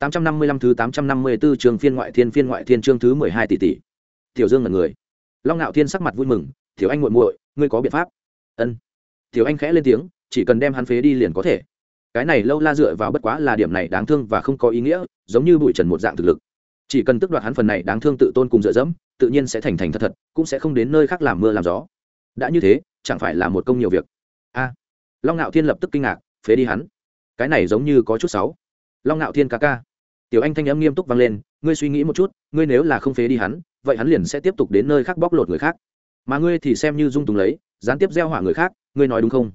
855 thứ 854 trường phiên ngoại thiên phiên ngoại thiên chương thứ 12 tỷ tỷ. Tiểu Dương ngẩn người. Long Nạo Thiên sắc mặt vui mừng, "Tiểu anh muội muội, ngươi có biện pháp?" Ân. Tiểu anh khẽ lên tiếng, chỉ cần đem hắn phế đi liền có thể. Cái này lâu la dựa vào bất quá là điểm này đáng thương và không có ý nghĩa, giống như bụi trần một dạng thực lực. Chỉ cần tước đoạt hắn phần này đáng thương tự tôn cùng dựa dẫm, tự nhiên sẽ thành thành thật thật, cũng sẽ không đến nơi khác làm mưa làm gió. Đã như thế, chẳng phải là một công nhiều việc. A. Long Nạo Thiên lập tức kinh ngạc, phế đi hắn. Cái này giống như có chút xấu. Long Nạo Thiên ca ca tiểu anh thanh âm nghiêm túc vang lên, ngươi suy nghĩ một chút, ngươi nếu là không phế đi hắn, vậy hắn liền sẽ tiếp tục đến nơi khác bóc lột người khác. Mà ngươi thì xem như dung túng lấy, gián tiếp gieo hỏa người khác, ngươi nói đúng không?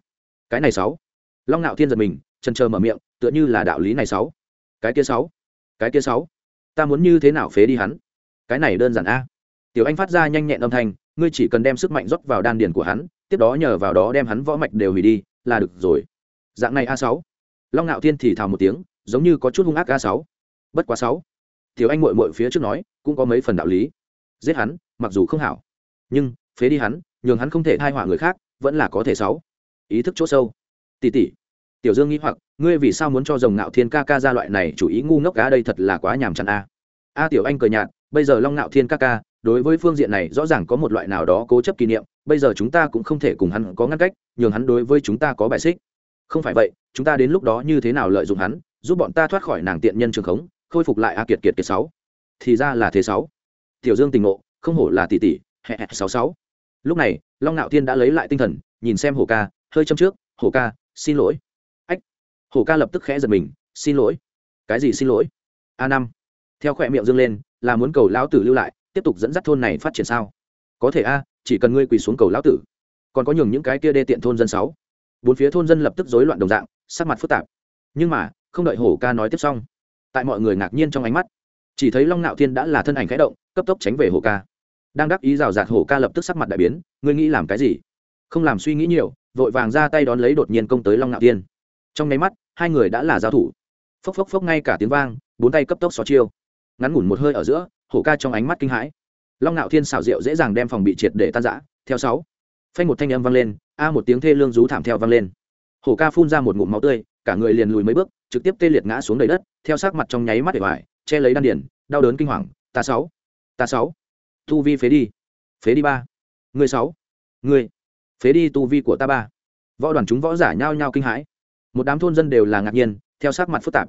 Cái này sáu. Long ngạo thiên giật mình chân chờ mở miệng, tựa như là đạo lý này sáu. Cái kia sáu. Cái kia sáu. Ta muốn như thế nào phế đi hắn? Cái này đơn giản a. Tiểu anh phát ra nhanh nhẹn âm thanh, ngươi chỉ cần đem sức mạnh rót vào đan điền của hắn, tiếp đó nhờ vào đó đem hắn võ mạch đều hủy đi, là được rồi. Dạng này a sáu. Long ngạo thiên thì thào một tiếng, giống như có chút hung ác a sáu bất quá sáu. Tiểu anh mội mội phía trước nói, cũng có mấy phần đạo lý. Giết hắn, mặc dù không hảo, nhưng, phế đi hắn, nhường hắn không thể thai họa người khác, vẫn là có thể sáu. Ý thức chỗ sâu. Tỷ tỷ. Tiểu dương nghĩ hoặc, ngươi vì sao muốn cho rồng ngạo thiên ca ca ra loại này chủ ý ngu ngốc cá đây thật là quá nhàm chán a. A tiểu anh cười nhạt, bây giờ long ngạo thiên ca ca, đối với phương diện này rõ ràng có một loại nào đó cố chấp kỷ niệm, bây giờ chúng ta cũng không thể cùng hắn có ngăn cách, nhường hắn đối với chúng ta có bài xích. Không phải vậy, chúng ta đến lúc đó như thế nào lợi dụng hắn, giúp bọn ta thoát khỏi nàng tiện nhân trường khống khôi phục lại a kiệt kiệt kiệt sáu. Thì ra là thế sáu. Tiểu dương tình ngộ, không hổ là tỷ tỷ hẹ sáu sáu. Lúc này, long ngạo thiên đã lấy lại tinh thần, nhìn xem hổ ca, hơi châm trước hổ ca, xin lỗi. Ách. Hổ ca lập tức khẽ giật mình, xin lỗi. Cái gì xin lỗi? A năm. Theo khỏe miệng dương lên, là muốn cầu lão tử lưu lại, tiếp tục dẫn dắt thôn này phát triển sao? Có thể a, chỉ cần ngươi quỳ xuống cầu lão tử. Còn có nhường những cái kia đê tiện thôn dân sáu. Bốn phía thôn dân lập tức rối loạn đồng dạng, sắc mặt phức tạp. Nhưng mà, không đợi hổ ca nói tiếp xong tại mọi người ngạc nhiên trong ánh mắt. Chỉ thấy long ngạo thiên đã là thân ảnh khẽ động, cấp tốc tránh về hồ ca. Đang đắc ý rào rạt hồ ca lập tức sắc mặt đại biến, ngươi nghĩ làm cái gì? Không làm suy nghĩ nhiều, vội vàng ra tay đón lấy đột nhiên công tới long ngạo thiên. Trong nháy mắt, hai người đã là giao thủ. Phốc phốc phốc ngay cả tiếng vang, bốn tay cấp tốc xó chiêu. Ngắn ngủn một hơi ở giữa hổ ca trong ánh mắt kinh hãi. Long ngạo thiên xảo diệu dễ dàng đem phòng bị triệt để tan giã theo sáu, phanh một thanh âm vang lên, a một tiếng thê lương rú thảm theo vang lên. Hổ ca phun ra một ngụm máu tươi, cả người liền lùi mấy bước trực tiếp tê liệt ngã xuống đầy đất, theo sát mặt trong nháy mắt để vải che lấy đan điển đau đớn kinh hoàng. Ta sáu ta sáu. Tu vi phế đi. Phế đi ba. Người sáu. Người phế đi tu vi của ta ba. Võ đoàn chúng võ giả nhao nhao kinh hãi. Một đám thôn dân đều là ngạc nhiên, theo sát mặt phức tạp.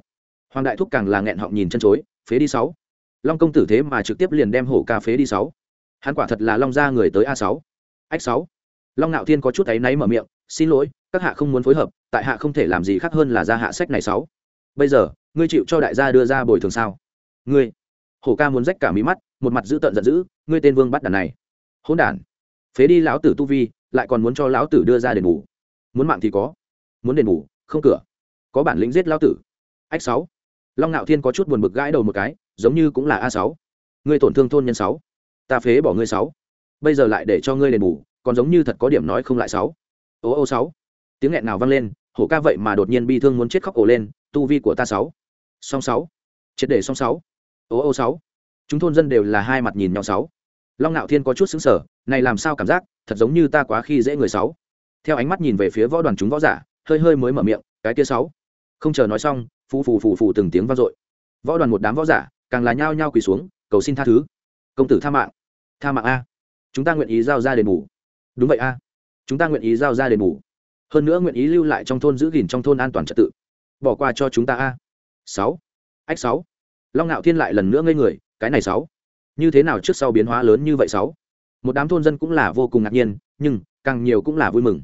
Hoàng đại thúc càng là nghẹn họng nhìn chân chối, phế đi sáu. Long công tử thế mà trực tiếp liền đem hổ ca phế đi sáu. Hắn quả thật là long gia người tới a sáu. Ách sáu long ngạo thiên có chút áy náy mở miệng, xin lỗi, các hạ không muốn phối hợp, tại hạ không thể làm gì khác hơn là ra hạ sách này sáu. Bây giờ, ngươi chịu cho đại gia đưa ra bồi thường sao? Ngươi. Hổ ca muốn rách cả mí mắt, một mặt dữ tợn giận dữ, ngươi tên vương bắt đàn này. Hỗn đản. Phế đi lão tử tu vi, lại còn muốn cho lão tử đưa ra đền bù. Muốn mạng thì có. Muốn đền bù, không cửa. Có bản lĩnh giết lão tử. Ách sáu. Long ngạo thiên có chút buồn bực gãi đầu một cái, giống như cũng là a sáu. Ngươi tổn thương thôn nhân sáu. Ta phế bỏ ngươi sáu. Bây giờ lại để cho ngươi đền bù còn giống như thật có điểm nói không lại sáu. Ô ô sáu. Tiếng nghẹn nào vang lên, hổ ca vậy mà đột nhiên bi thương muốn chết khóc ổ lên, tu vi của ta sáu. Song sáu. Triệt để song sáu. Ô ô sáu. Chúng thôn dân đều là hai mặt nhìn nhau sáu. Long ngạo thiên có chút xứng sở này làm sao cảm giác, thật giống như ta quá khi dễ người sáu. Theo ánh mắt nhìn về phía võ đoàn chúng võ giả, hơi hơi mới mở miệng, cái kia sáu. Không chờ nói xong, phù phù phù phù từng tiếng vang dội. Võ đoàn một đám võ giả, càng là nhao nhao quỳ xuống, cầu xin tha thứ. Công tử tha mạng. Tha mạng a. Chúng ta nguyện ý giao ra đền bù đúng vậy a. Chúng ta nguyện ý giao ra đền bù. Hơn nữa nguyện ý lưu lại trong thôn giữ gìn trong thôn an toàn trật tự. Bỏ qua cho chúng ta a. Sáu. Ách sáu. Long ngạo thiên lại lần nữa ngây người, cái này sáu. Như thế nào trước sau biến hóa lớn như vậy sáu? Một đám thôn dân cũng là vô cùng ngạc nhiên, nhưng càng nhiều cũng là vui mừng.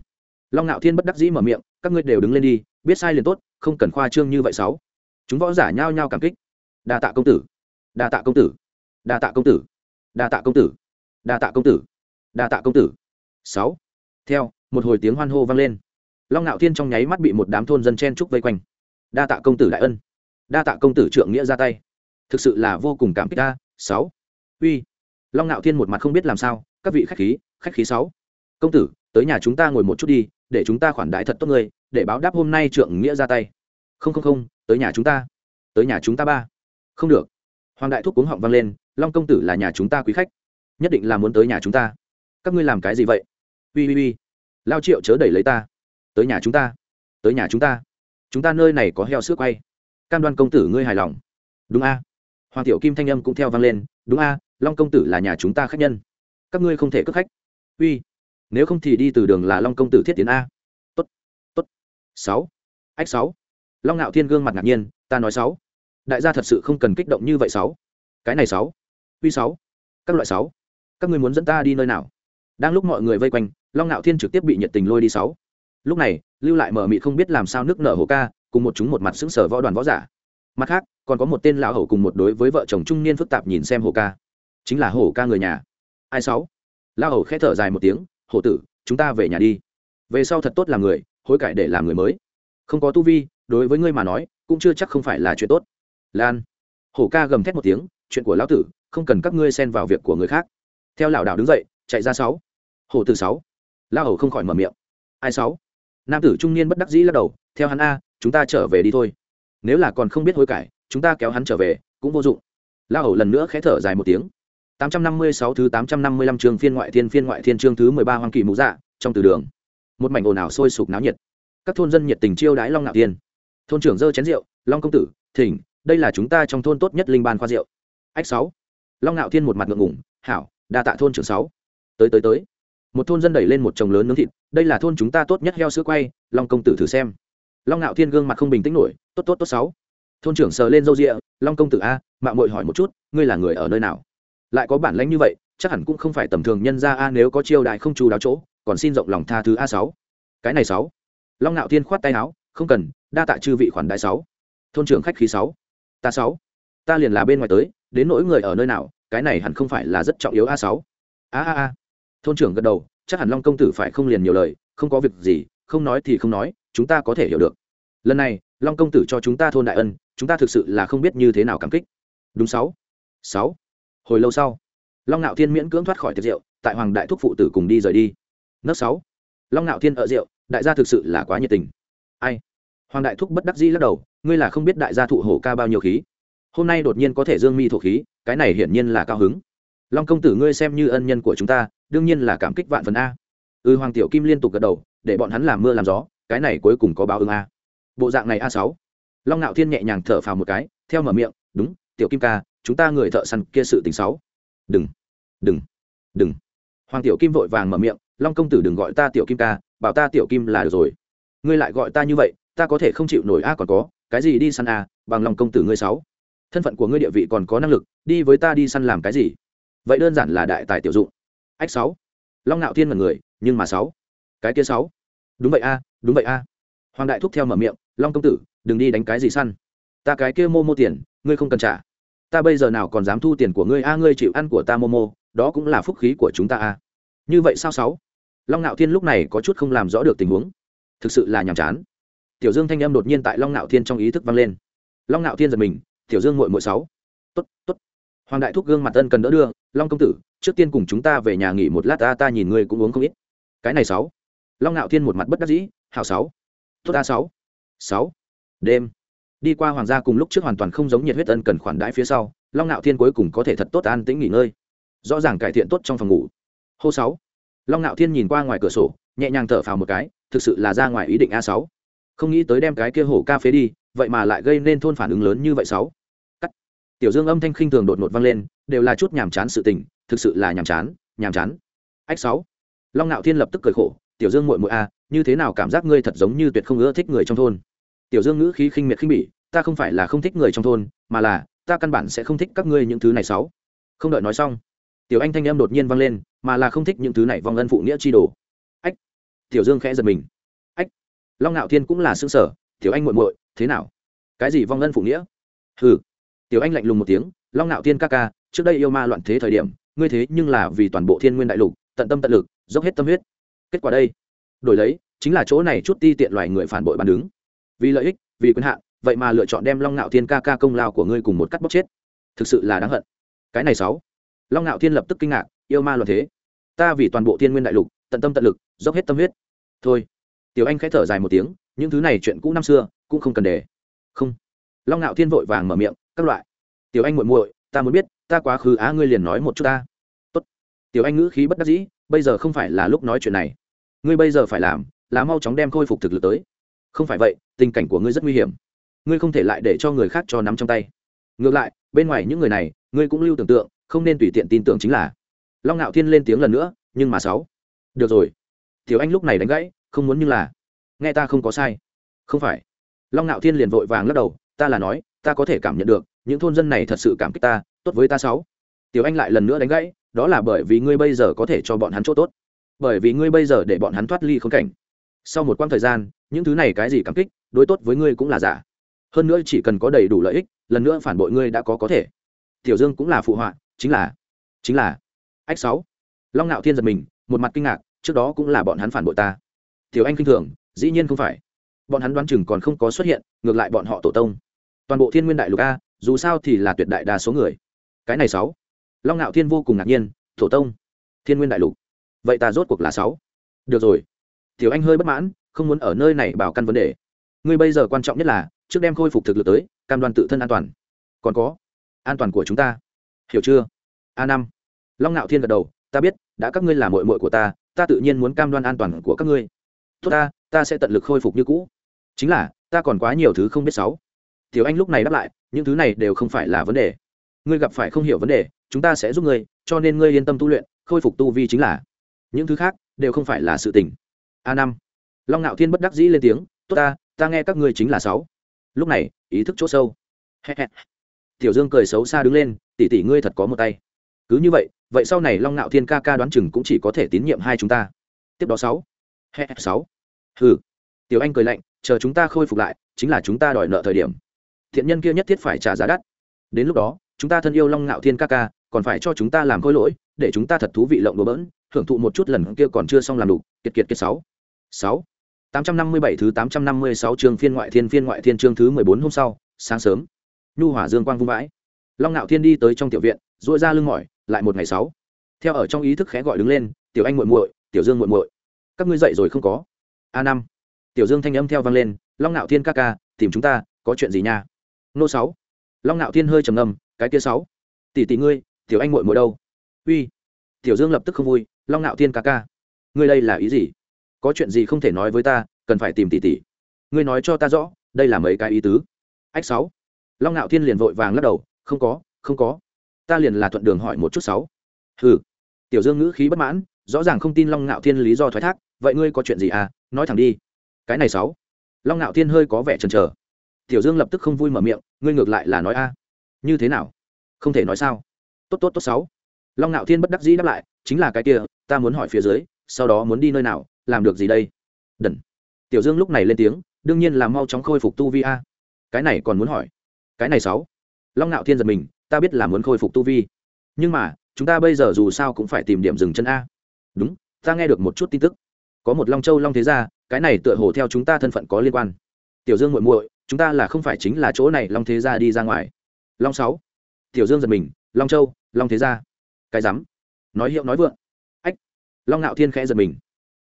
Long ngạo thiên bất đắc dĩ mở miệng, các ngươi đều đứng lên đi, biết sai liền tốt, không cần khoa trương như vậy sáu. Chúng võ giả nhao nhao cảm kích. Đa tạ công tử. Đa tạ công tử. Đa tạ công tử. Đa tạ công tử. Đa tạ công tử. Đa tạ công tử sáu. Theo, một hồi tiếng hoan hô vang lên. Long ngạo thiên trong nháy mắt bị một đám thôn dân chen trúc vây quanh. Đa tạ công tử đại ân. Đa tạ công tử trượng nghĩa ra tay. Thực sự là vô cùng cảm kích ta. Sáu. Uy. Long ngạo thiên một mặt không biết làm sao, các vị khách khí khách khí sáu. Công tử, tới nhà chúng ta ngồi một chút đi, để chúng ta khoản đãi thật tốt người, để báo đáp hôm nay trượng nghĩa ra tay. Không không không, tới nhà chúng ta. Tới nhà chúng ta ba. Không được. Hoàng đại thúc cuống họng vang lên, long công tử là nhà chúng ta quý khách, nhất định là muốn tới nhà chúng ta. Các ngươi làm cái gì vậy? Ui ui ui lao triệu chớ đẩy lấy ta. Tới nhà chúng ta. Tới nhà chúng ta. Chúng ta nơi này có heo sữa quay. Cam đoan công tử ngươi hài lòng. Đúng a. Hoàng tiểu kim thanh âm cũng theo vang lên. Đúng a, long công tử là nhà chúng ta khách nhân. Các ngươi không thể cất khách. Uy. Nếu không thì đi từ đường là long công tử thiết tiến a. Tốt. Tốt. Sáu. Ách sáu. Long ngạo thiên gương mặt ngạc nhiên. Ta nói sáu. Đại gia thật sự không cần kích động như vậy sáu. Cái này sáu. Uy sáu. Các loại sáu. Các ngươi muốn dẫn ta đi nơi nào? Đang lúc mọi người vây quanh long ngạo thiên trực tiếp bị nhiệt tình lôi đi sáu. Lúc này, lưu lại mở mị không biết làm sao nước nở hồ ca, cùng một chúng một mặt xứng sở võ đoàn võ giả. Mặt khác, còn có một tên lão hầu cùng một đối với vợ chồng trung niên phức tạp nhìn xem hồ ca. Chính là hồ ca người nhà. Ai sáu? Lão hầu khẽ thở dài một tiếng hồ tử, chúng ta về nhà đi. Về sau thật tốt làm người, hối cải để làm người mới. Không có tu vi, đối với ngươi mà nói, cũng chưa chắc không phải là chuyện tốt. Lan. Hổ ca gầm thét một tiếng, chuyện của lão tử, không cần các ngươi xen vào việc của người khác. Theo lão đạo đứng dậy, chạy ra sáu. Hổ tử sáu lão hầu không khỏi mở miệng. Ai sáu? Nam tử trung niên bất đắc dĩ lắc đầu, theo hắn a, chúng ta trở về đi thôi. Nếu là còn không biết hối cải, chúng ta kéo hắn trở về, cũng vô dụng. Lão hầu lần nữa khẽ thở dài một tiếng. 856 thứ 855 chương phiên ngoại thiên phiên ngoại thiên chương thứ 13 hoang kỳ mũ dạ trong từ đường. Một mảnh ồn ào sôi sục náo nhiệt. Các thôn dân nhiệt tình chiêu đãi long ngạo tiên thôn trưởng dơ chén rượu, long công tử, thỉnh, đây là chúng ta trong thôn tốt nhất linh ban khoa rượu. Ách sáu. Long ngạo thiên một mặt ngượng ngủng hảo, đa tạ thôn trưởng sáu. Tới tới tới một thôn dân đẩy lên một chồng lớn nướng thịt, đây là thôn chúng ta tốt nhất heo sữa quay, long công tử thử xem. Long ngạo thiên gương mặt không bình tĩnh nổi, tốt tốt tốt sáu. Thôn trưởng sờ lên râu rịa, long công tử a mạng mội hỏi một chút, ngươi là người ở nơi nào? Lại có bản lãnh như vậy, chắc hẳn cũng không phải tầm thường nhân ra a, nếu có chiêu đại không chú đáo chỗ, còn xin rộng lòng tha thứ a sáu. Cái này sáu. Long ngạo thiên khoát tay áo, không cần, đa tạ chư vị khoản đại sáu. Thôn trưởng khách khí sáu. Ta sáu. Ta liền là bên ngoài tới, đến nỗi người ở nơi nào, cái này hẳn không phải là rất trọng yếu a sáu. A a a thôn trưởng gật đầu, chắc hẳn long công tử phải không liền nhiều lời, không có việc gì, không nói thì không nói, chúng ta có thể hiểu được. Lần này, long công tử cho chúng ta thôn đại ân, chúng ta thực sự là không biết như thế nào cảm kích. Đúng sáu. Sáu. Hồi lâu sau, long ngạo thiên miễn cưỡng thoát khỏi tiệc rượu, tại hoàng đại thúc phụ tử cùng đi rời đi. Nấc sáu. Long ngạo thiên ở rượu, đại gia thực sự là quá nhiệt tình. Ai? Hoàng đại thúc bất đắc dĩ lắc đầu, ngươi là không biết đại gia thụ hổ ca bao nhiêu khí. Hôm nay đột nhiên có thể dương mi thổ khí, cái này hiển nhiên là cao hứng. Long công tử ngươi xem như ân nhân của chúng ta đương nhiên là cảm kích vạn phần a. Ừ hoàng tiểu kim liên tục gật đầu, để bọn hắn làm mưa làm gió, cái này cuối cùng có báo ứng a. Bộ dạng này a sáu. Long ngạo thiên nhẹ nhàng thở phào một cái, theo mở miệng, đúng, tiểu kim ca, chúng ta người thợ săn kia sự tình sáu. Đừng đừng đừng. Hoàng tiểu kim vội vàng mở miệng, long công tử đừng gọi ta tiểu kim ca, bảo ta tiểu kim là được rồi. Ngươi lại gọi ta như vậy, ta có thể không chịu nổi a, còn có, cái gì đi săn a, bằng lòng công tử ngươi sáu. Thân phận của ngươi địa vị còn có năng lực, đi với ta đi săn làm cái gì? Vậy đơn giản là đại tài tiểu dụng ách sáu. Long ngạo thiên mật người, nhưng mà sáu. Cái kia sáu. Đúng vậy a, đúng vậy a. Hoàng đại thúc theo mở miệng, long công tử, đừng đi đánh cái gì săn. Ta cái kia mô mô tiền, ngươi không cần trả. Ta bây giờ nào còn dám thu tiền của ngươi a, ngươi chịu ăn của ta mô mô đó cũng là phúc khí của chúng ta a. Như vậy sao sáu? Long ngạo thiên lúc này có chút không làm rõ được tình huống. Thực sự là nhàm chán. Tiểu dương thanh âm đột nhiên tại long ngạo thiên trong ý thức vang lên. Long ngạo thiên giật mình, tiểu dương muội mội sáu. Tốt tốt hoàng đại thúc gương mặt ân cần đỡ đưa, long công tử, trước tiên cùng chúng ta về nhà nghỉ một lát, ta ta nhìn ngươi cũng uống không ít. Cái này sáu. Long ngạo thiên một mặt bất đắc dĩ hào sáu. Tốt a sáu. Sáu. Đêm. Đi qua hoàng gia cùng lúc trước hoàn toàn không giống nhiệt huyết ân cần khoản đãi phía sau, long ngạo thiên cuối cùng có thể thật tốt an tĩnh nghỉ ngơi. Rõ ràng cải thiện tốt trong phòng ngủ. Hô sáu. Long ngạo thiên nhìn qua ngoài cửa sổ, nhẹ nhàng thở phào một cái, thực sự là ra ngoài ý định a sáu. Không nghĩ tới đem cái kia hổ ca phế đi, vậy mà lại gây nên thôn phản ứng lớn như vậy sáu tiểu dương âm thanh khinh thường đột ngột vang lên, đều là chút nhàm chán sự tình, thực sự là nhàm chán nhàm chán. Ách sáu. Long ngạo thiên lập tức cười khổ, tiểu dương muội muội a, như thế nào cảm giác ngươi thật giống như tuyệt không ưa thích người trong thôn? Tiểu dương ngữ khí khinh miệt khinh bỉ, ta không phải là không thích người trong thôn, mà là, ta căn bản sẽ không thích các ngươi những thứ này sáu. Không đợi nói xong, tiểu anh thanh em đột nhiên vang lên, mà là không thích những thứ này vong ân phụ nghĩa chi đồ. Ách. Tiểu dương khẽ giật mình. Ách. Long ngạo thiên cũng là xương sở tiểu anh muội muội, thế nào? Cái gì vong ân phụ nghĩa? Hừ tiểu anh lạnh lùng một tiếng, long ngạo thiên ca ca, trước đây yêu ma loạn thế thời điểm, ngươi thế nhưng là vì toàn bộ thiên nguyên đại lục, tận tâm tận lực, dốc hết tâm huyết. Kết quả đây, đổi lấy, chính là chỗ này chút ti tiện loài người phản bội bàn đứng. Vì lợi ích, vì quyền hạn, vậy mà lựa chọn đem long ngạo thiên ca ca công lao của ngươi cùng một cắt bóc chết. Thực sự là đáng hận. Cái này sáu. Long ngạo thiên lập tức kinh ngạc, yêu ma loạn thế, ta vì toàn bộ thiên nguyên đại lục, tận tâm tận lực, dốc hết tâm huyết. Thôi. Tiểu anh khẽ thở dài một tiếng, những thứ này chuyện cũ năm xưa, cũng không cần để. Không. Long ngạo thiên vội vàng mở miệng các loại. Tiểu anh muội muội, ta muốn biết, ta quá khứ á, ngươi liền nói một chút ta. Tốt. Tiểu anh ngữ khí bất đắc dĩ, bây giờ không phải là lúc nói chuyện này. Ngươi bây giờ phải làm là mau chóng đem khôi phục thực lực tới. Không phải vậy, tình cảnh của ngươi rất nguy hiểm. Ngươi không thể lại để cho người khác cho nắm trong tay. Ngược lại, bên ngoài những người này, ngươi cũng lưu tưởng tượng, không nên tùy tiện tin tưởng chính là. Long ngạo thiên lên tiếng lần nữa, nhưng mà sáu. Được rồi. Tiểu anh lúc này đánh gãy, không muốn nhưng là. Nghe ta không có sai. Không phải. Long ngạo thiên liền vội vàng lắc đầu, ta là nói ta có thể cảm nhận được, những thôn dân này thật sự cảm kích ta, tốt với ta sáu. Tiểu anh lại lần nữa đánh gãy, đó là bởi vì ngươi bây giờ có thể cho bọn hắn chỗ tốt. Bởi vì ngươi bây giờ để bọn hắn thoát ly khốn cảnh. Sau một quãng thời gian, những thứ này cái gì cảm kích, đối tốt với ngươi cũng là giả. Hơn nữa chỉ cần có đầy đủ lợi ích, lần nữa phản bội ngươi đã có có thể. Tiểu dương cũng là phụ họa, chính là chính là. Ách sáu. Long ngạo thiên giật mình, một mặt kinh ngạc, trước đó cũng là bọn hắn phản bội ta. Tiểu anh kinh thường, dĩ nhiên không phải. Bọn hắn đoán chừng còn không có xuất hiện, ngược lại bọn họ tổ tông toàn bộ thiên nguyên đại lục a, dù sao thì là tuyệt đại đa số người. Cái này sáu. Long ngạo thiên vô cùng ngạc nhiên, thổ tông, thiên nguyên đại lục. Vậy ta rốt cuộc là sáu. Được rồi. Tiểu anh hơi bất mãn, không muốn ở nơi này bảo căn vấn đề. Ngươi bây giờ quan trọng nhất là, trước đem khôi phục thực lực tới, cam đoan tự thân an toàn. Còn có, an toàn của chúng ta. Hiểu chưa? A năm. Long ngạo thiên gật đầu, ta biết, đã các ngươi là mội mội của ta ta tự nhiên muốn cam đoan an toàn của các ngươi. Tốt ta ta sẽ tận lực khôi phục như cũ. Chính là, ta còn quá nhiều thứ không biết sáu tiểu anh lúc này đáp lại, những thứ này đều không phải là vấn đề. Ngươi gặp phải không hiểu vấn đề, chúng ta sẽ giúp ngươi, cho nên ngươi yên tâm tu luyện, khôi phục tu vi chính là. Những thứ khác đều không phải là sự tình. A năm. Long ngạo thiên bất đắc dĩ lên tiếng, tốt ta ta nghe các ngươi chính là sáu. Lúc này, ý thức chỗ sâu. Tiểu dương cười xấu xa đứng lên, tỷ tỷ ngươi thật có một tay. Cứ như vậy vậy sau này long ngạo thiên ca ca đoán chừng cũng chỉ có thể tín nhiệm hai chúng ta. Tiếp đó sáu. Sáu. Hừ. Tiểu anh cười lạnh, chờ chúng ta khôi phục lại, chính là chúng ta đòi nợ thời điểm thiện nhân kia nhất thiết phải trả giá đắt. Đến lúc đó, chúng ta thân yêu long ngạo thiên ca ca, còn phải cho chúng ta làm khôi lỗi, để chúng ta thật thú vị lộng đồ bỡn hưởng thụ một chút lần kia còn chưa xong làm đủ, kiệt kiệt kiệt sáu. Sáu. Tám trăm năm mươi bảy thứ tám trăm năm mươi sáu chương phiên ngoại thiên phiên ngoại thiên chương thứ mười bốn hôm sau, sáng sớm. Nhu hỏa dương quang vung vãi. Long ngạo thiên đi tới trong tiểu viện dội ra lưng mỏi, lại một ngày sáu. Theo ở trong ý thức khẽ gọi đứng lên, tiểu anh muội muội, tiểu dương muội muội, các ngươi dậy rồi không có? A năm. Tiểu dương thanh âm theo vang lên, long ngạo thiên ca ca, tìm chúng ta, có chuyện gì nha? Nô sáu. Long ngạo thiên hơi trầm ngâm, cái kia sáu. Tỷ tỷ ngươi, tiểu anh muội muội đâu? Uy. Tiểu dương lập tức không vui, long ngạo thiên ca ca. Ngươi đây là ý gì? Có chuyện gì không thể nói với ta, cần phải tìm tỷ tỷ. Ngươi nói cho ta rõ, đây là mấy cái ý tứ. Ách sáu. Long ngạo thiên liền vội vàng lắc đầu, không có không có. Ta liền là thuận đường hỏi một chút sáu. Ừ tiểu dương ngữ khí bất mãn, rõ ràng không tin long ngạo thiên lý do thoái thác, vậy ngươi có chuyện gì à nói thẳng đi. Cái này sáu. Long ngạo thiên hơi có vẻ chần chờ tiểu dương lập tức không vui mở miệng, ngươi ngược lại là nói a. Như thế nào? Không thể nói sao. Tốt tốt tốt, sáu. Long ngạo thiên bất đắc dĩ đáp lại, chính là cái kia, ta muốn hỏi phía dưới, sau đó muốn đi nơi nào, làm được gì đây? Đần. Tiểu dương lúc này lên tiếng, đương nhiên là mau chóng khôi phục tu vi a. Cái này còn muốn hỏi. Cái này sáu. Long ngạo thiên giật mình, ta biết là muốn khôi phục tu vi, nhưng mà, chúng ta bây giờ dù sao cũng phải tìm điểm dừng chân a. Đúng, ta nghe được một chút tin tức. Có một long châu long thế gia, cái này tựa hồ theo chúng ta thân phận có liên quan. Tiểu dương muội muội chúng ta là không phải chính là chỗ này, long thế gia đi ra ngoài. Long sáu. Tiểu dương giật mình, long châu, long thế gia. Cái rắm. Nói hiệu nói vượng. Ách. Long ngạo thiên khẽ giật mình.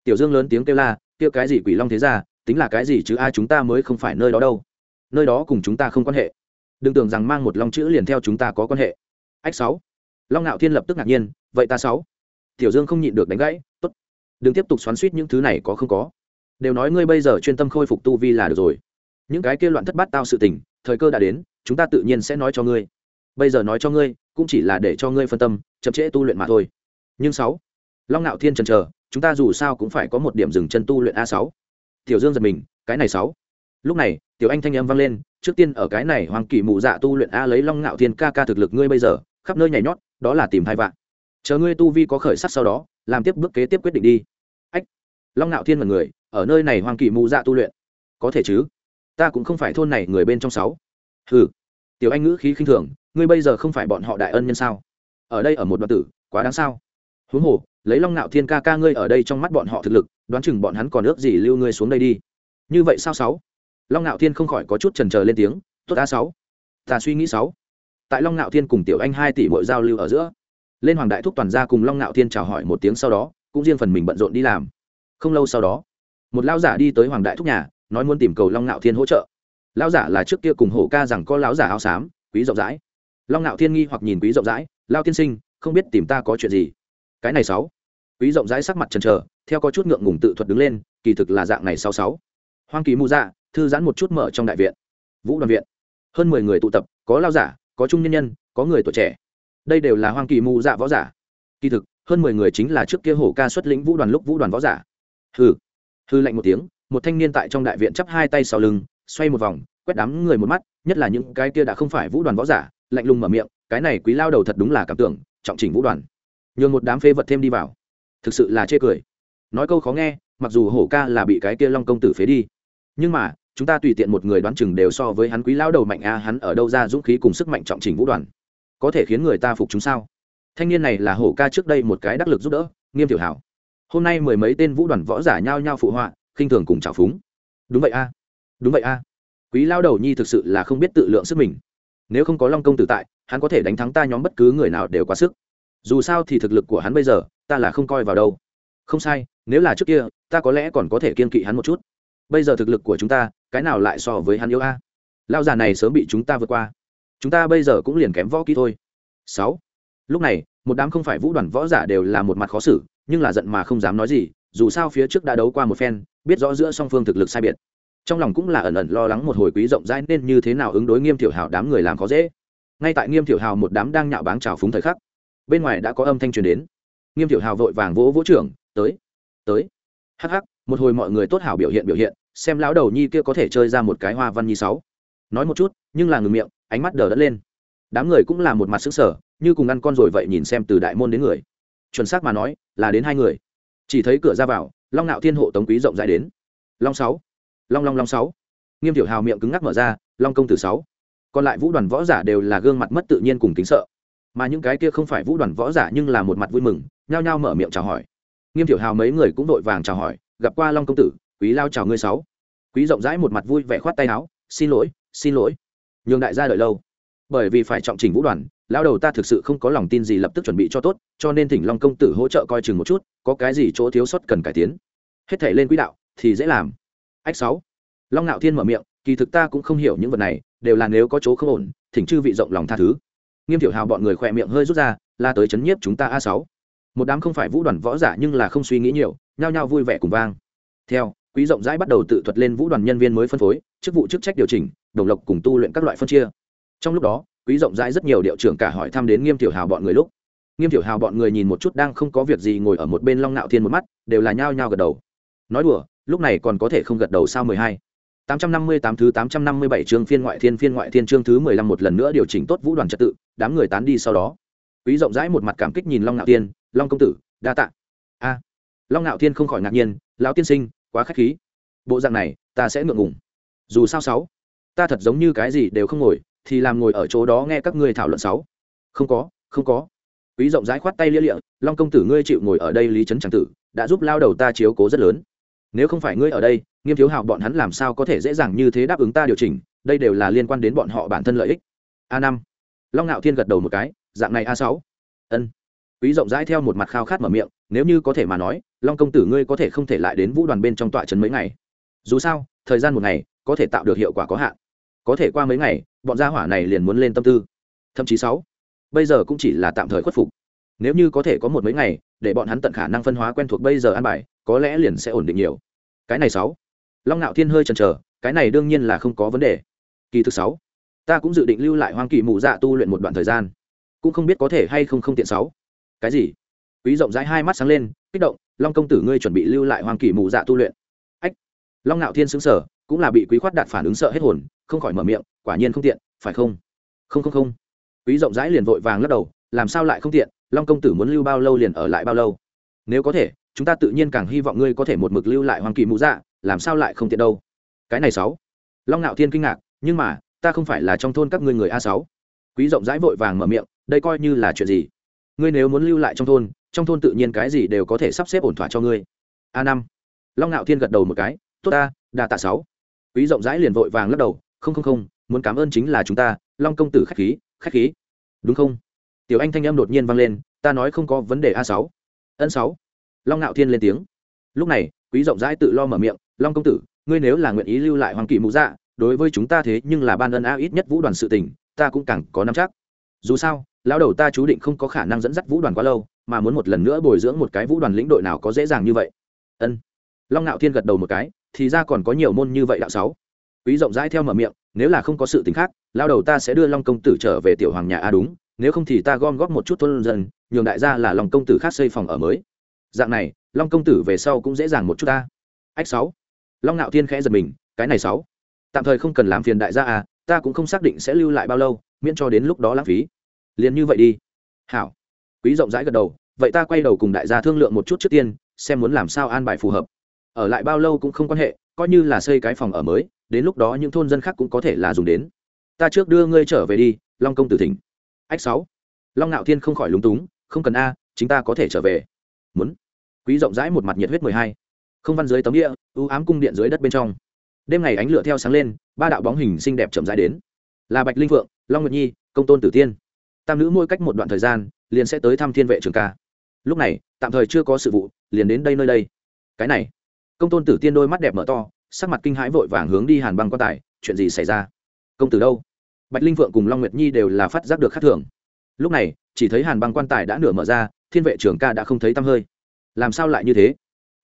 Tiểu dương lớn tiếng kêu la, kêu cái gì quỷ long thế gia, tính là cái gì chứ? Ai chúng ta mới không phải nơi đó đâu. Nơi đó cùng chúng ta không quan hệ. Đừng tưởng rằng mang một long chữ liền theo chúng ta có quan hệ. Ách sáu. Long ngạo thiên lập tức ngạc nhiên, vậy ta sáu? Tiểu dương không nhịn được đánh gãy, tốt. Đừng tiếp tục xoắn suýt những thứ này có không có. Đều nói ngươi bây giờ chuyên tâm khôi phục tu vi là được rồi những cái kia loạn thất bát tao sự tình, thời cơ đã đến, chúng ta tự nhiên sẽ nói cho ngươi. Bây giờ nói cho ngươi, cũng chỉ là để cho ngươi phân tâm, chậm trễ tu luyện mà thôi. Nhưng sáu, long ngạo thiên trần chờ, chúng ta dù sao cũng phải có một điểm dừng chân tu luyện a sáu. Tiểu dương giật mình, cái này sáu. Lúc này, tiểu anh thanh âm vang lên, trước tiên ở cái này hoàng kỳ mụ dạ tu luyện a lấy long ngạo thiên ca ca thực lực ngươi bây giờ, khắp nơi nhảy nhót, đó là tìm hai vạn. Chờ ngươi tu vi có khởi sắc sau đó, làm tiếp bước kế tiếp quyết định đi. Ách, long ngạo thiên là người, ở nơi này hoàng kỳ mụ dạ tu luyện, có thể chứ? Ta cũng không phải thôn này người bên trong sáu. Ừ tiểu anh ngữ khí khinh thường, ngươi bây giờ không phải bọn họ đại ân nhân sao? Ở đây ở một đoạn tử, quá đáng sao? Huống hồ, lấy long nạo thiên ca ca ngươi ở đây trong mắt bọn họ thực lực, đoán chừng bọn hắn còn ước gì lưu ngươi xuống đây đi. Như vậy sao sáu? Long nạo thiên không khỏi có chút trần trờ lên tiếng, tốt a sáu. Ta suy nghĩ sáu. Tại long nạo thiên cùng tiểu anh hai tỷ mỗi giao lưu ở giữa, lên hoàng đại thúc toàn gia cùng long nạo thiên chào hỏi một tiếng sau đó, cũng riêng phần mình bận rộn đi làm. Không lâu sau đó, một lao giả đi tới hoàng đại thúc nhà nói muốn tìm cầu long ngạo thiên hỗ trợ. Lão giả là trước kia cùng hổ ca rằng có lão giả áo xám, quý rộng rãi. Long ngạo thiên nghi hoặc nhìn quý rộng rãi lao tiên sinh, không biết tìm ta có chuyện gì? Cái này sáu. Quý rộng rãi sắc mặt trần trờ theo có chút ngượng ngùng tự thuật đứng lên, kỳ thực là dạng này sáu sáu. Hoang kỳ mu dạ thư giãn một chút mở trong đại viện. Vũ đoàn viện. Hơn mười người tụ tập, có lao giả, có trung nhân nhân, có người tuổi trẻ. Đây đều là hoang kỳ mù dạ võ giả. Kỳ thực, hơn mười người chính là trước kia hổ ca xuất lĩnh vũ đoàn lúc vũ đoàn võ giả. Hư hư lạnh một tiếng một thanh niên tại trong đại viện chắp hai tay sau lưng, xoay một vòng, quét đám người một mắt, nhất là những cái kia đã không phải vũ đoàn võ giả, lạnh lùng mở miệng, cái này quý lao đầu thật đúng là cảm tưởng, trọng chỉnh vũ đoàn. Nhường một đám phê vật thêm đi vào. Thực sự là chê cười. Nói câu khó nghe, mặc dù hổ ca là bị cái kia long công tử phế đi, nhưng mà, chúng ta tùy tiện một người đoán chừng đều so với hắn quý lao đầu mạnh a, hắn ở đâu ra dũng khí cùng sức mạnh trọng trình vũ đoàn? Có thể khiến người ta phục chúng sao? Thanh niên này là hổ ca trước đây một cái đắc lực giúp đỡ, nghiêm tiểu hảo. Hôm nay mười mấy tên vũ đoàn võ giả nhao nhao phụ họa khinh thường cùng trào phúng. Đúng vậy a. Đúng vậy a. Quý lao đầu nhi thực sự là không biết tự lượng sức mình. Nếu không có long công tử tại, hắn có thể đánh thắng ta nhóm bất cứ người nào đều quá sức. Dù sao thì thực lực của hắn bây giờ, ta là không coi vào đâu. Không sai, nếu là trước kia, ta có lẽ còn có thể kiên kỵ hắn một chút. Bây giờ thực lực của chúng ta, cái nào lại so với hắn yêu a? Lao già này sớm bị chúng ta vượt qua. Chúng ta bây giờ cũng liền kém võ kỹ thôi. Sáu. Lúc này, một đám không phải vũ đoàn võ giả đều là một mặt khó xử, nhưng là giận mà không dám nói gì, dù sao phía trước đã đấu qua một phen biết rõ giữa song phương thực lực sai biệt. Trong lòng cũng là ẩn ẩn lo lắng một hồi quý rộng rãi nên như thế nào ứng đối nghiêm thiểu hào đám người làm khó dễ. Ngay tại nghiêm thiểu hào một đám đang nhạo báng trào phúng thời khắc, bên ngoài đã có âm thanh truyền đến. Nghiêm thiểu hào vội vàng vỗ vỗ trưởng, tới tới. Hắc hắc, một hồi mọi người tốt hảo biểu hiện biểu hiện, xem lão đầu nhi kia có thể chơi ra một cái hoa văn nhi sáu. Nói một chút, nhưng là ngừng miệng, ánh mắt đờ đẫn lên. Đám người cũng là một mặt sức sở như cùng ăn con rồi vậy nhìn xem từ đại môn đến người. Chuẩn xác mà nói, là đến hai người. Chỉ thấy cửa ra vào long nạo thiên hộ tống quý rộng rãi đến. Long sáu. Long long long sáu. Nghiêm tiểu hào miệng cứng ngắc mở ra, long công tử sáu. Còn lại vũ đoàn võ giả đều là gương mặt mất tự nhiên cùng kính sợ. Mà những cái kia không phải vũ đoàn võ giả nhưng là một mặt vui mừng, nhao nhao mở miệng chào hỏi. Nghiêm tiểu hào mấy người cũng vội vàng chào hỏi, gặp qua long công tử, quý lao chào ngươi sáu. Quý rộng rãi một mặt vui vẻ khoát tay áo, xin lỗi xin lỗi. Nhường đại gia đợi lâu. Bởi vì phải trọng trình vũ đoàn lao đầu ta thực sự không có lòng tin gì lập tức chuẩn bị cho tốt, cho nên thỉnh long công tử hỗ trợ coi chừng một chút, có cái gì chỗ thiếu sót cần cải tiến. Hết thể lên quỹ đạo, thì dễ làm. Ách sáu. Long ngạo thiên mở miệng, kỳ thực ta cũng không hiểu những vật này, đều là nếu có chỗ không ổn, thỉnh chư vị rộng lòng tha thứ. Nghiêm tiểu hào bọn người khỏe miệng hơi rút ra là tới chấn nhiếp chúng ta a sáu. Một đám không phải vũ đoàn võ giả nhưng là không suy nghĩ nhiều, nhao nhao vui vẻ cùng vang. Theo, quý rộng rãi bắt đầu tự thuật lên vũ đoàn nhân viên mới phân phối, chức vụ chức trách điều chỉnh, đồng lộc cùng tu luyện các loại phân chia. Trong lúc đó quý rộng rãi rất nhiều điệu trưởng cả hỏi thăm đến nghiêm tiểu hào bọn người lúc. Nghiêm tiểu hào bọn người nhìn một chút đang không có việc gì ngồi ở một bên long nạo thiên một mắt, đều là nhao nhao gật đầu. Nói đùa, lúc này còn có thể không gật đầu sao mười hai? tám trăm năm mươi tám thứ tám trăm năm mươi bảy chương phiên ngoại thiên, phiên ngoại thiên chương thứ mười lăm một lần nữa điều chỉnh tốt vũ đoàn trật tự, đám người tán đi sau đó. Quý rộng rãi một mặt cảm kích nhìn long nạo thiên, long công tử, đa tạ. A. Long nạo thiên không khỏi ngạc nhiên, lão tiên sinh, quá khách khí. Bộ dạng này, ta sẽ ngượng ngùng. Dù sao sáu, ta thật giống như cái gì đều không ngồi thì làm ngồi ở chỗ đó nghe các ngươi thảo luận sáu. Không có không có. Quý rộng rãi khoát tay lia lịa, long công tử ngươi chịu ngồi ở đây lý trấn tràng tử, đã giúp lao đầu ta chiếu cố rất lớn. Nếu không phải ngươi ở đây, nghiêm thiếu hào bọn hắn làm sao có thể dễ dàng như thế đáp ứng ta điều chỉnh, đây đều là liên quan đến bọn họ bản thân lợi ích. A năm. Long ngạo thiên gật đầu một cái, dạng này a sáu. Ân. Quý rộng rãi theo một mặt khao khát mở miệng, nếu như có thể mà nói, long công tử ngươi có thể không thể lại đến vũ đoàn bên trong tọa trấn mấy ngày. Dù sao, thời gian một ngày, có thể tạo được hiệu quả có hạn có thể qua mấy ngày, bọn gia hỏa này liền muốn lên tâm tư. Thậm chí sáu, bây giờ cũng chỉ là tạm thời khuất phục. Nếu như có thể có một mấy ngày, để bọn hắn tận khả năng phân hóa quen thuộc bây giờ ăn bài, có lẽ liền sẽ ổn định nhiều. Cái này sáu, long ngạo thiên hơi chần chờ, cái này đương nhiên là không có vấn đề. Kỳ thứ sáu, ta cũng dự định lưu lại hoang kỳ mù dạ tu luyện một đoạn thời gian. Cũng không biết có thể hay không không tiện sáu. Cái gì? Quý rộng rãi hai mắt sáng lên, kích động, long công tử ngươi chuẩn bị lưu lại hoang kỳ mù dạ tu luyện. Ách, long ngạo thiên xứng sở cũng là bị quý khoát đạt phản ứng sợ hết hồn không khỏi mở miệng, quả nhiên không tiện, phải không? Không không không. Quý rộng rãi liền vội vàng lắc đầu, làm sao lại không tiện? Long công tử muốn lưu bao lâu liền ở lại bao lâu? Nếu có thể, chúng ta tự nhiên càng hy vọng ngươi có thể một mực lưu lại hoàng kỳ mũ dạ làm sao lại không tiện đâu? Cái này sáu. Long ngạo thiên kinh ngạc, nhưng mà, ta không phải là trong thôn các ngươi người a sáu. Quý rộng rãi vội vàng mở miệng, đây coi như là chuyện gì? Ngươi nếu muốn lưu lại trong thôn trong thôn tự nhiên cái gì đều có thể sắp xếp ổn thỏa cho ngươi. A năm. Long ngạo thiên gật đầu một cái, tốt ta, đa tạ sáu. Quý rộng rãi liền vội vàng lắc đầu không không không, muốn cảm ơn chính là chúng ta, long công tử khách khí khách khí. Đúng không? Tiểu anh thanh âm đột nhiên vang lên, ta nói không có vấn đề a sáu. Ân sáu. Long ngạo thiên lên tiếng. Lúc này, quý rộng rãi tự lo mở miệng, long công tử, ngươi nếu là nguyện ý lưu lại hoàng kỳ mũ dạ đối với chúng ta thế nhưng là ban ân a ít nhất vũ đoàn sự tình, ta cũng càng có nắm chắc. Dù sao, lão đầu ta chú định không có khả năng dẫn dắt vũ đoàn quá lâu, mà muốn một lần nữa bồi dưỡng một cái vũ đoàn lĩnh đội nào có dễ dàng như vậy. Ân. Long ngạo thiên gật đầu một cái, thì ra còn có nhiều môn như vậy đạo sáu quý rộng rãi theo mở miệng, nếu là không có sự t khác, lao đầu ta sẽ đưa long công tử trở về tiểu hoàng nhà. A đúng, nếu không thì ta gom góp một chút thôn dân, nhường đại gia là lòng công tử khác xây phòng ở mới. Dạng này, long công tử về sau cũng dễ dàng một chút ta. Ách sáu. Long ngạo thiên khẽ giật mình, cái này sáu. Tạm thời không cần làm phiền đại gia à ta cũng không xác định sẽ lưu lại bao lâu, miễn cho đến lúc đó lãng phí. Liền như vậy đi. Hảo. Quý rộng rãi gật đầu, vậy ta quay đầu cùng đại gia thương lượng một chút trước tiên, xem muốn làm sao an bài phù hợp. Ở lại bao lâu cũng không quan hệ, coi như là xây cái phòng ở mới đến lúc đó những thôn dân khác cũng có thể là dùng đến. Ta trước đưa ngươi trở về đi, long công tử thỉnh. Ách sáu. Long ngạo thiên không khỏi lúng túng, không cần a chúng ta có thể trở về. Muốn. Quý rộng rãi một mặt nhiệt huyết mười hai. Không văn dưới tấm địa ưu ám cung điện dưới đất bên trong. Đêm ngày ánh lửa theo sáng lên, ba đạo bóng hình xinh đẹp chậm rãi đến. Là bạch linh vượng long nguyệt nhi, công tôn tử tiên. Tam nữ mỗi cách một đoạn thời gian, liền sẽ tới thăm thiên vệ trường ca. Lúc này, tạm thời chưa có sự vụ, liền đến đây nơi đây. Cái này. Công tôn tử tiên đôi mắt đẹp mở to sắc mặt kinh hãi vội vàng hướng đi hàn băng quan tài, chuyện gì xảy ra? Công tử đâu? Bạch linh vượng cùng long nguyệt nhi đều là phát giác được khắc thường. Lúc này, chỉ thấy hàn băng quan tài đã nửa mở ra, thiên vệ trưởng ca đã không thấy tăm hơi. Làm sao lại như thế?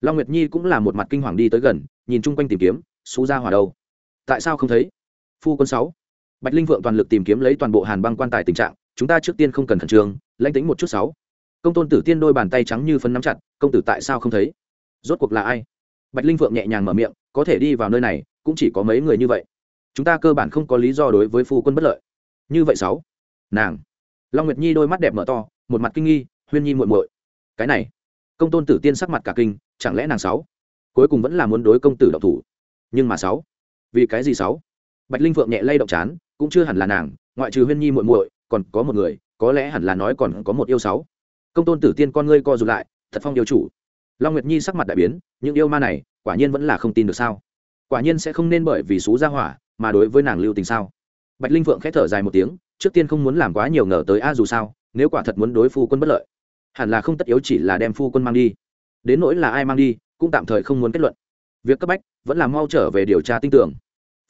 Long nguyệt nhi cũng là một mặt kinh hoàng đi tới gần, nhìn chung quanh tìm kiếm, xú ra hỏa đâu? Tại sao không thấy? Phu quân sáu. Bạch linh vượng toàn lực tìm kiếm lấy toàn bộ hàn băng quan tài tình trạng, chúng ta trước tiên không cần khẩn trương, lãnh tính một chút sáu. Công tôn tử tiên đôi bàn tay trắng như phân nắm chặt, công tử tại sao không thấy? Rốt cuộc là ai? Bạch linh vượng nhẹ nhàng mở miệng, có thể đi vào nơi này, cũng chỉ có mấy người như vậy. Chúng ta cơ bản không có lý do đối với phu quân bất lợi. Như vậy sáu. Nàng. Long nguyệt nhi đôi mắt đẹp mở to, một mặt kinh nghi, huyên nhi muội muội, cái này. Công tôn tử tiên sắc mặt cả kinh, chẳng lẽ nàng sáu? Cuối cùng vẫn là muốn đối công tử độc thủ. Nhưng mà sáu. Vì cái gì sáu? Bạch linh vượng nhẹ lay động chán, cũng chưa hẳn là nàng, ngoại trừ huyên nhi muội muội, còn có một người, có lẽ hẳn là nói còn có một yêu sáu. Công tôn tử tiên con ngươi co rụt lại, thật phong yêu chủ long nguyệt nhi sắc mặt đại biến, những yêu ma này, quả nhiên vẫn là không tin được sao? Quả nhiên sẽ không nên bởi vì xú ra hỏa mà đối với nàng lưu tình sao? Bạch linh vượng khẽ thở dài một tiếng, trước tiên không muốn làm quá nhiều ngờ tới a dù sao, nếu quả thật muốn đối phu quân bất lợi, hẳn là không tất yếu chỉ là đem phu quân mang đi. Đến nỗi là ai mang đi, cũng tạm thời không muốn kết luận. Việc cấp bách vẫn là mau trở về điều tra tin tưởng.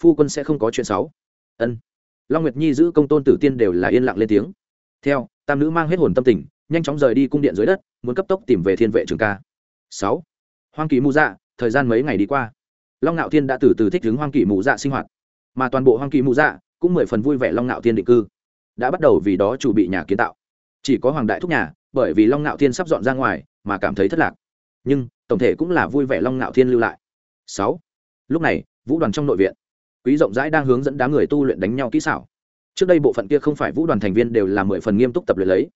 Phu quân sẽ không có chuyện xấu. Ân. Long nguyệt nhi giữ công tôn tử tiên đều là yên lặng lên tiếng. Theo, tam nữ mang hết hồn tâm tình, nhanh chóng rời đi cung điện dưới đất, muốn cấp tốc tìm về thiên vệ trường ca sáu. Hoang kỳ mù dạ thời gian mấy ngày đi qua. Long ngạo thiên đã từ từ thích ứng hoang kỳ mù dạ sinh hoạt. Mà toàn bộ hoang kỳ mù dạ cũng mười phần vui vẻ long ngạo thiên định cư. Đã bắt đầu vì đó chủ bị nhà kiến tạo. Chỉ có hoàng đại thúc nhà, bởi vì long ngạo thiên sắp dọn ra ngoài mà cảm thấy thất lạc. Nhưng, tổng thể cũng là vui vẻ long ngạo thiên lưu lại. Sáu. Lúc này, vũ đoàn trong nội viện. Quý rộng rãi đang hướng dẫn đám người tu luyện đánh nhau kỹ xảo. Trước đây bộ phận kia không phải vũ đoàn thành viên đều là mười phần nghiêm túc tập luyện lấy.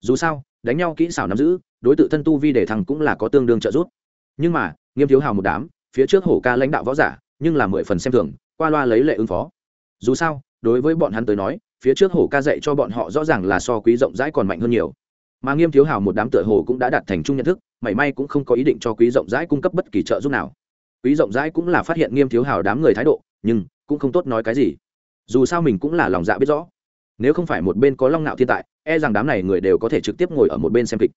Dù sao, đánh nhau kỹ xảo nắm giữ đối tượng thân tu vi để thằng cũng là có tương đương trợ giúp. Nhưng mà, nghiêm thiếu hào một đám, phía trước hổ ca lãnh đạo võ giả, nhưng là mười phần xem thường, qua loa lấy lệ ứng phó. Dù sao, đối với bọn hắn tới nói, phía trước hổ ca dạy cho bọn họ rõ ràng là so quý rộng rãi còn mạnh hơn nhiều. Mà nghiêm thiếu hào một đám tựa hồ cũng đã đạt thành chung nhận thức, mảy may cũng không có ý định cho quý rộng rãi cung cấp bất kỳ trợ giúp nào. Quý rộng rãi cũng là phát hiện nghiêm thiếu hào đám người thái độ, nhưng cũng không tốt nói cái gì. Dù sao mình cũng là lòng dạ biết rõ. Nếu không phải một bên có long nạo thiên tại e rằng đám này người đều có thể trực tiếp ngồi ở một bên xem kịch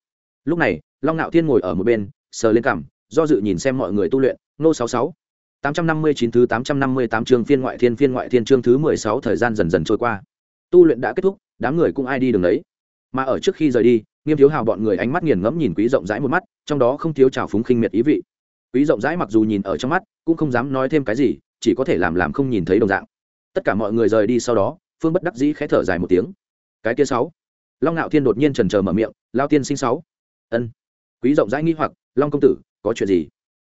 lúc này, long nạo thiên ngồi ở một bên, sờ lên cằm, do dự nhìn xem mọi người tu luyện. Nô sáu sáu. Tám trăm năm mươi chín thứ tám trăm năm mươi tám chương phiên ngoại thiên, phiên ngoại thiên chương thứ mười sáu, thời gian dần dần trôi qua. Tu luyện đã kết thúc, đám người cũng ai đi đường đấy mà ở trước khi rời đi, nghiêm thiếu hào bọn người ánh mắt nghiền ngẫm nhìn quý rộng rãi một mắt, trong đó không thiếu trào phúng khinh miệt ý vị. Quý rộng rãi mặc dù nhìn ở trong mắt, cũng không dám nói thêm cái gì, chỉ có thể làm làm không nhìn thấy đồng dạng. Tất cả mọi người rời đi sau đó, phương bất đắc dĩ khẽ thở dài một tiếng. Cái kia sáu. Long ngạo thiên đột nhiên trần trờ mở miệng, lao tiên sinh sáu ân quý rộng rãi nghi hoặc long công tử có chuyện gì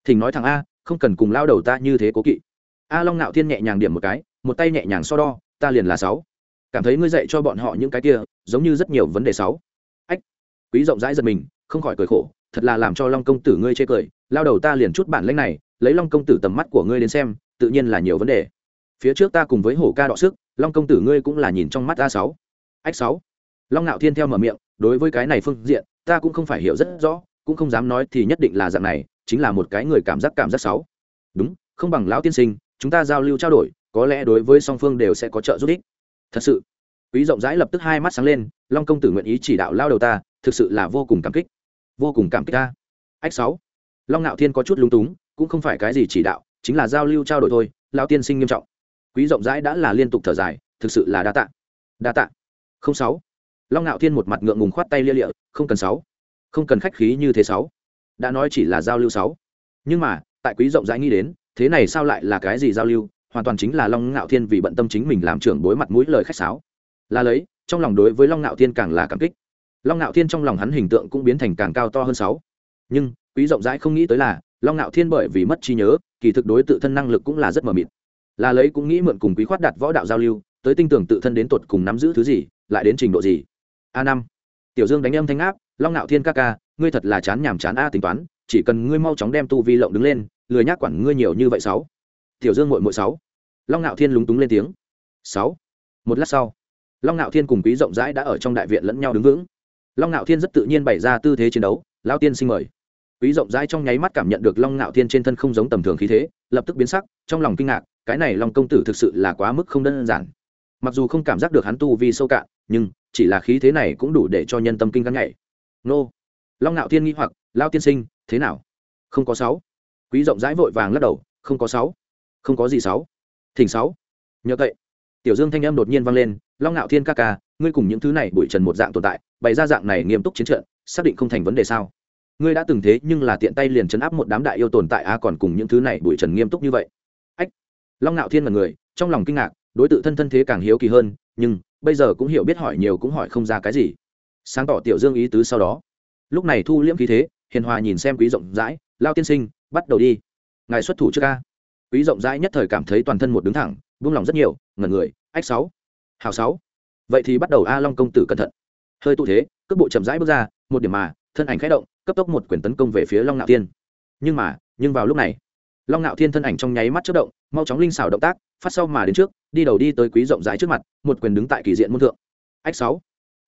thỉnh nói thằng a không cần cùng lao đầu ta như thế cố kỵ a long ngạo thiên nhẹ nhàng điểm một cái một tay nhẹ nhàng so đo ta liền là sáu cảm thấy ngươi dạy cho bọn họ những cái kia giống như rất nhiều vấn đề sáu ách quý rộng rãi giật mình không khỏi cười khổ thật là làm cho long công tử ngươi chê cười lao đầu ta liền chút bản lãnh này lấy long công tử tầm mắt của ngươi đến xem tự nhiên là nhiều vấn đề phía trước ta cùng với hổ ca đọ sức long công tử ngươi cũng là nhìn trong mắt a sáu ách sáu long ngạo thiên theo mở miệng đối với cái này phương diện ta cũng không phải hiểu rất rõ, cũng không dám nói thì nhất định là dạng này, chính là một cái người cảm giác cảm giác xấu. đúng, không bằng lão tiên sinh, chúng ta giao lưu trao đổi, có lẽ đối với song phương đều sẽ có trợ giúp ích. Thật sự, quý rộng rãi lập tức hai mắt sáng lên, long công tử nguyện ý chỉ đạo lao đầu ta, thực sự là vô cùng cảm kích. Vô cùng cảm kích ta. Ách sáu, long ngạo thiên có chút lung túng, cũng không phải cái gì chỉ đạo, chính là giao lưu trao đổi thôi lao tiên sinh nghiêm trọng. Quý rộng rãi đã là liên tục thở dài, thực sự là đa tạ. Đa tạ. Không sáu long ngạo thiên một mặt ngượng ngùng khoát tay lia lịa, không cần sáu, không cần khách khí như thế sáu. Đã nói chỉ là giao lưu sáu. Nhưng mà, tại quý rộng rãi nghĩ đến, thế này sao lại là cái gì giao lưu? Hoàn toàn chính là long ngạo thiên vì bận tâm chính mình làm trưởng bối mặt mũi lời khách sáo. Là lấy, trong lòng đối với long ngạo thiên càng là cảm kích. Long ngạo thiên trong lòng hắn hình tượng cũng biến thành càng cao to hơn sáu. Nhưng, quý rộng rãi không nghĩ tới là, long ngạo thiên bởi vì mất trí nhớ, kỳ thực đối tự thân năng lực cũng là rất mờ mịt. Là lấy cũng nghĩ mượn cùng quý khoát đặt võ đạo giao lưu, tới tinh tưởng tự thân đến tột cùng nắm giữ thứ gì, lại đến trình độ gì a năm. Tiểu dương đánh âm thanh áp, long ngạo thiên ca ca, ngươi thật là chán nhàm chán a tính toán, chỉ cần ngươi mau chóng đem tu vi lộng đứng lên, lười nhác quản ngươi nhiều như vậy sáu. Tiểu dương mội mội sáu. Long ngạo thiên lúng túng lên tiếng. Sáu. Một lát sau, long ngạo thiên cùng quý rộng rãi đã ở trong đại viện lẫn nhau đứng vững. Long ngạo thiên rất tự nhiên bày ra tư thế chiến đấu lao tiên sinh mời. Quý rộng rãi trong nháy mắt cảm nhận được long ngạo thiên trên thân không giống tầm thường khí thế, lập tức biến sắc, trong lòng kinh ngạc, cái này long công tử thực sự là quá mức không đơn giản mặc dù không cảm giác được hắn tu vi sâu cạn, nhưng chỉ là khí thế này cũng đủ để cho nhân tâm kinh ngắn nhảy. Nô. Long ngạo thiên nghĩ hoặc, lao tiên sinh, thế nào? Không có sáu. Quý rộng rãi vội vàng lắc đầu, không có sáu. Không có gì sáu. Thỉnh sáu. Nhớ vậy tiểu dương thanh âm đột nhiên vang lên, long ngạo thiên ca ca, ngươi cùng những thứ này bụi trần một dạng tồn tại, bày ra dạng này nghiêm túc chiến trận, xác định không thành vấn đề sao? Ngươi đã từng thế, nhưng là tiện tay liền chấn áp một đám đại yêu tồn tại a, còn cùng những thứ này bụi trần nghiêm túc như vậy. Ách. Long ngạo thiên là người, trong lòng kinh ngạc đối tượng thân thân thế càng hiếu kỳ hơn, nhưng bây giờ cũng hiểu biết hỏi nhiều cũng hỏi không ra cái gì. Sáng tỏ tiểu dương ý tứ sau đó. Lúc này thu liễm khí thế, hiền hòa nhìn xem quý rộng rãi, lao tiên sinh, bắt đầu đi. Ngài xuất thủ trước ca. Quý rộng rãi nhất thời cảm thấy toàn thân một đứng thẳng, buông lòng rất nhiều, ngẩn người, ách sáu, hào sáu. Vậy thì bắt đầu a long công tử cẩn thận. Hơi tụ thế, cước bộ chậm rãi bước ra, một điểm mà, thân ảnh khẽ động, cấp tốc một quyền tấn công về phía long nạo tiên. nhưng mà, nhưng vào lúc này long ngạo thiên thân ảnh trong nháy mắt chất động, mau chóng linh xảo động tác, phát sau mà đến trước, đi đầu đi tới quý rộng rãi trước mặt, một quyền đứng tại kỳ diện môn thượng. Ách sáu.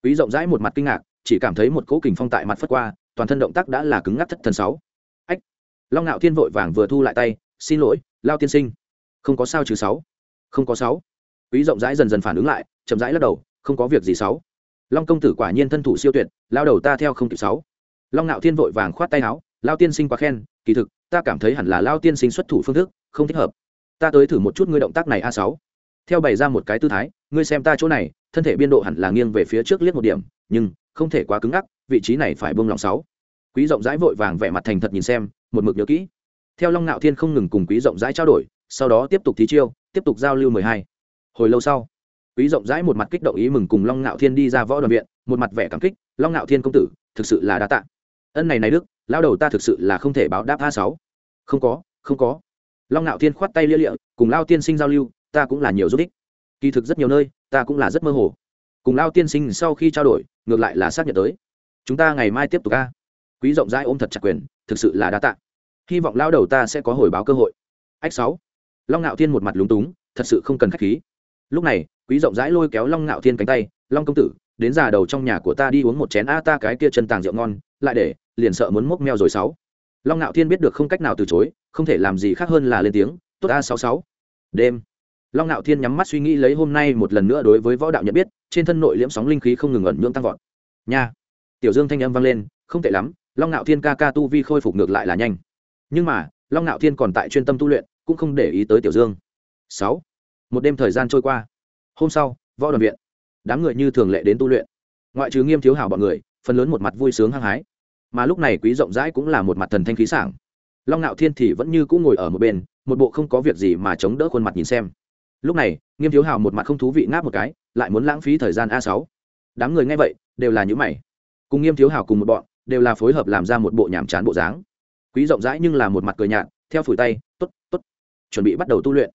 Quý rộng rãi một mặt kinh ngạc, chỉ cảm thấy một cỗ kình phong tại mặt phất qua, toàn thân động tác đã là cứng ngắc thất thần sáu. Ách. Long ngạo thiên vội vàng vừa thu lại tay, xin lỗi, lao tiên sinh. Không có sao chứ sáu. Không có sáu. Quý rộng rãi dần dần phản ứng lại, chậm rãi lắc đầu, không có việc gì sáu. Long công tử quả nhiên thân thủ siêu tuyệt, lao đầu ta theo không kịp sáu. Long ngạo thiên vội vàng khoát tay áo lao tiên sinh quá khen, kỳ thực, ta cảm thấy hẳn là lao tiên sinh xuất thủ phương thức không thích hợp. Ta tới thử một chút ngươi động tác này a sáu. Theo bày ra một cái tư thái, ngươi xem ta chỗ này, thân thể biên độ hẳn là nghiêng về phía trước liếc một điểm, nhưng không thể quá cứng ngắc, vị trí này phải bông lòng sáu. Quý rộng rãi vội vàng vẻ mặt thành thật nhìn xem, một mực nhớ kỹ. Theo long ngạo thiên không ngừng cùng quý rộng rãi trao đổi, sau đó tiếp tục thí chiêu, tiếp tục giao lưu mười hai. Hồi lâu sau, quý rộng rãi một mặt kích động ý mừng cùng long ngạo thiên đi ra võ đoàn viện, một mặt vẻ cảm kích, long ngạo thiên công tử, thực sự là đa tạng ân này này đức, lao đầu ta thực sự là không thể báo đáp a sáu. Không có không có. Long ngạo thiên khoát tay lia lịa, cùng lao tiên sinh giao lưu, ta cũng là nhiều giúp ích. Kỳ thực rất nhiều nơi, ta cũng là rất mơ hồ. Cùng lao tiên sinh sau khi trao đổi, ngược lại là xác nhận tới. Chúng ta ngày mai tiếp tục ca quý rộng rãi ôm thật chặt quyền, thực sự là đa tạ. Hy vọng lao đầu ta sẽ có hồi báo cơ hội. Ách sáu. Long ngạo thiên một mặt lúng túng, thật sự không cần k h á c h khí. Lúc này, quý rộng rãi lôi kéo long ngạo thiên cánh tay, long công tử đến già đầu trong nhà của ta đi uống một chén. A, ta cái kia chân tàng rượu ngon, lại để, liền sợ muốn mốc meo rồi sáu. Long ngạo thiên biết được không cách nào từ chối, không thể làm gì khác hơn là lên tiếng, tốt, a, sáu sáu. Đêm, long ngạo thiên nhắm mắt suy nghĩ lấy hôm nay một lần nữa đối với võ đạo nhận biết, trên thân nội liễm sóng linh khí không ngừng ẩn nhưỡng tăng vọt. Nha. Tiểu dương thanh âm vang lên, không tệ lắm, long ngạo thiên ca ca tu vi khôi phục ngược lại là nhanh. Nhưng mà, long ngạo thiên còn tại chuyên tâm tu luyện, cũng không để ý tới tiểu dương. Sáu. Một đêm thời gian trôi qua. Hôm sau, võ đoàn viện đám người như thường lệ đến tu luyện. Ngoại trừ nghiêm thiếu hảo bọn người, phần lớn một mặt vui sướng hăng hái. Mà lúc này quý rộng rãi cũng là một mặt thần thanh khí sảng. Long ngạo thiên thì vẫn như cũng ngồi ở một bên, một bộ không có việc gì mà chống đỡ khuôn mặt nhìn xem. Lúc này, nghiêm thiếu hào một mặt không thú vị ngáp một cái, lại muốn lãng phí thời gian a sáu. Đám người nghe vậy, đều là những mày. Cùng nghiêm thiếu hào cùng một bọn, đều là phối hợp làm ra một bộ nhàm chán bộ dáng. Quý rộng rãi nhưng là một mặt cười nhạt, theo phủi tay t ố t t ố t chuẩn bị bắt đầu tu luyện.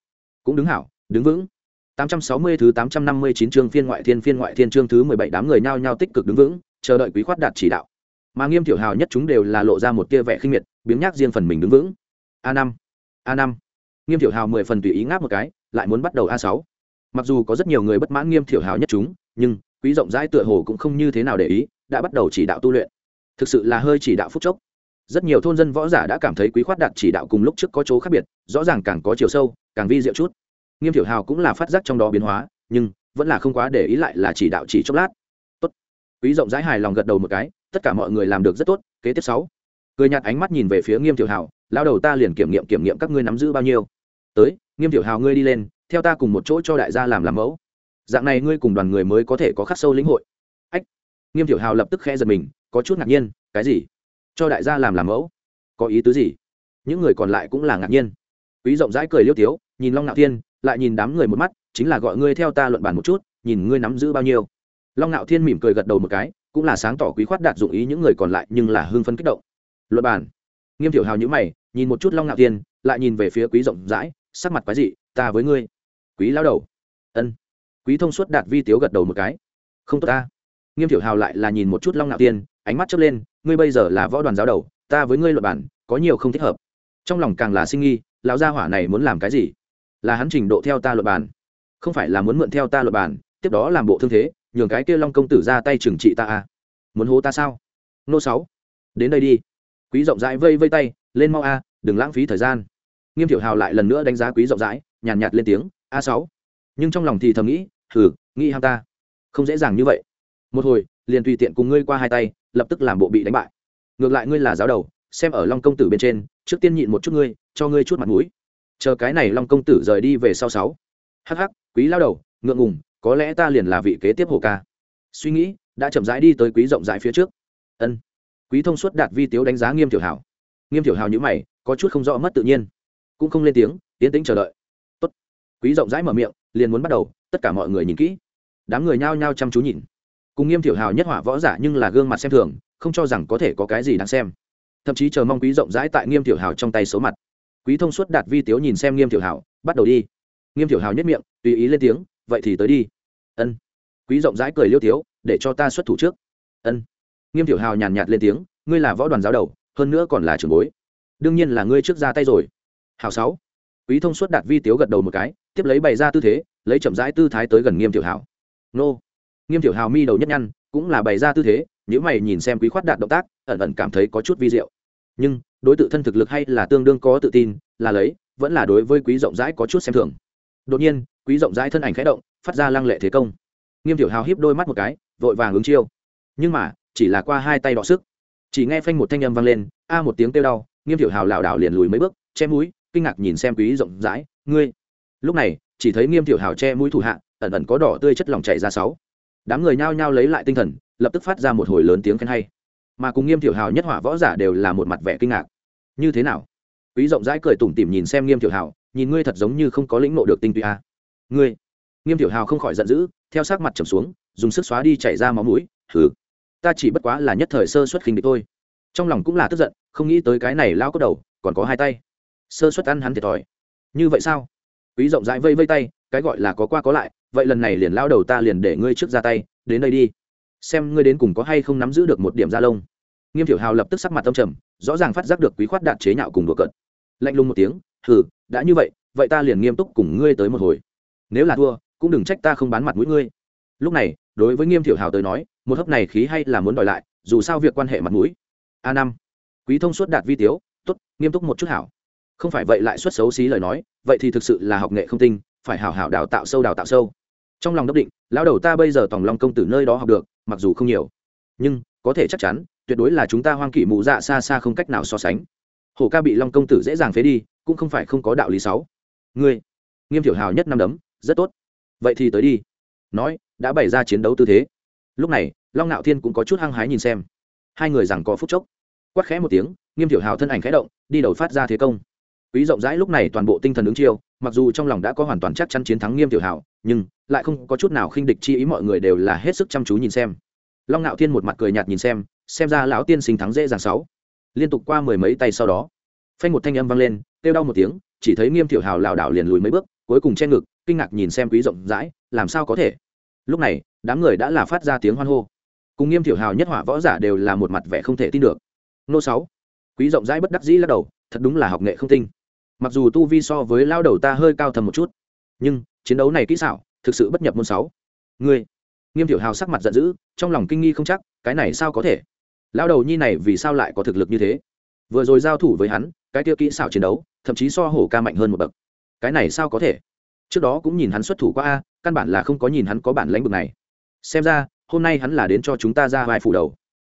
Cũng đứng hảo, đứng vững. 860 thứ 859 chương phiên ngoại thiên phiên ngoại thiên chương thứ 17 đám người nhao nhao tích cực đứng vững, chờ đợi quý khoát đạt chỉ đạo. Mà Nghiêm Tiểu Hào nhất chúng đều là lộ ra một tia vẻ khinh miệt, biếng nhác riêng phần mình đứng vững. A5, A5. Nghiêm Tiểu Hào 10 phần tùy ý ngáp một cái, lại muốn bắt đầu A6. Mặc dù có rất nhiều người bất mãn Nghiêm Tiểu Hào nhất chúng, nhưng quý rộng rãi tựa hồ cũng không như thế nào để ý, đã bắt đầu chỉ đạo tu luyện. Thực sự là hơi chỉ đạo phút chốc rất nhiều thôn dân võ giả đã cảm thấy quý khoát đạt chỉ đạo cùng lúc trước có chỗ khác biệt rõ ràng càng có chiều sâu càng vi diệu chút nghiêm thiểu hào cũng là phát giác trong đó biến hóa, nhưng vẫn là không quá để ý lại là chỉ đạo chỉ chốc lát. Tốt. Quý rộng rãi hài lòng gật đầu một cái, tất cả mọi người làm được rất tốt, kế tiếp sáu. Cười nhạt ánh mắt nhìn về phía nghiêm thiểu hào lao đầu ta liền kiểm nghiệm kiểm nghiệm các ngươi nắm giữ bao nhiêu? Tới, nghiêm thiểu hào ngươi đi lên, theo ta cùng một chỗ cho đại gia làm làm mẫu. Dạng này ngươi cùng đoàn người mới có thể có khắc sâu lĩnh hội. Ách. Nghiêm thiểu hào lập tức khẽ giật mình, có chút ngạc nhiên, cái gì? Cho đại gia làm làm mẫu? Có ý tứ gì? Những người còn lại cũng là ngạc nhiên. Quý rộng rãi cười liêu tiếu, nhìn long ngạo thiên lại nhìn đám người một mắt, chính là gọi ngươi theo ta luận bàn một chút, nhìn ngươi nắm giữ bao nhiêu. Long ngạo thiên mỉm cười gật đầu một cái, cũng là sáng tỏ quý khoát đạt dụng ý những người còn lại, nhưng là hưng phấn kích động. Luận bàn. Nghiêm tiểu hào nhữ mày, nhìn một chút long ngạo thiên, lại nhìn về phía quý rộng rãi, sắc mặt quái dị, ta với ngươi. Quý lao đầu. Ân. Quý thông suốt đạt vi tiếu gật đầu một cái. Không tốt ta. Nghiêm tiểu hào lại là nhìn một chút long ngạo thiên, ánh mắt chớp lên, ngươi bây giờ là võ đoàn giáo đầu, ta với ngươi luận bản có nhiều không thích hợp. Trong lòng càng là sinh nghi, lão gia hỏa này muốn làm cái gì? Là hắn trình độ theo ta luật bàn. Không phải là muốn mượn theo ta luật bàn tiếp đó làm bộ thương thế nhường cái kia long công tử ra tay trừng trị ta à? Muốn hố ta sao? Nô sáu đến đây đi. Quý rộng rãi vây vây tay lên mau a đừng lãng phí thời gian. Nghiêm thiểu hào lại lần nữa đánh giá quý rộng rãi nhàn nhạt, nhạt lên tiếng a sáu. Nhưng trong lòng thì thầm nghĩ thử nghĩ ham ta. Không dễ dàng như vậy. Một hồi liền tùy tiện cùng ngươi qua hai tay lập tức làm bộ bị đánh bại. Ngược lại ngươi là giáo đầu xem ở long công tử bên trên trước tiên nhịn một chút ngươi cho ngươi chút mặt mũi chờ cái này long công tử rời đi về sau sáu. Hắc hắc, quý lao đầu, ngượng ngùng, có lẽ ta liền là vị kế tiếp hồ ca. Suy nghĩ, đã chậm rãi đi tới quý rộng rãi phía trước. Ân. Quý thông suốt đạt vi tiếu đánh giá nghiêm tiểu hảo. Nghiêm tiểu hảo nhữ mày, có chút không rõ mất tự nhiên. Cũng không lên tiếng tiến tĩnh chờ đợi. Tốt. Quý rộng rãi mở miệng, liền muốn bắt đầu, tất cả mọi người nhìn kỹ. Đám người nhao nhao chăm chú nhìn. Cùng nghiêm tiểu hào nhất hỏa võ giả nhưng là gương mặt xem thường, không cho rằng có thể có cái gì đáng xem. Thậm chí chờ mong quý rộng rãi tại nghiêm tiểu hào trong tay số mặt quý thông suốt đạt vi tiếu nhìn xem nghiêm tiểu hào, bắt đầu đi. Nghiêm tiểu hào nhất miệng, tùy ý lên tiếng, vậy thì tới đi. Ân. Quý rộng rãi cười liêu tiếu, để cho ta xuất thủ trước. Ân. Nghiêm tiểu hào nhàn nhạt lên tiếng, ngươi là võ đoàn giáo đầu, hơn nữa còn là trưởng bối. Đương nhiên là ngươi trước ra tay rồi. Hào sáu. Quý thông suốt đạt vi tiếu gật đầu một cái, tiếp lấy bày ra tư thế, lấy chậm rãi tư thái tới gần nghiêm tiểu hào. Nô. Nghiêm tiểu hào mi đầu nhất nhăn, cũng là bày ra tư thế nếu mày nhìn xem quý khoát đạt động tác, ẩn ẩn cảm thấy có chút vi diệu. Nhưng đối tự thân thực lực hay là tương đương có tự tin, là lấy, vẫn là đối với quý rộng rãi có chút xem thường. Đột nhiên, quý rộng rãi thân ảnh khẽ động, phát ra lăng lệ thế công. Nghiêm tiểu hào híp đôi mắt một cái, vội vàng ứng chiêu. Nhưng mà, chỉ là qua hai tay đọ sức. Chỉ nghe phanh một thanh âm vang lên, a một tiếng kêu đau, nghiêm tiểu hào lảo đảo liền lùi mấy bước, che mũi, kinh ngạc nhìn xem quý rộng rãi, ngươi? Lúc này, chỉ thấy nghiêm tiểu hào che mũi thủ hạ, ẩn ẩn có đỏ tươi chất lỏng chảy ra sáu. Đám người nhao nhao lấy lại tinh thần, lập tức phát ra một hồi lớn tiếng khen hay. Mà cùng nghiêm tiểu hào nhất hỏa võ giả đều là một mặt vẻ kinh ngạc như thế nào? Quý rộng rãi cười tủm tỉm nhìn xem nghiêm tiểu hào, nhìn ngươi thật giống như không có lĩnh nộ được tinh túy a ngươi. Nghiêm tiểu hào không khỏi giận dữ, theo sát mặt trầm xuống, dùng sức xóa đi chảy ra máu mũi, hừ. Ta chỉ bất quá là nhất thời sơ xuất khinh địch thôi. Trong lòng cũng là tức giận, không nghĩ tới cái này lao có đầu, còn có hai tay. Sơ xuất ăn hắn thiệt thòi. Như vậy sao? Quý rộng rãi vây vây tay, cái gọi là có qua có lại, vậy lần này liền lao đầu ta liền để ngươi trước ra tay, đến đây đi. Xem ngươi đến cùng có hay không nắm giữ được một điểm da lông nghiêm thiểu hào lập tức sắc mặt tâm trầm, rõ ràng phát giác được quý khoát đạt chế nhạo cùng đùa cợt. Lạnh lùng một tiếng, hừ, đã như vậy vậy ta liền nghiêm túc cùng ngươi tới một hồi. Nếu là thua, cũng đừng trách ta không bán mặt mũi ngươi. Lúc này, đối với nghiêm thiểu hào tới nói, một hấp này khí hay là muốn đòi lại, dù sao việc quan hệ mặt mũi. A năm. Quý thông suốt đạt vi tiếu t ố t nghiêm túc một chút hảo. Không phải vậy lại xuất xấu xí lời nói, vậy thì thực sự là học nghệ không tinh, phải hảo hảo đào tạo sâu đào tạo sâu. Trong lòng đốc định, lão đầu ta bây giờ tòng long công tử nơi đó học được, mặc dù không nhiều, nhưng có thể chắc chắn tuyệt đối là chúng ta hoang kỷ mụ dạ xa xa không cách nào so sánh. Hổ ca bị long công tử dễ dàng phế đi, cũng không phải không có đạo lý sáu. Ngươi, nghiêm thiểu hào nhất năm đấm, rất tốt. Vậy thì tới đi. Nói, đã bày ra chiến đấu tư thế. Lúc này, long ngạo thiên cũng có chút hăng hái nhìn xem. Hai người rằng có phút chốc. Quát khẽ một tiếng, nghiêm thiểu hào thân ảnh khẽ động, đi đầu phát ra thế công. Quý rộng rãi lúc này toàn bộ tinh thần ứng chiêu, mặc dù trong lòng đã có hoàn toàn chắc chắn chiến thắng nghiêm tiểu hảo nhưng lại không có chút nào khinh địch chi ý mọi người đều là hết sức chăm chú nhìn xem. Long ngạo thiên một mặt cười nhạt nhìn xem xem ra lão tiên sinh thắng dễ dàng sáu. Liên tục qua mười mấy tay sau đó, phanh một thanh âm vang lên, kêu đau một tiếng, chỉ thấy nghiêm tiểu hào lảo đảo liền lùi mấy bước, cuối cùng che ngực, kinh ngạc nhìn xem quý rộng rãi, làm sao có thể. Lúc này, đám người đã là phát ra tiếng hoan hô. Cùng nghiêm tiểu hào nhất hỏa võ giả đều là một mặt vẻ không thể tin được. Nô sáu. Quý rộng rãi bất đắc dĩ lắc đầu, thật đúng là học nghệ không tinh. Mặc dù tu vi so với lao đầu ta hơi cao thầm một chút, nhưng chiến đấu này kỹ xảo, thực sự bất nhập môn sáu. Ngươi. Nghiêm tiểu hào sắc mặt giận dữ, trong lòng kinh nghi không chắc, cái này sao có thể? Lao đầu nhi này vì sao lại có thực lực như thế? Vừa rồi giao thủ với hắn cái tiêu kỹ xảo chiến đấu thậm chí so hổ ca mạnh hơn một bậc. Cái này sao có thể? Trước đó cũng nhìn hắn xuất thủ qua a căn bản là không có nhìn hắn có bản lãnh bực này. Xem ra hôm nay hắn là đến cho chúng ta ra vai phủ đầu.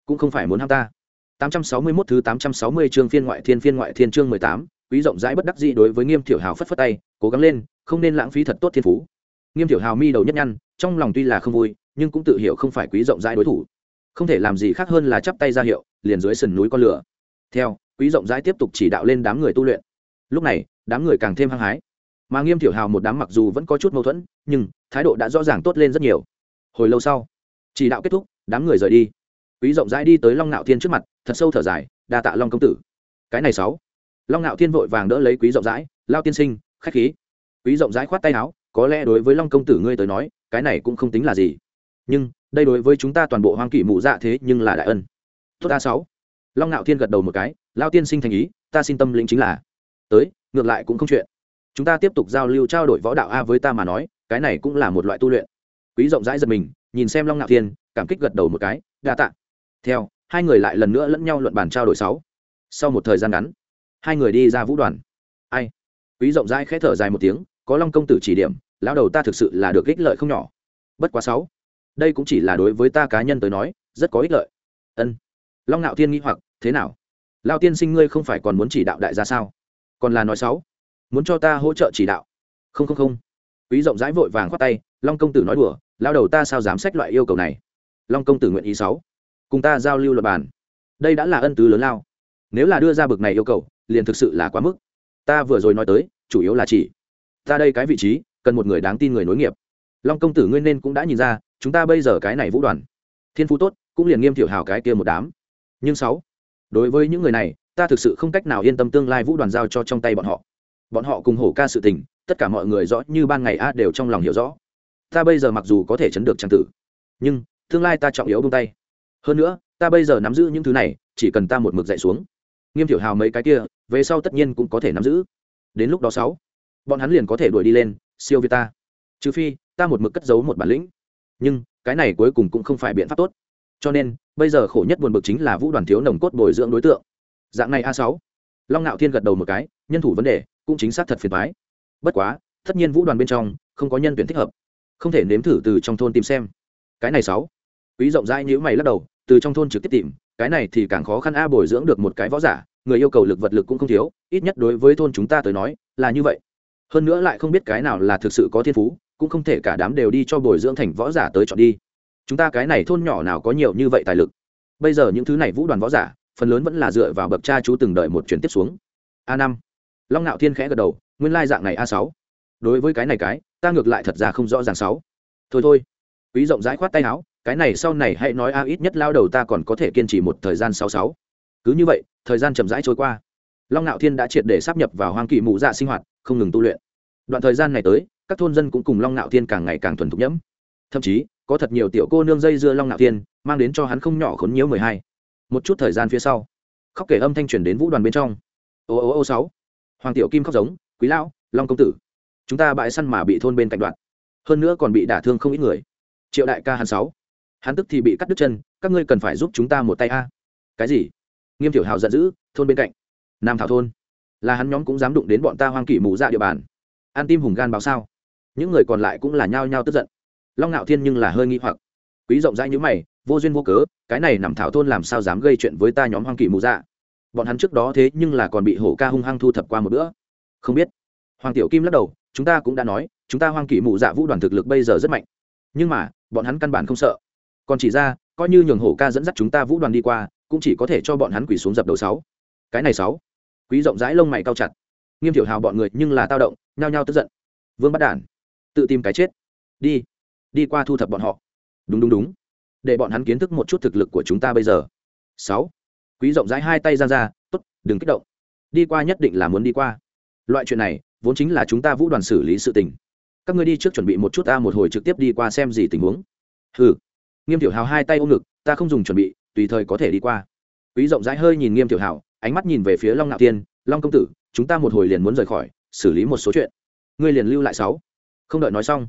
Cũng không phải muốn ham ta. 861 thứ 860 chương phiên ngoại thiên phiên ngoại thiên chương 18, quý rộng rãi bất đắc dĩ đối với Nghiêm Thiểu Hào phất phất tay, cố gắng lên, không nên lãng phí thật tốt thiên phú. Nghiêm Thiểu Hào mi đầu nhất nhăn, trong lòng tuy là không vui, nhưng cũng tự hiểu không phải quý rộng rãi đối thủ. Không thể làm gì khác hơn là chắp tay ra hiệu, liền dưới sườn núi con lửa. Theo, quý rộng rãi tiếp tục chỉ đạo lên đám người tu luyện. Lúc này, đám người càng thêm hăng hái. mà nghiêm thiểu hào một đám mặc dù vẫn có chút mâu thuẫn nhưng thái độ đã rõ ràng tốt lên rất nhiều hồi lâu sau chỉ đạo kết thúc đám người rời đi quý rộng rãi đi tới long Nạo thiên trước mặt thật sâu thở dài đa tạ long công tử cái này sáu long Nạo thiên vội vàng đỡ lấy quý rộng rãi lao tiên sinh khách khí quý rộng rãi khoát tay áo có lẽ đối với long công tử ngươi tới nói cái này cũng không tính là gì nhưng đây đối với chúng ta toàn bộ hoang kỷ mụ dạ thế nhưng là đại ân. Tốt a sáu. Long ngạo thiên gật đầu một cái, lao tiên sinh thành ý, ta xin tâm lĩnh chính là. Tới, ngược lại cũng không chuyện. Chúng ta tiếp tục giao lưu trao đổi võ đạo a với ta mà nói, cái này cũng là một loại tu luyện. Quý rộng rãi giật mình, nhìn xem long ngạo thiên, cảm kích gật đầu một cái, đa tạ. Theo, hai người lại lần nữa lẫn nhau luận bàn trao đổi sáu. Sau một thời gian ngắn, hai người đi ra vũ đoàn. Ai? Quý rộng rãi khẽ thở dài một tiếng, có long công tử chỉ điểm, lão đầu ta thực sự là được ích lợi không nhỏ. Bất quá sáu đây cũng chỉ là đối với ta cá nhân tới nói, rất có ích lợi. Ân. Long ngạo thiên nghĩ hoặc, thế nào? Lao tiên sinh ngươi không phải còn muốn chỉ đạo đại gia sao? Còn là nói sáu muốn cho ta hỗ trợ chỉ đạo? Không không không. Quý rộng rãi vội vàng khoát tay, long công tử nói đùa, lao đầu ta sao dám sách loại yêu cầu này? Long công tử nguyện ý sáu cùng ta giao lưu luật bàn. Đây đã là ân tứ lớn lao. Nếu là đưa ra bực này yêu cầu, liền thực sự là quá mức. Ta vừa rồi nói tới, chủ yếu là chỉ. Ta đây cái vị trí, cần một người đáng tin người nối nghiệp. Long công tử ngươi nên cũng đã nhìn ra chúng ta bây giờ cái này vũ đoàn. Thiên phú tốt, cũng liền nghiêm thiểu hào cái kia một đám. Nhưng sáu, đối với những người này, ta thực sự không cách nào yên tâm tương lai vũ đoàn giao cho trong tay bọn họ. Bọn họ cùng hổ ca sự tình, tất cả mọi người rõ như ban ngày a đều trong lòng hiểu rõ. Ta bây giờ mặc dù có thể chấn được trang tử, nhưng tương lai ta trọng yếu bông tay. Hơn nữa, ta bây giờ nắm giữ những thứ này, chỉ cần ta một mực dạy xuống. Nghiêm thiểu hào mấy cái kia, về sau tất nhiên cũng có thể nắm giữ. Đến lúc đó sáu, bọn hắn liền có thể đuổi đi lên, siêu việt ta. Trừ phi, ta một mực cất giấu một bản lĩnh nhưng cái này cuối cùng cũng không phải biện pháp tốt. Cho nên, bây giờ khổ nhất buồn bực chính là vũ đoàn thiếu nồng cốt bồi dưỡng đối tượng. Dạng này a sáu. Long ngạo thiên gật đầu một cái, nhân thủ vấn đề cũng chính xác thật phiền thoái bất quá, tất nhiên vũ đoàn bên trong không có nhân tuyển thích hợp. Không thể nếm thử từ trong thôn tìm xem. Cái này sáu. Quý rộng rãi nhữ mày lắc đầu, từ trong thôn trực tiếp tìm, cái này thì càng khó khăn a bồi dưỡng được một cái võ giả, người yêu cầu lực vật lực cũng không thiếu, ít nhất đối với thôn chúng ta tới nói là như vậy. Hơn nữa lại không biết cái nào là thực sự có thiên phú cũng không thể cả đám đều đi cho bồi dưỡng thành võ giả tới chọn đi. Chúng ta cái này thôn nhỏ nào có nhiều như vậy tài lực? Bây giờ những thứ này vũ đoàn võ giả, phần lớn vẫn là dựa vào bậc cha chú từng đợi một chuyển tiếp xuống. A năm. Long ngạo thiên khẽ gật đầu, nguyên lai dạng này a sáu. Đối với cái này cái, ta ngược lại thật ra không rõ ràng sáu. Thôi thôi. Quý rộng rãi khoát tay áo, cái này sau này hãy nói a ít nhất lao đầu ta còn có thể kiên trì một thời gian sáu sáu. Cứ như vậy, thời gian chậm rãi trôi qua. Long ngạo thiên đã triệt để sắp nhập vào hoang kỳ mụ dạ sinh hoạt, không ngừng tu luyện. Đoạn thời gian này tới các thôn dân cũng cùng long ngạo thiên càng ngày càng thuần thục nhẫm. Thậm chí, có thật nhiều tiểu cô nương dây dưa long ngạo thiên, mang đến cho hắn không nhỏ khốn nhiễu mười hai. Một chút thời gian phía sau, khóc kể âm thanh truyền đến vũ đoàn bên trong. Ô ô ô sáu, hoàng tiểu kim khóc giống, quý lão, long công tử, chúng ta bại săn mà bị thôn bên cạnh đoạn, hơn nữa còn bị đả thương không ít người. Triệu đại ca hắn sáu, hắn tức thì bị cắt đứt chân, các ngươi cần phải giúp chúng ta một tay a. Cái gì? Nghiêm tiểu hào giận dữ, thôn bên cạnh, nam thảo thôn, là hắn nhóm cũng dám đụng đến bọn ta hoang kỷ mù dạ địa bàn. An tim hùng gan báo sao? Những người còn lại cũng là nhao nhao tức giận. Long ngạo thiên nhưng là hơi nghi hoặc. Quý rộng rãi như mày, vô duyên vô cớ, cái này nằm thảo thôn làm sao dám gây chuyện với ta nhóm hoang kỷ mù dạ? Bọn hắn trước đó thế nhưng là còn bị hổ ca hung hăng thu thập qua một bữa. Không biết. Hoàng tiểu kim lắc đầu, chúng ta cũng đã nói, chúng ta hoang kỷ mù dạ vũ đoàn thực lực bây giờ rất mạnh. Nhưng mà, bọn hắn căn bản không sợ. Còn chỉ ra, coi như nhường hổ ca dẫn dắt chúng ta vũ đoàn đi qua, cũng chỉ có thể cho bọn hắn quỳ xuống dập đầu sáu. Cái này sáu. Quý rộng rãi lông mày cao chặt. Nghiêm thiểu hào bọn người nhưng là tao động, nhao nhao tức giận. Vương bắt đản tự tìm cái chết. Đi đi qua thu thập bọn họ. Đúng đúng đúng. Để bọn hắn kiến thức một chút thực lực của chúng ta bây giờ. Sáu. Quý rộng rãi hai tay ra ra, tốt, đừng kích động. Đi qua nhất định là muốn đi qua. Loại chuyện này, vốn chính là chúng ta vũ đoàn xử lý sự tình. Các ngươi đi trước chuẩn bị một chút ta một hồi trực tiếp đi qua xem gì tình huống. Hừ. Nghiêm tiểu hào hai tay ôm ngực, ta không dùng chuẩn bị, tùy thời có thể đi qua. Quý rộng rãi hơi nhìn nghiêm tiểu hào, ánh mắt nhìn về phía long ngạo tiên, long công tử, chúng ta một hồi liền muốn rời khỏi, xử lý một số chuyện. Ngươi liền lưu lại sáu không đợi nói xong,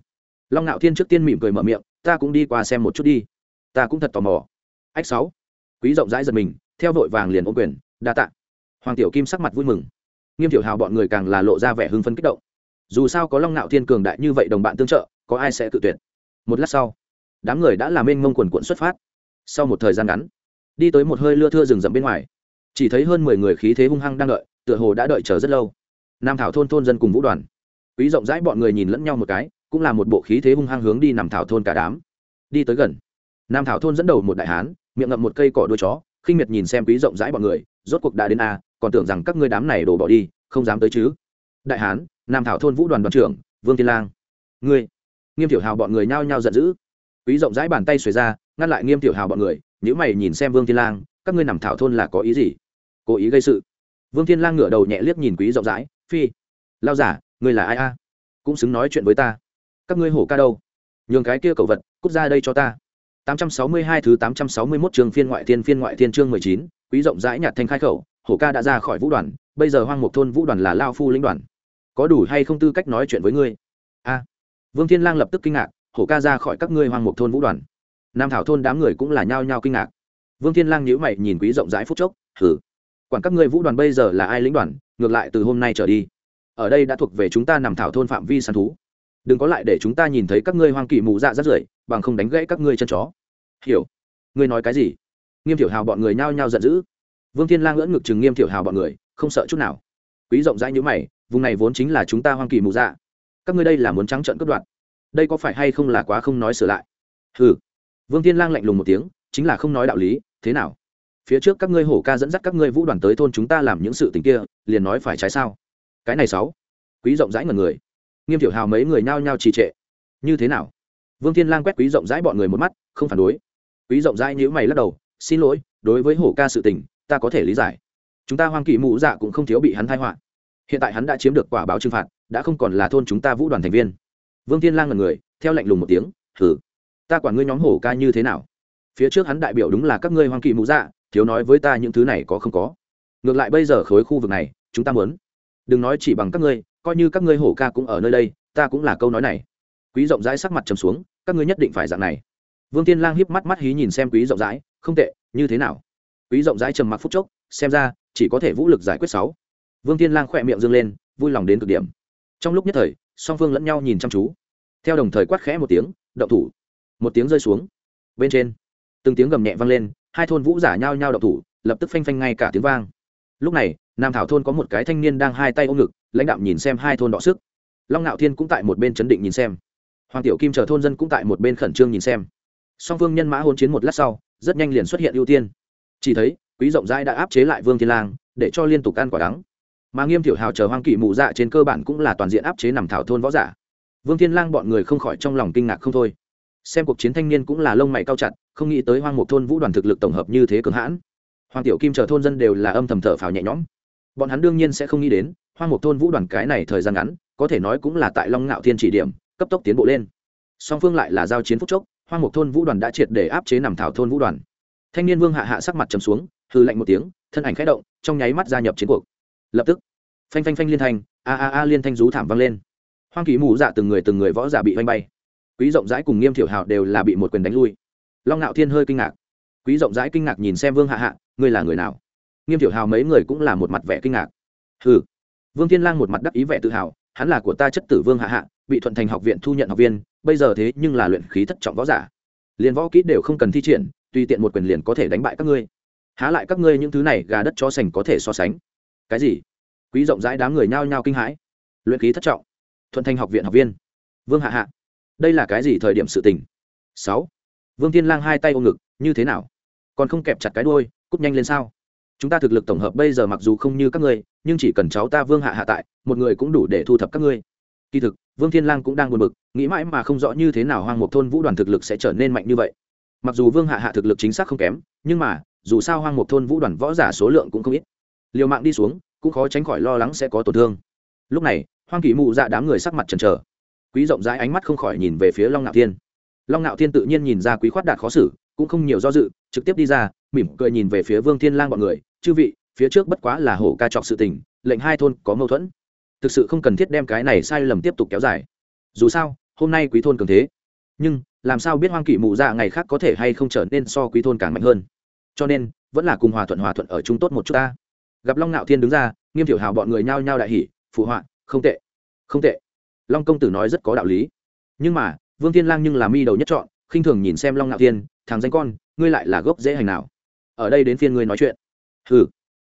long ngạo thiên trước tiên mỉm cười mở miệng, ta cũng đi qua xem một chút đi. Ta cũng thật tò mò. Ách sáu, quý rộng rãi giật mình, theo vội vàng liền ôm quyền, đa tạ. Hoàng tiểu kim sắc mặt vui mừng. Nghiêm tiểu hào bọn người càng là lộ ra vẻ hưng phấn kích động. Dù sao có long ngạo thiên cường đại như vậy đồng bạn tương trợ, có ai sẽ tự tuyệt? Một lát sau, đám người đã làm mênh mông quần cuộn xuất phát. Sau một thời gian ngắn, đi tới một hơi lưa thưa rừng rậm bên ngoài, chỉ thấy hơn mười người khí thế hung hăng đang đợi, tựa hồ đã đợi chờ rất lâu. Nam thảo thôn thôn dân cùng vũ đoàn quý rộng rãi bọn người nhìn lẫn nhau một cái, cũng là một bộ khí thế hung hăng hướng đi nằm thảo thôn cả đám. Đi tới gần. Nam thảo thôn dẫn đầu một đại hán, miệng ngậm một cây cỏ đuôi chó, khinh miệt nhìn xem quý rộng rãi bọn người, rốt cuộc đã đến a còn tưởng rằng các ngươi đám này đổ bỏ đi, không dám tới chứ. Đại hán, nam thảo thôn vũ đoàn đoàn trưởng, vương thiên lang. Ngươi. Nghiêm tiểu hào bọn người nhao nhao giận dữ. Quý rộng rãi bàn tay xuề ra, ngăn lại nghiêm tiểu hào bọn người nếu mày nhìn xem vương thiên lang, các ngươi nằm thảo thôn là có ý gì? Cố ý gây sự. Vương thiên lang ngửa đầu nhẹ liếc nhìn quý rộng rãi, phi. Lao giả ngươi là ai a cũng xứng nói chuyện với ta các ngươi hổ ca đâu nhường cái kia cầu vật cút ra đây cho ta 862 thứ 861 trường phiên ngoại thiên phiên ngoại thiên chương 19, quý rộng rãi nhạt thanh khai khẩu, hổ ca đã ra khỏi vũ đoàn, bây giờ hoang mục thôn vũ đoàn là lao phu lĩnh đoàn. Có đủ hay không tư cách nói chuyện với ngươi? A. Vương Thiên Lang lập tức kinh ngạc, hổ ca ra khỏi các ngươi hoang mục thôn vũ đoàn. Nam thảo thôn đám người cũng là nhao nhao kinh ngạc. Vương Thiên Lang nhíu mày nhìn quý rộng rãi phút chốc, hừ. Quản các ngươi vũ đoàn bây giờ là ai lĩnh đoàn, ngược lại từ hôm nay trở đi, ở đây đã thuộc về chúng ta nằm thảo thôn phạm vi săn thú. Đừng có lại để chúng ta nhìn thấy các ngươi hoang kỳ mù dạ rất rưởi, bằng không đánh gãy các ngươi chân chó. Hiểu. Ngươi nói cái gì? Nghiêm tiểu hào bọn người nhao nhao giận dữ. Vương thiên lang ngỡ ngực chừng nghiêm tiểu hào bọn người, không sợ chút nào. Quý rộng rãi như mày, vùng này vốn chính là chúng ta hoang kỳ mù dạ. Các ngươi đây là muốn trắng trợn cướp đoạt. Đây có phải hay không là quá không nói sửa lại? Hừ. Vương thiên lang lạnh lùng một tiếng, chính là không nói đạo lý, thế nào? Phía trước các ngươi hổ ca dẫn dắt các ngươi vũ đoàn tới thôn chúng ta làm những sự tình kia, liền nói phải trái sao? Cái này sáu. Quý rộng rãi ngần người. Nghiêm thiểu hào mấy người nhao nhao trì trệ. Như thế nào? Vương thiên lang quét quý rộng rãi bọn người một mắt, không phản đối. Quý rộng rãi nhíu mày lắc đầu, xin lỗi, đối với hổ ca sự tình, ta có thể lý giải. Chúng ta hoang kỳ mụ dạ cũng không thiếu bị hắn thai họa. Hiện tại hắn đã chiếm được quả báo trừng phạt, đã không còn là thôn chúng ta vũ đoàn thành viên. Vương thiên lang ngần người, theo lệnh lùng một tiếng thử ta quản ngươi nhóm hổ ca như thế nào? Phía trước hắn đại biểu đúng là các ngươi hoang kỳ mụ dạ thiếu nói với ta những thứ này có không có. Ngược lại bây giờ khối khu vực này, chúng ta muốn đừng nói chỉ bằng các ngươi, coi như các ngươi hổ ca cũng ở nơi đây, ta cũng là câu nói này. Quý rộng rãi sắc mặt trầm xuống, các ngươi nhất định phải dạng này. Vương tiên lang hiếp mắt mắt hí nhìn xem quý rộng rãi, không tệ, như thế nào? Quý rộng rãi trầm mặc phút chốc, xem ra, chỉ có thể vũ lực giải quyết sáu. Vương tiên lang khỏe miệng dâng lên, vui lòng đến cực điểm. Trong lúc nhất thời, song phương lẫn nhau nhìn chăm chú. Theo đồng thời quát khẽ một tiếng, động thủ. Một tiếng rơi xuống. Bên trên, từng tiếng gầm nhẹ vang lên, hai thôn vũ giả nhau nhau động thủ, lập tức phanh phanh ngay cả tiếng vang. Lúc này nam thảo thôn có một cái thanh niên đang hai tay ôm ngực, lãnh đạo nhìn xem hai thôn đọ sức. Long ngạo thiên cũng tại một bên chấn định nhìn xem. Hoàng tiểu kim chờ thôn dân cũng tại một bên khẩn trương nhìn xem. Song phương nhân mã hôn chiến một lát sau, rất nhanh liền xuất hiện ưu tiên. Chỉ thấy, quý rộng rãi đã áp chế lại vương thiên lang, để cho liên tục ăn quả đắng. Mà nghiêm tiểu hào chờ hoang kỵ mù dạ trên cơ bản cũng là toàn diện áp chế nằm thảo thôn võ giả. Vương thiên lang bọn người không khỏi trong lòng kinh ngạc không thôi. Xem cuộc chiến thanh niên cũng là lông mày cao chặt, không nghĩ tới hoang một thôn vũ đoàn thực lực tổng hợp như thế cường hãn. Hoàng tiểu kim chờ thôn dân đều là âm thầm thở phào nhẹ nhõm bọn hắn đương nhiên sẽ không nghĩ đến hoa mục thôn vũ đoàn cái này thời gian ngắn, có thể nói cũng là tại long ngạo thiên chỉ điểm, cấp tốc tiến bộ lên. Song phương lại là giao chiến phúc chốc hoa mục thôn vũ đoàn đã triệt để áp chế nằm thảo thôn vũ đoàn. Thanh niên vương hạ hạ sắc mặt trầm xuống hư lạnh một tiếng, thân ảnh khẽ động, trong nháy mắt gia nhập chiến cuộc. Lập tức, phanh phanh phanh liên thanh, a a a liên thanh rú thảm vang lên. Hoang kỳ mù dạ từng người từng người võ giả bị vanh bay. Quý rộng rãi cùng nghiêm thiểu hào đều là bị một quyền đánh lui. Long ngạo thiên hơi kinh ngạc. Quý rộng rãi kinh ngạc nhìn xem vương hạ hạ, ngươi là người nào? Nghiêm Tiểu hào mấy người cũng là một mặt vẻ kinh ngạc. Ừ vương thiên lang một mặt đắc ý vẻ tự hào, hắn là của ta chất tử vương hạ hạ, bị thuận thành học viện thu nhận học viên, bây giờ thế nhưng là luyện khí thất trọng võ giả. Liền võ kỹ đều không cần thi triển, tùy tiện một quyền liền có thể đánh bại các ngươi. Há lại các ngươi những thứ này gà đất cho sành có thể so sánh. Cái gì? Quý rộng rãi đám người nhao nhao kinh hãi. Luyện khí thất trọng, thuận thành học viện học viên. Vương hạ hạ, đây là cái gì thời điểm sự tình? Sáu. Vương thiên lang hai tay ôm ngực, như thế nào? Còn không kẹp chặt cái đuôi, cút nhanh lên sao? Chúng ta thực lực tổng hợp bây giờ mặc dù không như các ngươi, nhưng chỉ cần cháu ta vương hạ hạ tại, một người cũng đủ để thu thập các ngươi. Kỳ thực, vương thiên lang cũng đang buồn bực, nghĩ mãi mà không rõ như thế nào hoang mục thôn vũ đoàn thực lực sẽ trở nên mạnh như vậy. Mặc dù vương hạ hạ thực lực chính xác không kém, nhưng mà, dù sao hoang mục thôn vũ đoàn võ giả số lượng cũng không ít. Liều mạng đi xuống, cũng khó tránh khỏi lo lắng sẽ có tổn thương. Lúc này, hoang kỳ mụ dạ đám người sắc mặt chần chờ. Quý rộng rãi ánh mắt không khỏi nhìn về phía long ngạo thiên. Long ngạo thiên tự nhiên nhìn ra quý khoát đạt khó xử, cũng không nhiều do dự, trực tiếp đi ra mỉm cười nhìn về phía vương thiên lang bọn người, chư vị, phía trước bất quá là hổ ca trọc sự tình, lệnh hai thôn có mâu thuẫn. Thực sự không cần thiết đem cái này sai lầm tiếp tục kéo dài. Dù sao, hôm nay quý thôn cường thế. Nhưng, làm sao biết hoang kỷ mụ dạ ngày khác có thể hay không trở nên so quý thôn càng mạnh hơn? Cho nên, vẫn là cùng hòa thuận hòa thuận ở chung tốt một chút ta. Gặp long ngạo thiên đứng ra, nghiêm thiểu hào bọn người nhao nhao đại hỉ, phụ họa, không tệ. Không tệ. Long công tử nói rất có đạo lý. Nhưng mà, vương thiên lang nhưng là mi đầu nhất chọn khinh thường nhìn xem long ngạo thiên, thằng danh con, ngươi lại là gốc dễ hành nào? Ở đây đến phiên ngươi nói chuyện. Hừ.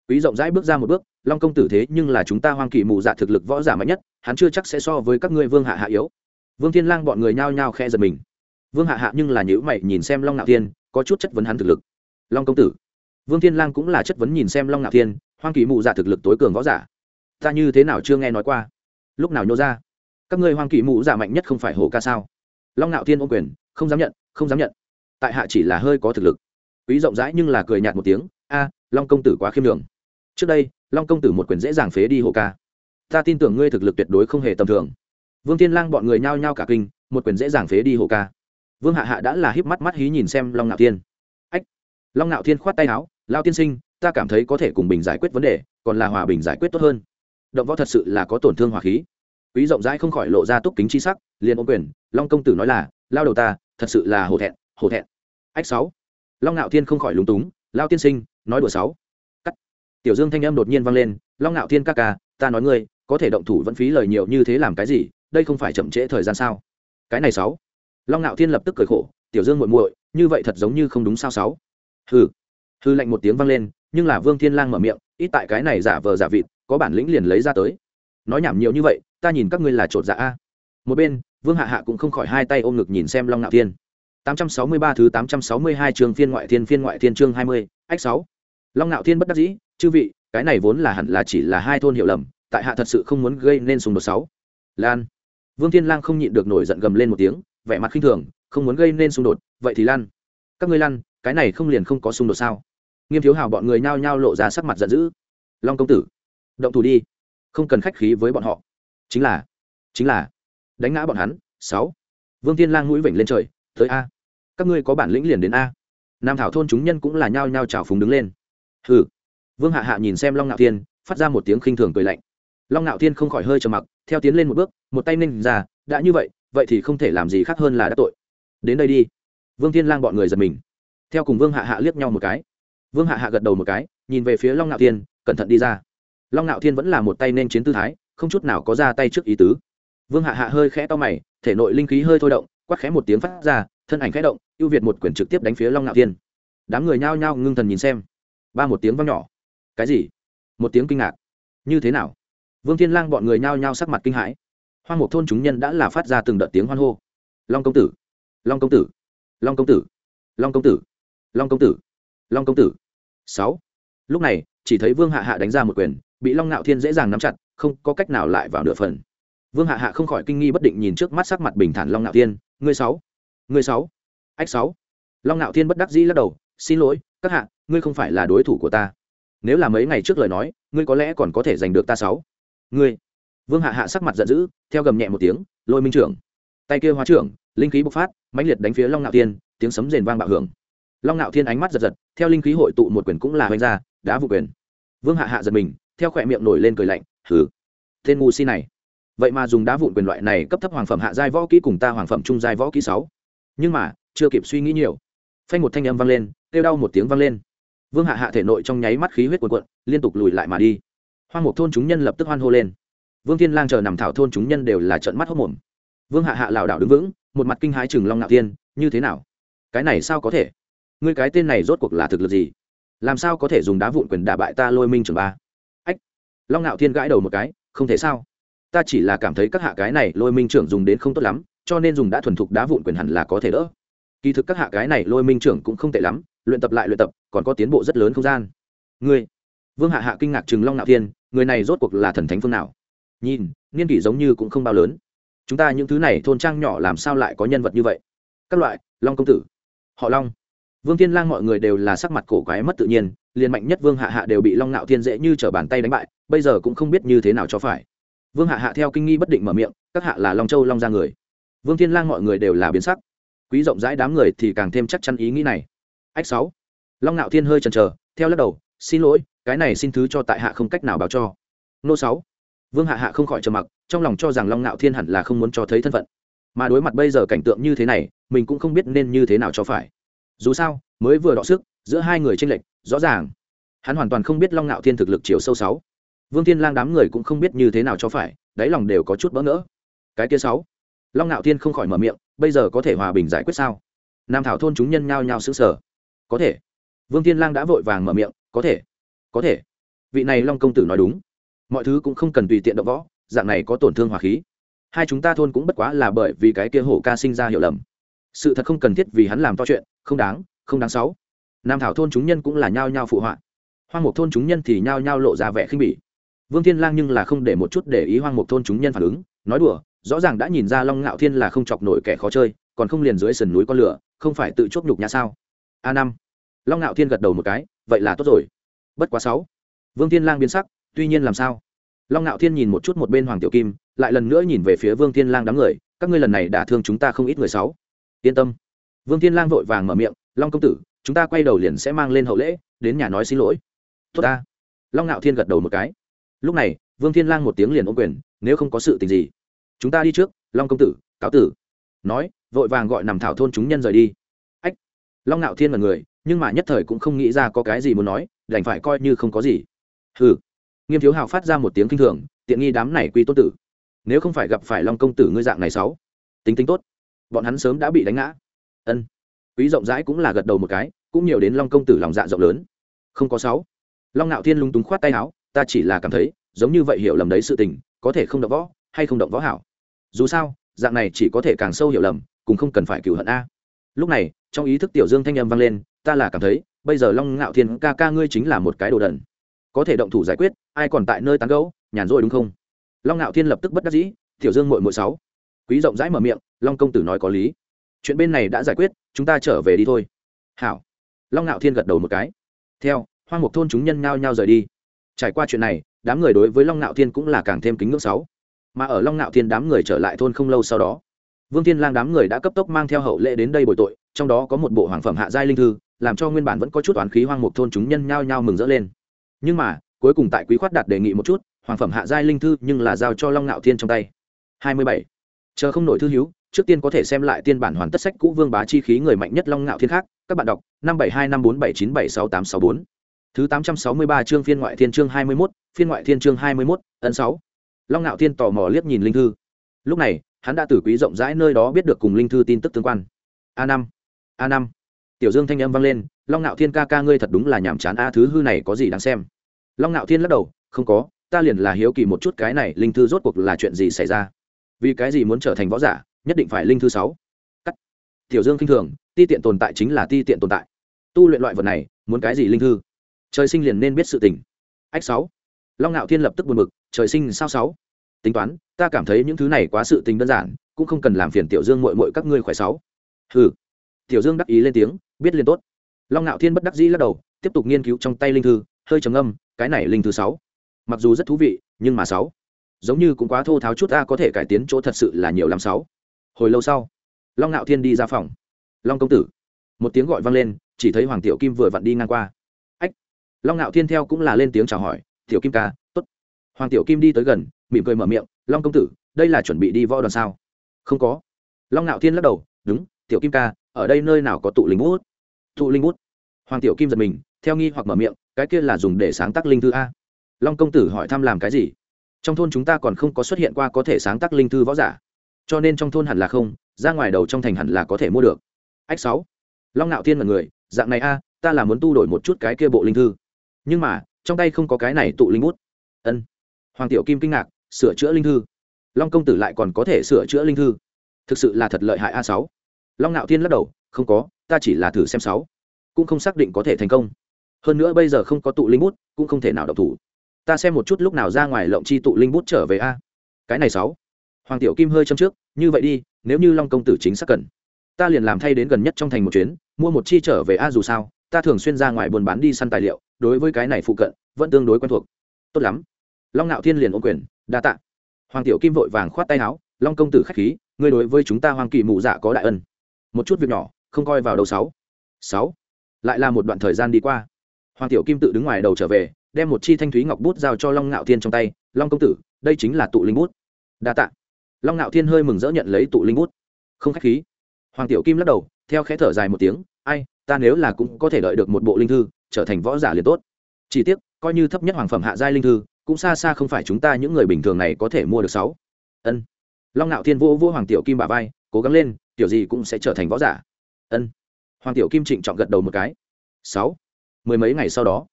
Quý rộng rãi bước ra một bước, long công tử thế nhưng là chúng ta hoang kỳ mù dạ thực lực võ giả mạnh nhất, hắn chưa chắc sẽ so với các ngươi vương hạ hạ yếu. Vương thiên lang bọn người nhao nhao khe giật mình. Vương hạ hạ nhưng là nhữ mày nhìn xem long ngạo thiên, có chút chất vấn hắn thực lực. Long công tử. Vương thiên lang cũng là chất vấn nhìn xem long ngạo thiên, hoang kỳ mù dạ thực lực tối cường võ giả. Ta như thế nào chưa nghe nói qua? Lúc nào nhô ra? Các ngươi hoang kỳ mù giả mạnh nhất không phải hồ ca sao? Long ngạo thiên ô quyền, không dám nhận, không dám nhận. Tại hạ chỉ là hơi có thực lực quý rộng rãi nhưng là cười nhạt một tiếng, a, long công tử quá khiêm đường trước đây, long công tử một quyền dễ dàng phế đi hồ ca. Ta tin tưởng ngươi thực lực tuyệt đối không hề tầm thường. Vương tiên lang bọn người nhao nhao cả kinh, một quyền dễ dàng phế đi hồ ca. Vương hạ hạ đã là híp mắt mắt hí nhìn xem long ngạo thiên. Ách. Long ngạo thiên khoát tay áo lao tiên sinh, ta cảm thấy có thể cùng bình giải quyết vấn đề, còn là hòa bình giải quyết tốt hơn. Động võ thật sự là có tổn thương hỏa khí. Quý rộng rãi không khỏi lộ ra túc kính chi sắc, liền ôm quyền, long công tử nói là, lao đầu ta, thật sự là hổ thẹn hổ thẹn. Ách sáu long ngạo thiên không khỏi lúng túng, lao tiên sinh, nói đùa sáu. Cắt. Tiểu dương thanh âm đột nhiên vang lên, long ngạo thiên ca ca, ta nói ngươi, có thể động thủ vẫn phí lời nhiều như thế làm cái gì, đây không phải chậm trễ thời gian sao? Cái này sáu. Long ngạo thiên lập tức cười khổ, tiểu dương muội muội, như vậy thật giống như không đúng sao sáu? Hừ. Hư lạnh một tiếng vang lên, nhưng là vương thiên lang mở miệng, ít tại cái này giả vờ giả vịt, có bản lĩnh liền lấy ra tới. Nói nhảm nhiều như vậy, ta nhìn các ngươi là trột dạ a. Một bên, vương hạ hạ cũng không khỏi hai tay ôm ngực nhìn xem long ngạo thiên. 863 thứ 862 trường phiên ngoại thiên phiên ngoại thiên chương 20, ách 6. Long Nạo Thiên bất đắc dĩ, chư vị, cái này vốn là hẳn là chỉ là hai thôn hiểu lầm, tại hạ thật sự không muốn gây nên xung đột sáu. Lan. Vương Thiên Lang không nhịn được nổi giận gầm lên một tiếng, vẻ mặt khinh thường, không muốn gây nên xung đột, vậy thì lan. Các ngươi lan cái này không liền không có xung đột sao? Nghiêm Thiếu Hào bọn người nhao nhao lộ ra sắc mặt giận dữ. Long công tử, động thủ đi, không cần khách khí với bọn họ. Chính là, chính là đánh ngã bọn hắn. Sáu. Vương Thiên Lang mũi vểnh lên trời, tới a các ngươi có bản lĩnh liền đến a. Nam thảo thôn chúng nhân cũng là nhao nhao trào phúng đứng lên. Hừ. Vương hạ hạ nhìn xem long ngạo thiên, phát ra một tiếng khinh thường cười lạnh. Long ngạo thiên không khỏi hơi trầm mặc, theo tiến lên một bước, một tay ninh ra, đã như vậy vậy thì không thể làm gì khác hơn là đã tội. Đến đây đi. Vương thiên lang bọn người giật mình. Theo cùng vương hạ hạ liếc nhau một cái. Vương hạ hạ gật đầu một cái, nhìn về phía long ngạo thiên, cẩn thận đi ra. Long ngạo thiên vẫn là một tay nên chiến tư thái, không chút nào có ra tay trước ý tứ. Vương hạ hạ hơi khẽ to mày, thể nội linh khí hơi thôi động, quát khẽ một tiếng phát ra, thân ảnh khẽ động ưu việt một quyển trực tiếp đánh phía long ngạo thiên. Đám người nhao nhao ngưng thần nhìn xem. Ba một tiếng vang nhỏ. Cái gì? Một tiếng kinh ngạc. Như thế nào? Vương thiên lang bọn người nhao nhao sắc mặt kinh hãi. Hoang một thôn chúng nhân đã là phát ra từng đợt tiếng hoan hô. Long công tử. Long công tử. Long công tử. Long công tử. Long công tử. Long công tử. Sáu. Lúc này, chỉ thấy vương hạ hạ đánh ra một quyền, bị long ngạo thiên dễ dàng nắm chặt, không có cách nào lại vào nửa phần. Vương hạ hạ không khỏi kinh nghi bất định nhìn trước mắt sắc mặt bình thản long ngạo thiên. Ngươi sáu. Ngươi sáu ách sáu. Long ngạo thiên bất đắc dĩ lắc đầu, xin lỗi, các hạ, ngươi không phải là đối thủ của ta. Nếu là mấy ngày trước lời nói, ngươi có lẽ còn có thể giành được ta sáu. Ngươi? Vương hạ hạ sắc mặt giận dữ, theo gầm nhẹ một tiếng, lôi minh trưởng. Tay kia hóa trưởng, linh khí bộc phát, mãnh liệt đánh phía long ngạo thiên, tiếng sấm rền vang bạo hưởng. Long ngạo thiên ánh mắt giật giật, theo linh khí hội tụ một quyền cũng là hoành ra đã vụ quyền. Vương hạ hạ giật mình, theo khỏe miệng nổi lên cười lạnh, hừ, tên ngu si này. Vậy mà dùng đá vụn quyền loại này cấp thấp hoàng phẩm hạ giai võ kỹ cùng ta hoàng phẩm trung giai võ kỹ sáu. Nhưng mà chưa kịp suy nghĩ nhiều. Phanh một thanh âm vang lên, kêu đau một tiếng vang lên. Vương hạ hạ thể nội trong nháy mắt khí huyết cuộn cuộn, liên tục lùi lại mà đi. Hoang một thôn chúng nhân lập tức hoan hô lên. Vương thiên lang chờ nằm thảo thôn chúng nhân đều là trợn mắt hốc mồm vương hạ hạ lảo đảo đứng vững, một mặt kinh hãi chừng long ngạo thiên, như thế nào? Cái này sao có thể? Ngươi cái tên này rốt cuộc là thực lực gì? Làm sao có thể dùng đá vụn quyền đả bại ta lôi minh trường ba? Ách! Long ngạo thiên gãi đầu một cái, không thể sao? Ta chỉ là cảm thấy các hạ cái này lôi minh trưởng dùng đến không tốt lắm, cho nên dùng đã thuần thục đá vụn quyền hẳn là có thể đỡ kỳ thực các hạ cái này lôi minh trưởng cũng không tệ lắm, luyện tập lại luyện tập, còn có tiến bộ rất lớn không gian. Ngươi, vương hạ hạ kinh ngạc chừng long nạo thiên, người này rốt cuộc là thần thánh phương nào? Nhìn, niên kỷ giống như cũng không bao lớn. Chúng ta những thứ này thôn trang nhỏ làm sao lại có nhân vật như vậy? Các loại, long công tử, họ long. Vương thiên lang mọi người đều là sắc mặt cổ quái mất tự nhiên, liền mạnh nhất vương hạ hạ đều bị long nạo thiên dễ như trở bàn tay đánh bại, bây giờ cũng không biết như thế nào cho phải. Vương hạ hạ theo kinh nghi bất định mở miệng, các hạ là long châu long ra người. Vương thiên lang mọi người đều là biến sắc quý rộng rãi đám người thì càng thêm chắc chắn ý nghĩ này. Ách sáu. Long ngạo thiên hơi chần chờ, theo lắc đầu, xin lỗi, cái này xin thứ cho tại hạ không cách nào báo cho. Nô sáu. Vương hạ hạ không khỏi trầm mặc, trong lòng cho rằng long ngạo thiên hẳn là không muốn cho thấy thân phận. Mà đối mặt bây giờ cảnh tượng như thế này, mình cũng không biết nên như thế nào cho phải. Dù sao, mới vừa đọ sức, giữa hai người tranh lệch, rõ ràng. Hắn hoàn toàn không biết long ngạo thiên thực lực chiều sâu sáu. Vương thiên lang đám người cũng không biết như thế nào cho phải, đáy lòng đều có chút bỡ ngỡ. Cái kia sáu. Long ngạo thiên không khỏi mở miệng bây giờ có thể hòa bình giải quyết sao? Nam thảo thôn chúng nhân nhao nhao xứng sở có thể. Vương thiên lang đã vội vàng mở miệng, có thể. Có thể. Vị này long công tử nói đúng. Mọi thứ cũng không cần tùy tiện động võ, dạng này có tổn thương hòa khí. Hai chúng ta thôn cũng bất quá là bởi vì cái kia hổ ca sinh ra hiểu lầm. Sự thật không cần thiết vì hắn làm to chuyện, không đáng không đáng xấu. Nam thảo thôn chúng nhân cũng là nhao nhao phụ họa. Hoang mục thôn chúng nhân thì nhao nhao lộ ra vẻ khinh bỉ. Vương thiên lang nhưng là không để một chút để ý hoang mục thôn chúng nhân phản ứng, nói đùa rõ ràng đã nhìn ra long ngạo thiên là không chọc nổi kẻ khó chơi, còn không liền dưới sườn núi con lửa, không phải tự chốt nhục nhà sao? A năm. Long ngạo thiên gật đầu một cái, vậy là tốt rồi. Bất quá sáu. Vương thiên lang biến sắc, tuy nhiên làm sao? Long ngạo thiên nhìn một chút một bên hoàng tiểu kim, lại lần nữa nhìn về phía vương thiên lang đám người, các ngươi lần này đã thương chúng ta không ít người sáu. Yên tâm. Vương thiên lang vội vàng mở miệng, long công tử, chúng ta quay đầu liền sẽ mang lên hậu lễ, đến nhà nói xin lỗi. Tốt ta. Long ngạo thiên gật đầu một cái. Lúc này, vương thiên lang một tiếng liền ôm quyền, nếu không có sự tình gì chúng ta đi trước, long công tử, cáo tử. Nói, vội vàng gọi nằm thảo thôn chúng nhân rời đi. Ách. Long ngạo thiên là người, nhưng mà nhất thời cũng không nghĩ ra có cái gì muốn nói, đành phải coi như không có gì. Hừ. Nghiêm thiếu hào phát ra một tiếng kinh thường, tiện nghi đám này quy tốt tử. Nếu không phải gặp phải long công tử ngươi dạng này sáu. Tính tính tốt. Bọn hắn sớm đã bị đánh ngã. Ân. Quý rộng rãi cũng là gật đầu một cái, cũng nhiều đến long công tử lòng dạ rộng lớn. Không có sáu. Long ngạo thiên lung túng khoát tay áo, ta chỉ là cảm thấy, giống như vậy hiểu lầm đấy sự tình, có thể không động võ hay không động võ hảo. Dù sao dạng này chỉ có thể càng sâu hiểu lầm cũng không cần phải cửu hận a. Lúc này trong ý thức tiểu dương thanh âm vang lên ta là cảm thấy bây giờ long ngạo thiên ca ca ngươi chính là một cái đồ đần. Có thể động thủ giải quyết ai còn tại nơi tán gẫu, nhàn rỗi đúng không? Long ngạo thiên lập tức bất đắc dĩ tiểu dương mội mội sáu. Quý rộng rãi mở miệng long công tử nói có lý. Chuyện bên này đã giải quyết chúng ta trở về đi thôi. Hảo. Long ngạo thiên gật đầu một cái. Theo hoang mục thôn chúng nhân nhao nhao rời đi. Trải qua chuyện này đám người đối với long ngạo thiên cũng là càng thêm kính ngưỡng sáu mà ở long Nạo thiên đám người trở lại thôn không lâu sau đó, vương thiên lang đám người đã cấp tốc mang theo hậu lễ đến đây bồi tội, trong đó có một bộ hoàng phẩm hạ giai linh thư, làm cho nguyên bản vẫn có chút oán khí hoang mục thôn chúng nhân nhao nhao mừng rỡ lên. Nhưng mà, cuối cùng tại quý khoát đạt đề nghị một chút, hoàng phẩm hạ giai linh thư nhưng là giao cho long Nạo thiên trong tay. Hai mươi bảy. Chờ không nổi thư hiếu trước tiên có thể xem lại tiên bản hoàn tất sách cũ vương bá chi khí người mạnh nhất long ngạo thiên khác, các bạn đọc, năm bảy hai năm bốn bảy chín bảy sáu tám sáu bốn. Thứ tám trăm sáu mươi ba chương phiên ngoại thiên chương hai mươi mốt, phiên ngoại thiên chương hai mươi mốt, ấn sáu long ngạo thiên tò mò liếc nhìn linh thư. Lúc này, hắn đã từ quý rộng rãi nơi đó biết được cùng linh thư tin tức tương quan. A năm a năm. Tiểu dương thanh âm vang lên, long ngạo thiên ca ca ngươi thật đúng là nhàm chán, a, thứ hư này có gì đáng xem? Long ngạo thiên lắc đầu, không có, ta liền là hiếu kỳ một chút cái này linh thư rốt cuộc là chuyện gì xảy ra? Vì cái gì muốn trở thành võ giả, nhất định phải linh thư sáu? Cắt. Tiểu dương kinh thường, ti tiện tồn tại chính là ti tiện tồn tại. Tu luyện loại vật này, muốn cái gì linh thư? Trời sinh liền nên biết sự tình. Ách sáu long ngạo thiên lập tức buồn bực, trời sinh sao sáu? Tính toán, ta cảm thấy những thứ này quá sự tình đơn giản, cũng không cần làm phiền tiểu dương mội mội các ngươi khỏe sáu. Ừ tiểu dương đắc ý lên tiếng, biết liền tốt. Long ngạo thiên bất đắc dĩ lắc đầu, tiếp tục nghiên cứu trong tay linh thư, hơi trầm âm cái này linh thư sáu. Mặc dù rất thú vị, nhưng mà sáu. Giống như cũng quá thô tháo chút ta có thể cải tiến chỗ thật sự là nhiều lắm sáu. Hồi lâu sau, long ngạo thiên đi ra phòng. Long công tử. Một tiếng gọi vang lên, chỉ thấy hoàng tiểu kim vừa vặn đi ngang qua. Ách. Long ngạo thiên theo cũng là lên tiếng chào hỏi tiểu kim ca t ố t hoàng tiểu kim đi tới gần, mỉm cười mở miệng, long công tử, đây là chuẩn bị đi võ đoàn sao? Không có. Long ngạo thiên lắc đầu, đúng, tiểu kim ca, ở đây nơi nào có tụ linh bút? Tụ linh bút? Hoàng tiểu kim giật mình, theo nghi hoặc mở miệng, cái kia là dùng để sáng tác linh thư a. Long công tử hỏi thăm làm cái gì? Trong thôn chúng ta còn không có xuất hiện qua có thể sáng tác linh thư võ giả, cho nên trong thôn hẳn là không, ra ngoài đầu trong thành hẳn là có thể mua được. Ách sáu. Long ngạo thiên là người dạng này a, ta là muốn tu đổi một chút cái kia bộ linh thư. Nhưng mà trong tay không có cái này tụ linh bút. Ân. Hoàng tiểu kim kinh ngạc, sửa chữa linh thư. Long công tử lại còn có thể sửa chữa linh thư. Thực sự là thật lợi hại a sáu. Long ngạo thiên lắc đầu, không có, ta chỉ là thử xem sáu. Cũng không xác định có thể thành công. Hơn nữa bây giờ không có tụ linh bút, cũng không thể nào độc thủ. Ta xem một chút lúc nào ra ngoài lộng chi tụ linh bút trở về a. Cái này sáu. Hoàng tiểu kim hơi châm trước, như vậy đi, nếu như long công tử chính xác cần. Ta liền làm thay đến gần nhất trong thành một chuyến, mua một chi trở về a dù sao, ta thường xuyên ra ngoài buôn bán đi săn tài liệu đối với cái này phụ cận, vẫn tương đối quen thuộc. Tốt lắm. Long ngạo thiên liền ôm quyền, đa tạ. Hoàng tiểu kim vội vàng khoát tay áo, long công tử k h á c h khí, ngươi đối với chúng ta hoàng kỳ mụ dạ có đại ân. Một chút việc nhỏ, không coi vào đầu sáu. Sáu. Lại là một đoạn thời gian đi qua. Hoàng tiểu kim tự đứng ngoài đầu trở về, đem một chi thanh thúy ngọc bút giao cho long ngạo thiên trong tay, long công tử, đây chính là tụ linh bút. Đa tạ. Long ngạo thiên hơi mừng rỡ nhận lấy tụ linh bút. Không k h á c h khí. Hoàng tiểu kim lắc đầu, theo khẽ thở dài một tiếng, ai ta nếu là cũng có thể đợi được một bộ linh thư, trở thành võ giả liền tốt. Chỉ tiếc, coi như thấp nhất hoàng phẩm hạ giai linh thư, cũng xa xa không phải chúng ta những người bình thường này có thể mua được sáu. Ân. Long ngạo thiên vô vô hoàng tiểu kim bà vai, cố gắng lên, tiểu gì cũng sẽ trở thành võ giả. Ân. Hoàng tiểu kim trịnh trọng gật đầu một cái. Sáu. Mười mấy ngày sau đó,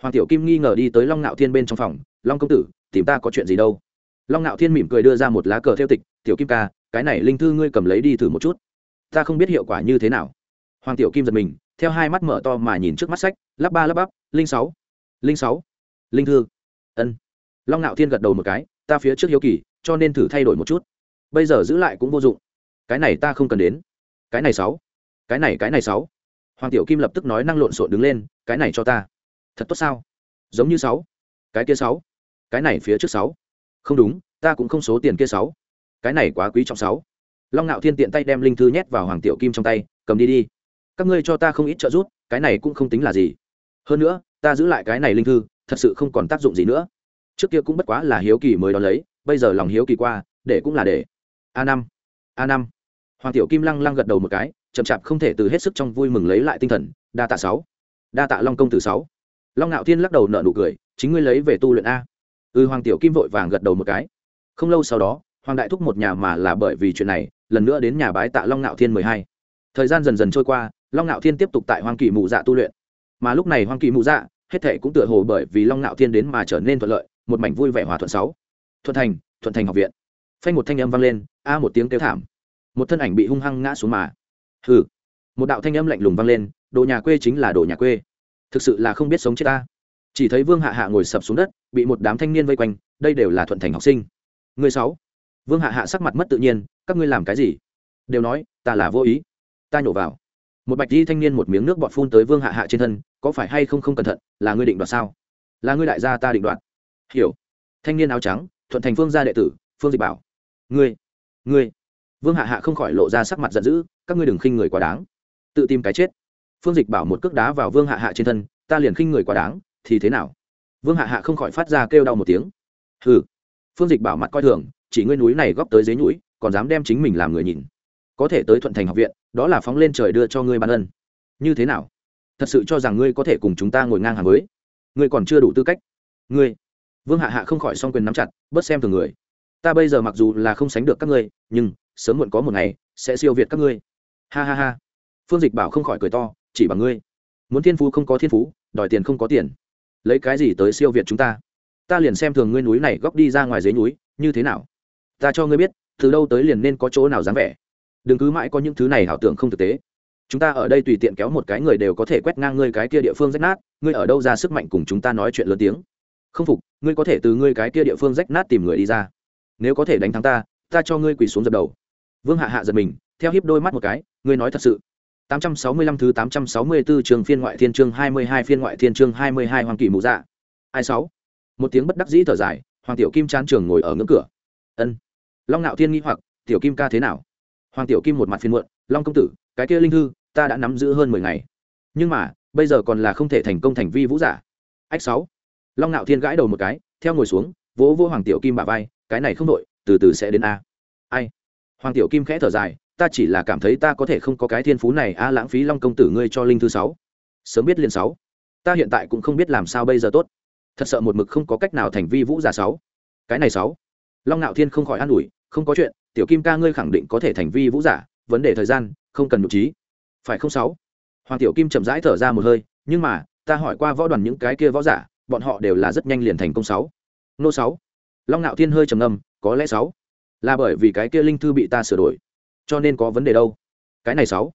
hoàng tiểu kim nghi ngờ đi tới long ngạo thiên bên trong phòng. Long công tử, tìm ta có chuyện gì đâu? Long ngạo thiên mỉm cười đưa ra một lá cờ theo tịch. Tiểu kim ca, cái này linh thư ngươi cầm lấy đi thử một chút. Ta không biết hiệu quả như thế nào hoàng tiểu kim giật mình, theo hai mắt mở to mà nhìn trước mắt sách, lắp ba lắp bắp, linh sáu linh sáu, linh thư. Ân. Long ngạo thiên gật đầu một cái, ta phía trước hiếu kỳ, cho nên thử thay đổi một chút. Bây giờ giữ lại cũng vô dụng. Cái này ta không cần đến. Cái này sáu, cái này cái này sáu. Hoàng tiểu kim lập tức nói năng lộn xộn đứng lên, cái này cho ta. Thật tốt sao? Giống như sáu. Cái kia sáu. Cái này phía trước sáu. Không đúng, ta cũng không số tiền kia sáu. Cái này quá quý trọng sáu. Long ngạo thiên tiện tay đem linh thư nhét vào hoàng tiểu kim trong tay, cầm đi đi các ngươi cho ta không ít trợ giúp, cái này cũng không tính là gì. Hơn nữa, ta giữ lại cái này linh thư, thật sự không còn tác dụng gì nữa. Trước kia cũng bất quá là hiếu kỳ mới đón lấy, bây giờ lòng hiếu kỳ qua, để cũng là để. A năm a năm. Hoàng tiểu kim lăng lăng gật đầu một cái, chậm chạp không thể từ hết sức trong vui mừng lấy lại tinh thần. Đa tạ sáu. Đa tạ long công tử sáu. Long ngạo thiên lắc đầu nợ nụ cười, chính ngươi lấy về tu luyện a. Ừ hoàng tiểu kim vội vàng gật đầu một cái. Không lâu sau đó, hoàng đại thúc một nhà mà là bởi vì chuyện này, lần nữa đến nhà bái tạ long ngạo thiên mười hai. Thời gian dần dần trôi qua long ngạo thiên tiếp tục tại Hoang kỳ mụ dạ tu luyện. Mà lúc này Hoang kỳ mụ dạ hết thệ cũng tựa hồ bởi vì long ngạo thiên đến mà trở nên thuận lợi, một mảnh vui vẻ hòa thuận sáu. Thuận thành thuận thành học viện. Phanh một thanh âm vang lên, a một tiếng kêu thảm. Một thân ảnh bị hung hăng ngã xuống mà. Hừ. Một đạo thanh âm lạnh lùng vang lên, đồ nhà quê chính là đồ nhà quê. Thực sự là không biết sống chết ta. Chỉ thấy vương hạ hạ ngồi sập xuống đất, bị một đám thanh niên vây quanh, đây đều là thuận thành học sinh. Người sáu. Vương hạ hạ sắc mặt mất tự nhiên, các ngươi làm cái gì? Đều nói, ta là vô ý. Ta nhổ vào một bạch di thanh niên một miếng nước bọt phun tới vương hạ hạ trên thân, có phải hay không không cẩn thận? Là ngươi định đoạt sao? Là ngươi đại gia ta định đoạt. Hiểu. Thanh niên áo trắng, thuận thành phương gia đệ tử, phương dịch bảo. Ngươi ngươi. Vương hạ hạ không khỏi lộ ra sắc mặt giận dữ, các ngươi đừng khinh người quá đáng. Tự tìm cái chết. Phương dịch bảo một cước đá vào vương hạ hạ trên thân, ta liền khinh người quá đáng, thì thế nào? Vương hạ hạ không khỏi phát ra kêu đau một tiếng. Hừ. Phương dịch bảo mặt coi thường, chỉ ngươi núi này góp tới dưới núi còn dám đem chính mình làm người nhìn có thể tới thuận thành học viện, đó là phóng lên trời đưa cho ngươi ban ân. Như thế nào? Thật sự cho rằng ngươi có thể cùng chúng ta ngồi ngang hàng với. Ngươi còn chưa đủ tư cách. Ngươi. Vương hạ hạ không khỏi song quyền nắm chặt, bớt xem thường người. Ta bây giờ mặc dù là không sánh được các ngươi, nhưng sớm muộn có một ngày sẽ siêu việt các ngươi. Ha ha ha. Phương dịch bảo không khỏi cười to, chỉ bằng ngươi. Muốn thiên phú không có thiên phú, đòi tiền không có tiền. Lấy cái gì tới siêu việt chúng ta? Ta liền xem thường ngươi núi này góc đi ra ngoài dưới núi, như thế nào? Ta cho ngươi biết, từ đâu tới liền nên có chỗ nào dám vẻ đừng cứ mãi có những thứ này ảo tưởng không thực tế chúng ta ở đây tùy tiện kéo một cái người đều có thể quét ngang ngươi cái kia địa phương rách nát ngươi ở đâu ra sức mạnh cùng chúng ta nói chuyện lớn tiếng không phục ngươi có thể từ ngươi cái kia địa phương rách nát tìm người đi ra nếu có thể đánh thắng ta ta cho ngươi quỳ xuống dập đầu vương hạ hạ giật mình theo hiếp đôi mắt một cái ngươi nói thật sự 865 thứ 864 trường phiên ngoại thiên chương 22 phiên ngoại thiên chương 22 hoàng kỳ mù dạ. Ai sáu? Một tiếng bất đắc dĩ thở dài, Hoàng Tiểu Kim chán trường ngồi ở ngưỡng cửa. Ân. Long Nạo Thiên nghi hoặc, Tiểu Kim ca thế nào? Hoàng Tiểu Kim một mặt phiền muộn, Long công tử, cái kia linh thư, ta đã nắm giữ hơn 10 ngày. Nhưng mà, bây giờ còn là không thể thành công thành vi vũ giả. Ách sáu. Long Nạo Thiên gãi đầu một cái, theo ngồi xuống, vỗ vỗ Hoàng Tiểu Kim bả vai, cái này không đổi, từ từ sẽ đến a. Ai? Hoàng Tiểu Kim khẽ thở dài, ta chỉ là cảm thấy ta có thể không có cái thiên phú này a lãng phí long công tử ngươi cho linh thư sáu sớm biết liền sáu ta hiện tại cũng không biết làm sao bây giờ tốt thật sợ một mực không có cách nào thành vi vũ giả sáu cái này sáu long nạo thiên không khỏi an ủi không có chuyện, tiểu kim ca ngươi khẳng định có thể thành vi vũ giả, vấn đề thời gian, không cần nhục trí. Phải không sáu? Hoàng tiểu kim chậm rãi thở ra một hơi, nhưng mà, ta hỏi qua võ đoàn những cái kia võ giả, bọn họ đều là rất nhanh liền thành công sáu. Nô sáu. Long ngạo thiên hơi trầm ngâm, có lẽ sáu. Là bởi vì cái kia linh thư bị ta sửa đổi. Cho nên có vấn đề đâu. Cái này sáu.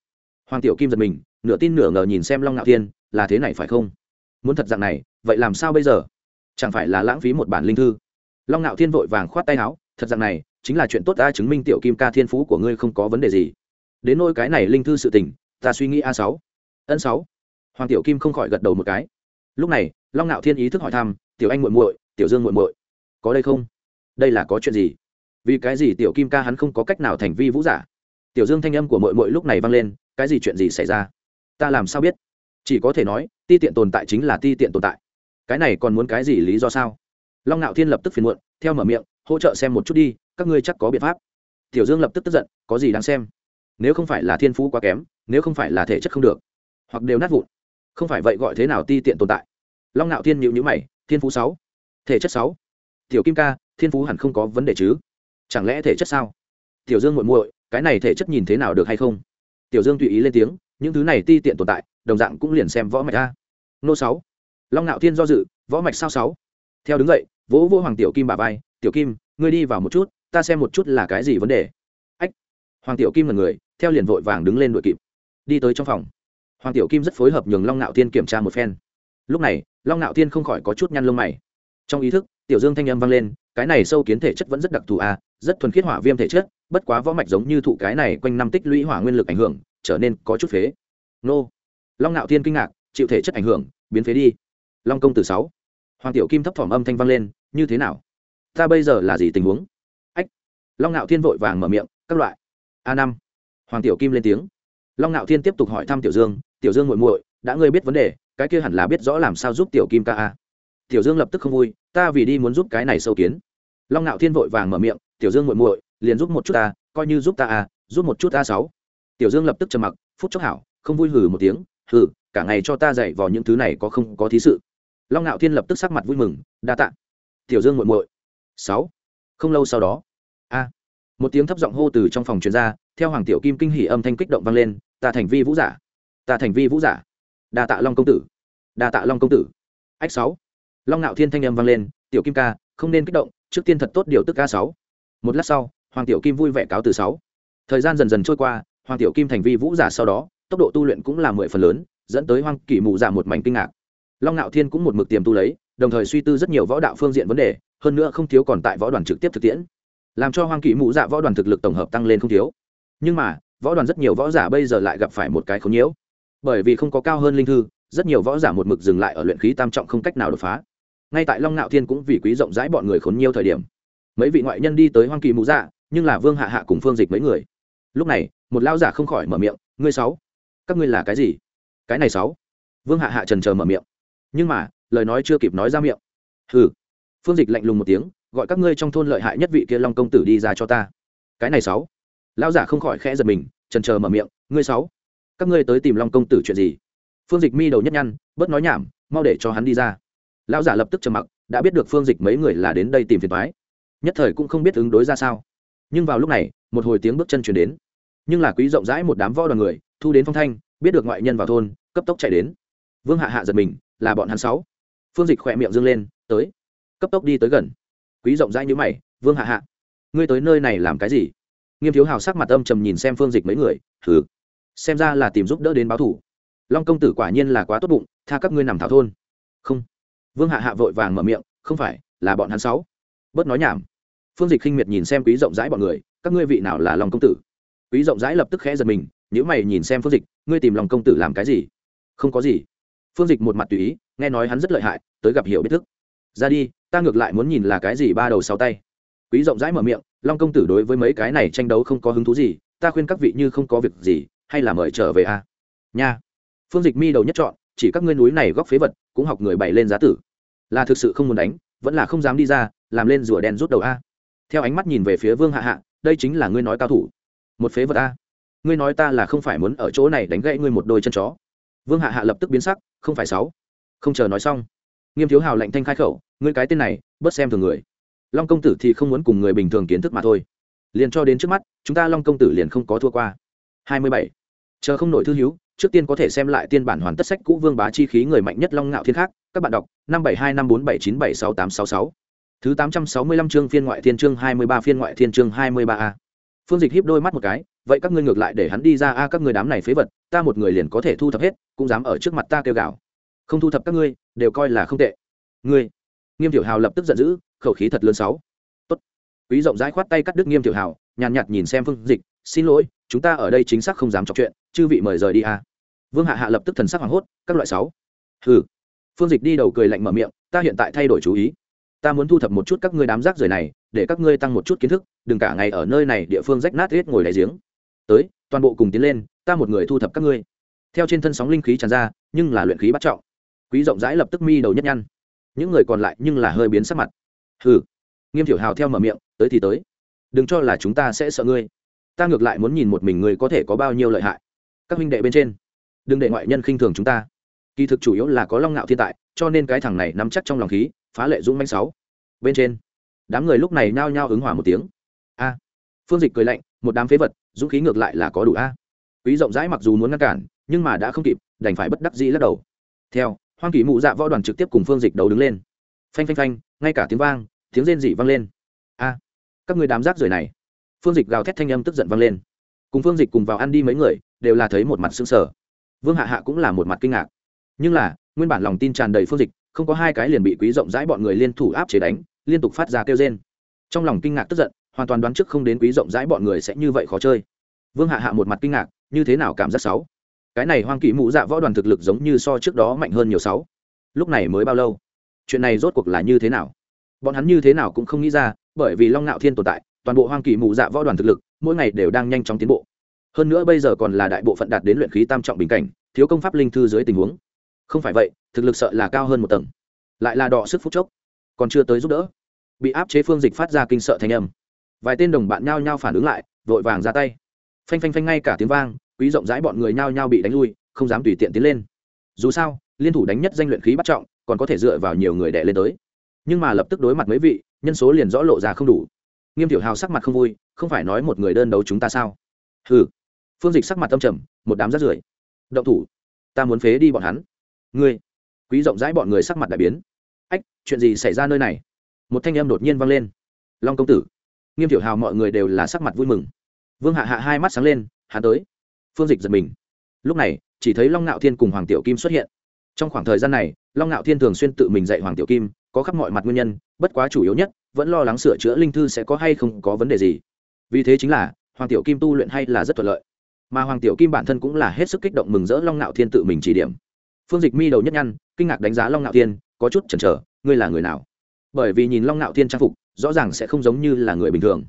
Hoàng tiểu kim giật mình, nửa tin nửa ngờ nhìn xem long ngạo thiên, là thế này phải không? Muốn thật dạng này, vậy làm sao bây giờ? Chẳng phải là lãng phí một bản linh thư? Long ngạo thiên vội vàng khoát tay áo, thật dạng này chính là chuyện tốt ta chứng minh tiểu kim ca thiên phú của ngươi không có vấn đề gì. Đến nôi cái này linh thư sự tình, ta suy nghĩ a sáu. Ân sáu. Hoàng tiểu kim không khỏi gật đầu một cái. Lúc này, long ngạo thiên ý thức hỏi thăm, tiểu anh muội muội, tiểu dương muội muội, có đây không? Đây là có chuyện gì? Vì cái gì tiểu kim ca hắn không có cách nào thành vi vũ giả? Tiểu dương thanh âm của muội muội lúc này vang lên, cái gì chuyện gì xảy ra? Ta làm sao biết? Chỉ có thể nói, ti tiện tồn tại chính là ti tiện tồn tại. Cái này còn muốn cái gì lý do sao? Long ngạo thiên lập tức phiền muộn, theo mở miệng, hỗ trợ xem một chút đi các ngươi chắc có biện pháp. Tiểu dương lập tức tức giận, có gì đáng xem? Nếu không phải là thiên phú quá kém, nếu không phải là thể chất không được, hoặc đều nát vụn, không phải vậy gọi thế nào ti tiện tồn tại? Long ngạo thiên nhịu nhữ mày, thiên phú sáu, thể chất sáu. Tiểu kim ca, thiên phú hẳn không có vấn đề chứ? Chẳng lẽ thể chất sao? Tiểu dương muội muội, cái này thể chất nhìn thế nào được hay không? Tiểu dương tùy ý lên tiếng, những thứ này ti tiện tồn tại, đồng dạng cũng liền xem võ mạch a. Nô sáu. Long ngạo thiên do dự, võ mạch sao sáu? Theo đứng dậy, vỗ vỗ hoàng tiểu kim bà vai, tiểu kim, ngươi đi vào một chút ta xem một chút là cái gì vấn đề. Ách, hoàng tiểu kim là người, theo liền vội vàng đứng lên đội kịp. Đi tới trong phòng. Hoàng tiểu kim rất phối hợp nhường long nạo thiên kiểm tra một phen. Lúc này, long nạo thiên không khỏi có chút nhăn lông mày. Trong ý thức, tiểu dương thanh âm vang lên, cái này sâu kiến thể chất vẫn rất đặc thù à rất thuần khiết hỏa viêm thể chất, bất quá võ mạch giống như thụ cái này quanh năm tích lũy hỏa nguyên lực ảnh hưởng, trở nên có chút phế. Nô. Long nạo thiên kinh ngạc, chịu thể chất ảnh hưởng, biến phế đi. Long công tử sáu. Hoàng tiểu kim thấp thỏm âm thanh vang lên, như thế nào? Ta bây giờ là gì tình huống? Long ngạo thiên vội vàng mở miệng, các loại. A năm. Hoàng tiểu kim lên tiếng. Long ngạo thiên tiếp tục hỏi thăm tiểu dương tiểu dương muội muội, đã ngươi biết vấn đề, cái kia hẳn là biết rõ làm sao giúp tiểu kim ca a. Tiểu dương lập tức không vui, ta vì đi muốn giúp cái này sâu kiến. Long ngạo thiên vội vàng mở miệng, tiểu dương muội muội, liền giúp một chút ta, coi như giúp ta a, giúp một chút a sáu. Tiểu dương lập tức trầm mặc, phút chốc hảo, không vui hừ một tiếng, hừ, cả ngày cho ta dạy vào những thứ này có không có thí sự. Long ngạo thiên lập tức sắc mặt vui mừng, đa tạ. Tiểu dương muội muội, sáu. Không lâu sau đó một tiếng thấp giọng hô từ trong phòng truyền ra, theo hoàng tiểu kim kinh hỉ âm thanh kích động vang lên, ta thành vi vũ giả! Ta thành vi vũ giả! Đa tạ long công tử! Đa tạ long công tử! Ách sáu. Long ngạo thiên thanh âm vang lên, tiểu kim ca, không nên kích động, trước tiên thật tốt điều tức ca sáu. Một lát sau, hoàng tiểu kim vui vẻ cáo từ sáu. Thời gian dần dần trôi qua, hoàng tiểu kim thành vi vũ giả sau đó, tốc độ tu luyện cũng là mười phần lớn, dẫn tới hoang kỷ mù giả một mảnh kinh ngạc. Long ngạo thiên cũng một mực tiềm tu lấy, đồng thời suy tư rất nhiều võ đạo phương diện vấn đề, hơn nữa không thiếu còn tại võ đoàn trực tiếp thực tiễn làm cho hoang kỵ mũ dạ võ đoàn thực lực tổng hợp tăng lên không thiếu. Nhưng mà, võ đoàn rất nhiều võ giả bây giờ lại gặp phải một cái khốn nhiễu. Bởi vì không có cao hơn linh thư, rất nhiều võ giả một mực dừng lại ở luyện khí tam trọng không cách nào đột phá. Ngay tại long ngạo thiên cũng vì quý rộng rãi bọn người khốn nhiều thời điểm, mấy vị ngoại nhân đi tới hoang kỳ mũ dạ nhưng là vương hạ hạ cùng phương dịch mấy người. Lúc này, một lao giả không khỏi mở miệng, ngươi sáu, các ngươi là cái gì? Cái này sáu. Vương hạ hạ trần chờ mở miệng. Nhưng mà, lời nói chưa kịp nói ra miệng. Hừ. Phương dịch lạnh lùng một tiếng gọi các ngươi trong thôn lợi hại nhất vị kia long công tử đi ra cho ta. Cái này sáu. Lão giả không khỏi khẽ giật mình trần chờ mở miệng, ngươi sáu. Các ngươi tới tìm long công tử chuyện gì? Phương dịch mi đầu nhất nhăn, bớt nói nhảm, mau để cho hắn đi ra. Lão giả lập tức trầm mặc, đã biết được phương dịch mấy người là đến đây tìm phiền thoái nhất thời cũng không biết ứng đối ra sao. Nhưng vào lúc này, một hồi tiếng bước chân chuyển đến. Nhưng là quý rộng rãi một đám võ đoàn người, thu đến phong thanh, biết được ngoại nhân vào thôn, cấp tốc chạy đến. Vương hạ hạ giật mình, là bọn hắn sáu. Phương dịch khỏe miệng dâng lên, tới. Cấp tốc đi tới gần quý rộng rãi như mày, vương hạ hạ, ngươi tới nơi này làm cái gì? Nghiêm thiếu hào sắc mặt âm trầm nhìn xem phương dịch mấy người thử xem ra là tìm giúp đỡ đến báo thủ. Long công tử quả nhiên là quá tốt bụng, tha các ngươi nằm thảo thôn. Không. Vương hạ hạ vội vàng mở miệng, không phải, là bọn hắn sáu. Bớt nói nhảm. Phương dịch khinh miệt nhìn xem quý rộng rãi bọn người, các ngươi vị nào là long công tử? Quý rộng rãi lập tức khẽ giật mình nếu mày nhìn xem phương dịch, ngươi tìm lòng công tử làm cái gì? Không có gì. Phương dịch một mặt tùy ý, nghe nói hắn rất lợi hại, tới gặp hiểu biết thức ra đi, ta ngược lại muốn nhìn là cái gì ba đầu sáu tay. Quý rộng rãi mở miệng, long công tử đối với mấy cái này tranh đấu không có hứng thú gì, ta khuyên các vị như không có việc gì, hay là mời trở về a? À? nha. Phương dịch mi đầu nhất chọn, chỉ các ngươi núi này góc phế vật, cũng học người bày lên giá tử. Là thực sự không muốn đánh, vẫn là không dám đi ra, làm lên rùa đen rút đầu a. Theo ánh mắt nhìn về phía vương hạ hạ, đây chính là ngươi nói cao thủ. Một phế vật a. Ngươi nói ta là không phải muốn ở chỗ này đánh gãy ngươi một đôi chân chó. Vương hạ hạ lập tức biến sắc, không phải sáu. Không chờ nói xong nghiêm thiếu hào lạnh thanh khai khẩu, ngươi cái tên này bớt xem thường người. Long công tử thì không muốn cùng người bình thường kiến thức mà thôi. Liền cho đến trước mắt, chúng ta long công tử liền không có thua qua. Hai mươi bảy. Chờ không nổi thư hiếu trước tiên có thể xem lại tiên bản hoàn tất sách cũ vương bá chi khí người mạnh nhất long ngạo thiên khác, các bạn đọc, năm bảy hai năm bốn bảy chín bảy sáu tám sáu sáu. Thứ tám trăm sáu mươi lăm chương phiên ngoại thiên chương hai mươi ba phiên ngoại thiên chương hai mươi ba a. Phương dịch hiếp đôi mắt một cái, vậy các ngươi ngược lại để hắn đi ra a, các người đám này phế vật, ta một người liền có thể thu thập hết, cũng dám ở trước mặt ta kêu gào không thu thập các ngươi, đều coi là không tệ. Ngươi, nghiêm tiểu hào lập tức giận dữ, khẩu khí thật lớn sáu. Tốt. Quý rộng rãi khoát tay cắt đứt nghiêm tiểu hào, nhàn nhạt nhìn xem phương dịch, xin lỗi, chúng ta ở đây chính xác không dám trò chuyện, chư vị mời rời đi à vương hạ hạ lập tức thần sắc hoảng hốt, các loại sáu. Hừ. Phương dịch đi đầu cười lạnh mở miệng, ta hiện tại thay đổi chú ý. Ta muốn thu thập một chút các ngươi đám rác rưởi này, để các ngươi tăng một chút kiến thức, đừng cả ngày ở nơi này địa phương rách nát hết ngồi đáy giếng. Tới, toàn bộ cùng tiến lên, ta một người thu thập các ngươi. Theo trên thân sóng linh khí tràn ra, nhưng là luyện khí bắt trọng quý rộng rãi lập tức mi đầu nhất nhăn. Những người còn lại nhưng là hơi biến sắc mặt. Hừ. Nghiêm thiểu hào theo mở miệng, tới thì tới. Đừng cho là chúng ta sẽ sợ ngươi. Ta ngược lại muốn nhìn một mình ngươi có thể có bao nhiêu lợi hại. Các huynh đệ bên trên, đừng để ngoại nhân khinh thường chúng ta. Kỳ thực chủ yếu là có long ngạo thiên tại, cho nên cái thằng này nắm chắc trong lòng khí, phá lệ dũng manh sáu. Bên trên, đám người lúc này nhao nhao ứng hỏa một tiếng. A. Phương dịch cười lạnh, một đám phế vật, dũng khí ngược lại là có đủ a. Quý rộng rãi mặc dù muốn ngăn cản, nhưng mà đã không kịp, đành phải bất đắc dĩ lắc đầu. Theo hoang kỳ mụ dạ võ đoàn trực tiếp cùng phương dịch đấu đứng lên. Phanh phanh phanh, ngay cả tiếng vang, tiếng rên dị vang lên. A, các người đám rác rưởi này. Phương dịch gào thét thanh âm tức giận vang lên. Cùng phương dịch cùng vào ăn đi mấy người, đều là thấy một mặt xương sở vương hạ hạ cũng là một mặt kinh ngạc. Nhưng là, nguyên bản lòng tin tràn đầy phương dịch, không có hai cái liền bị quý rộng rãi bọn người liên thủ áp chế đánh, liên tục phát ra kêu rên. Trong lòng kinh ngạc tức giận, hoàn toàn đoán trước không đến quý rộng rãi bọn người sẽ như vậy khó chơi. Vương hạ hạ một mặt kinh ngạc, như thế nào cảm giác sáu cái này hoang kỳ mụ dạ võ đoàn thực lực giống như so trước đó mạnh hơn nhiều sáu. Lúc này mới bao lâu? Chuyện này rốt cuộc là như thế nào? Bọn hắn như thế nào cũng không nghĩ ra, bởi vì long ngạo thiên tồn tại, toàn bộ hoang kỳ mụ dạ võ đoàn thực lực, mỗi ngày đều đang nhanh chóng tiến bộ. Hơn nữa bây giờ còn là đại bộ phận đạt đến luyện khí tam trọng bình cảnh, thiếu công pháp linh thư dưới tình huống. Không phải vậy, thực lực sợ là cao hơn một tầng. Lại là đọ sức phút chốc. Còn chưa tới giúp đỡ. Bị áp chế phương dịch phát ra kinh sợ thanh âm. Vài tên đồng bạn nhao nhao phản ứng lại, vội vàng ra tay. Phanh phanh phanh ngay cả tiếng vang quý rộng rãi bọn người nhao nhao bị đánh lui, không dám tùy tiện tiến lên. Dù sao, liên thủ đánh nhất danh luyện khí bắt trọng, còn có thể dựa vào nhiều người đẻ lên tới. Nhưng mà lập tức đối mặt mấy vị, nhân số liền rõ lộ ra không đủ. Nghiêm tiểu hào sắc mặt không vui, không phải nói một người đơn đấu chúng ta sao? Hừ. Phương dịch sắc mặt tâm trầm, một đám rát rưởi. Động thủ. Ta muốn phế đi bọn hắn. Ngươi. Quý rộng rãi bọn người sắc mặt đại biến. Ách, chuyện gì xảy ra nơi này? Một thanh âm đột nhiên vang lên. Long công tử. Nghiêm tiểu hào mọi người đều là sắc mặt vui mừng. Vương hạ hạ hai mắt sáng lên, hắn tới phương dịch giật mình. Lúc này, chỉ thấy long ngạo thiên cùng hoàng tiểu kim xuất hiện. Trong khoảng thời gian này, long ngạo thiên thường xuyên tự mình dạy hoàng tiểu kim, có khắp mọi mặt nguyên nhân, bất quá chủ yếu nhất, vẫn lo lắng sửa chữa linh thư sẽ có hay không có vấn đề gì. Vì thế chính là, hoàng tiểu kim tu luyện hay là rất thuận lợi. Mà hoàng tiểu kim bản thân cũng là hết sức kích động mừng rỡ long ngạo thiên tự mình chỉ điểm. Phương dịch mi đầu nhất nhăn, kinh ngạc đánh giá long ngạo thiên, có chút chần chờ, ngươi là người nào? Bởi vì nhìn long ngạo thiên trang phục, rõ ràng sẽ không giống như là người bình thường.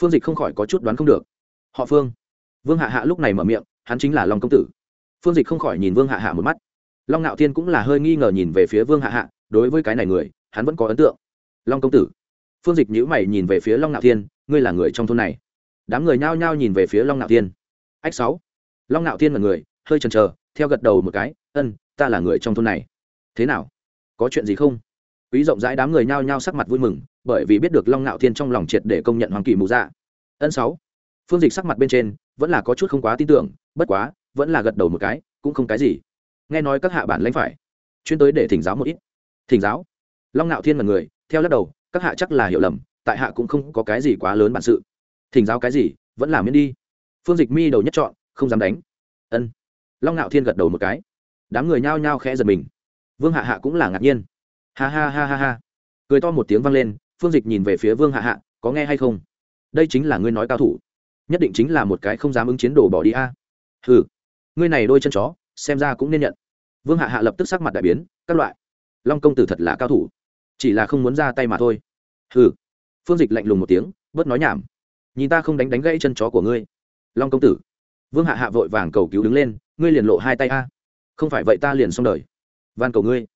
Phương dịch không khỏi có chút đoán không được. Họ phương vương hạ hạ lúc này mở miệng, hắn chính là long công tử. Phương dịch không khỏi nhìn vương hạ hạ một mắt. Long ngạo thiên cũng là hơi nghi ngờ nhìn về phía vương hạ hạ, đối với cái này người, hắn vẫn có ấn tượng. Long công tử. Phương dịch nhữ mày nhìn về phía long ngạo thiên, ngươi là người trong thôn này. Đám người nhao nhao nhìn về phía long ngạo thiên. Ách sáu. Long ngạo thiên là người, hơi chần chờ, theo gật đầu một cái, ân, ta là người trong thôn này. Thế nào? Có chuyện gì không? Quý rộng rãi đám người nhao nhao sắc mặt vui mừng, bởi vì biết được long ngạo thiên trong lòng triệt để công nhận hoàng kỳ mù dạ. Ân sáu phương dịch sắc mặt bên trên vẫn là có chút không quá tin tưởng, bất quá, vẫn là gật đầu một cái, cũng không cái gì. Nghe nói các hạ bản lãnh phải, chuyên tới để thỉnh giáo một ít. Thỉnh giáo? Long ngạo thiên là người, theo lắc đầu, các hạ chắc là hiểu lầm, tại hạ cũng không có cái gì quá lớn bản sự. Thỉnh giáo cái gì, vẫn làm miễn đi. Phương dịch mi đầu nhất chọn, không dám đánh. Ân. Long ngạo thiên gật đầu một cái. Đám người nhao nhao khẽ giật mình. Vương hạ hạ cũng là ngạc nhiên. Ha ha ha ha ha. Cười to một tiếng vang lên, phương dịch nhìn về phía vương hạ hạ, có nghe hay không? Đây chính là ngươi nói cao thủ nhất định chính là một cái không dám ứng chiến đồ bỏ đi a. À. hừ, ngươi này đôi chân chó, xem ra cũng nên nhận. Vương hạ hạ lập tức sắc mặt đại biến, các loại. Long công tử thật là cao thủ. Chỉ là không muốn ra tay mà thôi. Hừ, phương dịch lạnh lùng một tiếng, bớt nói nhảm. Nhìn ta không đánh đánh gãy chân chó của ngươi. Long công tử. Vương hạ hạ vội vàng cầu cứu đứng lên, ngươi liền lộ hai tay a. Không phải vậy ta liền xong đời. Van cầu ngươi.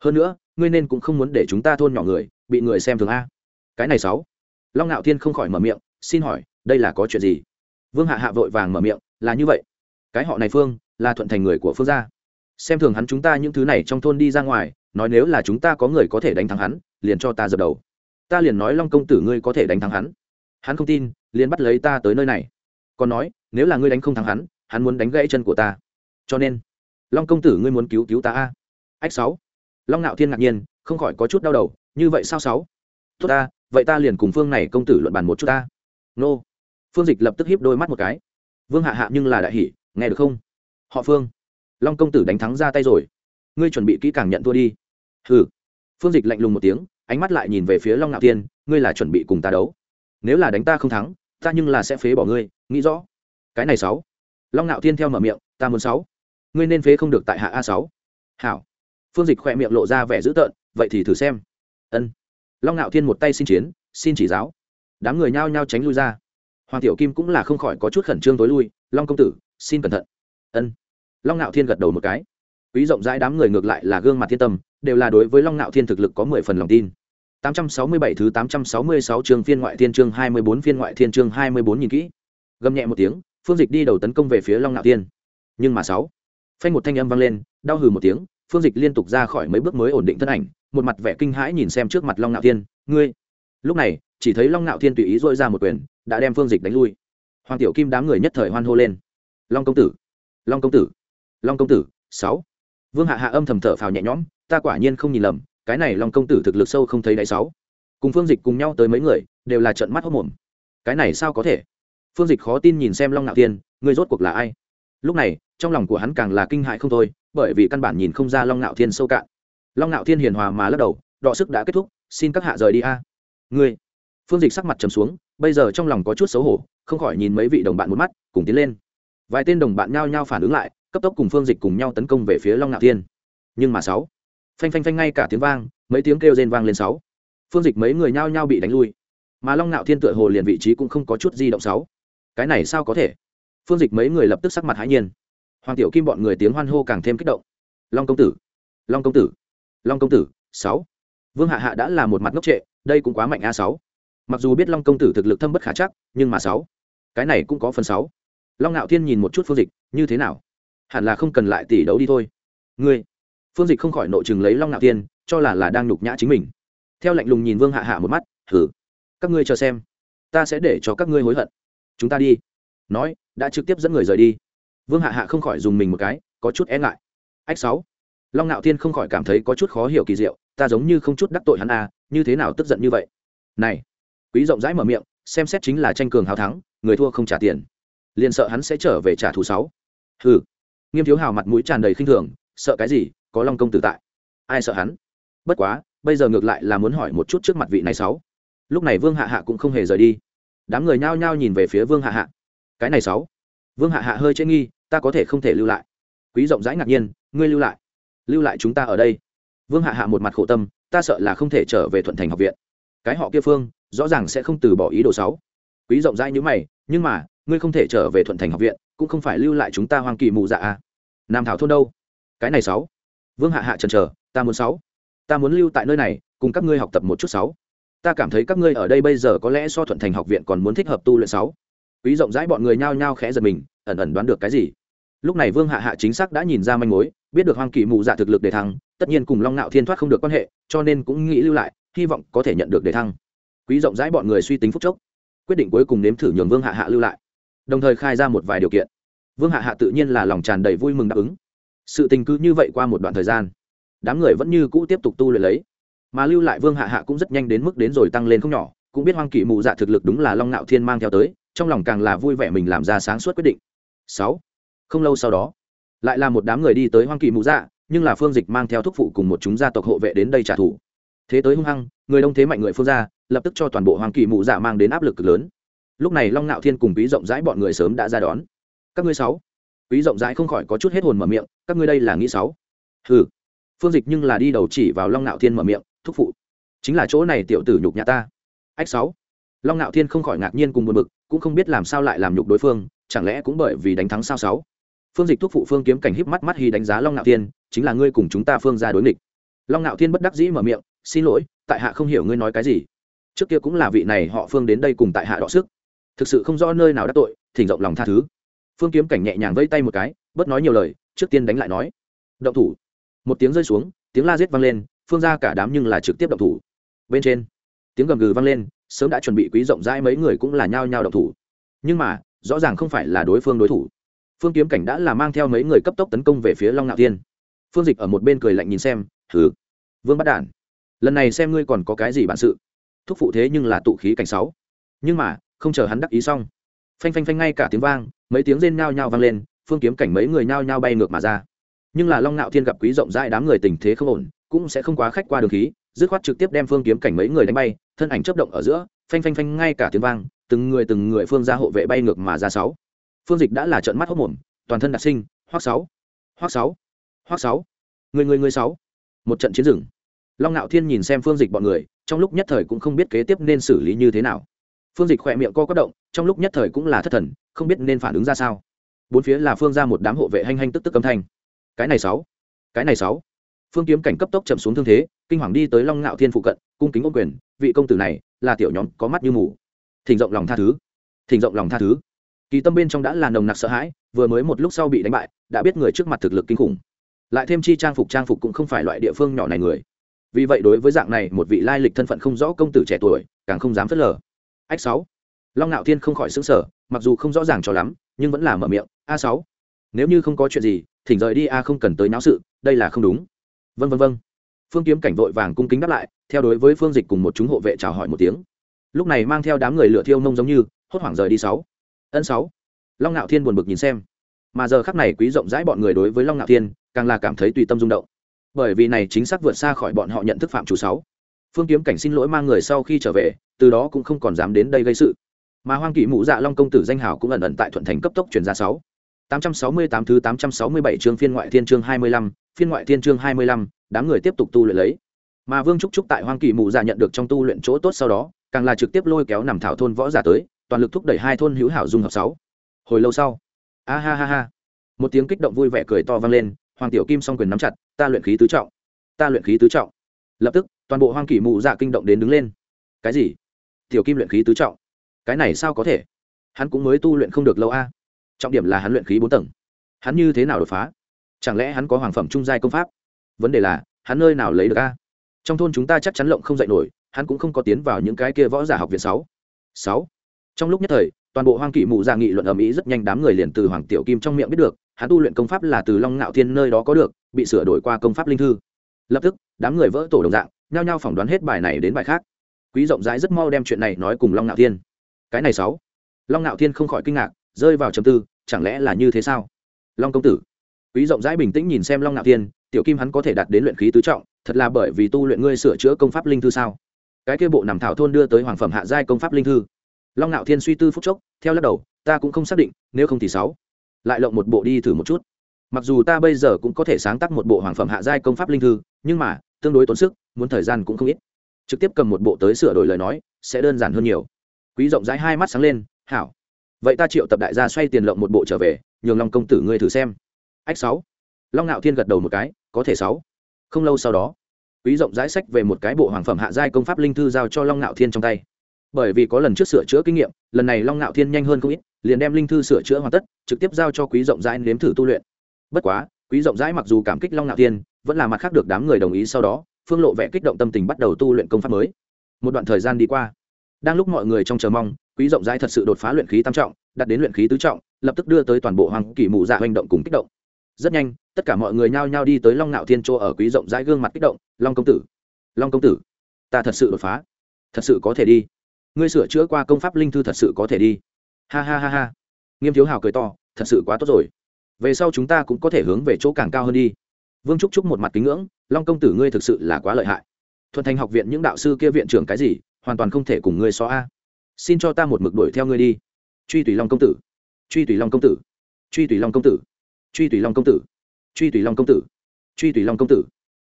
Hơn nữa, ngươi nên cũng không muốn để chúng ta thôn nhỏ người, bị người xem thường a. Cái này sáu. Long ngạo thiên không khỏi mở miệng, xin hỏi đây là có chuyện gì? Vương hạ hạ vội vàng mở miệng, là như vậy. Cái họ này phương, là thuận thành người của phương gia. Xem thường hắn chúng ta những thứ này trong thôn đi ra ngoài, nói nếu là chúng ta có người có thể đánh thắng hắn, liền cho ta dập đầu. Ta liền nói long công tử ngươi có thể đánh thắng hắn. Hắn không tin, liền bắt lấy ta tới nơi này. Còn nói, nếu là ngươi đánh không thắng hắn hắn muốn đánh gãy chân của ta. Cho nên, long công tử ngươi muốn cứu cứu ta a. Ách sáu. Long ngạo thiên ngạc nhiên, không khỏi có chút đau đầu, như vậy sao sáu? Tốt ta, vậy ta liền cùng phương này công tử luận bàn một chút ta. Nô phương dịch lập tức hiếp đôi mắt một cái. Vương hạ hạ nhưng là đại hỷ nghe được không? Họ phương. Long công tử đánh thắng ra tay rồi. Ngươi chuẩn bị kỹ càng nhận thua đi. Hừ. Phương dịch lạnh lùng một tiếng, ánh mắt lại nhìn về phía long ngạo thiên, ngươi là chuẩn bị cùng ta đấu. Nếu là đánh ta không thắng, ta nhưng là sẽ phế bỏ ngươi, nghĩ rõ. Cái này sáu. Long ngạo thiên theo mở miệng, ta muốn sáu. Ngươi nên phế không được tại hạ a sáu. Hảo. Phương dịch khỏe miệng lộ ra vẻ dữ tợn, vậy thì thử xem. Ân. Long ngạo thiên một tay xin chiến, xin chỉ giáo. Đám người nhao nhao tránh lui ra hoàng tiểu kim cũng là không khỏi có chút khẩn trương tối lui long công tử xin cẩn thận ân long ngạo thiên gật đầu một cái quý rộng rãi đám người ngược lại là gương mặt thiên tâm đều là đối với long ngạo thiên thực lực có mười phần lòng tin 867 thứ 866 chương phiên ngoại thiên chương 24 phiên ngoại thiên chương 24 nhìn kỹ. Gầm nhẹ một tiếng, Phương Dịch đi đầu tấn công về phía Long Nạo Thiên. Nhưng mà sáu, phanh một thanh âm vang lên, đau hừ một tiếng, Phương Dịch liên tục ra khỏi mấy bước mới ổn định thân ảnh, một mặt vẻ kinh hãi nhìn xem trước mặt Long Nạo Thiên, "Ngươi?" Lúc này, chỉ thấy Long Nạo Thiên tùy ý dội ra một quyền, đã đem Phương Dịch đánh lui. Hoàng Tiểu Kim đám người nhất thời hoan hô lên. "Long công tử! Long công tử! Long công tử!" sáu. Vương Hạ Hạ âm thầm thở phào nhẹ nhõm, ta quả nhiên không nhìn lầm, cái này long công tử thực lực sâu không thấy đáy sáu cùng phương dịch cùng nhau tới mấy người đều là trận mắt hốc mồm cái này sao có thể phương dịch khó tin nhìn xem long ngạo Thiên, người rốt cuộc là ai lúc này trong lòng của hắn càng là kinh hại không thôi bởi vì căn bản nhìn không ra long ngạo thiên sâu cạn long ngạo thiên hiền hòa mà lắc đầu đọ sức đã kết thúc xin các hạ rời đi a ngươi phương dịch sắc mặt trầm xuống, bây giờ trong lòng có chút xấu hổ, không khỏi nhìn mấy vị đồng bạn một mắt, cùng tiến lên. Vài tên đồng bạn nhao nhao phản ứng lại, cấp tốc cùng phương dịch cùng nhau tấn công về phía long ngạo thiên. Nhưng mà sáu, phanh phanh phanh ngay cả tiếng vang, mấy tiếng kêu rên vang lên sáu. Phương dịch mấy người nhao nhao bị đánh lui. Mà long ngạo thiên tựa hồ liền vị trí cũng không có chút di động sáu. Cái này sao có thể? Phương dịch mấy người lập tức sắc mặt hãi nhiên. Hoàng tiểu kim bọn người tiếng hoan hô càng thêm kích động. Long công tử, long công tử, long công tử, sáu. Vương hạ hạ đã là một mặt ngốc trệ, đây cũng quá mạnh a sáu mặc dù biết long công tử thực lực thâm bất khả chắc, nhưng mà sáu. Cái này cũng có phần sáu. Long ngạo thiên nhìn một chút phương dịch, như thế nào? Hẳn là không cần lại tỷ đấu đi thôi. Ngươi. Phương dịch không khỏi nội chừng lấy long ngạo thiên, cho là là đang nhục nhã chính mình. Theo lạnh lùng nhìn vương hạ hạ một mắt thử các ngươi chờ xem. Ta sẽ để cho các ngươi hối hận. Chúng ta đi. Nói, đã trực tiếp dẫn người rời đi. Vương hạ hạ không khỏi dùng mình một cái, có chút e ngại. Ách sáu. Long ngạo thiên không khỏi cảm thấy có chút khó hiểu kỳ diệu, ta giống như không chút đắc tội hắn à như thế nào tức giận như vậy? Này quý rộng rãi mở miệng, xem xét chính là tranh cường hào thắng, người thua không trả tiền. Liền sợ hắn sẽ trở về trả thù sáu. Hừ. Nghiêm thiếu hào mặt mũi tràn đầy khinh thường, sợ cái gì, có long công tử tại. Ai sợ hắn? Bất quá, bây giờ ngược lại là muốn hỏi một chút trước mặt vị này sáu. Lúc này vương hạ hạ cũng không hề rời đi. Đám người nhao nhao nhìn về phía vương hạ hạ. Cái này sáu. Vương hạ hạ hơi chế nghi, ta có thể không thể lưu lại. Quý rộng rãi ngạc nhiên, ngươi lưu lại? Lưu lại chúng ta ở đây. Vương hạ hạ một mặt khổ tâm, ta sợ là không thể trở về thuận thành học viện. Cái họ kia phương rõ ràng sẽ không từ bỏ ý đồ sáu quý rộng rãi như mày, nhưng mà, ngươi không thể trở về thuận thành học viện, cũng không phải lưu lại chúng ta hoang kỳ mù dạ à. nam thảo thôn đâu? Cái này sáu. Vương hạ hạ trần trờ ta muốn sáu. Ta muốn lưu tại nơi này, cùng các ngươi học tập một chút sáu. Ta cảm thấy các ngươi ở đây bây giờ có lẽ so thuận thành học viện còn muốn thích hợp tu luyện sáu. Quý rộng rãi bọn người nhao nhao khẽ giật mình, ẩn ẩn đoán được cái gì? Lúc này vương hạ hạ chính xác đã nhìn ra manh mối, biết được hoang kỳ mù dạ thực lực để thăng, tất nhiên cùng long nạo thiên thoát không được quan hệ, cho nên cũng nghĩ lưu lại, hy vọng có thể nhận được để thăng quý rộng rãi bọn người suy tính phúc chốc, quyết định cuối cùng nếm thử nhường vương hạ hạ lưu lại, đồng thời khai ra một vài điều kiện. Vương hạ hạ tự nhiên là lòng tràn đầy vui mừng đáp ứng. Sự tình cứ như vậy qua một đoạn thời gian, đám người vẫn như cũ tiếp tục tu luyện lấy, mà lưu lại vương hạ hạ cũng rất nhanh đến mức đến rồi tăng lên không nhỏ, cũng biết hoang kỷ mù dạ thực lực đúng là long ngạo thiên mang theo tới, trong lòng càng là vui vẻ mình làm ra sáng suốt quyết định. Sáu, không lâu sau đó, lại là một đám người đi tới hoang kỷ mù dạ nhưng là phương dịch mang theo thúc phụ cùng một chúng gia tộc hộ vệ đến đây trả thù. Thế tới hung hăng, người đông thế mạnh người phương gia lập tức cho toàn bộ hoàng kỳ mụ dạ mang đến áp lực cực lớn. Lúc này long ngạo thiên cùng quý rộng rãi bọn người sớm đã ra đón. Các ngươi sáu. Quý rộng rãi không khỏi có chút hết hồn mở miệng, các ngươi đây là nghĩ sáu? Hừ. Phương dịch nhưng là đi đầu chỉ vào long ngạo thiên mở miệng, thúc phụ, chính là chỗ này tiểu tử nhục nhà ta. Ách sáu. Long ngạo thiên không khỏi ngạc nhiên cùng buồn bực, cũng không biết làm sao lại làm nhục đối phương, chẳng lẽ cũng bởi vì đánh thắng sao sáu? Phương dịch thúc phụ phương kiếm cảnh híp mắt mắt hy đánh giá long ngạo thiên, chính là ngươi cùng chúng ta phương ra đối nghịch. Long ngạo thiên bất đắc dĩ mở miệng, xin lỗi, tại hạ không hiểu ngươi nói cái gì trước kia cũng là vị này họ phương đến đây cùng tại hạ đọ sức. Thực sự không rõ nơi nào đắc tội, thỉnh rộng lòng tha thứ. Phương kiếm cảnh nhẹ nhàng vây tay một cái, bớt nói nhiều lời, trước tiên đánh lại nói. Động thủ. Một tiếng rơi xuống, tiếng la giết vang lên, phương ra cả đám nhưng là trực tiếp động thủ. Bên trên, tiếng gầm gừ vang lên, sớm đã chuẩn bị quý rộng rãi mấy người cũng là nhao nhao động thủ. Nhưng mà, rõ ràng không phải là đối phương đối thủ. Phương kiếm cảnh đã là mang theo mấy người cấp tốc tấn công về phía long ngạo tiên phương dịch ở một bên cười lạnh nhìn xem thử vương bắt đản, lần này xem ngươi còn có cái gì bản sự? Thúc phụ thế nhưng là tụ khí cảnh sáu. Nhưng mà, không chờ hắn đắc ý xong, phanh phanh phanh ngay cả tiếng vang, mấy tiếng rên nhao nhao vang lên, phương kiếm cảnh mấy người nhao nhao bay ngược mà ra. Nhưng là long ngạo thiên gặp quý rộng rãi đám người tình thế không ổn, cũng sẽ không quá khách qua đường khí, dứt khoát trực tiếp đem phương kiếm cảnh mấy người đánh bay, thân ảnh chấp động ở giữa, phanh phanh phanh ngay cả tiếng vang, từng người từng người phương ra hộ vệ bay ngược mà ra sáu. Phương dịch đã là trận mắt hốc mồm, toàn thân đặc sinh hoác sáu hoác sáu hoác sáu. Người người người sáu. Một trận chiến rừng long ngạo thiên nhìn xem phương dịch bọn người, trong lúc nhất thời cũng không biết kế tiếp nên xử lý như thế nào. Phương dịch khỏe miệng co quất động, trong lúc nhất thời cũng là thất thần, không biết nên phản ứng ra sao. Bốn phía là phương ra một đám hộ vệ hành hành tức tức âm thanh. Cái này sáu, cái này sáu. Phương kiếm cảnh cấp tốc chậm xuống thương thế, kinh hoàng đi tới long ngạo thiên phụ cận, cung kính ô quyền, vị công tử này là tiểu nhóm có mắt như mù. Thỉnh rộng lòng tha thứ, thỉnh rộng lòng tha thứ. Kỳ tâm bên trong đã là nồng nặc sợ hãi, vừa mới một lúc sau bị đánh bại, đã biết người trước mặt thực lực kinh khủng. Lại thêm chi trang phục trang phục cũng không phải loại địa phương nhỏ này người vì vậy đối với dạng này, một vị lai lịch thân phận không rõ công tử trẻ tuổi, càng không dám phớt lờ. Ách sáu. Long ngạo thiên không khỏi xứng sở mặc dù không rõ ràng cho lắm, nhưng vẫn là mở miệng, a sáu, nếu như không có chuyện gì, thỉnh rời đi a, không cần tới náo sự, đây là không đúng. Vân vân vân phương kiếm cảnh vội vàng cung kính đáp lại, theo đối với phương dịch cùng một chúng hộ vệ chào hỏi một tiếng. Lúc này mang theo đám người lựa thiêu nông giống như, hốt hoảng rời đi sáu. Ân sáu. Long ngạo thiên buồn bực nhìn xem. Mà giờ khắc này quý rộng rãi bọn người đối với long ngạo thiên, càng là cảm thấy tùy tâm rung động bởi vì này chính xác vượt xa khỏi bọn họ nhận thức phạm chủ sáu. Phương kiếm cảnh xin lỗi mang người sau khi trở về, từ đó cũng không còn dám đến đây gây sự. Mà hoang kỵ mũ dạ long công tử danh hào cũng ẩn ẩn tại thuận thành cấp tốc chuyển ra sáu. Tám trăm sáu mươi tám thứ tám trăm sáu mươi bảy chương phiên ngoại thiên chương hai mươi lăm, phiên ngoại thiên chương hai mươi lăm, đám người tiếp tục tu luyện lấy. Mà vương trúc trúc tại hoang kỵ mụ dạ nhận được trong tu luyện chỗ tốt sau đó, càng là trực tiếp lôi kéo nằm thảo thôn võ giả tới, toàn lực thúc đẩy hai thôn hữu hảo dung hợp sáu. Hồi lâu sau, a ha ha ha, một tiếng kích động vui vẻ cười to vang lên, hoàng tiểu kim song quyền nắm chặt ta luyện khí tứ trọng. Ta luyện khí tứ trọng. Lập tức, toàn bộ hoang kỷ mụ dạ kinh động đến đứng lên. Cái gì? Tiểu kim luyện khí tứ trọng. Cái này sao có thể? Hắn cũng mới tu luyện không được lâu a. Trọng điểm là hắn luyện khí bốn tầng. Hắn như thế nào đột phá? Chẳng lẽ hắn có hoàng phẩm trung giai công pháp? Vấn đề là, hắn nơi nào lấy được a? Trong thôn chúng ta chắc chắn lộng không dạy nổi, hắn cũng không có tiến vào những cái kia võ giả học viện sáu. Sáu. Trong lúc nhất thời, toàn bộ hoang kỵ mù dạ nghị luận ầm ĩ rất nhanh đám người liền từ hoàng tiểu kim trong miệng biết được, hắn tu luyện công pháp là từ long ngạo thiên nơi đó có được bị sửa đổi qua công pháp linh thư. Lập tức, đám người vỡ tổ đồng dạng, nhao nhao phỏng đoán hết bài này đến bài khác. Quý rộng rãi rất mau đem chuyện này nói cùng long ngạo thiên. Cái này sáu. Long ngạo thiên không khỏi kinh ngạc, rơi vào trầm tư, chẳng lẽ là như thế sao? Long công tử. Quý rộng rãi bình tĩnh nhìn xem long ngạo thiên, tiểu kim hắn có thể đạt đến luyện khí tứ trọng, thật là bởi vì tu luyện ngươi sửa chữa công pháp linh thư sao? Cái kia bộ nằm thảo thôn đưa tới hoàng phẩm hạ giai công pháp linh thư. Long ngạo thiên suy tư phúc chốc, theo lắc đầu, ta cũng không xác định, nếu không thì sáu. Lại lộng một bộ đi thử một chút mặc dù ta bây giờ cũng có thể sáng tác một bộ hoàng phẩm hạ giai công pháp linh thư, nhưng mà, tương đối tốn sức, muốn thời gian cũng không ít. Trực tiếp cầm một bộ tới sửa đổi lời nói, sẽ đơn giản hơn nhiều. Quý rộng rãi hai mắt sáng lên, hảo. Vậy ta triệu tập đại gia xoay tiền lộng một bộ trở về, nhường long công tử ngươi thử xem. Ách sáu. Long ngạo thiên gật đầu một cái, có thể sáu. Không lâu sau đó, quý rộng rãi sách về một cái bộ hoàng phẩm hạ giai công pháp linh thư giao cho long ngạo thiên trong tay. Bởi vì có lần trước sửa chữa kinh nghiệm, lần này long ngạo thiên nhanh hơn không ít, liền đem linh thư sửa chữa hoàn tất, trực tiếp giao cho quý rộng rãi nếm thử tu luyện bất quá, quý rộng rãi mặc dù cảm kích long ngạo thiên, vẫn là mặt khác được đám người đồng ý sau đó, phương lộ vẽ kích động tâm tình bắt đầu tu luyện công pháp mới. Một đoạn thời gian đi qua, đang lúc mọi người trong chờ mong, quý rộng rãi thật sự đột phá luyện khí tam trọng đặt đến luyện khí tứ trọng, lập tức đưa tới toàn bộ hoàng kỳ mù dạ hành động cùng kích động. Rất nhanh, tất cả mọi người nhao nhao đi tới long ngạo thiên chỗ ở quý rộng rãi gương mặt kích động, long công tử, long công tử, ta thật sự đột phá, thật sự có thể đi. Ngươi sửa chữa qua công pháp linh thư thật sự có thể đi. Ha ha ha ha. Nghiêm thiếu hào cười to, thật sự quá tốt rồi về sau chúng ta cũng có thể hướng về chỗ càng cao hơn đi. Vương trúc trúc một mặt kính ngưỡng, long công tử ngươi thực sự là quá lợi hại. Thuận thành học viện những đạo sư kia viện trưởng cái gì, hoàn toàn không thể cùng ngươi so a. Xin cho ta một mực đuổi theo ngươi đi. Truy tùy long công tử. Truy tùy long công tử. Truy tùy long công tử. Truy tùy long công tử. Truy tùy long công tử. Truy tùy long công tử.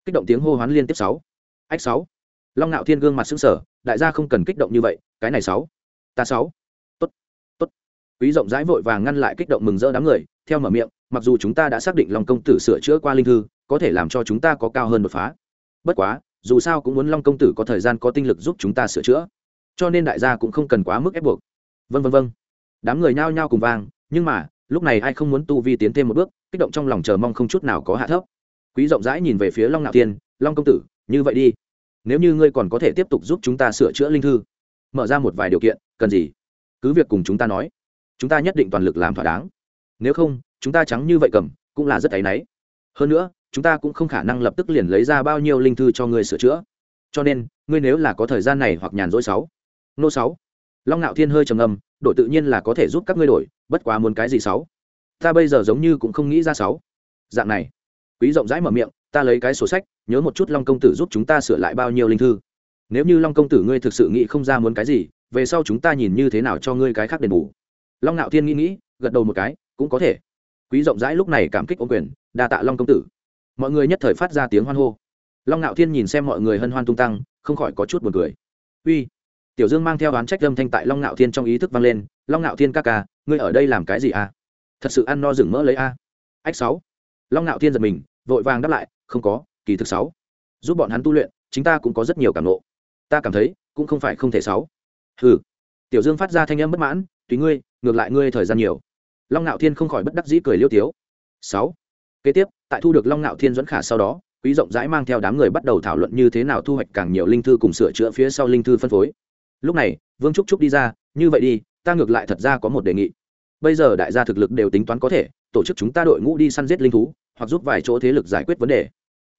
Kích động tiếng hô hoán liên tiếp sáu. Ách sáu. Long ngạo thiên gương mặt xứng sở đại gia không cần kích động như vậy, cái này sáu. Ta sáu. Tốt. Tốt. Quý rộng rãi vội vàng ngăn lại kích động mừng rỡ đám người theo mở miệng, mặc dù chúng ta đã xác định long công tử sửa chữa qua linh thư, có thể làm cho chúng ta có cao hơn đột phá. Bất quá, dù sao cũng muốn long công tử có thời gian có tinh lực giúp chúng ta sửa chữa, cho nên đại gia cũng không cần quá mức ép buộc. Vân vân vân đám người nhao nhao cùng vang, nhưng mà, lúc này ai không muốn tu vi tiến thêm một bước, kích động trong lòng chờ mong không chút nào có hạ thấp. Quý rộng rãi nhìn về phía long ngạo tiên long công tử, như vậy đi. Nếu như ngươi còn có thể tiếp tục giúp chúng ta sửa chữa linh thư, mở ra một vài điều kiện, cần gì? Cứ việc cùng chúng ta nói. Chúng ta nhất định toàn lực làm thỏa đáng nếu không, chúng ta trắng như vậy cầm, cũng là rất áy náy. Hơn nữa, chúng ta cũng không khả năng lập tức liền lấy ra bao nhiêu linh thư cho ngươi sửa chữa. Cho nên, ngươi nếu là có thời gian này hoặc nhàn rỗi sáu. Nô sáu. Long ngạo thiên hơi trầm ngâm, đổi tự nhiên là có thể giúp các ngươi đổi, bất quá muốn cái gì sáu? Ta bây giờ giống như cũng không nghĩ ra sáu. Dạng này. Quý rộng rãi mở miệng, ta lấy cái sổ sách, nhớ một chút long công tử giúp chúng ta sửa lại bao nhiêu linh thư. Nếu như long công tử ngươi thực sự nghĩ không ra muốn cái gì, về sau chúng ta nhìn như thế nào cho ngươi cái khác đền bù. Long ngạo thiên nghĩ nghĩ, gật đầu một cái cũng có thể. Quý rộng rãi lúc này cảm kích ô quyền đa tạ long công tử. Mọi người nhất thời phát ra tiếng hoan hô. Long ngạo thiên nhìn xem mọi người hân hoan tung tăng không khỏi có chút b u ồ n cười. Uy. Tiểu dương mang theo đoán trách âm thanh tại long ngạo thiên trong ý thức vang lên long ngạo thiên ca ca ngươi ở đây làm cái gì à thật sự ăn no rừng mỡ lấy a? À? ách sáu. Long ngạo thiên giật mình vội vàng đáp lại không có kỳ thực sáu. Giúp bọn hắn tu luyện chính ta cũng có rất nhiều cảm ngộ, ta cảm thấy cũng không phải không thể sáu. Ừ tiểu dương phát ra thanh âm bất mãn tùy ngươi ngược lại ngươi thời gian nhiều long ngạo thiên không khỏi bất đắc dĩ cười liêu tiếu. Sáu. Kế tiếp, tại thu được long ngạo thiên dẫn khả sau đó, quý rộng rãi mang theo đám người bắt đầu thảo luận như thế nào thu hoạch càng nhiều linh thư cùng sửa chữa phía sau linh thư phân phối. Lúc này, vương trúc trúc đi ra, như vậy đi, ta ngược lại thật ra có một đề nghị. Bây giờ đại gia thực lực đều tính toán có thể, tổ chức chúng ta đội ngũ đi săn giết linh thú, hoặc giúp vài chỗ thế lực giải quyết vấn đề.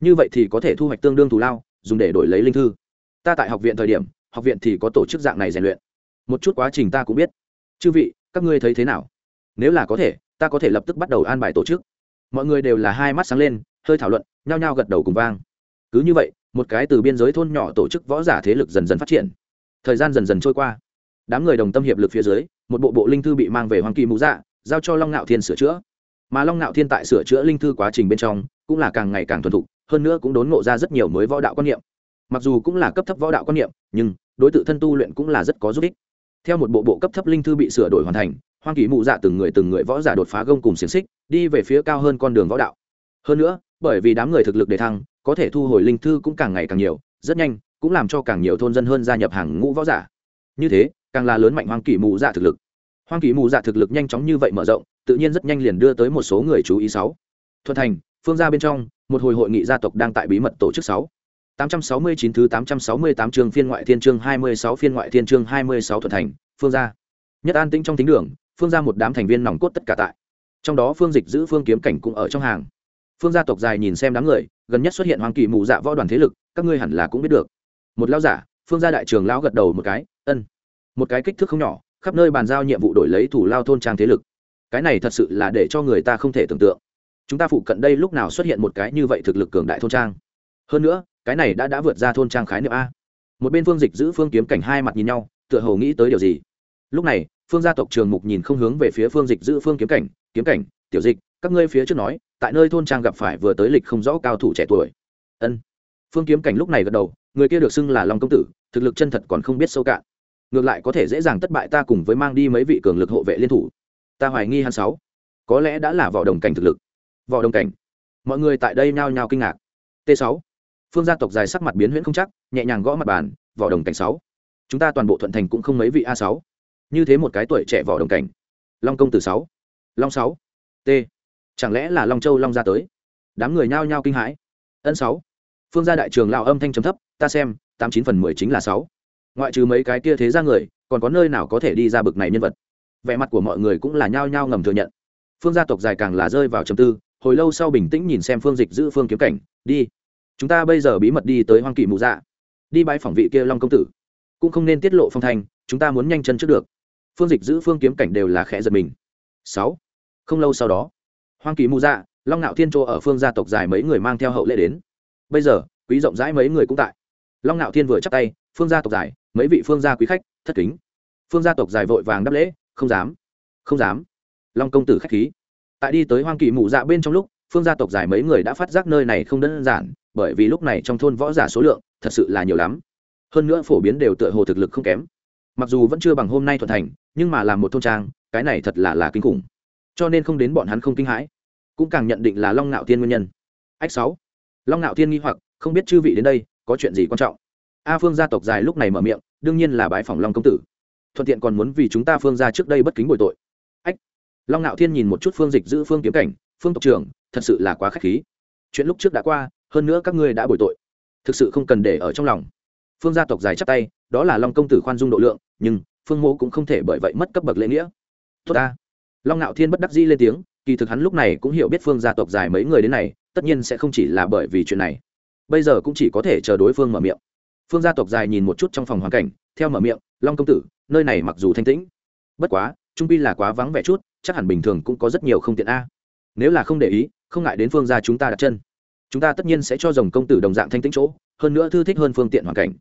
Như vậy thì có thể thu hoạch tương đương thù lao, dùng để đổi lấy linh thư. Ta tại học viện thời điểm, học viện thì có tổ chức dạng này rèn luyện. Một chút quá trình ta cũng biết. Chư vị, các ngươi thấy thế nào? Nếu là có thể, ta có thể lập tức bắt đầu an bài tổ chức. Mọi người đều là hai mắt sáng lên, hơi thảo luận, nhao nhao gật đầu cùng vang. Cứ như vậy, một cái từ biên giới thôn nhỏ tổ chức võ giả thế lực dần dần phát triển. Thời gian dần dần trôi qua. Đám người đồng tâm hiệp lực phía dưới, một bộ bộ linh thư bị mang về hoàng kỳ mũ dạ giao cho long ngạo thiên sửa chữa. Mà long ngạo thiên tại sửa chữa linh thư quá trình bên trong, cũng là càng ngày càng thuần thục, hơn nữa cũng đốn ngộ ra rất nhiều mới võ đạo quan niệm. Mặc dù cũng là cấp thấp võ đạo quan niệm, nhưng đối t thân tu luyện cũng là rất có giúp ích theo một bộ bộ cấp thấp linh thư bị sửa đổi hoàn thành, hoang kỳ mụ dạ từng người từng người võ giả đột phá gông cùng xiềng xích, đi về phía cao hơn con đường võ đạo. Hơn nữa, bởi vì đám người thực lực đề thăng, có thể thu hồi linh thư cũng càng ngày càng nhiều, rất nhanh, cũng làm cho càng nhiều thôn dân hơn gia nhập hàng ngũ võ giả. Như thế, càng là lớn mạnh hoang kỳ mù dạ thực lực. Hoang kỳ mù dạ thực lực nhanh chóng như vậy mở rộng, tự nhiên rất nhanh liền đưa tới một số người chú ý sáu. Thuận thành, phương gia bên trong, một hồi hội nghị gia tộc đang tại bí mật tổ chức sáu. 869 thứ 868 chương phiên ngoại thiên chương 26 phiên ngoại thiên chương 26 thuận thành, phương gia. Nhất an tĩnh trong tính đường, phương gia một đám thành viên nòng cốt tất cả tại. Trong đó Phương Dịch giữ Phương Kiếm Cảnh cũng ở trong hàng. Phương gia tộc dài nhìn xem đám người, gần nhất xuất hiện hoàng kỳ mù dạ võ đoàn thế lực, các ngươi hẳn là cũng biết được. Một lão giả, Phương gia đại trưởng lão gật đầu một cái, ân. Một cái kích thước không nhỏ, khắp nơi bàn giao nhiệm vụ đổi lấy thủ lao thôn trang thế lực. Cái này thật sự là để cho người ta không thể tưởng tượng. Chúng ta phụ cận đây lúc nào xuất hiện một cái như vậy thực lực cường đại thôn trang. Hơn nữa, cái này đã đã vượt ra thôn trang khái niệm a. Một bên phương dịch giữ phương kiếm cảnh hai mặt nhìn nhau tựa hồ nghĩ tới điều gì. Lúc này phương gia tộc trường mục nhìn không hướng về phía phương dịch giữ phương kiếm cảnh kiếm cảnh tiểu dịch các ngươi phía trước nói tại nơi thôn trang gặp phải vừa tới lịch không rõ cao thủ trẻ tuổi. Ân. Phương kiếm cảnh lúc này gật đầu người kia được xưng là long công tử thực lực chân thật còn không biết sâu cạn. Ngược lại có thể dễ dàng thất bại ta cùng với mang đi mấy vị cường lực hộ vệ liên thủ. Ta hoài nghi hắn sáu. Có lẽ đã là vỏ đồng cảnh thực lực. Vỏ đồng cảnh? Mọi người tại đây nhao nhao kinh ngạc. T sáu phương gia tộc dài sắc mặt biến huyễn không chắc, nhẹ nhàng gõ mặt bàn, vỏ đồng cảnh sáu. Chúng ta toàn bộ thuận thành cũng không mấy vị a sáu. Như thế một cái tuổi trẻ vỏ đồng cảnh. Long công tử sáu. Long sáu. T. Chẳng lẽ là long châu long gia tới? Đám người nhao nhao kinh hãi. Ân sáu. Phương gia đại trường lao âm thanh trầm thấp, ta xem, tám chín phần mười chính là sáu. Ngoại trừ mấy cái kia thế ra người, còn có nơi nào có thể đi ra bực này nhân vật? Vẻ mặt của mọi người cũng là nhao nhao ngầm thừa nhận. Phương gia tộc dài càng là rơi vào trầm tư, hồi lâu sau bình tĩnh nhìn xem phương dịch giữ phương kiếm cảnh, đi chúng ta bây giờ bí mật đi tới hoang kỳ mù dạ. Đi bãi phỏng vị kia long công tử. Cũng không nên tiết lộ phong thanh, chúng ta muốn nhanh chân trước được. Phương dịch giữ phương kiếm cảnh đều là khẽ giật mình. Sáu. Không lâu sau đó, hoang kỳ mù dạ long ngạo thiên chỗ ở phương gia tộc dài mấy người mang theo hậu lễ đến. Bây giờ, quý rộng rãi mấy người cũng tại. Long ngạo thiên vừa chắc tay, phương gia tộc dài, mấy vị phương gia quý khách, thất kính. Phương gia tộc dài vội vàng đáp lễ, không dám không dám. Long công tử khách khí. Tại đi tới hoang kỳ mù dạ bên trong lúc phương gia tộc dài mấy người đã phát giác nơi này không đơn giản, bởi vì lúc này trong thôn võ giả số lượng thật sự là nhiều lắm. Hơn nữa phổ biến đều tựa hồ thực lực không kém. Mặc dù vẫn chưa bằng hôm nay thuận thành, nhưng mà làm một thôn trang, cái này thật là là kinh khủng. Cho nên không đến bọn hắn không kinh hãi. Cũng càng nhận định là long ngạo Thiên nguyên nhân. Ách sáu. Long ngạo Thiên nghi hoặc, không biết chư vị đến đây, có chuyện gì quan trọng? A phương gia tộc dài lúc này mở miệng, đương nhiên là bái phòng long công tử. Thuận tiện còn muốn vì chúng ta phương gia trước đây bất kính bồi tội. Ách. Long ngạo thiên nhìn một chút phương dịch giữ phương kiếm cảnh, phương tộc trưởng thật sự là quá k h á c h khí. Chuyện lúc trước đã qua, hơn nữa các ngươi đã bồi tội. Thực sự không cần để ở trong lòng. Phương gia tộc dài chắp tay, đó là long công tử khoan dung độ lượng, nhưng phương mô cũng không thể bởi vậy mất cấp bậc lễ nghĩa. Tốt ta. Long ngạo thiên bất đắc dĩ lên tiếng, kỳ thực hắn lúc này cũng hiểu biết phương gia tộc dài mấy người đến này, tất nhiên sẽ không chỉ là bởi vì chuyện này. Bây giờ cũng chỉ có thể chờ đối phương mở miệng. Phương gia tộc dài nhìn một chút trong phòng hoàn cảnh, theo mở miệng, long công tử, nơi này mặc dù thanh tĩnh, bất quá, trung pi là quá vắng vẻ chút, chắc hẳn bình thường cũng có rất nhiều không tiện a. Nếu là không để ý không ngại đến phương gia chúng ta đặt chân. Chúng ta tất nhiên sẽ cho dòng công tử đồng dạng thanh tĩnh chỗ, hơn nữa thư thích hơn phương tiện hoàn cảnh.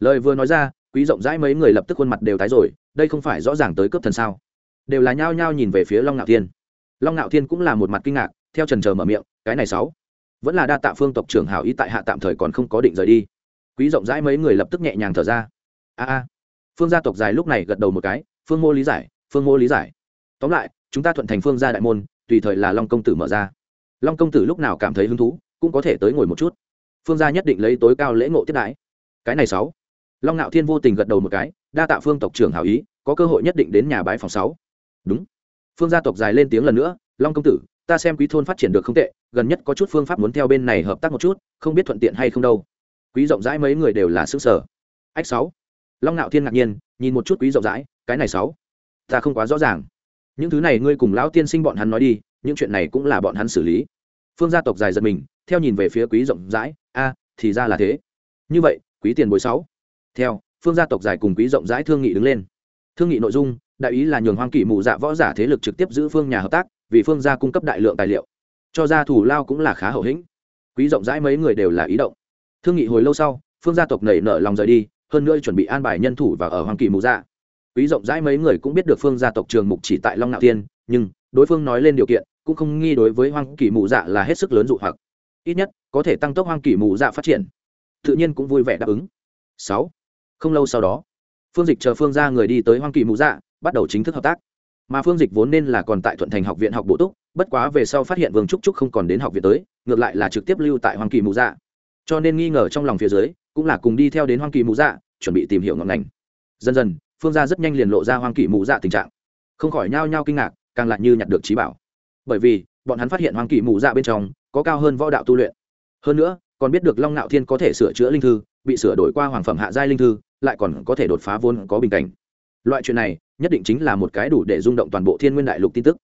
Lời vừa nói ra, quý rộng rãi mấy người lập tức khuôn mặt đều tái rồi, đây không phải rõ ràng tới cướp thần sao? Đều là nhao nhao nhìn về phía long ngạo thiên. Long ngạo thiên cũng là một mặt kinh ngạc, theo trần trờ mở miệng, cái này sáu. Vẫn là đa tạ phương tộc trưởng hảo ý tại hạ tạm thời còn không có định rời đi. Quý rộng rãi mấy người lập tức nhẹ nhàng thở ra. A a. Phương gia tộc dài lúc này gật đầu một cái, phương mô lý giải, phương mô lý giải. Tóm lại, chúng ta thuận thành phương gia đại môn, tùy thời là long công tử mở ra long công tử lúc nào cảm thấy hứng thú, cũng có thể tới ngồi một chút. Phương gia nhất định lấy tối cao lễ ngộ tiết đãi. Cái này sáu. Long ngạo thiên vô tình gật đầu một cái, đa tạ phương tộc trưởng hảo ý, có cơ hội nhất định đến nhà bái phòng sáu. Đúng. Phương gia tộc dài lên tiếng lần nữa, long công tử, ta xem quý thôn phát triển được không tệ, gần nhất có chút phương pháp muốn theo bên này hợp tác một chút, không biết thuận tiện hay không đâu. Quý rộng rãi mấy người đều là xứ sở ách sáu. Long ngạo thiên ngạc nhiên, nhìn một chút quý rộng rãi, cái này sáu. Ta không quá rõ ràng. Những thứ này ngươi cùng lão tiên sinh bọn hắn nói đi những chuyện này cũng là bọn hắn xử lý. Phương gia tộc dài giật mình theo nhìn về phía quý rộng rãi a thì ra là thế. Như vậy quý tiền bối sáu. Theo phương gia tộc dài cùng quý rộng rãi thương nghị đứng lên. Thương nghị nội dung đại ý là nhường hoang kỵ mù dạ võ giả thế lực trực tiếp giữ phương nhà hợp tác vì phương gia cung cấp đại lượng tài liệu. Cho ra thủ lao cũng là khá hậu hĩnh. Quý rộng rãi mấy người đều là ý động. Thương nghị hồi lâu sau phương gia tộc nảy nở lòng rời đi hơn nữa chuẩn bị an bài nhân thủ và ở hoàng kỳ mù dạ. Quý rộng rãi mấy người cũng biết được phương gia tộc trường mục chỉ tại long nạo tiên, nhưng đối phương nói lên điều kiện cũng không nghi đối với hoang kỳ mù dạ là hết sức lớn dụ hoặc. Ít nhất, có thể tăng tốc hoang kỳ mù dạ phát triển. Tự nhiên cũng vui vẻ đáp ứng. Sáu, không lâu sau đó, phương dịch chờ phương ra người đi tới hoang kỳ mù dạ bắt đầu chính thức hợp tác. Mà phương dịch vốn nên là còn tại thuận thành học viện học bổ túc, bất quá về sau phát hiện vương trúc trúc không còn đến học viện tới, ngược lại là trực tiếp lưu tại hoang kỳ mù dạ. Cho nên nghi ngờ trong lòng phía dưới, cũng là cùng đi theo đến hoang kỳ mù dạ chuẩn bị tìm hiểu ngọn ngành. Dần dần, phương gia rất nhanh liền lộ ra hoang kỳ mù dạ tình trạng. Không khỏi nhao nhao kinh ngạc, càng lại như nhặt được trí bảo bởi vì bọn hắn phát hiện hoàng kỳ mù dạ bên trong có cao hơn võ đạo tu luyện. Hơn nữa, còn biết được long ngạo thiên có thể sửa chữa linh thư, bị sửa đổi qua hoàng phẩm hạ giai linh thư, lại còn có thể đột phá vốn có bình cảnh. Loại chuyện này nhất định chính là một cái đủ để rung động toàn bộ thiên nguyên đại lục tin tức.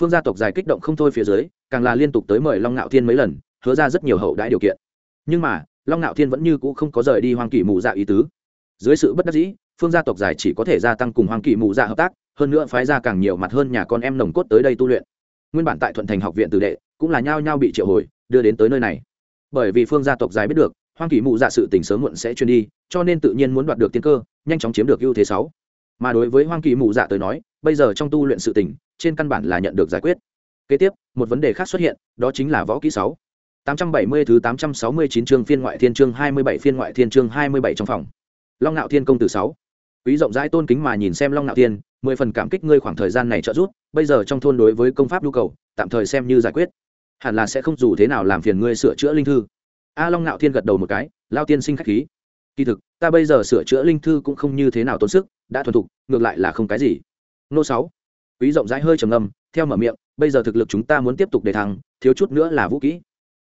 Phương gia tộc dài kích động không thôi phía dưới, càng là liên tục tới mời long ngạo thiên mấy lần, hứa ra rất nhiều hậu đãi điều kiện. Nhưng mà, long ngạo thiên vẫn như cũ không có rời đi hoàng kỳ mù dạ ý tứ. Dưới sự bất đắc dĩ, phương gia tộc dài chỉ có thể gia tăng cùng hoàng kỳ mù dạ hợp tác, hơn nữa phái ra càng nhiều mặt hơn nhà con em nồng cốt tới đây tu luyện nguyên bản tại thuận thành học viện tử đệ, cũng là nhao nhao bị triệu hồi, đưa đến tới nơi này bởi vì phương gia tộc dài biết được, hoang kỳ mụ dạ sự tình sớm muộn sẽ truyền đi, cho nên tự nhiên muốn đoạt được tiên cơ, nhanh chóng chiếm được ưu thế sáu mà đối với hoang kỳ mụ dạ tới nói, bây giờ trong tu luyện sự tình, trên căn bản là nhận được giải quyết kế tiếp, một vấn đề khác xuất hiện, đó chính là võ kỹ sáu 870 thứ 869 chương phiên ngoại thiên chương 27 phiên ngoại thiên chương 27 trong phòng. Long Nạo Thiên công tử 6. Quý rộng rãi tôn kính mà nhìn xem Long Nạo Thiên, mười phần cảm kích ngươi khoảng thời gian này trợ giúp, bây giờ trong thôn đối với công pháp nhu cầu, tạm thời xem như giải quyết. Hẳn là sẽ không dù thế nào làm phiền ngươi sửa chữa linh thư. A à, Long Nạo Thiên gật đầu một cái, lao tiên sinh khách khí. Kỳ thực, ta bây giờ sửa chữa linh thư cũng không như thế nào tốn sức, đã thuần thục, ngược lại là không cái gì. Nô sáu, Quý rộng rãi hơi trầm ngâm, theo mở miệng, bây giờ thực lực chúng ta muốn tiếp tục đề thăng, thiếu chút nữa là vũ kỹ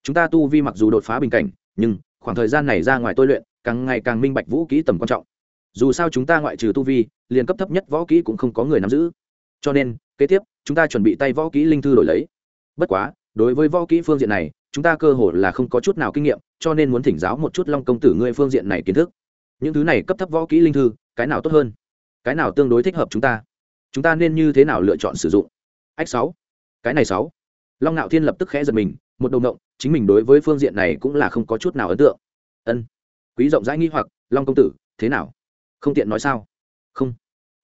chúng ta tu vi mặc dù đột phá bình cảnh nhưng khoảng thời gian này ra ngoài tôi luyện càng ngày càng minh bạch vũ kỹ tầm quan trọng dù sao chúng ta ngoại trừ tu vi, liền cấp thấp nhất võ kỹ cũng không có người nắm giữ. Cho nên, kế tiếp, chúng ta chuẩn bị tay võ kỹ linh thư đổi lấy. Bất quá, đối với võ kỹ phương diện này, chúng ta cơ hội là không có chút nào kinh nghiệm, cho nên muốn thỉnh giáo một chút long công tử ngươi phương diện này kiến thức. Những thứ này cấp thấp võ kỹ linh thư, cái nào tốt hơn? Cái nào tương đối thích hợp chúng ta? Chúng ta nên như thế nào lựa chọn sử dụng? Ách sáu. Cái này sáu. Long ngạo thiên lập tức khẽ giật mình, một đầu động chính mình đối với phương diện này cũng là không có chút nào ấn tượng. Ân. Quý rộng rãi nghi hoặc, long công tử, thế nào? Không tiện nói sao? Không.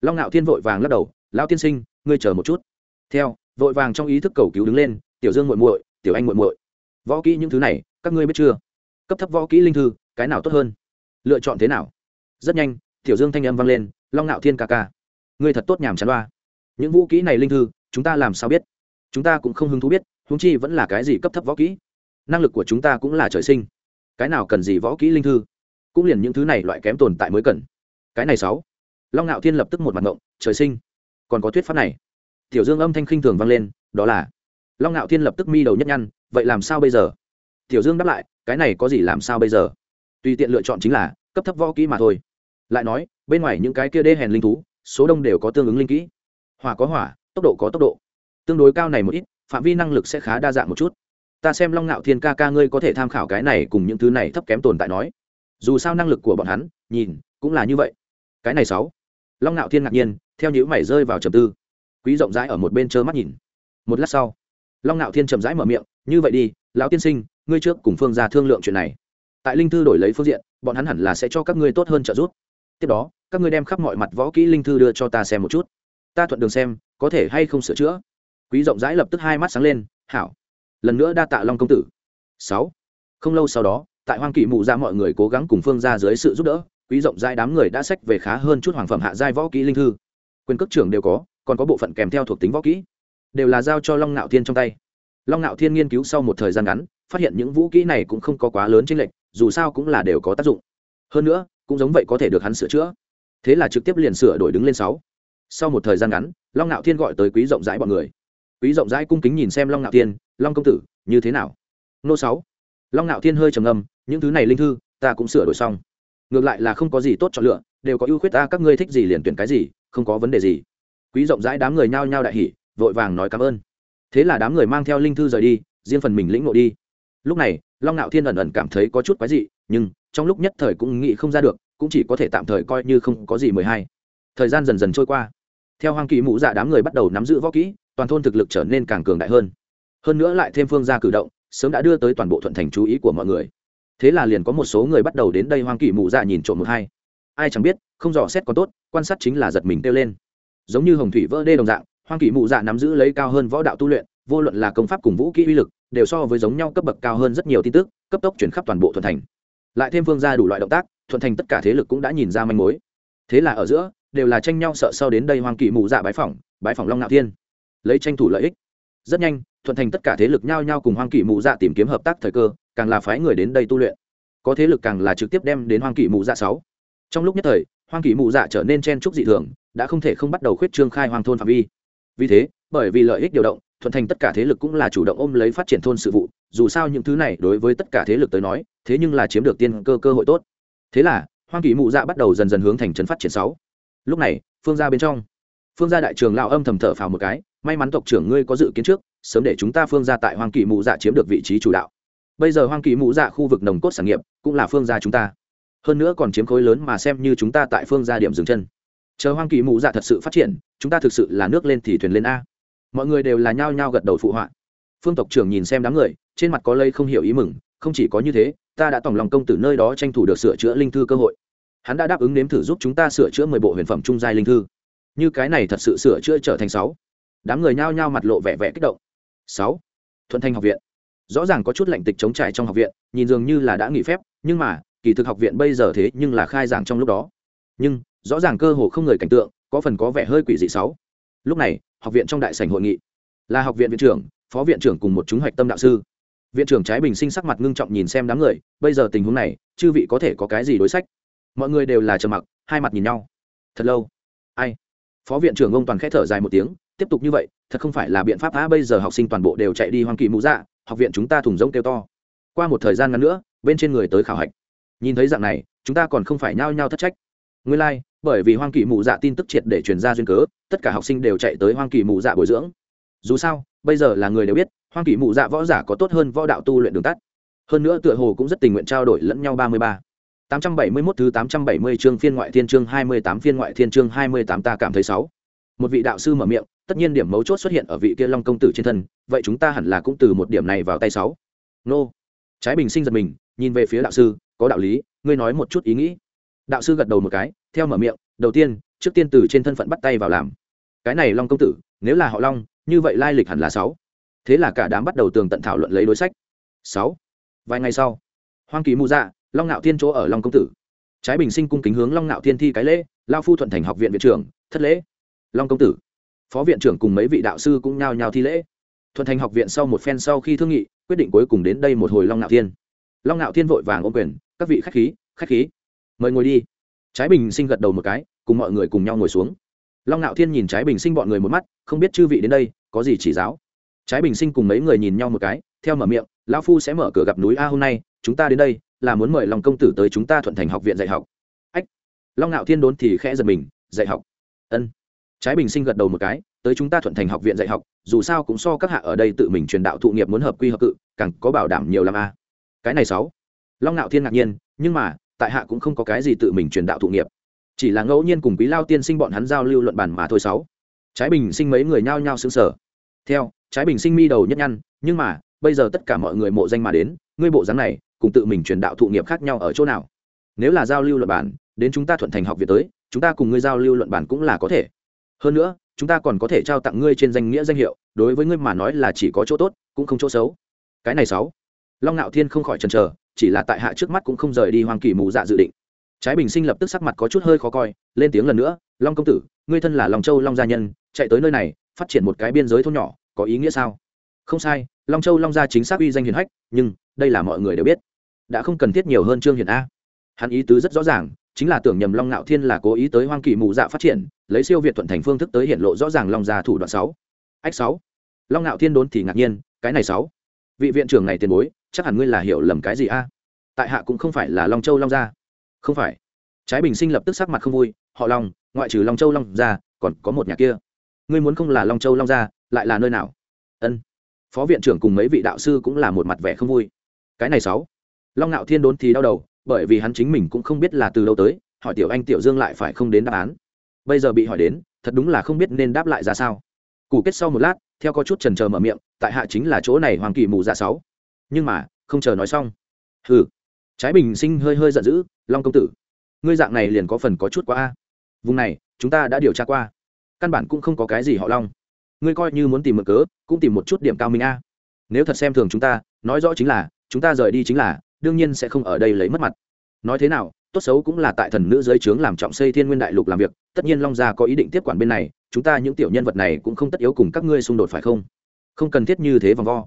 Long ngạo thiên vội vàng lắc đầu, lão tiên sinh, ngươi chờ một chút. Theo, vội vàng trong ý thức cầu cứu đứng lên, tiểu dương muội muội, tiểu anh muội muội, võ kỹ những thứ này, các ngươi biết chưa? Cấp thấp võ kỹ linh thư, cái nào tốt hơn? Lựa chọn thế nào? Rất nhanh, tiểu dương thanh âm vang lên, long ngạo thiên ca ca, ngươi thật tốt nhàm chán đoa những vũ kỹ này linh thư, chúng ta làm sao biết? Chúng ta cũng không hứng thú biết húng chi vẫn là cái gì cấp thấp võ kỹ? Năng lực của chúng ta cũng là trời sinh. Cái nào cần gì võ kỹ linh thư? Cũng liền những thứ này loại kém tồn tại mới cần cái này sáu. Long ngạo thiên lập tức một mặt ngộng, trời sinh. Còn có thuyết pháp này. Tiểu dương âm thanh khinh thường vang lên, đó là. Long ngạo thiên lập tức mi đầu nhất nhăn, vậy làm sao bây giờ? Tiểu dương đáp lại, cái này có gì làm sao bây giờ? Tùy tiện lựa chọn chính là, cấp thấp võ kỹ mà thôi. Lại nói, bên ngoài những cái kia đê hèn linh thú, số đông đều có tương ứng linh kỹ. Hỏa có hỏa, tốc độ có tốc độ. Tương đối cao này một ít, phạm vi năng lực sẽ khá đa dạng một chút. Ta xem long ngạo thiên ca ca ngươi có thể tham khảo cái này cùng những thứ này thấp kém tồn tại nói. Dù sao năng lực của bọn hắn, nhìn, cũng là như vậy cái này sáu. Long nạo thiên ngạc nhiên, theo những mày rơi vào trầm tư. Quý rộng rãi ở một bên trơ mắt nhìn. Một lát sau, long nạo thiên chậm rãi mở miệng, như vậy đi, lão tiên sinh, ngươi trước cùng phương ra thương lượng chuyện này. Tại linh thư đổi lấy phương diện, bọn hắn hẳn là sẽ cho các ngươi tốt hơn trợ giúp. Tiếp đó, các ngươi đem khắp mọi mặt võ kỹ linh thư đưa cho ta xem một chút. Ta thuận đường xem, có thể hay không sửa chữa. Quý rộng rãi lập tức hai mắt sáng lên, hảo. Lần nữa đa tạ long công tử. Sáu. Không lâu sau đó, tại hoang kỵ mụ ra mọi người cố gắng cùng phương ra dưới sự giúp đỡ quý rộng rãi đám người đã sách về khá hơn chút hoàng phẩm hạ giai võ kỹ linh thư. Quyền cước trưởng đều có, còn có bộ phận kèm theo thuộc tính võ kỹ. Đều là giao cho long nạo thiên trong tay. Long nạo thiên nghiên cứu sau một thời gian ngắn, phát hiện những vũ kỹ này cũng không có quá lớn trên lệnh dù sao cũng là đều có tác dụng. Hơn nữa, cũng giống vậy có thể được hắn sửa chữa. Thế là trực tiếp liền sửa đổi đứng lên sáu. Sau một thời gian ngắn, long nạo thiên gọi tới quý rộng rãi bọn người. Quý rộng rãi cung kính nhìn xem long nạo thiên, long công tử, như thế nào? Nô sáu. Long nạo thiên hơi trầm ngâm, những thứ này linh thư, ta cũng sửa đổi xong ngược lại là không có gì tốt chọn lựa, đều có ưu khuyết ta, các ngươi thích gì liền tuyển cái gì, không có vấn đề gì. Quý rộng rãi đám người nhao nhao đại hỉ, vội vàng nói cảm ơn. Thế là đám người mang theo linh thư rời đi, riêng phần mình lĩnh ngộ đi. Lúc này, long nạo thiên ẩn ẩn cảm thấy có chút quái dị, nhưng trong lúc nhất thời cũng nghĩ không ra được, cũng chỉ có thể tạm thời coi như không có gì mười hai. Thời gian dần dần trôi qua. Theo hoàng kỳ mũ dạ đám người bắt đầu nắm giữ võ kỹ, toàn thôn thực lực trở nên càng cường đại hơn. Hơn nữa lại thêm phương ra cử động, sớm đã đưa tới toàn bộ thuận thành chú ý của mọi người thế là liền có một số người bắt đầu đến đây hoang kỳ mụ dạ nhìn trộm một hai. Ai chẳng biết, không dò xét còn tốt, quan sát chính là giật mình kêu lên. Giống như hồng thủy vỡ đê đồng dạng, hoang kỳ mụ dạ nắm giữ lấy cao hơn võ đạo tu luyện, vô luận là công pháp cùng vũ kỹ uy lực, đều so với giống nhau cấp bậc cao hơn rất nhiều tin tức, cấp tốc chuyển khắp toàn bộ thuận thành. Lại thêm phương ra đủ loại động tác, thuận thành tất cả thế lực cũng đã nhìn ra manh mối. Thế là ở giữa, đều là tranh nhau sợ sau đến đây hoang kỳ mụ dạ bái phỏng bái phỏng long ngạo thiên. Lấy tranh thủ lợi ích. Rất nhanh, thuận thành tất cả thế lực nhao nhao cùng hoang kỳ mụ dạ tìm kiếm hợp tác thời cơ càng là phái người đến đây tu luyện. Có thế lực càng là trực tiếp đem đến hoang kỷ mụ dạ sáu. Trong lúc nhất thời, hoang kỷ mụ dạ trở nên chen trúc dị thường, đã không thể không bắt đầu khuyết trương khai hoang thôn phạm vi. Vì thế, bởi vì lợi ích điều động, thuận thành tất cả thế lực cũng là chủ động ôm lấy phát triển thôn sự vụ, dù sao những thứ này đối với tất cả thế lực tới nói, thế nhưng là chiếm được tiên cơ cơ hội tốt. Thế là, hoang kỷ mụ dạ bắt đầu dần dần hướng thành trấn phát triển sáu. Lúc này, phương ra bên trong, phương gia đại trường lão âm thầm thở phào một cái, may mắn tộc trưởng ngươi có dự kiến trước, sớm để chúng ta phương gia tại hoang kỳ mụ dạ chiếm được vị trí chủ đạo bây giờ hoang kỳ mụ dạ khu vực nồng cốt sản nghiệp cũng là phương gia chúng ta. Hơn nữa còn chiếm khối lớn mà xem như chúng ta tại phương gia điểm dừng chân. Chờ hoang kỳ mụ dạ thật sự phát triển, chúng ta thực sự là nước lên thì thuyền lên a. Mọi người đều là nhao nhao gật đầu phụ họa. Phương tộc trưởng nhìn xem đám người, trên mặt có lây không hiểu ý mừng, không chỉ có như thế, ta đã tổng lòng công tử nơi đó tranh thủ được sửa chữa linh thư cơ hội. Hắn đã đáp ứng nếm thử giúp chúng ta sửa chữa mười bộ huyền phẩm trung giai linh thư. Như cái này thật sự sửa chữa trở thành sáu. Đám người nhao nhao mặt lộ vẻ vẻ kích động. Sáu. Thuận thanh học viện rõ ràng có chút lạnh tịch chống trải trong học viện, nhìn dường như là đã nghỉ phép, nhưng mà, kỳ thực học viện bây giờ thế nhưng là khai giảng trong lúc đó. Nhưng, rõ ràng cơ hồ không người cảnh tượng, có phần có vẻ hơi quỷ dị sáu. Lúc này, học viện trong đại sảnh hội nghị. Là học viện viện trưởng, phó viện trưởng cùng một chúng hoạch tâm đạo sư. Viện trưởng trái bình sinh sắc mặt ngưng trọng nhìn xem đám người, bây giờ tình huống này, chư vị có thể có cái gì đối sách? Mọi người đều là trầm mặc, hai mặt nhìn nhau. Thật lâu. Ai? Phó viện trưởng ông toàn khẽ thở dài một tiếng, tiếp tục như vậy, thật không phải là biện pháp á, bây giờ học sinh toàn bộ đều chạy đi hoang kỳ mũ dạ học viện chúng ta thùng rỗng kêu to. Qua một thời gian ngắn nữa bên trên người tới khảo hạch. Nhìn thấy dạng này chúng ta còn không phải nhao nhao thất trách. Nguyên lai、like, bởi vì hoang kỳ mụ dạ tin tức triệt để truyền ra duyên cớ tất cả học sinh đều chạy tới hoang kỳ mụ dạ bồi dưỡng. Dù sao bây giờ là người đều biết hoang kỳ mụ dạ võ giả có tốt hơn võ đạo tu luyện đường tắt. Hơn nữa tựa hồ cũng rất tình nguyện trao đổi lẫn nhau ba mươi ba. 871 thứ 870 chương phiên ngoại thiên chương 28 phiên ngoại thiên chương 28 ta cảm thấy sáu. Một vị đạo sư mở miệng, tất nhiên điểm mấu chốt xuất hiện ở vị kia Long công tử trên thân, vậy chúng ta hẳn là cũng từ một điểm này vào tay sáu. Nô. Trái Bình Sinh giật mình, nhìn về phía đạo sư, có đạo lý, ngươi nói một chút ý nghĩ. Đạo sư gật đầu một cái, theo mở miệng, đầu tiên, trước tiên từ trên thân phận bắt tay vào làm. Cái này Long công tử, nếu là họ Long, như vậy lai lịch hẳn là sáu. Thế là cả đám bắt đầu tường tận thảo luận lấy đối sách. sáu. Vài ngày sau, Hoang Kỳ Mù Dạ, long ngạo thiên chỗ ở long công tử trái bình sinh cung kính hướng long ngạo thiên thi cái lễ lao phu thuận thành học viện viện trưởng thất lễ long công tử phó viện trưởng cùng mấy vị đạo sư cũng nhao nhao thi lễ. Thuận thành học viện sau một phen sau khi thương nghị, quyết định cuối cùng đến đây một hồi long ngạo thiên. Long ngạo thiên vội vàng ôm quyền, các vị khách khí khách khí, mời ngồi đi. Trái bình sinh gật đầu một cái, cùng mọi người cùng nhau ngồi xuống. Long ngạo thiên nhìn trái bình sinh bọn người một mắt, không biết chư vị đến đây, có gì chỉ giáo? Trái bình sinh cùng mấy người nhìn nhau một cái, theo mở miệng, lão phu sẽ mở cửa gặp núi a hôm nay, chúng ta đến đây, là muốn mời lòng công tử tới chúng ta thuận thành học viện dạy học. Ách! Long ngạo thiên đốn thì khẽ giật mình, dạy học? Ân trái bình sinh gật đầu một cái, tới chúng ta thuận thành học viện dạy học, dù sao cũng so các hạ ở đây tự mình truyền đạo thụ nghiệp muốn hợp quy hợp cự, càng có bảo đảm nhiều l a. Cái này sáu. Long ngạo thiên ngạc nhiên, nhưng mà, tại hạ cũng không có cái gì tự mình truyền đạo thụ nghiệp. Chỉ là ngẫu nhiên cùng quý lao tiên sinh bọn hắn giao lưu luận bàn mà thôi sáu. Trái bình sinh mấy người nhao nhao xứng sở theo, trái bình sinh mi đầu nhất nhăn, nhưng mà, bây giờ tất cả mọi người mộ danh mà đến, ngươi bộ dáng này, cùng tự mình truyền đạo thụ nghiệp khác nhau ở chỗ nào? Nếu là giao lưu luận bản đến chúng ta thuận thành học viện tới, chúng ta cùng ngươi giao lưu luận bản cũng là có thể hơn nữa, chúng ta còn có thể trao tặng ngươi trên danh nghĩa danh hiệu, đối với ngươi mà nói là chỉ có chỗ tốt, cũng không chỗ xấu. Cái này sáu. Long ngạo thiên không khỏi chần chờ, chỉ là tại hạ trước mắt cũng không rời đi hoàng kỳ mù dạ dự định. Trái bình sinh lập tức sắc mặt có chút hơi khó coi, lên tiếng lần nữa, long công tử, ngươi thân là long châu long gia nhân, chạy tới nơi này, phát triển một cái biên giới thôn nhỏ, có ý nghĩa sao? Không sai, long châu long gia chính xác uy danh hiền hách, nhưng đây là mọi người đều biết, đã không cần thiết nhiều hơn trương hiển a. Hắn ý tứ rất rõ ràng chính là tưởng nhầm long ngạo thiên là cố ý tới hoang kỳ mù dạ phát triển, lấy siêu việt thuận thành phương thức tới hiện lộ rõ ràng long gia thủ đoạn sáu. Ách sáu. Long ngạo thiên đốn thì ngạc nhiên, cái này sáu. Vị viện trưởng này tiền bối, chắc hẳn ngươi là hiểu lầm cái gì a? Tại hạ cũng không phải là long châu long gia. Không phải. Trái bình sinh lập tức sắc mặt không vui, họ long, ngoại trừ long châu long gia, còn có một nhà kia. Ngươi muốn không là long châu long gia, lại là nơi nào? Ân. Phó viện trưởng cùng mấy vị đạo sư cũng là một mặt vẻ không vui. Cái này sáu. Long ngạo thiên đốn thì đau đầu bởi vì hắn chính mình cũng không biết là từ đâu tới, hỏi tiểu anh, tiểu dương lại phải không đến đáp án. Bây giờ bị hỏi đến, thật đúng là không biết nên đáp lại ra sao. Củ kết sau một lát, theo có chút trần trờ mở miệng, tại hạ chính là chỗ này hoàng kỳ mù dạ sáu. Nhưng mà, không chờ nói xong. Hừ. Trái bình sinh hơi hơi giận dữ, long công tử, ngươi dạng này liền có phần có chút quá a. Vùng này, chúng ta đã điều tra qua. Căn bản cũng không có cái gì họ long. Ngươi coi như muốn tìm một cớ, cũng tìm một chút điểm cao minh a. Nếu thật xem thường chúng ta, nói rõ chính là, chúng ta rời đi chính là đương nhiên sẽ không ở đây lấy mất mặt. Nói thế nào, tốt xấu cũng là tại thần nữ giới trướng làm trọng xây thiên nguyên đại lục làm việc, tất nhiên long gia có ý định tiếp quản bên này, chúng ta những tiểu nhân vật này cũng không tất yếu cùng các ngươi xung đột phải không? Không cần thiết như thế vòng vo.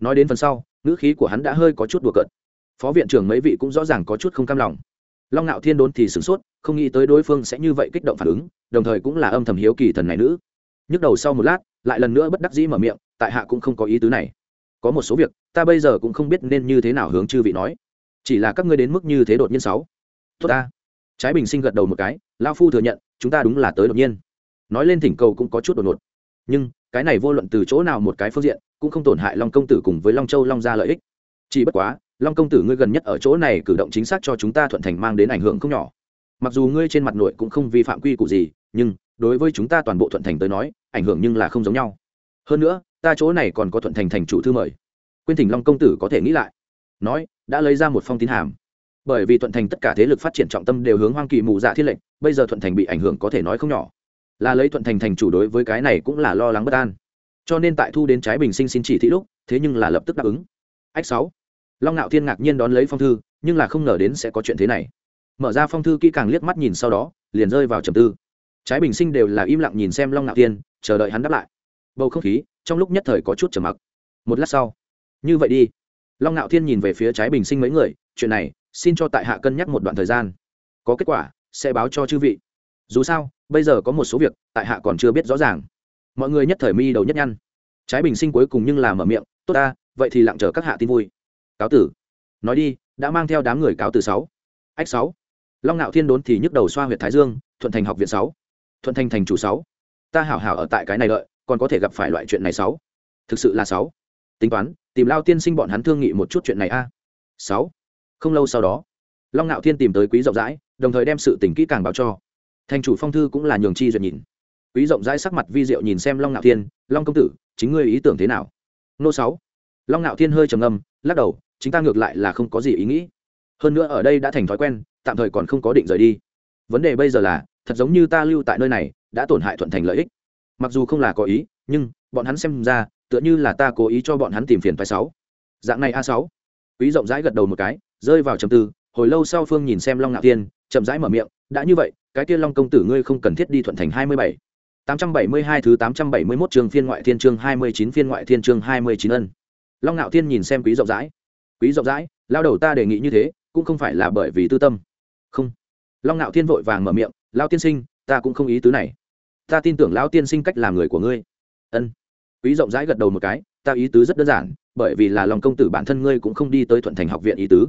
Nói đến phần sau, ngữ khí của hắn đã hơi có chút đùa cợt. Phó viện trưởng mấy vị cũng rõ ràng có chút không cam lòng. Long ngạo thiên đốn thì sửng sốt, không nghĩ tới đối phương sẽ như vậy kích động phản ứng, đồng thời cũng là âm thầm hiếu kỳ thần này nữ. Nhức đầu sau một lát, lại lần nữa bất đắc dĩ mở miệng, tại hạ cũng không có ý tứ này có một số việc, ta bây giờ cũng không biết nên như thế nào hướng chư vị nói. Chỉ là các ngươi đến mức như thế đột nhiên sáu. Tốt ta. Trái bình sinh gật đầu một cái, lao phu thừa nhận, chúng ta đúng là tới đột nhiên. Nói lên thỉnh cầu cũng có chút đột ngột. Nhưng, cái này vô luận từ chỗ nào một cái phương diện, cũng không tổn hại long công tử cùng với long châu long gia lợi ích. Chỉ bất quá, long công tử ngươi gần nhất ở chỗ này cử động chính xác cho chúng ta thuận thành mang đến ảnh hưởng không nhỏ. Mặc dù ngươi trên mặt nội cũng không vi phạm quy củ gì, nhưng, đối với chúng ta toàn bộ thuận thành tới nói, ảnh hưởng nhưng là không giống nhau hơn nữa, ta chỗ này còn có thuận thành thành chủ thư mời. Quyên thỉnh long công tử có thể nghĩ lại. Nói, đã lấy ra một phong tín hàm. Bởi vì thuận thành tất cả thế lực phát triển trọng tâm đều hướng hoang kỳ mù dạ thiết lệnh, bây giờ thuận thành bị ảnh hưởng có thể nói không nhỏ. Là lấy thuận thành thành chủ đối với cái này cũng là lo lắng bất an. Cho nên tại thu đến trái bình sinh xin chỉ thị lúc, thế nhưng là lập tức đáp ứng. Ách sáu. Long ngạo thiên ngạc nhiên đón lấy phong thư, nhưng là không ngờ đến sẽ có chuyện thế này. Mở ra phong thư kỹ càng liếc mắt nhìn sau đó, liền rơi vào trầm tư. Trái bình sinh đều là im lặng nhìn xem long ngạo thiên, chờ đợi hắn đáp lại bầu không khí, trong lúc nhất thời có chút trầm mặc. Một lát sau, như vậy đi. Long ngạo thiên nhìn về phía trái bình sinh mấy người, chuyện này, xin cho tại hạ cân nhắc một đoạn thời gian. Có kết quả, sẽ báo cho chư vị. Dù sao, bây giờ có một số việc, tại hạ còn chưa biết rõ ràng. Mọi người nhất thời mi đầu nhất nhăn. Trái bình sinh cuối cùng nhưng là mở miệng, tốt ta, vậy thì lặng chờ các hạ tin vui. Cáo tử. Nói đi, đã mang theo đám người cáo từ sáu. Ách sáu. Long ngạo thiên đốn thì nhức đầu xoa huyệt thái dương, thuận thành học viện sáu. Thuận thành thành chủ sáu. Ta hảo hảo ở tại cái này lợi còn có thể gặp phải loại chuyện này sáu. Thực sự là sáu. Tính toán, tìm lao tiên sinh bọn hắn thương nghị một chút chuyện này a. Sáu. Không lâu sau đó, long ngạo thiên tìm tới quý rộng rãi, đồng thời đem sự tình kỹ càng báo cho. Thành chủ phong thư cũng là nhường chi duyệt nhìn. Quý rộng rãi sắc mặt vi diệu nhìn xem long ngạo thiên, long công tử, chính ngươi ý tưởng thế nào? Nô sáu. Long ngạo thiên hơi trầm ngâm, lắc đầu, chính ta ngược lại là không có gì ý nghĩ. Hơn nữa ở đây đã thành thói quen, tạm thời còn không có định rời đi. Vấn đề bây giờ là, thật giống như ta lưu tại nơi này, đã tổn hại thuận thành lợi ích mặc dù không là có ý, nhưng bọn hắn xem ra, tựa như là ta cố ý cho bọn hắn tìm phiền phái sáu. Dạng này a sáu. Quý rộng rãi gật đầu một cái, rơi vào trầm tư, hồi lâu sau phương nhìn xem long ngạo thiên, chậm rãi mở miệng, đã như vậy, cái tiên long công tử ngươi không cần thiết đi thuận thành hai mươi bảy. tám trăm bảy mươi hai thứ tám trăm bảy mươi 871 trường phiên ngoại thiên chương hai mươi chín phiên ngoại thiên chương hai mươi chín ân. Long ngạo thiên nhìn xem quý rộng rãi. Quý rộng rãi, lao đầu ta đề nghị như thế, cũng không phải là bởi vì tư tâm. Không. Long ngạo thiên vội vàng mở miệng, lao tiên sinh, ta cũng không ý tứ này ta tin tưởng lão tiên sinh cách làm người của ngươi. Ân. Quý rộng rãi gật đầu một cái, ta ý tứ rất đơn giản, bởi vì là lòng công tử bản thân ngươi cũng không đi tới thuận thành học viện ý tứ.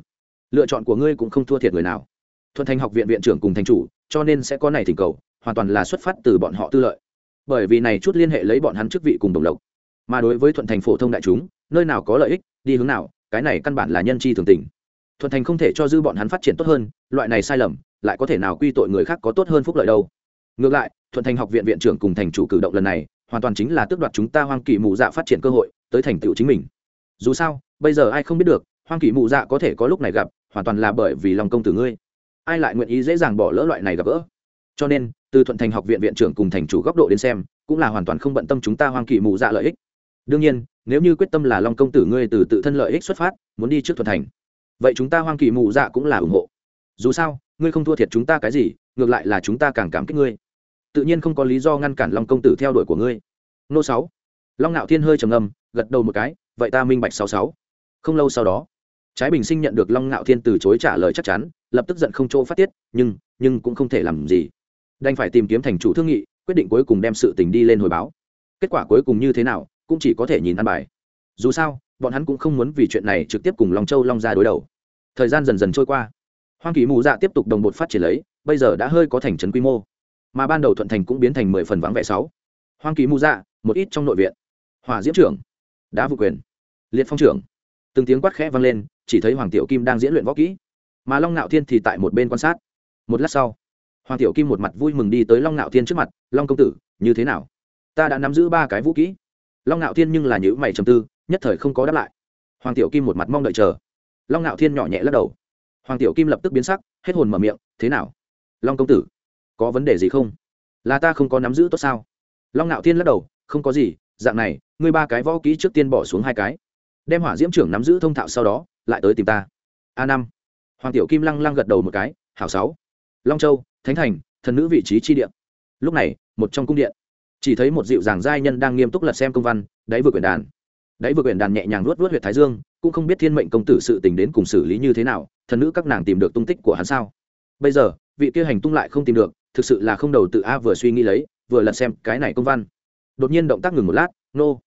Lựa chọn của ngươi cũng không thua thiệt người nào. Thuận thành học viện viện trưởng cùng thành chủ, cho nên sẽ có này thỉnh cầu, hoàn toàn là xuất phát từ bọn họ tư lợi. Bởi vì này chút liên hệ lấy bọn hắn chức vị cùng đồng lộc. Mà đối với thuận thành phổ thông đại chúng, nơi nào có lợi ích, đi hướng nào, cái này căn bản là nhân chi thường tình. Thuận thành không thể cho dư bọn hắn phát triển tốt hơn, loại này sai lầm, lại có thể nào quy tội người khác có tốt hơn phúc lợi đâu? Ngược lại, thuận thành học viện viện trưởng cùng thành chủ cử động lần này, hoàn toàn chính là tước đoạt chúng ta hoang kỳ mù dạ phát triển cơ hội, tới thành tựu chính mình. Dù sao, bây giờ ai không biết được, hoang kỳ mù dạ có thể có lúc này gặp, hoàn toàn là bởi vì lòng công tử ngươi. Ai lại nguyện ý dễ dàng bỏ lỡ loại này gặp gỡ? Cho nên, từ thuận thành học viện viện trưởng cùng thành chủ góc độ đến xem, cũng là hoàn toàn không bận tâm chúng ta hoang kỳ mù dạ lợi ích. Đương nhiên, nếu như quyết tâm là long công tử ngươi từ tự thân lợi ích xuất phát, muốn đi trước thuận thành, vậy chúng ta hoang kỳ mù dạ cũng là ủng hộ. Dù sao, ngươi không thua thiệt chúng ta cái gì, ngược lại là chúng ta càng cảm kích ngươi tự nhiên không có lý do ngăn cản long công tử theo đuổi của ngươi. Nô sáu. Long ngạo thiên hơi trầm ngâm, gật đầu một cái, vậy ta minh bạch sáu sáu. Không lâu sau đó, trái bình sinh nhận được long ngạo thiên từ chối trả lời chắc chắn, lập tức giận không chỗ phát tiết, nhưng nhưng cũng không thể làm gì. Đành phải tìm kiếm thành chủ thương nghị, quyết định cuối cùng đem sự tình đi lên hồi báo. Kết quả cuối cùng như thế nào, cũng chỉ có thể nhìn ăn bài. Dù sao, bọn hắn cũng không muốn vì chuyện này trực tiếp cùng long châu long ra đối đầu. Thời gian dần dần trôi qua. Hoang kỳ mù dạ tiếp tục đồng bột phát triển lấy, bây giờ đã hơi có thành trấn quy mô mà ban đầu thuận thành cũng biến thành mười phần vắng vẻ sáu. Hoang kỳ mù dạ một ít trong nội viện. Hỏa diễm trưởng, đá vụ quyền, liệt phong trưởng. Từng tiếng quát khẽ vang lên, chỉ thấy hoàng tiểu kim đang diễn luyện võ kỹ. Mà long ngạo thiên thì tại một bên quan sát. Một lát sau, hoàng tiểu kim một mặt vui mừng đi tới long ngạo thiên trước mặt, long công tử, như thế nào? Ta đã nắm giữ ba cái vũ kỹ. Long ngạo thiên nhưng là nhữ mày trầm tư, nhất thời không có đáp lại. Hoàng tiểu kim một mặt mong đợi chờ. Long ngạo thiên nhỏ nhẹ lắc đầu. Hoàng tiểu kim lập tức biến sắc, hết hồn mở miệng, thế nào? Long công tử có vấn đề gì không? Là ta không có nắm giữ tốt sao? Long ngạo thiên lắc đầu, không có gì, dạng này, ngươi ba cái võ kỹ trước tiên bỏ xuống hai cái. Đem hỏa diễm trưởng nắm giữ thông thạo sau đó, lại tới tìm ta. A năm. Hoàng tiểu kim lăng lăng gật đầu một cái, hảo sáu. Long châu, thánh thành, thần nữ vị trí chi điện lúc này, một trong cung điện. Chỉ thấy một dịu dàng giai nhân đang nghiêm túc lật xem công văn, đáy vừa quyển đàn. Đáy vừa quyển đàn nhẹ nhàng luốt luốt huyệt thái dương, cũng không biết thiên mệnh công tử sự tình đến cùng xử lý như thế nào, thần nữ các nàng tìm được tung tích của hắn sao? Bây giờ, vị kia hành tung lại không tìm được thực sự là không đầu tự a vừa suy nghĩ lấy, vừa lật xem cái này công văn. Đột nhiên động tác ngừng một lát, nô.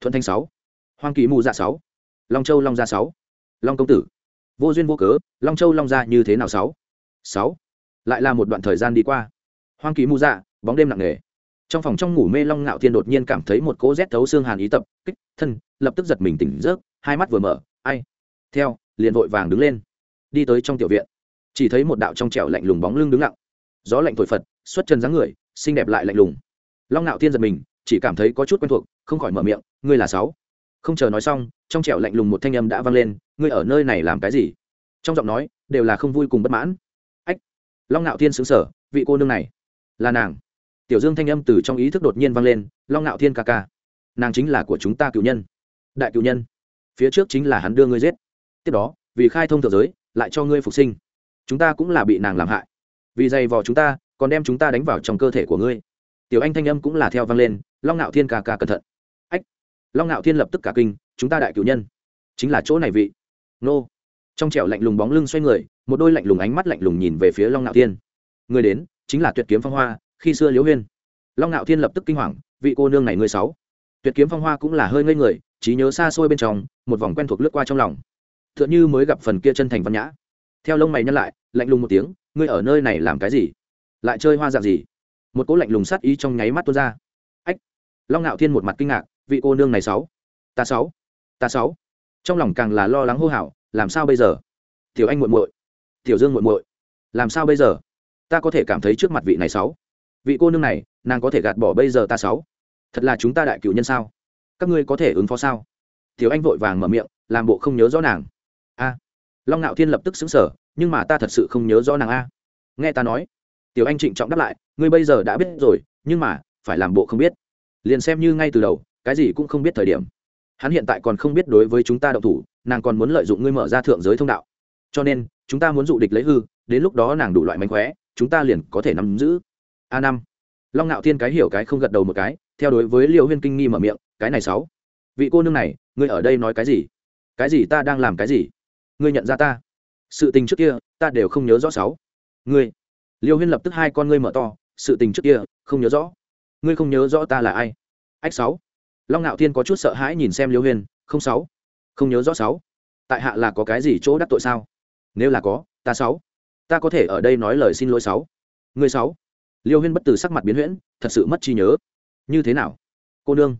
Thuận thanh sáu. Hoang kỳ mù dạ sáu. Long châu long gia sáu. Long công tử. Vô duyên vô cớ, long châu long gia như thế nào sáu? Sáu. Lại là một đoạn thời gian đi qua. Hoang kỳ mù dạ bóng đêm nặng nề. Trong phòng trong ngủ mê long ngạo thiên đột nhiên cảm thấy một cỗ rét thấu xương hàn ý tập, kích, thân, lập tức giật mình tỉnh rớt hai mắt vừa mở, ai? Theo, liền vội vàng đứng lên. Đi tới trong tiểu viện. Chỉ thấy một đạo trong trẻo lạnh lùng bóng lưng đứng lặng gió lạnh thổi phật, xuất chân dáng người, xinh đẹp lại lạnh lùng. Long ngạo thiên giật mình, chỉ cảm thấy có chút quen thuộc, không khỏi mở miệng, ngươi là sáu? Không chờ nói xong, trong trẻo lạnh lùng một thanh âm đã vang lên, ngươi ở nơi này làm cái gì? Trong giọng nói, đều là không vui cùng bất mãn. Ách. Long ngạo thiên xứng sở vị cô nương này là nàng. Tiểu dương thanh âm từ trong ý thức đột nhiên vang lên, long ngạo thiên ca ca, nàng chính là của chúng ta cựu nhân. Đại cựu nhân, phía trước chính là hắn đưa ngươi giết. Tiếp đó, vì khai thông thượng giới, lại cho ngươi phục sinh. Chúng ta cũng là bị nàng làm hại vì dày vò chúng ta, còn đem chúng ta đánh vào trong cơ thể của ngươi. Tiểu anh thanh âm cũng là theo vang lên, long ngạo thiên ca ca cẩn thận. Ách, long ngạo thiên lập tức cả kinh, chúng ta đại cựu nhân. Chính là chỗ này vị. Nô. Trong trẻo lạnh lùng bóng lưng xoay người, một đôi lạnh lùng ánh mắt lạnh lùng nhìn về phía long ngạo thiên. Người đến, chính là tuyệt kiếm phong hoa, khi xưa liễu huyên. Long ngạo thiên lập tức kinh hoàng, vị cô nương này ngươi sáu. Tuyệt kiếm phong hoa cũng là hơi ngây người, trí nhớ xa xôi bên trong, một vòng quen thuộc lướt qua trong lòng. T h ư ợ n h ư mới gặp phần kia chân thành văn nhã. Theo lông mày nhăn lại, lạnh lùng một tiếng ngươi ở nơi này làm cái gì? Lại chơi hoa dạng gì? Một cỗ lạnh lùng sát ý trong nháy mắt tuôn ra. Ách! Long ngạo thiên một mặt kinh ngạc, vị cô nương này sáu. Ta sáu. Ta sáu. Trong lòng càng là lo lắng hô hào, làm sao bây giờ? Tiểu anh muội muội. Tiểu dương muội muội. Làm sao bây giờ? Ta có thể cảm thấy trước mặt vị này sáu. Vị cô nương này, nàng có thể gạt bỏ bây giờ ta sáu. Thật là chúng ta đại cựu nhân sao? Các ngươi có thể ứng phó sao? Tiểu anh vội vàng mở miệng, làm bộ không nhớ rõ nàng long ngạo thiên lập tức xứng sở nhưng mà ta thật sự không nhớ rõ nàng a. Nghe ta nói, tiểu anh trịnh trọng đáp lại, ngươi bây giờ đã biết rồi, nhưng mà, phải làm bộ không biết. Liền xem như ngay từ đầu, cái gì cũng không biết thời điểm. Hắn hiện tại còn không biết đối với chúng ta đậu thủ, nàng còn muốn lợi dụng ngươi mở ra thượng giới thông đạo. Cho nên, chúng ta muốn dụ địch lấy hư, đến lúc đó nàng đủ loại mánh khóe, chúng ta liền có thể nắm giữ. A năm. Long ngạo thiên cái hiểu cái không gật đầu một cái, theo đối với liêu huyên kinh nghi mở miệng, cái này sáu. Vị cô nương này, ngươi ở đây nói cái gì? Cái gì ta đang làm cái gì? Ngươi nhận ra ta. Sự tình trước kia, ta đều không nhớ rõ sáu. Ngươi. Liêu huyên lập tức hai con ngươi mở to, sự tình trước kia, không nhớ rõ. Ngươi không nhớ rõ ta là ai. Ách sáu. Long ngạo thiên có chút sợ hãi nhìn xem liêu huyên, không sáu. Không nhớ rõ sáu. Tại hạ là có cái gì chỗ đắc tội sao? Nếu là có, ta sáu. Ta có thể ở đây nói lời xin lỗi sáu. Ngươi sáu. Liêu huyên bất từ sắc mặt biến huyễn, thật sự mất trí nhớ. Như thế nào? Cô nương.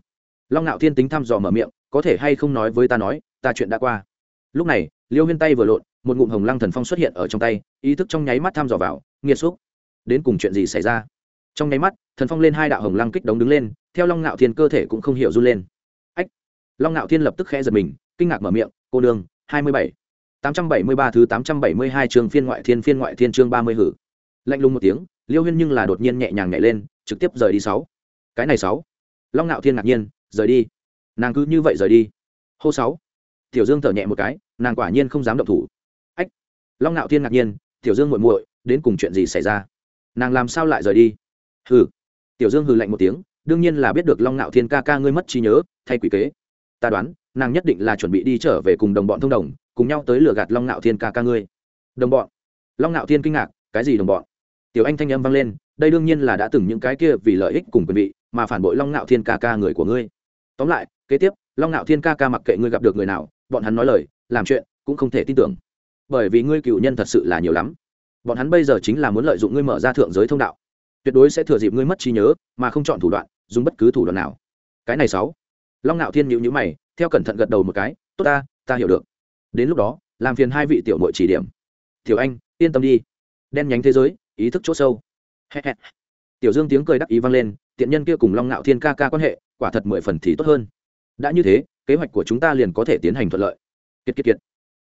Long ngạo thiên tính thăm dò mở miệng, có thể hay không nói với ta nói, ta chuyện đã qua. Lúc này liêu huyên tay vừa lộn một ngụm hồng lăng thần phong xuất hiện ở trong tay ý thức trong nháy mắt thăm dò vào nghiệt xúc đến cùng chuyện gì xảy ra trong nháy mắt thần phong lên hai đạo hồng lăng kích đống đứng lên theo long ngạo thiên cơ thể cũng không hiểu run lên ách long ngạo thiên lập tức khẽ giật mình kinh ngạc mở miệng cô đường. hai mươi bảy 873 thứ 872 chương phiên ngoại thiên phiên ngoại thiên chương 30 hử. Lạnh lùng một tiếng, Liêu Huyên nhưng là đột nhiên nhẹ nhàng nhảy lên, trực tiếp rời đi sáu. Cái này sáu. Long ngạo Thiên ngạc nhiên, rời đi. Nàng cứ như vậy rời đi. Hô sáu. Tiểu Dương thở nhẹ một cái, nàng quả nhiên không dám động thủ. Ách. Long Nạo Thiên ngạc nhiên, Tiểu Dương muội muội, đến cùng chuyện gì xảy ra? Nàng làm sao lại rời đi? Hừ. Tiểu Dương hừ lạnh một tiếng, đương nhiên là biết được Long Nạo Thiên ca ca ngươi mất trí nhớ, thay quỷ kế. Ta đoán, nàng nhất định là chuẩn bị đi trở về cùng đồng bọn thông đồng, cùng nhau tới lừa gạt long ngạo thiên ca ca ngươi đồng bọn long ngạo thiên kinh ngạc cái gì đồng bọn tiểu anh thanh âm vang lên đây đương nhiên là đã từng những cái kia vì lợi ích cùng quyền vị mà phản bội long ngạo thiên ca ca người của ngươi tóm lại kế tiếp long ngạo thiên ca ca mặc kệ ngươi gặp được người nào bọn hắn nói lời, làm chuyện cũng không thể tin tưởng. Bởi vì ngươi cựu nhân thật sự là nhiều lắm. Bọn hắn bây giờ chính là muốn lợi dụng ngươi mở ra thượng giới thông đạo. Tuyệt đối sẽ thừa dịp ngươi mất trí nhớ, mà không chọn thủ đoạn, dùng bất cứ thủ đoạn nào. Cái này sáu. Long ngạo thiên nhịu nhữ mày, theo cẩn thận gật đầu một cái, tốt ta ta hiểu được. Đến lúc đó, làm phiền hai vị tiểu nội chỉ điểm. Tiểu anh, yên tâm đi. Đen nhánh thế giới, ý thức chỗ sâu. Tiểu dương tiếng cười đắc ý vang lên, tiện nhân kia cùng long ngạo thiên ca ca quan hệ, quả thật mười phần thì tốt hơn. Đã như thế kế hoạch của chúng ta liền có thể tiến hành thuận lợi. Kiệt kiệt kiệt.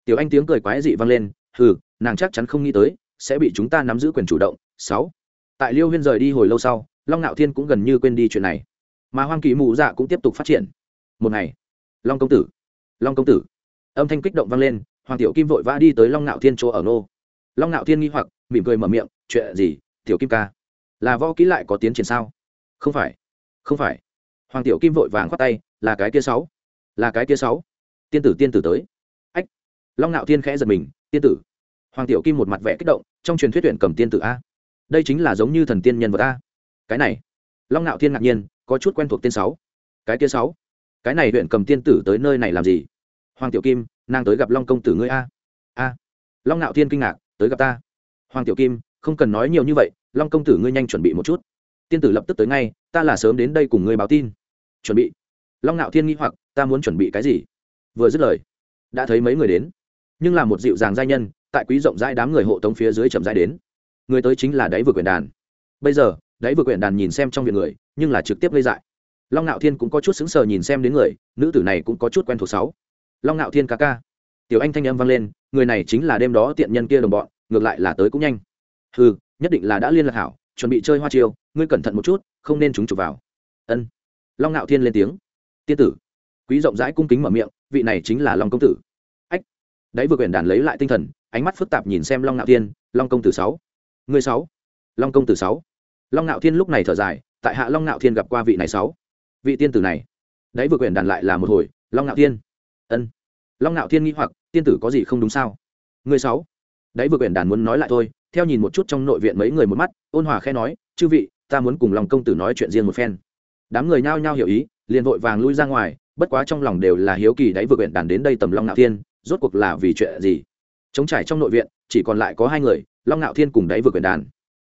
Tiểu anh tiếng cười quái dị vang lên, hừ, nàng chắc chắn không nghĩ tới, sẽ bị chúng ta nắm giữ quyền chủ động. Sáu. Tại liêu huyên rời đi hồi lâu sau, long ngạo thiên cũng gần như quên đi chuyện này. Mà hoang kỳ mụ dạ cũng tiếp tục phát triển. Một ngày, long công tử, long công tử. Âm thanh kích động vang lên, hoàng tiểu kim vội vã đi tới long ngạo thiên chỗ ở nô. Long ngạo thiên nghi hoặc, mỉm cười mở miệng, chuyện gì, tiểu kim ca? Là võ kỹ lại có tiến triển sao? Không phải không phải. Hoàng tiểu kim vội vàng khoát tay, là cái kia sáu là cái kia sáu. Tiên tử tiên tử tới. Ách. Long ngạo thiên khẽ giật mình, tiên tử. Hoàng tiểu kim một mặt vẽ kích động, trong truyền thuyết tuyển cầm tiên tử a. Đây chính là giống như thần tiên nhân vật a. Cái này. Long ngạo thiên ngạc nhiên, có chút quen thuộc tiên sáu. Cái kia sáu. Cái này huyện cầm tiên tử tới nơi này làm gì? Hoàng tiểu kim, nàng tới gặp long công tử ngươi a. A. Long ngạo thiên kinh ngạc, tới gặp ta. Hoàng tiểu kim, không cần nói nhiều như vậy, long công tử ngươi nhanh chuẩn bị một chút. Tiên tử lập tức tới ngay, ta là sớm đến đây cùng ngươi báo tin. Chuẩn bị long ngạo thiên nghĩ hoặc, ta muốn chuẩn bị cái gì? Vừa dứt lời, đã thấy mấy người đến. Nhưng là một dịu dàng giai nhân, tại quý rộng rãi đám người hộ tống phía dưới chậm rãi đến. Người tới chính là đáy vừa quyển đàn. Bây giờ, đáy vừa quyển đàn nhìn xem trong viện người, nhưng là trực tiếp gây dại. Long ngạo thiên cũng có chút sững sờ nhìn xem đến người, nữ tử này cũng có chút quen thuộc sáu. Long ngạo thiên ca ca. Tiểu anh thanh âm vang lên, người này chính là đêm đó tiện nhân kia đồng bọn, ngược lại là tới cũng nhanh. Ừ nhất định là đã liên lạc hảo, chuẩn bị chơi hoa chiêu, ngươi cẩn thận một chút, không nên chúng chụp vào. Ân. Long ngạo thiên lên tiếng tiên tử. Quý rộng rãi cung kính mở miệng, vị này chính là long công tử. Ách. Đấy vừa quyển đàn lấy lại tinh thần, ánh mắt phức tạp nhìn xem long ngạo thiên, long công tử sáu. Người sáu. Long công tử sáu. Long ngạo thiên lúc này thở dài, tại hạ long ngạo thiên gặp qua vị này sáu. Vị tiên tử này. Đấy vừa quyển đàn lại là một hồi, long ngạo thiên. Ân. Long ngạo thiên nghi hoặc, tiên tử có gì không đúng sao? Người sáu. Đấy vừa quyển đàn muốn nói lại thôi, theo nhìn một chút trong nội viện mấy người một mắt, ôn hòa khẽ nói, chư vị, ta muốn cùng long công tử nói chuyện riêng một phen. Đám người nhao nhao hiểu ý liền vội vàng lui ra ngoài, bất quá trong lòng đều là hiếu kỳ đáy vừa quyển đàn đến đây tầm long ngạo thiên, rốt cuộc là vì chuyện gì? Chống trải trong nội viện, chỉ còn lại có hai người, long ngạo thiên cùng đáy vừa quyển đàn.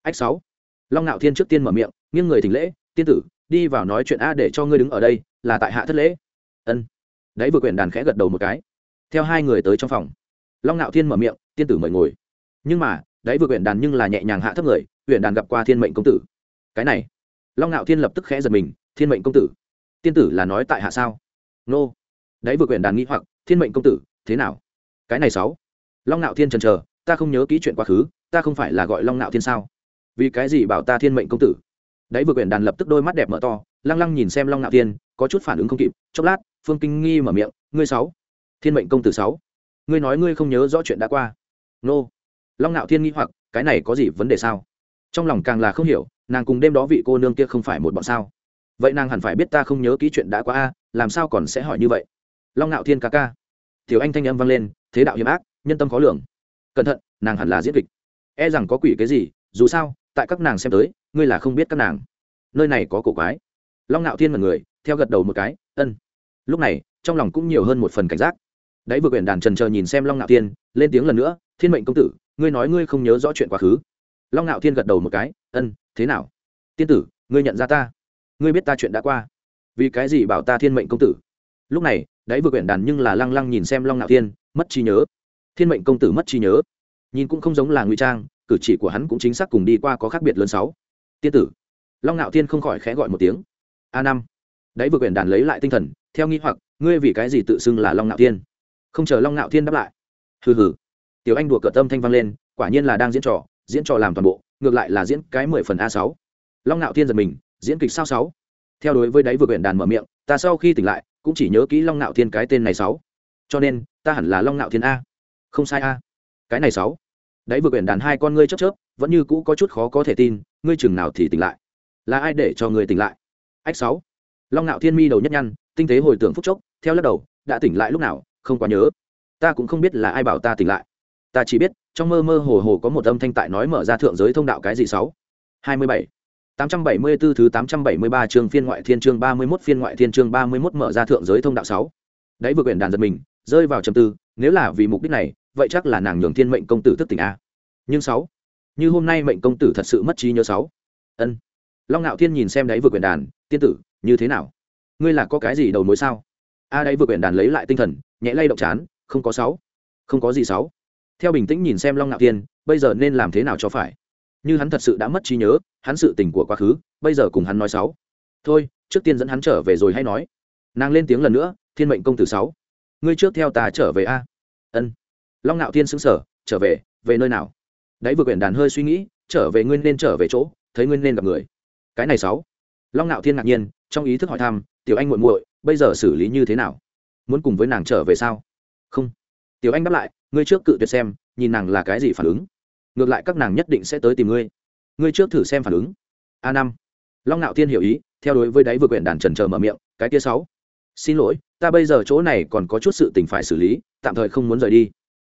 Ách sáu. Long ngạo thiên trước tiên mở miệng, nghiêng người thỉnh lễ, tiên tử, đi vào nói chuyện a để cho ngươi đứng ở đây, là tại hạ thất lễ. Ân. Đấy vừa quyển đàn khẽ gật đầu một cái. Theo hai người tới trong phòng, long ngạo thiên mở miệng, tiên tử mời ngồi. Nhưng mà đấy vừa quyển đàn nhưng là nhẹ nhàng hạ thấp người quyển đàn gặp qua thiên mệnh công tử. Cái này, long ngạo thiên lập tức khẽ giật mình, thiên mệnh công tử tiên tử là nói tại hạ sao? Nô. Đấy vừa quyển đàn nghĩ hoặc, thiên mệnh công tử, thế nào? Cái này sáu. Long nạo thiên trần chờ, ta không nhớ kỹ chuyện quá khứ, ta không phải là gọi long nạo thiên sao? Vì cái gì bảo ta thiên mệnh công tử? Đấy vừa quyển đàn lập tức đôi mắt đẹp mở to, lăng lăng nhìn xem long nạo thiên, có chút phản ứng không kịp, chốc lát, phương kinh nghi mở miệng, ngươi sáu, thiên mệnh công tử sáu, ngươi nói ngươi không nhớ rõ chuyện đã qua. Nô. Long nạo thiên nghi hoặc, cái này có gì vấn đề sao? Trong lòng càng là không hiểu, nàng cùng đêm đó vị cô nương kia không phải một bọn sao? Vậy nàng hẳn phải biết ta không nhớ kỹ chuyện đã qua a, làm sao còn sẽ hỏi như vậy? Long ngạo thiên ca ca. Tiểu anh thanh âm vang lên, thế đạo hiểm ác, nhân tâm khó lường. Cẩn thận, nàng hẳn là diễn kịch. E rằng có quỷ cái gì, dù sao, tại các nàng xem tới, ngươi là không biết các nàng. Nơi này có cổ quái. Long ngạo thiên mật người, theo gật đầu một cái, ân. Lúc này, trong lòng cũng nhiều hơn một phần cảnh giác. Đấy vừa quyển đàn trần chờ nhìn xem long ngạo thiên, lên tiếng lần nữa, thiên mệnh công tử, ngươi nói ngươi không nhớ rõ chuyện quá khứ. Long ngạo thiên gật đầu một cái, ân, thế nào? Tiên tử, ngươi nhận ra ta? Ngươi biết ta chuyện đã qua. Vì cái gì bảo ta thiên mệnh công tử? Lúc này, đáy vừa quyển đàn nhưng là lăng lăng nhìn xem long ngạo thiên, mất trí nhớ. Thiên mệnh công tử mất trí nhớ. Nhìn cũng không giống là ngụy trang, cử chỉ của hắn cũng chính xác cùng đi qua có khác biệt lớn sáu. Tiên tử. Long ngạo thiên không khỏi khẽ gọi một tiếng. A năm. Đáy vừa quyển đàn lấy lại tinh thần, theo nghi hoặc, ngươi vì cái gì tự xưng là long ngạo thiên? Không chờ long ngạo thiên đáp lại. Hừ hừ. Tiểu anh đùa cợt tâm thanh vang lên, quả nhiên là đang diễn trò diễn trò làm toàn bộ, ngược lại là diễn cái mười phần a sáu. Long ngạo thiên giật mình diễn kịch sao sáu. Theo đối với đáy vừa quyển đàn mở miệng, ta sau khi tỉnh lại, cũng chỉ nhớ kỹ long Nạo thiên cái tên này sáu. Cho nên, ta hẳn là long Nạo thiên a. Không sai a. Cái này sáu. Đáy vừa quyển đàn hai con ngươi chớp chớp, vẫn như cũ có chút khó có thể tin, ngươi chừng nào thì tỉnh lại? Là ai để cho ngươi tỉnh lại? Ách sáu. Long Nạo thiên mi đầu nhất nhăn, tinh tế hồi tưởng phúc chốc, theo lắc đầu, đã tỉnh lại lúc nào, không quá nhớ. Ta cũng không biết là ai bảo ta tỉnh lại. Ta chỉ biết, trong mơ mơ hồ hồ có một âm thanh tại nói mở ra thượng giới thông đạo cái gì sáu. Hai mươi bảy tám trăm bảy mươi 874 thứ tám trăm bảy mươi ba chương phiên ngoại thiên chương ba mươi 31 phiên ngoại thiên chương ba mươi 31 mở ra thượng giới thông đạo sáu. Đấy vừa quyển đàn giật mình, rơi vào trầm tư, nếu là vì mục đích này, vậy chắc là nàng nhường thiên mệnh công tử thức tỉnh a. Nhưng sáu, như hôm nay mệnh công tử thật sự mất trí nhớ sáu. Ân. Long nạo thiên nhìn xem đấy vừa quyển đàn, tiên tử, như thế nào? Ngươi là có cái gì đầu mối sao? A à đấy vừa quyển đàn lấy lại tinh thần, nhẹ lay động chán, không có sáu, không có gì sáu. Theo bình tĩnh nhìn xem long nạo thiên, bây giờ nên làm thế nào cho phải? Như hắn thật sự đã mất trí nhớ, hắn sự tình của quá khứ, bây giờ cùng hắn nói sáu thôi, trước tiên dẫn hắn trở về rồi hay nói. Nàng lên tiếng lần nữa, thiên mệnh công tử sáu. Ngươi trước theo ta trở về a. Ân. Long ngạo thiên xứng sở trở về về nơi nào? Đấy vừa quyển đàn hơi suy nghĩ, trở về nguyên nên trở về chỗ, thấy nguyên nên gặp người. Cái này sáu. Long ngạo thiên ngạc nhiên, trong ý thức hỏi thăm, tiểu anh muội muội, bây giờ xử lý như thế nào? Muốn cùng với nàng trở về sao? Không. Tiểu anh đáp lại, ngươi trước cự tuyệt xem, nhìn nàng là cái gì phản ứng ngược lại các nàng nhất định sẽ tới tìm ngươi. Ngươi trước thử xem phản ứng. A năm. Long ngạo thiên hiểu ý, theo đối với đáy vừa quyển đàn trần trờ mở miệng, cái kia sáu. Xin lỗi, ta bây giờ chỗ này còn có chút sự tình phải xử lý, tạm thời không muốn rời đi.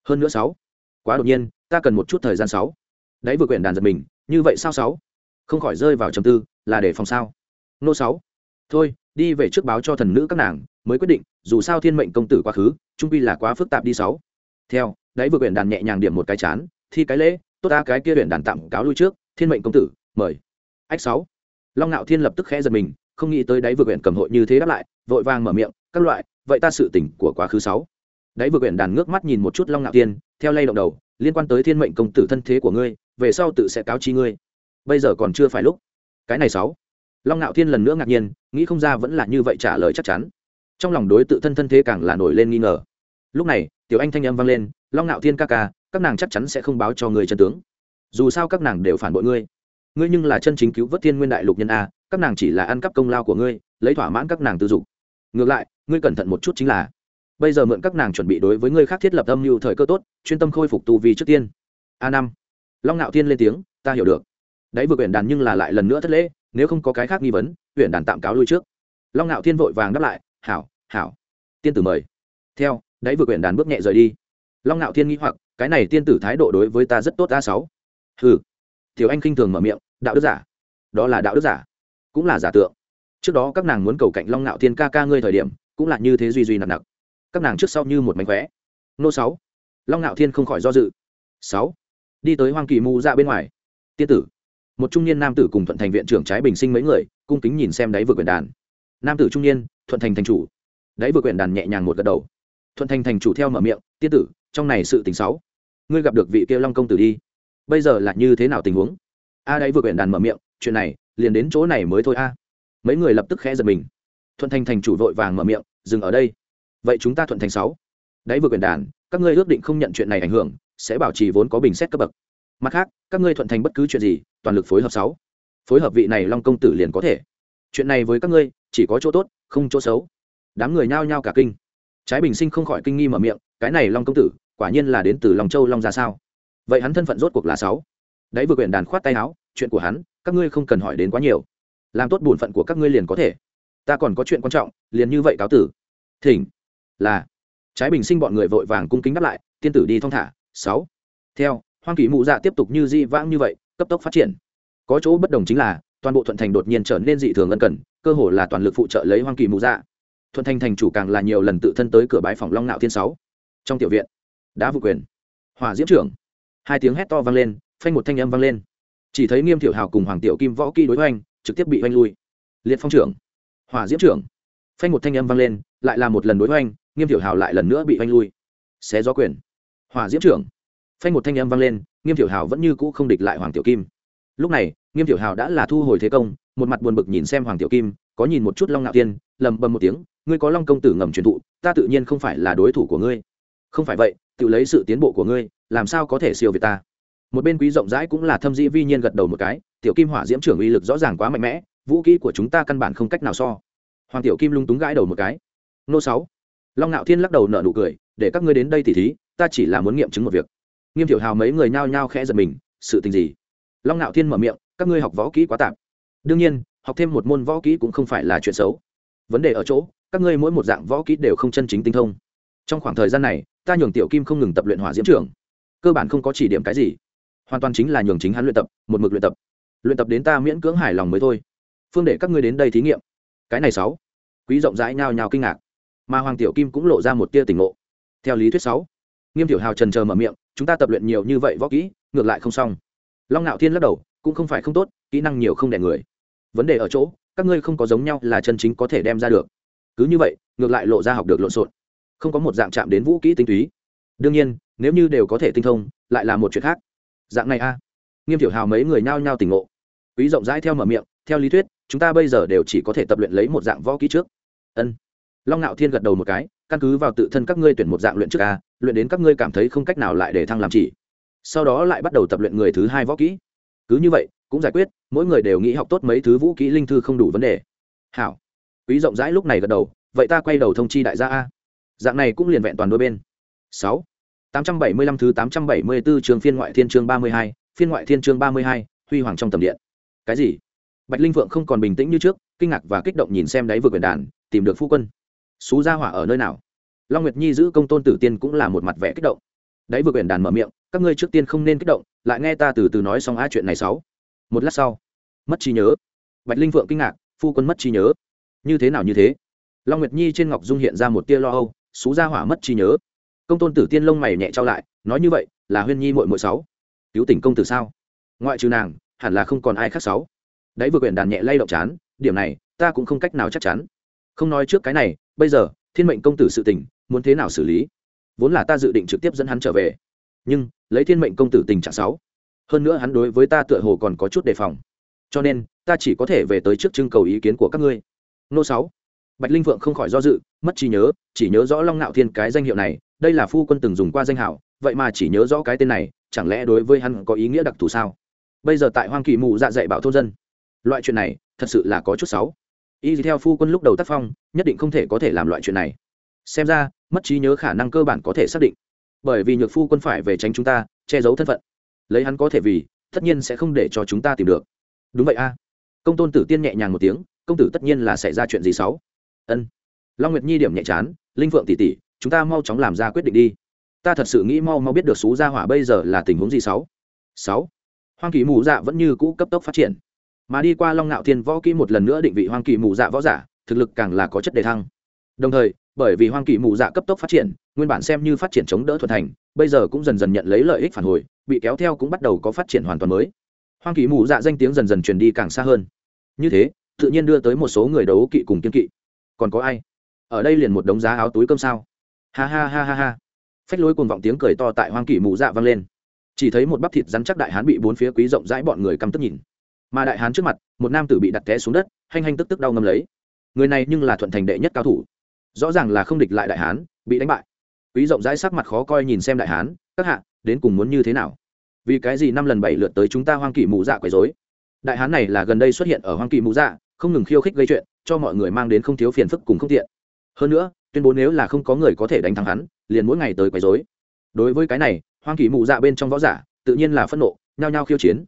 Hơn nữa sáu. Quá đột nhiên, ta cần một chút thời gian sáu. Đáy vừa quyển đàn giật mình, như vậy sao sáu? Không khỏi rơi vào trầm tư, là để phòng sao? Nô sáu. Thôi, đi về trước báo cho thần nữ các nàng, mới quyết định, dù sao thiên mệnh công tử quá khứ, trung quy là quá phức tạp đi sáu. Theo, đáy vừa quyển đàn nhẹ nhàng điểm một cái chán, thi cái lễ tốt ta cái kia huyện đàn tạm cáo lui trước, thiên mệnh công tử, mời. Ách sáu. Long ngạo thiên lập tức khẽ giật mình, không nghĩ tới đáy vừa huyện cầm hội như thế đáp lại, vội vàng mở miệng, các loại, vậy ta sự tỉnh của quá khứ sáu. Đáy vừa huyện đàn ngước mắt nhìn một chút long ngạo thiên, theo lay động đầu, liên quan tới thiên mệnh công tử thân thế của ngươi, về sau tự sẽ cáo chi ngươi. Bây giờ còn chưa phải lúc. Cái này sáu. Long ngạo thiên lần nữa ngạc nhiên, nghĩ không ra vẫn là như vậy trả lời chắc chắn. Trong lòng đối tự thân thân thế càng là nổi lên nghi ngờ. Lúc này, tiểu anh thanh âm vang lên, long ngạo thiên ca ca các nàng chắc chắn sẽ không báo cho người chân tướng. Dù sao các nàng đều phản bội ngươi. Ngươi nhưng là chân chính cứu vớt thiên nguyên đại lục nhân a, các nàng chỉ là ăn cắp công lao của ngươi, lấy thỏa mãn các nàng tư dục. Ngược lại, ngươi cẩn thận một chút chính là, bây giờ mượn các nàng chuẩn bị đối với ngươi khác thiết lập âm mưu thời cơ tốt, chuyên tâm khôi phục tu vi trước tiên. A năm. Long ngạo thiên lên tiếng, ta hiểu được. Đấy vừa quyển đàn nhưng là lại lần nữa thất lễ, nếu không có cái khác nghi vấn huyện đàn tạm cáo lui trước. Long ngạo thiên vội vàng đáp lại, hảo hảo. Tiên tử mời. Theo đấy vừa quyển đàn bước nhẹ rời đi. Long ngạo thiên nghĩ hoặc cái này tiên tử thái độ đối với ta rất tốt a sáu. Hừ. Tiểu anh khinh thường mở miệng, đạo đức giả. Đó là đạo đức giả. Cũng là giả tượng. Trước đó các nàng muốn cầu cạnh long ngạo thiên ca ca ngươi thời điểm, cũng là như thế duy duy nặng nặng. Các nàng trước sau như một mánh khóe. Nô sáu. Long ngạo thiên không khỏi do dự. Sáu. Đi tới hoang kỳ mù ra bên ngoài. Tiên tử. Một trung niên nam tử cùng thuận thành viện trưởng trái bình sinh mấy người, cung kính nhìn xem đáy vừa quyển đàn. Nam tử trung niên, thuận thành thành chủ. Đáy vừa quyển đàn nhẹ nhàng một gật đầu. Thuận thành thành chủ theo mở miệng, tiên tử, trong này sự tình sáu ngươi gặp được vị kia long công tử đi. Bây giờ là như thế nào tình huống? A à, vừa quyển đàn mở miệng chuyện này liền đến chỗ này mới thôi a. Mấy người lập tức khẽ giật mình. Thuận thành thành chủ vội vàng mở miệng dừng ở đây. Vậy chúng ta thuận thành sáu. Đấy vừa quyển đàn các ngươi ước định không nhận chuyện này ảnh hưởng sẽ bảo trì vốn có bình xét cấp bậc. Mặt khác các ngươi thuận thành bất cứ chuyện gì toàn lực phối hợp sáu. Phối hợp vị này long công tử liền có thể. Chuyện này với các ngươi chỉ có chỗ tốt không chỗ xấu. Đám người nhao nhao cả kinh. Trái bình sinh không khỏi kinh nghi mở miệng cái này long công tử quả nhiên là đến từ long châu long ra sao? Vậy hắn thân phận rốt cuộc là sáu. Đấy vừa quyển đàn khoát tay áo, chuyện của hắn, các ngươi không cần hỏi đến quá nhiều. Làm tốt bổn phận của các ngươi liền có thể. Ta còn có chuyện quan trọng, liền như vậy cáo tử. Thỉnh. Là. Trái bình sinh bọn người vội vàng cung kính đáp lại, tiên tử đi thong thả. Sáu. Theo, hoang kỳ mụ dạ tiếp tục như di vãng như vậy, cấp tốc phát triển. Có chỗ bất đồng chính là, toàn bộ thuận thành đột nhiên trở nên dị thường ân cần, cơ hồ là toàn lực phụ trợ lấy hoang kỳ mụ dạ. Thuận thành thành chủ càng là nhiều lần tự thân tới cửa bái phòng long nạo thiên sáu. Trong tiểu viện đã vụ quyền. Hỏa diễm trưởng. Hai tiếng hét to vang lên, phanh một thanh âm vang lên. Chỉ thấy nghiêm thiểu hào cùng hoàng tiểu kim võ kỹ đối hoành, trực tiếp bị oanh lui. Liệt phong trưởng. Hỏa diễm trưởng. Phanh một thanh âm vang lên, lại là một lần đối hoành, nghiêm thiểu hào lại lần nữa bị oanh lui. Xé gió quyền. Hỏa diễm trưởng. Phanh một thanh âm vang lên, nghiêm thiểu hào vẫn như cũ không địch lại hoàng tiểu kim. Lúc này, nghiêm thiểu hào đã là thu hồi thế công, một mặt buồn bực nhìn xem hoàng tiểu kim, có nhìn một chút long ngạo tiên, lầm bầm một tiếng, ngươi có long công tử ngầm truyền thụ, ta tự nhiên không phải là đối thủ của ngươi không phải vậy, tự lấy sự tiến bộ của ngươi, làm sao có thể siêu việt ta? Một bên quý rộng rãi cũng là thâm dĩ vi nhiên gật đầu một cái, tiểu kim hỏa diễm trưởng uy lực rõ ràng quá mạnh mẽ, vũ kỹ của chúng ta căn bản không cách nào so. Hoàng tiểu kim lung túng gãi đầu một cái. Nô sáu. Long ngạo thiên lắc đầu nở nụ cười, để các ngươi đến đây thì thí, ta chỉ là muốn nghiệm chứng một việc. Nghiêm Tiểu hào mấy người nhao nhao khẽ giật mình, sự tình gì? Long ngạo thiên mở miệng, các ngươi học võ kỹ quá tạp đương nhiên, học thêm một môn võ kỹ cũng không phải là chuyện xấu. Vấn đề ở chỗ, các ngươi mỗi một dạng võ kỹ đều không chân chính tinh thông. Trong khoảng thời gian này ta nhường tiểu kim không ngừng tập luyện hỏa diễm trưởng cơ bản không có chỉ điểm cái gì. Hoàn toàn chính là nhường chính hắn luyện tập, một mực luyện tập. Luyện tập đến ta miễn cưỡng hài lòng mới thôi. Phương để các ngươi đến đây thí nghiệm. Cái này sáu. Quý rộng rãi nhao nhao kinh ngạc. Mà hoàng tiểu kim cũng lộ ra một tia tỉnh ngộ. Theo lý thuyết sáu, nghiêm tiểu hào trần chờ mở miệng, chúng ta tập luyện nhiều như vậy võ kỹ, ngược lại không xong. Long ngạo thiên lắc đầu, cũng không phải không tốt, kỹ năng nhiều không đẻ người. Vấn đề ở chỗ, các ngươi không có giống nhau là chân chính có thể đem ra được. Cứ như vậy, ngược lại lộ ra học được lộn xộn không có một dạng chạm đến vũ kỹ tinh túy. Đương nhiên, nếu như đều có thể tinh thông, lại là một chuyện khác. Dạng này a. Nghiêm tiểu hào mấy người nhao nhao tỉnh ngộ. Quý rộng rãi theo mở miệng, theo lý thuyết, chúng ta bây giờ đều chỉ có thể tập luyện lấy một dạng võ kỹ trước. Ân. Long ngạo thiên gật đầu một cái, căn cứ vào tự thân các ngươi tuyển một dạng luyện trước a, luyện đến các ngươi cảm thấy không cách nào lại để thăng làm chỉ. Sau đó lại bắt đầu tập luyện người thứ hai võ kỹ. Cứ như vậy, cũng giải quyết, mỗi người đều nghĩ học tốt mấy thứ vũ kỹ linh thư không đủ vấn đề. Hảo. Quý rộng rãi lúc này gật đầu, vậy ta quay đầu thông chi đại gia a dạng này cũng liền vẹn toàn đôi bên. Sáu. Tám trăm bảy mươi lăm thứ tám trăm bảy mươi 874 trường phiên ngoại thiên chương ba mươi hai, phiên ngoại thiên chương ba mươi hai, huy hoàng trong tầm điện. Cái gì? Bạch linh vượng không còn bình tĩnh như trước, kinh ngạc và kích động nhìn xem đáy vừa quyển đàn, tìm được phu quân. Xú gia hỏa ở nơi nào? Long nguyệt nhi giữ công tôn tử tiên cũng là một mặt vẻ kích động. Đáy vừa quyển đàn mở miệng, các ngươi trước tiên không nên kích động, lại nghe ta từ từ nói xong á chuyện này sáu. Một lát sau, mất trí nhớ. Bạch linh vượng kinh ngạc, phu quân mất trí nhớ. Như thế nào như thế? Long nguyệt nhi trên ngọc dung hiện ra một tia lo âu xú gia hỏa mất trí nhớ. Công tôn tử tiên lông mày nhẹ trao lại, nói như vậy, là huyên nhi mội mội sáu. Cứu tỉnh công tử sao? Ngoại trừ nàng, hẳn là không còn ai khác sáu. Đấy vừa quyển đàn nhẹ lay động chán, điểm này, ta cũng không cách nào chắc chắn. Không nói trước cái này, bây giờ, thiên mệnh công tử sự tình, muốn thế nào xử lý? Vốn là ta dự định trực tiếp dẫn hắn trở về. Nhưng, lấy thiên mệnh công tử tình trạng sáu, hơn nữa hắn đối với ta tựa hồ còn có chút đề phòng. Cho nên, ta chỉ có thể về tới trước trưng cầu ý kiến của các ngươi. Nô sáu bạch linh vượng không khỏi do dự, mất trí nhớ, chỉ nhớ rõ long nạo thiên cái danh hiệu này, đây là phu quân từng dùng qua danh hảo, vậy mà chỉ nhớ rõ cái tên này, chẳng lẽ đối với hắn có ý nghĩa đặc thù sao? Bây giờ tại hoang kỳ mù dạ dạy bảo thôn dân, loại chuyện này thật sự là có chút xấu. Y theo phu quân lúc đầu tác phong, nhất định không thể có thể làm loại chuyện này. Xem ra, mất trí nhớ khả năng cơ bản có thể xác định. Bởi vì nhược phu quân phải về tránh chúng ta, che giấu thân phận. Lấy hắn có thể vì, tất nhiên sẽ không để cho chúng ta tìm được. Đúng vậy a. Công tôn tử tiên nhẹ nhàng một tiếng, công tử tất nhiên là xảy ra chuyện gì xấu ân. Long nguyệt nhi điểm nhẹ chán, linh phượng tỷ tỷ, chúng ta mau chóng làm ra quyết định đi. Ta thật sự nghĩ mau mau biết được xú gia hỏa bây giờ là tình huống gì sáu. Sáu. Hoang kỳ mù dạ vẫn như cũ cấp tốc phát triển. Mà đi qua long ngạo thiên võ kỹ một lần nữa định vị hoang kỳ mù dạ võ giả, thực lực càng là có chất đề thăng. Đồng thời, bởi vì hoang kỳ mù dạ cấp tốc phát triển, nguyên bản xem như phát triển chống đỡ thuận thành, bây giờ cũng dần dần nhận lấy lợi ích phản hồi, bị kéo theo cũng bắt đầu có phát triển hoàn toàn mới. Hoang kỳ mù dạ danh tiếng dần dần truyền đi càng xa hơn. Như thế, tự nhiên đưa tới một số người đấu kỵ cùng kiên kỵ còn có ai? Ở đây liền một đống giá áo túi cơm sao? Ha ha ha ha ha. Phách lối cuồng vọng tiếng cười to tại hoang kỷ mù dạ vang lên. Chỉ thấy một bắp thịt rắn chắc đại hán bị bốn phía quý rộng rãi bọn người căm tức nhìn. Mà đại hán trước mặt, một nam tử bị đặt té xuống đất, hanh hanh tức tức đau ngâm lấy. Người này nhưng là thuận thành đệ nhất cao thủ. Rõ ràng là không địch lại đại hán, bị đánh bại. Quý rộng rãi sắc mặt khó coi nhìn xem đại hán, các hạ, đến cùng muốn như thế nào? Vì cái gì năm lần bảy lượt tới chúng ta hoang kỷ mù dạ quấy dối đại hán này là gần đây xuất hiện ở hoang kỷ mù dạ không ngừng khiêu khích gây chuyện cho mọi người mang đến không thiếu phiền phức cùng không tiện. Hơn nữa, tuyên bố nếu là không có người có thể đánh thắng hắn, liền mỗi ngày tới quấy dối đối với cái này, hoang kỳ mù dạ bên trong võ giả, tự nhiên là phẫn nộ, nhao nhao khiêu chiến.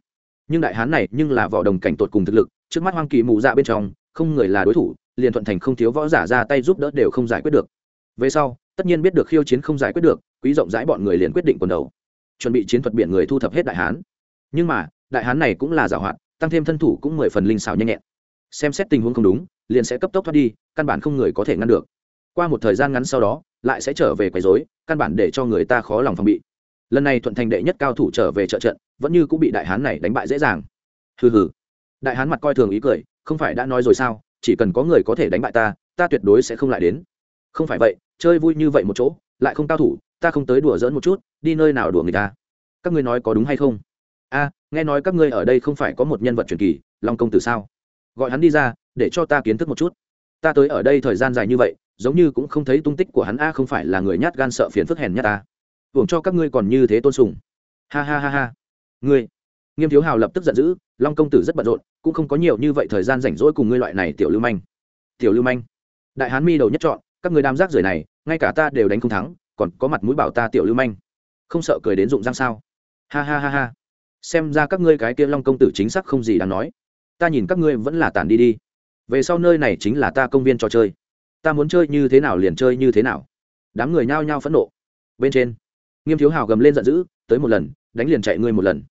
Nhưng đại hán này nhưng là võ đồng cảnh tột cùng thực lực, trước mắt hoang kỳ mù dạ bên trong, không người là đối thủ, liền thuận thành không thiếu võ giả ra tay giúp đỡ đều không giải quyết được. Về sau, tất nhiên biết được khiêu chiến không giải quyết được, quý rộng rãi bọn người liền quyết định quần đầu, chuẩn bị chiến thuật biển người thu thập hết đại hán. Nhưng mà, đại hán này cũng là giảo hoạt, tăng thêm thân thủ cũng mười phần linh xảo nhanh nhẹn xem xét tình huống không đúng, liền sẽ cấp tốc thoát đi, căn bản không người có thể ngăn được. Qua một thời gian ngắn sau đó, lại sẽ trở về quấy rối, căn bản để cho người ta khó lòng phòng bị. Lần này thuận thành đệ nhất cao thủ trở về trợ trận, vẫn như cũng bị đại hán này đánh bại dễ dàng. Hừ hừ. Đại hán mặt coi thường ý cười, không phải đã nói rồi sao, chỉ cần có người có thể đánh bại ta ta tuyệt đối sẽ không lại đến. Không phải vậy, chơi vui như vậy một chỗ, lại không cao thủ, ta không tới đùa dỡn một chút, đi nơi nào đùa người ta. Các ngươi nói có đúng hay không? A, nghe nói các ngươi ở đây không phải có một nhân vật truyền kỳ, long công tử sao? Gọi hắn đi ra, để cho ta kiến thức một chút. Ta tới ở đây thời gian dài như vậy, giống như cũng không thấy tung tích của hắn. A, không phải là người nhát gan sợ phiền phức hèn nhát ta. Hưởng cho các ngươi còn như thế tôn sùng. Ha ha ha ha. Ngươi. Nghiêm thiếu hào lập tức giận dữ, long công tử rất bận rộn, cũng không có nhiều như vậy thời gian rảnh rỗi cùng ngươi loại này tiểu lưu manh. Tiểu lưu manh. Đại hán mi đầu nhất chọn các người đam giác rời này, ngay cả ta đều đánh không thắng, còn có mặt mũi bảo ta tiểu lưu manh. Không sợ cười đến rụng răng sao. Ha ha ha ha. Xem ra các ngươi cái kia long công tử chính xác không gì đáng nói ta nhìn các ngươi vẫn là tản đi đi. Về sau nơi này chính là ta công viên trò chơi. Ta muốn chơi như thế nào liền chơi như thế nào. Đám người nhao nhao phẫn nộ. Bên trên, nghiêm thiếu hào gầm lên giận dữ, tới một lần, đánh liền chạy ngươi một lần.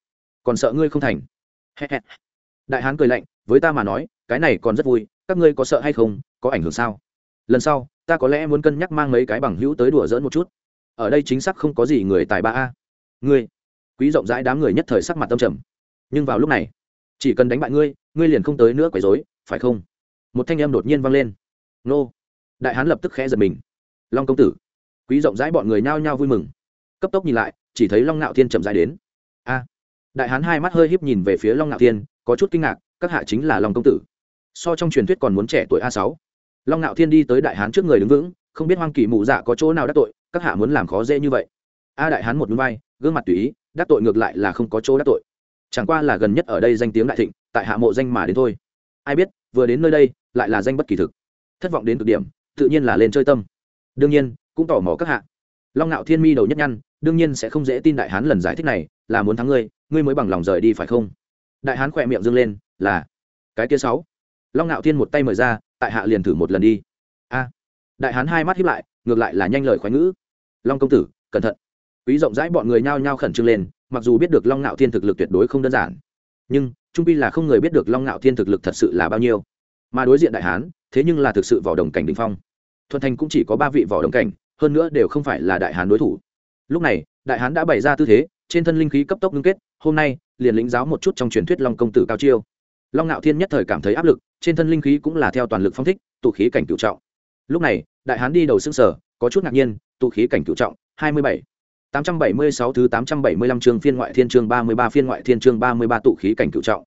Còn sợ ngươi không thành. Đại hán cười lạnh, với ta mà nói, cái này còn rất vui, các ngươi có sợ hay không, có ảnh hưởng sao? Lần sau, ta có lẽ muốn cân nhắc mang mấy cái bằng hữu tới đùa dỡn một chút. Ở đây chính xác không có gì người tài ba a. Ngươi, quý rộng rãi đám người nhất thời sắc mặt tâm trầm. Nhưng vào lúc này chỉ cần đánh bại ngươi ngươi liền không tới nữa quấy dối phải không? Một thanh em đột nhiên vang lên. Nô. Đại hán lập tức khẽ giật mình. Long công tử. Quý rộng rãi bọn người nhao nhao vui mừng. Cấp tốc nhìn lại, chỉ thấy long ngạo thiên chậm dài đến. A. Đại hán hai mắt hơi híp nhìn về phía long ngạo thiên, có chút kinh ngạc, các hạ chính là long công tử. So trong truyền thuyết còn muốn trẻ tuổi a sáu. Long ngạo thiên đi tới đại hán trước người đứng vững, không biết hoang kỳ mụ dạ có chỗ nào đắc tội, các hạ muốn làm khó dễ như vậy. A đại hán một núi vai, gương mặt tùy ý, đắc tội ngược lại là không có chỗ đắc tội chẳng qua là gần nhất ở đây danh tiếng đại thịnh, tại hạ mộ danh mà đến thôi. Ai biết, vừa đến nơi đây, lại là danh bất kỳ thực. Thất vọng đến cực điểm, tự nhiên là lên chơi tâm. Đương nhiên, cũng tỏ mò các hạ. Long ngạo thiên mi đầu nhất nhăn, đương nhiên sẽ không dễ tin đại hán lần giải thích này, là muốn thắng ngươi ngươi mới bằng lòng rời đi phải không? Đại hán khỏe miệng dâng lên, là. Cái kia sáu. Long ngạo thiên một tay mời ra, tại hạ liền thử một lần đi. A. Đại hán hai mắt hiếp lại, ngược lại là nhanh lời khoái ngữ. Long công tử, cẩn thận. Quý rộng rãi bọn người nhao nhao khẩn trương lên mặc dù biết được long ngạo thiên thực lực tuyệt đối không đơn giản, nhưng trung pi là không người biết được long ngạo thiên thực lực thật sự là bao nhiêu. Mà đối diện đại hán, thế nhưng là thực sự vỏ đồng cảnh đình phong. Thuận thành cũng chỉ có ba vị vỏ đồng cảnh, hơn nữa đều không phải là đại hán đối thủ. Lúc này, đại hán đã bày ra tư thế, trên thân linh khí cấp tốc ngưng kết, hôm nay, liền lĩnh giáo một chút trong truyền thuyết long công tử cao chiêu. Long ngạo thiên nhất thời cảm thấy áp lực, trên thân linh khí cũng là theo toàn lực phong thích, tụ khí cảnh cựu trọng. Lúc này, đại hán đi đầu xương sở có chút ngạc nhiên, tụ khí cảnh cựu trọng, hai mươi bảy tám trăm bảy mươi sáu thứ tám trăm bảy mươi lăm chương phiên ngoại thiên chương ba mươi ba phiên ngoại thiên chương ba mươi ba tụ khí cảnh cựu trọng.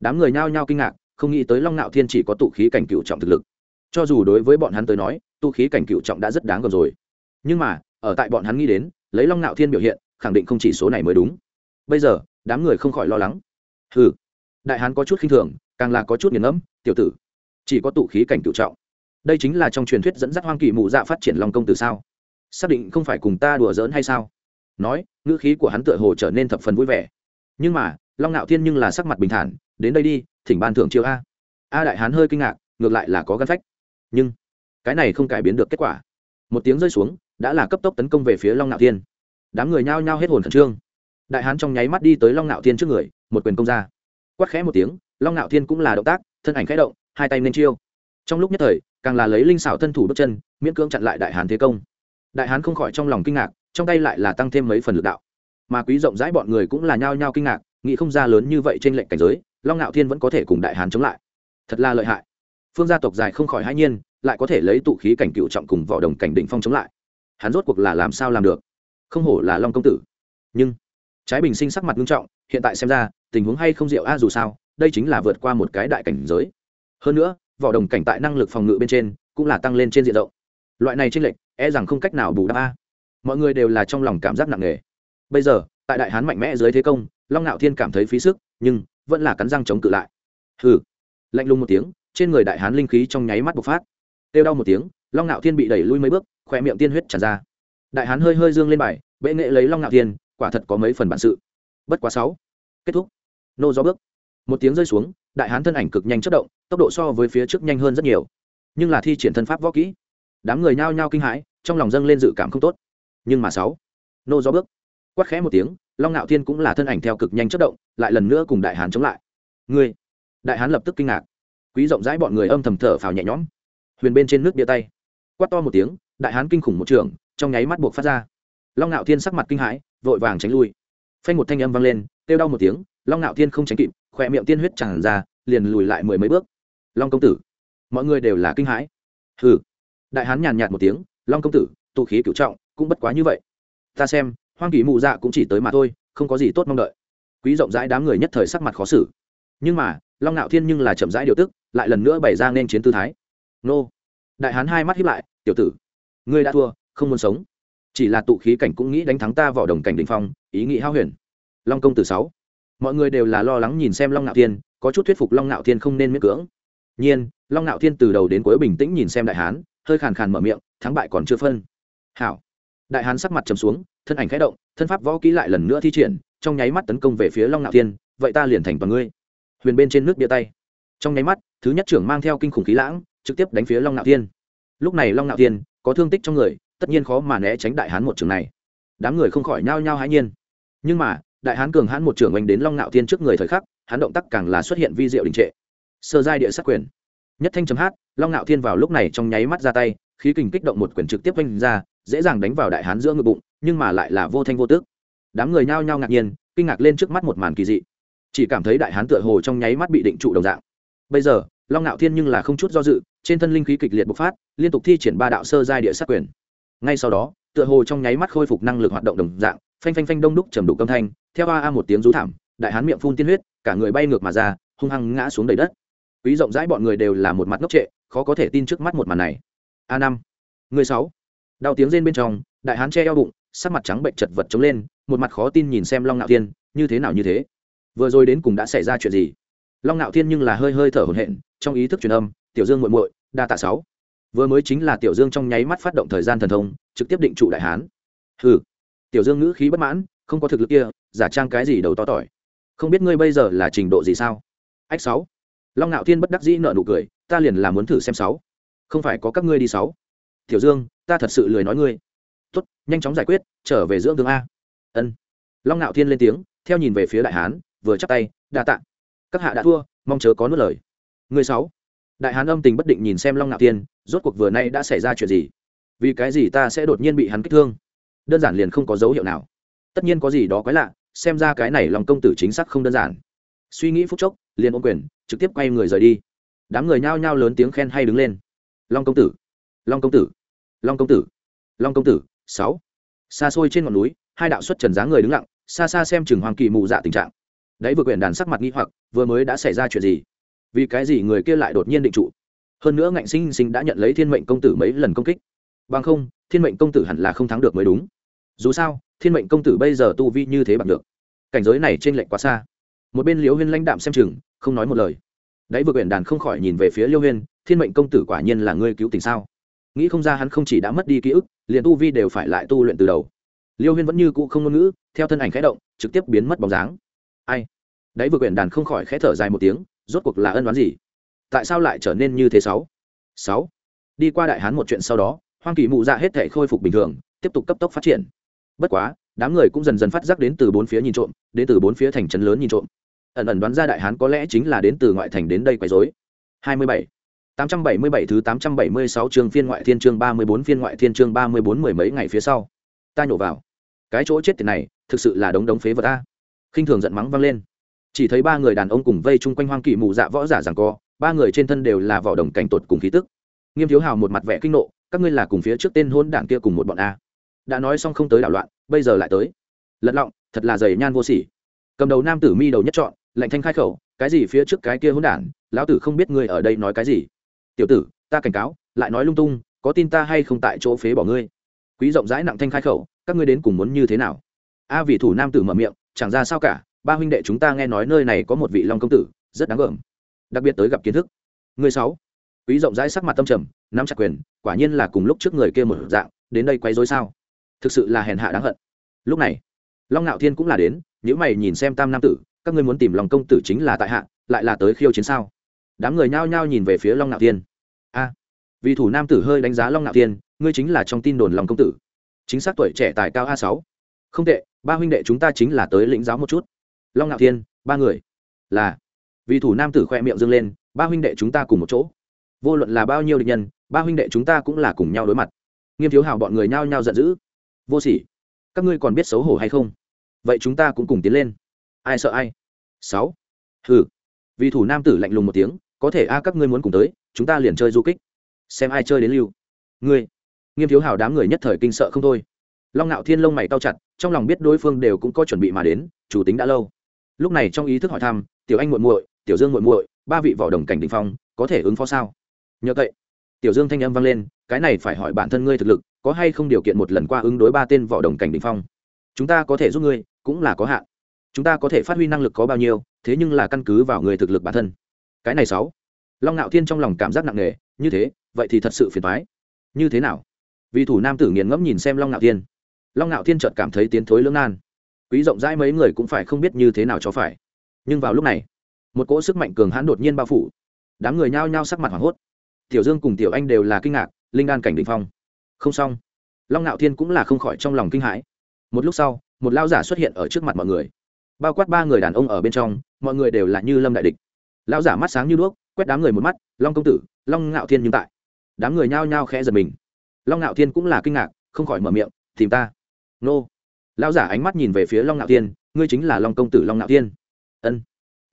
Đám người nhao nhao kinh ngạc không nghĩ tới long Nạo thiên chỉ có tụ khí cảnh cựu trọng thực lực. Cho dù đối với bọn hắn tới nói tụ khí cảnh cựu trọng đã rất đáng gờm rồi. Nhưng mà ở tại bọn hắn nghĩ đến lấy long Nạo thiên biểu hiện khẳng định không chỉ số này mới đúng. Bây giờ đám người không khỏi lo lắng. Hừ, đại hán có chút khinh thường càng là có chút nghiền ngẫm tiểu tử chỉ có tụ khí cảnh cựu trọng. Đây chính là trong truyền thuyết dẫn dắt hoang kỳ mụ dạ phát triển long công từ sao? Xác định không phải cùng ta đùa giỡn hay sao? Nói, ngữ khí của hắn tựa hồ trở nên thập phần vui vẻ. Nhưng mà, long ngạo thiên nhưng là sắc mặt bình thản, đến đây đi, thỉnh ban thưởng chiêu a. A đại hán hơi kinh ngạc, ngược lại là có gắn phách. Nhưng, cái này không cải biến được kết quả. Một tiếng rơi xuống, đã là cấp tốc tấn công về phía long ngạo thiên. Đám người nhao nhao hết hồn khẩn trương. Đại hán trong nháy mắt đi tới long ngạo thiên trước người, một quyền công ra. Quát khẽ một tiếng, long ngạo thiên cũng là động tác, thân ảnh khẽ động, hai tay nên chiêu. Trong lúc nhất thời, càng là lấy linh xảo thân thủ bước chân, miễn cưỡng chặn lại đại hán thế công. Đại hán không khỏi trong lòng kinh ngạc trong tay lại là tăng thêm mấy phần lực đạo. Mà quý rộng rãi bọn người cũng là nhao nhao kinh ngạc, nghĩ không ra lớn như vậy trên lệnh cảnh giới, long ngạo thiên vẫn có thể cùng đại hán chống lại. Thật là lợi hại. Phương gia tộc dài không khỏi hãi nhiên, lại có thể lấy tụ khí cảnh cựu trọng cùng vỏ đồng cảnh đỉnh phong chống lại. Hắn rốt cuộc là làm sao làm được? Không hổ là long công tử. Nhưng, trái bình sinh sắc mặt nghiêm trọng, hiện tại xem ra, tình huống hay không diệu a dù sao, đây chính là vượt qua một cái đại cảnh giới. Hơn nữa vỏ đồng cảnh tại năng lực phòng ngự bên trên, cũng là tăng lên trên diện rộng. Loại này trên lệnh e rằng không cách nào bù đắp a mọi người đều là trong lòng cảm giác nặng nề. Bây giờ, tại đại hán mạnh mẽ dưới thế công, long ngạo thiên cảm thấy phí sức, nhưng vẫn là cắn răng chống cự lại. Hừ. Lạnh lùng một tiếng, trên người đại hán linh khí trong nháy mắt bộc phát. Kêu đau một tiếng, long ngạo thiên bị đẩy lui mấy bước khỏe miệng tiên huyết tràn ra. Đại hán hơi hơi dương lên bài, bệ nghệ lấy long ngạo thiên, quả thật có mấy phần bản sự. Bất quá sáu. Kết thúc. Nô gió bước. Một tiếng rơi xuống, đại hán thân ảnh cực nhanh chất động, tốc độ so với phía trước nhanh hơn rất nhiều. Nhưng là thi triển thân pháp võ kỹ. Đám người nhao nhao kinh hãi, trong lòng dâng lên dự cảm không tốt nhưng mà sáu. Nô do bước. Quát khẽ một tiếng, long ngạo thiên cũng là thân ảnh theo cực nhanh chất động, lại lần nữa cùng đại hán chống lại. Ngươi? Đại hán lập tức kinh ngạc. Quý rộng rãi bọn người âm thầm thở phào nhẹ nhõm. Huyền bên trên nước bia tay. Quát to một tiếng, đại hán kinh khủng một trường, trong nháy mắt buộc phát ra. Long ngạo thiên sắc mặt kinh hãi, vội vàng tránh lui. Phanh một thanh âm vang lên, kêu đau một tiếng, long ngạo thiên không tránh kịp, khỏe miệng tiên huyết tràn ra, liền lùi lại mười mấy bước. Long công tử, mọi người đều là kinh hãi. Hừ. Đại hán nhàn nhạt một tiếng, long công tử, tụ khí cựu trọng cũng bất quá như vậy. Ta xem, hoang kỳ mụ dạ cũng chỉ tới mà thôi, không có gì tốt mong đợi. Quý rộng rãi đám người nhất thời sắc mặt khó xử. Nhưng mà, long ngạo thiên nhưng là chậm rãi điều tức, lại lần nữa bày ra nên chiến tư thái. Nô. Đại hán hai mắt hiếp lại, tiểu tử, ngươi đã thua, không muốn sống. Chỉ là tụ khí cảnh cũng nghĩ đánh thắng ta vào đồng cảnh đình phong, ý nghĩ hao huyền. Long công tử sáu. Mọi người đều là lo lắng nhìn xem long ngạo thiên, có chút thuyết phục long ngạo thiên không nên miễn cưỡng. Nhiên, long ngạo thiên từ đầu đến cuối bình tĩnh nhìn xem đại hán, hơi khàn khàn mở miệng, thắng bại còn chưa phân. Hảo đại hán sắc mặt trầm xuống, thân ảnh khẽ động, thân pháp võ kỹ lại lần nữa thi triển, trong nháy mắt tấn công về phía long ngạo thiên, vậy ta liền thành toàn ngươi. Huyền bên trên nước bia tay. Trong nháy mắt, thứ nhất trưởng mang theo kinh khủng khí lãng, trực tiếp đánh phía long ngạo thiên. Lúc này long ngạo thiên, có thương tích trong người, tất nhiên khó mà né tránh đại hán một trường này. Đám người không khỏi nhao nhao hãi nhiên. Nhưng mà, đại hán cường hãn một trường oanh đến long ngạo thiên trước người thời khắc, hắn động tác càng là xuất hiện vi diệu đình trệ. Sơ giai địa sát quyền. Nhất thanh chấm hát, long ngạo thiên vào lúc này trong nháy mắt ra tay, khí kình kích động một quyền trực tiếp oanh ra dễ dàng đánh vào đại hán giữa ngực bụng, nhưng mà lại là vô thanh vô tước đám người nhao nhao ngạc nhiên, kinh ngạc lên trước mắt một màn kỳ dị. Chỉ cảm thấy đại hán tựa hồ trong nháy mắt bị định trụ đồng dạng. Bây giờ, long ngạo thiên nhưng là không chút do dự, trên thân linh khí kịch liệt bộc phát, liên tục thi triển ba đạo sơ giai địa sát quyền. Ngay sau đó, tựa hồ trong nháy mắt khôi phục năng lực hoạt động đồng dạng, phanh phanh phanh đông đúc trầm đục âm thanh, theo a a một tiếng rú thảm, đại hán miệng phun tiên huyết, cả người bay ngược mà ra, hung hăng ngã xuống đầy đất. Quý rộng rãi bọn người đều là một mặt ngốc trệ, khó có thể tin trước mắt một màn này. A năm, người sáu đau tiếng rên bên trong, đại hán che eo bụng, sắc mặt trắng bệnh chật vật chống lên, một mặt khó tin nhìn xem long ngạo thiên, như thế nào như thế? Vừa rồi đến cùng đã xảy ra chuyện gì? Long ngạo thiên nhưng là hơi hơi thở hổn hển, trong ý thức truyền âm, tiểu dương muội muội, đa tạ sáu. Vừa mới chính là tiểu dương trong nháy mắt phát động thời gian thần thông, trực tiếp định trụ đại hán. Hừ. Tiểu dương ngữ khí bất mãn, không có thực lực kia, giả trang cái gì đầu to tỏi. Không biết ngươi bây giờ là trình độ gì sao? Ách sáu. Long ngạo thiên bất đắc dĩ nợ nụ cười, ta liền là muốn thử xem sáu. Không phải có các ngươi đi sáu tiểu dương, ta thật sự lười nói ngươi. Tốt, nhanh chóng giải quyết, trở về dưỡng thương a. Ân. Long ngạo thiên lên tiếng, theo nhìn về phía đại hán, vừa chắp tay, đa tạ. Các hạ đã thua, mong chớ có nuốt lời. Người sáu. Đại hán âm tình bất định nhìn xem long ngạo thiên, rốt cuộc vừa nay đã xảy ra chuyện gì? Vì cái gì ta sẽ đột nhiên bị hắn kích thương? Đơn giản liền không có dấu hiệu nào. Tất nhiên có gì đó quái lạ, xem ra cái này lòng công tử chính xác không đơn giản. Suy nghĩ phút chốc, liền ôm quyền, trực tiếp quay người rời đi. Đám người nhao nhao lớn tiếng khen hay đứng lên. Long công tử long công tử. Long công tử. Long công tử, sáu. Xa xôi trên ngọn núi, hai đạo xuất trần dáng người đứng lặng, xa xa xem chừng hoàng kỳ mù dạ tình trạng. Đấy vừa quyển đàn sắc mặt nghi hoặc, vừa mới đã xảy ra chuyện gì? Vì cái gì người kia lại đột nhiên định trụ? Hơn nữa ngạnh sinh sinh đã nhận lấy thiên mệnh công tử mấy lần công kích. Bằng không, thiên mệnh công tử hẳn là không thắng được mới đúng. Dù sao, thiên mệnh công tử bây giờ tu vi như thế bằng được. Cảnh giới này trên lệnh quá xa. Một bên liễu huyên lãnh đạm xem chừng, không nói một lời. Đấy vừa quyển đàn không khỏi nhìn về phía liêu huyên, thiên mệnh công tử quả nhiên là ngươi cứu tình sao? Nghĩ không ra hắn không chỉ đã mất đi ký ức, liền tu vi đều phải lại tu luyện từ đầu. Liêu huyên vẫn như cũ không ngôn ngữ, theo thân ảnh khẽ động, trực tiếp biến mất bóng dáng. Ai? Đấy vừa quyển đàn không khỏi khẽ thở dài một tiếng, rốt cuộc là ân đoán gì? Tại sao lại trở nên như thế sáu? Sáu? Đi qua đại hán một chuyện sau đó, hoang kỳ mụ dạ hết thể khôi phục bình thường, tiếp tục cấp tốc phát triển. Bất quá, đám người cũng dần dần phát giác đến từ bốn phía nhìn trộm, đến từ bốn phía thành trấn lớn nhìn trộm. Ẩn ẩn đoán ra đại hán có lẽ chính là đến từ ngoại thành đến đây quấy rối. 27. 877 thứ 876 chương phiên ngoại thiên chương 34 phiên ngoại thiên chương 34 mười mấy ngày phía sau. Ta nhổ vào. Cái chỗ chết tiền này, thực sự là đống đống phế vật a. Khinh thường giận mắng vang lên. Chỉ thấy ba người đàn ông cùng vây chung quanh hoang kỳ mù dạ võ giả giằng co, ba người trên thân đều là vỏ đồng cảnh tột cùng khí tức. Nghiêm Thiếu Hào một mặt vẻ kinh nộ, các ngươi là cùng phía trước tên hôn đảng kia cùng một bọn a. Đã nói xong không tới đảo loạn, bây giờ lại tới. Lật lọng, thật là dày nhan vô sỉ. Cầm đầu nam tử mi đầu nhất chọn, lạnh thanh khai khẩu, cái gì phía trước cái kia hôn đảng, lão tử không biết ngươi ở đây nói cái gì tiểu tử, ta cảnh cáo, lại nói lung tung, có tin ta hay không tại chỗ phế bỏ ngươi? Quý rộng rãi nặng thanh khai khẩu, các ngươi đến cùng muốn như thế nào? A vị thủ nam tử mở miệng, chẳng ra sao cả, ba huynh đệ chúng ta nghe nói nơi này có một vị long công tử, rất đáng gờm. Đặc biệt tới gặp kiến thức. Người sáu. Quý rộng rãi sắc mặt tâm trầm, nắm chặt quyền, quả nhiên là cùng lúc trước người kia một dạng, đến đây quấy rối sao? Thực sự là hèn hạ đáng hận. Lúc này, long ngạo thiên cũng là đến nếu mày nhìn xem tam nam tử, các ngươi muốn tìm lòng công tử chính là tại hạ, lại là tới khiêu chiến sao? Đám người nhao nhao nhìn về phía long ngạo thiên. A, vì thủ nam tử hơi đánh giá long ngạo thiên, ngươi chính là trong tin đồn lòng công tử. Chính xác tuổi trẻ tài cao a sáu. Không tệ, ba huynh đệ chúng ta chính là tới lĩnh giáo một chút. Long ngạo thiên, ba người. Là, vì thủ nam tử khoe miệng dâng lên, ba huynh đệ chúng ta cùng một chỗ. Vô luận là bao nhiêu địch nhân, ba huynh đệ chúng ta cũng là cùng nhau đối mặt. Nghiêm thiếu hào bọn người nhao nhao giận dữ. Vô sỉ, các ngươi còn biết xấu hổ hay không? Vậy chúng ta cũng cùng tiến lên. Ai sợ ai? Sáu. Hừ. Vì thủ nam tử lạnh lùng một tiếng có thể a, các ngươi muốn cùng tới, chúng ta liền chơi du kích. Xem ai chơi đến lưu. Ngươi, nghiêm thiếu hào đám người nhất thời kinh sợ không thôi. Long ngạo thiên lông mày cao chặt, trong lòng biết đối phương đều cũng có chuẩn bị mà đến, chủ tính đã lâu. Lúc này trong ý thức hỏi thăm, tiểu anh muội muội, tiểu dương muội muội, ba vị võ đồng cảnh đình phong, có thể ứng phó sao? Nhờ vậy tiểu dương thanh âm vang lên, cái này phải hỏi bản thân ngươi thực lực, có hay không điều kiện một lần qua ứng đối ba tên võ đồng cảnh đình phong? Chúng ta có thể giúp ngươi, cũng là có hạn. Chúng ta có thể phát huy năng lực có bao nhiêu, thế nhưng là căn cứ vào người thực lực bản thân cái này sáu. Long ngạo thiên trong lòng cảm giác nặng nề, như thế, vậy thì thật sự phiền thoái như thế nào? Vì thủ nam tử nghiền ngẫm nhìn xem long ngạo thiên. Long ngạo thiên chợt cảm thấy tiến thối lưỡng nan. Quý rộng rãi mấy người cũng phải không biết như thế nào cho phải. Nhưng vào lúc này, một cỗ sức mạnh cường hãn đột nhiên bao phủ. Đám người nhao nhao sắc mặt hoảng hốt. Tiểu dương cùng tiểu anh đều là kinh ngạc, linh đan cảnh định phong. Không xong. Long ngạo thiên cũng là không khỏi trong lòng kinh hãi. Một lúc sau, một lao giả xuất hiện ở trước mặt mọi người. Bao quát ba người đàn ông ở bên trong, mọi người đều là như lâm đại địch lão giả mắt sáng như đuốc, quét đám người một mắt, long công tử, long ngạo thiên nhưng tại. Đám người nhao nhao khẽ giật mình. Long ngạo thiên cũng là kinh ngạc, không khỏi mở miệng, tìm ta. Nô. Lão giả ánh mắt nhìn về phía long ngạo thiên, ngươi chính là long công tử long ngạo thiên. Ân.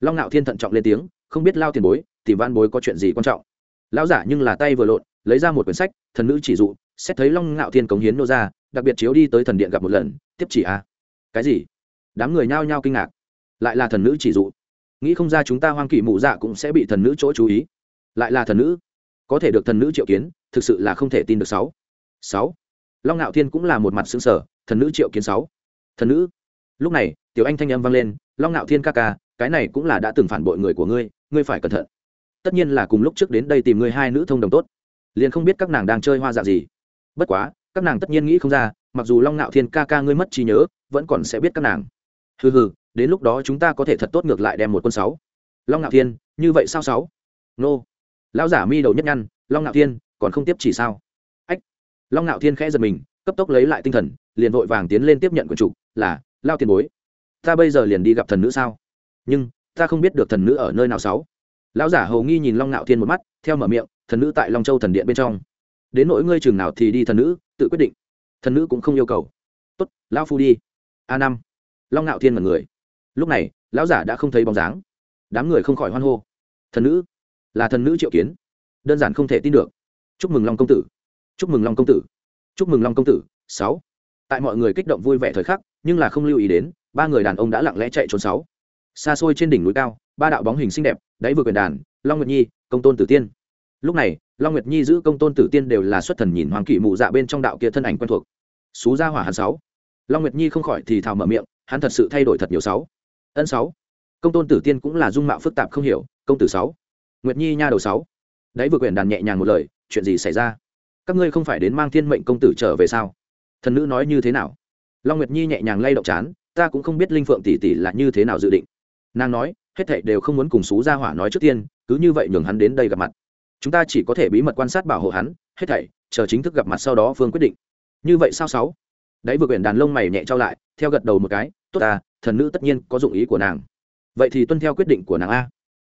Long ngạo thiên thận trọng lên tiếng, không biết lao tiền bối thì van bối có chuyện gì quan trọng? Lão giả nhưng là tay vừa lộn, lấy ra một quyển sách, thần nữ chỉ dụ, xét thấy long ngạo thiên cống hiến nô ra, đặc biệt chiếu đi tới thần điện gặp một lần, tiếp chỉ a. À? cái gì? Đám người nhao nhao kinh ngạc. Lại là thần nữ chỉ dụ nghĩ không ra chúng ta hoang kỳ mụ dạ cũng sẽ bị thần nữ chỗ chú ý. Lại là thần nữ. Có thể được thần nữ triệu kiến, thực sự là không thể tin được sáu. Sáu. Long ngạo thiên cũng là một mặt xứng sở thần nữ triệu kiến sáu. Thần nữ. Lúc này, tiểu anh thanh âm vang lên, long ngạo thiên ca ca, cái này cũng là đã từng phản bội người của ngươi ngươi phải cẩn thận. Tất nhiên là cùng lúc trước đến đây tìm ngươi hai nữ thông đồng tốt. Liền không biết các nàng đang chơi hoa dạ gì. Bất quá, các nàng tất nhiên nghĩ không ra, mặc dù long ngạo thiên ca ca ngươi mất trí nhớ, vẫn còn sẽ biết các nàng. Hừ hừ đến lúc đó chúng ta có thể thật tốt ngược lại đem một quân sáu. Long ngạo thiên, như vậy sao sáu? Nô. Lão giả mi đầu nhất nhăn, long ngạo thiên, còn không tiếp chỉ sao? Ách. Long ngạo thiên khẽ giật mình, cấp tốc lấy lại tinh thần, liền vội vàng tiến lên tiếp nhận quần chủ, là, lao tiền bối. Ta bây giờ liền đi gặp thần nữ sao? Nhưng, ta không biết được thần nữ ở nơi nào sáu. Lão giả hầu nghi nhìn long ngạo thiên một mắt, theo mở miệng, thần nữ tại long châu thần điện bên trong. Đến nỗi ngươi trường nào thì đi thần nữ, tự quyết định. Thần nữ cũng không yêu cầu. Tốt lão phu đi. A năm. Long ngạo thiên mật người lúc này, lão giả đã không thấy bóng dáng. Đám người không khỏi hoan hô. Thần nữ, là thần nữ triệu kiến. Đơn giản không thể tin được. Chúc mừng long công tử. Chúc mừng long công tử. Chúc mừng long công tử. Sáu. Tại mọi người kích động vui vẻ thời khắc, nhưng là không lưu ý đến, ba người đàn ông đã lặng lẽ chạy trốn sáu. Xa xôi trên đỉnh núi cao, ba đạo bóng hình xinh đẹp, đáy vừa quyền đàn, long nguyệt nhi, công tôn tử tiên. Lúc này, long nguyệt nhi giữ công tôn tử tiên đều là xuất thần nhìn hoàng kỷ mụ dạ bên trong đạo kia thân ảnh quen thuộc. Xú gia hỏa hàn sáu. Long nguyệt nhi không khỏi thì thào mở miệng, hắn thật sự thay đổi thật nhiều sáu ân sáu. Công tôn tử tiên cũng là dung mạo phức tạp không hiểu, công tử sáu. Nguyệt nhi nha đầu sáu. Đấy vừa quyển đàn nhẹ nhàng một lời, chuyện gì xảy ra? Các ngươi không phải đến mang thiên mệnh công tử trở về sao? Thần nữ nói như thế nào? Long nguyệt nhi nhẹ nhàng lay động chán, ta cũng không biết linh phượng tỷ tỷ là như thế nào dự định. Nàng nói, hết thảy đều không muốn cùng xú gia hỏa nói trước tiên, cứ như vậy nhường hắn đến đây gặp mặt. Chúng ta chỉ có thể bí mật quan sát bảo hộ hắn, hết thảy, chờ chính thức gặp mặt sau đó phương quyết định. Như vậy sao sáu? Đấy vừa quyển đàn lông mày nhẹ trao lại, theo gật đầu một cái, tốt ta thần nữ tất nhiên có dụng ý của nàng. Vậy thì tuân theo quyết định của nàng a.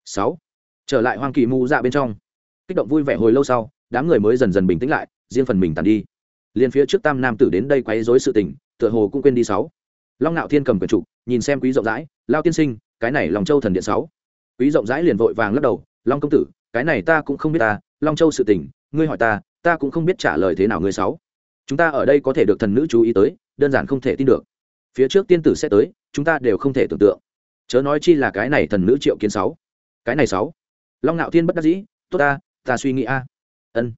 Sáu. Trở lại hoang kỳ mu dạ bên trong. Kích động vui vẻ hồi lâu sau, đám người mới dần dần bình tĩnh lại, riêng phần mình tàn đi. Liền phía trước tam nam tử đến đây quấy rối sự tình, tựa hồ cũng quên đi sáu. Long nạo thiên cầm quyển trục, nhìn xem quý rộng rãi, lao tiên sinh, cái này lòng châu thần điện sáu. Quý rộng rãi liền vội vàng lắc đầu, long công tử, cái này ta cũng không biết ta, long châu sự tình, ngươi hỏi ta ta cũng không biết trả lời thế nào ngươi sáu. Chúng ta ở đây có thể được thần nữ chú ý tới, đơn giản không thể tin được. Phía trước tiên tử sẽ tới chúng ta đều không thể tưởng tượng. Chớ nói chi là cái này thần nữ triệu kiến sáu. Cái này sáu. Long ngạo thiên bất đắc dĩ tốt ta ta suy nghĩ a. Ân.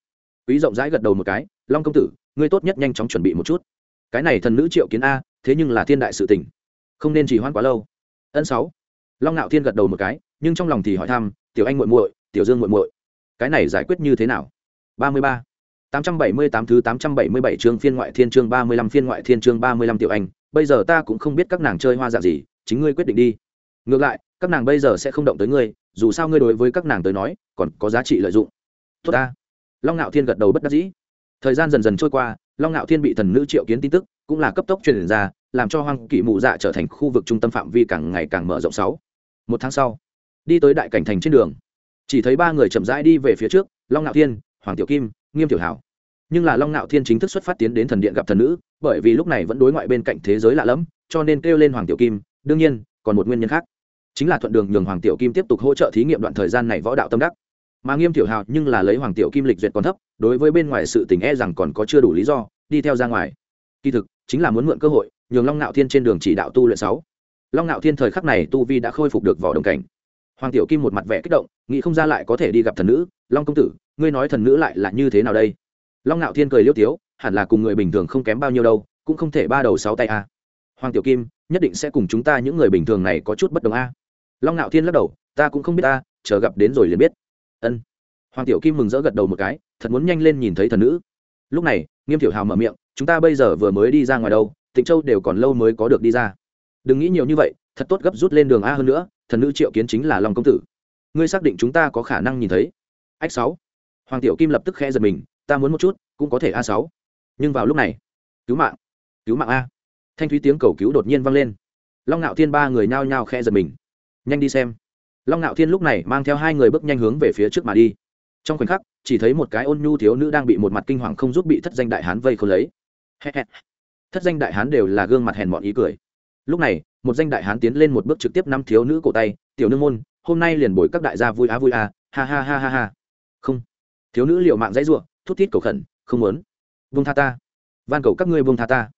Quý rộng rãi gật đầu một cái long công tử ngươi tốt nhất nhanh chóng chuẩn bị một chút. Cái này thần nữ triệu kiến a thế nhưng là thiên đại sự tình. Không nên chỉ hoãn quá lâu. Ân sáu. Long ngạo thiên gật đầu một cái nhưng trong lòng thì hỏi thăm tiểu anh muội muội tiểu dương muội muội cái này giải quyết như thế nào? Ba mươi ba. 878 thứ 877 chương phiên ngoại thiên chương 35 phiên ngoại thiên chương 35 tiểu anh, bây giờ ta cũng không biết các nàng chơi hoa dạng gì, chính ngươi quyết định đi. Ngược lại, các nàng bây giờ sẽ không động tới ngươi, dù sao ngươi đối với các nàng tới nói, còn có giá trị lợi dụng. Tốt ta. Long Nạo Thiên gật đầu bất đắc dĩ. Thời gian dần dần trôi qua, Long Nạo Thiên bị thần nữ triệu kiến tin tức, cũng là cấp tốc truyền ra, làm cho Hoang Kỵ Mụ Dạ trở thành khu vực trung tâm phạm vi càng ngày càng mở rộng sáu. Một tháng sau, đi tới đại cảnh thành trên đường, chỉ thấy ba người chậm rãi đi về phía trước, Long Nạo Thiên, Hoàng Tiểu Kim, nghiêm tiểu hảo nhưng là long nạo thiên chính thức xuất phát tiến đến thần điện gặp thần nữ, bởi vì lúc này vẫn đối ngoại bên cạnh thế giới lạ lẫm, cho nên kêu lên hoàng tiểu kim. Đương nhiên, còn một nguyên nhân khác. Chính là thuận đường nhường hoàng tiểu kim tiếp tục hỗ trợ thí nghiệm đoạn thời gian này võ đạo tâm đắc. Mà nghiêm tiểu hào nhưng là lấy hoàng tiểu kim lịch duyệt còn thấp, đối với bên ngoài sự tình e rằng còn có chưa đủ lý do, đi theo ra ngoài. Kỳ thực, chính là muốn mượn cơ hội, nhường long nạo thiên trên đường chỉ đạo tu luyện sáu. Long nạo thiên thời khắc này tu vi đã khôi phục được vỏ đồng cảnh. Hoàng tiểu kim một mặt vẻ kích động, nghĩ không ra lại có thể đi gặp thần nữ. Long công tử, ngươi nói thần nữ lại là như thế nào đây? Long ngạo thiên cười liêu tiếu, hẳn là cùng người bình thường không kém bao nhiêu đâu, cũng không thể ba đầu sáu tay a. Hoàng tiểu kim, nhất định sẽ cùng chúng ta những người bình thường này có chút bất đồng a. Long ngạo thiên lắc đầu, ta cũng không biết ta, chờ gặp đến rồi liền biết. Ân. Hoàng tiểu kim mừng rỡ gật đầu một cái, thật muốn nhanh lên nhìn thấy thần nữ. Lúc này, nghiêm tiểu hào mở miệng, chúng ta bây giờ vừa mới đi ra ngoài đâu, tịnh châu đều còn lâu mới có được đi ra. Đừng nghĩ nhiều như vậy, thật tốt gấp rút lên đường a hơn nữa, thần nữ triệu kiến chính là long công tử. Ngươi xác định chúng ta có khả năng nhìn thấy. Ách sáu. Hoàng tiểu kim lập tức khẽ giật mình ta muốn một chút, cũng có thể a sáu. Nhưng vào lúc này, cứu mạng cứu mạng a. Thanh thúy tiếng cầu cứu đột nhiên vang lên. Long ngạo thiên ba người nhao nhao khẽ giật mình. Nhanh đi xem. Long ngạo thiên lúc này mang theo hai người bước nhanh hướng về phía trước mà đi. Trong khoảnh khắc, chỉ thấy một cái ôn nhu thiếu nữ đang bị một mặt kinh hoàng không giúp bị thất danh đại hán vây khâu lấy. Thất danh đại hán đều là gương mặt hèn mọn ý cười. Lúc này, một danh đại hán tiến lên một bước trực tiếp năm thiếu nữ cổ tay, tiểu nương môn, hôm nay liền bồi các đại gia vui á vui a ha ha ha ha ha. Không. Thiếu nữ liệu mạng dãy ruộng thút thít cầu khẩn, không muốn. Vương tha ta. Van cầu các ngươi vương tha ta.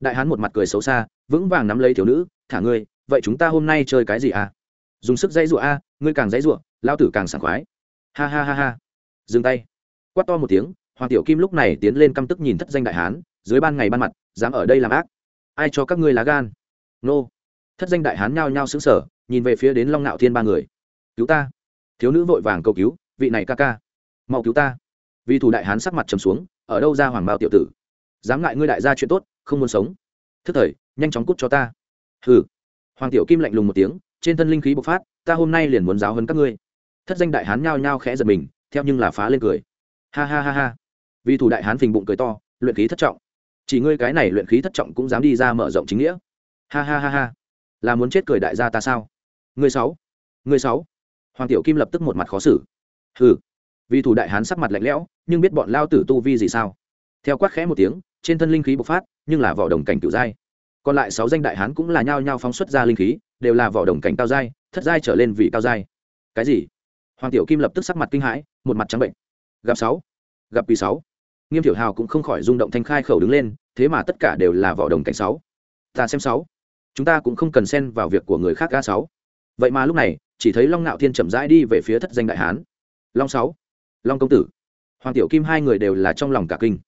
Đại hán một mặt cười xấu xa, vững vàng nắm lấy thiếu nữ, thả ngươi, vậy chúng ta hôm nay chơi cái gì à? Dùng sức dãy rụa a, ngươi càng dãy rụa lao tử càng sảng khoái. Ha ha ha ha. Dừng tay. Quát to một tiếng, hoàng tiểu kim lúc này tiến lên căm tức nhìn thất danh đại hán, dưới ban ngày ban mặt, dám ở đây làm ác? Ai cho các ngươi lá gan? Nô. Thất danh đại hán nhao nhao xứng sở nhìn về phía đến long nạo thiên ba người. Cứu ta. Thiếu nữ vội vàng cầu cứu, vị này ca ca, mau cứu ta vì thủ đại hán sắc mặt trầm xuống, ở đâu ra hoàng bao tiểu tử? Dám ngại ngươi đại gia chuyện tốt, không muốn sống. Thức thời, nhanh chóng cút cho ta. Hừ. Hoàng tiểu kim lạnh lùng một tiếng, trên thân linh khí bộc phát, ta hôm nay liền muốn giáo hơn các ngươi. Thất danh đại hán nhao nhao khẽ giật mình, theo nhưng là phá lên cười. Ha ha ha ha. Vì thủ đại hán phình bụng cười to, luyện khí thất trọng. Chỉ ngươi cái này luyện khí thất trọng cũng dám đi ra mở rộng chính nghĩa. Ha ha ha ha. Là muốn chết cười đại gia ta sao? Người sáu. Người sáu. Hoàng tiểu kim lập tức một mặt khó xử. Hừ vì thủ đại hán sắc mặt lạnh lẽo, nhưng biết bọn lao tử tu vi gì sao? Theo quát khẽ một tiếng, trên thân linh khí bộc phát, nhưng là vỏ đồng cảnh cựu giai. Còn lại sáu danh đại hán cũng là nhao nhao phóng xuất ra linh khí, đều là vỏ đồng cảnh cao giai, thất giai trở lên vị cao giai. Cái gì? Hoàng tiểu kim lập tức sắc mặt kinh hãi, một mặt trắng bệnh. Gặp sáu. Gặp quý sáu. Nghiêm tiểu hào cũng không khỏi rung động thanh khai khẩu đứng lên, thế mà tất cả đều là vỏ đồng cảnh sáu. Ta xem sáu. Chúng ta cũng không cần xen vào việc của người khác ga sáu. Vậy mà lúc này, chỉ thấy long nạo thiên chậm rãi đi về phía thất danh đại hán. Long sáu long công tử. Hoàng tiểu kim hai người đều là trong lòng cả kinh.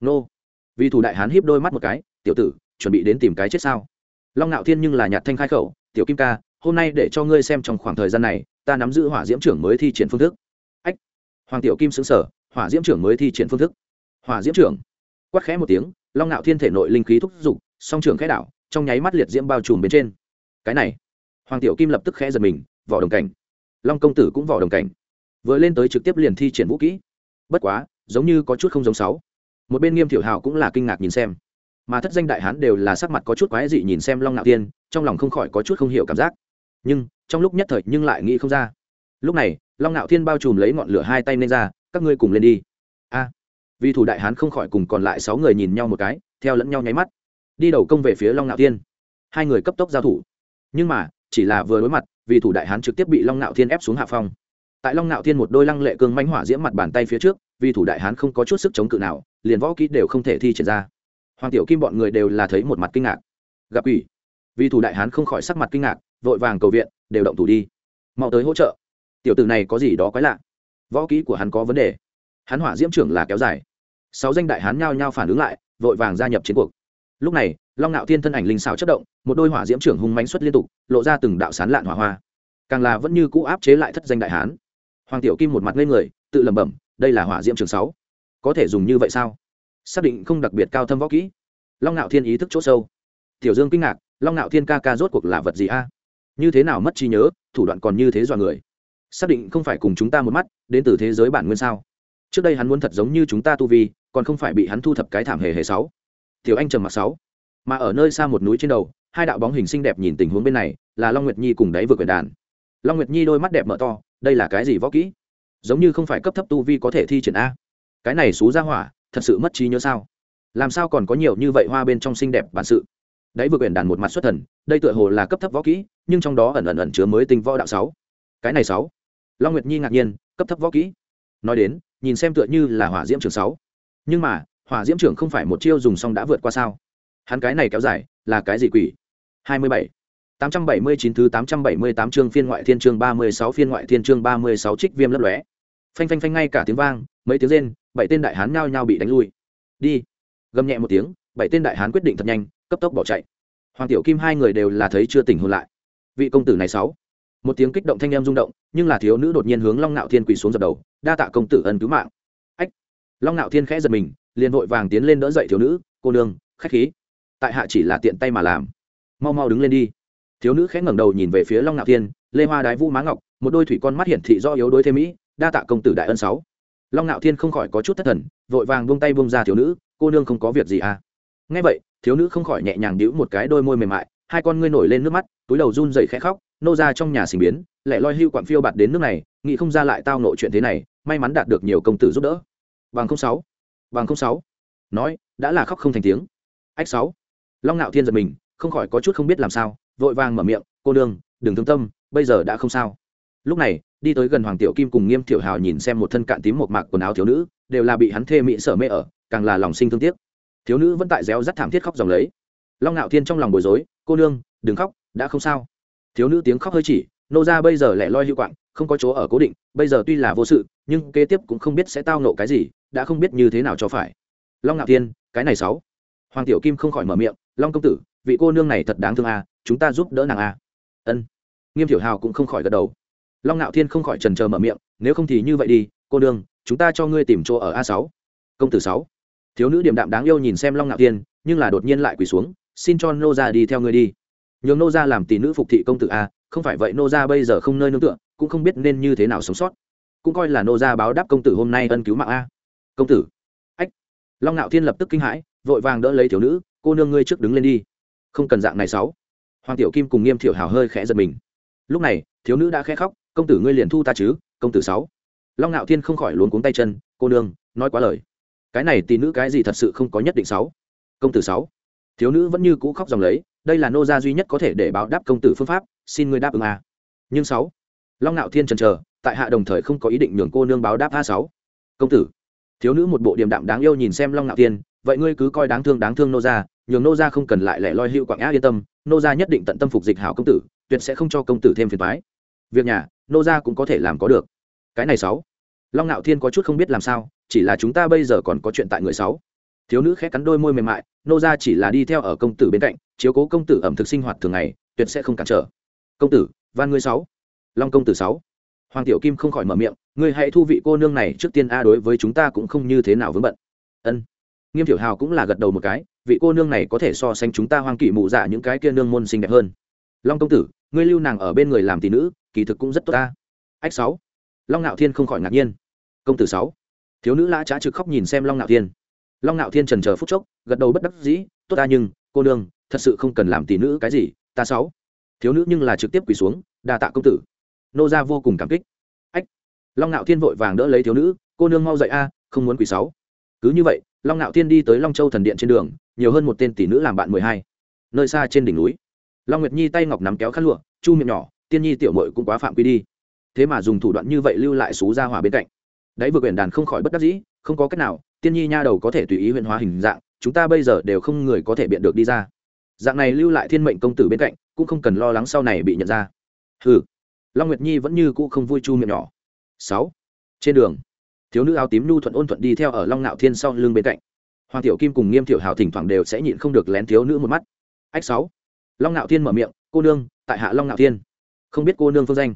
Nô. Vì thủ đại hán hiếp đôi mắt một cái, tiểu tử, chuẩn bị đến tìm cái chết sao? Long ngạo thiên nhưng là nhạt thanh khai khẩu, tiểu kim ca, hôm nay để cho ngươi xem trong khoảng thời gian này, ta nắm giữ hỏa diễm trưởng mới thi triển phương thức. Ách. Hoàng tiểu kim xứng sở hỏa diễm trưởng mới thi triển phương thức? Hỏa diễm trưởng? Quát khẽ một tiếng, long ngạo thiên thể nội linh khí thúc giục, song trưởng khẽ đảo, trong nháy mắt liệt diễm bao trùm bên trên. Cái này. Hoàng tiểu kim lập tức khẽ giật mình, vỏ đồng cảnh. Long công tử cũng vỏ đồng cảnh vừa lên tới trực tiếp liền thi triển vũ kỹ. Bất quá, giống như có chút không giống sáu. Một bên nghiêm thiểu hào cũng là kinh ngạc nhìn xem. Mà thất danh đại hán đều là sắc mặt có chút quái dị nhìn xem long ngạo tiên, trong lòng không khỏi có chút không hiểu cảm giác. Nhưng, trong lúc nhất thời nhưng lại nghĩ không ra. Lúc này, long ngạo thiên bao trùm lấy ngọn lửa hai tay lên ra, các ngươi cùng lên đi. A. Vì thủ đại hán không khỏi cùng còn lại sáu người nhìn nhau một cái, theo lẫn nhau nháy mắt. Đi đầu công về phía long ngạo thiên. Hai người cấp tốc giao thủ. Nhưng mà, chỉ là vừa đối mặt, vì thủ đại hán trực tiếp bị long ngạo thiên ép xuống hạ phong tại long ngạo thiên một đôi lăng lệ cương mánh hỏa diễm mặt bàn tay phía trước, vì thủ đại hán không có chút sức chống cự nào, liền võ kỹ đều không thể thi triển ra. Hoàng tiểu kim bọn người đều là thấy một mặt kinh ngạc. Gặp ủy vì thủ đại hán không khỏi sắc mặt kinh ngạc, vội vàng cầu viện, đều động thủ đi. Mau tới hỗ trợ. Tiểu tử này có gì đó quái lạ. Võ kỹ của hắn có vấn đề. Hắn hỏa diễm trưởng là kéo dài. Sáu danh đại hán nhao nhao phản ứng lại, vội vàng gia nhập chiến cuộc. Lúc này, long ngạo thiên thân ảnh linh xào chất động, một đôi hỏa diễm trưởng hung mánh xuất liên tục, lộ ra từng đạo sán lạn hỏa hoa. Càng là vẫn như cũ áp chế lại thất danh đại hán hoàng tiểu kim một mặt lên người, tự lẩm bẩm, đây là hỏa diễm trường sáu. Có thể dùng như vậy sao? Xác định không đặc biệt cao thâm võ kỹ. Long Nạo thiên ý thức chỗ sâu. Tiểu dương kinh ngạc, long Nạo thiên ca ca rốt cuộc là vật gì a? Như thế nào mất trí nhớ, thủ đoạn còn như thế dọa người? Xác định không phải cùng chúng ta một mắt, đến từ thế giới bản nguyên sao? Trước đây hắn muốn thật giống như chúng ta tu vi, còn không phải bị hắn thu thập cái thảm hề hề sáu. Tiểu anh trầm mặc sáu. Mà ở nơi xa một núi trên đầu, hai đạo bóng hình xinh đẹp nhìn tình huống bên này, là long nguyệt nhi cùng đáy vừa quyển đàn long nguyệt nhi đôi mắt đẹp mở to, đây là cái gì võ kỹ? Giống như không phải cấp thấp tu vi có thể thi triển a. Cái này xú ra hỏa, thật sự mất trí nhớ sao? Làm sao còn có nhiều như vậy hoa bên trong xinh đẹp bản sự? Đấy vừa quyển đàn một mặt xuất thần, đây tựa hồ là cấp thấp võ kỹ, nhưng trong đó ẩn ẩn ẩn chứa mới tinh võ đạo sáu. Cái này sáu. Long nguyệt nhi ngạc nhiên, cấp thấp võ kỹ. Nói đến, nhìn xem tựa như là hỏa diễm trường sáu. Nhưng mà, hỏa diễm trưởng không phải một chiêu dùng xong đã vượt qua sao? Hắn cái này kéo dài, là cái gì quỷ? Hai mươi bảy. 879 thứ 878 chương phiên ngoại thiên chương 36 phiên ngoại thiên chương 36 trích viêm lấp lóe. Phanh phanh phanh ngay cả tiếng vang, mấy tiếng rên, bảy tên đại hán nhao nhao bị đánh lui. Đi. Gầm nhẹ một tiếng, bảy tên đại hán quyết định thật nhanh, cấp tốc bỏ chạy. Hoàng Tiểu Kim hai người đều là thấy chưa tỉnh hồn lại. Vị công tử này sáu. Một tiếng kích động thanh em rung động, nhưng là thiếu nữ đột nhiên hướng Long Nạo Thiên quỳ xuống dập đầu, đa tạ công tử ân cứu mạng. Ách. Long Nạo Thiên khẽ giật mình, liền vội vàng tiến lên đỡ dậy thiếu nữ, cô nương, khách khí. Tại hạ chỉ là tiện tay mà làm. Mau mau đứng lên đi thiếu nữ khẽ ngẩng đầu nhìn về phía long ngạo thiên, lê hoa đái vũ má ngọc, một đôi thủy con mắt hiển thị do yếu đối thế mỹ, đa tạ công tử đại ân sáu. Long ngạo thiên không khỏi có chút thất thần, vội vàng buông tay buông ra thiếu nữ, cô nương không có việc gì à? Nghe vậy, thiếu nữ không khỏi nhẹ nhàng đĩu một cái đôi môi mềm mại, hai con ngươi nổi lên nước mắt, túi đầu run dậy khẽ khóc, nô ra trong nhà xình biến lại loi hưu quặn phiêu bạt đến nước này, nghĩ không ra lại tao nội chuyện thế này, may mắn đạt được nhiều công tử giúp đỡ. Bằng không sáu, bằng không sáu. Nói, đã là khóc không thành tiếng. Ách sáu. Long ngạo thiên giật mình, không khỏi có chút không biết làm sao vội vàng mở miệng, cô đương đừng thương tâm, bây giờ đã không sao. Lúc này, đi tới gần hoàng tiểu kim cùng nghiêm tiểu hào nhìn xem một thân cạn tím một mạc quần áo thiếu nữ, đều là bị hắn thê mỹ sở mê ở, càng là lòng sinh thương tiếc. Thiếu nữ vẫn tại réo rắt thảm thiết khóc dòng lấy. Long ngạo thiên trong lòng bối rối, cô nương, đừng khóc, đã không sao. Thiếu nữ tiếng khóc hơi chỉ, nô ra bây giờ lại loi hữu quạng, không có chỗ ở cố định, bây giờ tuy là vô sự, nhưng kế tiếp cũng không biết sẽ tao nộ cái gì, đã không biết như thế nào cho phải. Long ngạo thiên, cái này sáu. Hoàng tiểu kim không khỏi mở miệng, long công tử, vị cô nương này thật đáng thương à chúng ta giúp đỡ nàng à? Ân. Nghiêm thiểu hào cũng không khỏi gật đầu. Long ngạo thiên không khỏi trần trờ mở miệng nếu không thì như vậy đi cô đương, chúng ta cho ngươi tìm chỗ ở a sáu. Công tử sáu. Thiếu nữ điềm đạm đáng yêu nhìn xem long ngạo thiên nhưng là đột nhiên lại quỳ xuống xin cho nô ra đi theo ngươi đi. Nhường nô ra làm tỷ nữ phục thị công tử a không phải vậy nô ra bây giờ không nơi nương tựa cũng không biết nên như thế nào sống sót. Cũng coi là nô ra báo đáp công tử hôm nay ân cứu mạng a. Công tử. Ách. Long ngạo thiên lập tức kinh hãi vội vàng đỡ lấy thiếu nữ cô nương ngươi trước đứng lên đi. Không cần dạng này sáu hoàng tiểu kim cùng nghiêm thiểu hào hơi khẽ giật mình. Lúc này, thiếu nữ đã khẽ khóc, công tử ngươi liền thu ta chứ, công tử sáu. Long ngạo thiên không khỏi luồn cuống tay chân, cô nương, nói quá lời. Cái này tỷ nữ cái gì thật sự không có nhất định sáu. Công tử sáu. Thiếu nữ vẫn như cũ khóc dòng lấy, đây là nô gia duy nhất có thể để báo đáp công tử phương pháp, xin ngươi đáp ứng à. nhưng sáu, long ngạo thiên trần chờ, tại hạ đồng thời không có ý định nhường cô nương báo đáp a sáu. Công tử. Thiếu nữ một bộ điềm đạm đáng yêu nhìn xem long ngạo thiên, vậy ngươi cứ coi đáng thương đáng thương nô gia nhường nô gia không cần lại lẻ loi hữu quảng á yên tâm, nô gia nhất định tận tâm phục dịch hảo công tử, tuyệt sẽ không cho công tử thêm phiền toái. Việc nhà, nô gia cũng có thể làm có được. Cái này sáu. Long ngạo thiên có chút không biết làm sao, chỉ là chúng ta bây giờ còn có chuyện tại người sáu. Thiếu nữ khẽ cắn đôi môi mềm mại, nô gia chỉ là đi theo ở công tử bên cạnh, chiếu cố công tử ẩm thực sinh hoạt thường ngày, tuyệt sẽ không cản trở. Công tử, van ngươi sáu. Long công tử sáu. Hoàng tiểu kim không khỏi mở miệng, ngươi hãy thu vị cô nương này trước tiên a, đối với chúng ta cũng không như thế nào vướng bận. Ân nghiêm tiểu hào cũng là gật đầu một cái, vị cô nương này có thể so sánh chúng ta hoang kỵ mụ dạ những cái kia nương môn xinh đẹp hơn. Long công tử, ngươi lưu nàng ở bên người làm tỷ nữ, kỳ thực cũng rất tốt ta. Ách sáu. Long ngạo thiên không khỏi ngạc nhiên. Công tử sáu. Thiếu nữ lã trá trực khóc nhìn xem long ngạo thiên. Long ngạo thiên trần chờ phút chốc, gật đầu bất đắc dĩ, tốt ta nhưng, cô nương, thật sự không cần làm tỷ nữ cái gì, ta sáu. Thiếu nữ nhưng là trực tiếp quỳ xuống, đa tạ công tử. Nô gia vô cùng cảm kích. Ách. Long ngạo thiên vội vàng đỡ lấy thiếu nữ, cô nương mau dậy a, không muốn quỳ sáu. Cứ như vậy long ngạo thiên đi tới long châu thần điện trên đường, nhiều hơn một tên tỷ nữ làm bạn mười hai. Nơi xa trên đỉnh núi, long nguyệt nhi tay ngọc nắm kéo khăn lụa, chu miệng nhỏ, tiên nhi tiểu mội cũng quá phạm quy đi. Thế mà dùng thủ đoạn như vậy lưu lại xú ra hỏa bên cạnh. Đấy vừa quyển đàn không khỏi bất đắc dĩ, không có cách nào, tiên nhi nha đầu có thể tùy ý huyện hóa hình dạng, chúng ta bây giờ đều không người có thể biện được đi ra. Dạng này lưu lại thiên mệnh công tử bên cạnh, cũng không cần lo lắng sau này bị nhận ra. Hừ. Long nguyệt nhi vẫn như cũ không vui chu miệng nhỏ. Sáu. Trên đường thiếu nữ áo tím nhu thuận ôn thuận đi theo ở long ngạo thiên sau lưng bên cạnh. Hoàng tiểu kim cùng nghiêm tiểu hào thỉnh thoảng đều sẽ nhịn không được lén thiếu nữ một mắt. Ách sáu. Long ngạo thiên mở miệng, cô nương, tại hạ long ngạo thiên. Không biết cô nương phương danh.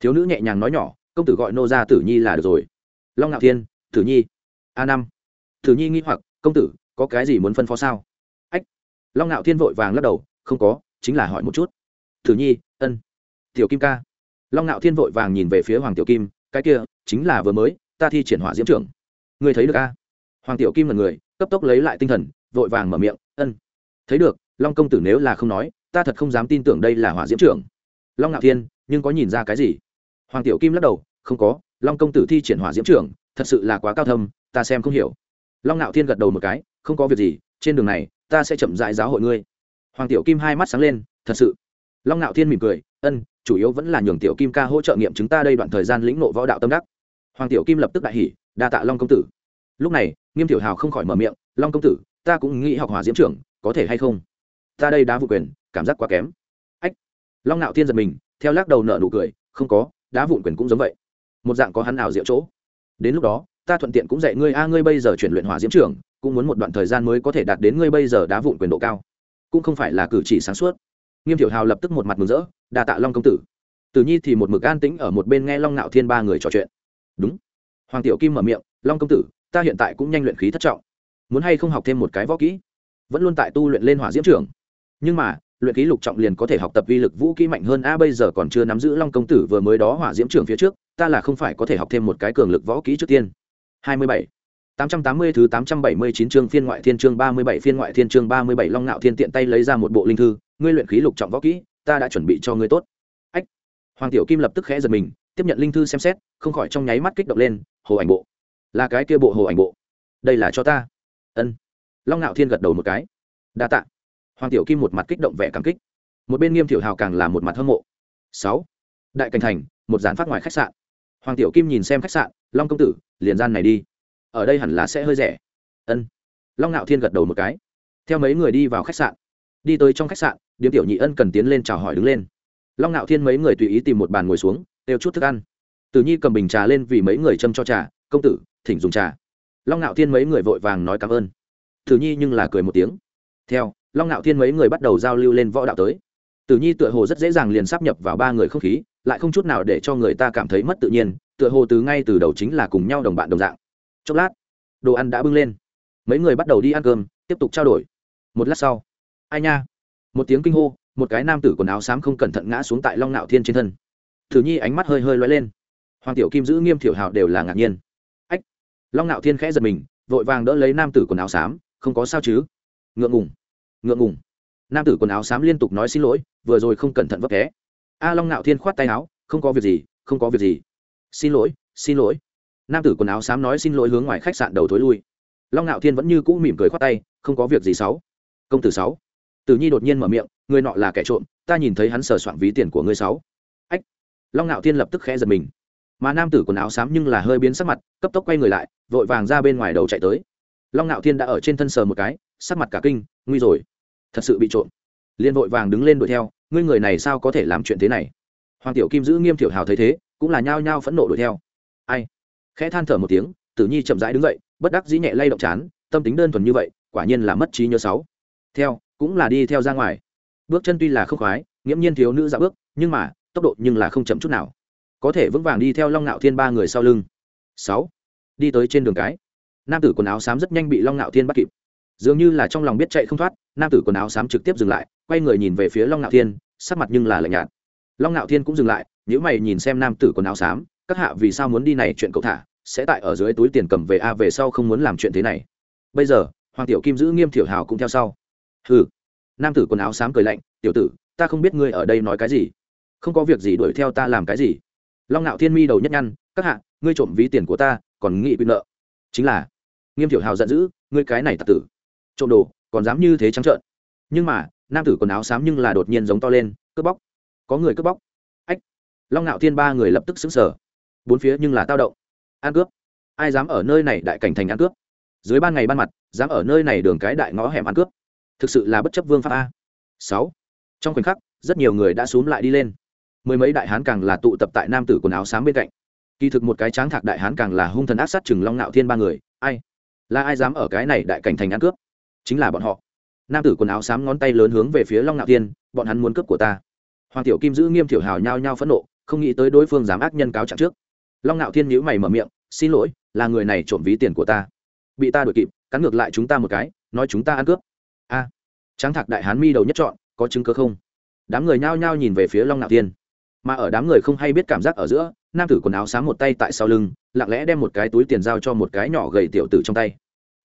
Thiếu nữ nhẹ nhàng nói nhỏ, công tử gọi nô ra tử nhi là được rồi. Long ngạo thiên, tử nhi. A năm. Tử nhi nghi hoặc, công tử, có cái gì muốn phân phó sao? Ách. Long ngạo thiên vội vàng lắc đầu, không có, chính là hỏi một chút. Tử nhi, ân. Tiểu kim ca. Long ngạo thiên vội vàng nhìn về phía hoàng tiểu kim, cái kia, chính là vừa mới ta thi triển hỏa diễm trưởng. Ngươi thấy được a? Hoàng tiểu kim là người, cấp tốc lấy lại tinh thần, vội vàng mở miệng, ân. Thấy được, long công tử nếu là không nói, ta thật không dám tin tưởng đây là hỏa diễm trưởng. Long ngạo thiên, nhưng có nhìn ra cái gì? Hoàng tiểu kim lắc đầu, không có, long công tử thi triển hỏa diễm trưởng, thật sự là quá cao thâm, ta xem không hiểu. Long ngạo thiên gật đầu một cái, không có việc gì, trên đường này, ta sẽ chậm dại giáo hội ngươi. Hoàng tiểu kim hai mắt sáng lên, thật sự? Long ngạo thiên mỉm cười, ân, chủ yếu vẫn là nhường tiểu kim ca hỗ trợ nghiệm chúng ta đây đoạn thời gian lĩnh nộ võ đạo tâm đắc hoàng tiểu kim lập tức đại hỉ, đa tạ long công tử. Lúc này, nghiêm tiểu hào không khỏi mở miệng, long công tử, ta cũng nghĩ học hỏa diễm trưởng, có thể hay không? Ta đây đá vụ quyền, cảm giác quá kém. Ách. Long nạo thiên giật mình, theo lắc đầu nở nụ cười, không có, đá vụn quyền cũng giống vậy. Một dạng có hắn nào diệu chỗ. Đến lúc đó, ta thuận tiện cũng dạy ngươi, a, ngươi bây giờ chuyển luyện hỏa diễm trưởng, cũng muốn một đoạn thời gian mới có thể đạt đến ngươi bây giờ đá vụn quyền độ cao. Cũng không phải là cử chỉ sáng suốt. Nghiêm tiểu hào lập tức một mặt mừng rỡ đà tạ long công tử. Tử nhi thì một mực an tĩnh ở một bên nghe long nạo thiên ba người trò chuyện đúng. Hoàng tiểu kim mở miệng, long công tử, ta hiện tại cũng nhanh luyện khí thất trọng. Muốn hay không học thêm một cái võ kỹ? Vẫn luôn tại tu luyện lên hỏa diễm trưởng. Nhưng mà, luyện khí lục trọng liền có thể học tập vi lực vũ kỹ mạnh hơn. A, bây giờ còn chưa nắm giữ long công tử vừa mới đó hỏa diễm trưởng phía trước, ta là không phải có thể học thêm một cái cường lực võ kỹ trước tiên. 27. 880 thứ 879 chương phiên ngoại thiên chương 37 phiên ngoại thiên chương 37 long ngạo thiên tiện tay lấy ra một bộ linh thư. Ngươi luyện khí lục trọng võ kỹ, ta đã chuẩn bị cho ngươi tốt. Ách. Hoàng tiểu kim lập tức khẽ giật mình tiếp nhận linh thư xem xét, không khỏi trong nháy mắt kích động lên, hồ ảnh bộ, là cái kia bộ hồ ảnh bộ? Đây là cho ta. Ân. Long ngạo thiên gật đầu một cái. Đa tạ. Hoàng tiểu kim một mặt kích động vẻ cảm kích. Một bên nghiêm tiểu hào càng là một mặt hâm mộ. Sáu, đại cảnh thành, một giản phát ngoài khách sạn. Hoàng tiểu kim nhìn xem khách sạn, long công tử, liền gian này đi. Ở đây hẳn là sẽ hơi rẻ. Ân. Long ngạo thiên gật đầu một cái. Theo mấy người đi vào khách sạn. Đi tới trong khách sạn, điếm tiểu nhị ân cần tiến lên chào hỏi đứng lên. Long ngạo thiên mấy người tùy ý tìm một bàn ngồi xuống đều chút thức ăn. Tử nhi cầm bình trà lên vì mấy người châm cho trà. Công tử, thỉnh dùng trà. Long ngạo thiên mấy người vội vàng nói cảm ơn. Tử nhi nhưng là cười một tiếng. Theo, long ngạo thiên mấy người bắt đầu giao lưu lên võ đạo tới. Tử nhi tựa hồ rất dễ dàng liền sắp nhập vào ba người không khí, lại không chút nào để cho người ta cảm thấy mất tự nhiên, tựa hồ từ ngay từ đầu chính là cùng nhau đồng bạn đồng dạng. Chốc lát, đồ ăn đã bưng lên. Mấy người bắt đầu đi ăn cơm, tiếp tục trao đổi. Một lát sau, ai nha? Một tiếng kinh hô, một cái nam tử quần áo xám không cẩn thận ngã xuống tại long nạo thiên trên thân thử nhi ánh mắt hơi hơi loay lên. Hoàng tiểu kim giữ nghiêm thiểu hào đều là ngạc nhiên. Ách, long nạo thiên khẽ giật mình, vội vàng đỡ lấy nam tử quần áo xám, không có sao chứ? Ngượng ngùng ngượng ngùng. Nam tử quần áo xám liên tục nói xin lỗi, vừa rồi không cẩn thận vấp té. A long nạo thiên khoát tay áo, không có việc gì, không có việc gì. Xin lỗi xin lỗi. Nam tử quần áo xám nói xin lỗi hướng ngoài khách sạn đầu thối lui. Long nạo thiên vẫn như cũ mỉm cười khoát tay, không có việc gì sáu. Công tử sáu. Tử nhi đột nhiên mở miệng, người nọ là kẻ trộm, ta nhìn thấy hắn sờ soạn ví tiền của ngươi sáu long nạo thiên lập tức khẽ giật mình. Mà nam tử quần áo xám nhưng là hơi biến sắc mặt, cấp tốc quay người lại, vội vàng ra bên ngoài đầu chạy tới. Long nạo thiên đã ở trên thân sờ một cái, sắc mặt cả kinh, nguy rồi. Thật sự bị trộm. Liên vội vàng đứng lên đuổi theo, ngươi người này sao có thể làm chuyện thế này? Hoàng tiểu kim giữ nghiêm tiểu hào thấy thế, cũng là nhao nhao phẫn nộ đuổi theo. Ai? Khẽ than thở một tiếng, tử nhi chậm rãi đứng dậy, bất đắc dĩ nhẹ lay động chán, tâm tính đơn thuần như vậy, quả nhiên là mất trí nhớ sáu. Theo, cũng là đi theo ra ngoài. Bước chân tuy là không khoái, nghiễm nhiên thiếu nữ dạo bước, nhưng mà tốc độ nhưng là không chậm chút nào. Có thể vững vàng đi theo long ngạo thiên ba người sau lưng. Sáu. Đi tới trên đường cái. Nam tử quần áo xám rất nhanh bị long ngạo thiên bắt kịp. Dường như là trong lòng biết chạy không thoát, nam tử quần áo xám trực tiếp dừng lại, quay người nhìn về phía long ngạo thiên, sắc mặt nhưng là lạnh nhạt. Long ngạo thiên cũng dừng lại nếu mày nhìn xem nam tử quần áo xám, các hạ vì sao muốn đi này chuyện cậu thả? Sẽ tại ở dưới túi tiền cầm về a, về sau không muốn làm chuyện thế này. Bây giờ, hoàng tiểu kim giữ nghiêm thiểu hào cũng theo sau. Hừ. Nam tử quần áo xám cười lạnh, tiểu tử, ta không biết ngươi ở đây nói cái gì không có việc gì đuổi theo ta làm cái gì? Long ngạo thiên mi đầu nhất nhăn, các hạ, ngươi trộm ví tiền của ta, còn nghị quyền nợ. Chính là, nghiêm thiểu hào giận dữ, ngươi cái này tặc tử. Trộm đồ, còn dám như thế trắng trợn. Nhưng mà, nam tử quần áo xám nhưng là đột nhiên giống to lên, cướp bóc. Có người cướp bóc. Ách! Long ngạo thiên ba người lập tức xứng sở bốn phía nhưng là tao động. Ăn cướp. Ai dám ở nơi này đại cảnh thành ăn cướp? Dưới ban ngày ban mặt, dám ở nơi này đường cái đại ngõ hẻm ăn cướp. Thực sự là bất chấp vương pháp a. Sáu. Trong khoảnh khắc, rất nhiều người đã xúm lại đi lên mười mấy đại hán càng là tụ tập tại nam tử quần áo sáng bên cạnh. Kỳ thực một cái tráng thạc đại hán càng là hung thần ác sát chừng long nạo thiên ba người. Ai? Là ai dám ở cái này đại cảnh thành ăn cướp? Chính là bọn họ. Nam tử quần áo xám ngón tay lớn hướng về phía long nạo thiên bọn hắn muốn cướp của ta. Hoàng tiểu kim giữ nghiêm thiểu hào nhao nhao phẫn nộ không nghĩ tới đối phương dám ác nhân cáo trạng trước. Long nạo thiên nhíu mày mở miệng xin lỗi là người này trộm ví tiền của ta. Bị ta đuổi kịp cắn ngược lại chúng ta một cái nói chúng ta ăn cướp. A. À, tráng thạc đại hán mi đầu nhất chọn có chứng cứ không? Đám người nhao nhao nhìn về phía long nạo thiên mà ở đám người không hay biết cảm giác ở giữa, nam tử quần áo sáng một tay tại sau lưng, lặng lẽ đem một cái túi tiền giao cho một cái nhỏ gầy tiểu tử trong tay.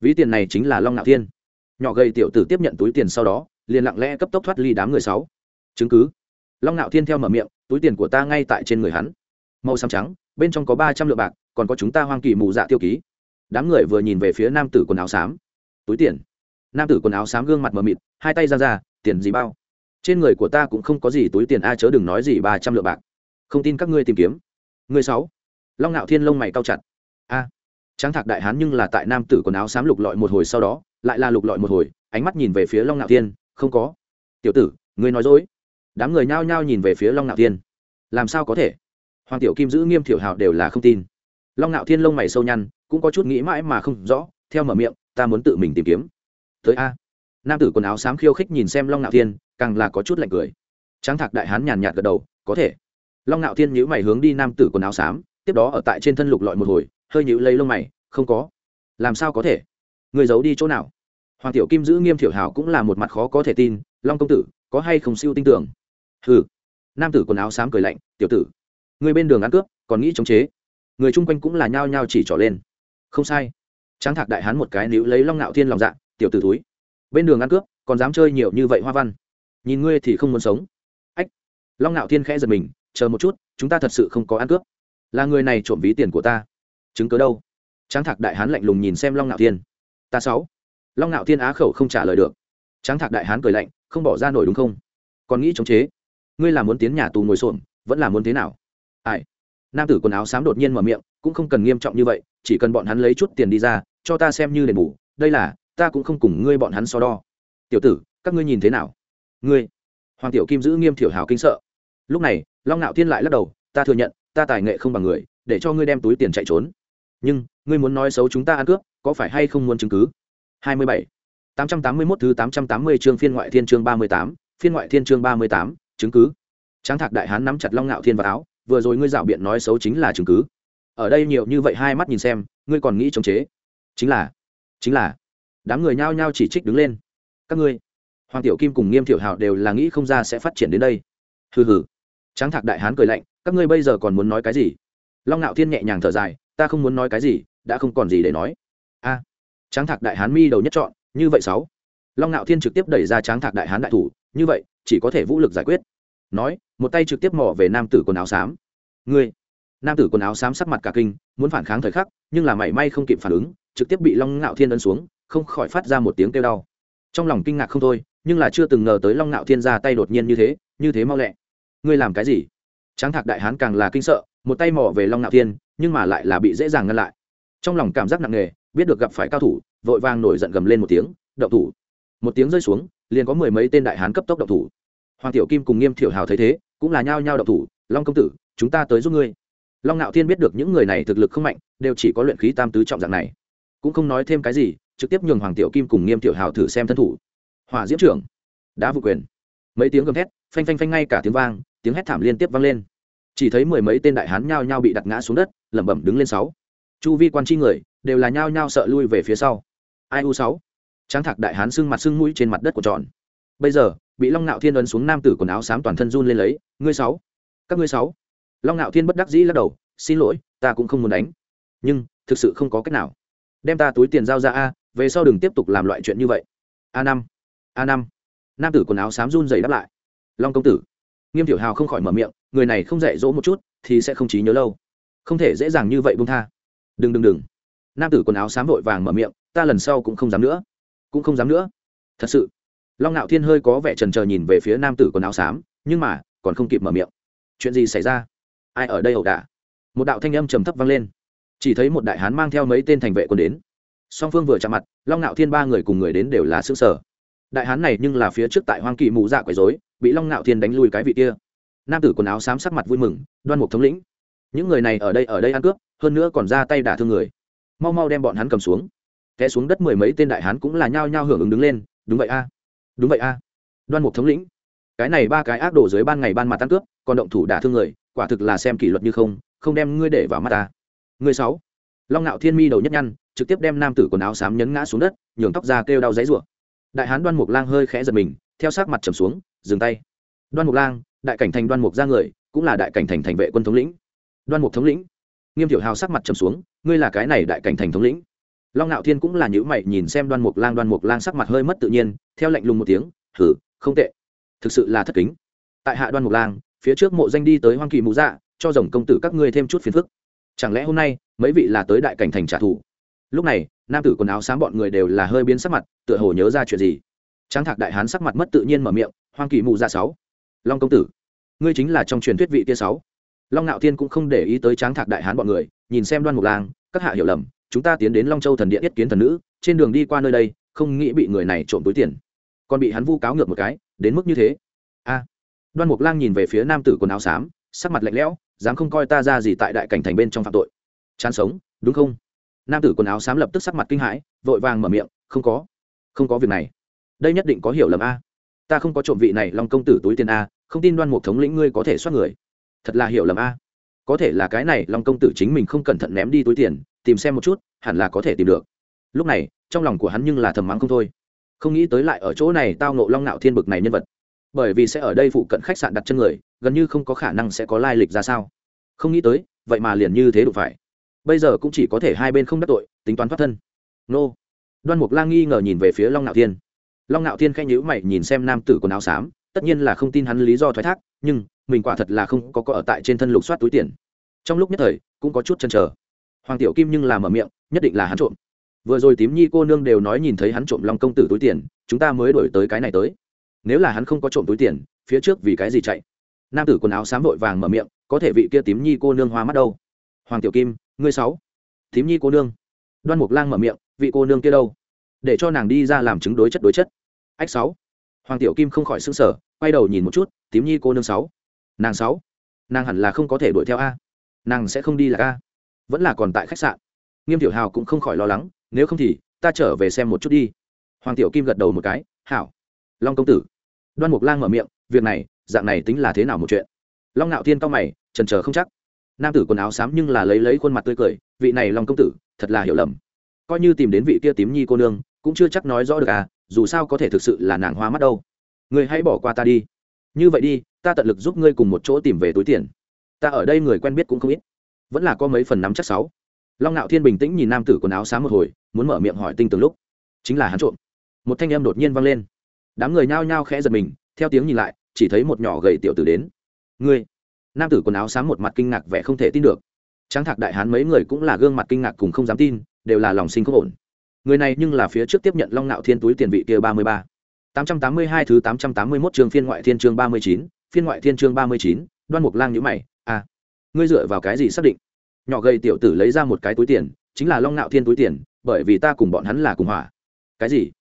Ví tiền này chính là long nạo thiên. Nhỏ gầy tiểu tử tiếp nhận túi tiền sau đó, liền lặng lẽ cấp tốc thoát ly đám người sáu. Chứng cứ. Long nạo thiên theo mở miệng, túi tiền của ta ngay tại trên người hắn. Màu xám trắng, bên trong có ba trăm lượng bạc, còn có chúng ta hoang kỳ mù dạ tiêu ký. Đám người vừa nhìn về phía nam tử quần áo xám. Túi tiền. Nam tử quần áo xám gương mặt mờ mịt, hai tay ra ra, tiền gì bao? Trên người của ta cũng không có gì túi tiền, a, chớ đừng nói gì, ba trăm lượng bạc. Không tin các ngươi tìm kiếm. Người sáu. Long ngạo thiên lông mày cao chặt. A. Tráng thạc đại hán nhưng là tại nam tử quần áo xám lục lọi một hồi sau đó, lại là lục lọi một hồi, ánh mắt nhìn về phía long ngạo thiên. Không có. Tiểu tử, ngươi nói dối. Đám người nhao nhao nhìn về phía long ngạo thiên. Làm sao có thể? Hoàng tiểu kim giữ nghiêm thiểu hào đều là không tin. Long ngạo thiên lông mày sâu nhăn, cũng có chút nghĩ mãi mà không rõ, theo mở miệng, ta muốn tự mình tìm kiếm. Tới a nam tử quần áo xám khiêu khích nhìn xem long ngạo thiên càng là có chút lạnh cười tráng thạc đại hán nhàn nhạt gật đầu có thể long ngạo thiên nhữ mày hướng đi nam tử quần áo xám tiếp đó ở tại trên thân lục lọi một hồi hơi nhữ lấy lông mày không có làm sao có thể người giấu đi chỗ nào hoàng tiểu kim giữ nghiêm thiểu hảo cũng là một mặt khó có thể tin long công tử có hay không siêu tin tưởng ừ nam tử quần áo xám cười lạnh tiểu tử người bên đường ăn cướp còn nghĩ chống chế người chung quanh cũng là nhao nhao chỉ trỏ lên không sai tráng thạc đại hán một cái níu lấy long ngạo thiên lòng dạ tiểu tử túi bên đường ăn cướp, còn dám chơi nhiều như vậy hoa văn. Nhìn ngươi thì không muốn sống. Ách. Long ngạo thiên khẽ giật mình, chờ một chút, chúng ta thật sự không có ăn cướp. Là người này trộm ví tiền của ta. Chứng cớ đâu? Tráng thạc đại hán lạnh lùng nhìn xem long ngạo thiên. Ta sáu. Long ngạo thiên á khẩu không trả lời được. Tráng thạc đại hán cười lạnh, không bỏ ra nổi đúng không? Còn nghĩ chống chế? Ngươi là muốn tiến nhà tù ngồi xổm, vẫn là muốn thế nào? Ai? Nam tử quần áo xám đột nhiên mở miệng, cũng không cần nghiêm trọng như vậy, chỉ cần bọn hắn lấy chút tiền đi ra, cho ta xem như đền bù. Đây là ta cũng không cùng ngươi bọn hắn so đo tiểu tử các ngươi nhìn thế nào ngươi hoàng tiểu kim giữ nghiêm thiểu hào kinh sợ lúc này long ngạo thiên lại lắc đầu ta thừa nhận ta tài nghệ không bằng người để cho ngươi đem túi tiền chạy trốn nhưng ngươi muốn nói xấu chúng ta ăn cướp có phải hay không muốn chứng cứ hai mươi bảy 881 thứ 880 chương phiên ngoại thiên chương 38, phiên ngoại thiên chương 38, chứng cứ. Tráng Thạc đại hán nắm chặt Long ngạo Thiên vào áo, vừa rồi ngươi dạo biện nói xấu chính là chứng cứ. Ở đây nhiều như vậy hai mắt nhìn xem, ngươi còn nghĩ chống chế? Chính là, chính là. Đám người nhao nhao chỉ trích đứng lên. Các ngươi, Hoàng Tiểu Kim cùng Nghiêm Tiểu hào đều là nghĩ không ra sẽ phát triển đến đây. Hừ hừ. Tráng Thạc đại hán cười lạnh, các ngươi bây giờ còn muốn nói cái gì? Long Nạo Thiên nhẹ nhàng thở dài, ta không muốn nói cái gì, đã không còn gì để nói. A. Tráng Thạc đại hán mi đầu nhất chọn, như vậy sáu long ngạo thiên trực tiếp đẩy ra tráng thạc đại hán đại thủ như vậy chỉ có thể vũ lực giải quyết nói một tay trực tiếp mò về nam tử quần áo xám ngươi nam tử quần áo xám sắc mặt cả kinh muốn phản kháng thời khắc nhưng là mảy may không kịp phản ứng trực tiếp bị long ngạo thiên ấn xuống không khỏi phát ra một tiếng kêu đau. Trong lòng kinh ngạc không thôi, nhưng là chưa từng ngờ tới long ngạo thiên ra tay đột nhiên như thế như thế mau lẹ. Ngươi làm cái gì? Tráng thạc đại hán càng là kinh sợ, một tay mò về long ngạo thiên, nhưng mà lại là bị dễ dàng ngăn lại. Trong lòng cảm giác nặng nề, biết được gặp phải cao thủ, vội vàng nổi giận gầm lên một tiếng, động thủ! Một tiếng rơi xuống, liền có mười mấy tên đại hán cấp tốc động thủ. Hoàng tiểu kim cùng nghiêm thiểu hào thấy thế, cũng là nhao nhao động thủ, long công tử, chúng ta tới giúp ngươi. Long ngạo thiên biết được những người này thực lực không mạnh, đều chỉ có luyện khí tam tứ trọng dạng này. Cũng không nói thêm cái gì trực tiếp nhường hoàng tiểu kim cùng nghiêm tiểu hào thử xem thân thủ. Hỏa diễm trưởng đã vụ quyền. Mấy tiếng gầm thét, phanh phanh phanh ngay cả tiếng vang, tiếng hét thảm liên tiếp vang lên. Chỉ thấy mười mấy tên đại hán nhao nhao bị đặt ngã xuống đất, lẩm bẩm đứng lên sáu. Chu vi quan chi người, đều là nhao nhao sợ lui về phía sau. Ai u sáu? Tráng thạc đại hán sưng mặt sưng mũi trên mặt đất của tròn. Bây giờ, bị long nạo thiên ấn xuống nam tử quần áo xám toàn thân run lên lấy, ngươi sáu, các ngươi sáu. Long nạo thiên bất đắc dĩ lắc đầu, xin lỗi, ta cũng không muốn đánh. Nhưng, thực sự không có cách nào. Đem ta túi tiền giao ra a về sau đừng tiếp tục làm loại chuyện như vậy. A năm a năm. Nam tử quần áo xám run dày đáp lại. Long công tử. Nghiêm tiểu hào không khỏi mở miệng, người này không dạy dỗ một chút thì sẽ không trí nhớ lâu. Không thể dễ dàng như vậy buông tha. Đừng đừng đừng. Nam tử quần áo xám vội vàng mở miệng, ta lần sau cũng không dám nữa. Cũng không dám nữa. Thật sự. Long ngạo thiên hơi có vẻ trần trờ nhìn về phía nam tử quần áo xám, nhưng mà, còn không kịp mở miệng. Chuyện gì xảy ra? Ai ở đây ẩu đả? Một đạo thanh âm trầm thấp vang lên. Chỉ thấy một đại hán mang theo mấy tên thành vệ quân đến song phương vừa chạm mặt, long ngạo thiên ba người cùng người đến đều là xứ sở đại hán này nhưng là phía trước tại hoang kỳ mụ dạ quấy dối bị long ngạo thiên đánh lui cái vị kia. Nam tử quần áo xám sắc mặt vui mừng, đoan mục thống lĩnh. Những người này ở đây ở đây ăn cướp, hơn nữa còn ra tay đả thương người. Mau mau đem bọn hắn cầm xuống. Té xuống đất mười mấy tên đại hán cũng là nhao nhao hưởng ứng đứng lên, đúng vậy a, đúng vậy a. Đoan mục thống lĩnh. Cái này ba cái ác đổ dưới ban ngày ban mặt tăng cướp, còn động thủ đả thương người, quả thực là xem kỷ luật như không không đem ngươi để vào mắt ta. Ngươi sáu. Long ngạo thiên mi đầu nhất nhăn trực tiếp đem nam tử quần áo xám nhấn ngã xuống đất, nhường tóc ra kêu đau giấy rủa. Đại hán đoan mục lang hơi khẽ giật mình, theo sát mặt trầm xuống, dừng tay. Đoan mục lang, đại cảnh thành đoan mục ra người, cũng là đại cảnh thành thành vệ quân thống lĩnh. Đoan mục thống lĩnh. Nghiêm tiểu hào sắc mặt trầm xuống, ngươi là cái này đại cảnh thành thống lĩnh. Long ngạo thiên cũng là những mày nhìn xem đoan mục lang, đoan mục lang sắc mặt hơi mất tự nhiên, theo lệnh lùng một tiếng thử không tệ. Thực sự là thất kính. Tại hạ đoan mục lang, phía trước mộ danh đi tới hoang kỳ mù dạ cho rồng công tử các ngươi thêm chút phiền phức. Chẳng lẽ hôm nay, mấy vị là tới đại cảnh thành trả thù? Lúc này, nam tử quần áo sáng bọn người đều là hơi biến sắc mặt, tựa hồ nhớ ra chuyện gì. Tráng thạc đại hán sắc mặt mất tự nhiên mở miệng, hoang kỳ mụ ra sáu, long công tử, ngươi chính là trong truyền thuyết vị tia sáu. Long ngạo thiên cũng không để ý tới tráng thạc đại hán bọn người, nhìn xem đoan mục lang, các hạ hiểu lầm, chúng ta tiến đến long châu thần điện yết kiến thần nữ, trên đường đi qua nơi đây, không nghĩ bị người này trộm túi tiền. Còn bị hắn vu cáo ngược một cái, đến mức như thế. A. Đoan mục lang nhìn về phía nam tử quần áo xám, sắc mặt lạnh lẽo, dám không coi ta ra gì tại đại cảnh thành bên trong phạm tội? Chán sống, đúng không? Nam tử quần áo xám lập tức sắc mặt kinh hãi, vội vàng mở miệng, không có không có việc này. Đây nhất định có hiểu lầm a. Ta không có trộm vị này long công tử túi tiền a, không tin đoan mục thống lĩnh ngươi có thể soát người. Thật là hiểu lầm a. Có thể là cái này long công tử chính mình không cẩn thận ném đi túi tiền, tìm xem một chút, hẳn là có thể tìm được. Lúc này, trong lòng của hắn nhưng là thầm mắng không thôi. Không nghĩ tới lại ở chỗ này tao nộ long nạo thiên bực này nhân vật. Bởi vì sẽ ở đây phụ cận khách sạn đặt chân người, gần như không có khả năng sẽ có lai lịch ra sao. Không nghĩ tới, vậy mà liền như thế đủ phải bây giờ cũng chỉ có thể hai bên không đắc tội, tính toán thoát thân. Nô. Đoan mục lang nghi ngờ nhìn về phía long ngạo thiên. Long ngạo thiên khanh nhữ mày nhìn xem nam tử quần áo xám, tất nhiên là không tin hắn lý do thoái thác, nhưng mình quả thật là không có có ở tại trên thân lục soát túi tiền. Trong lúc nhất thời, cũng có chút chăn trở hoàng tiểu kim nhưng làm ở miệng, nhất định là hắn trộm. Vừa rồi tím nhi cô nương đều nói nhìn thấy hắn trộm long công tử túi tiền, chúng ta mới đổi tới cái này tới. Nếu là hắn không có trộm túi tiền, phía trước vì cái gì chạy? Nam tử quần áo xám vội vàng mở miệng, có thể vị kia tím nhi cô nương hoa mắt đâu? Hoàng tiểu kim ngươi sáu. Thím nhi cô nương. Đoan mục lang mở miệng, vị cô nương kia đâu? Để cho nàng đi ra làm chứng đối chất đối chất. Ách sáu. Hoàng tiểu kim không khỏi xứng sở quay đầu nhìn một chút tím nhi cô nương sáu. Nàng sáu. Nàng hẳn là không có thể đuổi theo a. Nàng sẽ không đi là a. Vẫn là còn tại khách sạn. Nghiêm tiểu hào cũng không khỏi lo lắng, nếu không thì, ta trở về xem một chút đi. Hoàng tiểu kim gật đầu một cái, hảo. Long công tử. Đoan mục lang mở miệng, việc này, dạng này tính là thế nào một chuyện? Long ngạo thiên cao mày, trần trờ không chắc nam tử quần áo xám nhưng là lấy lấy khuôn mặt tươi cười, vị này long công tử, thật là hiểu lầm. Coi như tìm đến vị kia tím nhi cô nương, cũng chưa chắc nói rõ được à dù sao có thể thực sự là nàng hoa mắt đâu. Người hãy bỏ qua ta đi. Như vậy đi, ta tận lực giúp ngươi cùng một chỗ tìm về túi tiền. Ta ở đây người quen biết cũng không ít. Vẫn là có mấy phần nắm chắc sáu. Long ngạo thiên bình tĩnh nhìn nam tử quần áo sáng một hồi, muốn mở miệng hỏi tinh từng lúc. Chính là hắn trộm. Một thanh âm đột nhiên vang lên. Đám người nhao nhao khẽ giật mình, theo tiếng nhìn lại, chỉ thấy một nhỏ gầy tiểu tử đến. Ngươi! Nam tử quần áo sáng một mặt kinh ngạc vẻ không thể tin được. Tráng thạc đại hán mấy người cũng là gương mặt kinh ngạc cùng không dám tin, đều là lòng sinh không ổn. Người này nhưng là phía trước tiếp nhận long Nạo thiên túi tiền vị kia ba mươi ba. tám trăm tám mươi hai thứ tám trăm tám mươi mốt trường phiên ngoại thiên chương ba mươi chín, phiên ngoại thiên chương ba mươi chín, đoan mục lang nhữ mày à ngươi dựa vào cái gì xác định? Nhỏ gầy tiểu tử lấy ra một cái túi tiền, chính là long Nạo thiên túi tiền, bởi vì ta cùng bọn hắn là cùng hỏa. Cái gì?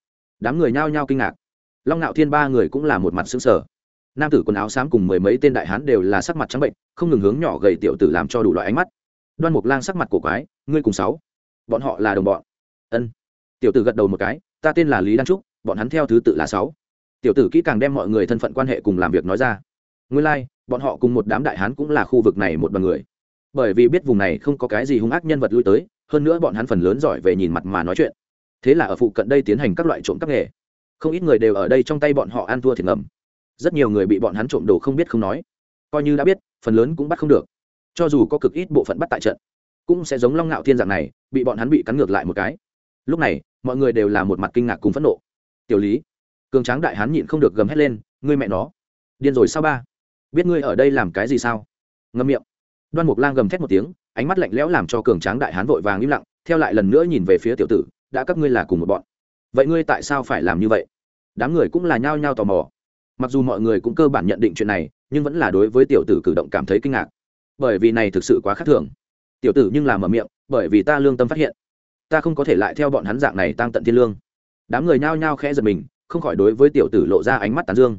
Đám người nhao nhao kinh ngạc. Long Nạo thiên ba người cũng là một mặt xứng sở nam tử quần áo xám cùng mười mấy tên đại hán đều là sắc mặt trắng bệnh không ngừng hướng nhỏ gầy tiểu tử làm cho đủ loại ánh mắt. Đoan mục lang sắc mặt cổ quái ngươi cùng sáu bọn họ là đồng bọn. Ân. Tiểu tử gật đầu một cái ta tên là lý đăng trúc bọn hắn theo thứ tự là sáu. Tiểu tử kỹ càng đem mọi người thân phận quan hệ cùng làm việc nói ra. Nguyên lai、like, bọn họ cùng một đám đại hán cũng là khu vực này một bọn người. Bởi vì biết vùng này không có cái gì hung ác nhân vật lui tới hơn nữa bọn hắn phần lớn giỏi về nhìn mặt mà nói chuyện. Thế là ở phụ cận đây tiến hành các loại trộm các nghề. Không ít người đều ở đây trong tay bọn họ ăn thua thiệt ngầm rất nhiều người bị bọn hắn trộm đồ không biết không nói. Coi như đã biết, phần lớn cũng bắt không được. Cho dù có cực ít bộ phận bắt tại trận, cũng sẽ giống long ngạo thiên dạng này, bị bọn hắn bị cắn ngược lại một cái. Lúc này, mọi người đều là một mặt kinh ngạc cùng phẫn nộ. Tiểu lý, cường tráng đại hán nhịn không được gầm hét lên, ngươi mẹ nó, điên rồi sao ba? Biết ngươi ở đây làm cái gì sao? Ngâm miệng. Đoan mục lang gầm thét một tiếng, ánh mắt lạnh lẽo làm cho cường tráng đại hán vội vàng im lặng, theo lại lần nữa nhìn về phía tiểu tử, đã các ngươi là cùng một bọn. Vậy ngươi tại sao phải làm như vậy? Đám người cũng là nhao nhao tò mò mặc dù mọi người cũng cơ bản nhận định chuyện này, nhưng vẫn là đối với tiểu tử cử động cảm thấy kinh ngạc. Bởi vì này thực sự quá khác thường. Tiểu tử nhưng làm ở miệng, bởi vì ta lương tâm phát hiện. Ta không có thể lại theo bọn hắn dạng này tăng tận thiên lương. Đám người nhao nhao khẽ giật mình, không khỏi đối với tiểu tử lộ ra ánh mắt tàn dương.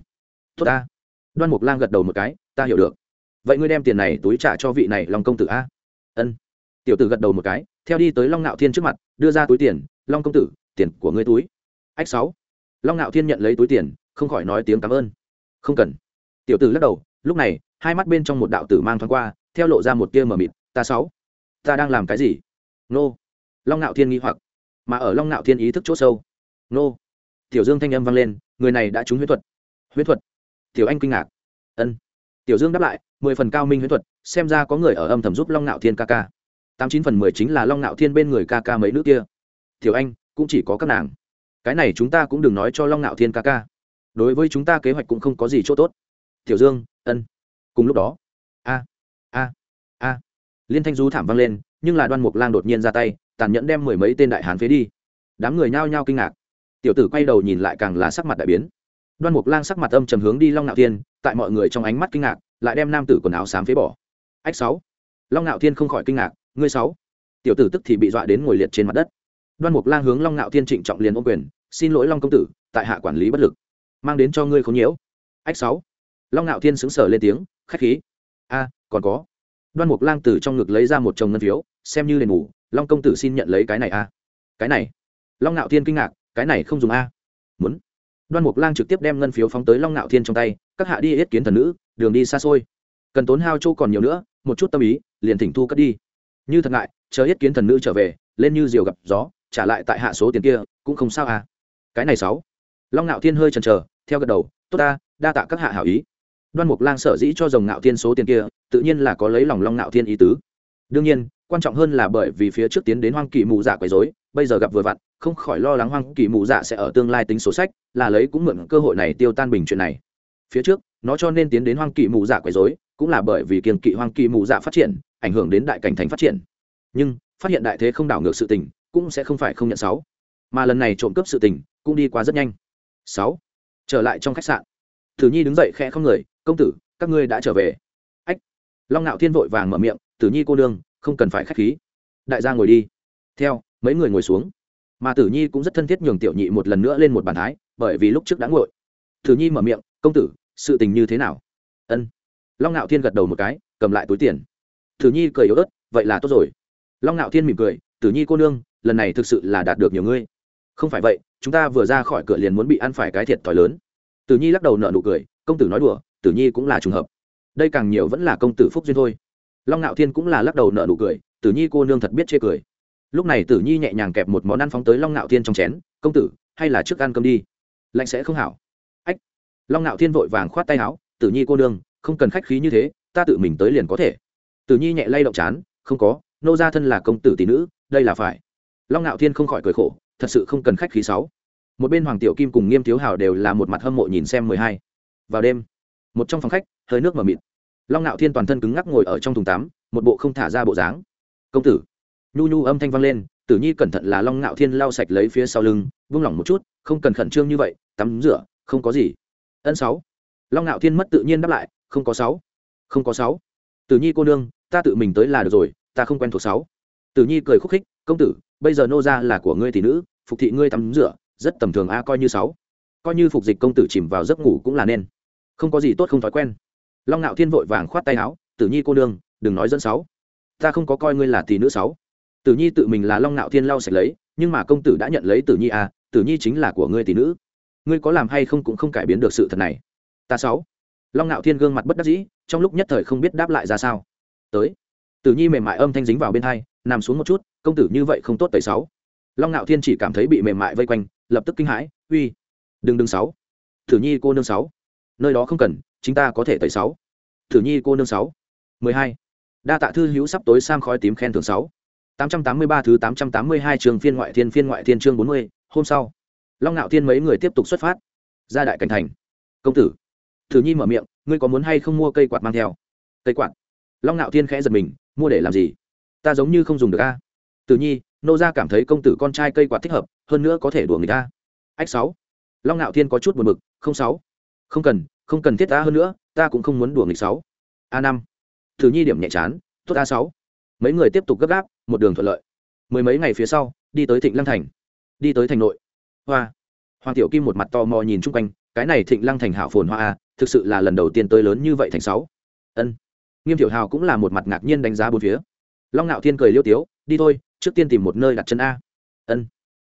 Tốt ta. Đoan mục lang gật đầu một cái, ta hiểu được. Vậy ngươi đem tiền này túi trả cho vị này long công tử a? Ân. Tiểu tử gật đầu một cái, theo đi tới long ngạo thiên trước mặt, đưa ra túi tiền. Long công tử, tiền của ngươi túi. Ách sáu. Long ngạo thiên nhận lấy túi tiền không khỏi nói tiếng cảm ơn. Không cần. Tiểu tử lắc đầu, lúc này, hai mắt bên trong một đạo tử mang thoáng qua, theo lộ ra một tia mờ mịt. Ta sáu. Ta đang làm cái gì? Nô. Long ngạo thiên nghi hoặc. Mà ở long ngạo thiên ý thức chỗ sâu. Nô. Tiểu dương thanh âm vang lên, người này đã trúng huyết thuật. Huyết thuật? Tiểu anh kinh ngạc. Ân. Tiểu dương đáp lại, mười phần cao minh huyết thuật, xem ra có người ở âm thầm giúp long ngạo thiên ca ca. Tám chín phần mười chính là long ngạo thiên bên người ca ca mấy nữ kia. Tiểu anh, cũng chỉ có các nàng. Cái này chúng ta cũng đừng nói cho long ngạo thiên ca ca đối với chúng ta kế hoạch cũng không có gì chỗ tốt. Tiểu dương, ân. Cùng lúc đó, a a a. Liên thanh du thảm vang lên, nhưng là đoan mục lang đột nhiên ra tay, tàn nhẫn đem mười mấy tên đại hán phế đi. Đám người nhao nhao kinh ngạc. Tiểu tử quay đầu nhìn lại càng là sắc mặt đại biến. Đoan mục lang sắc mặt âm trầm hướng đi long ngạo thiên, tại mọi người trong ánh mắt kinh ngạc, lại đem nam tử quần áo xám phế bỏ. Ách sáu. Long ngạo thiên không khỏi kinh ngạc, ngươi sáu. Tiểu tử tức thì bị dọa đến ngồi liệt trên mặt đất. Đoan mục lang hướng long ngạo thiên trịnh trọng liền ô quyền, xin lỗi long công tử, tại hạ quản lý bất lực mang đến cho ngươi không nhiễu. Ách sáu. Long ngạo thiên xứng sở lên tiếng, khách khí. A, còn có. Đoan mục lang từ trong ngực lấy ra một chồng ngân phiếu, xem như đền ngủ long công tử xin nhận lấy cái này a. Cái này. Long ngạo thiên kinh ngạc, cái này không dùng a. Muốn. Đoan mục lang trực tiếp đem ngân phiếu phóng tới long ngạo thiên trong tay, các hạ đi yết kiến thần nữ, đường đi xa xôi. Cần tốn hao châu còn nhiều nữa, một chút tâm ý, liền thỉnh thu cất đi. Như thật ngại, chờ yết kiến thần nữ trở về, lên như diều gặp gió, trả lại tại hạ số tiền kia, cũng không sao à cái này sáu long ngạo thiên hơi chần chờ, theo gật đầu, tốt ta, đa tạ các hạ hảo ý. Đoan mục lang sở dĩ cho dòng ngạo thiên số tiền kia, tự nhiên là có lấy lòng long ngạo thiên ý tứ. Đương nhiên, quan trọng hơn là bởi vì phía trước tiến đến hoang kỳ mù dạ quấy dối bây giờ gặp vừa vặn, không khỏi lo lắng hoang kỳ mù dạ sẽ ở tương lai tính số sách, là lấy cũng mượn cơ hội này tiêu tan bình chuyện này. Phía trước, nó cho nên tiến đến hoang kỳ mù dạ quấy dối cũng là bởi vì kiềm kỵ hoang kỳ mù dạ phát triển, ảnh hưởng đến đại cảnh thành phát triển. Nhưng, phát hiện đại thế không đảo ngược sự tình, cũng sẽ không phải không nhận sáu. Mà lần này trộm cướp sự tình, cũng đi qua rất nhanh sáu. Trở lại trong khách sạn. Tử nhi đứng dậy khẽ không người, công tử, các ngươi đã trở về. Ách. Long ngạo thiên vội vàng mở miệng tử nhi cô đương không cần phải khách khí. Đại gia ngồi đi. Theo, mấy người ngồi xuống. Mà tử nhi cũng rất thân thiết nhường tiểu nhị một lần nữa lên một bàn thái, bởi vì lúc trước đã ngồi tử nhi mở miệng, công tử, sự tình như thế nào? Ân. Long ngạo thiên gật đầu một cái, cầm lại túi tiền. Tử nhi cười yếu ớt, vậy là tốt rồi. Long ngạo thiên mỉm cười tử nhi cô nương, lần này thực sự là đạt được nhiều ngươi không phải vậy, chúng ta vừa ra khỏi cửa liền muốn bị ăn phải cái thiệt thòi lớn. Tử nhi lắc đầu nợ nụ cười, công tử nói đùa, tử nhi cũng là trùng hợp. Đây càng nhiều vẫn là công tử phúc duyên thôi. Long ngạo thiên cũng là lắc đầu nợ nụ cười, tử nhi cô nương thật biết chê cười. Lúc này tử nhi nhẹ nhàng kẹp một món ăn phóng tới long ngạo thiên trong chén, công tử, hay là trước ăn cơm đi. Lạnh sẽ không hảo. Ách. Long ngạo thiên vội vàng khoát tay áo, tử nhi cô nương, không cần khách khí như thế, ta tự mình tới liền có thể. Tử nhi nhẹ lay động chán, không có, nô gia thân là công tử tỷ nữ, đây là phải. Long ngạo thiên không khỏi cười khổ thật sự không cần khách khí sáu. Một bên hoàng tiểu kim cùng nghiêm thiếu hào đều là một mặt hâm mộ nhìn xem mười hai. Vào đêm, một trong phòng khách, hơi nước mờ mịt. Long ngạo thiên toàn thân cứng ngắc ngồi ở trong thùng tắm một bộ không thả ra bộ dáng. Công tử. Nhu nhu âm thanh vang lên, tử nhi cẩn thận là long ngạo thiên lau sạch lấy phía sau lưng, vung lỏng một chút, không cần khẩn trương như vậy, tắm rửa, không có gì. Ân sáu. Long ngạo thiên mất tự nhiên đáp lại, không có sáu. Không có sáu. Tử nhi cô nương, ta tự mình tới là được rồi, ta không quen thuộc sáu. Tử nhi cười khúc khích, công tử, bây giờ nô ra là của ngươi tỷ nữ phục thị ngươi tắm rửa, rất tầm thường a, coi như sáu. Coi như phục dịch công tử chìm vào giấc ngủ cũng là nên. Không có gì tốt không thói quen. Long ngạo thiên vội vàng khoát tay áo, tử nhi cô nương, đừng nói dẫn sáu. Ta không có coi ngươi là tỷ nữ sáu. Tử nhi tự mình là long ngạo thiên lau sạch lấy, nhưng mà công tử đã nhận lấy tử nhi à tử nhi chính là của ngươi tỷ nữ. Ngươi có làm hay không cũng không cải biến được sự thật này. Ta sáu. Long ngạo thiên gương mặt bất đắc dĩ, trong lúc nhất thời không biết đáp lại ra sao. Tới. Tử nhi mềm mại âm thanh dính vào bên hai, nằm xuống một chút, công tử như vậy không tốt tẩy sáu long ngạo thiên chỉ cảm thấy bị mềm mại vây quanh, lập tức kinh hãi, uy, đừng đừng sáu. Thử nhi cô nương sáu. Nơi đó không cần chúng ta có thể tới sáu. Thử nhi cô nương sáu. Mười hai. Đa tạ thư hữu sắp tối sam khói tím khen thưởng sáu. Tám trăm tám mươi ba thứ tám trăm tám mươi hai trường phiên ngoại thiên phiên ngoại thiên chương bốn mươi, hôm sau. Long ngạo thiên mấy người tiếp tục xuất phát. Ra đại cảnh thành. Công tử. Thử nhi mở miệng, ngươi có muốn hay không mua cây quạt mang theo? Cây quạt? Long ngạo thiên khẽ giật mình, mua để làm gì? Ta giống như không dùng được a. Tử nhi nô gia cảm thấy công tử con trai cây quạt thích hợp, hơn nữa có thể đùa người ta. Ách sáu. Long ngạo thiên có chút buồn bực, không sáu. Không cần không cần thiết ta hơn nữa, ta cũng không muốn đùa nghịch sáu. A năm. Thử nhi điểm nhẹ chán, tốt a sáu. Mấy người tiếp tục gấp gáp, một đường thuận lợi. Mười mấy ngày phía sau, đi tới thịnh lăng thành. Đi tới thành nội. Hoa. Hoàng tiểu kim một mặt tò mò nhìn chung quanh, cái này thịnh lăng thành hảo phồn hoa a thực sự là lần đầu tiên tới lớn như vậy thành sáu. Ân. Nghiêm tiểu hào cũng là một mặt ngạc nhiên đánh giá bốn phía. Long ngạo thiên cười liêu tiếu, đi thôi trước tiên tìm một nơi đặt chân a. Ân.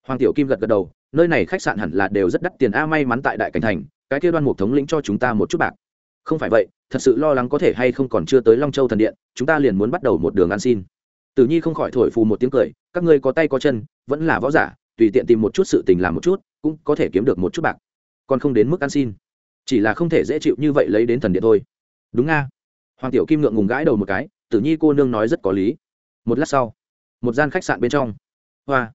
Hoàng tiểu kim gật gật đầu, nơi này khách sạn hẳn là đều rất đắt tiền a, may mắn tại đại cảnh thành, cái kia đoan mục thống lĩnh cho chúng ta một chút bạc. Không phải vậy, thật sự lo lắng có thể hay không còn chưa tới long châu thần điện, chúng ta liền muốn bắt đầu một đường ăn xin. Tử nhi không khỏi thổi phù một tiếng cười, các ngươi có tay có chân, vẫn là võ giả, tùy tiện tìm một chút sự tình làm một chút, cũng có thể kiếm được một chút bạc. Còn không đến mức ăn xin, chỉ là không thể dễ chịu như vậy lấy đến thần điện thôi. Đúng nga hoàng tiểu kim ngượng ngùng gãi đầu một cái, tử nhi cô nương nói rất có lý. Một lát sau một gian khách sạn bên trong. Hoa.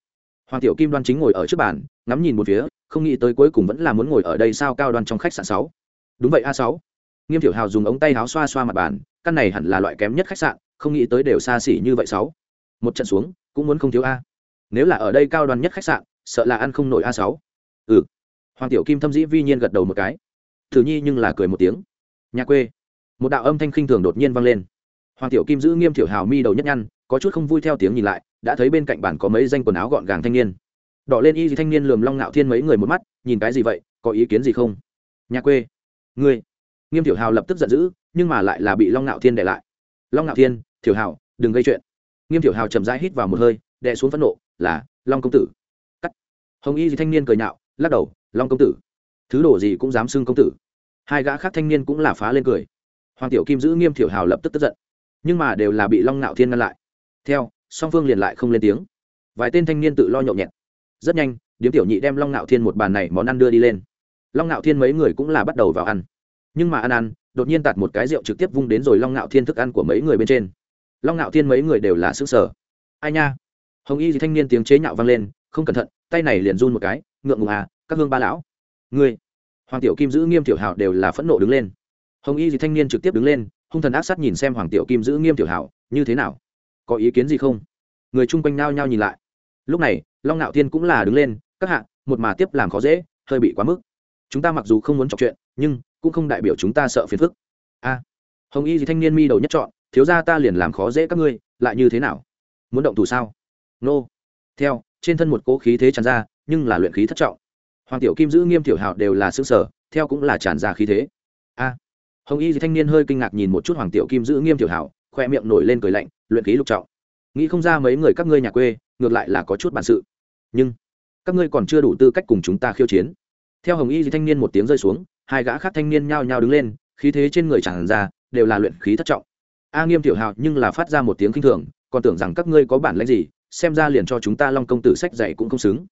Hoàng tiểu kim đoan chính ngồi ở trước bàn, ngắm nhìn một phía, không nghĩ tới cuối cùng vẫn là muốn ngồi ở đây sao cao đoan trong khách sạn sáu. Đúng vậy a sáu. Nghiêm tiểu hào dùng ống tay áo xoa xoa mặt bàn, căn này hẳn là loại kém nhất khách sạn, không nghĩ tới đều xa xỉ như vậy sáu. Một trận xuống, cũng muốn không thiếu a. Nếu là ở đây cao đoan nhất khách sạn, sợ là ăn không nổi a sáu. Ừ. Hoàng tiểu kim thâm dĩ vi nhiên gật đầu một cái. Thử nhi nhưng là cười một tiếng. Nhà quê. Một đạo âm thanh khinh thường đột nhiên vang lên. Hoàng tiểu kim giữ nghiêm tiểu hào mi đầu nhất nhăn có chút không vui theo tiếng nhìn lại, đã thấy bên cạnh bản có mấy danh quần áo gọn gàng thanh niên. Đỏ lên y gì thanh niên lườm long ngạo thiên mấy người một mắt, nhìn cái gì vậy, có ý kiến gì không? Nhà quê. Ngươi. Nghiêm thiểu hào lập tức giận dữ, nhưng mà lại là bị long ngạo thiên để lại. Long ngạo thiên thiểu hào, đừng gây chuyện. Nghiêm thiểu hào chậm rãi hít vào một hơi, đè xuống phẫn nộ, là, long công tử. Cắt. Hồng y gì thanh niên cười nhạo, lắc đầu, long công tử. Thứ đồ gì cũng dám xưng công tử. Hai gã khác thanh niên cũng là phá lên cười. Hoàng tiểu kim giữ nghiêm thiểu hào lập tức tức giận. Nhưng mà đều là bị long ngạo thiên ngăn lại theo, song phương liền lại không lên tiếng. Vài tên thanh niên tự lo nhậu nhẹt. Rất nhanh, điếm tiểu nhị đem long ngạo thiên một bàn này món ăn đưa đi lên. Long ngạo thiên mấy người cũng là bắt đầu vào ăn. Nhưng mà ăn ăn, đột nhiên tạt một cái rượu trực tiếp vung đến rồi long ngạo thiên thức ăn của mấy người bên trên. Long ngạo thiên mấy người đều là xứ sở ai nha? Hồng y gì thanh niên tiếng chế nhạo vang lên, không cẩn thận, tay này liền run một cái, ngượng ngùng à các hương ba lão. Ngươi. Hoàng tiểu kim giữ nghiêm tiểu hào đều là phẫn nộ đứng lên. Hồng y gì thanh niên trực tiếp đứng lên, hung thần ác sát nhìn xem hoàng tiểu kim giữ nghiêm tiểu hào như thế nào? Có ý kiến gì không? Người chung quanh nao nhao nhìn lại. Lúc này, long ngạo thiên cũng là đứng lên, các hạ, một mà tiếp làm khó dễ, hơi bị quá mức. Chúng ta mặc dù không muốn chọc chuyện, nhưng cũng không đại biểu chúng ta sợ phiền phức. A, hồng y gì thanh niên mi đầu nhất chọn thiếu ra ta liền làm khó dễ các ngươi, lại như thế nào? Muốn động thủ sao? Nô. Theo, trên thân một cỗ khí thế tràn ra, nhưng là luyện khí thất trọng. Hoàng tiểu kim giữ nghiêm tiểu hào đều là xương sở theo cũng là tràn ra khí thế. A, hồng y gì thanh niên hơi kinh ngạc nhìn một chút hoàng tiểu kim giữ nghiêm tiểu hào khoe miệng nổi lên cười lạnh, luyện khí lục trọng. Nghĩ không ra mấy người các ngươi nhà quê, ngược lại là có chút bản sự. Nhưng, các ngươi còn chưa đủ tư cách cùng chúng ta khiêu chiến. Theo hồng y thanh niên một tiếng rơi xuống, hai gã khác thanh niên nhao nhao đứng lên, khí thế trên người tràn ra, đều là luyện khí thất trọng. A nghiêm tiểu hào nhưng là phát ra một tiếng kinh thường, còn tưởng rằng các ngươi có bản lãnh gì, xem ra liền cho chúng ta long công tử sách dạy cũng không xứng.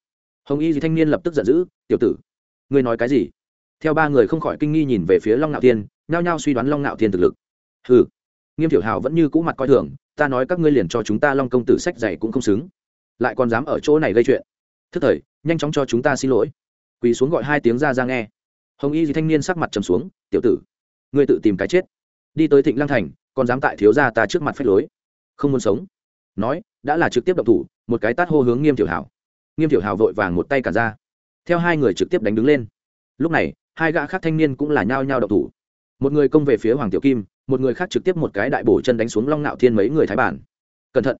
Hồng y thanh niên lập tức giận dữ, tiểu tử, ngươi nói cái gì? Theo ba người không khỏi kinh nghi nhìn về phía long ngạo thiên, nhao nhao suy đoán long ngạo thiên thực lực. Ừ nghiêm tiểu hào vẫn như cũ mặt coi thường, ta nói các ngươi liền cho chúng ta long công tử sách giày cũng không xứng, lại còn dám ở chỗ này gây chuyện. Thức thời, nhanh chóng cho chúng ta xin lỗi. Quỳ xuống gọi hai tiếng ra ra nghe. Hồng y gì thanh niên sắc mặt trầm xuống, tiểu tử, ngươi tự tìm cái chết. Đi tới thịnh Lang thành, còn dám tại thiếu gia ta trước mặt phách lối. Không muốn sống. Nói, đã là trực tiếp động thủ, một cái tát hô hướng nghiêm tiểu hảo nghiêm tiểu hảo vội vàng một tay cả ra. Theo hai người trực tiếp đánh đứng lên. Lúc này, hai gã khác thanh niên cũng là nhao nhao động thủ. Một người công về phía hoàng tiểu kim một người khác trực tiếp một cái đại bổ chân đánh xuống long nạo thiên mấy người thái bản. Cẩn thận.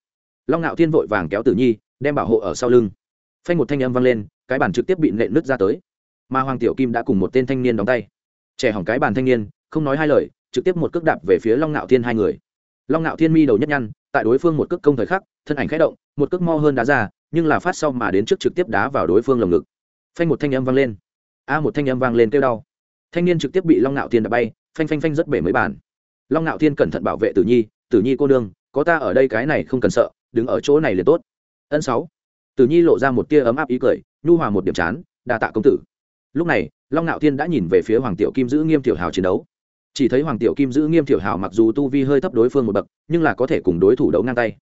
Long nạo thiên vội vàng kéo tử nhi, đem bảo hộ ở sau lưng. Phanh một thanh âm vang lên, cái bản trực tiếp bị nện nứt ra tới. Mà hoàng tiểu kim đã cùng một tên thanh niên đóng tay. Trẻ hỏng cái bàn thanh niên, không nói hai lời, trực tiếp một cước đạp về phía long nạo thiên hai người. Long nạo thiên mi đầu nhất nhăn, tại đối phương một cước công thời khắc, thân ảnh khẽ động, một cước mo hơn đá ra, nhưng là phát sau mà đến trước trực tiếp đá vào đối phương lồng ngực. Phanh một thanh âm vang lên. A, một thanh âm vang lên kêu đau. Thanh niên trực tiếp bị long nạo thiên đập bay, phanh phanh phanh rất bể mới bàn long nạo thiên cẩn thận bảo vệ tử nhi tử nhi cô đương có ta ở đây cái này không cần sợ, đứng ở chỗ này liền tốt. Ân sáu. Tử nhi lộ ra một tia ấm áp ý cười, nhu hòa một điểm chán, đa tạ công tử. Lúc này, long nạo thiên đã nhìn về phía hoàng tiểu kim giữ nghiêm tiểu hào chiến đấu. Chỉ thấy hoàng tiểu kim giữ nghiêm tiểu hào mặc dù tu vi hơi thấp đối phương một bậc, nhưng là có thể cùng đối thủ đấu ngang tay.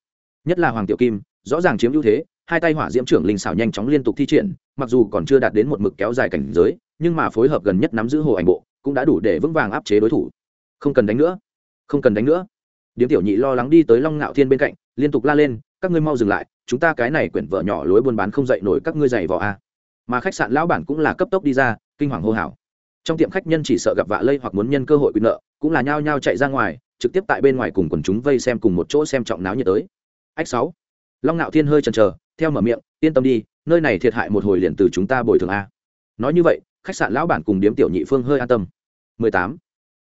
Nhất là hoàng tiểu kim, rõ ràng chiếm ưu thế, hai tay hỏa diễm trưởng linh xảo nhanh chóng liên tục thi triển, mặc dù còn chưa đạt đến một mực kéo dài cảnh giới, nhưng mà phối hợp gần nhất nắm giữ hồ ảnh bộ, cũng đã đủ để vững vàng áp chế đối thủ. Không cần đánh nữa không cần đánh nữa. Điếm tiểu nhị lo lắng đi tới long ngạo thiên bên cạnh, liên tục la lên, các ngươi mau dừng lại, chúng ta cái này quyển vợ nhỏ lối buôn bán không dậy nổi các ngươi giày vò a mà khách sạn lão bản cũng là cấp tốc đi ra, kinh hoàng hô hào. Trong tiệm khách nhân chỉ sợ gặp vạ lây hoặc muốn nhân cơ hội quyền nợ, cũng là nhao nhao chạy ra ngoài, trực tiếp tại bên ngoài cùng quần chúng vây xem cùng một chỗ xem trọng náo nhiệt tới. Ách sáu. Long ngạo thiên hơi chần chờ, theo mở miệng, yên tâm đi, nơi này thiệt hại một hồi liền từ chúng ta bồi thường a nói như vậy, khách sạn lão bản cùng điếm tiểu nhị phương hơi an tâm. 18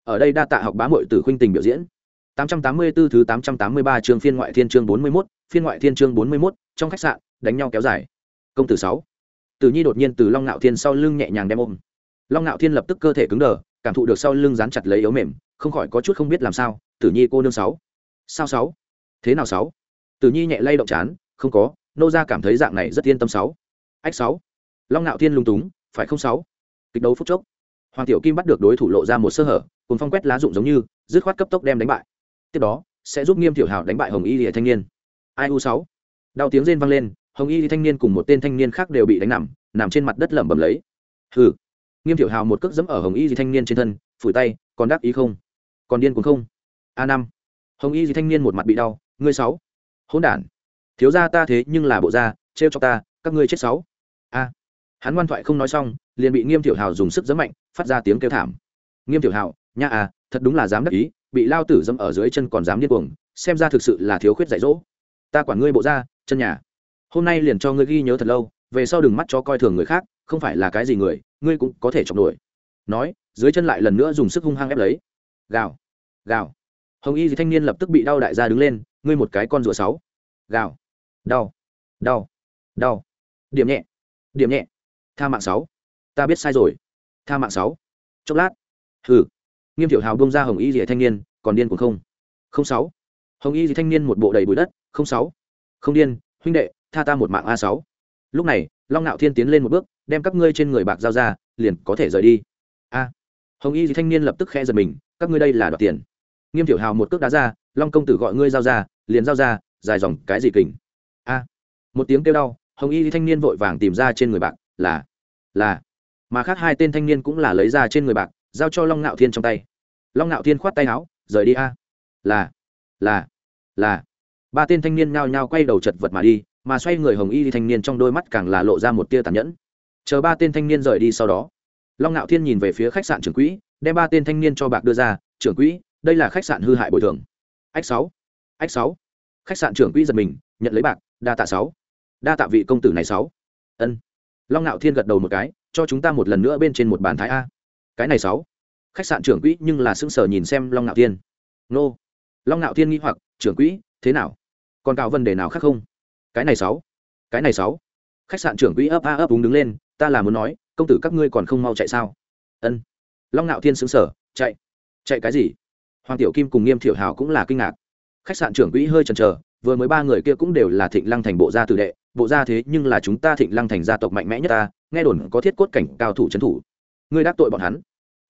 ở đây đa tạ học bá muội từ khuynh tình biểu diễn 884 thứ 883 chương phiên ngoại thiên chương 41, phiên ngoại thiên chương 41, trong khách sạn, đánh nhau kéo dài. Công tử 6. Tử Nhi đột nhiên từ Long Nạo Thiên sau lưng nhẹ nhàng đem ôm. Long Nạo Thiên lập tức cơ thể cứng đờ, cảm thụ được sau lưng dán chặt lấy yếu mềm, không khỏi có chút không biết làm sao, Tử Nhi cô nương 6. Sao 6? Thế nào 6? Tử Nhi nhẹ lay động chán, không có, nô gia cảm thấy dạng này rất yên tâm 6. Ách 6. Long Nạo Thiên lung túng, phải không 6? Kịch đấu phút chốc. Hoàng Tiểu Kim bắt được đối thủ lộ ra một sơ hở, cùng phong quét lá dụng giống như, dứt khoát cấp tốc đem đánh bại. Tiếp đó sẽ giúp nghiêm tiểu hào đánh bại hồng y lìa thanh niên. Ai u sáu. Đau tiếng rên vang lên hồng y thanh niên cùng một tên thanh niên khác đều bị đánh nằm nằm trên mặt đất lẩm bẩm lấy. Hừ. Nghiêm tiểu hào một cước dẫm ở hồng y thanh niên trên thân phủi tay còn đắc ý không? Còn điên cuồng không? A năm. Hồng y thanh niên một mặt bị đau ngươi sáu. Hỗn đản. Thiếu gia ta thế nhưng là bộ gia trêu cho ta các ngươi chết sáu. A. Hắn ngoan thoại không nói xong liền bị nghiêm tiểu hào dùng sức giấm mạnh phát ra tiếng kêu thảm. Nghiêm tiểu hào nha à thật đúng là dám đắc ý, bị lao tử dâm ở dưới chân còn dám điên cuồng, xem ra thực sự là thiếu khuyết dạy dỗ. Ta quản ngươi bộ ra, chân nhà. Hôm nay liền cho ngươi ghi nhớ thật lâu, về sau đừng mắt cho coi thường người khác, không phải là cái gì người, ngươi cũng có thể chọc nổi nói, dưới chân lại lần nữa dùng sức hung hăng ép lấy. Gào gào. Hồng y thì thanh niên lập tức bị đau đại gia đứng lên, ngươi một cái con rùa sáu. Gào, đau đau đau. Điểm nhẹ điểm nhẹ. Tha mạng sáu. Ta biết sai rồi. Tha mạng sáu. Chốc lát. Hừ nghiêm thiểu hào bông ra hồng y Dì thanh niên, còn điên cũng không? Không sáu. Hồng y Dì thanh niên một bộ đầy bụi đất, không sáu. Không điên, huynh đệ, tha ta một mạng a sáu. Lúc này, long nạo thiên tiến lên một bước, đem các ngươi trên người bạc giao ra, liền có thể rời đi. A. Hồng y Dì thanh niên lập tức khẽ giật mình, các ngươi đây là đoạt tiền. Nghiêm thiểu hào một cước đá ra, long công tử gọi ngươi giao ra, liền giao ra, dài dòng cái gì kình? A. Một tiếng kêu đau, hồng y thanh niên vội vàng tìm ra trên người bạc, là là. Mà khác hai tên thanh niên cũng là lấy ra trên người bạc giao cho long ngạo thiên trong tay. Long ngạo thiên khoát tay áo, rời đi a. Là là là. Ba tên thanh niên nhao nhao quay đầu chật vật mà đi, mà xoay người hồng y thanh niên trong đôi mắt càng là lộ ra một tia tàn nhẫn. Chờ ba tên thanh niên rời đi sau đó, long ngạo thiên nhìn về phía khách sạn trưởng quỹ, đem ba tên thanh niên cho bạc đưa ra, trưởng quỹ, đây là khách sạn hư hại bồi thường. Ách sáu ách sáu. Khách sạn trưởng quỹ giật mình, nhận lấy bạc, đa tạ sáu, đa tạ vị công tử này sáu. Ân. Long ngạo thiên gật đầu một cái, cho chúng ta một lần nữa bên trên một bàn thái a cái này sáu. Khách sạn trưởng quỹ nhưng là sững sờ nhìn xem long ngạo thiên. Nô. Long ngạo thiên nghĩ hoặc, trưởng quỹ, thế nào? Còn cạo vấn đề nào khác không? Cái này sáu. Cái này sáu. Khách sạn trưởng quỹ ấp a ấp úng đứng lên, ta là muốn nói, công tử các ngươi còn không mau chạy sao? Ân. Long ngạo thiên xứng sở chạy. Chạy cái gì? Hoàng tiểu kim cùng nghiêm thiểu hào cũng là kinh ngạc. Khách sạn trưởng quỹ hơi chần chờ, vừa mới ba người kia cũng đều là thịnh lăng thành bộ gia tử đệ, bộ gia thế nhưng là chúng ta thịnh lăng thành gia tộc mạnh mẽ nhất ta, nghe đồn có thiết cốt cảnh cao thủ trấn thủ ngươi đắc tội bọn hắn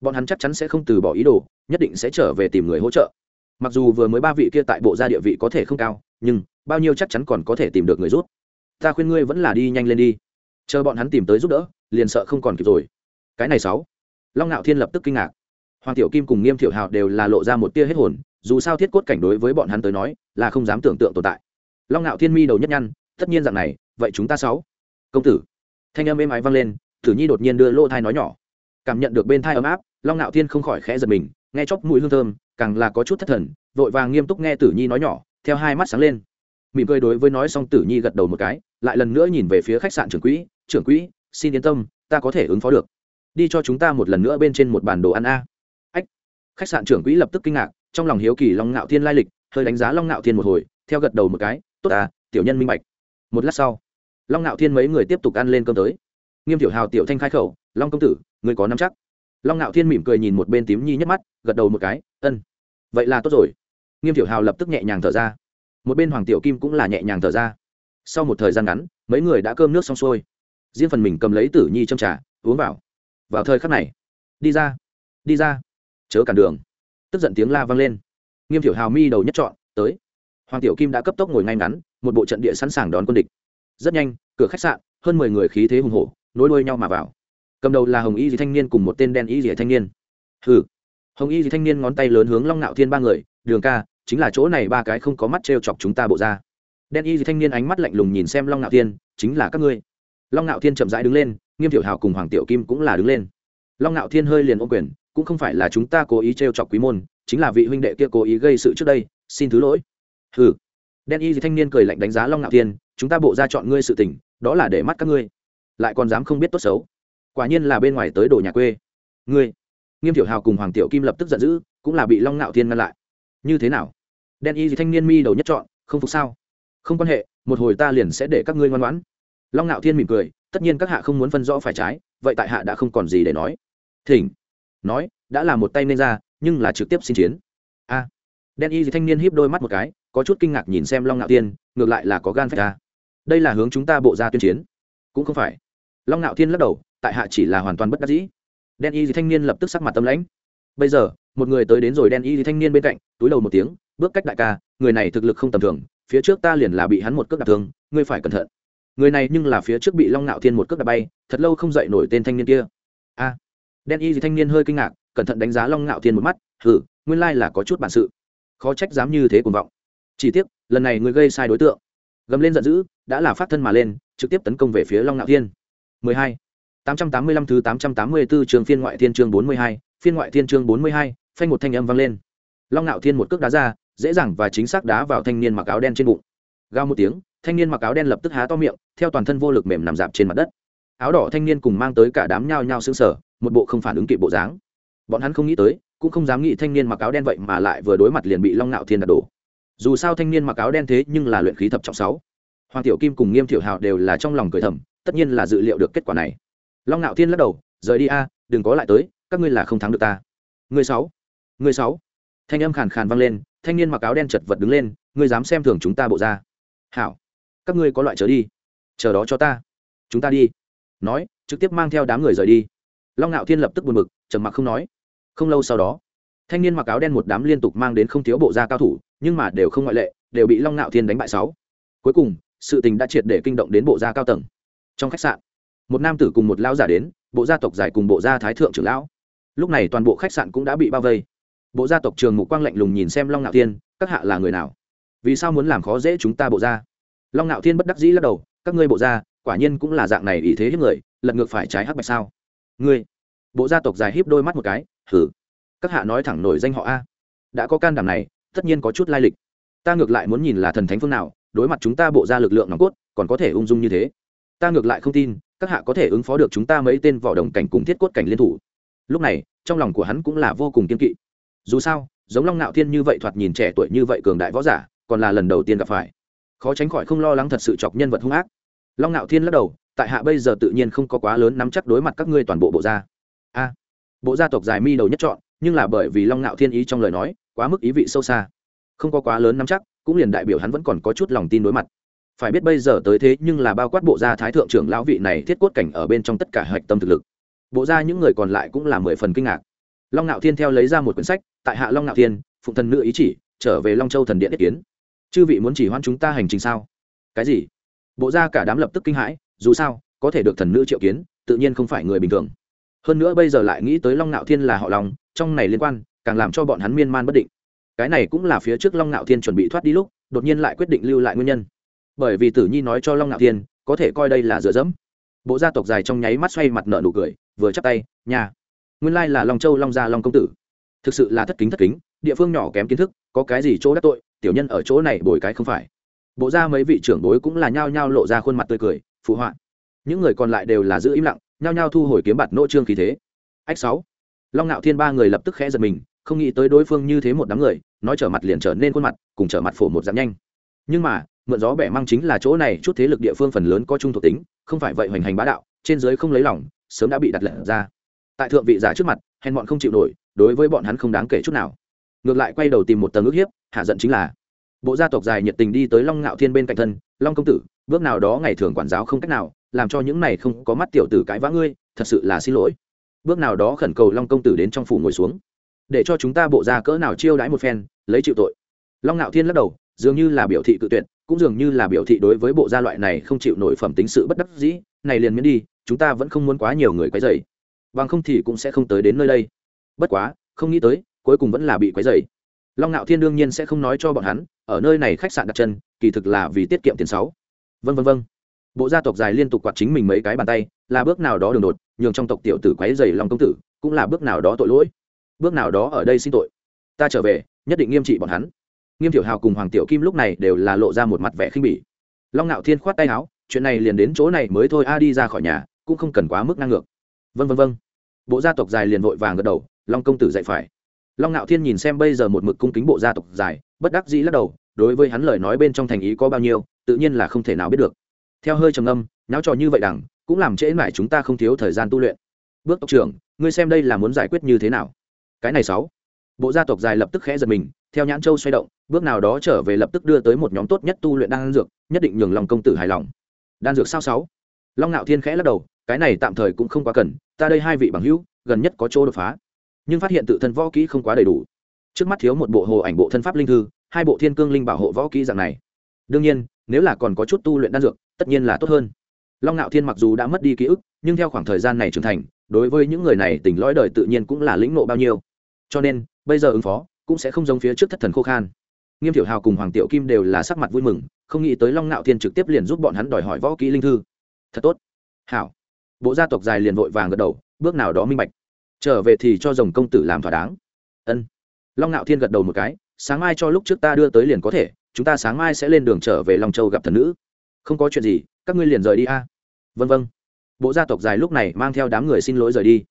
bọn hắn chắc chắn sẽ không từ bỏ ý đồ, nhất định sẽ trở về tìm người hỗ trợ. Mặc dù vừa mới ba vị kia tại bộ gia địa vị có thể không cao, nhưng bao nhiêu chắc chắn còn có thể tìm được người rút. Ta khuyên ngươi vẫn là đi nhanh lên đi. Chờ bọn hắn tìm tới giúp đỡ, liền sợ không còn kịp rồi. Cái này sáu. Long ngạo thiên lập tức kinh ngạc. Hoàng tiểu kim cùng nghiêm thiểu hào đều là lộ ra một tia hết hồn, dù sao thiết cốt cảnh đối với bọn hắn tới nói, là không dám tưởng tượng tồn tại. Long ngạo thiên mi đầu nhất nhăn, tất nhiên dạng này, vậy chúng ta sáu. Công tử, thanh âm êm ái vang lên, tử nhi đột nhiên đưa lô thai nói nhỏ cảm nhận được bên thai ấm áp, long ngạo thiên không khỏi khẽ giật mình, nghe chóc mũi hương thơm, càng là có chút thất thần, vội vàng nghiêm túc nghe tử nhi nói nhỏ, theo hai mắt sáng lên. Mỉm cười đối với nói xong tử nhi gật đầu một cái, lại lần nữa nhìn về phía khách sạn trưởng quỹ trưởng quỹ, xin yên tâm, ta có thể ứng phó được. Đi cho chúng ta một lần nữa bên trên một bản đồ ăn a. Ách. Khách sạn trưởng quỹ lập tức kinh ngạc, trong lòng hiếu kỳ long ngạo thiên lai lịch, hơi đánh giá long ngạo thiên một hồi, theo gật đầu một cái, tốt à tiểu nhân minh bạch. Một lát sau, long ngạo thiên mấy người tiếp tục ăn lên cơm tới nghiêm tiểu hào tiểu thanh khai khẩu, long công tử người có nắm chắc? Long ngạo thiên mỉm cười nhìn một bên tím nhi nhấc mắt, gật đầu một cái, ân. Vậy là tốt rồi. Nghiêm tiểu hào lập tức nhẹ nhàng thở ra. Một bên hoàng tiểu kim cũng là nhẹ nhàng thở ra. Sau một thời gian ngắn, mấy người đã cơm nước xong xuôi. Riêng phần mình cầm lấy tử nhi trong trà, uống vào. Vào thời khắc này, đi ra đi ra, chớ cản đường. Tức giận tiếng la vang lên. Nghiêm Tiểu hào mi đầu nhất chọn tới. Hoàng tiểu kim đã cấp tốc ngồi ngay ngắn, một bộ trận địa sẵn sàng đón quân địch. Rất nhanh, cửa khách sạn, hơn mười người khí thế hùng hổ nối đuôi nhau mà vào. Cầm đầu là hồng y dì thanh niên cùng một tên đen y dì thanh niên. Hừ. Hồng y dì thanh niên ngón tay lớn hướng long nạo thiên ba người, đường ca, chính là chỗ này ba cái không có mắt t r e o chọc chúng ta bộ ra. Đen y dì thanh niên ánh mắt lạnh lùng nhìn xem long nạo thiên, chính là các ngươi. Long nạo thiên chậm rãi đứng lên, nghiêm Tiểu hào cùng hoàng tiểu kim cũng là đứng lên. Long nạo thiên hơi liền ô quyền, cũng không phải là chúng ta cố ý t r e o chọc quý môn, chính là vị huynh đệ kia cố ý gây sự trước đây, xin thứ lỗi. Hừ. Đen y thanh niên cười lạnh đánh giá long nạo thiên, chúng ta bộ ra chọn ngươi sự tình, đó là để mắt các ngươi lại còn dám không biết tốt xấu. Quả nhiên là bên ngoài tới đồ nhà quê. Ngươi, nghiêm tiểu hào cùng hoàng tiểu kim lập tức giận dữ, cũng là bị long nạo thiên ngăn lại. Như thế nào? Đen y gì thanh niên mi đầu nhất chọn không phục sao? Không quan hệ, một hồi ta liền sẽ để các ngươi ngoan ngoãn. Long nạo thiên mỉm cười, tất nhiên các hạ không muốn phân rõ phải trái, vậy tại hạ đã không còn gì để nói. Thỉnh. Nói, đã là một tay nên ra, nhưng là trực tiếp xin chiến. A. Đen y gì thanh niên híp đôi mắt một cái, có chút kinh ngạc nhìn xem long nạo thiên, ngược lại là có gan phải ta đây là hướng chúng ta bộ ra tuyên chiến. Cũng không phải long nạo thiên lắc đầu, tại hạ chỉ là hoàn toàn bất đắc dĩ. Đen y thanh niên lập tức sắc mặt tâm lãnh. Bây giờ, một người tới đến rồi đen y thanh niên bên cạnh, túi đầu một tiếng, bước cách đại ca, người này thực lực không tầm thường, phía trước ta liền là bị hắn một cước đạp thương, ngươi phải cẩn thận. Người này nhưng là phía trước bị long nạo thiên một cước đạp bay, thật lâu không dậy nổi tên thanh niên kia. A. Đen y thanh niên hơi kinh ngạc, cẩn thận đánh giá long nạo thiên một mắt, hừ, nguyên lai là có chút bản sự. Khó trách dám như thế cuồng vọng. Chỉ tiếc, lần này người gây sai đối tượng. Gầm lên giận dữ, đã là phát thân mà lên, trực tiếp tấn công về phía long nạo thiên. 12. 885 thứ 884 trường phiên ngoại thiên chương 42, phiên ngoại thiên chương 42, phanh một thanh âm vang lên. Long Nạo Thiên một cước đá ra, dễ dàng và chính xác đá vào thanh niên mặc áo đen trên bụng. Gào một tiếng, thanh niên mặc áo đen lập tức há to miệng, theo toàn thân vô lực mềm nằm dạp trên mặt đất. Áo đỏ thanh niên cùng mang tới cả đám nhao nhao sững sờ, một bộ không phản ứng kịp bộ dáng. Bọn hắn không nghĩ tới, cũng không dám nghĩ thanh niên mặc áo đen vậy mà lại vừa đối mặt liền bị Long Nạo Thiên đả đổ. Dù sao thanh niên mặc áo đen thế nhưng là luyện khí thập trọng sáu. Hoàng Tiểu Kim cùng Nghiêm Thiểu Hào đều là trong lòng cười thầm, tất nhiên là dự liệu được kết quả này. Long ngạo thiên lắc đầu, rời đi a, đừng có lại tới, các ngươi là không thắng được ta. Người sáu người sáu. Thanh âm khàn khàn vang lên, thanh niên mặc áo đen chật vật đứng lên, ngươi dám xem thường chúng ta bộ ra hảo, các ngươi có loại trở đi. Chờ đó cho ta. Chúng ta đi. Nói, trực tiếp mang theo đám người rời đi. Long ngạo thiên lập tức buồn bực, trầm mặc không nói. Không lâu sau đó, thanh niên mặc áo đen một đám liên tục mang đến không thiếu bộ gia cao thủ, nhưng mà đều không ngoại lệ, đều bị long ngạo thiên đánh bại sáu. Cuối cùng, sự tình đã triệt để kinh động đến bộ gia cao tầng trong khách sạn. Một nam tử cùng một lão giả đến, bộ gia tộc giải cùng bộ gia thái thượng trưởng lão. Lúc này toàn bộ khách sạn cũng đã bị bao vây. Bộ gia tộc trường mục quang lạnh lùng nhìn xem long ngạo thiên, các hạ là người nào? Vì sao muốn làm khó dễ chúng ta bộ gia? Long ngạo thiên bất đắc dĩ lắc đầu, các ngươi bộ gia, quả nhiên cũng là dạng này ý thế hiếp người, lật ngược phải trái hắc bạch sao? Ngươi? Bộ gia tộc dài híp đôi mắt một cái, hử? Các hạ nói thẳng nổi danh họ a. Đã có can đảm này, tất nhiên có chút lai lịch. Ta ngược lại muốn nhìn là thần thánh phương nào, đối mặt chúng ta bộ gia lực lượng nòng cốt, còn có thể ung dung như thế ta ngược lại không tin, các hạ có thể ứng phó được chúng ta mấy tên võ đồng cảnh cùng thiết cốt cảnh liên thủ. Lúc này, trong lòng của hắn cũng là vô cùng kiên kỵ. Dù sao, giống long nạo thiên như vậy thoạt nhìn trẻ tuổi như vậy cường đại võ giả, còn là lần đầu tiên gặp phải. Khó tránh khỏi không lo lắng thật sự chọc nhân vật hung ác. Long nạo thiên lắc đầu, tại hạ bây giờ tự nhiên không có quá lớn nắm chắc đối mặt các ngươi toàn bộ bộ gia. A, bộ gia tộc dài mi đầu nhất chọn, nhưng là bởi vì long ngạo thiên ý trong lời nói, quá mức ý vị sâu xa. Không có quá lớn nắm chắc, cũng liền đại biểu hắn vẫn còn có chút lòng tin đối mặt phải biết bây giờ tới thế nhưng là bao quát bộ gia thái thượng trưởng lão vị này thiết cốt cảnh ở bên trong tất cả hạch tâm thực lực. Bộ gia những người còn lại cũng là mười phần kinh ngạc. Long ngạo thiên theo lấy ra một quyển sách, tại hạ long ngạo thiên, phụng thần nữ ý chỉ, trở về long châu thần điện ý kiến. Chư vị muốn chỉ hoãn chúng ta hành trình sao? Cái gì? Bộ gia cả đám lập tức kinh hãi, dù sao, có thể được thần nữ triệu kiến, tự nhiên không phải người bình thường. Hơn nữa bây giờ lại nghĩ tới long ngạo thiên là họ lòng trong này liên quan, càng làm cho bọn hắn miên man bất định. Cái này cũng là phía trước long ngạo thiên chuẩn bị thoát đi lúc, đột nhiên lại quyết định lưu lại nguyên nhân bởi vì tử nhi nói cho long ngạo thiên, có thể coi đây là dựa dẫm. Bộ gia tộc dài trong nháy mắt xoay mặt nợ nụ cười, vừa chắp tay nhà nguyên lai là long châu long gia long công tử. Thực sự là thất kính thất kính, địa phương nhỏ kém kiến thức, có cái gì chỗ đắc tội, tiểu nhân ở chỗ này bồi cái không phải. Bộ ra mấy vị trưởng bối cũng là nhao nhao lộ ra khuôn mặt tươi cười, phụ họa. Những người còn lại đều là giữ im lặng, nhao nhao thu hồi kiếm bạt nỗ trương khí thế. Ách sáu. Long ngạo thiên ba người lập tức khẽ giật mình, không nghĩ tới đối phương như thế một đám người, nói trở mặt liền trở nên khuôn mặt, cùng trở mặt phổ một dạng nhanh. Nhưng mà mượn gió bẻ mang chính là chỗ này, chút thế lực địa phương phần lớn có chung thuộc tính, không phải vậy hoành hành bá đạo, trên giới không lấy lòng, sớm đã bị đặt lệnh ra. Tại thượng vị giả trước mặt, hèn bọn không chịu nổi, đối với bọn hắn không đáng kể chút nào. Ngược lại quay đầu tìm một tầng ước hiếp, hạ giận chính là, bộ gia tộc dài nhiệt tình đi tới long ngạo thiên bên cạnh thân, long công tử, bước nào đó ngày thường quản giáo không cách nào, làm cho những này không có mắt tiểu tử cãi vã ngươi, thật sự là xin lỗi. Bước nào đó khẩn cầu long công tử đến trong phủ ngồi xuống, để cho chúng ta bộ ra cỡ nào chiêu đãi một phen, lấy chịu tội. Long ngạo thiên lắc đầu, dường như là biểu thị cự tuyệt cũng dường như là biểu thị đối với bộ gia loại này không chịu nổi phẩm tính sự bất đắc dĩ, này liền miễn đi, chúng ta vẫn không muốn quá nhiều người quấy dày bằng không thì cũng sẽ không tới đến nơi đây. Bất quá, không nghĩ tới, cuối cùng vẫn là bị quấy dày long ngạo thiên đương nhiên sẽ không nói cho bọn hắn, ở nơi này khách sạn đặt chân, kỳ thực là vì tiết kiệm tiền sáu. Vân vân vân bộ gia tộc dài liên tục quạt chính mình mấy cái bàn tay, là bước nào đó đường đột, nhường trong tộc tiểu tử quấy dày long công tử, cũng là bước nào đó tội lỗi. Bước nào đó ở đây xin tội. Ta trở về, nhất định nghiêm trị bọn hắn nghiêm tiểu hào cùng hoàng tiểu kim lúc này đều là lộ ra một mặt vẻ khinh bỉ. Long ngạo thiên khoát tay áo, chuyện này liền đến chỗ này mới thôi, a, đi ra khỏi nhà, cũng không cần quá mức năng ngược. Vân vân vân bộ gia tộc dài liền vội vàng gật đầu, long công tử dạy phải. Long ngạo thiên nhìn xem bây giờ một mực cung kính bộ gia tộc dài, bất đắc dĩ lắc đầu, đối với hắn lời nói bên trong thành ý có bao nhiêu, tự nhiên là không thể nào biết được. Theo hơi trầm âm náo trò như vậy đẳng cũng làm trễ mãi chúng ta không thiếu thời gian tu luyện. Bước tộc trưởng, ngươi xem đây là muốn giải quyết như thế nào? Cái này sáu. Bộ gia tộc dài lập tức khẽ giật mình theo nhãn châu xoay động, bước nào đó trở về lập tức đưa tới một nhóm tốt nhất tu luyện đan dược, nhất định nhường lòng công tử hài lòng. Đan dược sao sáu? Long ngạo thiên khẽ lắc đầu, cái này tạm thời cũng không quá cần, ta đây hai vị bằng hữu, gần nhất có chỗ đột phá. Nhưng phát hiện tự thân võ kỹ không quá đầy đủ. Trước mắt thiếu một bộ hồ ảnh bộ thân pháp linh thư, hai bộ thiên cương linh bảo hộ võ kỹ dạng này. Đương nhiên, nếu là còn có chút tu luyện đan dược, tất nhiên là tốt hơn. Long ngạo thiên mặc dù đã mất đi ký ức, nhưng theo khoảng thời gian này trưởng thành, đối với những người này tỉnh lõi đời tự nhiên cũng là lĩnh nộ bao nhiêu. Cho nên, bây giờ ứng phó cũng sẽ không giống phía trước thất thần khô khan. Nghiêm tiểu hào cùng hoàng tiểu kim đều là sắc mặt vui mừng, không nghĩ tới long nạo thiên trực tiếp liền giúp bọn hắn đòi hỏi võ kỹ linh thư. Thật tốt. Hảo. Bộ gia tộc dài liền vội vàng gật đầu, bước nào đó minh bạch. Trở về thì cho rồng công tử làm thỏa đáng. Ân. Long nạo thiên gật đầu một cái, sáng mai cho lúc trước ta đưa tới liền có thể, chúng ta sáng mai sẽ lên đường trở về long châu gặp thần nữ. Không có chuyện gì, các ngươi liền rời đi a. Vân vân. Bộ gia tộc dài lúc này mang theo đám người xin lỗi rời đi.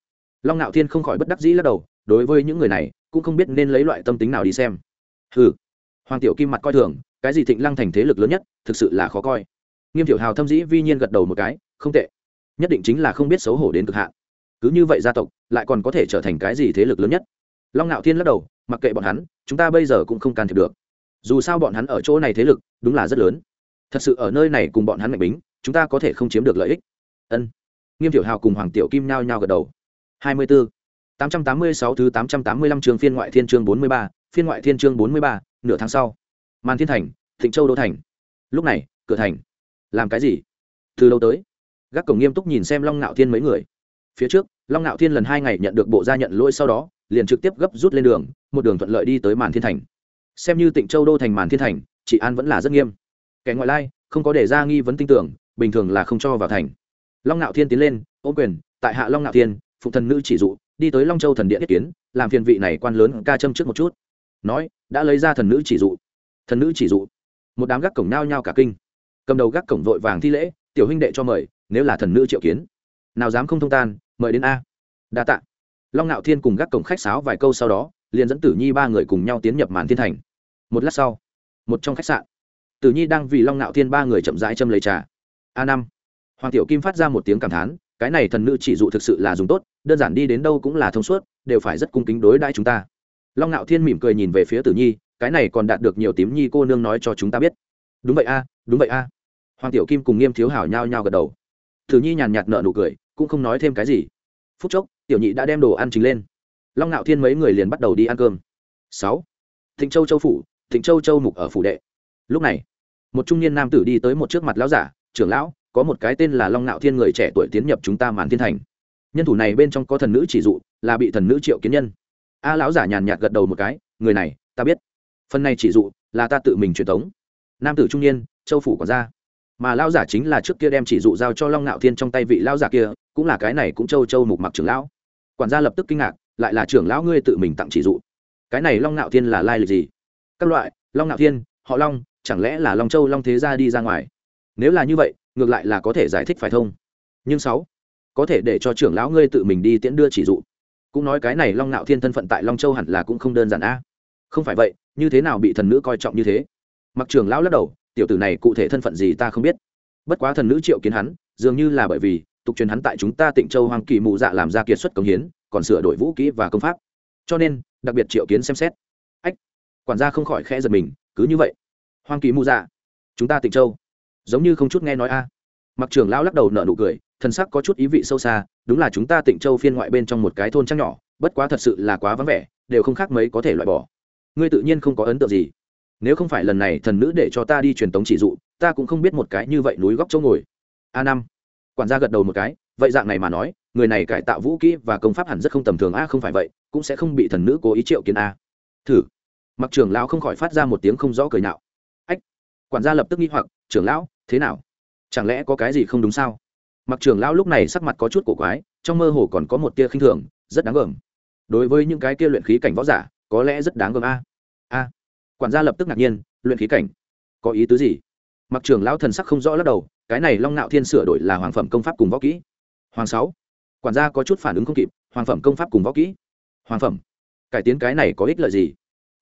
Long nạo thiên không khỏi bất đắc dĩ lắc đầu, đối với những người này cũng không biết nên lấy loại tâm tính nào đi xem. Hừ, hoàng tiểu kim mặt coi thường cái gì thịnh lăng thành thế lực lớn nhất thực sự là khó coi. Nghiêm tiểu hào thâm dĩ vi nhiên gật đầu một cái không tệ. Nhất định chính là không biết xấu hổ đến cực hạn. Cứ như vậy gia tộc lại còn có thể trở thành cái gì thế lực lớn nhất? Long ngạo thiên lắc đầu mặc kệ bọn hắn chúng ta bây giờ cũng không can thiệp được. Dù sao bọn hắn ở chỗ này thế lực đúng là rất lớn. Thật sự ở nơi này cùng bọn hắn mạnh bính chúng ta có thể không chiếm được lợi ích. Ân. Nghiêm tiểu hào cùng hoàng tiểu kim nhao nhao gật đầu. Hai mươi b ố 886 thứ 885 trường phiên ngoại thiên chương 43, phiên ngoại thiên chương 43, nửa tháng sau. Màn Thiên thành, Thịnh Châu đô thành. Lúc này, cửa thành. Làm cái gì? Từ lâu tới? Gác cổng nghiêm túc nhìn xem Long Nạo Thiên mấy người. Phía trước, Long Nạo Thiên lần hai ngày nhận được bộ gia nhận lỗi sau đó, liền trực tiếp gấp rút lên đường, một đường thuận lợi đi tới Màn Thiên thành. Xem như Tịnh Châu đô thành Màn Thiên thành, chỉ an vẫn là rất nghiêm. Kẻ ngoại lai, không có để ra nghi vấn tin tưởng, bình thường là không cho vào thành. Long Nạo Thiên tiến lên, ôn quyền, tại hạ Long Nạo Thiên, phụ thần nữ chỉ dụ, đi tới long châu thần điện yết kiến, làm phiền vị này quan lớn ca châm trước một chút. Nói, đã lấy ra thần nữ chỉ dụ. Thần nữ chỉ dụ. Một đám gác cổng nao nhao cả kinh. Cầm đầu gác cổng vội vàng thi lễ, tiểu huynh đệ cho mời, nếu là thần nữ triệu kiến. Nào dám không thông tan, mời đến a. Đa tạ. Long ngạo thiên cùng gác cổng khách sáo vài câu sau đó, liền dẫn tử nhi ba người cùng nhau tiến nhập màn thiên thành. Một lát sau, một trong khách sạn, tử nhi đang vì long ngạo thiên ba người chậm rãi châm lấy trà. A năm. Hoàng tiểu kim phát ra một tiếng cảm thán, cái này thần nữ chỉ dụ thực sự là dùng tốt đơn giản đi đến đâu cũng là thông suốt, đều phải rất cung kính đối đãi chúng ta. Long ngạo thiên mỉm cười nhìn về phía tử nhi, cái này còn đạt được nhiều tím nhi cô nương nói cho chúng ta biết. Đúng vậy a, đúng vậy a. Hoàng tiểu kim cùng nghiêm thiếu hảo nhao nhao gật đầu. Tử nhi nhàn nhạt nợ nụ cười, cũng không nói thêm cái gì. Phút chốc, tiểu nhị đã đem đồ ăn chính lên. Long ngạo thiên mấy người liền bắt đầu đi ăn cơm. Sáu. Thịnh châu châu phủ, thịnh châu châu mục ở phủ đệ. Lúc này, một trung niên nam tử đi tới một trước mặt lão giả, trưởng lão, có một cái tên là long ngạo thiên người trẻ tuổi tiến nhập chúng ta màn thiên thành nhân thủ này bên trong có thần nữ chỉ dụ, là bị thần nữ triệu kiến nhân. A lão giả nhàn nhạt gật đầu một cái, người này, ta biết. Phần này chỉ dụ, là ta tự mình truyền tống nam tử trung niên, châu phủ còn ra mà lão giả chính là trước kia đem chỉ dụ giao cho long ngạo thiên trong tay vị lão giả kia, cũng là cái này cũng châu châu mục mặc trưởng lão. Quản gia lập tức kinh ngạc, lại là trưởng lão ngươi tự mình tặng chỉ dụ. Cái này long ngạo thiên là lai lịch gì? Các loại, long ngạo thiên, họ long, chẳng lẽ là long châu long thế gia đi ra ngoài? Nếu là như vậy, ngược lại là có thể giải thích phải thông nhưng sáu có thể để cho trưởng lão ngươi tự mình đi tiễn đưa chỉ dụ. Cũng nói cái này long ngạo thiên thân phận tại long châu hẳn là cũng không đơn giản a. Không phải vậy, như thế nào bị thần nữ coi trọng như thế? Mặc trưởng lão lắc đầu, tiểu tử này cụ thể thân phận gì ta không biết. Bất quá thần nữ triệu kiến hắn, dường như là bởi vì, tục truyền hắn tại chúng ta tịnh châu hoàng kỳ mụ dạ làm ra kiệt xuất công hiến, còn sửa đổi vũ kỹ và công pháp. Cho nên, đặc biệt triệu kiến xem xét. Ách, quản gia không khỏi khẽ giật mình, cứ như vậy. Hoàng kỳ mụ dạ chúng ta tịnh châu, giống như không chút nghe nói a. Mặc trưởng lão lắc đầu nở nụ cười thần sắc có chút ý vị sâu xa, đúng là chúng ta tịnh châu phiên ngoại bên trong một cái thôn trăng nhỏ, bất quá thật sự là quá vắng vẻ, đều không khác mấy có thể loại bỏ. Ngươi tự nhiên không có ấn tượng gì. Nếu không phải lần này thần nữ để cho ta đi truyền tống chỉ dụ, ta cũng không biết một cái như vậy núi góc chỗ ngồi. A năm. Quản gia gật đầu một cái, vậy dạng này mà nói, người này cải tạo vũ kỹ và công pháp hẳn rất không tầm thường a, không phải vậy, cũng sẽ không bị thần nữ cố ý triệu kiến a. Thử. Mặc trưởng lão không khỏi phát ra một tiếng không rõ cười nào. ách. Quản gia lập tức nghi hoặc, trưởng lão, thế nào? Chẳng lẽ có cái gì không đúng sao? Mặc trưởng lão lúc này sắc mặt có chút cổ quái, trong mơ hồ còn có một tia khinh thường, rất đáng gờm. Đối với những cái kia luyện khí cảnh võ giả, có lẽ rất đáng gờm a. A. Quản gia lập tức ngạc nhiên, luyện khí cảnh? Có ý tứ gì? Mặc trưởng lão thần sắc không rõ lắc đầu, cái này long nạo thiên sửa đổi là hoàng phẩm công pháp cùng võ kỹ. Hoàng sáu. Quản gia có chút phản ứng không kịp, hoàng phẩm công pháp cùng võ kỹ. Hoàng phẩm. Cải tiến cái này có ích lợi gì?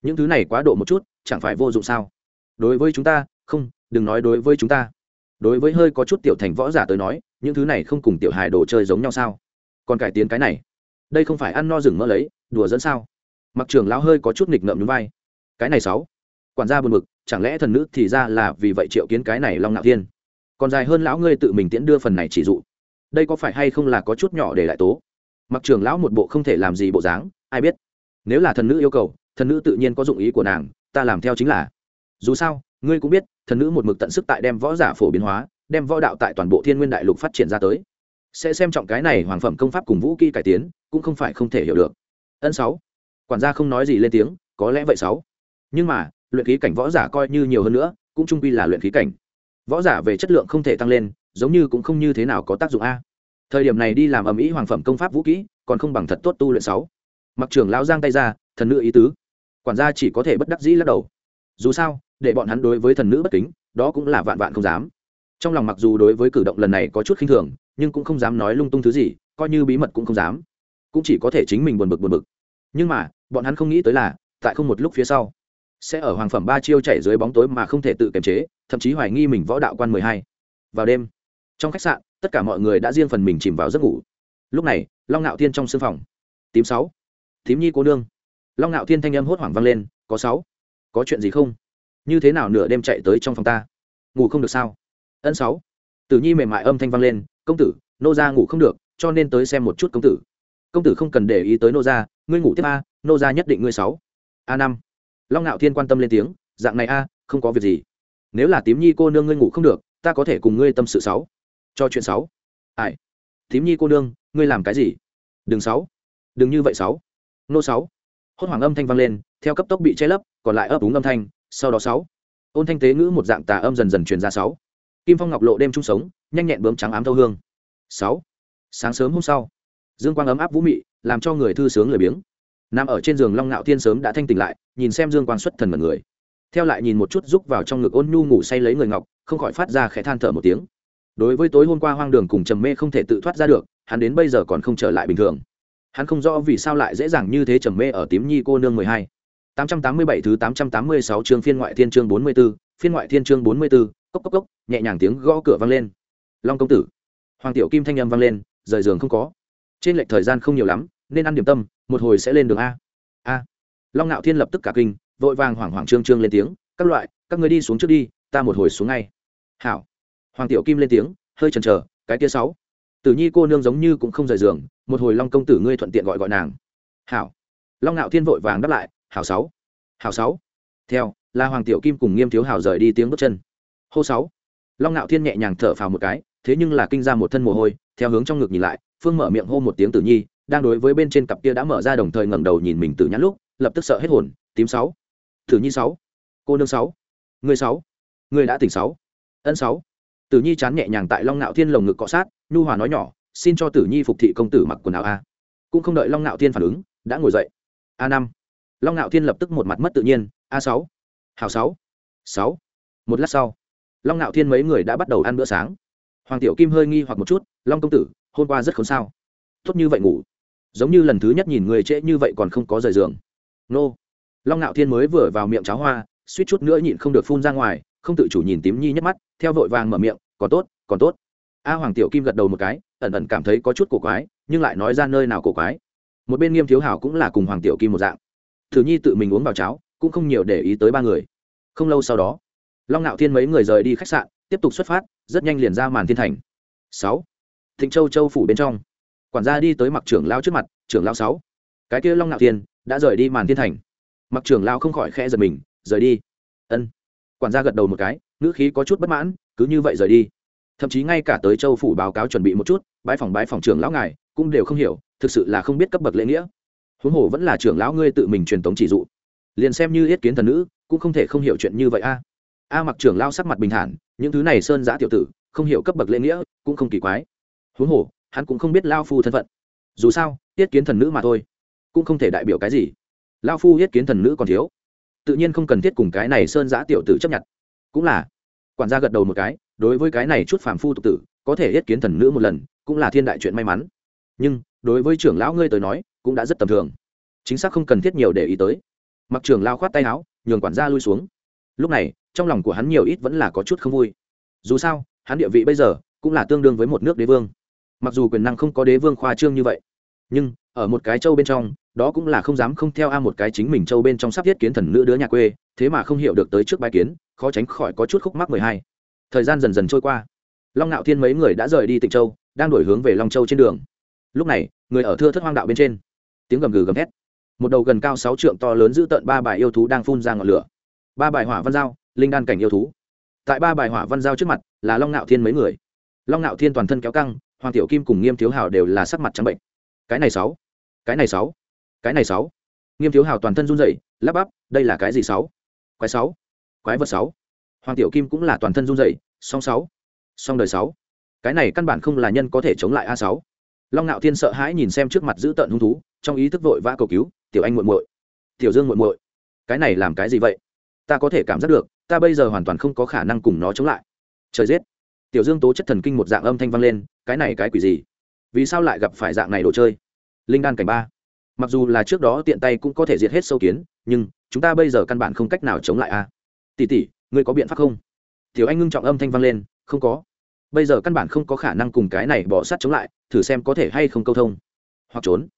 Những thứ này quá độ một chút, chẳng phải vô dụng sao? Đối với chúng ta, không, đừng nói đối với chúng ta. Đối với hơi có chút tiểu thành võ giả tới nói những thứ này không cùng tiểu hài đồ chơi giống nhau sao? Còn cải tiến cái này. Đây không phải ăn no rừng mỡ lấy, đùa dẫn sao? Mặc trường lão hơi có chút nghịch ngợm núi vai. Cái này sáu. Quản gia buồn bực, chẳng lẽ thần nữ thì ra là vì vậy triệu kiến cái này long ngạo thiên? Còn dài hơn lão ngươi tự mình tiễn đưa phần này chỉ dụ. Đây có phải hay không là có chút nhỏ để lại tố? Mặc trường lão một bộ không thể làm gì bộ dáng, ai biết? Nếu là thần nữ yêu cầu, thần nữ tự nhiên có dụng ý của nàng, ta làm theo chính là. Dù sao, ngươi cũng biết, thần nữ một mực tận sức tại đem võ giả phổ biến hóa đem võ đạo tại toàn bộ thiên nguyên đại lục phát triển ra tới. Sẽ xem trọng cái này hoàng phẩm công pháp cùng vũ kỹ cải tiến, cũng không phải không thể hiểu được. Ân sáu. Quản gia không nói gì lên tiếng, có lẽ vậy sáu. Nhưng mà, luyện khí cảnh võ giả coi như nhiều hơn nữa, cũng trung quy là luyện khí cảnh. Võ giả về chất lượng không thể tăng lên, giống như cũng không như thế nào có tác dụng a. Thời điểm này đi làm ầm ĩ hoàng phẩm công pháp vũ kỹ, còn không bằng thật tốt tu luyện sáu. Mặc trưởng lão giang tay ra, thần nữ ý tứ. Quản gia chỉ có thể bất đắc dĩ lắc đầu. Dù sao, để bọn hắn đối với thần nữ bất kính, đó cũng là vạn vạn không dám trong lòng mặc dù đối với cử động lần này có chút khinh thường, nhưng cũng không dám nói lung tung thứ gì, coi như bí mật cũng không dám. Cũng chỉ có thể chính mình buồn bực buồn bực. Nhưng mà, bọn hắn không nghĩ tới là, tại không một lúc phía sau, sẽ ở hoàng phẩm ba chiêu chạy dưới bóng tối mà không thể tự kiềm chế, thậm chí hoài nghi mình võ đạo quan mười hai. Vào đêm, trong khách sạn, tất cả mọi người đã riêng phần mình chìm vào giấc ngủ. Lúc này, long ngạo thiên trong sưng phòng. Tím sáu. Thím nhi cô nương. Long ngạo thiên thanh âm hốt hoảng vang lên. Có sáu. Có chuyện gì không? Như thế nào nửa đêm chạy tới trong phòng ta? Ngủ không được sao? Ân sáu. Tử nhi mềm mại âm thanh vang lên công tử nô gia ngủ không được cho nên tới xem một chút công tử. Công tử không cần để ý tới nô gia, ngươi ngủ tiếp a nô gia nhất định ngươi sáu. A năm. Long ngạo thiên quan tâm lên tiếng dạng này a không có việc gì. Nếu là tím nhi cô nương ngươi ngủ không được ta có thể cùng ngươi tâm sự sáu. Cho chuyện sáu. Ai? Tím nhi cô nương ngươi làm cái gì? Đừng sáu. Đừng như vậy sáu. Nô sáu. Hốt hoảng âm thanh vang lên theo cấp tốc bị che lấp còn lại ấp úng âm thanh sau đó sáu. Ôn thanh tế ngữ một dạng tà âm dần dần truyền ra sáu kim phong ngọc lộ đêm chung sống nhanh nhẹn bướm trắng ám thâu hương. Sáu sáng sớm hôm sau dương quang ấm áp vũ mị làm cho người thư sướng lười biếng. Nằm ở trên giường long ngạo thiên sớm đã thanh tỉnh lại nhìn xem dương quang xuất thần mật người. Theo lại nhìn một chút rúc vào trong ngực ôn nhu ngủ say lấy người ngọc không khỏi phát ra khẽ than thở một tiếng. Đối với tối hôm qua hoang đường cùng trầm mê không thể tự thoát ra được hắn đến bây giờ còn không trở lại bình thường. Hắn không rõ vì sao lại dễ dàng như thế trầm mê ở tím nhi cô nương mười hai. Tám trăm tám mươi bảy thứ tám trăm tám mươi sáu chương phiên ngoại thiên chương bốn mươi 44, phiên ngoại thiên chương bốn mươi 44, cốc cốc cốc nhẹ nhàng tiếng gõ cửa vang lên. Long công tử. Hoàng tiểu kim thanh âm vang lên rời giường không có. Trên lệch thời gian không nhiều lắm nên ăn điểm tâm một hồi sẽ lên đường a. A. Long Nạo thiên lập tức cả kinh vội vàng hoảng hoảng trương trương lên tiếng các loại các người đi xuống trước đi ta một hồi xuống ngay. Hảo. Hoàng tiểu kim lên tiếng hơi chần chờ cái kia sáu. Tử nhi cô nương giống như cũng không rời giường một hồi long công tử ngươi thuận tiện gọi gọi nàng. Hảo. Long Nạo thiên vội vàng đáp lại hảo sáu. Hảo sáu. Theo là hoàng tiểu kim cùng nghiêm thiếu hào rời đi tiếng bước chân. Hô sáu. Long ngạo thiên nhẹ nhàng thở phào một cái, thế nhưng là kinh ra một thân mồ hôi, theo hướng trong ngực nhìn lại, phương mở miệng hô một tiếng tử nhi, đang đối với bên trên cặp kia đã mở ra đồng thời ngẩng đầu nhìn mình tử nhãn lúc, lập tức sợ hết hồn, tím sáu. Tử nhi sáu. Cô nương sáu. Người sáu. Người đã tỉnh sáu. Ân sáu. Tử nhi chán nhẹ nhàng tại long ngạo thiên lồng ngực cọ sát, nhu hòa nói nhỏ, xin cho tử nhi phục thị công tử mặc quần áo a. Cũng không đợi long ngạo thiên phản ứng, đã ngồi dậy. A năm. Long ngạo thiên lập tức một mặt mất tự nhiên, a sáu hào sáu. Sáu. Một lát sau, long ngạo thiên mấy người đã bắt đầu ăn bữa sáng. Hoàng tiểu kim hơi nghi hoặc một chút, long công tử, hôm qua rất khốn sao? Tốt như vậy ngủ. Giống như lần thứ nhất nhìn người trễ như vậy còn không có rời giường. Nô. Long ngạo thiên mới vừa vào miệng cháo hoa, suýt chút nữa nhịn không được phun ra ngoài, không tự chủ nhìn tím nhi nhất mắt, theo vội vàng mở miệng, còn tốt còn tốt. A hoàng tiểu kim gật đầu một cái, ẩn ẩn cảm thấy có chút cổ quái, nhưng lại nói ra nơi nào cổ quái. Một bên nghiêm thiếu hảo cũng là cùng hoàng tiểu kim một dạng. Thử nhi tự mình uống vào cháo cũng không nhiều để ý tới ba người. Không lâu sau đó, long ngạo thiên mấy người rời đi khách sạn, tiếp tục xuất phát, rất nhanh liền ra màn thiên thành. Sáu, thịnh châu châu phủ bên trong. Quản gia đi tới mặc trưởng lao trước mặt, trưởng lao sáu, cái kia long ngạo thiên đã rời đi màn thiên thành. Mặc trưởng lao không khỏi khẽ giật mình, rời đi? Ân. Quản gia gật đầu một cái, ngữ khí có chút bất mãn, cứ như vậy rời đi. Thậm chí ngay cả tới châu phủ báo cáo chuẩn bị một chút bãi phòng bãi phòng trưởng lão ngài, cũng đều không hiểu, thực sự là không biết cấp bậc lễ nghĩa. Huống hồ vẫn là trưởng lão ngươi tự mình truyền tống chỉ dụ liền xem như yết kiến thần nữ, cũng không thể không hiểu chuyện như vậy a. A mặc trưởng lao sắc mặt bình thản, những thứ này sơn giã tiểu tử, không hiểu cấp bậc lễ nghĩa, cũng không kỳ quái. Huống hồ, hắn cũng không biết lao phu thân phận. Dù sao, yết kiến thần nữ mà thôi, cũng không thể đại biểu cái gì. Lao phu yết kiến thần nữ còn thiếu. Tự nhiên không cần thiết cùng cái này sơn giã tiểu tử chấp nhận. Cũng là, quản gia gật đầu một cái, đối với cái này chút phàm phu tục tử, có thể yết kiến thần nữ một lần, cũng là thiên đại chuyện may mắn. Nhưng, đối với trưởng lão ngươi tới nói, cũng đã rất tầm thường. Chính xác không cần thiết nhiều để ý tới mặc Trường lao khoát tay áo, nhường quản gia lui xuống. Lúc này, trong lòng của hắn nhiều ít vẫn là có chút không vui. Dù sao, hắn địa vị bây giờ cũng là tương đương với một nước đế vương. Mặc dù quyền năng không có đế vương khoa trương như vậy, nhưng ở một cái châu bên trong, đó cũng là không dám không theo a một cái chính mình châu bên trong sắp thiết kiến thần nữ đứa nhà quê, thế mà không hiểu được tới trước bài kiến, khó tránh khỏi có chút khúc mắc mười hai. Thời gian dần dần trôi qua. Long ngạo thiên mấy người đã rời đi tịnh châu, đang đổi hướng về long châu trên đường. Lúc này, người ở thưa thất hoang đạo bên trên. Tiếng gầm gừ gầm hét một đầu gần cao sáu trượng to lớn giữ tận ba bài yêu thú đang phun ra ngọn lửa. Ba bài hỏa văn giao, linh đan cảnh yêu thú. Tại ba bài hỏa văn giao trước mặt là long ngạo thiên mấy người. Long ngạo thiên toàn thân kéo căng, hoàng tiểu kim cùng nghiêm thiếu hào đều là sắc mặt trắng bệnh. Cái này sáu, cái này sáu, cái này sáu. Nghiêm thiếu hào toàn thân run rẩy, lắp bắp, đây là cái gì sáu? Quái sáu, quái vật sáu. Hoàng tiểu kim cũng là toàn thân run rẩy, song sáu, song đời sáu. Cái này căn bản không là nhân có thể chống lại a sáu long ngạo thiên sợ hãi nhìn xem trước mặt giữ tợn hung thú, trong ý thức vội vã cầu cứu, tiểu anh muội muội, tiểu dương muội muội, cái này làm cái gì vậy? Ta có thể cảm giác được, ta bây giờ hoàn toàn không có khả năng cùng nó chống lại. Trời giết. Tiểu dương tố chất thần kinh một dạng âm thanh vang lên, cái này cái quỷ gì? Vì sao lại gặp phải dạng này đồ chơi? Linh đan cảnh ba. Mặc dù là trước đó tiện tay cũng có thể diệt hết sâu kiến, nhưng chúng ta bây giờ căn bản không cách nào chống lại a. Tỷ tỷ, ngươi có biện pháp không? Tiểu anh ngưng trọng âm thanh vang lên, không có bây giờ căn bản không có khả năng cùng cái này bỏ sát chống lại, thử xem có thể hay không câu thông. Hoặc trốn.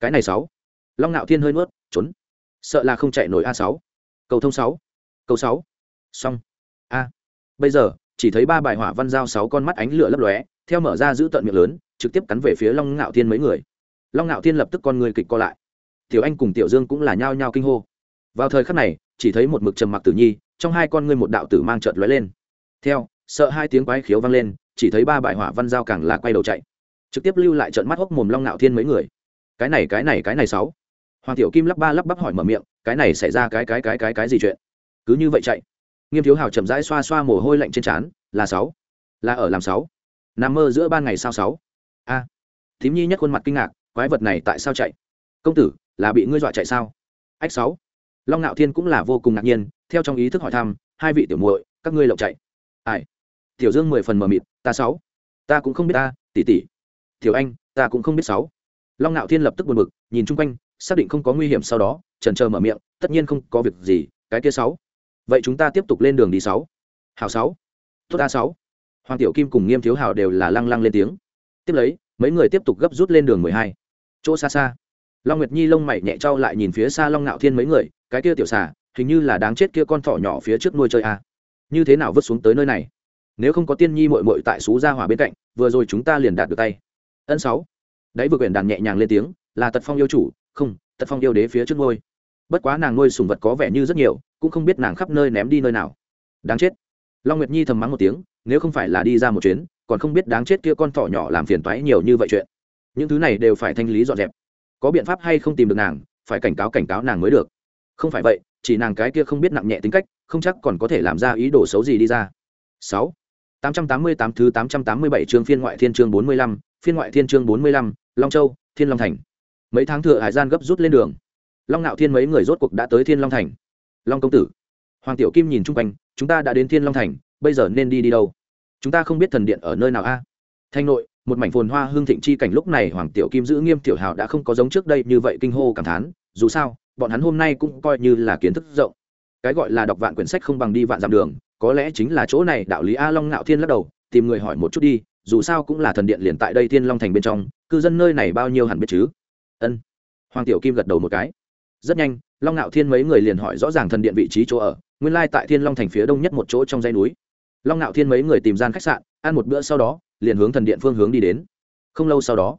Cái này sáu. Long ngạo thiên hơi nuốt, trốn. Sợ là không chạy nổi a sáu. Cầu thông sáu. Cầu sáu. Xong. A. Bây giờ, chỉ thấy ba bài hỏa văn giao sáu con mắt ánh lửa lấp lóe, theo mở ra giữ tận miệng lớn, trực tiếp cắn về phía long ngạo thiên mấy người. Long ngạo thiên lập tức con người kịch co lại. Tiểu anh cùng tiểu dương cũng là nhao nhao kinh hô. Vào thời khắc này, chỉ thấy một mực trầm mặc tử nhi, trong hai con ngươi một đạo tử mang trợt lóe lên. Theo, sợ hai tiếng quái khiếu vang lên chỉ thấy ba bại hỏa văn giao càng là quay đầu chạy, trực tiếp lưu lại trận mắt hốc mồm long Nạo thiên mấy người. Cái này cái này cái này sáu. Hoàng tiểu kim lắp ba lắp bắp hỏi mở miệng, cái này xảy ra cái cái cái cái cái gì chuyện? Cứ như vậy chạy. Nghiêm thiếu hào chậm rãi xoa xoa mồ hôi lạnh trên trán, là sáu. Là ở làm sáu. Nằm mơ giữa ban ngày sao sáu? A. Thím nhi nhất khuôn mặt kinh ngạc, quái vật này tại sao chạy? Công tử, là bị ngươi dọa chạy sao? Ách sáu. Long ngạo thiên cũng là vô cùng ngạc nhiên, theo trong ý thức hỏi thăm, hai vị tiểu muội, các ngươi lộng chạy. Ai? Tiểu dương mười phần mờ mịt, ta sáu. Ta cũng không biết ta, tỷ tỷ. Tiểu anh, ta cũng không biết sáu. Long ngạo thiên lập tức buồn bực, nhìn chung quanh, xác định không có nguy hiểm sau đó trần chờ mở miệng, tất nhiên không có việc gì, cái kia sáu. Vậy chúng ta tiếp tục lên đường đi sáu. Hào sáu. Tốt a sáu. Hoàng tiểu kim cùng nghiêm thiếu hào đều là lăng lăng lên tiếng. Tiếp lấy, mấy người tiếp tục gấp rút lên đường mười hai. Chỗ xa xa, long nguyệt nhi lông mày nhẹ trao lại nhìn phía xa long ngạo thiên mấy người, cái kia tiểu xà, hình như là đáng chết kia con thỏ nhỏ phía trước nuôi chơi a à. như thế nào vứt xuống tới nơi này? Nếu không có tiên nhi mội mội tại xú gia hỏa bên cạnh, vừa rồi chúng ta liền đạt được tay. Ân sáu. Đấy vừa quyển đàn nhẹ nhàng lên tiếng, là tật phong yêu chủ, không, tật phong yêu đế phía trước ngôi. Bất quá nàng nuôi sùng vật có vẻ như rất nhiều, cũng không biết nàng khắp nơi ném đi nơi nào. Đáng chết. Long nguyệt nhi thầm mắng một tiếng, nếu không phải là đi ra một chuyến, còn không biết đáng chết kia con thỏ nhỏ làm phiền toái nhiều như vậy chuyện. Những thứ này đều phải thanh lý dọn dẹp. Có biện pháp hay không tìm được nàng, phải cảnh cáo cảnh cáo nàng mới được. Không phải vậy, chỉ nàng cái kia không biết nặng nhẹ tính cách, không chắc còn có thể làm ra ý đồ xấu gì đi ra. Sáu tám trăm tám mươi tám thứ tám trăm tám mươi bảy chương phiên ngoại thiên chương bốn mươi lăm, phiên ngoại thiên chương bốn mươi lăm, long châu, thiên long thành. Mấy tháng thừa hải gian gấp rút lên đường. Long Nạo thiên mấy người rốt cuộc đã tới thiên long thành. Long công tử, hoàng tiểu kim nhìn chung quanh, chúng ta đã đến thiên long thành, bây giờ nên đi đi đâu? Chúng ta không biết thần điện ở nơi nào a? Thanh nội, một mảnh phồn hoa hương thịnh chi cảnh lúc này hoàng tiểu kim giữ nghiêm tiểu hào đã không có giống trước đây như vậy kinh hô cảm thán, dù sao, bọn hắn hôm nay cũng coi như là kiến thức rộng. Cái gọi là đọc vạn quyển sách không bằng đi vạn dặm đường có lẽ chính là chỗ này, đạo lý a long ngạo thiên lắc đầu, tìm người hỏi một chút đi, dù sao cũng là thần điện liền tại đây thiên long thành bên trong, cư dân nơi này bao nhiêu hẳn biết chứ? Ân. Hoàng tiểu kim gật đầu một cái. Rất nhanh, long ngạo thiên mấy người liền hỏi rõ ràng thần điện vị trí chỗ ở, nguyên lai tại thiên long thành phía đông nhất một chỗ trong dãy núi. Long ngạo thiên mấy người tìm gian khách sạn, ăn một bữa sau đó, liền hướng thần điện phương hướng đi đến. Không lâu sau đó,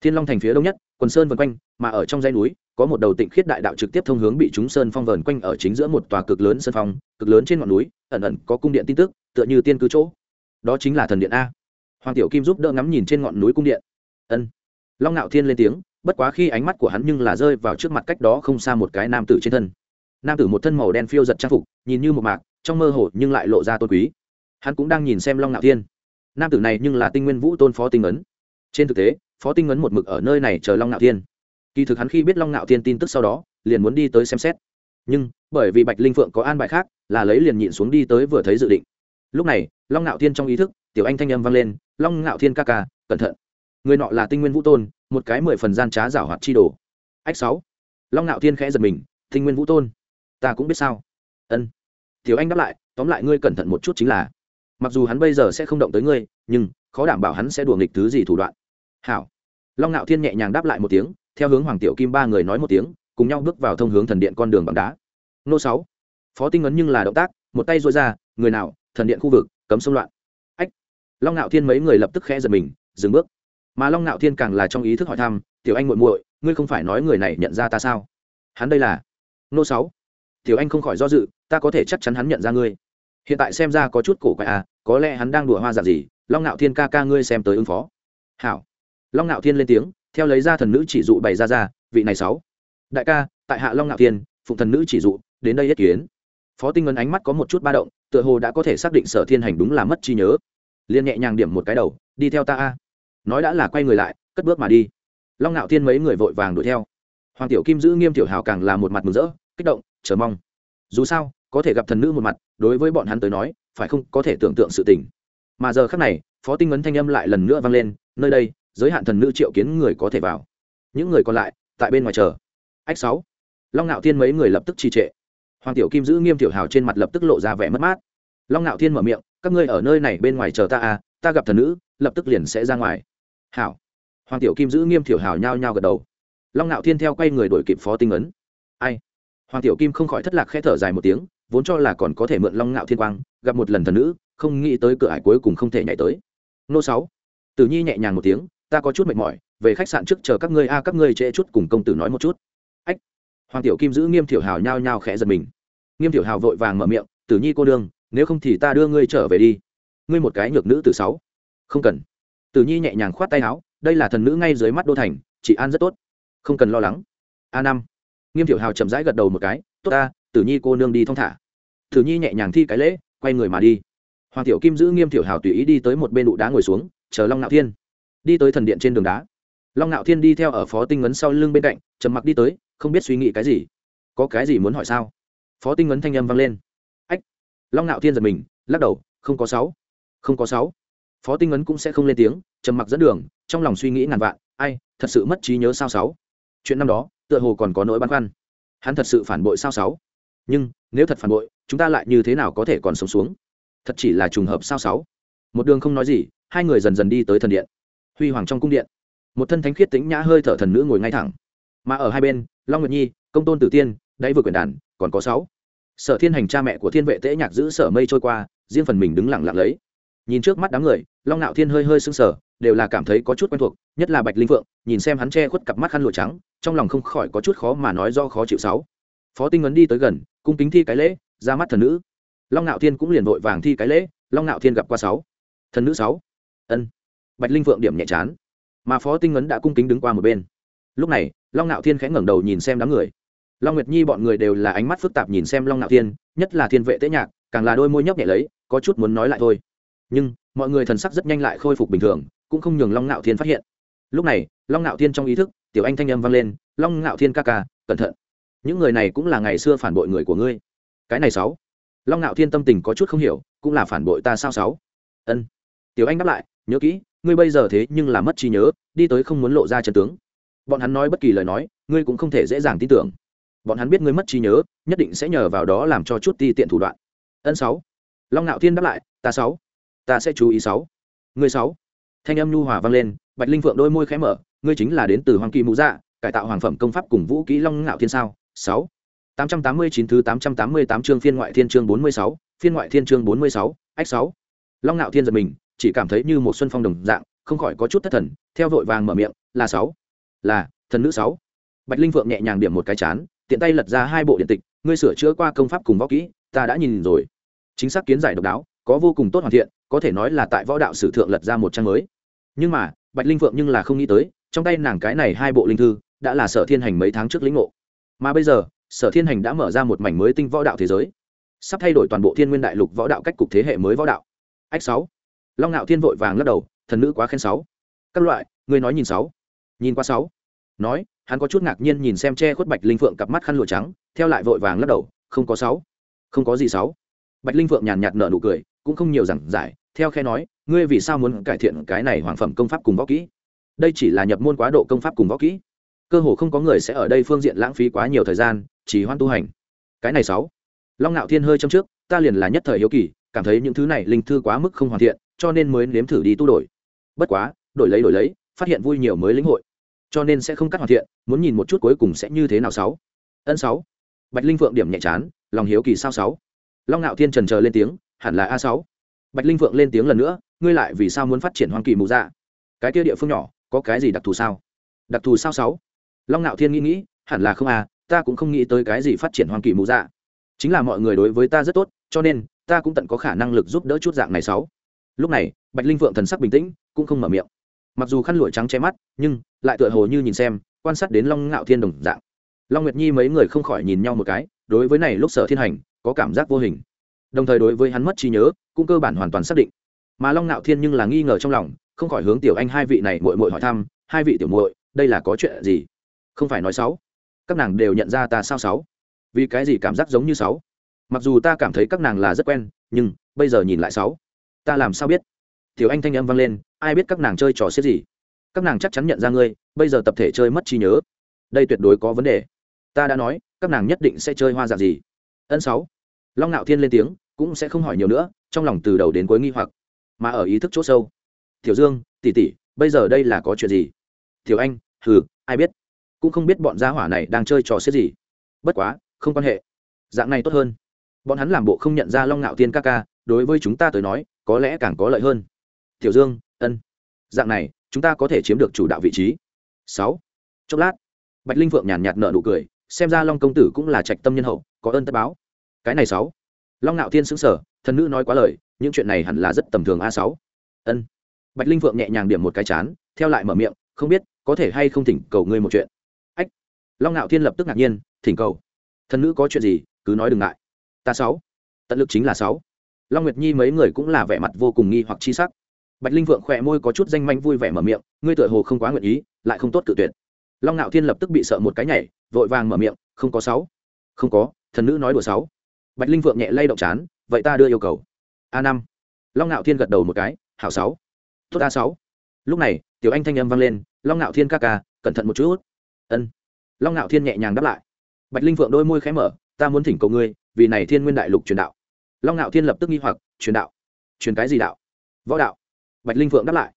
thiên long thành phía đông nhất, quần sơn vân quanh, mà ở trong dãy núi, có một đầu tịnh khiết đại đạo trực tiếp thông hướng bị chúng sơn phong vờn quanh ở chính giữa một tòa cực lớn sơn phong, cực lớn trên ngọn núi ẩn ẩn có cung điện tin tức, tựa như tiên cứ chỗ. Đó chính là thần điện a. Hoàng tiểu kim giúp đỡ ngắm nhìn trên ngọn núi cung điện. Ân. Long ngạo thiên lên tiếng, bất quá khi ánh mắt của hắn nhưng là rơi vào trước mặt cách đó không xa một cái nam tử trên thân. Nam tử một thân màu đen phiêu giật trang phục, nhìn như một mạc, trong mơ hồ nhưng lại lộ ra tôn quý. Hắn cũng đang nhìn xem long ngạo thiên. Nam tử này nhưng là tinh nguyên vũ tôn phó tinh ấn. Trên thực tế, phó tinh ấn một mực ở nơi này chờ long ngạo thiên. Kỳ thực hắn khi biết long ngạo thiên tin tức sau đó, liền muốn đi tới xem xét nhưng bởi vì bạch linh phượng có an bài khác là lấy liền nhịn xuống đi tới vừa thấy dự định lúc này long ngạo thiên trong ý thức tiểu anh thanh âm vang lên long ngạo thiên ca ca cẩn thận người nọ là tinh nguyên vũ tôn một cái mười phần gian trá giảo hoạt chi đồ ách sáu long ngạo thiên khẽ giật mình tinh nguyên vũ tôn ta cũng biết sao ân tiểu anh đáp lại tóm lại ngươi cẩn thận một chút chính là mặc dù hắn bây giờ sẽ không động tới ngươi nhưng khó đảm bảo hắn sẽ đùa nghịch thứ gì thủ đoạn hảo long ngạo thiên nhẹ nhàng đáp lại một tiếng theo hướng hoàng tiểu kim ba người nói một tiếng cùng nhau bước vào thông hướng thần điện con đường bằng đá. Nô sáu. Phó tinh ấn nhưng là động tác, một tay dội ra, người nào, thần điện khu vực, cấm xông loạn. Ách. Long ngạo thiên mấy người lập tức khẽ giật mình, dừng bước. Mà long ngạo thiên càng là trong ý thức hỏi thăm, tiểu anh muội muội, ngươi không phải nói người này nhận ra ta sao? Hắn đây là nô sáu. Tiểu anh không khỏi do dự, ta có thể chắc chắn hắn nhận ra ngươi. Hiện tại xem ra có chút cổ quái à có lẽ hắn đang đùa hoa giả gì, long ngạo thiên ca ca ngươi xem tới ứng phó. Hảo. Long ngạo thiên lên tiếng, theo lấy ra thần nữ chỉ dụ bày ra ra, vị này sáu đại ca, tại hạ long ngạo thiên, phụng thần nữ chỉ dụ, đến đây yết kiến. Phó tinh ngân ánh mắt có một chút ba động, tựa hồ đã có thể xác định sở thiên hành đúng là mất trí nhớ. Liền nhẹ nhàng điểm một cái đầu, đi theo ta a. Nói đã là quay người lại, cất bước mà đi. Long ngạo thiên mấy người vội vàng đuổi theo. Hoàng tiểu kim giữ nghiêm tiểu hào càng là một mặt mừng rỡ, kích động, chờ mong. Dù sao, có thể gặp thần nữ một mặt, đối với bọn hắn tới nói, phải không có thể tưởng tượng sự tình. Mà giờ khác này, phó tinh ấn thanh âm lại lần nữa vang lên, nơi đây, giới hạn thần nữ triệu kiến người có thể vào. Những người còn lại, tại bên ngoài chờ ách sáu. Long ngạo thiên mấy người lập tức trì trệ. Hoàng tiểu kim giữ nghiêm tiểu hào trên mặt lập tức lộ ra vẻ mất mát. Long ngạo thiên mở miệng, các ngươi ở nơi này bên ngoài chờ ta à ta gặp thần nữ, lập tức liền sẽ ra ngoài. Hảo. Hoàng tiểu kim giữ nghiêm tiểu hào nhao nhao gật đầu. Long ngạo thiên theo quay người đổi kịp phó tinh ấn. Ai? Hoàng tiểu kim không khỏi thất lạc khẽ thở dài một tiếng, vốn cho là còn có thể mượn long ngạo thiên quang, gặp một lần thần nữ, không nghĩ tới cửa ải cuối cùng không thể nhảy tới. Nô sáu. Tử nhi nhẹ nhàng một tiếng, ta có chút mệt mỏi, về khách sạn trước chờ các ngươi a, các ngươi trễ chút cùng công tử nói một chút hoàng tiểu kim giữ nghiêm tiểu hào nhao nhao khẽ giật mình. Nghiêm tiểu hào vội vàng mở miệng, tử nhi cô đương, nếu không thì ta đưa ngươi trở về đi. Ngươi một cái nhược nữ từ sáu. Không cần. Tử nhi nhẹ nhàng khoát tay áo, đây là thần nữ ngay dưới mắt đô thành, chị an rất tốt. Không cần lo lắng. A năm. Nghiêm tiểu hào chậm rãi gật đầu một cái, tốt ta, tử nhi cô nương đi thong thả. Tử nhi nhẹ nhàng thi cái lễ, quay người mà đi. Hoàng tiểu kim giữ nghiêm tiểu hào tùy ý đi tới một bên đụ đá ngồi xuống, chờ long Nạo thiên. Đi tới thần điện trên đường đá. Long Nạo thiên đi theo ở phó tinh ngấn sau lưng bên cạnh, trầm mặc đi tới không biết suy nghĩ cái gì. Có cái gì muốn hỏi sao? Phó tinh ấn thanh âm vang lên. Ách, long ngạo thiên giật mình, lắc đầu, không có sáu. Không có sáu. Phó tinh ấn cũng sẽ không lên tiếng, trầm mặc dẫn đường, trong lòng suy nghĩ ngàn vạn, ai, thật sự mất trí nhớ sao sáu? Chuyện năm đó, tựa hồ còn có nỗi băn khoăn. Hắn thật sự phản bội sao sáu? Nhưng, nếu thật phản bội, chúng ta lại như thế nào có thể còn sống xuống? Thật chỉ là trùng hợp sao sáu? Một đường không nói gì, hai người dần dần đi tới thần điện. Huy hoàng trong cung điện. Một thân thánh khiết tính nhã hơi thở thần nữ ngồi ngay thẳng mà ở hai bên, long nguyệt nhi, công tôn tử tiên, đáy vừa quyển đàn, còn có sáu. Sở thiên hành cha mẹ của thiên vệ tễ nhạc giữ sở mây trôi qua, riêng phần mình đứng lặng lặng lấy. Nhìn trước mắt đám người, long nạo thiên hơi hơi sưng sở đều là cảm thấy có chút quen thuộc, nhất là bạch linh phượng, nhìn xem hắn che khuất cặp mắt khăn lụa trắng, trong lòng không khỏi có chút khó mà nói do khó chịu sáu. Phó tinh ấn đi tới gần, cung kính thi cái lễ, ra mắt thần nữ. Long nạo thiên cũng liền vội vàng thi cái lễ, long nạo thiên gặp qua sáu. Thần nữ sáu. Ân. Bạch linh phượng điểm nhẹ chán, mà phó tinh ấn đã cung kính đứng qua một bên. Lúc này long nạo thiên khẽ ngẩng đầu nhìn xem đám người. Long nguyệt nhi bọn người đều là ánh mắt phức tạp nhìn xem long nạo thiên, nhất là thiên vệ tế nhạc, càng là đôi môi nhấp nhẹ lấy, có chút muốn nói lại thôi. Nhưng, mọi người thần sắc rất nhanh lại khôi phục bình thường, cũng không nhường long nạo thiên phát hiện. Lúc này, long nạo thiên trong ý thức, tiểu anh thanh âm vang lên, long nạo thiên ca ca, cẩn thận. Những người này cũng là ngày xưa phản bội người của ngươi. Cái này sáu. Long nạo thiên tâm tình có chút không hiểu, cũng là phản bội ta sao sáu? Ân. Tiểu anh đáp lại, nhớ kỹ, ngươi bây giờ thế nhưng là mất trí nhớ, đi tới không muốn lộ ra trận tướng bọn hắn nói bất kỳ lời nói, ngươi cũng không thể dễ dàng tin tưởng. Bọn hắn biết ngươi mất trí nhớ, nhất định sẽ nhờ vào đó làm cho chút ti tiện thủ đoạn. Ân sáu. Long ngạo thiên đáp lại, ta sáu. Ta sẽ chú ý sáu. Ngươi sáu. Thanh âm nhu hòa vang lên, bạch linh phượng đôi môi khẽ mở, ngươi chính là đến từ hoàng kỳ mũ dạ cải tạo hoàng phẩm công pháp cùng vũ kỹ long ngạo thiên sao? Sáu. Tám trăm tám mươi chín thứ tám trăm tám mươi tám chương phiên ngoại thiên chương bốn mươi sáu, phiên ngoại thiên chương bốn mươi sáu, ách sáu. Long ngạo thiên giật mình, chỉ cảm thấy như một xuân phong đồng dạng, không khỏi có chút thất thần, theo vội vàng mở miệng, là sáu là, thần nữ sáu. Bạch linh phượng nhẹ nhàng điểm một cái chán, tiện tay lật ra hai bộ điện tịch, ngươi sửa chữa qua công pháp cùng võ kỹ, ta đã nhìn rồi. Chính xác kiến giải độc đáo, có vô cùng tốt hoàn thiện, có thể nói là tại võ đạo sử thượng lật ra một trang mới. Nhưng mà, bạch linh phượng nhưng là không nghĩ tới, trong tay nàng cái này hai bộ linh thư, đã là sở thiên hành mấy tháng trước lĩnh ngộ. Mà bây giờ, sở thiên hành đã mở ra một mảnh mới tinh võ đạo thế giới. Sắp thay đổi toàn bộ thiên nguyên đại lục võ đạo cách cục thế hệ mới võ đạo. Ách sáu. Long ngạo thiên vội vàng lắc đầu, thần nữ quá khen sáu. Các loại, ngươi nói nhìn sáu nhìn qua sáu. Nói, hắn có chút ngạc nhiên nhìn xem che khuất bạch linh phượng cặp mắt khăn lụa trắng, theo lại vội vàng lắc đầu, không có sáu. Không có gì sáu. Bạch linh phượng nhàn nhạt nở nụ cười, cũng không nhiều giảng giải, theo khe nói, ngươi vì sao muốn cải thiện cái này hoàng phẩm công pháp cùng võ kỹ? Đây chỉ là nhập môn quá độ công pháp cùng võ kỹ. Cơ hồ không có người sẽ ở đây phương diện lãng phí quá nhiều thời gian, chỉ hoan tu hành. Cái này sáu. Long ngạo thiên hơi trong trước, ta liền là nhất thời hiếu kỳ, cảm thấy những thứ này linh thư quá mức không hoàn thiện, cho nên mới nếm thử đi tu đổi. Bất quá, đổi lấy đổi lấy, phát hiện vui nhiều mới lĩnh hội cho nên sẽ không cắt hoàn thiện, muốn nhìn một chút cuối cùng sẽ như thế nào sáu. Ân sáu. Bạch linh phượng điểm nhẹ chán, lòng hiếu kỳ sao sáu. Long ngạo thiên trần chờ lên tiếng, hẳn là a sáu. Bạch linh phượng lên tiếng lần nữa, ngươi lại vì sao muốn phát triển hoang kỳ mù dạ? Cái kia địa phương nhỏ, có cái gì đặc thù sao? Đặc thù sao sáu? Long ngạo thiên nghĩ nghĩ, hẳn là không à? ta cũng không nghĩ tới cái gì phát triển hoang kỳ mù dạ. Chính là mọi người đối với ta rất tốt, cho nên, ta cũng tận có khả năng lực giúp đỡ chút dạng này sáu. Lúc này, bạch linh phượng thần sắc bình tĩnh, cũng không mở miệng mặc dù khăn lụa trắng che mắt, nhưng lại tựa hồ như nhìn xem, quan sát đến long ngạo thiên đồng dạng. Long nguyệt nhi mấy người không khỏi nhìn nhau một cái, đối với này lúc sở thiên hành, có cảm giác vô hình. Đồng thời đối với hắn mất trí nhớ, cũng cơ bản hoàn toàn xác định. Mà long ngạo thiên nhưng là nghi ngờ trong lòng, không khỏi hướng tiểu anh hai vị này mội mội hỏi thăm, hai vị tiểu muội, đây là có chuyện gì? Không phải nói sáu các nàng đều nhận ra ta sao sáu vì cái gì cảm giác giống như sáu mặc dù ta cảm thấy các nàng là rất quen, nhưng bây giờ nhìn lại sáu ta làm sao biết? Tiểu anh thanh âm vang lên ai biết các nàng chơi trò xếp gì. Các nàng chắc chắn nhận ra ngươi, bây giờ tập thể chơi mất trí nhớ. Đây tuyệt đối có vấn đề. Ta đã nói, các nàng nhất định sẽ chơi hoa dạng gì. Ân sáu. Long ngạo thiên lên tiếng, cũng sẽ không hỏi nhiều nữa, trong lòng từ đầu đến cuối nghi hoặc. Mà ở ý thức chỗ sâu. Tiểu dương, tỷ tỷ, bây giờ đây là có chuyện gì? Tiểu anh, hừ, ai biết? Cũng không biết bọn gia hỏa này đang chơi trò xếp gì. Bất quá, không quan hệ. Dạng này tốt hơn. Bọn hắn làm bộ không nhận ra long ngạo thiên ca ca, đối với chúng ta tới nói, có lẽ càng có lợi hơn. Tiểu dương ân. Dạng này, chúng ta có thể chiếm được chủ đạo vị trí. Sáu. Chốc lát, bạch linh vượng nhàn nhạt nở nụ cười, xem ra long công tử cũng là trạch tâm nhân hậu, có ơn tất báo. Cái này sáu. Long ngạo thiên xứng sở thần nữ nói quá lời, những chuyện này hẳn là rất tầm thường a sáu. Ân. Bạch linh vượng nhẹ nhàng điểm một cái chán, theo lại mở miệng, không biết, có thể hay không thỉnh cầu ngươi một chuyện. Ách. Long ngạo thiên lập tức ngạc nhiên, thỉnh cầu. Thần nữ có chuyện gì, cứ nói đừng ngại. Ta sáu. Tận lực chính là sáu. Long nguyệt nhi mấy người cũng là vẻ mặt vô cùng nghi hoặc chi sắc bạch linh vượng khỏe môi có chút danh manh vui vẻ mở miệng, ngươi tựa hồ không quá nguyện ý, lại không tốt cự tuyệt. Long ngạo thiên lập tức bị sợ một cái nhảy, vội vàng mở miệng, không có sáu. Không có, thần nữ nói đùa sáu. Bạch linh vượng nhẹ lay động chán, vậy ta đưa yêu cầu. A năm. Long ngạo thiên gật đầu một cái, hảo sáu. Tốt a sáu. Lúc này, tiểu anh thanh âm vang lên, long ngạo thiên ca ca, cẩn thận một chút. Ân. Long ngạo thiên nhẹ nhàng đáp lại. Bạch linh vượng đôi môi khẽ mở, ta muốn thỉnh cầu ngươi, vì này thiên nguyên đại lục truyền đạo. Long ngạo thiên lập tức nghi hoặc, truyền đạo? Truyền cái gì đạo? Võ đạo bạch linh vượng đáp lại.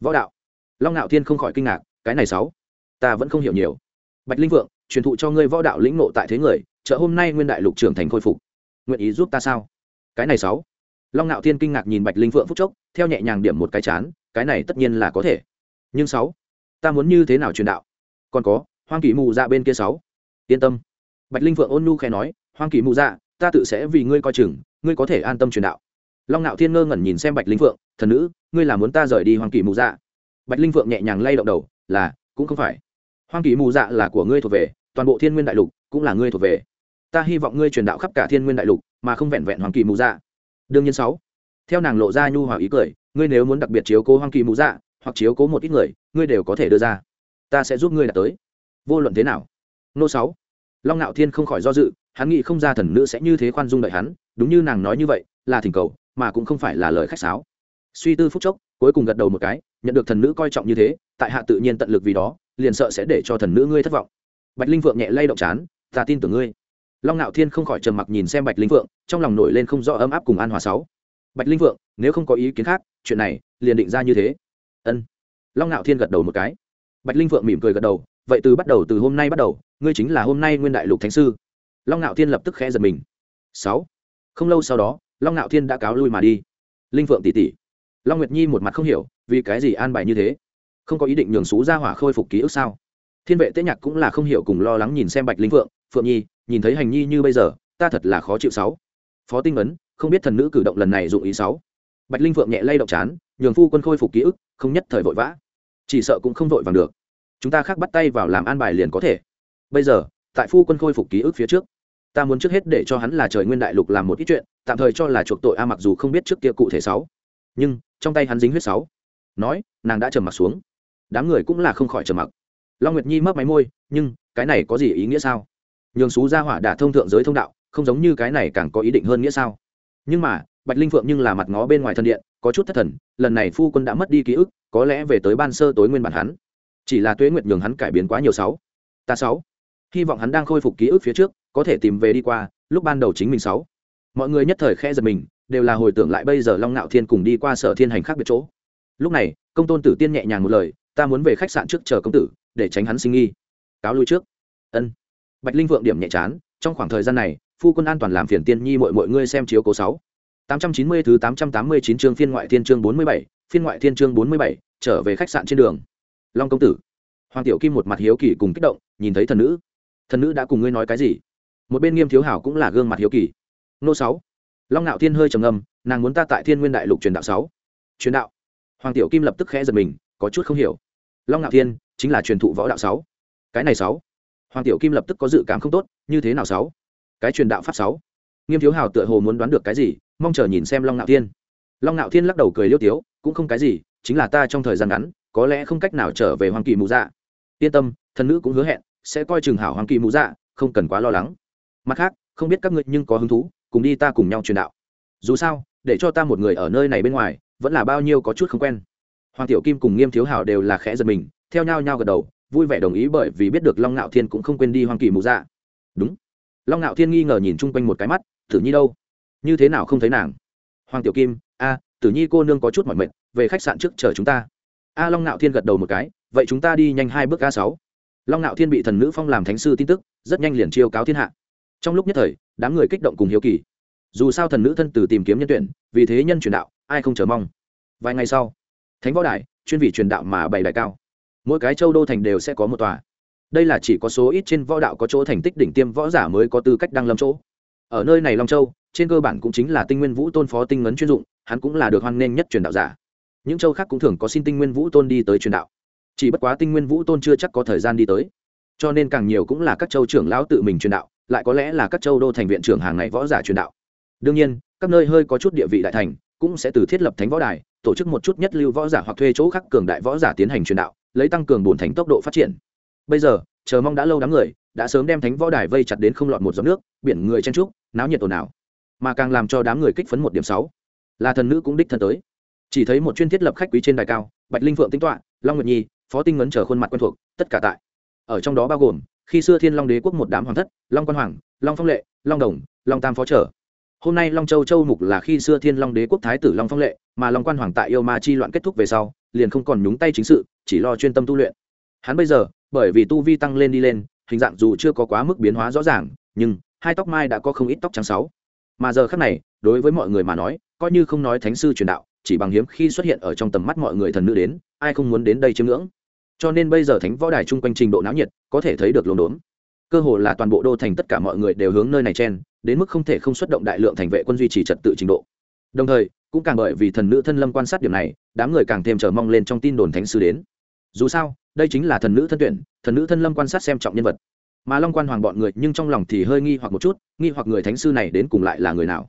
Võ đạo. Long ngạo thiên không khỏi kinh ngạc, cái này sáu, ta vẫn không hiểu nhiều. Bạch linh vượng truyền thụ cho ngươi võ đạo lĩnh nộ tại thế người, chợ hôm nay nguyên đại lục trưởng thành khôi phục. Nguyện ý giúp ta sao? Cái này sáu. Long ngạo thiên kinh ngạc nhìn bạch linh vượng phúc chốc, theo nhẹ nhàng điểm một cái chán, cái này tất nhiên là có thể. Nhưng sáu, ta muốn như thế nào truyền đạo? Còn có, hoang kỳ mù dạ bên kia sáu. Yên tâm. Bạch linh vượng ôn nhu khẽ nói, hoang kỳ mù dạ ta tự sẽ vì ngươi coi chừng, ngươi có thể an tâm truyền đạo long ngạo thiên ngơ ngẩn nhìn xem bạch linh vượng thần nữ, ngươi là muốn ta rời đi Hoàng kỳ mù dạ? Bạch linh vượng nhẹ nhàng lay động đầu, là, cũng không phải. Hoàng kỳ mù dạ là của ngươi thuộc về, toàn bộ thiên nguyên đại lục cũng là ngươi thuộc về. Ta hy vọng ngươi truyền đạo khắp cả thiên nguyên đại lục, mà không vẹn vẹn hoàng kỳ mù dạ. Đương nhiên sáu. Theo nàng lộ ra nhu hòa ý cười, ngươi nếu muốn đặc biệt chiếu cố hoàng kỳ mù dạ hoặc chiếu cố một ít người, ngươi đều có thể đưa ra. Ta sẽ giúp ngươi đạt tới. Vô luận thế nào. Nô sáu. Long ngạo thiên không khỏi do dự, hắn nghĩ không ra thần nữ sẽ như thế khoan dung đợi hắn, đúng như nàng nói như vậy, là thỉnh cầu mà cũng không phải là lời khách sáo. Suy tư phúc chốc, cuối cùng gật đầu một cái, nhận được thần nữ coi trọng như thế, tại hạ tự nhiên tận lực vì đó, liền sợ sẽ để cho thần nữ ngươi thất vọng. Bạch linh vượng nhẹ lay động chán, ta tin tưởng ngươi. Long ngạo thiên không khỏi trầm mặc nhìn xem bạch linh vượng trong lòng nổi lên không rõ ấm áp cùng an hòa sáu. Bạch linh vượng nếu không có ý kiến khác, chuyện này liền định ra như thế. Ân. Long ngạo thiên gật đầu một cái. Bạch linh vượng mỉm cười gật đầu, vậy từ bắt đầu từ hôm nay bắt đầu, ngươi chính là hôm nay nguyên đại lục thánh sư. Long ngạo thiên lập tức khẽ giật mình. Sáu. Không lâu sau đó long ngạo thiên đã cáo lui mà đi. Linh vượng tỷ tỷ. Long nguyệt nhi một mặt không hiểu, vì cái gì an bài như thế? Không có ý định nhường xú ra hỏa khôi phục ký ức sao? Thiên vệ tế nhạc cũng là không hiểu cùng lo lắng nhìn xem bạch linh phượng phượng nhi, nhìn thấy hành nhi như bây giờ, ta thật là khó chịu sáu. Phó tinh ấn, không biết thần nữ cử động lần này dụng ý sáu. Bạch linh phượng nhẹ lay động chán, nhường phu quân khôi phục ký ức, không nhất thời vội vã. Chỉ sợ cũng không vội vàng được. Chúng ta khác bắt tay vào làm an bài liền có thể. Bây giờ, tại phu quân khôi phục ký ức phía trước ta muốn trước hết để cho hắn là trời nguyên đại lục làm một ít chuyện, tạm thời cho là chuộc tội a mặc dù không biết trước kia cụ thể sáu. Nhưng, trong tay hắn dính huyết sáu. Nói, nàng đã trầm mặc xuống. Đám người cũng là không khỏi trầm mặc. Long nguyệt nhi mấp máy môi, nhưng, cái này có gì ý nghĩa sao? Nhường xú gia hỏa đả thông thượng giới thông đạo, không giống như cái này càng có ý định hơn nghĩa sao? Nhưng mà, bạch linh phượng nhưng là mặt ngó bên ngoài thân điện, có chút thất thần, lần này phu quân đã mất đi ký ức, có lẽ về tới ban sơ tối nguyên bản hắn. Chỉ là tuế nguyệt nhường hắn cải biến quá nhiều sáu. Ta sáu. Hy vọng hắn đang khôi phục ký ức phía trước có thể tìm về đi qua, lúc ban đầu chính mình sáu. Mọi người nhất thời khẽ giật mình, đều là hồi tưởng lại bây giờ long ngạo thiên cùng đi qua sở thiên hành khác biệt chỗ. Lúc này, công tôn tử tiên nhẹ nhàng một lời, ta muốn về khách sạn trước chờ công tử, để tránh hắn sinh nghi. Cáo lui trước. Ân. Bạch linh vượng điểm nhẹ chán, trong khoảng thời gian này, phu quân an toàn làm phiền tiên nhi mọi mọi ngươi xem chiếu cố sáu. Tám trăm chín mươi thứ tám trăm tám mươi chín chương phiên ngoại thiên chương bốn mươi bảy, phiên ngoại thiên chương bốn mươi bảy, trở về khách sạn trên đường. Long công tử. Hoàng tiểu kim một mặt hiếu kỳ cùng kích động, nhìn thấy thần nữ. Thần nữ đã cùng ngươi nói cái gì? Một bên nghiêm thiếu hảo cũng là gương mặt hiếu kỳ. Nô sáu. Long ngạo thiên hơi trầm ngâm, nàng muốn ta tại thiên nguyên đại lục truyền đạo sáu. Truyền đạo? Hoàng tiểu kim lập tức khẽ giật mình, có chút không hiểu. Long ngạo thiên, chính là truyền thụ võ đạo sáu. Cái này sáu. Hoàng tiểu kim lập tức có dự cảm không tốt, như thế nào sáu? Cái truyền đạo pháp sáu. Nghiêm thiếu hào tựa hồ muốn đoán được cái gì, mong chờ nhìn xem long ngạo thiên. Long ngạo thiên lắc đầu cười liêu tiếu, cũng không cái gì, chính là ta trong thời gian ngắn, có lẽ không cách nào trở về hoàng kỳ mù dạ. Yên tâm, thần nữ cũng hứa hẹn, sẽ coi chừng hảo hoàng kỳ mù dạ không cần quá lo lắng mặt khác, không biết các ngươi nhưng có hứng thú, cùng đi ta cùng nhau truyền đạo. Dù sao, để cho ta một người ở nơi này bên ngoài, vẫn là bao nhiêu có chút không quen. Hoàng tiểu kim cùng nghiêm thiếu hào đều là khẽ giật mình, theo nhau nhau gật đầu, vui vẻ đồng ý bởi vì biết được long ngạo thiên cũng không quên đi hoàng kỳ mù dạ. Đúng. Long ngạo thiên nghi ngờ nhìn chung quanh một cái mắt, tử nhi đâu? Như thế nào không thấy nàng? Hoàng tiểu kim, a, tử nhi cô nương có chút mỏi mệt, về khách sạn trước chờ chúng ta. A long ngạo thiên gật đầu một cái, vậy chúng ta đi nhanh hai bước a sáu. Long ngạo thiên bị thần nữ phong làm thánh sư tin tức, rất nhanh liền chiêu cáo thiên hạ trong lúc nhất thời, đám người kích động cùng hiếu kỳ. Dù sao thần nữ thân từ tìm kiếm nhân tuyển, vì thế nhân truyền đạo, ai không chờ mong? Vài ngày sau, thánh võ đài, chuyên vị truyền đạo mà bày đại cao. Mỗi cái châu đô thành đều sẽ có một tòa. Đây là chỉ có số ít trên võ đạo có chỗ thành tích đỉnh tiêm võ giả mới có tư cách đăng lâm chỗ. Ở nơi này long châu, trên cơ bản cũng chính là tinh nguyên vũ tôn phó tinh ngấn chuyên dụng, hắn cũng là được hoan nghênh nhất truyền đạo giả. Những châu khác cũng thường có xin tinh nguyên vũ tôn đi tới truyền đạo. Chỉ bất quá tinh nguyên vũ tôn chưa chắc có thời gian đi tới. Cho nên càng nhiều cũng là các châu trưởng lão tự mình truyền đạo lại có lẽ là các châu đô thành viện trưởng hàng này võ giả truyền đạo. Đương nhiên, các nơi hơi có chút địa vị đại thành, cũng sẽ từ thiết lập thánh võ đài, tổ chức một chút nhất lưu võ giả hoặc thuê chỗ khác cường đại võ giả tiến hành truyền đạo, lấy tăng cường bổn thành tốc độ phát triển. Bây giờ, chờ mong đã lâu đám người, đã sớm đem thánh võ đài vây chặt đến không lọt một giọt nước, biển người chen trúc náo nhiệt ồn ào. Mà càng làm cho đám người kích phấn một điểm sáu, là thần nữ cũng đích thân tới. Chỉ thấy một chuyên thiết lập khách quý trên đài cao, bạch linh phượng tính toạ long nguyệt nhi, phó tinh ngấn chờ khuôn mặt quen thuộc, tất cả tại. Ở trong đó bao gồm khi xưa thiên long đế quốc một đám hoàng thất, long quan hoàng, long phong lệ, long đồng, long tam phó trở. Hôm nay long châu châu mục là khi xưa thiên long đế quốc thái tử long phong lệ, mà long quan hoàng tại yêu ma chi loạn kết thúc về sau, liền không còn nhúng tay chính sự, chỉ lo chuyên tâm tu luyện. Hắn bây giờ, bởi vì tu vi tăng lên đi lên, hình dạng dù chưa có quá mức biến hóa rõ ràng, nhưng hai tóc mai đã có không ít tóc trắng sáu. Mà giờ khác này, đối với mọi người mà nói, coi như không nói thánh sư truyền đạo, chỉ bằng hiếm khi xuất hiện ở trong tầm mắt mọi người thần nữ đến, ai không muốn đến đây chiêm ngưỡng? Cho nên bây giờ thánh võ đài chung quanh trình độ náo nhiệt, có thể thấy được lồn đốn. Cơ hồ là toàn bộ đô thành tất cả mọi người đều hướng nơi này chen, đến mức không thể không xuất động đại lượng thành vệ quân duy trì trật tự trình độ. Đồng thời, cũng càng bởi vì thần nữ thân lâm quan sát điểm này, đám người càng thêm chờ mong lên trong tin đồn thánh sư đến. Dù sao, đây chính là thần nữ thân tuyển, thần nữ thân lâm quan sát xem trọng nhân vật. Mà long quan hoàng bọn người nhưng trong lòng thì hơi nghi hoặc một chút, nghi hoặc người thánh sư này đến cùng lại là người nào.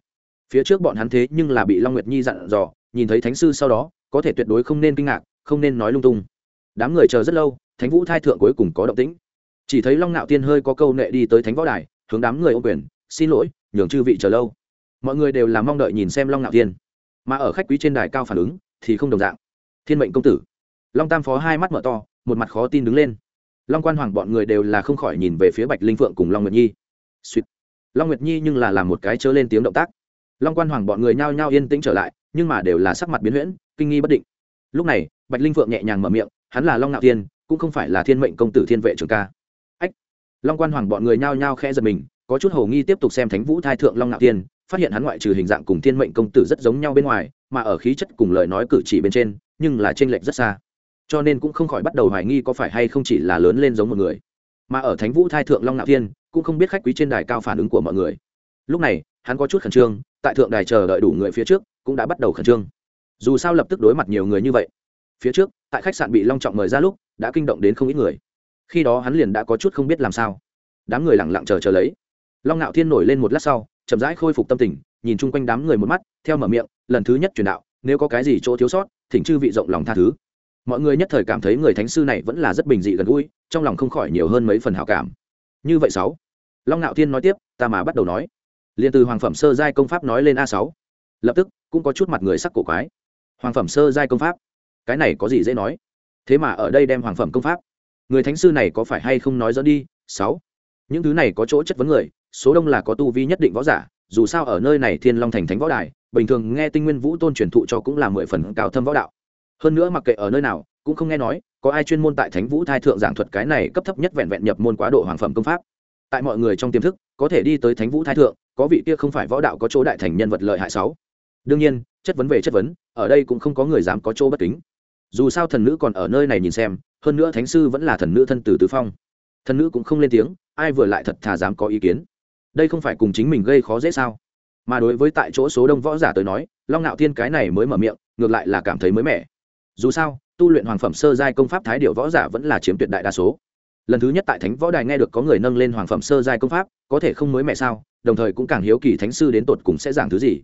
Phía trước bọn hắn thế nhưng là bị long nguyệt nhi dặn dò, nhìn thấy thánh sư sau đó, có thể tuyệt đối không nên kinh ngạc, không nên nói lung tung đám người chờ rất lâu, thánh vũ thai thượng cuối cùng có động tĩnh. Chỉ thấy long nạo tiên hơi có câu nệ đi tới thánh võ đài, hướng đám người ô quyền, xin lỗi, nhường chư vị chờ lâu. Mọi người đều là mong đợi nhìn xem long nạo tiên. Mà ở khách quý trên đài cao phản ứng thì không đồng dạng. Thiên mệnh công tử. Long tam phó hai mắt mở to, một mặt khó tin đứng lên. Long quan hoàng bọn người đều là không khỏi nhìn về phía bạch linh phượng cùng long nguyệt nhi. Sweet. long nguyệt nhi nhưng là làm một cái chớ lên tiếng động tác. Long quan hoàng bọn người nhao nhao yên tĩnh trở lại, nhưng mà đều là sắc mặt biến huyễn, kinh nghi bất định. Lúc này, bạch linh phượng nhẹ nhàng mở miệng hắn là long nạo tiên cũng không phải là thiên mệnh công tử thiên vệ trường ca. Ách! Long quan hoàng bọn người nhao nhao khẽ giật mình, có chút hồ nghi tiếp tục xem thánh vũ thai thượng long nạo tiên phát hiện hắn ngoại trừ hình dạng cùng thiên mệnh công tử rất giống nhau bên ngoài, mà ở khí chất cùng lời nói cử chỉ bên trên, nhưng là trên lệch rất xa. Cho nên cũng không khỏi bắt đầu hoài nghi có phải hay không chỉ là lớn lên giống một người. Mà ở thánh vũ thai thượng long nạo thiên, cũng không biết khách quý trên đài cao phản ứng của mọi người. Lúc này, hắn có chút khẩn trương, tại thượng đài chờ đợi đủ người phía trước, cũng đã bắt đầu khẩn trương. Dù sao lập tức đối mặt nhiều người như vậy phía trước, tại khách sạn bị long trọng mời ra lúc, đã kinh động đến không ít người. Khi đó hắn liền đã có chút không biết làm sao. Đám người lẳng lặng chờ chờ lấy. Long ngạo thiên nổi lên một lát sau, chậm rãi khôi phục tâm tình, nhìn chung quanh đám người một mắt, theo mở miệng, lần thứ nhất truyền đạo, nếu có cái gì chỗ thiếu sót, thỉnh chư vị rộng lòng tha thứ. Mọi người nhất thời cảm thấy người thánh sư này vẫn là rất bình dị gần gũi, trong lòng không khỏi nhiều hơn mấy phần hảo cảm. Như vậy sáu, long ngạo thiên nói tiếp, ta mà bắt đầu nói. Liền từ hoàng phẩm sơ giai công pháp nói lên a sáu. Lập tức, cũng có chút mặt người sắc cổ quái. Hoàng phẩm sơ giai công pháp cái này có gì dễ nói? Thế mà ở đây đem hoàng phẩm công pháp. Người thánh sư này có phải hay không nói dẫn đi? Sáu. Những thứ này có chỗ chất vấn người, số đông là có tu vi nhất định võ giả, dù sao ở nơi này thiên long thành thánh võ đài, bình thường nghe tinh nguyên vũ tôn truyền thụ cho cũng là mười phần cao thâm võ đạo. Hơn nữa mặc kệ ở nơi nào, cũng không nghe nói, có ai chuyên môn tại thánh vũ thai thượng giảng thuật cái này cấp thấp nhất vẹn vẹn nhập môn quá độ hoàng phẩm công pháp. Tại mọi người trong tiềm thức, có thể đi tới thánh vũ thái thượng, có vị kia không phải võ đạo có chỗ đại thành nhân vật lợi hại sáu. Đương nhiên, chất vấn về chất vấn, ở đây cũng không có người dám có chỗ bất kính dù sao thần nữ còn ở nơi này nhìn xem, hơn nữa thánh sư vẫn là thần nữ thân từ tứ phong. Thần nữ cũng không lên tiếng, ai vừa lại thật thà dám có ý kiến. Đây không phải cùng chính mình gây khó dễ sao? Mà đối với tại chỗ số đông võ giả tới nói, long ngạo thiên cái này mới mở miệng, ngược lại là cảm thấy mới mẻ. Dù sao, tu luyện hoàng phẩm sơ giai công pháp thái điệu võ giả vẫn là chiếm tuyệt đại đa số. Lần thứ nhất tại thánh võ đài nghe được có người nâng lên hoàng phẩm sơ giai công pháp, có thể không mới mẹ sao? Đồng thời cũng càng hiếu kỳ thánh sư đến tột cùng sẽ giảng thứ gì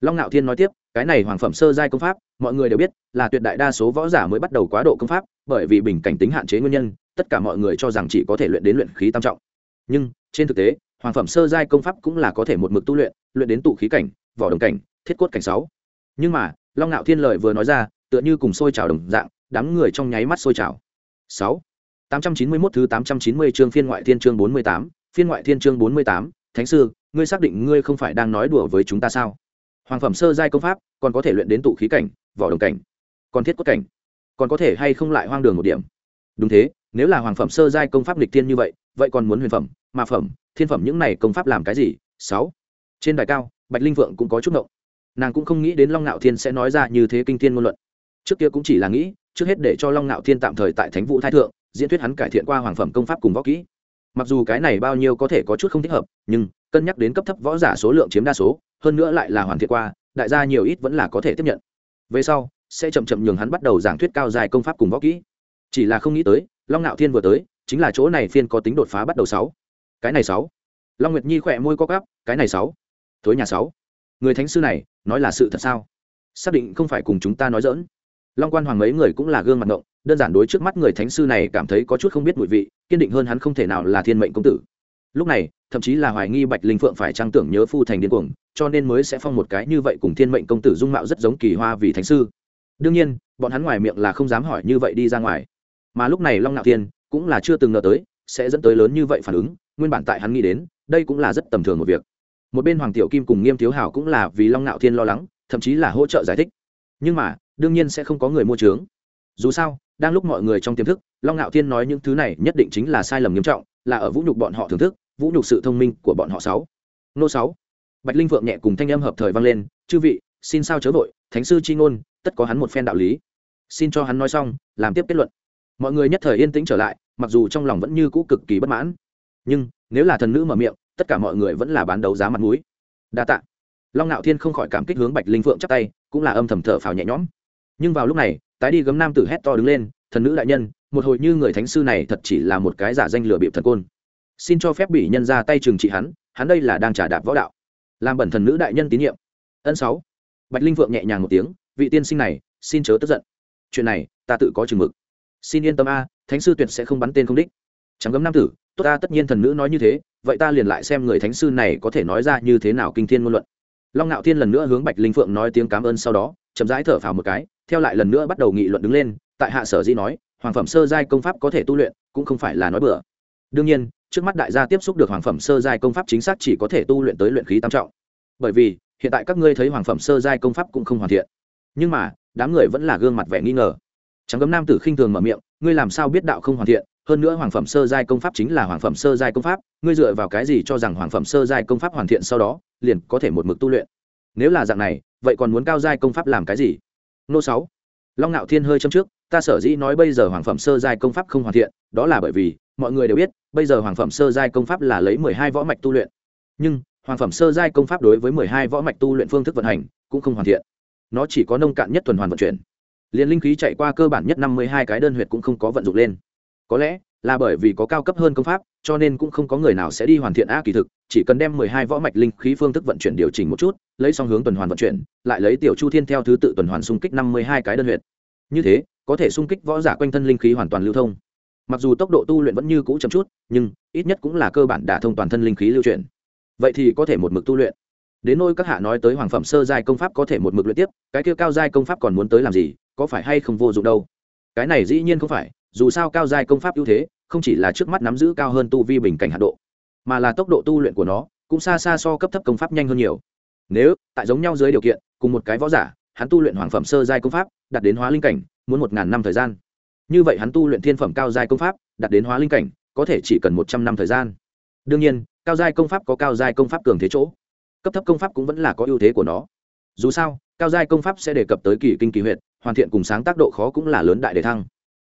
long ngạo thiên nói tiếp cái này hoàng phẩm sơ giai công pháp mọi người đều biết là tuyệt đại đa số võ giả mới bắt đầu quá độ công pháp bởi vì bình cảnh tính hạn chế nguyên nhân tất cả mọi người cho rằng chỉ có thể luyện đến luyện khí tam trọng. Nhưng trên thực tế hoàng phẩm sơ giai công pháp cũng là có thể một mực tu luyện luyện đến tụ khí cảnh vỏ đồng cảnh thiết cốt cảnh sáu. Nhưng mà long ngạo thiên lời vừa nói ra tựa như cùng sôi trào đồng dạng đám người trong nháy mắt sôi trào. Sáu. 891 thứ 890 chương phiên ngoại thiên chương 48, phiên ngoại thiên chương 48, Thánh sư, ngươi xác định ngươi không phải đang nói đùa với chúng ta sao? Hoàng phẩm sơ giai công pháp, còn có thể luyện đến tụ khí cảnh, vỏ đồng cảnh, còn thiết cốt cảnh, còn có thể hay không lại hoang đường một điểm. Đúng thế, nếu là hoàng phẩm sơ giai công pháp lịch thiên như vậy, vậy còn muốn huyền phẩm, ma phẩm, thiên phẩm những này công pháp làm cái gì? Sáu. Trên đài cao, Bạch Linh Vượng cũng có chút ngộng. Nàng cũng không nghĩ đến Long Ngạo Thiên sẽ nói ra như thế kinh thiên ngôn luận. Trước kia cũng chỉ là nghĩ, trước hết để cho Long Ngạo Thiên tạm thời tại Thánh Vũ Thái thượng, diễn thuyết hắn cải thiện qua hoàng phẩm công pháp cùng võ kỹ mặc dù cái này bao nhiêu có thể có chút không thích hợp nhưng cân nhắc đến cấp thấp võ giả số lượng chiếm đa số, hơn nữa lại là hoàn thiện qua, đại gia nhiều ít vẫn là có thể tiếp nhận. Về sau, sẽ chậm chậm nhường hắn bắt đầu giảng thuyết cao dài công pháp cùng võ kỹ. Chỉ là không nghĩ tới, long ngạo thiên vừa tới, chính là chỗ này phiên có tính đột phá bắt đầu sáu. Cái này sáu. Long nguyệt nhi khỏe môi co cắp cái này sáu. Thối nhà sáu. Người thánh sư này, nói là sự thật sao? Xác định không phải cùng chúng ta nói dỡn long quan hoàng mấy người cũng là gương mặt ngộng, đơn giản đối trước mắt người thánh sư này cảm thấy có chút không biết mùi vị, kiên định hơn hắn không thể nào là thiên mệnh công tử. Lúc này thậm chí là hoài nghi bạch linh phượng phải trang tưởng nhớ phu thành điên cuồng, cho nên mới sẽ phong một cái như vậy cùng thiên mệnh công tử dung mạo rất giống kỳ hoa vì thánh sư. Đương nhiên, bọn hắn ngoài miệng là không dám hỏi như vậy đi ra ngoài. Mà lúc này long nạo thiên cũng là chưa từng ngờ tới, sẽ dẫn tới lớn như vậy phản ứng, nguyên bản tại hắn nghĩ đến, đây cũng là rất tầm thường một việc. Một bên hoàng tiểu kim cùng nghiêm thiếu hảo cũng là vì long nạo thiên lo lắng, thậm chí là hỗ trợ giải thích. Nhưng mà, đương nhiên sẽ không có người mua trướng dù sao, đang lúc mọi người trong tiềm thức, long ngạo thiên nói những thứ này nhất định chính là sai lầm nghiêm trọng, là ở vũ nhục bọn họ thưởng thức vũ nhục sự thông minh của bọn họ sáu. Nô sáu. Bạch linh vượng nhẹ cùng thanh âm hợp thời vang lên, chư vị, xin sao chớ vội, thánh sư chi ngôn, tất có hắn một phen đạo lý. Xin cho hắn nói xong, làm tiếp kết luận. Mọi người nhất thời yên tĩnh trở lại, mặc dù trong lòng vẫn như cũ cực kỳ bất mãn. Nhưng, nếu là thần nữ mở miệng, tất cả mọi người vẫn là bán đấu giá mặt mũi. Đa tạ. Long ngạo thiên không khỏi cảm kích hướng bạch linh phượng chắp tay, cũng là âm thầm thở phào nhẹ nhõm. Nhưng vào lúc này, tái đi gấm nam tử hét to đứng lên, thần nữ đại nhân, một hồi như người thánh sư này thật chỉ là một cái giả danh lừa bịp thần côn xin cho phép bị nhân ra tay trừng trị hắn hắn đây là đang trả đạp võ đạo. Làm bẩn thần nữ đại nhân tín nhiệm. Ân sáu. Bạch linh vượng nhẹ nhàng một tiếng, vị tiên sinh này, xin chớ tức giận. Chuyện này, ta tự có chừng mực. Xin yên tâm a, thánh sư tuyệt sẽ không bắn tên không đích. Chẳng gấm nam tử, tốt ta, tất nhiên thần nữ nói như thế, vậy ta liền lại xem người thánh sư này có thể nói ra như thế nào kinh thiên ngôn luận. Long ngạo thiên lần nữa hướng bạch linh phượng nói tiếng cảm ơn sau đó, chậm rãi thở phào một cái, theo lại lần nữa bắt đầu nghị luận đứng lên, tại hạ sở di nói, hoàng phẩm sơ giai công pháp có thể tu luyện, cũng không phải là nói bừa. Đương nhiên trước mắt đại gia tiếp xúc được hoàng phẩm sơ giai công pháp chính xác chỉ có thể tu luyện tới luyện khí tam trọng. Bởi vì, hiện tại các ngươi thấy hoàng phẩm sơ giai công pháp cũng không hoàn thiện. Nhưng mà, đám người vẫn là gương mặt vẻ nghi ngờ. Trắng gấm nam tử khinh thường mở miệng, ngươi làm sao biết đạo không hoàn thiện? Hơn nữa hoàng phẩm sơ giai công pháp chính là hoàng phẩm sơ giai công pháp, ngươi dựa vào cái gì cho rằng hoàng phẩm sơ giai công pháp hoàn thiện sau đó, liền có thể một mực tu luyện? Nếu là dạng này, vậy còn muốn cao giai công pháp làm cái gì? Nô sáu. Long ngạo thiên hơi châm trước, ta sở dĩ nói bây giờ hoàng phẩm sơ giai công pháp không hoàn thiện, đó là bởi vì, mọi người đều biết bây giờ hoàng phẩm sơ giai công pháp là lấy mười hai võ mạch tu luyện. Nhưng, hoàng phẩm sơ giai công pháp đối với mười hai võ mạch tu luyện phương thức vận hành cũng không hoàn thiện. Nó chỉ có nông cạn nhất tuần hoàn vận chuyển. Liền linh khí chạy qua cơ bản nhất năm mươi hai cái đơn huyệt cũng không có vận dụng lên. Có lẽ là bởi vì có cao cấp hơn công pháp, cho nên cũng không có người nào sẽ đi hoàn thiện a kỳ thực, chỉ cần đem mười hai võ mạch linh khí phương thức vận chuyển điều chỉnh một chút, lấy xong hướng tuần hoàn vận chuyển, lại lấy tiểu chu thiên theo thứ tự tuần hoàn xung kích năm mươi hai cái đơn huyệt. Như thế, có thể xung kích võ giả quanh thân linh khí hoàn toàn lưu thông mặc dù tốc độ tu luyện vẫn như cũ chậm chút, nhưng ít nhất cũng là cơ bản đả thông toàn thân linh khí lưu chuyển. Vậy thì có thể một mực tu luyện. Đến nôi các hạ nói tới hoàng phẩm sơ giai công pháp có thể một mực luyện tiếp, cái kia cao giai công pháp còn muốn tới làm gì, có phải hay không vô dụng đâu? Cái này dĩ nhiên không phải, dù sao cao giai công pháp ưu thế, không chỉ là trước mắt nắm giữ cao hơn tu vi bình cảnh hạ độ, mà là tốc độ tu luyện của nó cũng xa xa so cấp thấp công pháp nhanh hơn nhiều. Nếu tại giống nhau dưới điều kiện, cùng một cái võ giả, hắn tu luyện hoàng phẩm sơ giai công pháp, đạt đến hóa linh cảnh, muốn một ngàn năm thời gian như vậy hắn tu luyện thiên phẩm cao giai công pháp, đạt đến hóa linh cảnh, có thể chỉ cần một trăm năm thời gian. Đương nhiên, cao giai công pháp có cao giai công pháp cường thế chỗ. Cấp thấp công pháp cũng vẫn là có ưu thế của nó. Dù sao, cao giai công pháp sẽ đề cập tới kỳ kinh kỳ huyệt, hoàn thiện cùng sáng tác độ khó cũng là lớn đại đề thăng.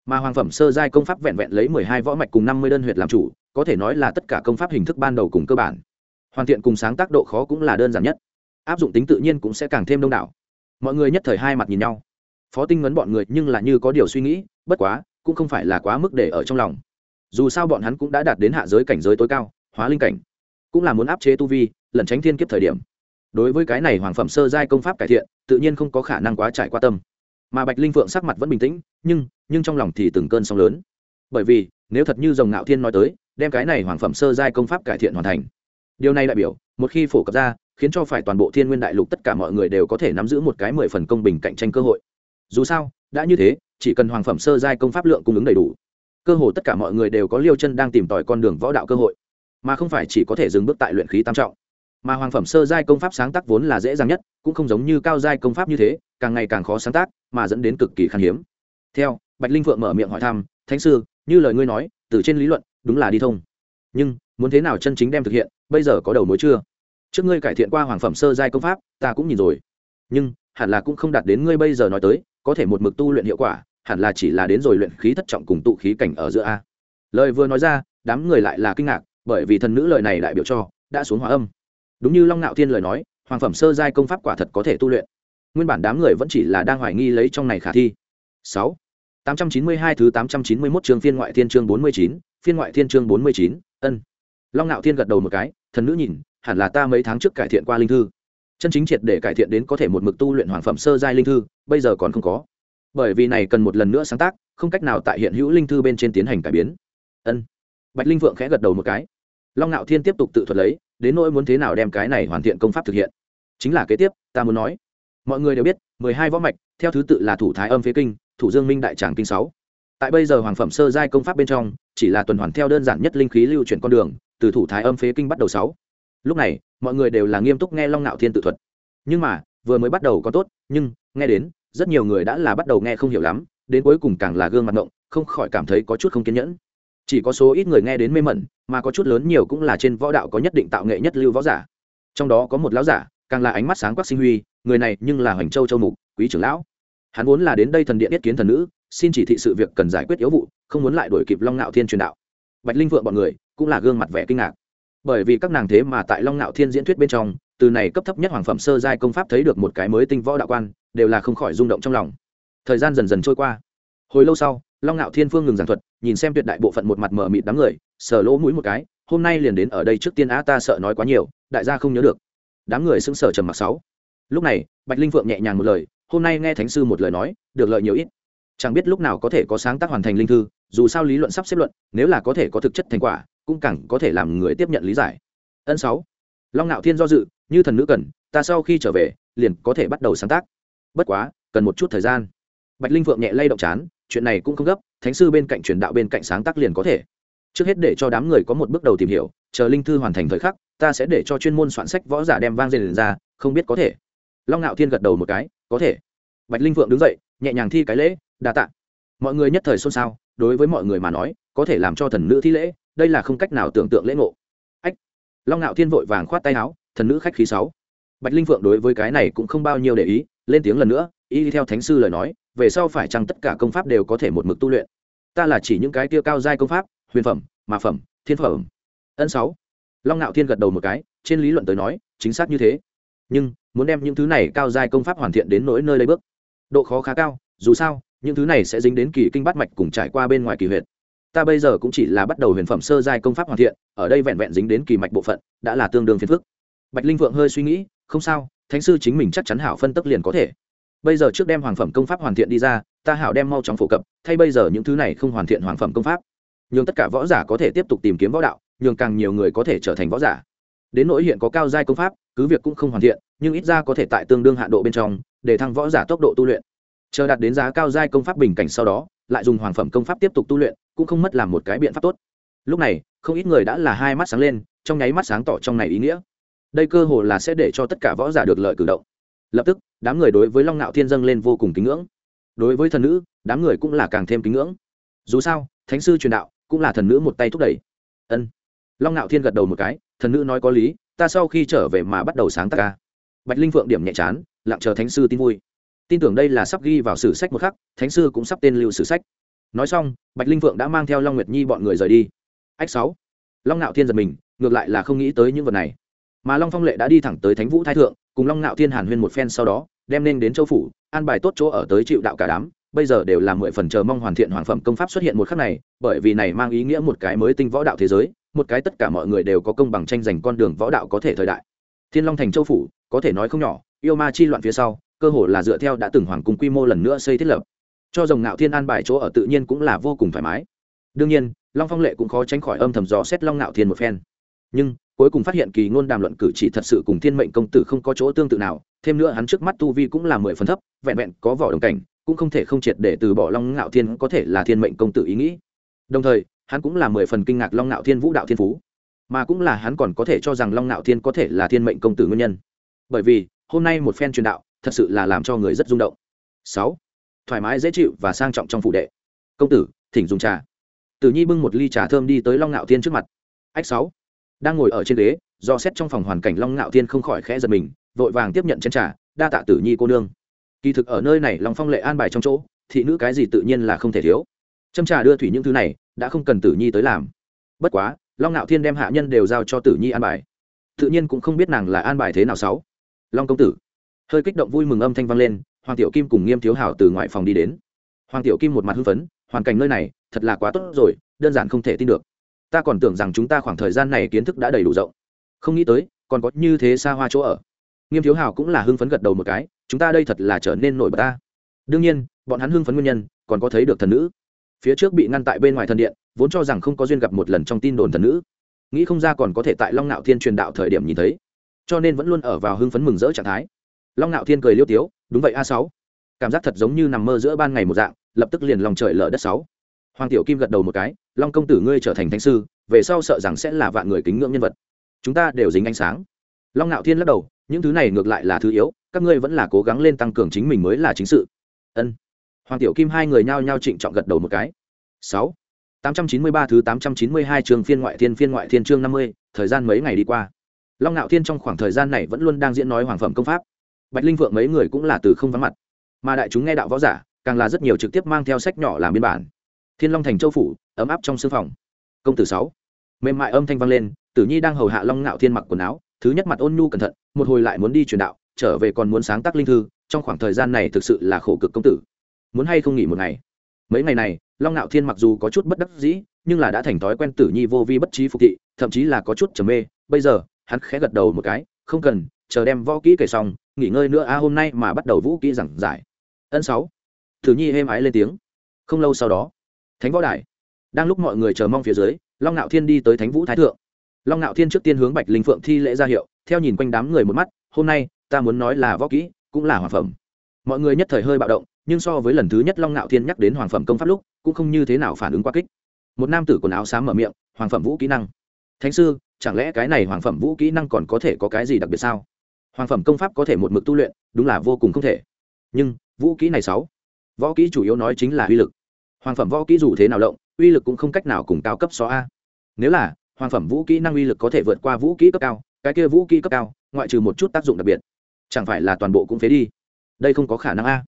Mà hoàng phẩm sơ giai công pháp vẹn vẹn lấy mười hai võ mạch cùng năm mươi đơn huyệt làm chủ, có thể nói là tất cả công pháp hình thức ban đầu cùng cơ bản. Hoàn thiện cùng sáng tác độ khó cũng là đơn giản nhất. Áp dụng tính tự nhiên cũng sẽ càng thêm đông đảo. Mọi người nhất thời hai mặt nhìn nhau phó tinh ngấn bọn người nhưng là như có điều suy nghĩ, bất quá, cũng không phải là quá mức để ở trong lòng. Dù sao bọn hắn cũng đã đạt đến hạ giới cảnh giới tối cao, hóa linh cảnh, cũng là muốn áp chế tu vi, lẩn tránh thiên kiếp thời điểm. Đối với cái này hoàng phẩm sơ giai công pháp cải thiện, tự nhiên không có khả năng quá trải qua tâm. Mà bạch linh phượng sắc mặt vẫn bình tĩnh, nhưng nhưng trong lòng thì từng cơn sóng lớn. Bởi vì, nếu thật như dòng ngạo thiên nói tới, đem cái này hoàng phẩm sơ giai công pháp cải thiện hoàn thành. Điều này đại biểu, một khi phổ cập ra, khiến cho phải toàn bộ thiên nguyên đại lục tất cả mọi người đều có thể nắm giữ một cái mười phần công bình cạnh tranh cơ hội dù sao, đã như thế, chỉ cần hoàng phẩm sơ giai công pháp lượng cung ứng đầy đủ, cơ hồ tất cả mọi người đều có liêu chân đang tìm tòi con đường võ đạo cơ hội, mà không phải chỉ có thể dừng bước tại luyện khí tam trọng. Mà hoàng phẩm sơ giai công pháp sáng tác vốn là dễ dàng nhất, cũng không giống như cao giai công pháp như thế, càng ngày càng khó sáng tác, mà dẫn đến cực kỳ khan hiếm. Theo, bạch linh phượng mở miệng hỏi thăm, thánh sư, như lời ngươi nói, từ trên lý luận, đúng là đi thông. Nhưng, muốn thế nào chân chính đem thực hiện, bây giờ có đầu mối chưa? Trước ngươi cải thiện qua hoàng phẩm sơ giai công pháp, ta cũng nhìn rồi. Nhưng, hẳn là cũng không đạt đến ngươi bây giờ nói tới có thể một mực tu luyện hiệu quả, hẳn là chỉ là đến rồi luyện khí thất trọng cùng tụ khí cảnh ở giữa a. Lời vừa nói ra, đám người lại là kinh ngạc, bởi vì thần nữ lời này đại biểu cho, đã xuống hóa âm. Đúng như long nạo thiên lời nói, hoàng phẩm sơ giai công pháp quả thật có thể tu luyện. Nguyên bản đám người vẫn chỉ là đang hoài nghi lấy trong này khả thi. Sáu, tám trăm chín mươi hai thứ tám trăm chín mươi mốt chương phiên ngoại thiên chương bốn mươi chín, phiên ngoại thiên chương bốn mươi chín, ân. Long nạo thiên gật đầu một cái, thần nữ nhìn, hẳn là ta mấy tháng trước cải thiện qua linh thư chân chính triệt để cải thiện đến có thể một mực tu luyện hoàng phẩm sơ giai linh thư, bây giờ còn không có. Bởi vì này cần một lần nữa sáng tác, không cách nào tại hiện hữu linh thư bên trên tiến hành cải biến. Ân. Bạch linh vượng khẽ gật đầu một cái. Long ngạo thiên tiếp tục tự thuật lấy, đến nỗi muốn thế nào đem cái này hoàn thiện công pháp thực hiện. Chính là kế tiếp, ta muốn nói. Mọi người đều biết, mười hai võ mạch, theo thứ tự là thủ thái âm phế kinh, thủ dương minh đại tràng kinh sáu. Tại bây giờ hoàng phẩm sơ giai công pháp bên trong, chỉ là tuần hoàn theo đơn giản nhất linh khí lưu chuyển con đường, từ thủ thái âm phế kinh bắt đầu sáu lúc này, mọi người đều là nghiêm túc nghe long ngạo thiên tự thuật. Nhưng mà, vừa mới bắt đầu có tốt, nhưng, nghe đến, rất nhiều người đã là bắt đầu nghe không hiểu lắm, đến cuối cùng càng là gương mặt ngộng, không khỏi cảm thấy có chút không kiên nhẫn. Chỉ có số ít người nghe đến mê mẩn, mà có chút lớn nhiều cũng là trên võ đạo có nhất định tạo nghệ nhất lưu võ giả. Trong đó có một lão giả, càng là ánh mắt sáng quắc sinh huy, người này nhưng là hoành châu châu mục, quý trưởng lão. Hắn vốn là đến đây thần điện yết kiến thần nữ, xin chỉ thị sự việc cần giải quyết yếu vụ, không muốn lại đổi kịp long ngạo thiên truyền đạo. Bạch linh vượng bọn người cũng là gương mặt vẻ kinh ngạc bởi vì các nàng thế mà tại long ngạo thiên diễn thuyết bên trong, từ này cấp thấp nhất hoàng phẩm sơ giai công pháp thấy được một cái mới tinh võ đạo quan, đều là không khỏi rung động trong lòng. Thời gian dần dần trôi qua. Hồi lâu sau, long ngạo thiên phương ngừng giảng thuật, nhìn xem tuyệt đại bộ phận một mặt mờ mịt đám người, sờ lỗ mũi một cái, hôm nay liền đến ở đây trước tiên á ta sợ nói quá nhiều, đại gia không nhớ được. Đám người xưng sở trầm mặc sáu. Lúc này, bạch linh phượng nhẹ nhàng một lời, hôm nay nghe thánh sư một lời nói, được lợi nhiều ít. Chẳng biết lúc nào có thể có sáng tác hoàn thành linh thư, dù sao lý luận sắp xếp luận, nếu là có thể có thực chất thành quả cũng càng có thể làm người tiếp nhận lý giải. Ân sáu, long ngạo thiên do dự, như thần nữ cần, ta sau khi trở về, liền có thể bắt đầu sáng tác. Bất quá, cần một chút thời gian. Bạch linh phượng nhẹ lay động chán, chuyện này cũng không gấp, thánh sư bên cạnh truyền đạo bên cạnh sáng tác liền có thể. Trước hết để cho đám người có một bước đầu tìm hiểu, chờ linh thư hoàn thành thời khắc, ta sẽ để cho chuyên môn soạn sách võ giả đem vang dền ra, không biết có thể. Long ngạo thiên gật đầu một cái, có thể. Bạch linh vượng đứng dậy, nhẹ nhàng thi cái lễ, đa tạ. Mọi người nhất thời xôn xao, đối với mọi người mà nói, có thể làm cho thần nữ thi lễ đây là không cách nào tưởng tượng lễ ngộ. Ách! Long ngạo thiên vội vàng khoát tay áo, thần nữ khách khí sáu. Bạch linh vượng đối với cái này cũng không bao nhiêu để ý, lên tiếng lần nữa, y theo thánh sư lời nói, về sau phải chăng tất cả công pháp đều có thể một mực tu luyện? Ta là chỉ những cái tiêu cao giai công pháp, huyền phẩm mà phẩm, thiên phẩm. Ân sáu. Long ngạo thiên gật đầu một cái, trên lý luận tới nói, chính xác như thế. Nhưng, muốn đem những thứ này cao giai công pháp hoàn thiện đến nỗi nơi lấy bước, độ khó khá cao, dù sao, những thứ này sẽ dính đến kỳ kinh bát mạch cùng trải qua bên ngoài kỳ huyệt ta bây giờ cũng chỉ là bắt đầu huyền phẩm sơ giai công pháp hoàn thiện, ở đây vẹn vẹn dính đến kỳ mạch bộ phận, đã là tương đương phiền phức. Bạch linh vượng hơi suy nghĩ, không sao, thánh sư chính mình chắc chắn hảo phân tức liền có thể. Bây giờ trước đem hoàng phẩm công pháp hoàn thiện đi ra, ta hảo đem mau chóng phổ cập, thay bây giờ những thứ này không hoàn thiện hoàng phẩm công pháp. Nhường tất cả võ giả có thể tiếp tục tìm kiếm võ đạo, nhường càng nhiều người có thể trở thành võ giả. Đến nỗi hiện có cao giai công pháp, cứ việc cũng không hoàn thiện, nhưng ít ra có thể tại tương đương hạ độ bên trong, để thăng võ giả tốc độ tu luyện. Chờ đạt đến giá cao giai công pháp bình cảnh sau đó lại dùng hoàng phẩm công pháp tiếp tục tu luyện, cũng không mất làm một cái biện pháp tốt. Lúc này, không ít người đã là hai mắt sáng lên, trong nháy mắt sáng tỏ trong này ý nghĩa. Đây cơ hồ là sẽ để cho tất cả võ giả được lợi cử động. Lập tức, đám người đối với long ngạo thiên dâng lên vô cùng kính ngưỡng. Đối với thần nữ, đám người cũng là càng thêm kính ngưỡng. Dù sao, thánh sư truyền đạo cũng là thần nữ một tay thúc đẩy. Ân. Long ngạo thiên gật đầu một cái, thần nữ nói có lý, ta sau khi trở về mà bắt đầu sáng tác ca. Bạch linh phượng điểm nhẹ chán, lặng chờ thánh sư tin vui tin tưởng đây là sắp ghi vào sử sách một khắc, thánh sư cũng sắp tên lưu sử sách. Nói xong, bạch linh vượng đã mang theo long nguyệt nhi bọn người rời đi. Ách sáu. Long ngạo thiên giật mình, ngược lại là không nghĩ tới những vật này. Mà long phong lệ đã đi thẳng tới thánh vũ thái thượng, cùng long ngạo thiên hàn huyên một phen sau đó, đem nên đến châu phủ, an bài tốt chỗ ở tới chịu đạo cả đám. Bây giờ đều là mười phần chờ mong hoàn thiện hoàng phẩm công pháp xuất hiện một khắc này, bởi vì này mang ý nghĩa một cái mới tinh võ đạo thế giới, một cái tất cả mọi người đều có công bằng tranh giành con đường võ đạo có thể thời đại. Thiên long thành châu phủ, có thể nói không nhỏ, yêu ma chi loạn phía sau cơ hồ là dựa theo đã từng hoàng cung quy mô lần nữa xây thiết lập. Cho dòng ngạo thiên an bài chỗ ở tự nhiên cũng là vô cùng thoải mái. Đương nhiên, long phong lệ cũng khó tránh khỏi âm thầm dò xét long ngạo thiên một phen. Nhưng, cuối cùng phát hiện kỳ ngôn đàm luận cử chỉ thật sự cùng thiên mệnh công tử không có chỗ tương tự nào, thêm nữa hắn trước mắt tu vi cũng là mười phần thấp, vẹn vẹn có vỏ đồng cảnh, cũng không thể không triệt để từ bỏ long ngạo thiên có thể là thiên mệnh công tử ý nghĩ. Đồng thời, hắn cũng là mười phần kinh ngạc long ngạo thiên vũ đạo thiên phú, mà cũng là hắn còn có thể cho rằng long ngạo thiên có thể là thiên mệnh công tử nguyên nhân. Bởi vì, hôm nay một phen truyền đạo thật sự là làm cho người rất rung động. Sáu, thoải mái, dễ chịu và sang trọng trong phủ đệ. Công tử, thỉnh dùng trà. Tử nhi bưng một ly trà thơm đi tới long ngạo thiên trước mặt. Ách, sáu, đang ngồi ở trên ghế, do xét trong phòng hoàn cảnh long ngạo thiên không khỏi khẽ giật mình, vội vàng tiếp nhận chén trà, đa tạ tử nhi cô nương. Kỳ thực ở nơi này long phong lệ an bài trong chỗ, thị nữ cái gì tự nhiên là không thể thiếu. Châm trà đưa thủy những thứ này, đã không cần tử nhi tới làm. Bất quá, long ngạo thiên đem hạ nhân đều giao cho tử nhi an bài. Tự nhiên cũng không biết nàng là an bài thế nào, sáu. Long công tử hơi kích động vui mừng âm thanh vang lên, hoàng tiểu kim cùng nghiêm thiếu hảo từ ngoại phòng đi đến. Hoàng tiểu kim một mặt hưng phấn, hoàn cảnh nơi này, thật là quá tốt rồi, đơn giản không thể tin được. Ta còn tưởng rằng chúng ta khoảng thời gian này kiến thức đã đầy đủ rộng. Không nghĩ tới, còn có như thế xa hoa chỗ ở. Nghiêm thiếu hảo cũng là hưng phấn gật đầu một cái, chúng ta đây thật là trở nên nổi bật ta. Đương nhiên, bọn hắn hưng phấn nguyên nhân, còn có thấy được thần nữ. Phía trước bị ngăn tại bên ngoài thần điện, vốn cho rằng không có duyên gặp một lần trong tin đồn thần nữ. Nghĩ không ra còn có thể tại long nạo thiên truyền đạo thời điểm nhìn thấy. Cho nên vẫn luôn ở vào hưng phấn mừng rỡ trạng thái long nạo thiên cười liêu tiếu, đúng vậy, a sáu. Cảm giác thật giống như nằm mơ giữa ban ngày một dạng, lập tức liền lòng trời lở đất sáu. Hoàng tiểu kim gật đầu một cái, long công tử ngươi trở thành thánh sư, về sau sợ rằng sẽ là vạn người kính ngưỡng nhân vật. Chúng ta đều dính ánh sáng. Long nạo thiên lắc đầu, những thứ này ngược lại là thứ yếu, các ngươi vẫn là cố gắng lên tăng cường chính mình mới là chính sự. Ân. Hoàng tiểu kim hai người nhao nhao trịnh trọng gật đầu một cái. Sáu. Tám trăm chín mươi ba thứ tám trăm chín mươi hai trường phiên ngoại thiên, phiên ngoại thiên chương năm mươi, thời gian mấy ngày đi qua. Long ngạo thiên trong khoảng thời gian này vẫn luôn đang diễn nói hoàng phẩm công pháp bạch linh vượng mấy người cũng là từ không vắng mặt. Mà đại chúng nghe đạo võ giả, càng là rất nhiều trực tiếp mang theo sách nhỏ làm biên bản. Thiên long thành châu phủ, ấm áp trong sư phòng. Công tử sáu. Mềm mại âm thanh vang lên, tử nhi đang hầu hạ long ngạo thiên mặc quần áo, thứ nhất mặt ôn nhu cẩn thận, một hồi lại muốn đi truyền đạo, trở về còn muốn sáng tác linh thư, trong khoảng thời gian này thực sự là khổ cực công tử. Muốn hay không nghỉ một ngày? Mấy ngày này, long ngạo thiên mặc dù có chút bất đắc dĩ, nhưng là đã thành thói quen tử nhi vô vi bất trí phục thị, thậm chí là có chút trầm mê. Bây giờ, hắn khẽ gật đầu một cái, không cần, chờ đem võ kỹ kể xong nghỉ ngơi nữa a hôm nay mà bắt đầu vũ kỹ giảng giải. Ân sáu. Thử nhi êm ái lên tiếng. Không lâu sau đó, thánh võ đài, đang lúc mọi người chờ mong phía dưới, long ngạo thiên đi tới thánh vũ thái thượng. Long ngạo thiên trước tiên hướng bạch linh phượng thi lễ ra hiệu, theo nhìn quanh đám người một mắt, hôm nay, ta muốn nói là võ kỹ, cũng là hoàng phẩm. Mọi người nhất thời hơi bạo động, nhưng so với lần thứ nhất long ngạo thiên nhắc đến hoàng phẩm công pháp lúc, cũng không như thế nào phản ứng quá kích. Một nam tử quần áo xám mở miệng hoàng phẩm vũ kỹ năng. Thánh sư, chẳng lẽ cái này hoàng phẩm vũ kỹ năng còn có thể có cái gì đặc biệt sao? Hoàng phẩm công pháp có thể một mực tu luyện, đúng là vô cùng không thể. Nhưng, vũ kỹ này sáu. Võ kỹ chủ yếu nói chính là uy lực. Hoàng phẩm võ kỹ dù thế nào lộng, uy lực cũng không cách nào cùng cao cấp so a. Nếu là, hoàng phẩm vũ kỹ năng uy lực có thể vượt qua vũ kỹ cấp cao, cái kia vũ kỹ cấp cao, ngoại trừ một chút tác dụng đặc biệt, chẳng phải là toàn bộ cũng phế đi. Đây không có khả năng a.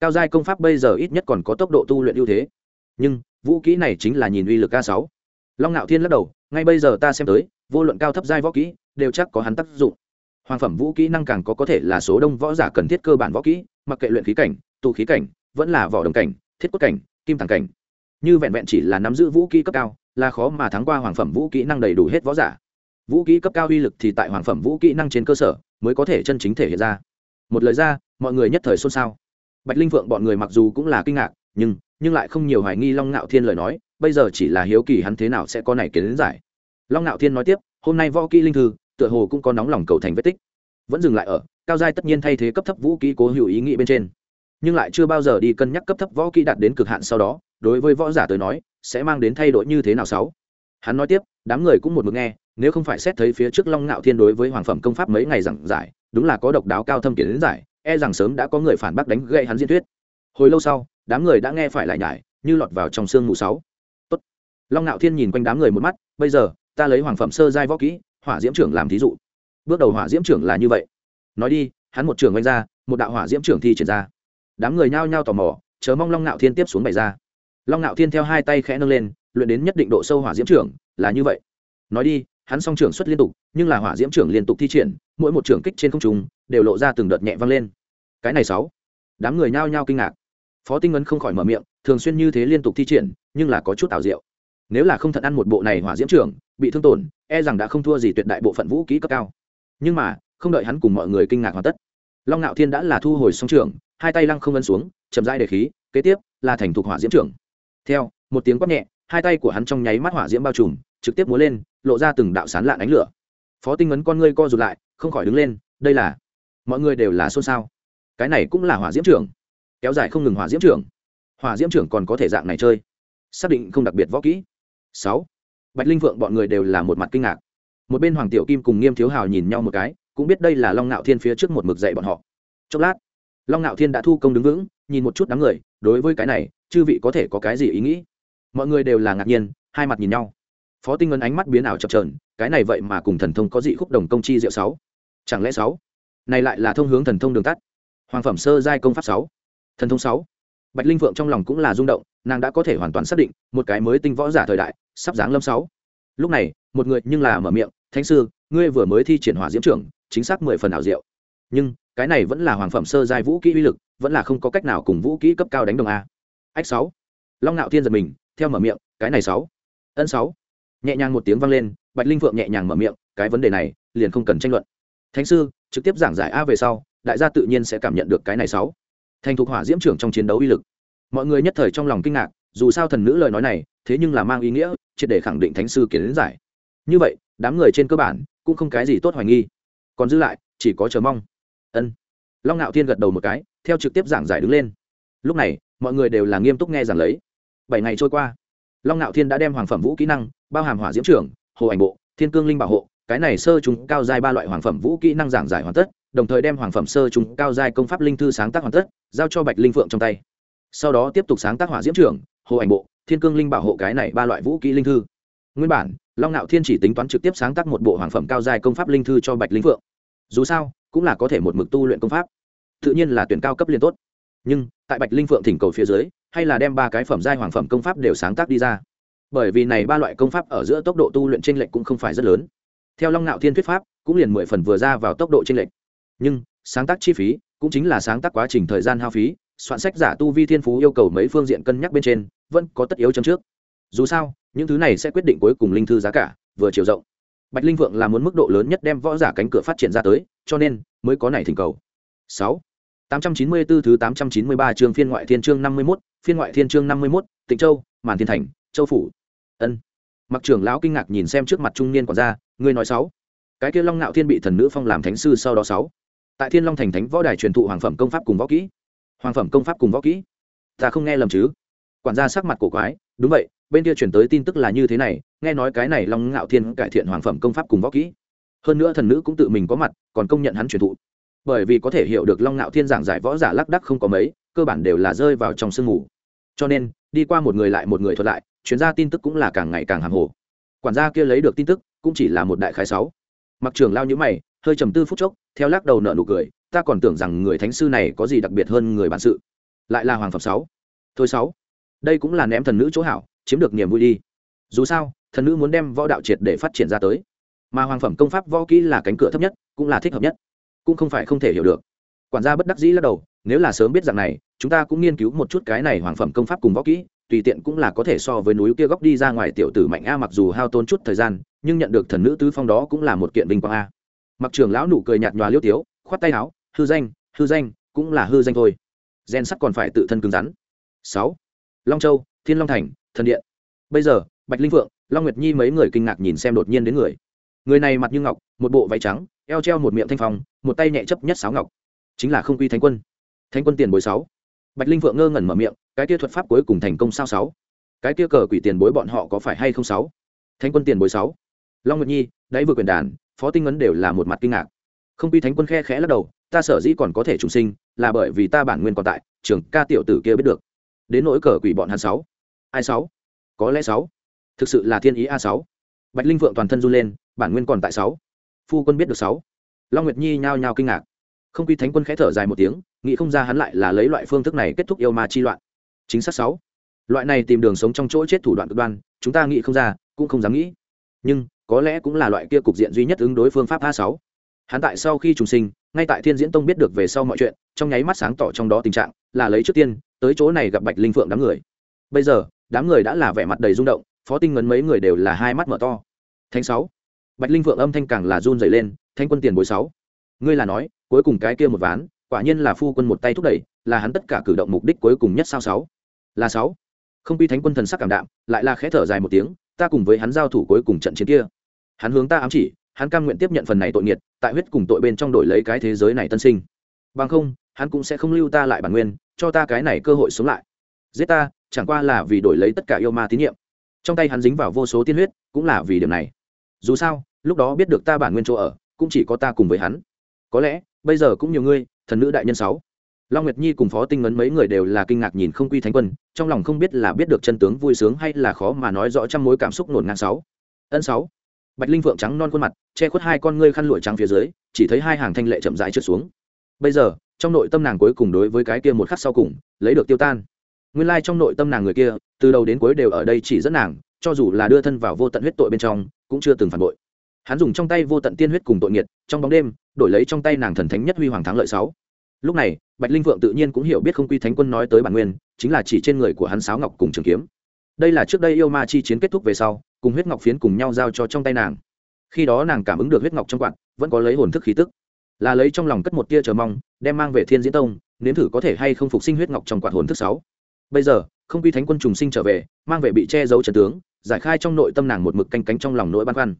Cao giai công pháp bây giờ ít nhất còn có tốc độ tu luyện ưu thế. Nhưng, vũ kỹ này chính là nhìn uy lực a sáu. Long ngạo thiên lắc đầu, ngay bây giờ ta xem tới, vô luận cao thấp giai võ kỹ, đều chắc có hắn tác dụng hoàng phẩm vũ kỹ năng càng có có thể là số đông võ giả cần thiết cơ bản võ kỹ, mặc kệ luyện khí cảnh tu khí cảnh, vẫn là vỏ đồng cảnh, thiết quất cảnh, kim thẳng cảnh. Như vẹn vẹn chỉ là nắm giữ vũ kỹ cấp cao, là khó mà thắng qua hoàng phẩm vũ kỹ năng đầy đủ hết võ giả. Vũ kỹ cấp cao uy lực thì tại hoàng phẩm vũ kỹ năng trên cơ sở mới có thể chân chính thể hiện ra. Một lời ra, mọi người nhất thời xôn xao. Bạch linh vượng bọn người mặc dù cũng là kinh ngạc, nhưng nhưng lại không nhiều hoài nghi long ngạo thiên lời nói, bây giờ chỉ là hiếu kỳ hắn thế nào sẽ có này kiến giải. Long ngạo thiên nói tiếp, hôm nay võ kỹ linh thư tựa hồ cũng có nóng lòng cầu thành vết tích. Vẫn dừng lại ở, cao giai tất nhiên thay thế cấp thấp vũ kỹ cố hữu ý nghĩ bên trên. Nhưng lại chưa bao giờ đi cân nhắc cấp thấp võ kỹ đạt đến cực hạn sau đó, đối với võ giả tới nói, sẽ mang đến thay đổi như thế nào sáu? Hắn nói tiếp, đám người cũng một mực nghe, nếu không phải xét thấy phía trước long ngạo thiên đối với hoàng phẩm công pháp mấy ngày giảng giải, đúng là có độc đáo cao thâm kiến đến giải e rằng sớm đã có người phản bác đánh gậy hắn diễn thuyết. Hồi lâu sau, đám người đã nghe phải lại nhải, như lọt vào trong sương mù sáu. Tốt. long ngạo thiên nhìn quanh đám người một mắt, bây giờ, ta lấy hoàng phẩm sơ giai võ kỹ hỏa diễm trưởng làm thí dụ. Bước đầu hỏa diễm trưởng là như vậy. Nói đi, hắn một trường oanh ra, một đạo hỏa diễm trưởng thi triển ra. Đám người nhao nhao tò mò, chờ mong long ngạo thiên tiếp xuống bày ra. Long ngạo thiên theo hai tay khẽ nâng lên, luyện đến nhất định độ sâu hỏa diễm trưởng, là như vậy. Nói đi, hắn song trưởng xuất liên tục, nhưng là hỏa diễm trưởng liên tục thi triển, mỗi một trưởng kích trên không trung, đều lộ ra từng đợt nhẹ vang lên. Cái này sáu. Đám người nhao nhao kinh ngạc. Phó tinh ấn không khỏi mở miệng, thường xuyên như thế liên tục thi triển, nhưng là có chút ảo diệu nếu là không thận ăn một bộ này hỏa diễm trưởng, bị thương tổn e rằng đã không thua gì tuyệt đại bộ phận vũ kỹ cấp cao. Nhưng mà, không đợi hắn cùng mọi người kinh ngạc hoàn tất, long ngạo thiên đã là thu hồi song trưởng, hai tay lăng không ấn xuống, chậm rãi để khí, kế tiếp là thành thục hỏa diễm trưởng. Theo, một tiếng quát nhẹ, hai tay của hắn trong nháy mắt hỏa diễm bao trùm, trực tiếp múa lên, lộ ra từng đạo sán lạn ánh lửa. Phó tinh ấn con ngươi co rụt lại, không khỏi đứng lên, đây là, mọi người đều là xôn xao. Cái này cũng là hỏa diễm trưởng. Kéo dài không ngừng hỏa diễm trưởng. Hỏa diễm trưởng còn có thể dạng này chơi. Xác định không đặc biệt võ kỹ sáu. Bạch linh vượng bọn người đều là một mặt kinh ngạc. Một bên hoàng tiểu kim cùng nghiêm thiếu hào nhìn nhau một cái, cũng biết đây là long ngạo thiên phía trước một mực dạy bọn họ. Chốc lát, long ngạo thiên đã thu công đứng vững, nhìn một chút đám người, đối với cái này, chư vị có thể có cái gì ý nghĩ? Mọi người đều là ngạc nhiên, hai mặt nhìn nhau. Phó tinh ngân ánh mắt biến ảo chập trờn cái này vậy mà cùng thần thông có dị khúc đồng công chi diệu sáu. Chẳng lẽ sáu? Này lại là thông hướng thần thông đường tắt. Hoàng phẩm sơ giai công pháp sáu. Thần thông sáu. Bạch linh phượng trong lòng cũng là rung động, nàng đã có thể hoàn toàn xác định, một cái mới tinh võ giả thời đại sắp giáng lâm sáu. Lúc này, một người nhưng là mở miệng, thánh sư, ngươi vừa mới thi triển hỏa diễm trưởng, chính xác mười phần ảo diệu. Nhưng, cái này vẫn là hoàng phẩm sơ giai vũ kỹ uy lực, vẫn là không có cách nào cùng vũ kỹ cấp cao đánh đồng a. Ách sáu. Long ngạo thiên giật mình, theo mở miệng, cái này sáu. Ân sáu. Nhẹ nhàng một tiếng vang lên, bạch linh phượng nhẹ nhàng mở miệng, cái vấn đề này, liền không cần tranh luận. Thánh sư, trực tiếp giảng giải a về sau, đại gia tự nhiên sẽ cảm nhận được cái này sáu. Thành thục hỏa diễm trưởng trong chiến đấu uy lực. Mọi người nhất thời trong lòng kinh ngạc, dù sao thần nữ lời nói này, thế nhưng là mang ý nghĩa triệt để khẳng định thánh sư kiến giải. Như vậy, đám người trên cơ bản cũng không cái gì tốt hoài nghi. Còn giữ lại, chỉ có chờ mong. Ân. Long ngạo thiên gật đầu một cái, theo trực tiếp giảng giải đứng lên. Lúc này, mọi người đều là nghiêm túc nghe giảng lấy. Bảy ngày trôi qua, long ngạo thiên đã đem hoàng phẩm vũ kỹ năng, bao hàm hỏa diễm trưởng, hồ ảnh bộ, thiên cương linh bảo hộ, cái này sơ chúng cao giai ba loại hoàng phẩm vũ kỹ năng giảng giải hoàn tất, đồng thời đem hoàng phẩm sơ chúng cao giai công pháp linh thư sáng tác hoàn tất, giao cho bạch linh phượng trong tay. Sau đó tiếp tục sáng tác hỏa diễm trưởng, hồ ảnh bộ thiên cương linh bảo hộ cái này ba loại vũ kỹ linh thư. Nguyên bản, long nạo thiên chỉ tính toán trực tiếp sáng tác một bộ hoàng phẩm cao dài công pháp linh thư cho bạch linh phượng. Dù sao, cũng là có thể một mực tu luyện công pháp. Tự nhiên là tuyển cao cấp liên tốt. Nhưng, tại bạch linh phượng thỉnh cầu phía dưới, hay là đem ba cái phẩm giai hoàng phẩm công pháp đều sáng tác đi ra. Bởi vì này ba loại công pháp ở giữa tốc độ tu luyện tranh lệch cũng không phải rất lớn. Theo long nạo thiên thuyết pháp, cũng liền mười phần vừa ra vào tốc độ tranh lệch. Nhưng, sáng tác chi phí, cũng chính là sáng tác quá trình thời gian hao phí, soạn sách giả tu vi thiên phú yêu cầu mấy phương diện cân nhắc bên trên vẫn có tất yếu chấm trước dù sao những thứ này sẽ quyết định cuối cùng linh thư giá cả vừa chiều rộng bạch linh vượng là muốn mức độ lớn nhất đem võ giả cánh cửa phát triển ra tới cho nên mới có này thỉnh cầu sáu tám trăm chín mươi 894 thứ tám trăm chín mươi ba chương phiên ngoại thiên chương năm mươi 51, phiên ngoại thiên chương năm mươi 51, Tịnh Châu, Màn Thiên Thành, Châu phủ. Ân. Mặc trưởng lão kinh ngạc nhìn xem trước mặt trung niên quản gia, ngươi nói sáu. Cái kia Long Nạo Thiên bị thần nữ phong làm thánh sư sau đó sáu. Tại Thiên Long thành thánh võ đài truyền thụ hoàng phẩm công pháp cùng võ kỹ. Hoàng phẩm công pháp cùng võ kỹ? Ta không nghe lầm chứ? Quản gia sắc mặt cổ quái, đúng vậy, bên kia chuyển tới tin tức là như thế này nghe nói cái này long ngạo thiên cải thiện hoàng phẩm công pháp cùng võ kỹ. Hơn nữa thần nữ cũng tự mình có mặt còn công nhận hắn truyền thụ. Bởi vì có thể hiểu được long ngạo thiên giảng giải võ giả lác đắc không có mấy cơ bản đều là rơi vào trong sương mù. Cho nên đi qua một người lại một người thuật lại chuyên gia tin tức cũng là càng ngày càng hàng hồ. Quản gia kia lấy được tin tức cũng chỉ là một đại khái sáu. Mặc trường lao nhữ mày hơi trầm tư phút chốc theo lắc đầu nợ nụ cười ta còn tưởng rằng người thánh sư này có gì đặc biệt hơn người bản sự. Lại là hoàng phẩm sáu. Thôi sáu đây cũng là ném thần nữ chỗ hảo, chiếm được niềm vui đi. Dù sao, thần nữ muốn đem võ đạo triệt để phát triển ra tới. Mà hoàng phẩm công pháp võ kỹ là cánh cửa thấp nhất, cũng là thích hợp nhất. Cũng không phải không thể hiểu được. Quản gia bất đắc dĩ lắc đầu, nếu là sớm biết rằng này, chúng ta cũng nghiên cứu một chút cái này hoàng phẩm công pháp cùng võ kỹ, tùy tiện cũng là có thể so với núi kia góc đi ra ngoài tiểu tử mạnh a mặc dù hao tốn chút thời gian, nhưng nhận được thần nữ tứ phong đó cũng là một kiện vinh quang a. Mặc trường lão nụ cười nhạt nhòa liêu tiếu, khoát tay áo, hư danh hư danh, cũng là hư danh thôi. Gen sắt còn phải tự thân cứng rắn. Sáu long châu, thiên long thành, thần điện. Bây giờ, bạch linh phượng, long nguyệt nhi mấy người kinh ngạc nhìn xem đột nhiên đến người. Người này mặt như ngọc, một bộ váy trắng, eo treo một miệng thanh phong, một tay nhẹ chấp nhất sáo ngọc. Chính là không quy thánh quân. Thánh quân tiền bối sáu. Bạch linh phượng ngơ ngẩn mở miệng, cái kia thuật pháp cuối cùng thành công sao sáu? Cái kia cờ quỷ tiền bối bọn họ có phải hay không sáu? Thánh quân tiền bối sáu. Long nguyệt nhi, đáy vừa quyền đàn, phó tinh ấn đều là một mặt kinh ngạc. Không quy thánh quân khe khẽ lắc đầu, ta sở dĩ còn có thể trùng sinh, là bởi vì ta bản nguyên còn tại trường ca tiểu tử kia biết được đến nỗi cờ quỷ bọn hắn sáu. Ai sáu? Có lẽ sáu. Thực sự là thiên ý a sáu. Bạch linh vượng toàn thân run lên, bản nguyên còn tại sáu. Phu quân biết được sáu. Long nguyệt nhi nhao nhao kinh ngạc. Không quy thánh quân khẽ thở dài một tiếng, nghĩ không ra hắn lại là lấy loại phương thức này kết thúc yêu ma chi loạn. Chính xác sáu. Loại này tìm đường sống trong chỗ chết thủ đoạn cực đoan, chúng ta nghĩ không ra, cũng không dám nghĩ. Nhưng, có lẽ cũng là loại kia cục diện duy nhất ứng đối phương pháp a sáu. Hắn tại sau khi trùng sinh, ngay tại thiên diễn tông biết được về sau mọi chuyện, trong nháy mắt sáng tỏ trong đó tình trạng, là lấy trước tiên tới chỗ này gặp bạch linh phượng đám người. Bây giờ, đám người đã là vẻ mặt đầy rung động, phó tinh ngấn mấy người đều là hai mắt mở to. Thanh sáu. Bạch linh phượng âm thanh càng là run dày lên thanh quân tiền bối sáu, ngươi là nói, cuối cùng cái kia một ván, quả nhiên là phu quân một tay thúc đẩy, là hắn tất cả cử động mục đích cuối cùng nhất sao sáu? Là sáu. Không pi thánh quân thần sắc cảm đạm, lại là khẽ thở dài một tiếng, ta cùng với hắn giao thủ cuối cùng trận chiến kia. Hắn hướng ta ám chỉ, hắn cam nguyện tiếp nhận phần này tội nghiệt, tại huyết cùng tội bên trong đổi lấy cái thế giới này tân sinh. Bằng không, hắn cũng sẽ không lưu ta lại bản nguyên cho ta cái này cơ hội sống lại. Giết ta, chẳng qua là vì đổi lấy tất cả yêu ma tín nhiệm. Trong tay hắn dính vào vô số tiên huyết, cũng là vì điểm này. Dù sao, lúc đó biết được ta bản nguyên chỗ ở, cũng chỉ có ta cùng với hắn. Có lẽ, bây giờ cũng nhiều ngươi, thần nữ đại nhân sáu. Long nguyệt nhi cùng phó tinh ngấn mấy người đều là kinh ngạc nhìn không quy thánh quân, trong lòng không biết là biết được chân tướng vui sướng hay là khó mà nói rõ trăm mối cảm xúc nổn ngang sáu. Ân sáu. Bạch linh phượng trắng non khuôn mặt, che khuất hai con ngươi khăn lụi trắng phía dưới, chỉ thấy hai hàng thanh lệ chậm rãi trượt xuống. Bây giờ trong nội tâm nàng cuối cùng đối với cái kia một khắc sau cùng, lấy được tiêu tan. Nguyên lai trong nội tâm nàng người kia, từ đầu đến cuối đều ở đây chỉ dẫn nàng, cho dù là đưa thân vào vô tận huyết tội bên trong, cũng chưa từng phản bội. Hắn dùng trong tay vô tận tiên huyết cùng tội nghiệt, trong bóng đêm, đổi lấy trong tay nàng thần thánh nhất huy hoàng thắng lợi sáu. Lúc này, bạch linh vượng tự nhiên cũng hiểu biết không quy thánh quân nói tới bản nguyên, chính là chỉ trên người của hắn sáo ngọc cùng trường kiếm. Đây là trước đây yêu ma chi chiến kết thúc về sau, cùng huyết ngọc phiến cùng nhau giao cho trong tay nàng. Khi đó nàng cảm ứng được huyết ngọc trong quạt, vẫn có lấy hồn thức khí tức là lấy trong lòng cất một tia chờ mong, đem mang về thiên diễn tông, nếm thử có thể hay không phục sinh huyết ngọc trong quạt hồn thức sáu. Bây giờ, không quy thánh quân trùng sinh trở về, mang về bị che giấu trần tướng, giải khai trong nội tâm nàng một mực canh cánh trong lòng nỗi băn khoăn.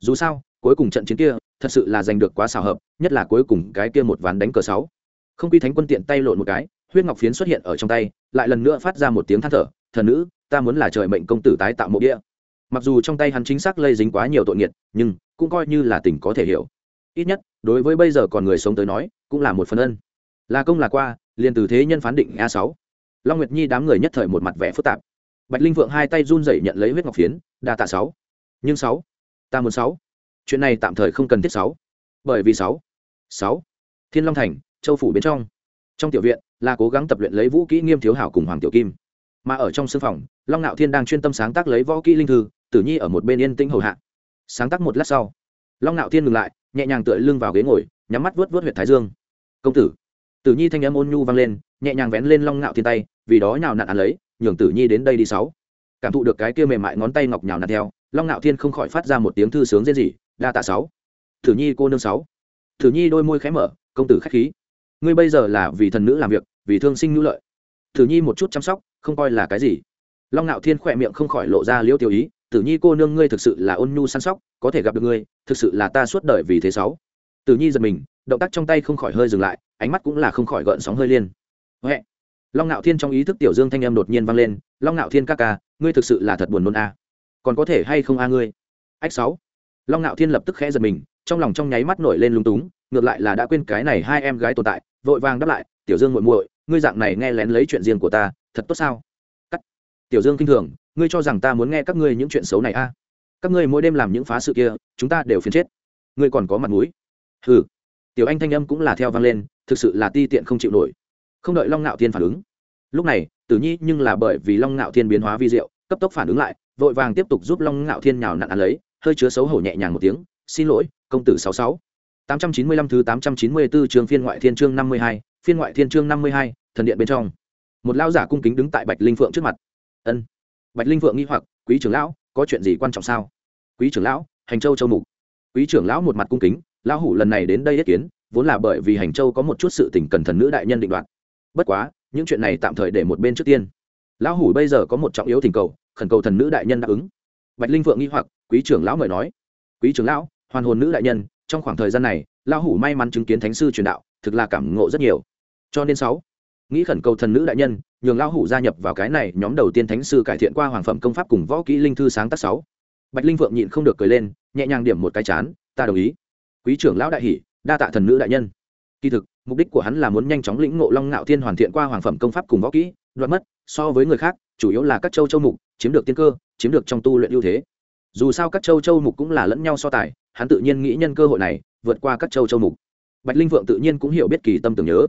Dù sao, cuối cùng trận chiến kia, thật sự là giành được quá xào hợp, nhất là cuối cùng cái kia một ván đánh cờ sáu. Không quy thánh quân tiện tay lộn một cái, huyết ngọc phiến xuất hiện ở trong tay, lại lần nữa phát ra một tiếng than thở, thần nữ, ta muốn là trời mệnh công tử tái tạo mộ địa. Mặc dù trong tay hắn chính xác lây dính quá nhiều tội nghiệt, nhưng cũng coi như là tình có thể hiểu ít nhất, đối với bây giờ còn người sống tới nói, cũng là một phần ân. Là công là qua, liền từ thế nhân phán định a sáu. Long nguyệt nhi đám người nhất thời một mặt vẻ phức tạp. Bạch linh vượng hai tay run rẩy nhận lấy huyết ngọc phiến, đa tạ sáu. Nhưng sáu, ta muốn sáu. Chuyện này tạm thời không cần thiết sáu. Bởi vì sáu. Sáu. Thiên long thành, châu phủ bên trong. Trong tiểu viện, là cố gắng tập luyện lấy vũ kỹ nghiêm thiếu hảo cùng hoàng tiểu kim. Mà ở trong sưng phòng, long ngạo thiên đang chuyên tâm sáng tác lấy võ kỹ linh thư, tử nhi ở một bên yên tĩnh hầu hạ. Sáng tác một lát sau, long ngạo thiên ngừng lại nhẹ nhàng tựa lưng vào ghế ngồi, nhắm mắt vớt vớt huyện thái dương. Công tử. Tử nhi thanh âm ôn nhu vang lên, nhẹ nhàng vén lên long ngạo thiên tay, vì đó nhào nặn ăn lấy, nhường tử nhi đến đây đi sáu. Cảm thụ được cái kia mềm mại ngón tay ngọc nhào nặn theo, long ngạo thiên không khỏi phát ra một tiếng thư sướng rên gì đa tạ sáu. Tử nhi cô nương sáu. Tử nhi đôi môi khẽ mở, công tử khách khí. Ngươi bây giờ là vì thần nữ làm việc, vì thương sinh nhu lợi. Tử nhi một chút chăm sóc, không coi là cái gì. Long ngạo thiên khỏe miệng không khỏi lộ ra liễu tiêu ý tử nhi cô nương ngươi thực sự là ôn nhu săn sóc, có thể gặp được ngươi, thực sự là ta suốt đời vì thế sáu. Tử nhi giật mình, động tác trong tay không khỏi hơi dừng lại, ánh mắt cũng là không khỏi gợn sóng hơi liên Huệ. long ngạo thiên trong ý thức tiểu dương thanh âm đột nhiên vang lên, long ngạo thiên ca ca, ngươi thực sự là thật buồn nôn a. Còn có thể hay không a ngươi? Ách sáu. Long ngạo thiên lập tức khẽ giật mình, trong lòng trong nháy mắt nổi lên lung túng, ngược lại là đã quên cái này hai em gái tồn tại, vội vàng đáp lại, tiểu dương muội muội, ngươi dạng này nghe lén lấy chuyện riêng của ta, thật tốt sao? Cắt. Tiểu dương kinh thường ngươi cho rằng ta muốn nghe các ngươi những chuyện xấu này a các ngươi mỗi đêm làm những phá sự kia, chúng ta đều phiền chết. Ngươi còn có mặt mũi. Hừ. Tiểu anh thanh âm cũng là theo vang lên, thực sự là ti tiện không chịu nổi. Không đợi long ngạo thiên phản ứng. Lúc này, tử nhi nhưng là bởi vì long ngạo thiên biến hóa vi diệu, cấp tốc phản ứng lại, vội vàng tiếp tục giúp long ngạo thiên nhào nặn ăn lấy, hơi chứa xấu hổ nhẹ nhàng một tiếng, xin lỗi, công tử sáu sáu. Tám trăm chín mươi lăm thứ tám trăm chín mươi bốn trường phiên ngoại thiên chương năm mươi hai, phiên ngoại thiên chương năm mươi hai, thần điện bên trong. Một lao giả cung kính đứng tại bạch linh phượng trước mặt. Ân bạch linh Vượng nghi hoặc, quý trưởng lão, có chuyện gì quan trọng sao? Quý trưởng lão, hành châu châu mục. Quý trưởng lão một mặt cung kính, lão hủ lần này đến đây yết kiến, vốn là bởi vì hành châu có một chút sự tình cần thần nữ đại nhân định đoạt. Bất quá, những chuyện này tạm thời để một bên trước tiên. Lão hủ bây giờ có một trọng yếu thỉnh cầu, khẩn cầu thần nữ đại nhân đáp ứng. Bạch linh Vượng nghi hoặc, quý trưởng lão mời nói. Quý trưởng lão, hoàn hồn nữ đại nhân, trong khoảng thời gian này, lão hủ may mắn chứng kiến thánh sư truyền đạo, thực là cảm ngộ rất nhiều. Cho nên sáu nghĩ khẩn cầu thần nữ đại nhân, nhường lão hủ gia nhập vào cái này nhóm đầu tiên thánh sư cải thiện qua hoàng phẩm công pháp cùng võ kỹ linh thư sáng tác sáu. Bạch linh vượng nhịn không được cười lên, nhẹ nhàng điểm một cái chán, ta đồng ý. Quý trưởng lão đại hỷ đa tạ thần nữ đại nhân. Kỳ thực, mục đích của hắn là muốn nhanh chóng lĩnh ngộ long ngạo thiên hoàn thiện qua hoàng phẩm công pháp cùng võ kỹ đoạt mất, so với người khác, chủ yếu là các châu châu mục, chiếm được tiên cơ, chiếm được trong tu luyện ưu thế. Dù sao các châu châu mục cũng là lẫn nhau so tài, hắn tự nhiên nghĩ nhân cơ hội này, vượt qua các châu châu mục. Bạch linh vượng tự nhiên cũng hiểu biết kỳ tâm tưởng nhớ.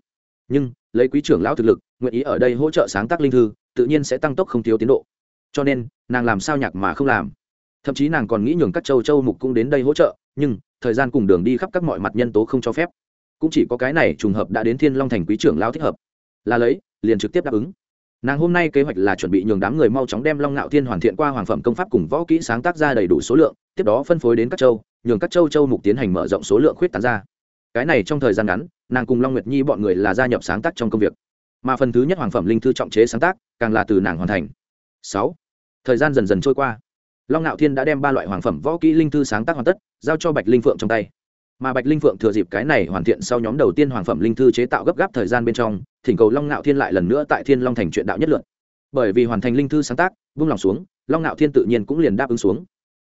Nhưng lấy quý trưởng lão thực lực, nguyện ý ở đây hỗ trợ sáng tác linh thư, tự nhiên sẽ tăng tốc không thiếu tiến độ. Cho nên, nàng làm sao nhạc mà không làm. Thậm chí nàng còn nghĩ nhường các châu châu mục cũng đến đây hỗ trợ, nhưng, thời gian cùng đường đi khắp các mọi mặt nhân tố không cho phép. Cũng chỉ có cái này trùng hợp đã đến thiên long thành quý trưởng lão thích hợp. Là lấy, liền trực tiếp đáp ứng. Nàng hôm nay kế hoạch là chuẩn bị nhường đám người mau chóng đem long ngạo thiên hoàn thiện qua hoàng phẩm công pháp cùng võ kỹ sáng tác ra đầy đủ số lượng, tiếp đó phân phối đến các châu, nhường các châu châu mục tiến hành mở rộng số lượng khuyết tán ra. Cái này trong thời gian ngắn nàng cùng long nguyệt nhi bọn người là gia nhập sáng tác trong công việc mà phần thứ nhất hoàng phẩm linh thư trọng chế sáng tác càng là từ nàng hoàn thành sáu thời gian dần dần trôi qua long ngạo thiên đã đem ba loại hoàng phẩm võ kỹ linh thư sáng tác hoàn tất giao cho bạch linh phượng trong tay mà bạch linh phượng thừa dịp cái này hoàn thiện sau nhóm đầu tiên hoàng phẩm linh thư chế tạo gấp gáp thời gian bên trong thỉnh cầu long ngạo thiên lại lần nữa tại thiên long thành chuyện đạo nhất luận bởi vì hoàn thành linh thư sáng tác vung lòng xuống long ngạo thiên tự nhiên cũng liền đáp ứng xuống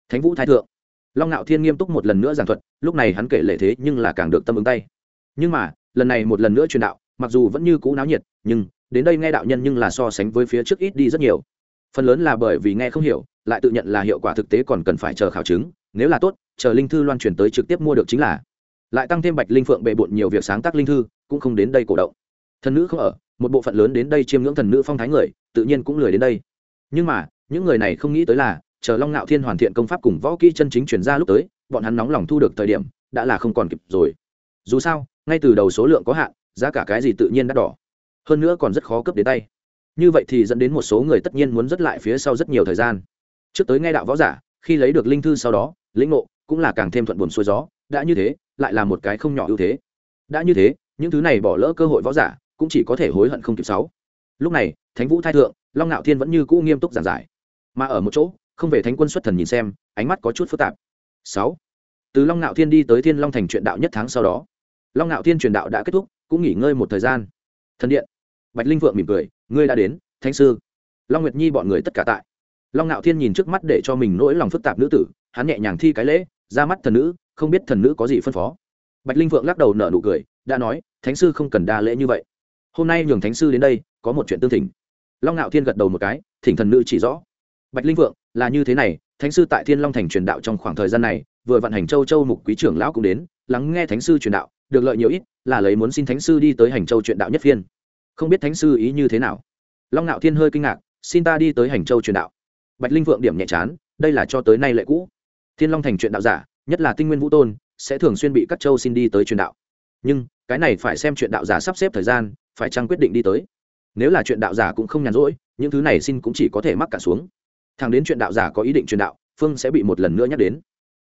thánh vũ thái thượng long ngạo thiên nghiêm túc một lần nữa giảng thuật lúc này hắn kể lệ thế nhưng là càng được tâm ứng tay nhưng mà, lần này một lần nữa truyền đạo, mặc dù vẫn như cũ náo nhiệt, nhưng, đến đây nghe đạo nhân nhưng là so sánh với phía trước ít đi rất nhiều. Phần lớn là bởi vì nghe không hiểu, lại tự nhận là hiệu quả thực tế còn cần phải chờ khảo chứng, nếu là tốt, chờ linh thư loan truyền tới trực tiếp mua được chính là. Lại tăng thêm bạch linh phượng bề bộn nhiều việc sáng tác linh thư, cũng không đến đây cổ động. Thần nữ không ở, một bộ phận lớn đến đây chiêm ngưỡng thần nữ phong thái người, tự nhiên cũng lười đến đây. Nhưng mà, những người này không nghĩ tới là, chờ long ngạo thiên hoàn thiện công pháp cùng võ kỹ chân chính chuyển ra lúc tới, bọn hắn nóng lòng thu được thời điểm, đã là không còn kịp rồi. Dù sao ngay từ đầu số lượng có hạn, giá cả cái gì tự nhiên đắt đỏ. Hơn nữa còn rất khó cấp đến tay. Như vậy thì dẫn đến một số người tất nhiên muốn dứt lại phía sau rất nhiều thời gian. Trước tới ngay đạo võ giả, khi lấy được linh thư sau đó, lĩnh ngộ cũng là càng thêm thuận buồn xuôi gió. Đã như thế, lại là một cái không nhỏ ưu thế. Đã như thế, những thứ này bỏ lỡ cơ hội võ giả cũng chỉ có thể hối hận không kịp sáu. Lúc này, thánh vũ thái thượng, long ngạo thiên vẫn như cũ nghiêm túc giảng giải. Mà ở một chỗ, không về thánh quân xuất thần nhìn xem, ánh mắt có chút phức tạp. Sáu. Từ long ngạo thiên đi tới thiên long thành chuyện đạo nhất tháng sau đó long ngạo thiên truyền đạo đã kết thúc, cũng nghỉ ngơi một thời gian. Thần điện. Bạch linh vượng mỉm cười, ngươi đã đến, thánh sư. Long nguyệt nhi bọn người tất cả tại. Long ngạo thiên nhìn trước mắt để cho mình nỗi lòng phức tạp nữ tử, hắn nhẹ nhàng thi cái lễ, ra mắt thần nữ, không biết thần nữ có gì phân phó. Bạch linh vượng lắc đầu nở nụ cười, đã nói, thánh sư không cần đa lễ như vậy. Hôm nay nhường thánh sư đến đây, có một chuyện tương thỉnh. Long ngạo thiên gật đầu một cái, thỉnh thần nữ chỉ rõ. Bạch linh vượng, là như thế này, thánh sư tại thiên long thành truyền đạo trong khoảng thời gian này, vừa vận hành châu châu mục quý trưởng lão cũng đến, lắng nghe thánh sư truyền đạo được lợi nhiều ít, là lấy muốn xin thánh sư đi tới hành châu truyền đạo nhất phiên. Không biết thánh sư ý như thế nào? Long ngạo thiên hơi kinh ngạc, xin ta đi tới hành châu truyền đạo. Bạch linh vượng điểm nhẹ chán, đây là cho tới nay lệ cũ. Thiên long thành truyền đạo giả, nhất là tinh nguyên vũ tôn, sẽ thường xuyên bị các châu xin đi tới truyền đạo. Nhưng, cái này phải xem chuyện đạo giả sắp xếp thời gian, phải chăng quyết định đi tới. Nếu là chuyện đạo giả cũng không nhàn rỗi, những thứ này xin cũng chỉ có thể mắc cả xuống. Thằng đến chuyện đạo giả có ý định truyền đạo, phương sẽ bị một lần nữa nhắc đến.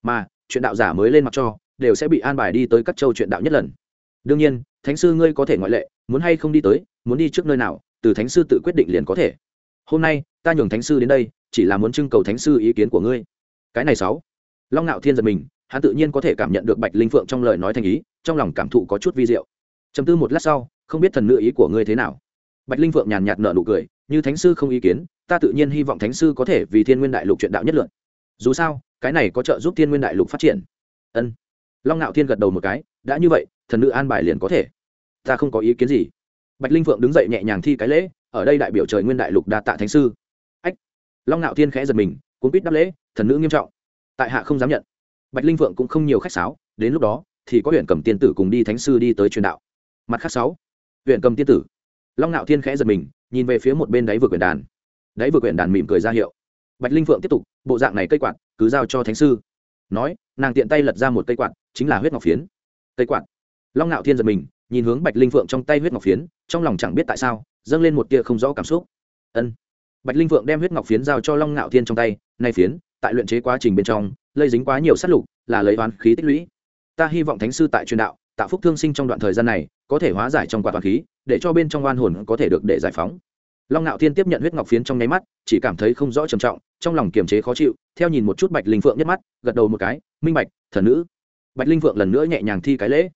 Mà, chuyện đạo giả mới lên mặt cho đều sẽ bị an bài đi tới các châu chuyện đạo nhất lần. Đương nhiên, thánh sư ngươi có thể ngoại lệ, muốn hay không đi tới, muốn đi trước nơi nào, từ thánh sư tự quyết định liền có thể. Hôm nay, ta nhường thánh sư đến đây, chỉ là muốn trưng cầu thánh sư ý kiến của ngươi. Cái này sáu. Long ngạo thiên giật mình, hắn tự nhiên có thể cảm nhận được bạch linh phượng trong lời nói thành ý, trong lòng cảm thụ có chút vi diệu. Chấm tư một lát sau, không biết thần nữ ý của ngươi thế nào. Bạch linh phượng nhàn nhạt nở nụ cười, như thánh sư không ý kiến, ta tự nhiên hy vọng thánh sư có thể vì thiên nguyên đại lục chuyện đạo nhất luận dù sao, cái này có trợ giúp thiên nguyên đại lục phát triển. Ân long ngạo thiên gật đầu một cái, đã như vậy, thần nữ an bài liền có thể. Ta không có ý kiến gì. Bạch linh phượng đứng dậy nhẹ nhàng thi cái lễ, ở đây đại biểu trời nguyên đại lục đa tạ thánh sư. Ách! Long ngạo thiên khẽ giật mình, cuốn quýt đáp lễ, thần nữ nghiêm trọng, tại hạ không dám nhận. Bạch linh phượng cũng không nhiều khách sáo, đến lúc đó thì có huyện cầm tiên tử cùng đi thánh sư đi tới truyền đạo. Mặt khác sáu, huyện cầm tiên tử. Long ngạo thiên khẽ giật mình, nhìn về phía một bên đáy vừa quyển đàn. Đáy vừa quyển đàn mỉm cười ra hiệu. Bạch linh phượng tiếp tục, bộ dạng này cây quạt, cứ giao cho thánh sư. Nói, nàng tiện tay lật ra một cây quạt chính là huyết ngọc phiến. Cây quạt. Long ngạo thiên giật mình, nhìn hướng bạch linh phượng trong tay huyết ngọc phiến, trong lòng chẳng biết tại sao, dâng lên một tia không rõ cảm xúc. Ân. Bạch linh phượng đem huyết ngọc phiến giao cho long ngạo thiên trong tay, nay phiến, tại luyện chế quá trình bên trong, lây dính quá nhiều sát lục, là lấy oán khí tích lũy. Ta hy vọng thánh sư tại truyền đạo, tạo phúc thương sinh trong đoạn thời gian này, có thể hóa giải trong quả toàn khí, để cho bên trong oan hồn có thể được để giải phóng. Long ngạo thiên tiếp nhận huyết ngọc phiến trong nháy mắt, chỉ cảm thấy không rõ trầm trọng, trong lòng kiềm chế khó chịu, theo nhìn một chút bạch linh phượng nhất mắt, gật đầu một cái, minh bạch, thần nữ bạch linh Vượng lần nữa nhẹ nhàng thi cái lễ.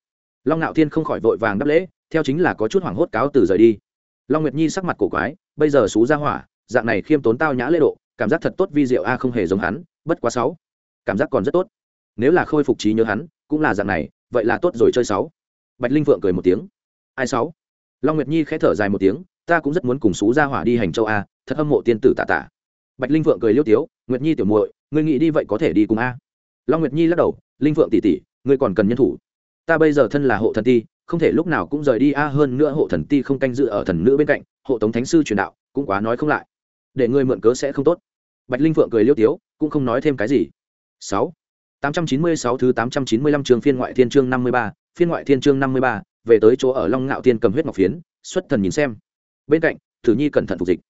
Long ngạo thiên không khỏi vội vàng đáp lễ, theo chính là có chút hoảng hốt cáo từ rời đi. Long nguyệt nhi sắc mặt cổ quái, bây giờ xú ra hỏa, dạng này khiêm tốn tao nhã lễ độ, cảm giác thật tốt vi diệu a, không hề giống hắn, bất quá sáu. Cảm giác còn rất tốt. Nếu là khôi phục trí nhớ hắn, cũng là dạng này, vậy là tốt rồi chơi sáu. Bạch linh vượng cười một tiếng. Ai sáu? Long nguyệt nhi khẽ thở dài một tiếng, ta cũng rất muốn cùng xú ra hỏa đi hành châu a, thật hâm mộ tiên tử tạ tạ bạch linh vượng cười liêu tiếu, nguyệt nhi tiểu muội, ngươi nghĩ đi vậy có thể đi cùng a long nguyệt nhi lắc đầu, linh vượng tỷ tỷ, ngươi còn cần nhân thủ. Ta bây giờ thân là hộ thần ti, không thể lúc nào cũng rời đi, a, hơn nữa hộ thần ti không canh dự ở thần nữ bên cạnh, hộ tống thánh sư truyền đạo, cũng quá nói không lại. Để ngươi mượn cớ sẽ không tốt. Bạch linh phượng cười liêu tiếu, cũng không nói thêm cái gì. Sáu, tám trăm chín mươi sáu thứ tám trăm chín mươi lăm trường phiên ngoại thiên chương năm mươi ba, phiên ngoại thiên chương năm mươi ba, về tới chỗ ở long ngạo tiên cầm huyết ngọc phiến, xuất thần nhìn xem. Bên cạnh, thử nhi cẩn thận phục dịch.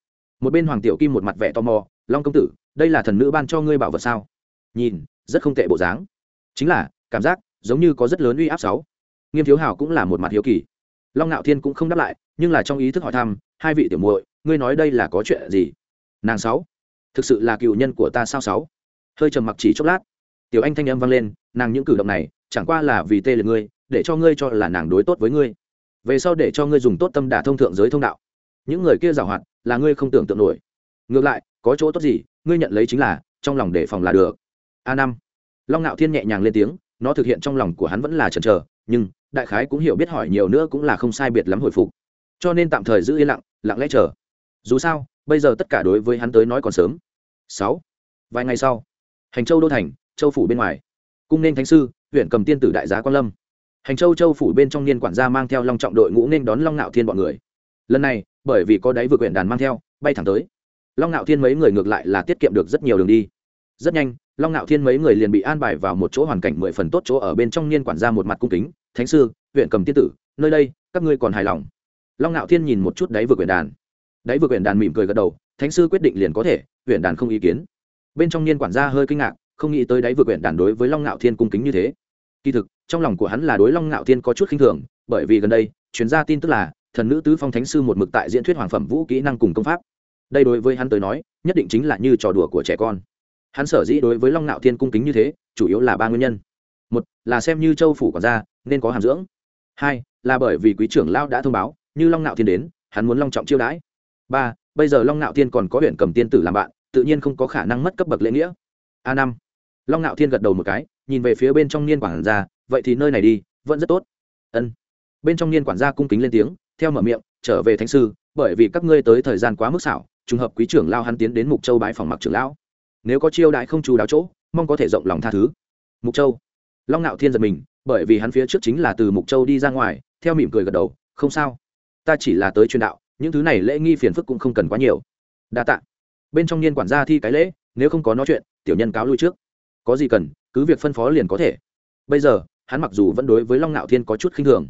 Một bên hoàng tiểu kim một mặt vẻ tò mò, long công tử, đây là thần nữ ban cho ngươi bảo vật sao? Nhìn rất không tệ bộ dáng. Chính là, cảm giác giống như có rất lớn uy áp sáu. Nghiêm thiếu hào cũng là một mặt hiếu kỳ. Long ngạo thiên cũng không đáp lại, nhưng là trong ý thức hỏi thăm, hai vị tiểu muội, ngươi nói đây là có chuyện gì? Nàng sáu. Thực sự là cựu nhân của ta sao sáu? Hơi trầm mặc chỉ chốc lát. Tiểu anh thanh âm vang lên, nàng những cử động này, chẳng qua là vì tê liệt ngươi, để cho ngươi cho là nàng đối tốt với ngươi. Về sau để cho ngươi dùng tốt tâm đả thông thượng giới thông đạo. Những người kia giảo hoạt là ngươi không tưởng tượng nổi. Ngược lại, có chỗ tốt gì, ngươi nhận lấy chính là, trong lòng đề phòng là được a năm. Long ngạo thiên nhẹ nhàng lên tiếng, nó thực hiện trong lòng của hắn vẫn là chần chờ, nhưng đại khái cũng hiểu biết hỏi nhiều nữa cũng là không sai biệt lắm hồi phục. Cho nên tạm thời giữ yên lặng lặng lẽ chờ. Dù sao, bây giờ tất cả đối với hắn tới nói còn sớm. Sáu. Vài ngày sau, hành châu đô thành, châu phủ bên ngoài. Cung nên thánh sư, huyện cầm tiên tử đại giá quan lâm. Hành châu châu phủ bên trong niên quản gia mang theo long trọng đội ngũ nên đón long ngạo thiên bọn người. Lần này, bởi vì có đáy vượt huyện đàn mang theo, bay thẳng tới. Long ngạo thiên mấy người ngược lại là tiết kiệm được rất nhiều đường đi. Rất nhanh long ngạo thiên mấy người liền bị an bài vào một chỗ hoàn cảnh mười phần tốt chỗ ở bên trong niên quản gia một mặt cung kính, thánh sư, huyện cầm tiên tử, nơi đây, các ngươi còn hài lòng? Long ngạo thiên nhìn một chút đáy vừa quyển đàn. Đáy vừa quyển đàn mỉm cười gật đầu, thánh sư quyết định liền có thể, huyện đàn không ý kiến. Bên trong niên quản gia hơi kinh ngạc, không nghĩ tới đáy vừa quyển đàn đối với long ngạo thiên cung kính như thế. Kỳ thực, trong lòng của hắn là đối long ngạo thiên có chút khinh thường, bởi vì gần đây, chuyên gia tin tức là, thần nữ tứ phong thánh sư một mực tại diễn thuyết hoàng phẩm vũ kỹ năng cùng công pháp. Đây đối với hắn tới nói, nhất định chính là như trò đùa của trẻ con hắn sở dĩ đối với long ngạo thiên cung kính như thế chủ yếu là ba nguyên nhân. Một là xem như châu phủ còn ra, nên có hàm dưỡng. Hai là bởi vì quý trưởng lao đã thông báo như long ngạo thiên đến hắn muốn long trọng chiêu đãi. Ba bây giờ long ngạo thiên còn có huyện cầm tiên tử làm bạn tự nhiên không có khả năng mất cấp bậc lễ nghĩa. A năm long ngạo thiên gật đầu một cái nhìn về phía bên trong niên quản gia vậy thì nơi này đi vẫn rất tốt. Ân. Bên trong niên quản gia cung kính lên tiếng theo mở miệng trở về thánh sư bởi vì các ngươi tới thời gian quá mức xảo trùng hợp quý trưởng lao hắn tiến đến mục châu bãi phòng mặc trưởng lão nếu có chiêu đại không chú đáo chỗ, mong có thể rộng lòng tha thứ. Mục châu. Long ngạo thiên giật mình, bởi vì hắn phía trước chính là từ mục châu đi ra ngoài, theo mỉm cười gật đầu, không sao. Ta chỉ là tới truyền đạo, những thứ này lễ nghi phiền phức cũng không cần quá nhiều. Đa tạ. Bên trong niên quản gia thi cái lễ, nếu không có nói chuyện, tiểu nhân cáo lui trước. Có gì cần, cứ việc phân phó liền có thể. Bây giờ, hắn mặc dù vẫn đối với long ngạo thiên có chút khinh thường,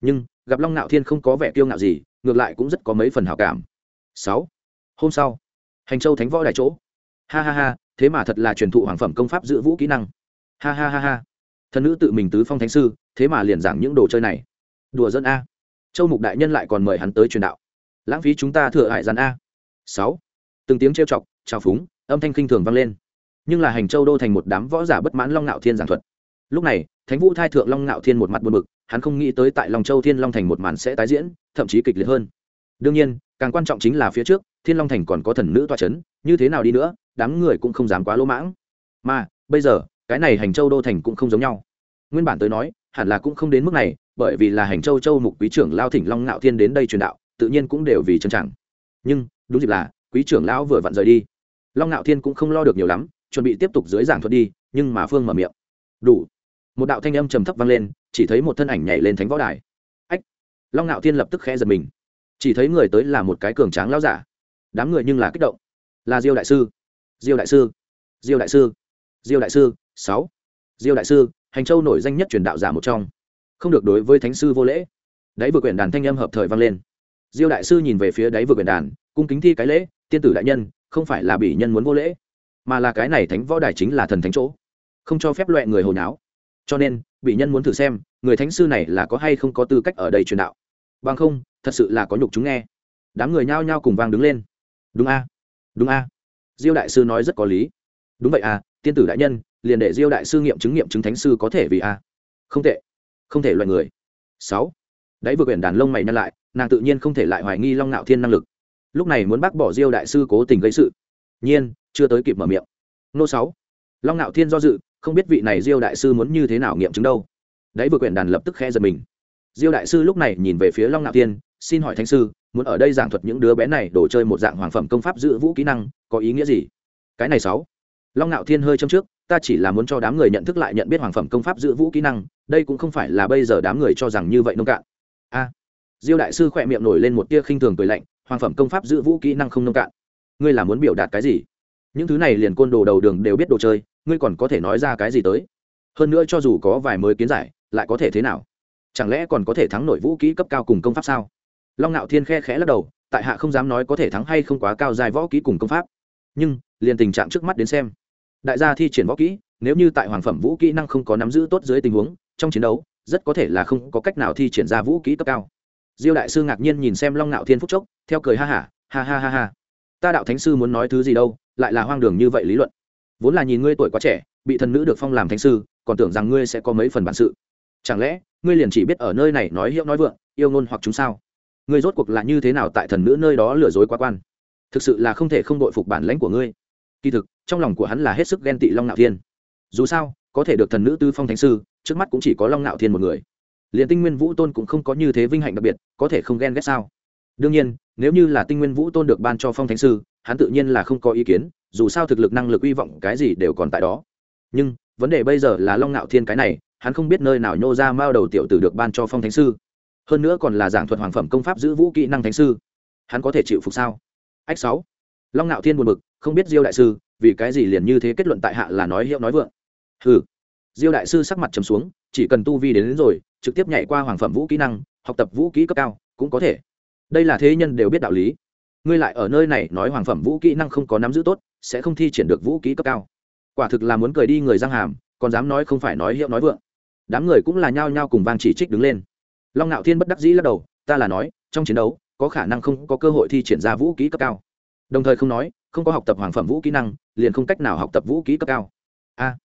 nhưng gặp long ngạo thiên không có vẻ kiêu ngạo gì, ngược lại cũng rất có mấy phần hảo cảm. Sáu. Hôm sau, hành châu thánh võ đại chỗ ha ha ha, thế mà thật là truyền thụ hoàng phẩm công pháp giữ vũ kỹ năng. Ha ha ha ha. Thần nữ tự mình tứ phong thánh sư, thế mà liền giảng những đồ chơi này. Đùa dân a. Châu mục đại nhân lại còn mời hắn tới truyền đạo. Lãng phí chúng ta thừa hại gian a. Sáu. Từng tiếng trêu chọc, trào phúng, âm thanh khinh thường vang lên. Nhưng là hành châu đô thành một đám võ giả bất mãn long ngạo thiên giảng thuật. Lúc này, thánh vũ thai thượng long ngạo thiên một mặt buồn bực, hắn không nghĩ tới tại long châu thiên long thành một màn sẽ tái diễn, thậm chí kịch liệt hơn. Đương nhiên, càng quan trọng chính là phía trước, thiên long thành còn có thần nữ toa c h ấ n như thế nào đi nữa đám người cũng không dám quá lỗ mãng. Mà, bây giờ, cái này hành châu đô thành cũng không giống nhau. Nguyên bản tới nói, hẳn là cũng không đến mức này, bởi vì là hành châu châu mục quý trưởng lao thỉnh long ngạo thiên đến đây truyền đạo, tự nhiên cũng đều vì chân chẳng. Nhưng, đúng dịp là, quý trưởng lão vừa vặn rời đi. Long ngạo thiên cũng không lo được nhiều lắm, chuẩn bị tiếp tục dưới giảng thuật đi, nhưng mà phương mở miệng. Đủ. Một đạo thanh âm trầm thấp vang lên, chỉ thấy một thân ảnh nhảy lên thánh võ đài. Ách! Long ngạo thiên lập tức khẽ giật mình. Chỉ thấy người tới là một cái cường tráng lao giả. Đám người nhưng là kích động. Là diêu đại sư diêu đại sư. Diêu đại sư. Diêu đại sư, sáu. Diêu đại sư, hành châu nổi danh nhất truyền đạo giả một trong. Không được đối với thánh sư vô lễ. Đáy vừa quyển đàn thanh âm hợp thời vang lên. Diêu đại sư nhìn về phía đáy vừa quyển đàn, cung kính thi cái lễ, tiên tử đại nhân, không phải là bị nhân muốn vô lễ, mà là cái này thánh võ đài chính là thần thánh chỗ. Không cho phép loại người hồi náo cho nên bị nhân muốn thử xem, người thánh sư này là có hay không có tư cách ở đây truyền đạo. Bằng không, thật sự là có nhục chúng nghe. Đám người nhao nhao cùng vang đứng lên. Đúng a đúng a diêu đại sư nói rất có lý. Đúng vậy à tiên tử đại nhân, liền để diêu đại sư nghiệm chứng nghiệm chứng thánh sư có thể vì a. Không tệ. Không thể loại người. Sáu. Đấy vừa quyển đàn lông mày nhăn lại, nàng tự nhiên không thể lại hoài nghi long ngạo thiên năng lực. Lúc này muốn bác bỏ diêu đại sư cố tình gây sự. Nhiên, chưa tới kịp mở miệng. Nô sáu. Long ngạo thiên do dự, không biết vị này diêu đại sư muốn như thế nào nghiệm chứng đâu. Đấy vừa quyển đàn lập tức khe giật mình. Diêu đại sư lúc này nhìn về phía long ngạo thiên, xin hỏi thánh sư muốn ở đây giảng thuật những đứa bé này đổ chơi một dạng hoàng phẩm công pháp giữ vũ kỹ năng, có ý nghĩa gì? Cái này sáu. Long ngạo thiên hơi châm trước, ta chỉ là muốn cho đám người nhận thức lại nhận biết hoàng phẩm công pháp giữ vũ kỹ năng, đây cũng không phải là bây giờ đám người cho rằng như vậy nông cạn. A. Diêu đại sư khỏe miệng nổi lên một tia khinh thường cười lạnh, hoàng phẩm công pháp giữ vũ kỹ năng không nông cạn. Ngươi là muốn biểu đạt cái gì? Những thứ này liền côn đồ đầu đường đều biết đồ chơi, ngươi còn có thể nói ra cái gì tới? Hơn nữa cho dù có vài mới kiến giải, lại có thể thế nào? Chẳng lẽ còn có thể thắng nổi vũ kỹ cấp cao cùng công pháp sao? Long ngạo thiên khe khẽ lắc đầu, tại hạ không dám nói có thể thắng hay không quá cao dài võ kỹ cùng công pháp. Nhưng, liền tình trạng trước mắt đến xem. Đại gia thi triển võ kỹ, nếu như tại hoàng phẩm vũ kỹ năng không có nắm giữ tốt dưới tình huống, trong chiến đấu, rất có thể là không có cách nào thi triển ra vũ kỹ cấp cao. Diêu đại sư ngạc nhiên nhìn xem long ngạo thiên phúc chốc, theo cười ha hả, ha ha ha ha. Ta đạo thánh sư muốn nói thứ gì đâu, lại là hoang đường như vậy lý luận. Vốn là nhìn ngươi tuổi quá trẻ, bị thần nữ được phong làm thánh sư, còn tưởng rằng ngươi sẽ có mấy phần bản sự. Chẳng lẽ, ngươi liền chỉ biết ở nơi này nói hiệu nói vượng, yêu ngôn hoặc chúng sao? Ngươi rốt cuộc là như thế nào tại thần nữ nơi đó lừa dối quá quan? Thực sự là không thể không đội phục bản lãnh của ngươi. Kỳ thực, trong lòng của hắn là hết sức ghen tị long ngạo thiên. Dù sao, có thể được thần nữ tư phong thánh sư, trước mắt cũng chỉ có long ngạo thiên một người. Liền tinh nguyên vũ tôn cũng không có như thế vinh hạnh đặc biệt, có thể không ghen ghét sao? Đương nhiên, nếu như là tinh nguyên vũ tôn được ban cho phong thánh sư, hắn tự nhiên là không có ý kiến, dù sao thực lực năng lực hy vọng cái gì đều còn tại đó. Nhưng, vấn đề bây giờ là long ngạo thiên cái này, hắn không biết nơi nào nhô ra mao đầu tiểu tử được ban cho phong thánh sư hơn nữa còn là giảng thuật hoàng phẩm công pháp giữ vũ kỹ năng thánh sư. Hắn có thể chịu phục sao? Ách sáu. Long ngạo thiên buồn bực không biết diêu đại sư vì cái gì liền như thế kết luận tại hạ là nói hiệu nói vượng? Ừ diêu đại sư sắc mặt trầm xuống chỉ cần tu vi đến, đến rồi trực tiếp nhảy qua hoàng phẩm vũ kỹ năng học tập vũ kỹ cấp cao cũng có thể. Đây là thế nhân đều biết đạo lý. Ngươi lại ở nơi này nói hoàng phẩm vũ kỹ năng không có nắm giữ tốt sẽ không thi triển được vũ kỹ cấp cao. Quả thực là muốn cười đi người giang hàm còn dám nói không phải nói hiệu nói vượng. Đám người cũng là nhao nhao cùng vang chỉ trích đứng lên long ngạo thiên bất đắc dĩ lắc đầu, ta là nói, trong chiến đấu, có khả năng không có cơ hội thi triển ra vũ kỹ cấp cao. Đồng thời không nói, không có học tập hoàng phẩm vũ kỹ năng, liền không cách nào học tập vũ kỹ cấp cao. A.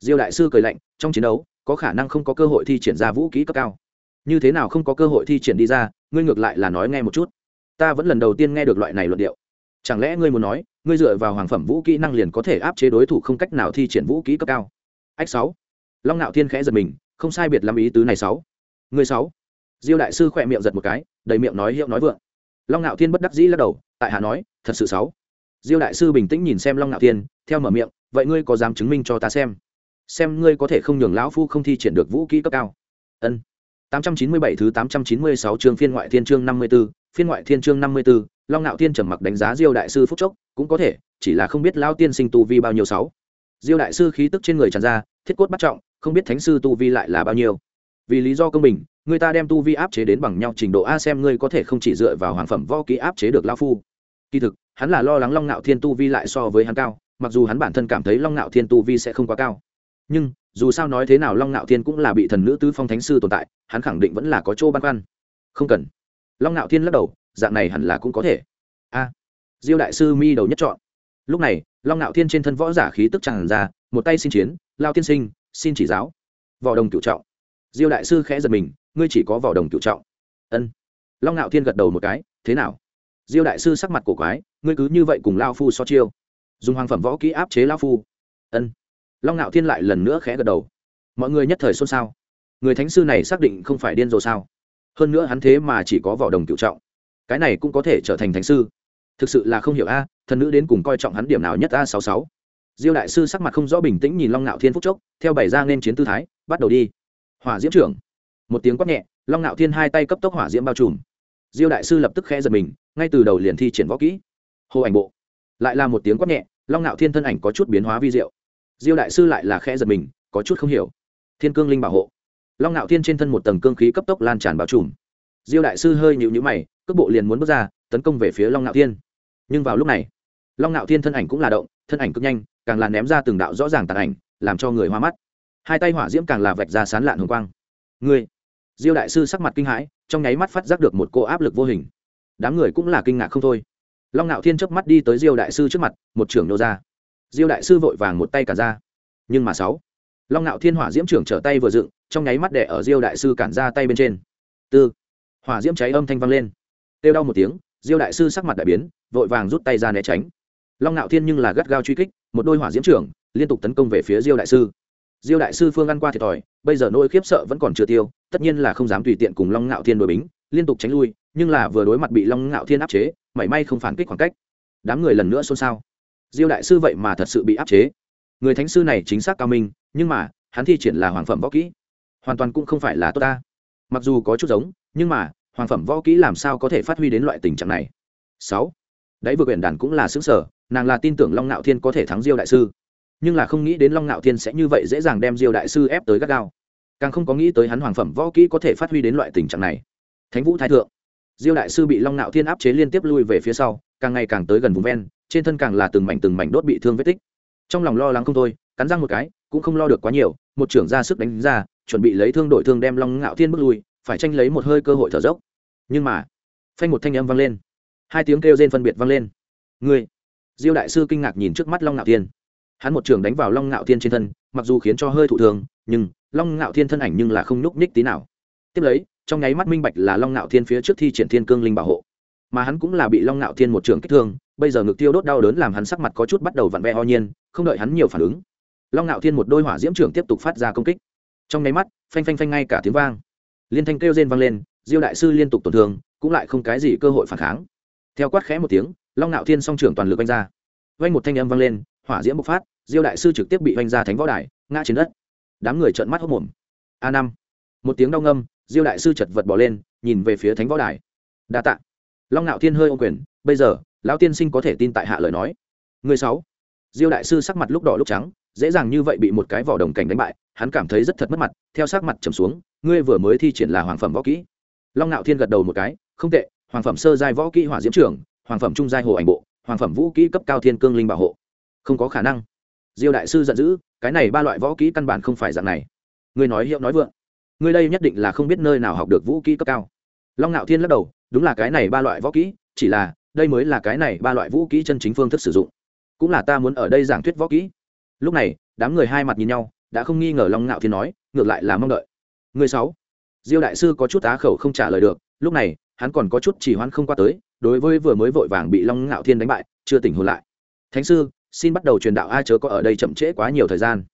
Diêu đại sư cười lạnh, trong chiến đấu, có khả năng không có cơ hội thi triển ra vũ kỹ cấp cao. Như thế nào không có cơ hội thi triển đi ra, ngươi ngược lại là nói nghe một chút. Ta vẫn lần đầu tiên nghe được loại này luận điệu. Chẳng lẽ ngươi muốn nói, ngươi dựa vào hoàng phẩm vũ kỹ năng liền có thể áp chế đối thủ không cách nào thi triển vũ kỹ cấp cao? Ách sáu. Long ngạo thiên khẽ giật mình, không sai biệt làm ý tứ này sáu. Người sáu diêu đại sư khỏe miệng giật một cái đầy miệng nói hiệu nói vượng. Long ngạo thiên bất đắc dĩ lắc đầu tại hạ nói thật sự xấu. Diêu đại sư bình tĩnh nhìn xem long ngạo thiên theo mở miệng vậy ngươi có dám chứng minh cho ta xem? Xem ngươi có thể không nhường lão phu không thi triển được vũ kỹ cấp cao. Ân. 897 thứ 896 chương phiên ngoại thiên chương 54, phiên ngoại thiên chương 54, Long Nạo Thiên trầm mặc đánh giá Diêu đại sư phúc chốc, cũng có thể, chỉ là không biết lão tiên sinh tu vi bao nhiêu sáu. Diêu đại sư khí tức trên người tràn ra, thiết cốt bắt trọng, không biết thánh sư tu vi lại là bao nhiêu. Vì lý do công bình, người ta đem tu vi áp chế đến bằng nhau trình độ a xem ngươi có thể không chỉ dựa vào hoàng phẩm võ kỹ áp chế được lao phu. Kỳ thực, hắn là lo lắng Long Nạo Thiên tu vi lại so với hắn cao, mặc dù hắn bản thân cảm thấy Long Nạo Thiên tu vi sẽ không quá cao. Nhưng, dù sao nói thế nào long ngạo thiên cũng là bị thần nữ tứ phong thánh sư tồn tại hắn khẳng định vẫn là có chỗ băn khoăn. Không cần. Long ngạo thiên lắc đầu dạng này hẳn là cũng có thể. A. Diêu đại sư mi đầu nhất chọn. Lúc này long ngạo thiên trên thân võ giả khí tức tràn ra một tay xin chiến lao tiên sinh xin chỉ giáo. Võ đồng cựu trọng. Diêu đại sư khẽ giật mình ngươi chỉ có vỏ đồng cựu trọng. Ân. Long ngạo thiên gật đầu một cái, thế nào? Diêu đại sư sắc mặt cổ quái, ngươi cứ như vậy cùng lao phu so chiêu. Dùng hoàng phẩm võ kỹ áp chế lao phu. Ân. Long ngạo thiên lại lần nữa khẽ gật đầu. Mọi người nhất thời xôn xao. Người thánh sư này xác định không phải điên rồ sao? Hơn nữa hắn thế mà chỉ có vỏ đồng cựu trọng. Cái này cũng có thể trở thành thánh sư. Thực sự là không hiểu a, thần nữ đến cùng coi trọng hắn điểm nào nhất a sáu sáu. Diêu đại sư sắc mặt không rõ bình tĩnh nhìn long ngạo thiên phúc chốc, theo bảy ra nên chiến tư thái, bắt đầu đi. Hỏa diễm trưởng một tiếng quát nhẹ, long ngạo thiên hai tay cấp tốc hỏa diễm bao trùm. Diêu đại sư lập tức khẽ giật mình, ngay từ đầu liền thi triển võ kỹ. Hồ ảnh bộ. Lại là một tiếng quát nhẹ, long ngạo thiên thân ảnh có chút biến hóa vi diệu. Diêu đại sư lại là khẽ giật mình, có chút không hiểu. Thiên cương linh bảo hộ. Long ngạo thiên trên thân một tầng cương khí cấp tốc lan tràn bao trùm. Diêu đại sư hơi nhịu nhữ mày, cước bộ liền muốn bước ra, tấn công về phía long ngạo thiên. Nhưng vào lúc này, long ngạo thiên thân ảnh cũng là động, thân ảnh cực nhanh, càng là ném ra từng đạo rõ ràng tàn ảnh, làm cho người hoa mắt. Hai tay hỏa diễm càng là vạch ra sán lạn hồng quang. Người diêu đại sư sắc mặt kinh hãi, trong nháy mắt phát giác được một cô áp lực vô hình. Đám người cũng là kinh ngạc không thôi. Long ngạo thiên chớp mắt đi tới diêu đại sư trước mặt, một trưởng nô ra. Diêu đại sư vội vàng một tay cả ra. Nhưng mà sáu. Long ngạo thiên hỏa diễm trưởng trở tay vừa dựng, trong nháy mắt đẻ ở diêu đại sư cản ra tay bên trên. Tư. Hỏa diễm cháy âm thanh vang lên. Têu đau một tiếng, diêu đại sư sắc mặt đại biến, vội vàng rút tay ra né tránh. Long ngạo thiên nhưng là gắt gao truy kích, một đôi hỏa diễm trưởng liên tục tấn công về phía diêu đại sư diêu đại sư phương ăn qua thiệt thòi, bây giờ nỗi khiếp sợ vẫn còn chưa tiêu, tất nhiên là không dám tùy tiện cùng long ngạo thiên đội bính, liên tục tránh lui, nhưng là vừa đối mặt bị long ngạo thiên áp chế, mảy may không phản kích khoảng cách. Đám người lần nữa xôn xao. Diêu đại sư vậy mà thật sự bị áp chế. Người thánh sư này chính xác cao minh, nhưng mà, hắn thi triển là hoàng phẩm võ kỹ. Hoàn toàn cũng không phải là tốt ta. Mặc dù có chút giống, nhưng mà, hoàng phẩm võ kỹ làm sao có thể phát huy đến loại tình trạng này? Sáu. Đấy vừa quyển đàn cũng là xứng sở, nàng là tin tưởng long ngạo thiên có thể thắng diêu đại sư nhưng là không nghĩ đến long ngạo thiên sẽ như vậy dễ dàng đem diêu đại sư ép tới gắt gao. Càng không có nghĩ tới hắn hoàng phẩm võ kỹ có thể phát huy đến loại tình trạng này. Thánh vũ thái thượng, diêu đại sư bị long ngạo thiên áp chế liên tiếp lui về phía sau, càng ngày càng tới gần vùng ven, trên thân càng là từng mảnh từng mảnh đốt bị thương vết tích. Trong lòng lo lắng không thôi, cắn răng một cái, cũng không lo được quá nhiều, một trưởng ra sức đánh ra, chuẩn bị lấy thương đổi thương đem long ngạo thiên bước lui, phải tranh lấy một hơi cơ hội thở dốc. Nhưng mà, phanh một thanh âm vang lên. Hai tiếng kêu rên phân biệt vang lên. Người, diêu đại sư kinh ngạc nhìn trước mắt long ngạo thiên hắn một trường đánh vào long ngạo thiên trên thân, mặc dù khiến cho hơi thụ thương nhưng long ngạo thiên thân ảnh nhưng là không nhúc nhích tí nào. Tiếp lấy, trong nháy mắt minh bạch là long ngạo thiên phía trước thi triển thiên cương linh bảo hộ. Mà hắn cũng là bị long ngạo thiên một trường kích thương, bây giờ ngực tiêu đốt đau đớn làm hắn sắc mặt có chút bắt đầu vặn vẹ ho nhiên, không đợi hắn nhiều phản ứng. Long ngạo thiên một đôi hỏa diễm trưởng tiếp tục phát ra công kích. Trong nháy mắt, phanh phanh phanh ngay cả tiếng vang. Liên thanh kêu rên vang lên, diêu đại sư liên tục tổn thương, cũng lại không cái gì cơ hội phản kháng. Theo quát khẽ một tiếng, long ngạo thiên song trưởng toàn lực oanh ra. Oanh một thanh âm vang lên hỏa diễm bộc phát, diêu đại sư trực tiếp bị oanh ra thánh võ đài, ngã trên đất. Đám người trợn mắt hốc mồm a năm. Một tiếng đau ngâm, diêu đại sư chật vật bỏ lên, nhìn về phía thánh võ đài. Đa tạ. Long ngạo thiên hơi ô quyền, bây giờ, lão tiên sinh có thể tin tại hạ lời nói. Người sáu. Diêu đại sư sắc mặt lúc đỏ lúc trắng, dễ dàng như vậy bị một cái vỏ đồng cảnh đánh bại, hắn cảm thấy rất thật mất mặt, theo sắc mặt trầm xuống, ngươi vừa mới thi triển là hoàng phẩm võ kỹ. Long ngạo thiên gật đầu một cái, không tệ, hoàng phẩm sơ giai võ kỹ hỏa diễm trưởng, hoàng phẩm trung giai hồ ảnh bộ, hoàng phẩm vũ kỹ cấp cao thiên cương linh bảo hộ không có khả năng. Diêu đại sư giận dữ, cái này ba loại võ kỹ căn bản không phải dạng này. Ngươi nói hiệu nói vượng. Ngươi đây nhất định là không biết nơi nào học được vũ kỹ cấp cao. Long ngạo thiên lắc đầu, đúng là cái này ba loại võ kỹ, chỉ là, đây mới là cái này ba loại vũ kỹ chân chính phương thức sử dụng. Cũng là ta muốn ở đây giảng thuyết võ kỹ. Lúc này, đám người hai mặt nhìn nhau, đã không nghi ngờ long ngạo thiên nói, ngược lại là mong đợi. Người sáu. Diêu đại sư có chút á khẩu không trả lời được, lúc này, hắn còn có chút chỉ hoãn không qua tới, đối với vừa mới vội vàng bị long ngạo thiên đánh bại, chưa tỉnh hồn lại. Thánh sư xin bắt đầu truyền đạo ai chớ có ở đây chậm trễ quá nhiều thời gian.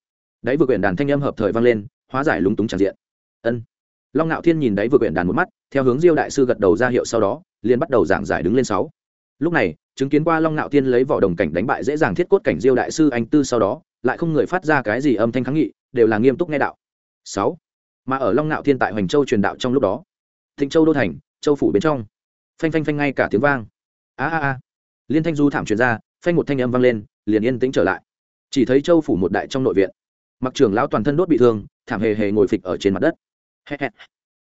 Đấy vừa quyển đàn thanh âm hợp thời vang lên, hóa giải lúng túng tràn diện. Ân. Long ngạo thiên nhìn đấy vừa quyển đàn một mắt, theo hướng diêu đại sư gật đầu ra hiệu sau đó, liền bắt đầu giảng giải đứng lên sáu. Lúc này, chứng kiến qua long ngạo thiên lấy vỏ đồng cảnh đánh bại dễ dàng thiết cốt cảnh diêu đại sư anh tư sau đó, lại không người phát ra cái gì âm thanh kháng nghị, đều là nghiêm túc nghe đạo. Sáu. Mà ở long ngạo thiên tại hoành châu truyền đạo trong lúc đó, thịnh châu đô thành, châu phủ bên trong, phanh phanh phanh ngay cả tiếng vang. A a a. Liên thanh du thảm truyền ra phanh một thanh âm vang lên, liền yên tĩnh trở lại. Chỉ thấy châu phủ một đại trong nội viện. Mặc trưởng lão toàn thân đốt bị thương, thảm hề hề ngồi phịch ở trên mặt đất.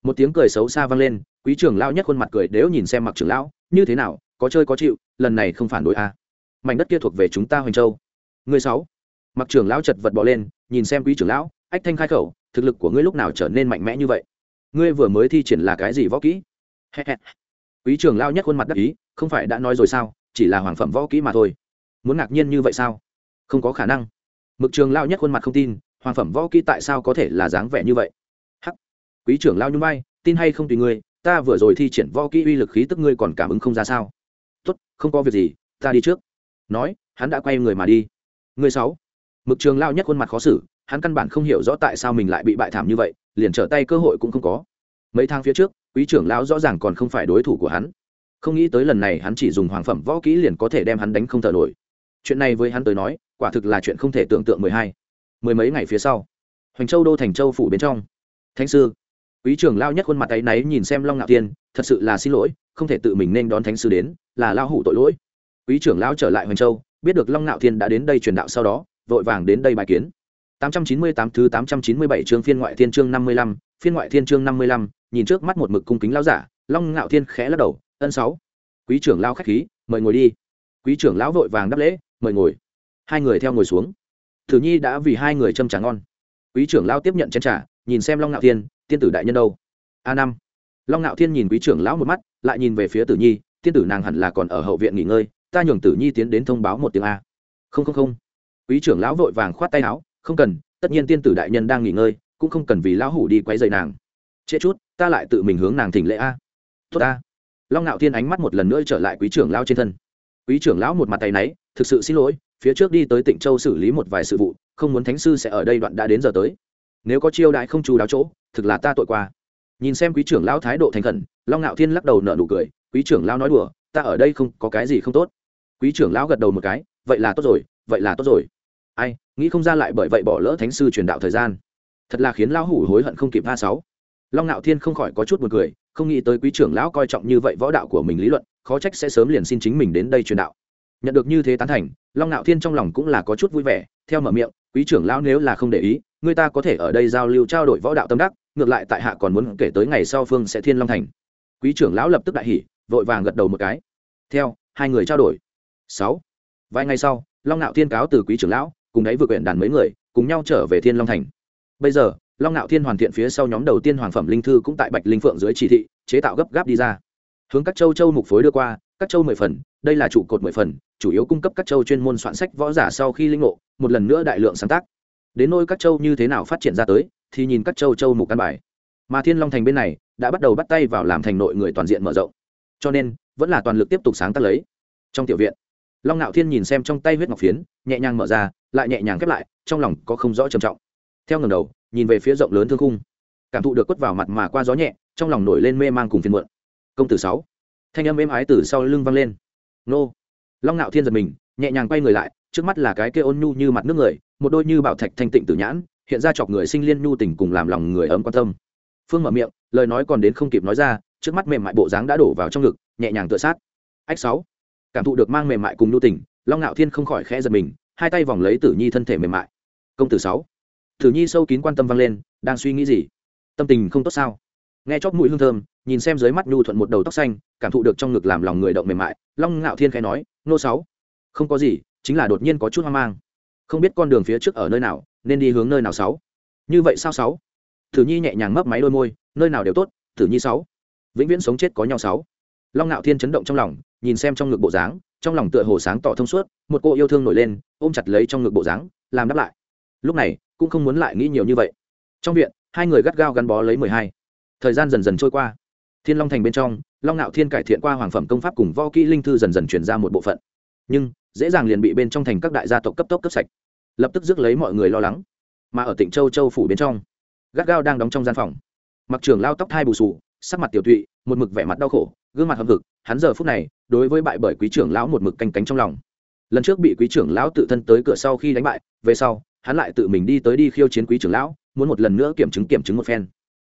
Một tiếng cười xấu xa vang lên, quý trưởng lão nhất khuôn mặt cười đếu nhìn xem mặc trưởng lão, như thế nào, có chơi có chịu, lần này không phản đối a mảnh đất kia thuộc về chúng ta hoành châu. Người sáu. Mặc trưởng lão chật vật bỏ lên, nhìn xem quý trưởng lão, ách thanh khai khẩu, thực lực của ngươi lúc nào trở nên mạnh mẽ như vậy? Ngươi vừa mới thi triển là cái gì võ kỹ? Quý trưởng lão nhất khuôn mặt đắc ý, không phải đã nói rồi sao? Chỉ là hoàng phẩm võ kỹ mà thôi. Muốn ngạc nhiên như vậy sao? Không có khả năng. Mực trường lao nhất khuôn mặt không tin, hoàng phẩm võ kỹ tại sao có thể là dáng vẻ như vậy? Hắc. Quý trưởng lao nhung bay tin hay không tùy ngươi, ta vừa rồi thi triển võ kỹ uy lực khí tức ngươi còn cảm ứng không ra sao? Tốt, không có việc gì, ta đi trước. Nói, hắn đã quay người mà đi. Người sáu. Mực trường lao nhất khuôn mặt khó xử, hắn căn bản không hiểu rõ tại sao mình lại bị bại thảm như vậy, liền trở tay cơ hội cũng không có. Mấy tháng phía trước, quý trưởng lão rõ ràng còn không phải đối thủ của hắn không nghĩ tới lần này hắn chỉ dùng hoàng phẩm võ kỹ liền có thể đem hắn đánh không thở nổi. Chuyện này với hắn tới nói quả thực là chuyện không thể tưởng tượng mười hai mười mấy ngày phía sau hoành châu đô thành châu phủ bên trong. Thánh sư quý trưởng lao nhất khuôn mặt tay náy nhìn xem long ngạo tiên thật sự là xin lỗi không thể tự mình nên đón thánh sư đến là lao hủ tội lỗi. Quý trưởng lao trở lại hoành châu biết được long ngạo thiên đã đến đây truyền đạo sau đó vội vàng đến đây bài kiến. 898 thứ 897 chương phiên ngoại thiên chương 55, phiên ngoại thiên chương 55, nhìn trước mắt một mực cung kính lão giả, Long Ngạo Thiên khẽ lắc đầu, "Ân sáu, quý trưởng lão khách khí, mời ngồi đi." Quý trưởng lão vội vàng đáp lễ, "Mời ngồi." Hai người theo ngồi xuống. Thử Nhi đã vì hai người châm trà ngon. Quý trưởng lão tiếp nhận chén trà, nhìn xem Long Ngạo Thiên, tiên tử đại nhân đâu? A năm. Long Ngạo Thiên nhìn quý trưởng lão một mắt, lại nhìn về phía Tử Nhi, tiên tử nàng hẳn là còn ở hậu viện nghỉ ngơi, ta nhường Tử Nhi tiến đến thông báo một tiếng a. Không không không. Quý trưởng lão vội vàng khoát tay áo, không cần tất nhiên tiên tử đại nhân đang nghỉ ngơi cũng không cần vì lão hủ đi quấy rầy nàng chết chút ta lại tự mình hướng nàng thỉnh lễ a tốt a long ngạo thiên ánh mắt một lần nữa trở lại quý trưởng lão trên thân. Quý trưởng lão một mặt tay náy, thực sự xin lỗi, phía trước đi tới tịnh châu xử lý một vài sự vụ, không muốn thánh sư sẽ ở đây đoạn đã đến giờ tới. Nếu có chiêu đại không chú đáo chỗ, thực là ta tội qua. Nhìn xem quý trưởng lão thái độ thành khẩn, long ngạo thiên lắc đầu nở nụ cười, quý trưởng lão nói đùa, ta ở đây không có cái gì không tốt. Quý trưởng lão gật đầu một cái, vậy là tốt rồi, vậy là tốt rồi. Ai, nghĩ không ra lại bởi vậy bỏ lỡ thánh sư truyền đạo thời gian. Thật là khiến lão hủ hối hận không kịp a sáu. Long ngạo thiên không khỏi có chút b cười không nghĩ tới quý trưởng lão coi trọng như vậy võ đạo của mình lý luận, khó trách sẽ sớm liền xin chính mình đến đây truyền đạo. Nhận được như thế tán thành, long ngạo thiên trong lòng cũng là có chút vui vẻ, theo mở miệng, quý trưởng lão nếu là không để ý, người ta có thể ở đây giao lưu trao đổi võ đạo tâm đắc, ngược lại tại hạ còn muốn kể tới ngày sau phương sẽ thiên long thành. Quý trưởng lão lập tức đại hỉ, vội vàng gật đầu một cái. Theo, hai người trao đổi. Sáu. Vài ngày sau, long ngạo thiên cáo từ quý trưởng lão, cùng đấy vừa quyện đàn mấy người, cùng nhau trở về thiên long thành. Bây giờ long ngạo thiên hoàn thiện phía sau nhóm đầu tiên hoàng phẩm linh thư cũng tại bạch linh phượng dưới chỉ thị, chế tạo gấp gáp đi ra. Hướng các châu châu mục phối đưa qua, các châu mười phần, đây là trụ cột mười phần, chủ yếu cung cấp các châu chuyên môn soạn sách võ giả sau khi linh ngộ, một lần nữa đại lượng sáng tác. Đến nôi các châu như thế nào phát triển ra tới, thì nhìn các châu châu mục căn bài. Mà thiên long thành bên này, đã bắt đầu bắt tay vào làm thành nội người toàn diện mở rộng. Cho nên, vẫn là toàn lực tiếp tục sáng tác lấy. Trong tiểu viện, long ngạo thiên nhìn xem trong tay huyết ngọc phiến, nhẹ nhàng mở ra, lại nhẹ nhàng khép lại, trong lòng có không rõ trầm trọng theo ngầm đầu, nhìn về phía rộng lớn thương khung. Cảm thụ được quất vào mặt mà qua gió nhẹ, trong lòng nổi lên mê mang cùng phiền muộn. Công tử sáu. Thanh âm êm ái từ sau lưng vang lên. Nô. Long ngạo thiên giật mình, nhẹ nhàng quay người lại, trước mắt là cái kia ôn nhu như mặt nước người, một đôi như bảo thạch thanh tịnh tử nhãn, hiện ra chọc người sinh liên nhu tình cùng làm lòng người ấm quan tâm. Phương mở miệng, lời nói còn đến không kịp nói ra, trước mắt mềm mại bộ dáng đã đổ vào trong ngực, nhẹ nhàng tựa sát. Ách sáu. Cảm thụ được mang mềm mại cùng nhu tình, long ngạo thiên không khỏi khẽ giật mình, hai tay vòng lấy tử nhi thân thể mềm mại. Công tử sáu. Thử nhi sâu kín quan tâm vang lên, đang suy nghĩ gì? Tâm tình không tốt sao? Nghe chóp mũi hương thơm, nhìn xem dưới mắt nhu thuận một đầu tóc xanh, cảm thụ được trong ngực làm lòng người động mềm mại, long ngạo thiên khẽ nói, nô sáu, không có gì, chính là đột nhiên có chút hoang mang. Không biết con đường phía trước ở nơi nào, nên đi hướng nơi nào sáu? Như vậy sao sáu? Thử nhi nhẹ nhàng mấp máy đôi môi, nơi nào đều tốt, Thử nhi sáu. Vĩnh viễn sống chết có nhau sáu. Long ngạo thiên chấn động trong lòng, nhìn xem trong ngực bộ dáng, trong lòng tựa hồ sáng tỏ thông suốt, một cô yêu thương nổi lên, ôm chặt lấy trong ngực bộ dáng, làm đáp lại. Lúc này cũng không muốn lại nghĩ nhiều như vậy. Trong viện, hai người gắt gao gắn bó lấy mười hai. Thời gian dần dần trôi qua. Thiên long thành bên trong, long ngạo thiên cải thiện qua hoàng phẩm công pháp cùng võ kỹ linh thư dần dần chuyển ra một bộ phận. Nhưng, dễ dàng liền bị bên trong thành các đại gia tộc cấp tốc cấp sạch. Lập tức rước lấy mọi người lo lắng. Mà ở tỉnh châu châu phủ bên trong, gắt gao đang đóng trong gian phòng. Mặc trường lao tóc thai bù sù sắc mặt tiểu tụy, một mực vẻ mặt đau khổ, gương mặt hầm hực, hắn giờ phút này, đối với bại bởi quý trưởng lão một mực canh cánh trong lòng. Lần trước bị quý trưởng lão tự thân tới cửa sau khi đánh bại, về sau hắn lại tự mình đi tới đi khiêu chiến quý trưởng lão, muốn một lần nữa kiểm chứng kiểm chứng một phen.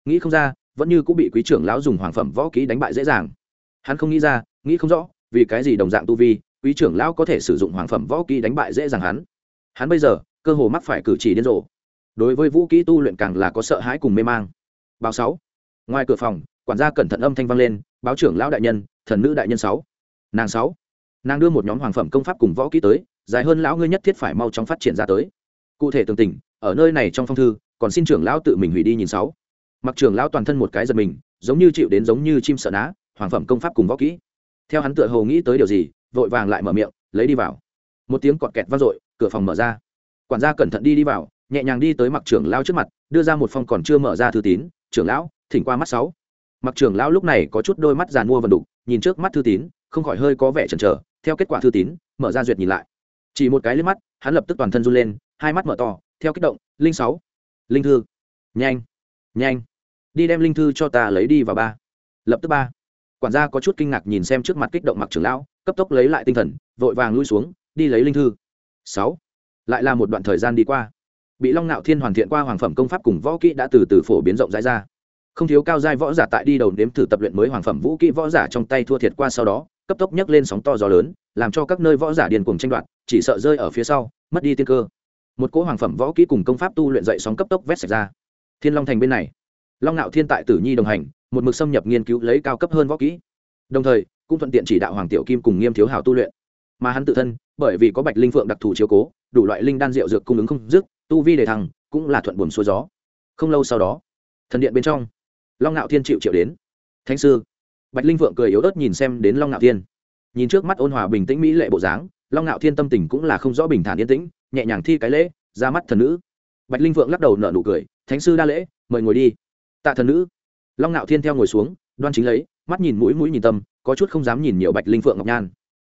Nghĩ không ra, vẫn như cũng bị quý trưởng lão dùng hoàng phẩm võ kỹ đánh bại dễ dàng. Hắn không nghĩ ra, nghĩ không rõ, vì cái gì đồng dạng tu vi, quý trưởng lão có thể sử dụng hoàng phẩm võ kỹ đánh bại dễ dàng hắn. Hắn bây giờ, cơ hồ mắc phải cử chỉ điên rồ. Đối với vũ kỹ tu luyện càng là có sợ hãi cùng mê mang. Báo sáu. Ngoài cửa phòng, quản gia cẩn thận âm thanh vang lên, báo trưởng lão đại nhân, thần nữ đại nhân sáu. Nàng sáu. Nàng đưa một nhóm hoàng phẩm công pháp cùng võ kỹ tới, dài hơn lão ngươi nhất thiết phải mau chóng phát triển ra tới cụ thể tường tình ở nơi này trong phong thư, còn xin trưởng lão tự mình hủy đi nhìn sáu. Mặc trưởng lão toàn thân một cái giật mình, giống như chịu đến giống như chim sợ ná, hoàng phẩm công pháp cùng võ kỹ. Theo hắn tựa hồ nghĩ tới điều gì, vội vàng lại mở miệng, lấy đi vào. Một tiếng cọt kẹt vang dội, cửa phòng mở ra. Quản gia cẩn thận đi đi vào, nhẹ nhàng đi tới mặc trưởng lão trước mặt, đưa ra một phong còn chưa mở ra thư tín, trưởng lão, thỉnh qua mắt sáu. Mặc trưởng lão lúc này có chút đôi mắt giàn mua vần đục, nhìn trước mắt thư tín, không khỏi hơi có vẻ chần chờ. Theo kết quả thư tín, mở ra duyệt nhìn lại. Chỉ một cái liếc mắt, hắn lập tức toàn thân run lên hai mắt mở to, theo kích động, linh sáu, linh thư, nhanh nhanh, đi đem linh thư cho ta lấy đi vào ba. Lập tức ba. Quản gia có chút kinh ngạc nhìn xem trước mặt kích động mặc trưởng lão, cấp tốc lấy lại tinh thần, vội vàng lui xuống, đi lấy linh thư. Sáu. Lại là một đoạn thời gian đi qua. Bị long nạo thiên hoàn thiện qua hoàng phẩm công pháp cùng võ kỹ đã từ từ phổ biến rộng rãi ra. Không thiếu cao giai võ giả tại đi đầu nếm thử tập luyện mới hoàng phẩm vũ kỹ võ giả trong tay thua thiệt qua sau đó, cấp tốc nhấc lên sóng to gió lớn, làm cho các nơi võ giả điền cùng tranh đoạt, chỉ sợ rơi ở phía sau, mất đi tiên cơ một cỗ hoàng phẩm võ kỹ cùng công pháp tu luyện dậy sóng cấp tốc vét sạch ra. Thiên long thành bên này, long ngạo thiên tại tử nhi đồng hành, một mực xâm nhập nghiên cứu lấy cao cấp hơn võ kỹ. Đồng thời, cũng thuận tiện chỉ đạo hoàng tiểu kim cùng nghiêm thiếu hào tu luyện. Mà hắn tự thân, bởi vì có bạch linh phượng đặc thù chiếu cố, đủ loại linh đan rượu dược cung ứng không dứt, tu vi đề thăng cũng là thuận buồm xuôi gió. Không lâu sau đó, thần điện bên trong, long ngạo thiên chịu triệu đến. Thánh sư, bạch linh vượng cười yếu ớt nhìn xem đến long ngạo thiên. Nhìn trước mắt ôn hòa bình tĩnh mỹ lệ bộ dáng, long ngạo thiên tâm tình cũng là không rõ bình thản yên tĩnh nhẹ nhàng thi cái lễ ra mắt thần nữ. Bạch linh vượng lắc đầu nở nụ cười thánh sư đa lễ mời ngồi đi. Tạ thần nữ. Long ngạo thiên theo ngồi xuống đoan chính lấy mắt nhìn mũi mũi nhìn tâm có chút không dám nhìn nhiều bạch linh phượng ngọc nhan.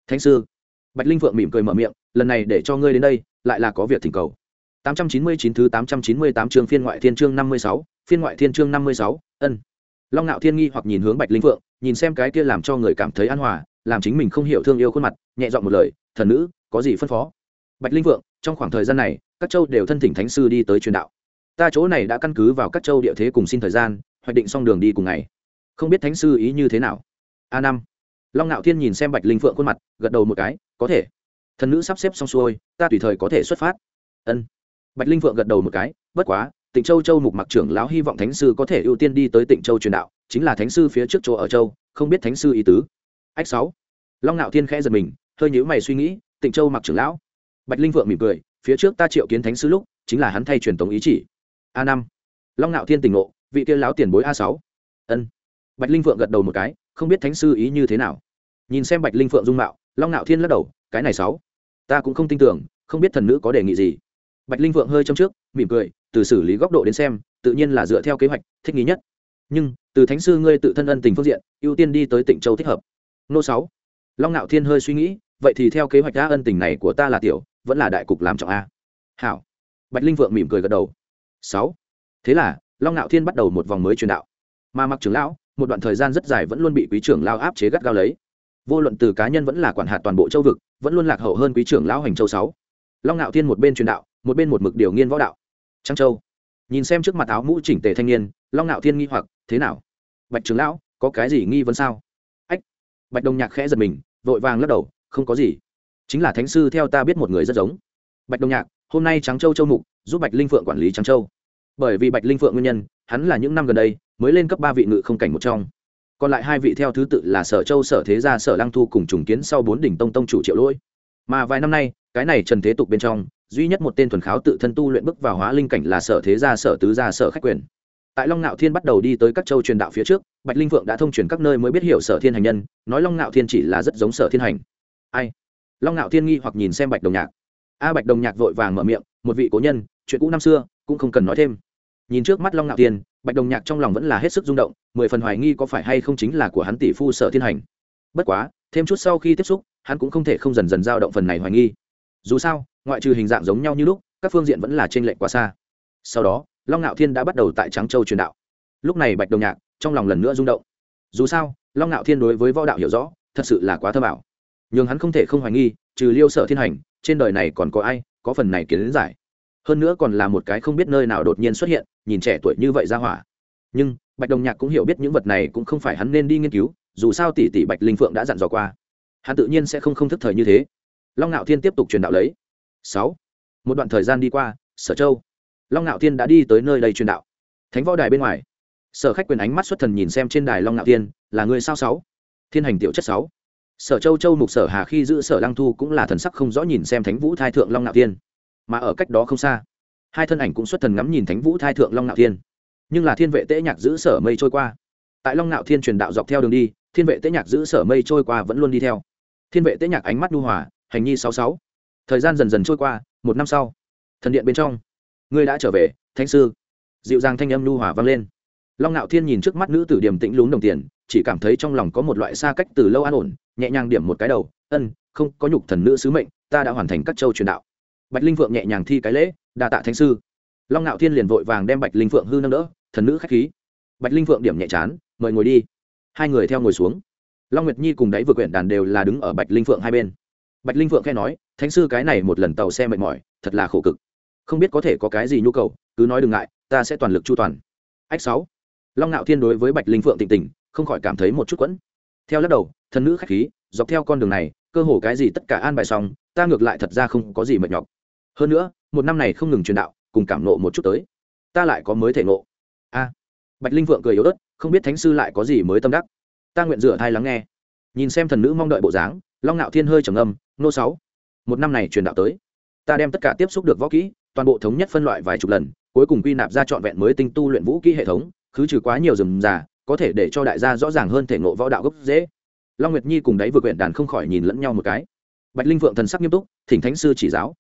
Thánh sư. Bạch linh phượng mỉm cười mở miệng lần này để cho ngươi đến đây lại là có việc thỉnh cầu. 899 thứ 898 chương phiên ngoại thiên chương 56, phiên ngoại thiên chương 56, ân. Long Nạo Thiên nghi hoặc nhìn hướng Bạch Linh Phượng, nhìn xem cái kia làm cho người cảm thấy an hòa, làm chính mình không hiểu thương yêu khuôn mặt, nhẹ giọng một lời, "Thần nữ, có gì phân phó?" Bạch Linh Vượng, trong khoảng thời gian này, các châu đều thân thỉnh thánh sư đi tới truyền đạo. Ta chỗ này đã căn cứ vào các châu địa thế cùng xin thời gian, hoạch định xong đường đi cùng ngày. Không biết thánh sư ý như thế nào? A năm. Long Nạo Thiên nhìn xem Bạch Linh Phượng khuôn mặt, gật đầu một cái, "Có thể." Thần nữ sắp xếp xong xuôi, ta tùy thời có thể xuất phát. Ân bạch linh vượng gật đầu một cái bất quá tịnh châu châu mục mặc trưởng lão hy vọng thánh sư có thể ưu tiên đi tới tịnh châu truyền đạo chính là thánh sư phía trước chỗ ở châu không biết thánh sư ý tứ ách sáu long ngạo thiên khẽ giật mình hơi nhữ mày suy nghĩ tịnh châu mặc trưởng lão bạch linh vượng mỉm cười, phía trước ta triệu kiến thánh sư lúc, chính là hắn thay truyền tống ý chỉ. A năm. Long ngạo thiên tỉnh ngộ, vị tiên lão tiền bối a sáu. Ân. Bạch linh vượng gật đầu một cái, không biết thánh sư ý như thế nào. Nhìn xem bạch linh vượng dung mạo, long ngạo thiên lắc đầu, cái này sáu. Ta cũng không tin tưởng, không biết thần nữ có đề nghị gì. Bạch linh vượng hơi trong trước, mỉm cười, từ xử lý góc độ đến xem, tự nhiên là dựa theo kế hoạch, thích nghi nhất. Nhưng, từ thánh sư ngươi tự thân ân tình phương diện, ưu tiên đi tới tỉnh châu thích hợp. Nô sáu. Long ngạo thiên hơi suy nghĩ, vậy thì theo kế hoạch đã ân tình này của ta là tiểu vẫn là đại cục làm trọng a. Hảo. Bạch linh vượng mỉm cười gật đầu. Sáu. Thế là, long ngạo thiên bắt đầu một vòng mới truyền đạo. Mà mặc trưởng lão, một đoạn thời gian rất dài vẫn luôn bị quý trưởng lao áp chế gắt gao lấy. Vô luận từ cá nhân vẫn là quản hạt toàn bộ châu vực, vẫn luôn lạc hậu hơn quý trưởng lão hành châu sáu. Long ngạo thiên một bên truyền đạo, một bên một mực điều nghiên võ đạo. Trang châu. Nhìn xem trước mặt áo mũ chỉnh tề thanh niên, long ngạo thiên nghi hoặc, thế nào? Bạch trưởng lão, có cái gì nghi vấn sao? Ách. Bạch đồng nhạc khẽ giật mình, vội vàng lắc đầu, không có gì chính là thánh sư theo ta biết một người rất giống. Bạch đông nhạc, hôm nay trắng châu châu mục, giúp bạch linh phượng quản lý trắng châu. Bởi vì bạch linh phượng nguyên nhân, hắn là những năm gần đây mới lên cấp ba vị ngự không cảnh một trong. Còn lại hai vị theo thứ tự là sở châu, sở thế gia, sở lăng thu cùng trùng kiến sau bốn đỉnh tông tông chủ triệu lỗi. Mà vài năm nay, cái này trần thế tục bên trong, duy nhất một tên thuần kháo tự thân tu luyện bước vào hóa linh cảnh là sở thế gia, sở tứ gia, sở khách quyền. Tại long ngạo thiên bắt đầu đi tới các châu truyền đạo phía trước, bạch linh phượng đã thông truyền các nơi mới biết hiểu sở thiên hành nhân, nói long ngạo thiên chỉ là rất giống sở thiên hành. Ai? Long ngạo thiên nghi hoặc nhìn xem bạch đồng nhạc. A bạch đồng nhạc vội vàng mở miệng, một vị cố nhân, chuyện cũ năm xưa, cũng không cần nói thêm. Nhìn trước mắt long ngạo thiên, bạch đồng nhạc trong lòng vẫn là hết sức rung động, mười phần hoài nghi có phải hay không chính là của hắn tỷ phu sở thiên hành. Bất quá, thêm chút sau khi tiếp xúc, hắn cũng không thể không dần dần dao động phần này hoài nghi. Dù sao, ngoại trừ hình dạng giống nhau như lúc, các phương diện vẫn là t r ê n lệch quá xa. Sau đó, long ngạo thiên đã bắt đầu tại trắng châu truyền đạo. Lúc này bạch đồng nhạc trong lòng lần nữa rung động. Dù sao, long ngạo thiên đối với võ đạo hiểu rõ, thật sự là quá thơ bảo nhưng hắn không thể không hoài nghi, trừ liêu sở thiên hành, trên đời này còn có ai có phần này kiến giải? Hơn nữa còn là một cái không biết nơi nào đột nhiên xuất hiện, nhìn trẻ tuổi như vậy ra hỏa. Nhưng, bạch đồng nhạc cũng hiểu biết những vật này cũng không phải hắn nên đi nghiên cứu, dù sao tỷ tỷ bạch linh phượng đã dặn dò qua. Hắn tự nhiên sẽ không không thức thời như thế. Long ngạo thiên tiếp tục truyền đạo lấy. Sáu. Một đoạn thời gian đi qua, sở châu. Long ngạo thiên đã đi tới nơi đây truyền đạo. Thánh võ đài bên ngoài. Sở khách quyền ánh mắt xuất thần nhìn xem trên đài long ngạo thiên, là người sao sáu? Thiên hành tiểu chất sáu sở châu châu mục sở hà khi giữ sở lăng thu cũng là thần sắc không rõ nhìn xem thánh vũ thai thượng long ngạo thiên. Mà ở cách đó không xa, hai thân ảnh cũng xuất thần ngắm nhìn thánh vũ thai thượng long ngạo thiên. Nhưng là thiên vệ tễ nhạc giữ sở mây trôi qua. Tại long ngạo thiên truyền đạo dọc theo đường đi, thiên vệ tễ nhạc giữ sở mây trôi qua vẫn luôn đi theo. Thiên vệ tễ nhạc ánh mắt nhu hòa, hành nhi sáu sáu. Thời gian dần dần trôi qua, một năm sau, thần điện bên trong ngươi đã trở về thanh sư. Dịu dàng thanh âm nhu hòa vang lên. Long ngạo thiên nhìn trước mắt nữ tử điềm tĩnh lún đồng tiền chỉ cảm thấy trong lòng có một loại xa cách từ lâu an ổn, nhẹ nhàng điểm một cái đầu, ân, không, có nhục thần nữ sứ mệnh, ta đã hoàn thành các châu truyền đạo. Bạch linh vượng nhẹ nhàng thi cái lễ, đa tạ thánh sư. Long ngạo thiên liền vội vàng đem bạch linh vượng hư nâng đỡ, thần nữ k h á c h khí. Bạch linh vượng điểm nhẹ chán, mời ngồi đi. Hai người theo ngồi xuống. Long nguyệt nhi cùng đáy vừa quyển đàn đều là đứng ở bạch linh vượng hai bên. Bạch linh vượng khe nói, thánh sư cái này một lần tàu xe mệt mỏi, thật là khổ cực. Không biết có thể có cái gì nhu cầu, cứ nói đừng ngại, ta sẽ toàn lực chu toàn. Ách sáu. Long ngạo thiên đối với bạch linh phượng tịnh tình không khỏi cảm thấy một chút quẫn. Theo lắc đầu, thần nữ khách khí, dọc theo con đường này, cơ hồ cái gì tất cả an bài xong, ta ngược lại thật ra không có gì mệt nhọc. Hơn nữa, một năm này không ngừng truyền đạo, cùng cảm nộ một chút tới. Ta lại có mới thể ngộ. A. Bạch linh vượng cười yếu ớt, không biết thánh sư lại có gì mới tâm đắc. Ta nguyện rửa thai lắng nghe. Nhìn xem thần nữ mong đợi bộ dáng, long ngạo thiên hơi trầm âm nô sáu, một năm này truyền đạo tới. Ta đem tất cả tiếp xúc được võ kỹ, toàn bộ thống nhất phân loại vài chục lần, cuối cùng quy nạp ra trọn vẹn mới tinh tu luyện vũ kỹ hệ thống, khứ trừ quá nhiều rườm rà có thể để cho đại gia rõ ràng hơn thể ngộ võ đạo gốc dễ long nguyệt nhi cùng đáy vừa quyển đàn không khỏi nhìn lẫn nhau một cái. Bạch linh vượng thần sắc nghiêm túc, thỉnh thánh sư chỉ giáo.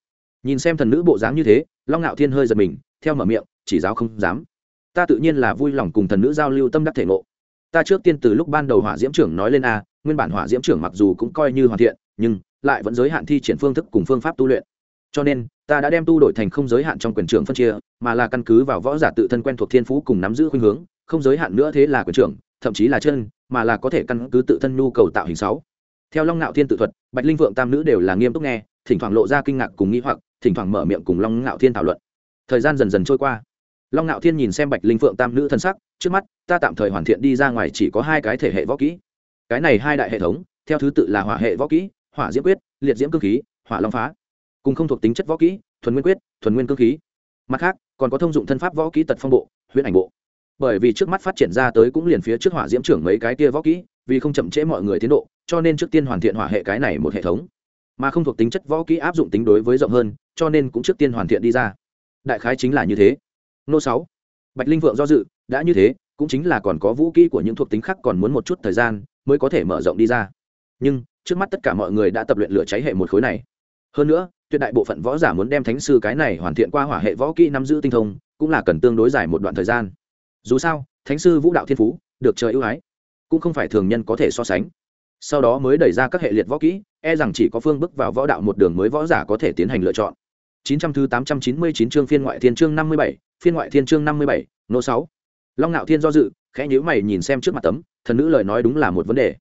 Nhìn xem thần nữ bộ dáng như thế, long ngạo thiên hơi giật mình, theo mở miệng, chỉ giáo không dám. Ta tự nhiên là vui lòng cùng thần nữ giao lưu tâm đắc thể ngộ. Ta trước tiên từ lúc ban đầu hỏa diễm trưởng nói lên a, nguyên bản hỏa diễm trưởng mặc dù cũng coi như hoàn thiện, nhưng lại vẫn giới hạn thi triển phương thức cùng phương pháp tu luyện. Cho nên, ta đã đem tu đổi thành không giới hạn trong quyền trưởng phân chia, mà là căn cứ vào võ giả tự thân quen thuộc thiên phú cùng nắm giữ khuynh hướng không giới hạn nữa thế là quyền trưởng, thậm chí là chân, mà là có thể căn cứ tự thân nhu cầu tạo hình sáu. Theo long ngạo thiên tự thuật, bạch linh vượng tam nữ đều là nghiêm túc nghe, thỉnh thoảng lộ ra kinh ngạc cùng nghĩ hoặc, thỉnh thoảng mở miệng cùng long ngạo thiên thảo luận. Thời gian dần dần trôi qua. Long ngạo thiên nhìn xem bạch linh phượng tam nữ thân sắc, trước mắt, ta tạm thời hoàn thiện đi ra ngoài chỉ có hai cái thể hệ võ kỹ. Cái này hai đại hệ thống, theo thứ tự là hỏa hệ võ kỹ, hỏa diễm quyết, liệt diễm cơ khí, hỏa long phá. Cùng không thuộc tính chất võ kỹ, thuần nguyên quyết, thuần nguyên cơ khí. Mặt khác, còn có thông dụng thân pháp võ kỹ tật phong bộ, huyễn ảnh bộ bởi vì trước mắt phát triển ra tới cũng liền phía trước hỏa diễm trưởng mấy cái kia võ kỹ, vì không chậm trễ mọi người tiến độ, cho nên trước tiên hoàn thiện hỏa hệ cái này một hệ thống. Mà không thuộc tính chất võ kỹ áp dụng tính đối với rộng hơn, cho nên cũng trước tiên hoàn thiện đi ra. Đại khái chính là như thế. Nô sáu. Bạch linh vượng do dự, đã như thế, cũng chính là còn có vũ kỹ của những thuộc tính khác còn muốn một chút thời gian, mới có thể mở rộng đi ra. Nhưng, trước mắt tất cả mọi người đã tập luyện lửa cháy hệ một khối này. Hơn nữa, tuyệt đại bộ phận võ giả muốn đem thánh sư cái này hoàn thiện qua hỏa hệ võ kỹ nắm giữ tinh thông, cũng là cần tương đối dài một đoạn thời gian dù sao thánh sư vũ đạo thiên phú được trời ưu ái cũng không phải thường nhân có thể so sánh sau đó mới đẩy ra các hệ liệt võ kỹ e rằng chỉ có phương bước vào võ đạo một đường mới võ giả có thể tiến hành lựa chọn 900 thứ 899 chương phiên ngoại thiên chương 57, phiên ngoại thiên chương 57, nô 6. Long Nạo Thiên do dự, khẽ nhíu mày nhìn xem trước mặt tấm, thần nữ lời nói đúng là một vấn đề.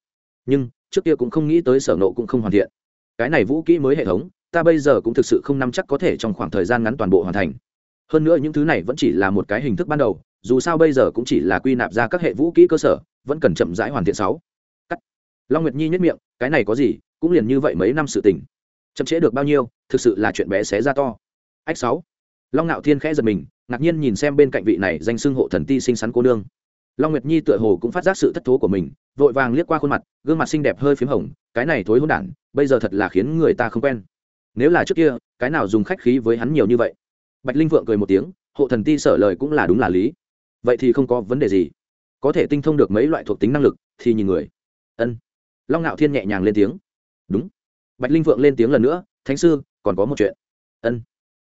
Nhưng, trước kia cũng không nghĩ tới sở nộ cũng không hoàn thiện. Cái này vũ kỹ mới hệ thống, ta bây giờ cũng thực sự không nắm chắc có thể trong khoảng thời gian ngắn toàn bộ hoàn thành. Hơn nữa những thứ này vẫn chỉ là một cái hình thức ban đầu, dù sao bây giờ cũng chỉ là quy nạp ra các hệ vũ kỹ cơ sở, vẫn cần chậm rãi hoàn thiện sáu. Cắt. Long Nguyệt Nhi nhất miệng, cái này có gì, cũng liền như vậy mấy năm sự tình. Chậm trễ được bao nhiêu thực sự là chuyện bé xé ra to. Ách sáu. Long ngạo thiên khẽ giật mình ngạc nhiên nhìn xem bên cạnh vị này danh xưng hộ thần ti xinh xắn cô nương. Long nguyệt nhi tựa hồ cũng phát giác sự thất thố của mình vội vàng liếc qua khuôn mặt gương mặt xinh đẹp hơi p h í m hồng cái này thối hôn đản bây giờ thật là khiến người ta không quen. Nếu là trước kia cái nào dùng khách khí với hắn nhiều như vậy? Bạch linh vượng cười một tiếng, hộ thần ti sở lời cũng là đúng là lý. Vậy thì không có vấn đề gì. Có thể tinh thông được mấy loại thuộc tính năng lực, thì nhìn người. Ân. Long ngạo thiên nhẹ nhàng lên tiếng. Đúng. Bạch linh vượng lên tiếng lần nữa, thánh sư, còn có một chuyện. Ân.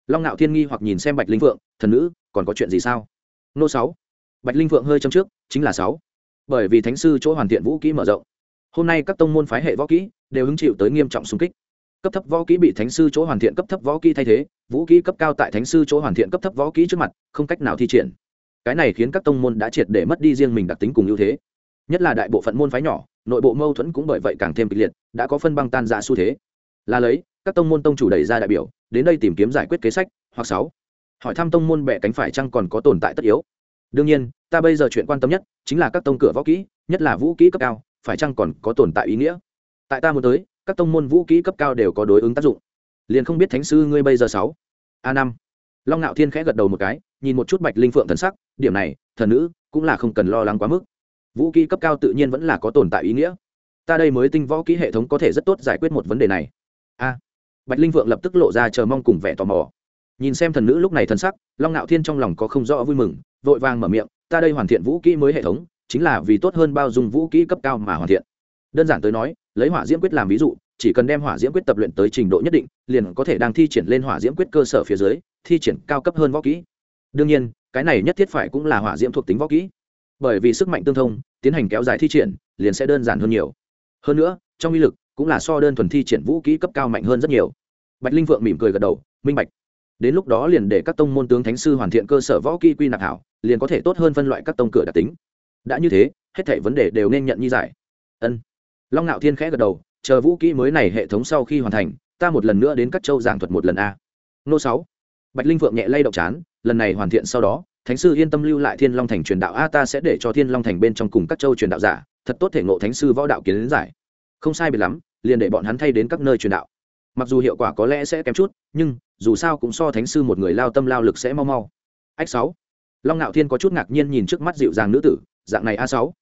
Long ngạo thiên nghi hoặc nhìn xem bạch linh vượng thần nữ, còn có chuyện gì sao? Nô sáu. Bạch linh vượng hơi châm trước, chính là sáu. Bởi vì thánh sư chỗ hoàn thiện vũ kỹ mở rộng. Hôm nay các tông môn phái hệ võ kỹ đều hứng chịu tới nghiêm trọng xung kích cấp thấp võ kỹ bị thánh sư chỗ hoàn thiện cấp thấp võ kỹ thay thế, vũ kỹ cấp cao tại thánh sư chỗ hoàn thiện cấp thấp võ kỹ trước mặt, không cách nào thi triển. Cái này khiến các tông môn đã triệt để mất đi riêng mình đặc tính cùng ưu thế. Nhất là đại bộ phận môn phái nhỏ, nội bộ mâu thuẫn cũng bởi vậy càng thêm kịch liệt, đã có phân băng tan ra xu thế. Là lấy, các tông môn tông chủ đẩy ra đại biểu, đến đây tìm kiếm giải quyết kế sách, hoặc sáu. Hỏi thăm tông môn bệ cánh phải chăng còn có tồn tại tất yếu. Đương nhiên, ta bây giờ chuyện quan tâm nhất, chính là các tông cửa võ kỹ, nhất là vũ kỹ cấp cao, phải chăng còn có tồn tại ý nghĩa. Tại ta muốn tới các tông môn vũ kỹ cấp cao đều có đối ứng tác dụng. Liền không biết thánh sư ngươi bây giờ sáu, a năm. Long ngạo thiên khẽ gật đầu một cái, nhìn một chút bạch linh phượng thần sắc, điểm này, thần nữ, cũng là không cần lo lắng quá mức. Vũ kỹ cấp cao tự nhiên vẫn là có tồn tại ý nghĩa. Ta đây mới tinh võ kỹ hệ thống có thể rất tốt giải quyết một vấn đề này. A. Bạch linh phượng lập tức lộ ra chờ mong cùng vẻ tò mò. Nhìn xem thần nữ lúc này thân sắc, long ngạo thiên trong lòng có không rõ vui mừng, vội vàng mở miệng, ta đây hoàn thiện vũ kỹ mới hệ thống, chính là vì tốt hơn bao dung vũ kỹ cấp cao mà hoàn thiện. Đơn giản tới nói lấy hỏa diễm quyết làm ví dụ, chỉ cần đem hỏa diễm quyết tập luyện tới trình độ nhất định, liền có thể đang thi triển lên hỏa diễm quyết cơ sở phía dưới, thi triển cao cấp hơn võ kỹ. Đương nhiên, cái này nhất thiết phải cũng là hỏa diễm thuộc tính võ kỹ. Bởi vì sức mạnh tương thông, tiến hành kéo dài thi triển, liền sẽ đơn giản hơn nhiều. Hơn nữa, trong uy lực cũng là so đơn thuần thi triển vũ kỹ cấp cao mạnh hơn rất nhiều. Bạch linh vượng mỉm cười gật đầu, minh bạch. Đến lúc đó liền để các tông môn tướng thánh sư hoàn thiện cơ sở võ kỹ quy nạp hảo, liền có thể tốt hơn phân loại các tông cửa đặc tính. Đã như thế, hết thảy vấn đề đều nên nhận như giải. Ân long ngạo thiên khẽ gật đầu, chờ vũ kỹ mới này hệ thống sau khi hoàn thành, ta một lần nữa đến các châu giảng thuật một lần a. Nô sáu. Bạch linh phượng nhẹ lay động chán, lần này hoàn thiện sau đó, thánh sư yên tâm lưu lại thiên long thành truyền đạo a, ta sẽ để cho thiên long thành bên trong cùng các châu truyền đạo giả, thật tốt thể ngộ thánh sư võ đạo kiến giải. Không sai biệt lắm, liền để bọn hắn thay đến các nơi truyền đạo. Mặc dù hiệu quả có lẽ sẽ kém chút, nhưng, dù sao cũng so thánh sư một người lao tâm lao lực sẽ mau mau. Ách sáu. Long ngạo thiên có chút ngạc nhiên nhìn trước mắt dịu dàng nữ tử, dạng này a sáu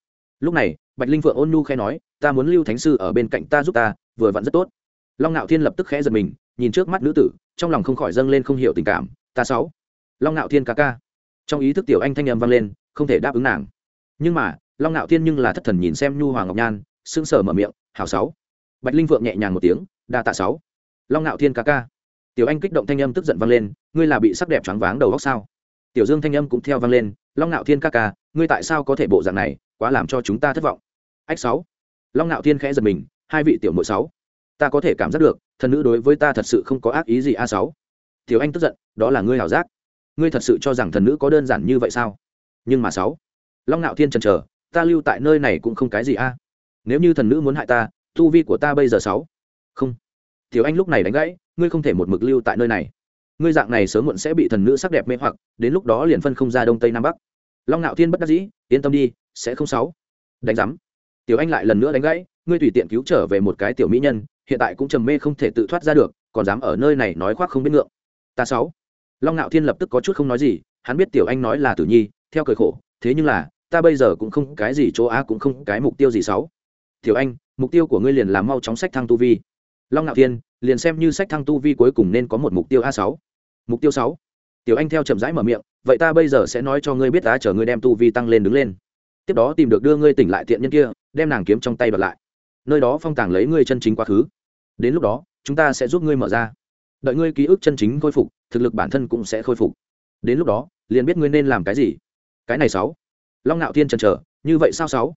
lúc này, bạch linh phượng ôn nu khẽ nói, ta muốn lưu thánh sư ở bên cạnh ta giúp ta, vừa vặn rất tốt. Long ngạo thiên lập tức khẽ giật mình, nhìn trước mắt nữ tử, trong lòng không khỏi dâng lên không hiểu tình cảm. Ta sáu. Long ngạo thiên ca ca. Trong ý thức tiểu anh thanh âm vang lên, không thể đáp ứng nàng. Nhưng mà, long ngạo thiên nhưng là thất thần nhìn xem nhu hoàng ngọc nhan, sững sờ mở miệng, hảo sáu. Bạch linh phượng nhẹ nhàng một tiếng, đa tạ sáu. Long ngạo thiên ca ca. Tiểu anh kích động thanh âm tức giận vang lên, ngươi là bị sắc đẹp choáng váng đầu góc sao? Tiểu dương thanh âm cũng theo vang lên, long ngạo thiên ca ca, ngươi tại sao có thể bộ dạng này? Quá làm cho chúng ta thất vọng. Ách sáu. Long Nạo thiên khẽ giật mình, hai vị tiểu nội sáu. Ta có thể cảm giác được, thần nữ đối với ta thật sự không có ác ý gì a sáu. Tiểu anh tức giận, đó là ngươi hảo giác. Ngươi thật sự cho rằng thần nữ có đơn giản như vậy sao? Nhưng mà sáu. Long Nạo thiên chần chờ, ta lưu tại nơi này cũng không cái gì a. Nếu như thần nữ muốn hại ta, tu vi của ta bây giờ sáu. Không. Tiểu anh lúc này đánh gãy, ngươi không thể một mực lưu tại nơi này. Ngươi dạng này sớm muộn sẽ bị thần nữ sắc đẹp mê hoặc, đến lúc đó liền phân không ra đông tây nam bắc. Long Nạo thiên bất đắc dĩ, yên tâm đi sẽ không sáu. Đánh giám. Tiểu anh lại lần nữa đánh gãy, ngươi tùy tiện cứu trở về một cái tiểu mỹ nhân, hiện tại cũng trầm mê không thể tự thoát ra được, còn dám ở nơi này nói khoác không biết ngượng. Ta sáu. Long ngạo thiên lập tức có chút không nói gì, hắn biết tiểu anh nói là tử nhi, theo cười khổ, thế nhưng là, ta bây giờ cũng không cái gì chỗ á cũng không cái mục tiêu gì sáu. Tiểu anh, mục tiêu của ngươi liền là mau chóng sách thăng tu vi. Long ngạo thiên, liền xem như sách thăng tu vi cuối cùng nên có một mục tiêu a sáu. Mục tiêu sáu. Tiểu anh theo chậm rãi mở miệng, vậy ta bây giờ sẽ nói cho ngươi biết ta chờ ngươi đem tu vi tăng lên đứng lên tiếp đó tìm được đưa ngươi tỉnh lại tiện nhân kia, đem nàng kiếm trong tay bật lại. Nơi đó phong tàng lấy ngươi chân chính quá khứ. Đến lúc đó, chúng ta sẽ giúp ngươi mở ra. Đợi ngươi ký ức chân chính khôi phục, thực lực bản thân cũng sẽ khôi phục. Đến lúc đó, liền biết ngươi nên làm cái gì. Cái này sáu. Long ngạo thiên chần chờ, như vậy sao sáu?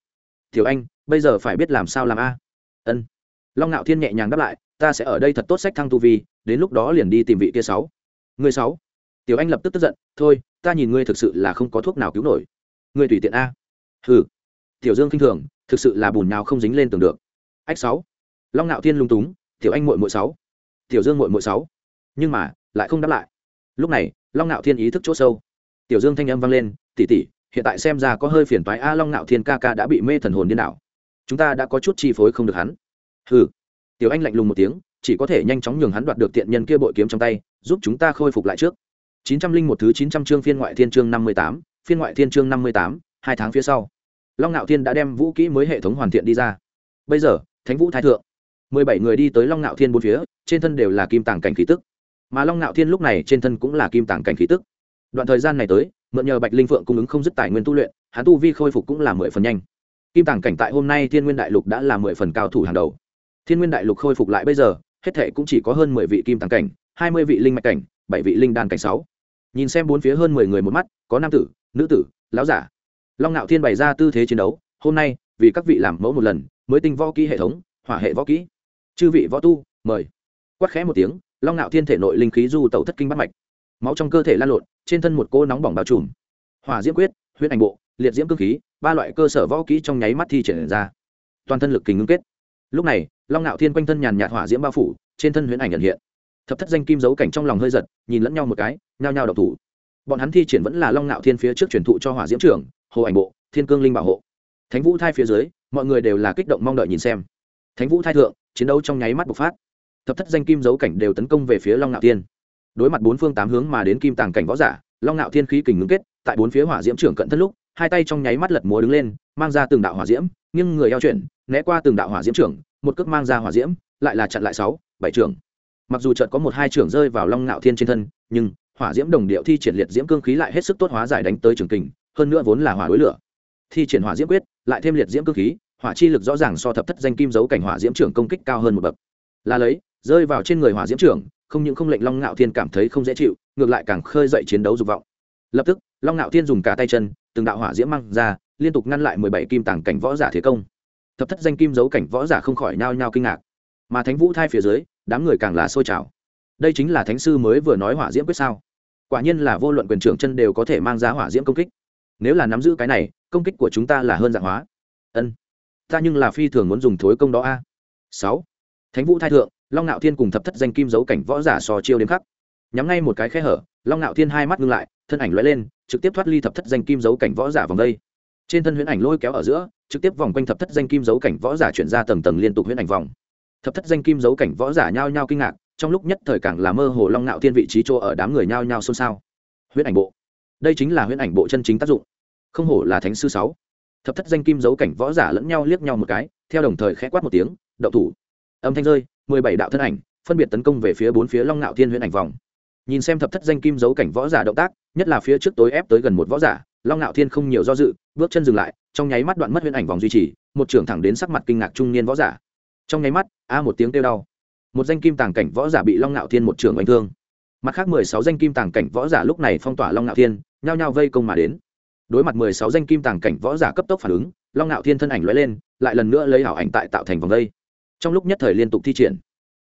Tiểu anh, bây giờ phải biết làm sao làm a. Ân. Long ngạo thiên nhẹ nhàng đáp lại, ta sẽ ở đây thật tốt sách thăng tu vi, đến lúc đó liền đi tìm vị kia sáu. Người sáu? Tiểu anh lập tức tức giận, thôi, ta nhìn ngươi thực sự là không có thuốc nào cứu nổi. Ngươi tùy tiện a hừ. Tiểu dương khinh thường, thực sự là bùn nào không dính lên tường được. Ách sáu. Long nạo thiên lung túng, tiểu anh muội muội sáu. Tiểu dương muội muội sáu. Nhưng mà, lại không đáp lại. Lúc này, long nạo thiên ý thức chỗ sâu. Tiểu dương thanh âm vang lên, tỷ tỷ, hiện tại xem ra có hơi phiền toái a à, long nạo thiên ca ca đã bị mê thần hồn điên đảo. Chúng ta đã có chút chi phối không được hắn. Hừ. Tiểu anh lạnh lùng một tiếng, chỉ có thể nhanh chóng nhường hắn đoạt được tiện nhân kia bội kiếm trong tay, giúp chúng ta khôi phục lại trước. chín trăm linh một thứ chín trăm chương phiên ngoại thiên chương năm mươi tám, phiên ngoại thiên chương năm mươi tám hai tháng phía sau, long ngạo thiên đã đem vũ kỹ mới hệ thống hoàn thiện đi ra. Bây giờ, thánh vũ thái thượng, mười bảy người đi tới long ngạo thiên bốn phía, trên thân đều là kim tàng cảnh khí tức. Mà long ngạo thiên lúc này trên thân cũng là kim tàng cảnh khí tức. Đoạn thời gian này tới, mượn nhờ bạch linh phượng cung ứng không dứt tài nguyên tu luyện, hắn tu vi khôi phục cũng là mười phần nhanh. Kim tàng cảnh tại hôm nay thiên nguyên đại lục đã là mười phần cao thủ hàng đầu. Thiên nguyên đại lục khôi phục lại bây giờ, hết thệ cũng chỉ có hơn mười vị kim tàng cảnh, hai mươi vị linh mạch cảnh, bảy vị linh đan cảnh sáu. Nhìn xem bốn phía hơn mười người một mắt, có nam tử, nữ tử, lão giả long ngạo thiên bày ra tư thế chiến đấu, hôm nay, vì các vị làm mẫu một lần, mới tinh võ kỹ hệ thống, hỏa hệ võ kỹ. Chư vị võ tu, mời. Quát khẽ một tiếng, long ngạo thiên thể nội linh khí du tẩu thất kinh bắt mạch. Máu trong cơ thể lan lộn, trên thân một cô nóng bỏng bao trùm. Hỏa diễm quyết huyết ảnh bộ, liệt diễm cơ khí, ba loại cơ sở võ kỹ trong nháy mắt thi triển ra. Toàn thân lực kình ngưng kết. Lúc này, long ngạo thiên quanh thân nhàn nhạt hỏa diễm bao phủ, trên thân huyễn ảnh nhận hiện. Thập thất danh kim giấu cảnh trong lòng hơi giật, nhìn lẫn nhau một cái, nhao nhao độc thủ. Bọn hắn thi triển vẫn là long ngạo thiên phía trước truyền thụ cho hỏa diễm trưởng hồ ảnh bộ, thiên cương linh bảo hộ. Thánh vũ thai phía dưới, mọi người đều là kích động mong đợi nhìn xem. Thánh vũ thai thượng, chiến đấu trong nháy mắt bộc phát. Thập thất danh kim dấu cảnh đều tấn công về phía long ngạo thiên. Đối mặt bốn phương tám hướng mà đến kim tàng cảnh võ giả, long ngạo thiên khí kình ngưng kết, tại bốn phía hỏa diễm trưởng cận thất lúc, hai tay trong nháy mắt lật múa đứng lên, mang ra từng đạo hỏa diễm nhưng người eo chuyển, né qua từng đạo hỏa diễm trưởng, một cước mang ra hỏa diễm, lại là chặn lại sáu, bảy trưởng. Mặc dù chợt có một hai trưởng rơi vào long ngạo thiên trên thân, nhưng hỏa diễm đồng điệu thi triển liệt diễm cương khí lại hết sức tốt hóa giải đánh tới trường kình hơn nữa vốn là hỏa đối lửa. Thi triển hỏa diễm quyết, lại thêm liệt diễm cương khí, hỏa chi lực rõ ràng so thập thất danh kim dấu cảnh hỏa diễm trưởng công kích cao hơn một bậc. Là lấy, rơi vào trên người hỏa diễm trưởng, không những không lệnh long ngạo thiên cảm thấy không dễ chịu, ngược lại càng khơi dậy chiến đấu dục vọng. Lập tức, long ngạo thiên dùng cả tay chân, từng đạo hỏa diễm mang ra, liên tục ngăn lại mười bảy kim tàng cảnh võ giả thế công. Thập thất danh kim dấu cảnh võ giả không khỏi nhao nhao kinh ngạc. Mà thánh vũ thai phía dưới, đám người càng là sôi trào. Đây chính là thánh sư mới vừa nói hỏa diễm quyết sao? Quả nhiên là vô luận quyền trưởng chân đều có thể mang ra hỏa diễm công kích nếu là nắm giữ cái này, công kích của chúng ta là hơn dạng hóa. Ân, ta nhưng là phi thường muốn dùng thối công đó a. Sáu, thánh vũ thai thượng, long ngạo thiên cùng thập thất danh kim dấu cảnh võ giả so chiêu đến khắc. Nhắm ngay một cái khe hở, long ngạo thiên hai mắt ngưng lại, thân ảnh lóe lên, trực tiếp thoát ly thập thất danh kim dấu cảnh võ giả vòng đây. Trên thân huyễn ảnh lôi kéo ở giữa, trực tiếp vòng quanh thập thất danh kim dấu cảnh võ giả chuyển ra tầng tầng liên tục huyễn ảnh vòng. Thập thất danh kim dấu cảnh võ giả nhao nhao kinh ngạc, trong lúc nhất thời càng là mơ hồ long ngạo thiên vị trí chỗ ở đám người nhao nhao xôn xao. Huyễn ảnh bộ đây chính là huyễn ảnh bộ chân chính tác dụng. Không hổ là thánh sư sáu. Thập thất danh kim dấu cảnh võ giả lẫn nhau liếc nhau một cái, theo đồng thời khẽ quát một tiếng đậu thủ. Âm thanh rơi, mười bảy đạo thân ảnh, phân biệt tấn công về phía bốn phía long ngạo thiên huyễn ảnh vòng. Nhìn xem thập thất danh kim dấu cảnh võ giả động tác, nhất là phía trước tối ép tới gần một võ giả, long ngạo thiên không nhiều do dự, bước chân dừng lại, trong nháy mắt đoạn mất huyễn ảnh vòng duy trì, một trưởng thẳng đến sắc mặt kinh ngạc trung niên võ giả. Trong nháy mắt, a một tiếng kêu đau. Một danh kim tàng cảnh võ giả bị long ngạo thiên một trưởng đánh thương. Mặt khác mười sáu danh kim tàng cảnh võ giả lúc này phong tỏa long ngạo thiên nhao nhao vây công mà đến. Đối mặt mười sáu danh kim tàng cảnh võ giả cấp tốc phản ứng, long ngạo thiên thân ảnh lóe lên, lại lần nữa lấy ảo ảnh tại tạo thành vòng vây trong lúc nhất thời liên tục thi triển,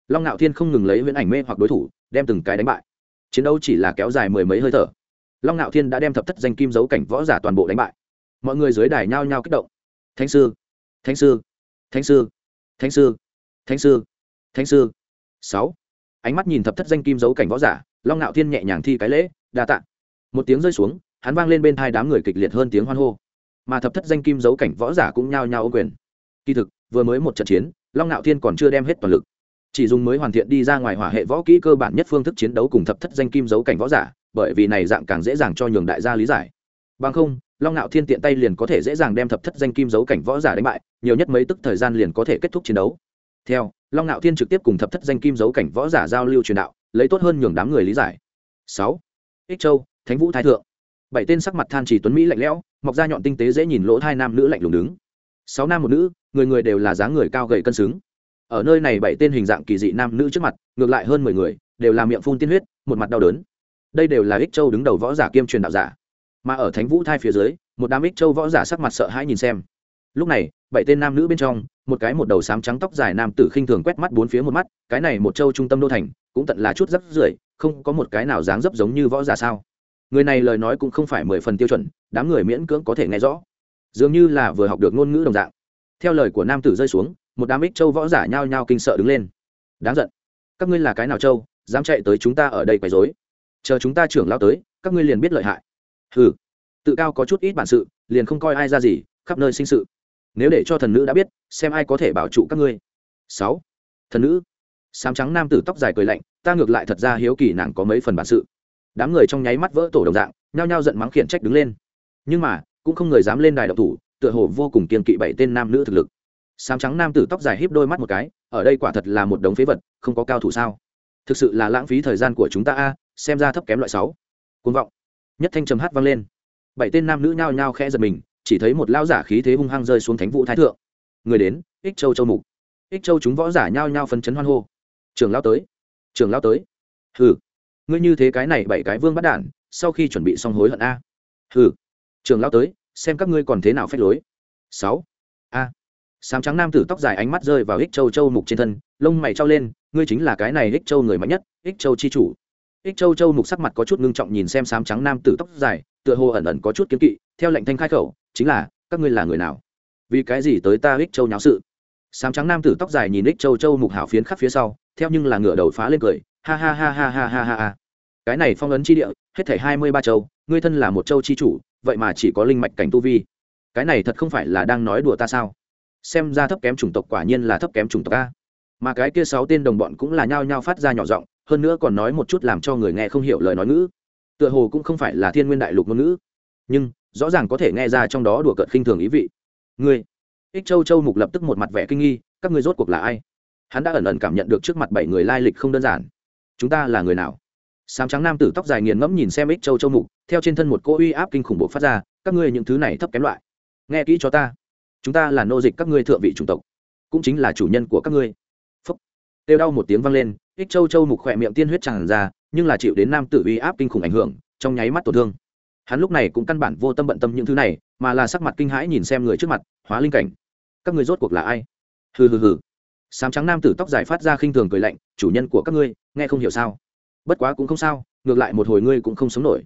long ngạo thiên không ngừng lấy huyễn ảnh mê hoặc đối thủ, đem từng cái đánh bại. Chiến đấu chỉ là kéo dài mười mấy hơi thở. Long ngạo thiên đã đem thập thất danh kim dấu cảnh võ giả toàn bộ đánh bại. Mọi người dưới đài nhao nhao kích động. Thánh sư thánh sư thánh sư thánh sư thánh sư thánh sư. Sáu. Ánh mắt nhìn thập thất danh kim dấu cảnh võ giả, long ngạo thiên nhẹ nhàng thi cái lễ, đa tạ một tiếng rơi xuống, hắn vang lên bên thai đám người kịch liệt hơn tiếng hoan hô. Mà thập thất danh kim giấu cảnh võ giả cũng nhao nhao ô quyền. Kỳ thực, vừa mới một trận chiến, long ngạo thiên còn chưa đem hết toàn lực. Chỉ dùng mới hoàn thiện đi ra ngoài hỏa hệ võ kỹ cơ bản nhất phương thức chiến đấu cùng thập thất danh kim giấu cảnh võ giả, bởi vì này dạng càng dễ dàng cho nhường đại gia lý giải. Bằng không, long ngạo thiên tiện tay liền có thể dễ dàng đem thập thất danh kim giấu cảnh võ giả đánh bại, nhiều nhất mấy tức thời gian liền có thể kết thúc chiến đấu. Theo, long ngạo thiên trực tiếp cùng thập thất danh kim giấu cảnh võ giả giao lưu truyền đạo, lấy tốt hơn nhường đám người lý giải. Sáu. Ích châu thánh vũ thái thượng. Bảy tên sắc mặt than chỉ tuấn mỹ lạnh lẽo, mọc ra nhọn tinh tế dễ nhìn lỗ hai nam nữ lạnh lùng đứng. Sáu nam một nữ, người người đều là dáng người cao gầy cân xứng. Ở nơi này bảy tên hình dạng kỳ dị nam nữ trước mặt, ngược lại hơn mười người, đều là miệng phun tiên huyết, một mặt đau đớn. Đây đều là ích châu đứng đầu võ giả kiêm truyền đạo giả. Mà ở thánh vũ thai phía dưới, một đám ích châu võ giả sắc mặt sợ hãi nhìn xem. Lúc này, bảy tên nam nữ bên trong, một cái một đầu sám trắng tóc dài nam tử khinh thường quét mắt bốn phía một mắt, cái này một châu trung tâm đô thành, cũng tận là chút rắp rưởi, không có một cái nào dáng dấp giống như võ giả sao? Người này lời nói cũng không phải mười phần tiêu chuẩn, đám người miễn cưỡng có thể nghe rõ. Dường như là vừa học được ngôn ngữ đồng dạng. Theo lời của nam tử rơi xuống, một đám ích châu võ giả nhao nhao kinh sợ đứng lên. Đáng giận. Các ngươi là cái nào châu, dám chạy tới chúng ta ở đây quấy dối chờ chúng ta trưởng lao tới, các ngươi liền biết lợi hại. Ừ tự cao có chút ít bản sự, liền không coi ai ra gì, khắp nơi sinh sự. Nếu để cho thần nữ đã biết, xem ai có thể bảo trụ các ngươi. Sáu. Thần nữ. Sám trắng nam tử tóc dài cười lạnh, ta ngược lại thật ra hiếu kỳ nàng có mấy phần bản sự đám người trong nháy mắt vỡ tổ đồng dạng, nhao nhao giận mắng khiển trách đứng lên. Nhưng mà, cũng không người dám lên đài độc thủ, tựa hồ vô cùng kiên kỵ bảy tên nam nữ thực lực. Sám trắng nam tử tóc dài híp đôi mắt một cái, ở đây quả thật là một đống phế vật, không có cao thủ sao? Thực sự là lãng phí thời gian của chúng ta a, xem ra thấp kém loại sáu. Côn vọng. Nhất thanh trầm hát vang lên. Bảy tên nam nữ nhao nhao khẽ giật mình, chỉ thấy một lao giả khí thế hung hăng rơi xuống thánh vũ thái thượng. Người đến, ích châu châu mục. Ích châu chúng võ giả nhao nhao phân chấn hoan hô. Trường lao tới trường lao tới. Hừ ngươi như thế cái này bảy cái vương bắt đản, sau khi chuẩn bị xong hối hận a. Hừ, trường lao tới, xem các ngươi còn thế nào phép lối. Sáu, a. Sám trắng nam tử tóc dài ánh mắt rơi vào ích châu châu mục trên thân, lông mày trao lên, ngươi chính là cái này ích châu người mạnh nhất ích châu chi chủ. Ích châu châu mục sắc mặt có chút ngưng trọng nhìn xem sám trắng nam tử tóc dài, tựa hồ ẩn ẩn có chút kiếm kỵ, theo lệnh thanh khai khẩu, chính là, các ngươi là người nào? Vì cái gì tới ta ích châu nháo sự? Sám trắng nam tử tóc dài nhìn ích châu châu mục hảo phiến khắp phía sau, theo nhưng là ngửa đầu phá lên cười ha ha ha ha ha ha ha ha. Cái này phong ấn chi địa, hết thảy hai mươi ba châu, ngươi thân là một châu chi chủ, vậy mà chỉ có linh mạch cảnh tu vi. Cái này thật không phải là đang nói đùa ta sao? Xem ra thấp kém chủng tộc quả nhiên là thấp kém chủng tộc a. Mà cái kia sáu tên đồng bọn cũng là nhao nhao phát ra nhỏ giọng, hơn nữa còn nói một chút làm cho người nghe không hiểu lời nói ngữ. Tựa hồ cũng không phải là thiên nguyên đại lục ngôn ngữ. Nhưng, rõ ràng có thể nghe ra trong đó đùa cợt khinh thường ý vị. Ngươi, ích châu châu mục lập tức một mặt vẻ kinh nghi, các ngươi rốt cuộc là ai? Hắn đã ẩn ẩn cảm nhận được trước mặt bảy người lai lịch không đơn giản chúng ta là người nào? Sám trắng nam tử tóc dài nghiền ngẫm nhìn xem ích châu châu mục, theo trên thân một cô uy áp kinh khủng bộ phát ra, các ngươi những thứ này thấp kém loại. Nghe kỹ cho ta. Chúng ta là nô dịch các ngươi thượng vị chủng tộc, cũng chính là chủ nhân của các ngươi. Phúc. Têu đau một tiếng vang lên, ích châu châu mục khỏe miệng tiên huyết tràn ra, nhưng là chịu đến nam tử uy áp kinh khủng ảnh hưởng, trong nháy mắt tổn thương. Hắn lúc này cũng căn bản vô tâm bận tâm những thứ này, mà là sắc mặt kinh hãi nhìn xem người trước mặt, hóa linh cảnh. Các người rốt cuộc là ai? Hừ hừ hừ sám trắng nam tử tóc dài phát ra khinh thường cười lạnh, chủ nhân của các ngươi, nghe không hiểu sao? Bất quá cũng không sao, ngược lại một hồi ngươi cũng không sống nổi.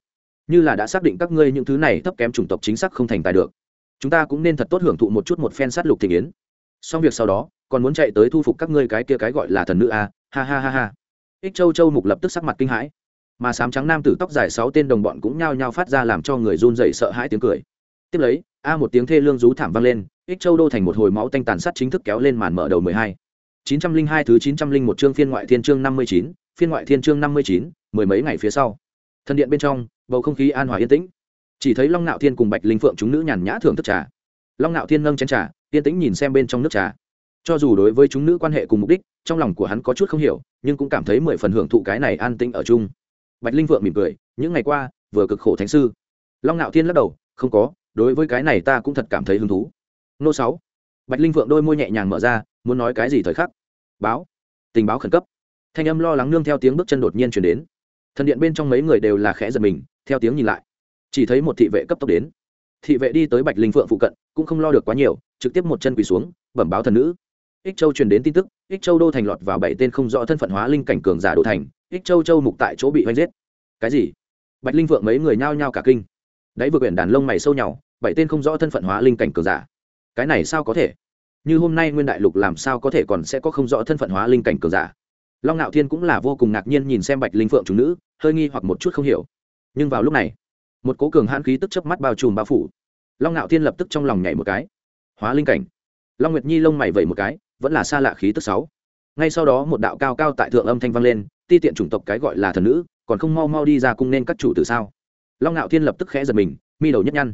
Như là đã xác định các ngươi những thứ này thấp kém chủng tộc chính xác không thành tài được, chúng ta cũng nên thật tốt hưởng thụ một chút một phen sát lục thị yến. Xong việc sau đó, còn muốn chạy tới thu phục các ngươi cái kia cái gọi là thần nữ a. Ha ha ha ha. Ích châu châu mục lập tức sắc mặt kinh hãi. Mà sám trắng nam tử tóc dài sáu tên đồng bọn cũng nhao nhao phát ra làm cho người run dậy sợ hãi tiếng cười. Tiếp lấy, a một tiếng thê lương rú thảm vang lên, ích châu đô thành một hồi máu tanh tàn sát chính thức kéo lên màn mở đầu mười hai chín trăm linh hai thứ chín trăm linh một chương phiên ngoại thiên chương năm mươi chín, phiên ngoại thiên chương năm mươi chín, mười mấy ngày phía sau. Thân điện bên trong, bầu không khí an hòa yên tĩnh. Chỉ thấy long nạo thiên cùng bạch linh phượng chúng nữ nhàn nhã thưởng thức trà. Long nạo thiên nâng chén trà, yên tĩnh nhìn xem bên trong nước trà. Cho dù đối với chúng nữ quan hệ cùng mục đích, trong lòng của hắn có chút không hiểu, nhưng cũng cảm thấy mười phần hưởng thụ cái này an tĩnh ở chung. Bạch linh phượng mỉm cười, những ngày qua, vừa cực khổ thánh sư. Long nạo thiên lắc đầu, không có, đối với cái này ta cũng thật cảm thấy hứng thú. Nô sáu. Bạch linh phượng đôi môi nhẹ nhàng mở ra muốn nói cái gì thời khắc? Báo. Tình báo khẩn cấp. Thanh âm lo lắng nương theo tiếng bước chân đột nhiên chuyển đến. Thần điện bên trong mấy người đều là khẽ giật mình, theo tiếng nhìn lại. Chỉ thấy một thị vệ cấp tốc đến. Thị vệ đi tới bạch linh phượng phụ cận, cũng không lo được quá nhiều, trực tiếp một chân quỳ xuống, bẩm báo thần nữ. Ích châu truyền đến tin tức, ích châu đô thành lọt vào bảy tên không rõ thân phận hóa linh cảnh cường giả đô thành, ích châu châu mục tại chỗ bị oanh giết. Cái gì? Bạch linh phượng mấy người nhao nhao cả kinh. Đấy vừa quyển đàn lông mày sâu nhau, bảy tên không rõ thân phận hóa linh cảnh cường giả. Cái này sao có thể? Như hôm nay nguyên đại lục làm sao có thể còn sẽ có không rõ thân phận hóa linh cảnh cường giả? Long ngạo thiên cũng là vô cùng ngạc nhiên nhìn xem bạch linh phượng chúng nữ, hơi nghi hoặc một chút không hiểu. Nhưng vào lúc này, một cố cường hãn khí tức chớp mắt bao trùm bao phủ. Long ngạo thiên lập tức trong lòng nhảy một cái. Hóa linh cảnh. Long nguyệt nhi lông mày vẩy một cái, vẫn là xa lạ khí tức sáu. Ngay sau đó một đạo cao cao tại thượng âm thanh vang lên, ti tiện chủng tộc cái gọi là thần nữ, còn không mau mau đi ra cung nên các chủ từ sao? Long ngạo thiên lập tức khẽ giật mình, mi đầu nhất nhăn.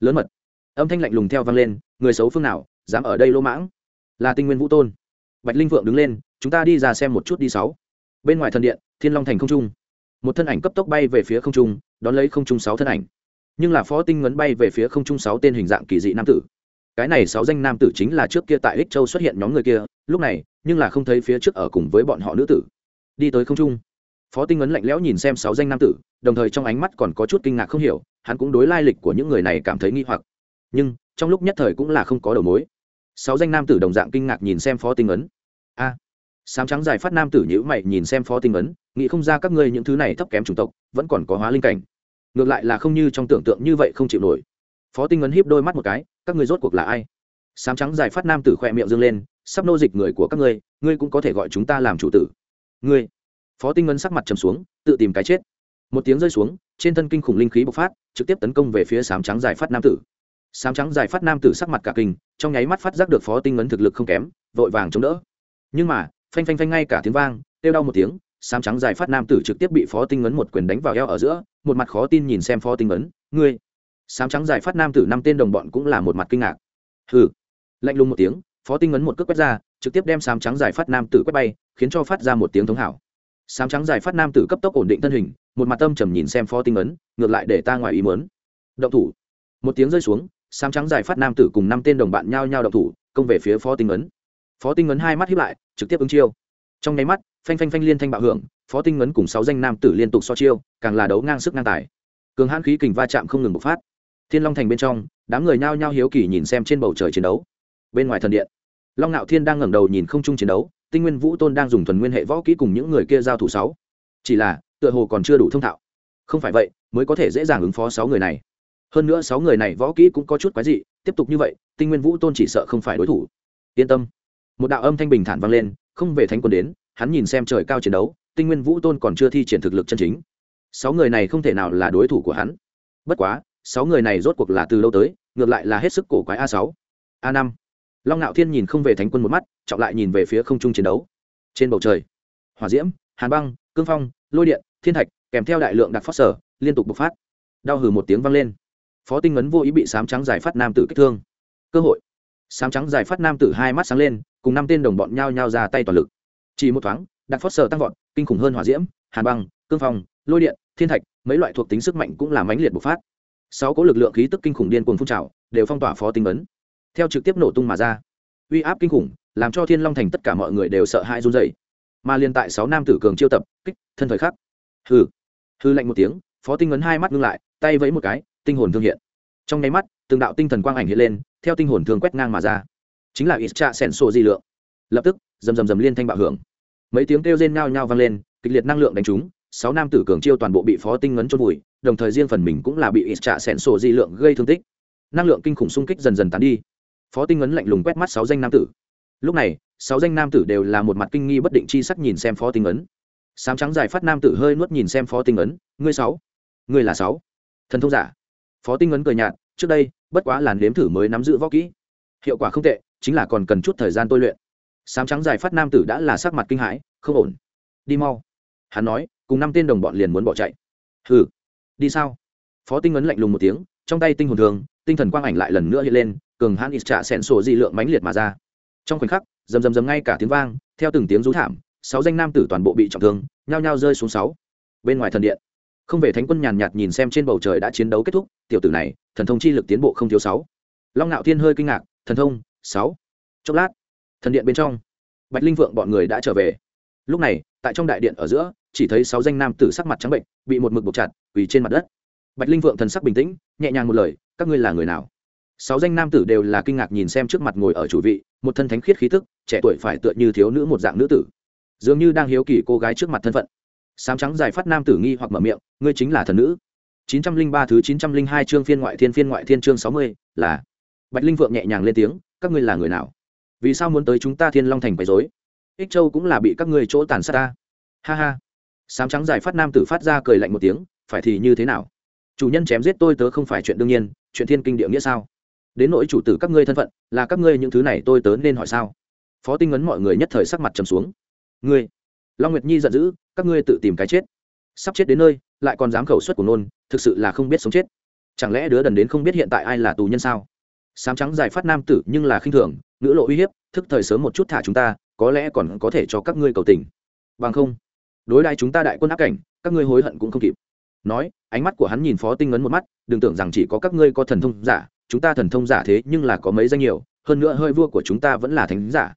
Lớn mật. Âm thanh lạnh lùng theo vang lên, người xấu phương nào dám ở đây lỗ mãng? Là tinh nguyên vũ tôn. Bạch linh vượng đứng lên, chúng ta đi ra xem một chút đi sáu. Bên ngoài thần điện, thiên long thành không trung. Một thân ảnh cấp tốc bay về phía không trung, đón lấy không trung sáu thân ảnh. Nhưng là phó tinh ngấn bay về phía không trung sáu tên hình dạng kỳ dị nam tử. Cái này sáu danh nam tử chính là trước kia tại ích châu xuất hiện nhóm người kia, lúc này, nhưng là không thấy phía trước ở cùng với bọn họ nữ tử. Đi tới không trung. Phó tinh ngấn lạnh lẽo nhìn xem sáu danh nam tử, đồng thời trong ánh mắt còn có chút kinh ngạc không hiểu, hắn cũng đối lai lịch của những người này cảm thấy nghi hoặc. Nhưng, trong lúc nhất thời cũng là không có đầu mối sáu danh nam tử đồng dạng kinh ngạc nhìn xem phó tinh ấn. A à, sám trắng dài phát nam tử nhữ mày nhìn xem phó tinh ấn nghĩ không ra các ngươi những thứ này thấp kém chủng tộc vẫn còn có hóa linh cảnh. Ngược lại là không như trong tưởng tượng như vậy không chịu nổi. Phó tinh ấn híp đôi mắt một cái các ngươi rốt cuộc là ai? Sám trắng dài phát nam tử khỏe miệng dâng lên sắp nô dịch người của các ngươi ngươi cũng có thể gọi chúng ta làm chủ tử. Ngươi. Phó tinh ấn sắc mặt trầm xuống tự tìm cái chết. Một tiếng rơi xuống trên thân kinh khủng linh khí bộc phát trực tiếp tấn công về phía sám trắng dài phát nam tử sám trắng dài phát nam tử sắc mặt cả kinh, trong nháy mắt phát giác được phó tinh ấn thực lực không kém, vội vàng chống đỡ. Nhưng mà, phanh phanh phanh ngay cả tiếng vang, kêu đau một tiếng, sám trắng dài phát nam tử trực tiếp bị phó tinh ấn một quyền đánh vào eo ở giữa, một mặt khó tin nhìn xem phó tinh ấn ngươi. Sám trắng dài phát nam tử năm tên đồng bọn cũng là một mặt kinh ngạc. Hừ. Lạnh lùng một tiếng, phó tinh ấn một cước quét ra, trực tiếp đem sám trắng dài phát nam tử quét bay, khiến cho phát ra một tiếng thống hảo. Sám trắng dài phát nam tử cấp tốc ổn định thân hình, một mặt tâm trầm nhìn xem phó tinh ấn ngược lại để ta ngoài ý mớn động thủ. Một tiếng rơi xuống sám trắng dài phát nam tử cùng năm tên đồng bạn nhao nhao động thủ, công về phía phó tinh ấn. Phó tinh ấn hai mắt hiếp lại, trực tiếp ứng chiêu. Trong nháy mắt, phanh phanh phanh liên thanh bạo hưởng, phó tinh ấn cùng sáu danh nam tử liên tục so chiêu, càng là đấu ngang sức ngang tài. Cường hãn khí kình va chạm không ngừng bộc phát. Thiên long thành bên trong, đám người nhao nhao hiếu kỳ nhìn xem trên bầu trời chiến đấu. Bên ngoài thần điện, long ngạo thiên đang ngẩng đầu nhìn không chung chiến đấu, tinh nguyên vũ tôn đang dùng thuần nguyên hệ võ kỹ cùng những người kia giao thủ sáu. Chỉ là, tựa hồ còn chưa đủ thông thạo. Không phải vậy, mới có thể dễ dàng ứng phó sáu người này hơn nữa sáu người này võ kỹ cũng có chút quái dị, tiếp tục như vậy, tinh nguyên vũ tôn chỉ sợ không phải đối thủ. Yên tâm. Một đạo âm thanh bình thản vang lên, không về thánh quân đến, hắn nhìn xem trời cao chiến đấu, tinh nguyên vũ tôn còn chưa thi triển thực lực chân chính. Sáu người này không thể nào là đối thủ của hắn. Bất quá, sáu người này rốt cuộc là từ lâu tới, ngược lại là hết sức cổ quái a sáu. A năm. Long ngạo thiên nhìn không về thánh quân một mắt trọng lại nhìn về phía không trung chiến đấu. Trên bầu trời, hỏa diễm, hàn băng, cương phong, lôi điện, thiên thạch, kèm theo đại lượng đặc phát sở, liên tục bộc phát. Đau hừ một tiếng vang lên phó tinh ấn vô ý bị sám trắng giải phát nam tử kích thương. Cơ hội. Sám trắng giải phát nam tử hai mắt sáng lên, cùng năm tên đồng bọn nhao nhao ra tay toàn lực. Chỉ một thoáng, đặc phát sờ tăng vọt, kinh khủng hơn hỏa diễm, hàn băng, cương phong, lôi điện, thiên thạch, mấy loại thuộc tính sức mạnh cũng làm mãnh liệt bộc phát. Sáu có lực lượng khí tức kinh khủng điên cuồng phun trào, đều phong tỏa phó tinh ấn. Theo trực tiếp nổ tung mà ra. Uy áp kinh khủng, làm cho thiên long thành tất cả mọi người đều sợ hãi run dày mà liên tại sáu nam tử cường chiêu tập, kích, thân thời khắc. Hư hư lạnh một tiếng, phó tinh ấn hai mắt ngưng lại, tay vẫy một cái tinh hồn thương hiện. Trong nháy mắt, từng đạo tinh thần quang ảnh hiện lên, theo tinh hồn thương quét ngang mà ra. Chính là ít trạ sẻn sổ di lượng. Lập tức, rầm rầm rầm liên thanh bạo hưởng. Mấy tiếng kêu rên nhao nhao vang lên, kịch liệt năng lượng đánh trúng, sáu nam tử cường chiêu toàn bộ bị phó tinh ấn chôn vùi, đồng thời riêng phần mình cũng là bị ít trạ sẻn sổ di lượng gây thương tích. Năng lượng kinh khủng xung kích dần dần tán đi. Phó tinh ấn lạnh lùng quét mắt sáu danh nam tử. Lúc này, sáu danh nam tử đều là một mặt kinh nghi bất định chi sắc nhìn xem phó tinh ấn sám trắng dài phát nam tử hơi nuốt nhìn xem phó tinh ấn ngươi sáu? Ngươi là sáu? Thần thông giả phó tinh ấn cười nhạt, trước đây, bất quá làn nếm thử mới nắm giữ võ kỹ. Hiệu quả không tệ, chính là còn cần chút thời gian tôi luyện. Sám trắng dài phát nam tử đã là sắc mặt kinh hãi, không ổn. Đi mau. Hắn nói, cùng năm tên đồng bọn liền muốn bỏ chạy. Hừ, đi sao? Phó tinh ấn lạnh lùng một tiếng, trong tay tinh hồn thường, tinh thần quang ảnh lại lần nữa hiện lên, cường hãn ít trả sẹn sổ di lượng mãnh liệt mà ra. Trong khoảnh khắc, rầm rầm rầm ngay cả tiếng vang, theo từng tiếng rú thảm, sáu danh nam tử toàn bộ bị trọng thương, nhao nhao rơi xuống sáu. Bên ngoài thần điện không về thánh quân nhàn nhạt nhìn xem trên bầu trời đã chiến đấu kết thúc, tiểu tử này, thần thông chi lực tiến bộ không thiếu sáu. Long ngạo thiên hơi kinh ngạc, thần thông, sáu. Chốc lát, thần điện bên trong, bạch linh vượng bọn người đã trở về. Lúc này, tại trong đại điện ở giữa, chỉ thấy sáu danh nam tử sắc mặt trắng bệnh, bị một mực buộc chặt, quỳ trên mặt đất. Bạch linh vượng thần sắc bình tĩnh, nhẹ nhàng một lời, các ngươi là người nào? Sáu danh nam tử đều là kinh ngạc nhìn xem trước mặt ngồi ở chủ vị, một thân thánh khiết khí tức, trẻ tuổi phải tựa như thiếu nữ một dạng nữ tử. Dường như đang hiếu kỳ cô gái trước mặt thân phận sám trắng dài phát nam tử nghi hoặc mở miệng ngươi chính là thần nữ 903 thứ 902 chương phiên ngoại thiên phiên ngoại thiên chương 60, là Bạch Linh Vượng nhẹ nhàng lên tiếng, các ngươi là người nào? Vì sao muốn tới chúng ta Thiên Long thành quấy rối? Ích Châu cũng là bị các ngươi chỗ tàn sát ta. Ha ha. Sám trắng dài phát nam tử phát ra cười lạnh một tiếng, phải thì như thế nào? Chủ nhân chém giết tôi tớ không phải chuyện đương nhiên, chuyện thiên kinh địa nghĩa sao? Đến nỗi chủ tử các ngươi thân phận, là các ngươi những thứ này tôi tớ nên hỏi sao? Phó Tinh ngấn mọi người nhất thời sắc mặt trầm xuống. Ngươi, Long Nguyệt Nhi giận dữ, các ngươi tự tìm cái chết. Sắp chết đến nơi lại còn dám khẩu suất của nôn thực sự là không biết sống chết. Chẳng lẽ đứa đần đến không biết hiện tại ai là tù nhân sao? Sám trắng giải phát nam tử nhưng là khinh thường ngữ lộ uy hiếp thức thời sớm một chút thả chúng ta có lẽ còn có thể cho các ngươi cầu tình. Bằng không đối đãi chúng ta đại quân áp cảnh các ngươi hối hận cũng không kịp. Nói ánh mắt của hắn nhìn phó tinh ấn một mắt đừng tưởng rằng chỉ có các ngươi có thần thông giả chúng ta thần thông giả thế nhưng là có mấy danh nhiều hơn nữa hơi vua của chúng ta vẫn là thánh giả.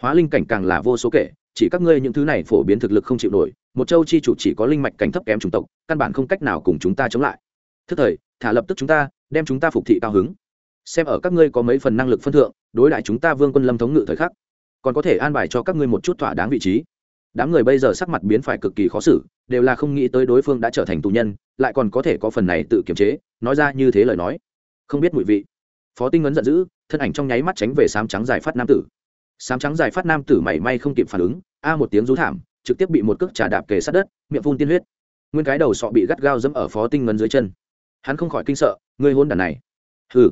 Hóa linh cảnh càng là vô số kể chỉ các ngươi những thứ này phổ biến thực lực không chịu nổi, một châu chi chủ chỉ có linh mạch cảnh thấp kém chủng tộc, căn bản không cách nào cùng chúng ta chống lại. Thức thời, thả lập tức chúng ta, đem chúng ta phục thị cao hứng. Xem ở các ngươi có mấy phần năng lực phân thượng, đối đại chúng ta vương quân lâm thống ngự thời khắc, còn có thể an bài cho các ngươi một chút thỏa đáng vị trí. Đám người bây giờ sắc mặt biến phải cực kỳ khó xử, đều là không nghĩ tới đối phương đã trở thành tù nhân, lại còn có thể có phần này tự kiềm chế, nói ra như thế lời nói. Không biết mùi vị. Phó tinh ấn giận dữ, thân ảnh trong nháy mắt tránh về sám trắng dài phát nam tử sám trắng dài phát nam tử mảy may không kịp phản ứng, a một tiếng rú thảm, trực tiếp bị một cước trà đạp kề sát đất, miệng phun tiên huyết. Nguyên cái đầu sọ bị gắt gao dẫm ở phó tinh ngân dưới chân. Hắn không khỏi kinh sợ ngươi hôn đàn này. Hừ.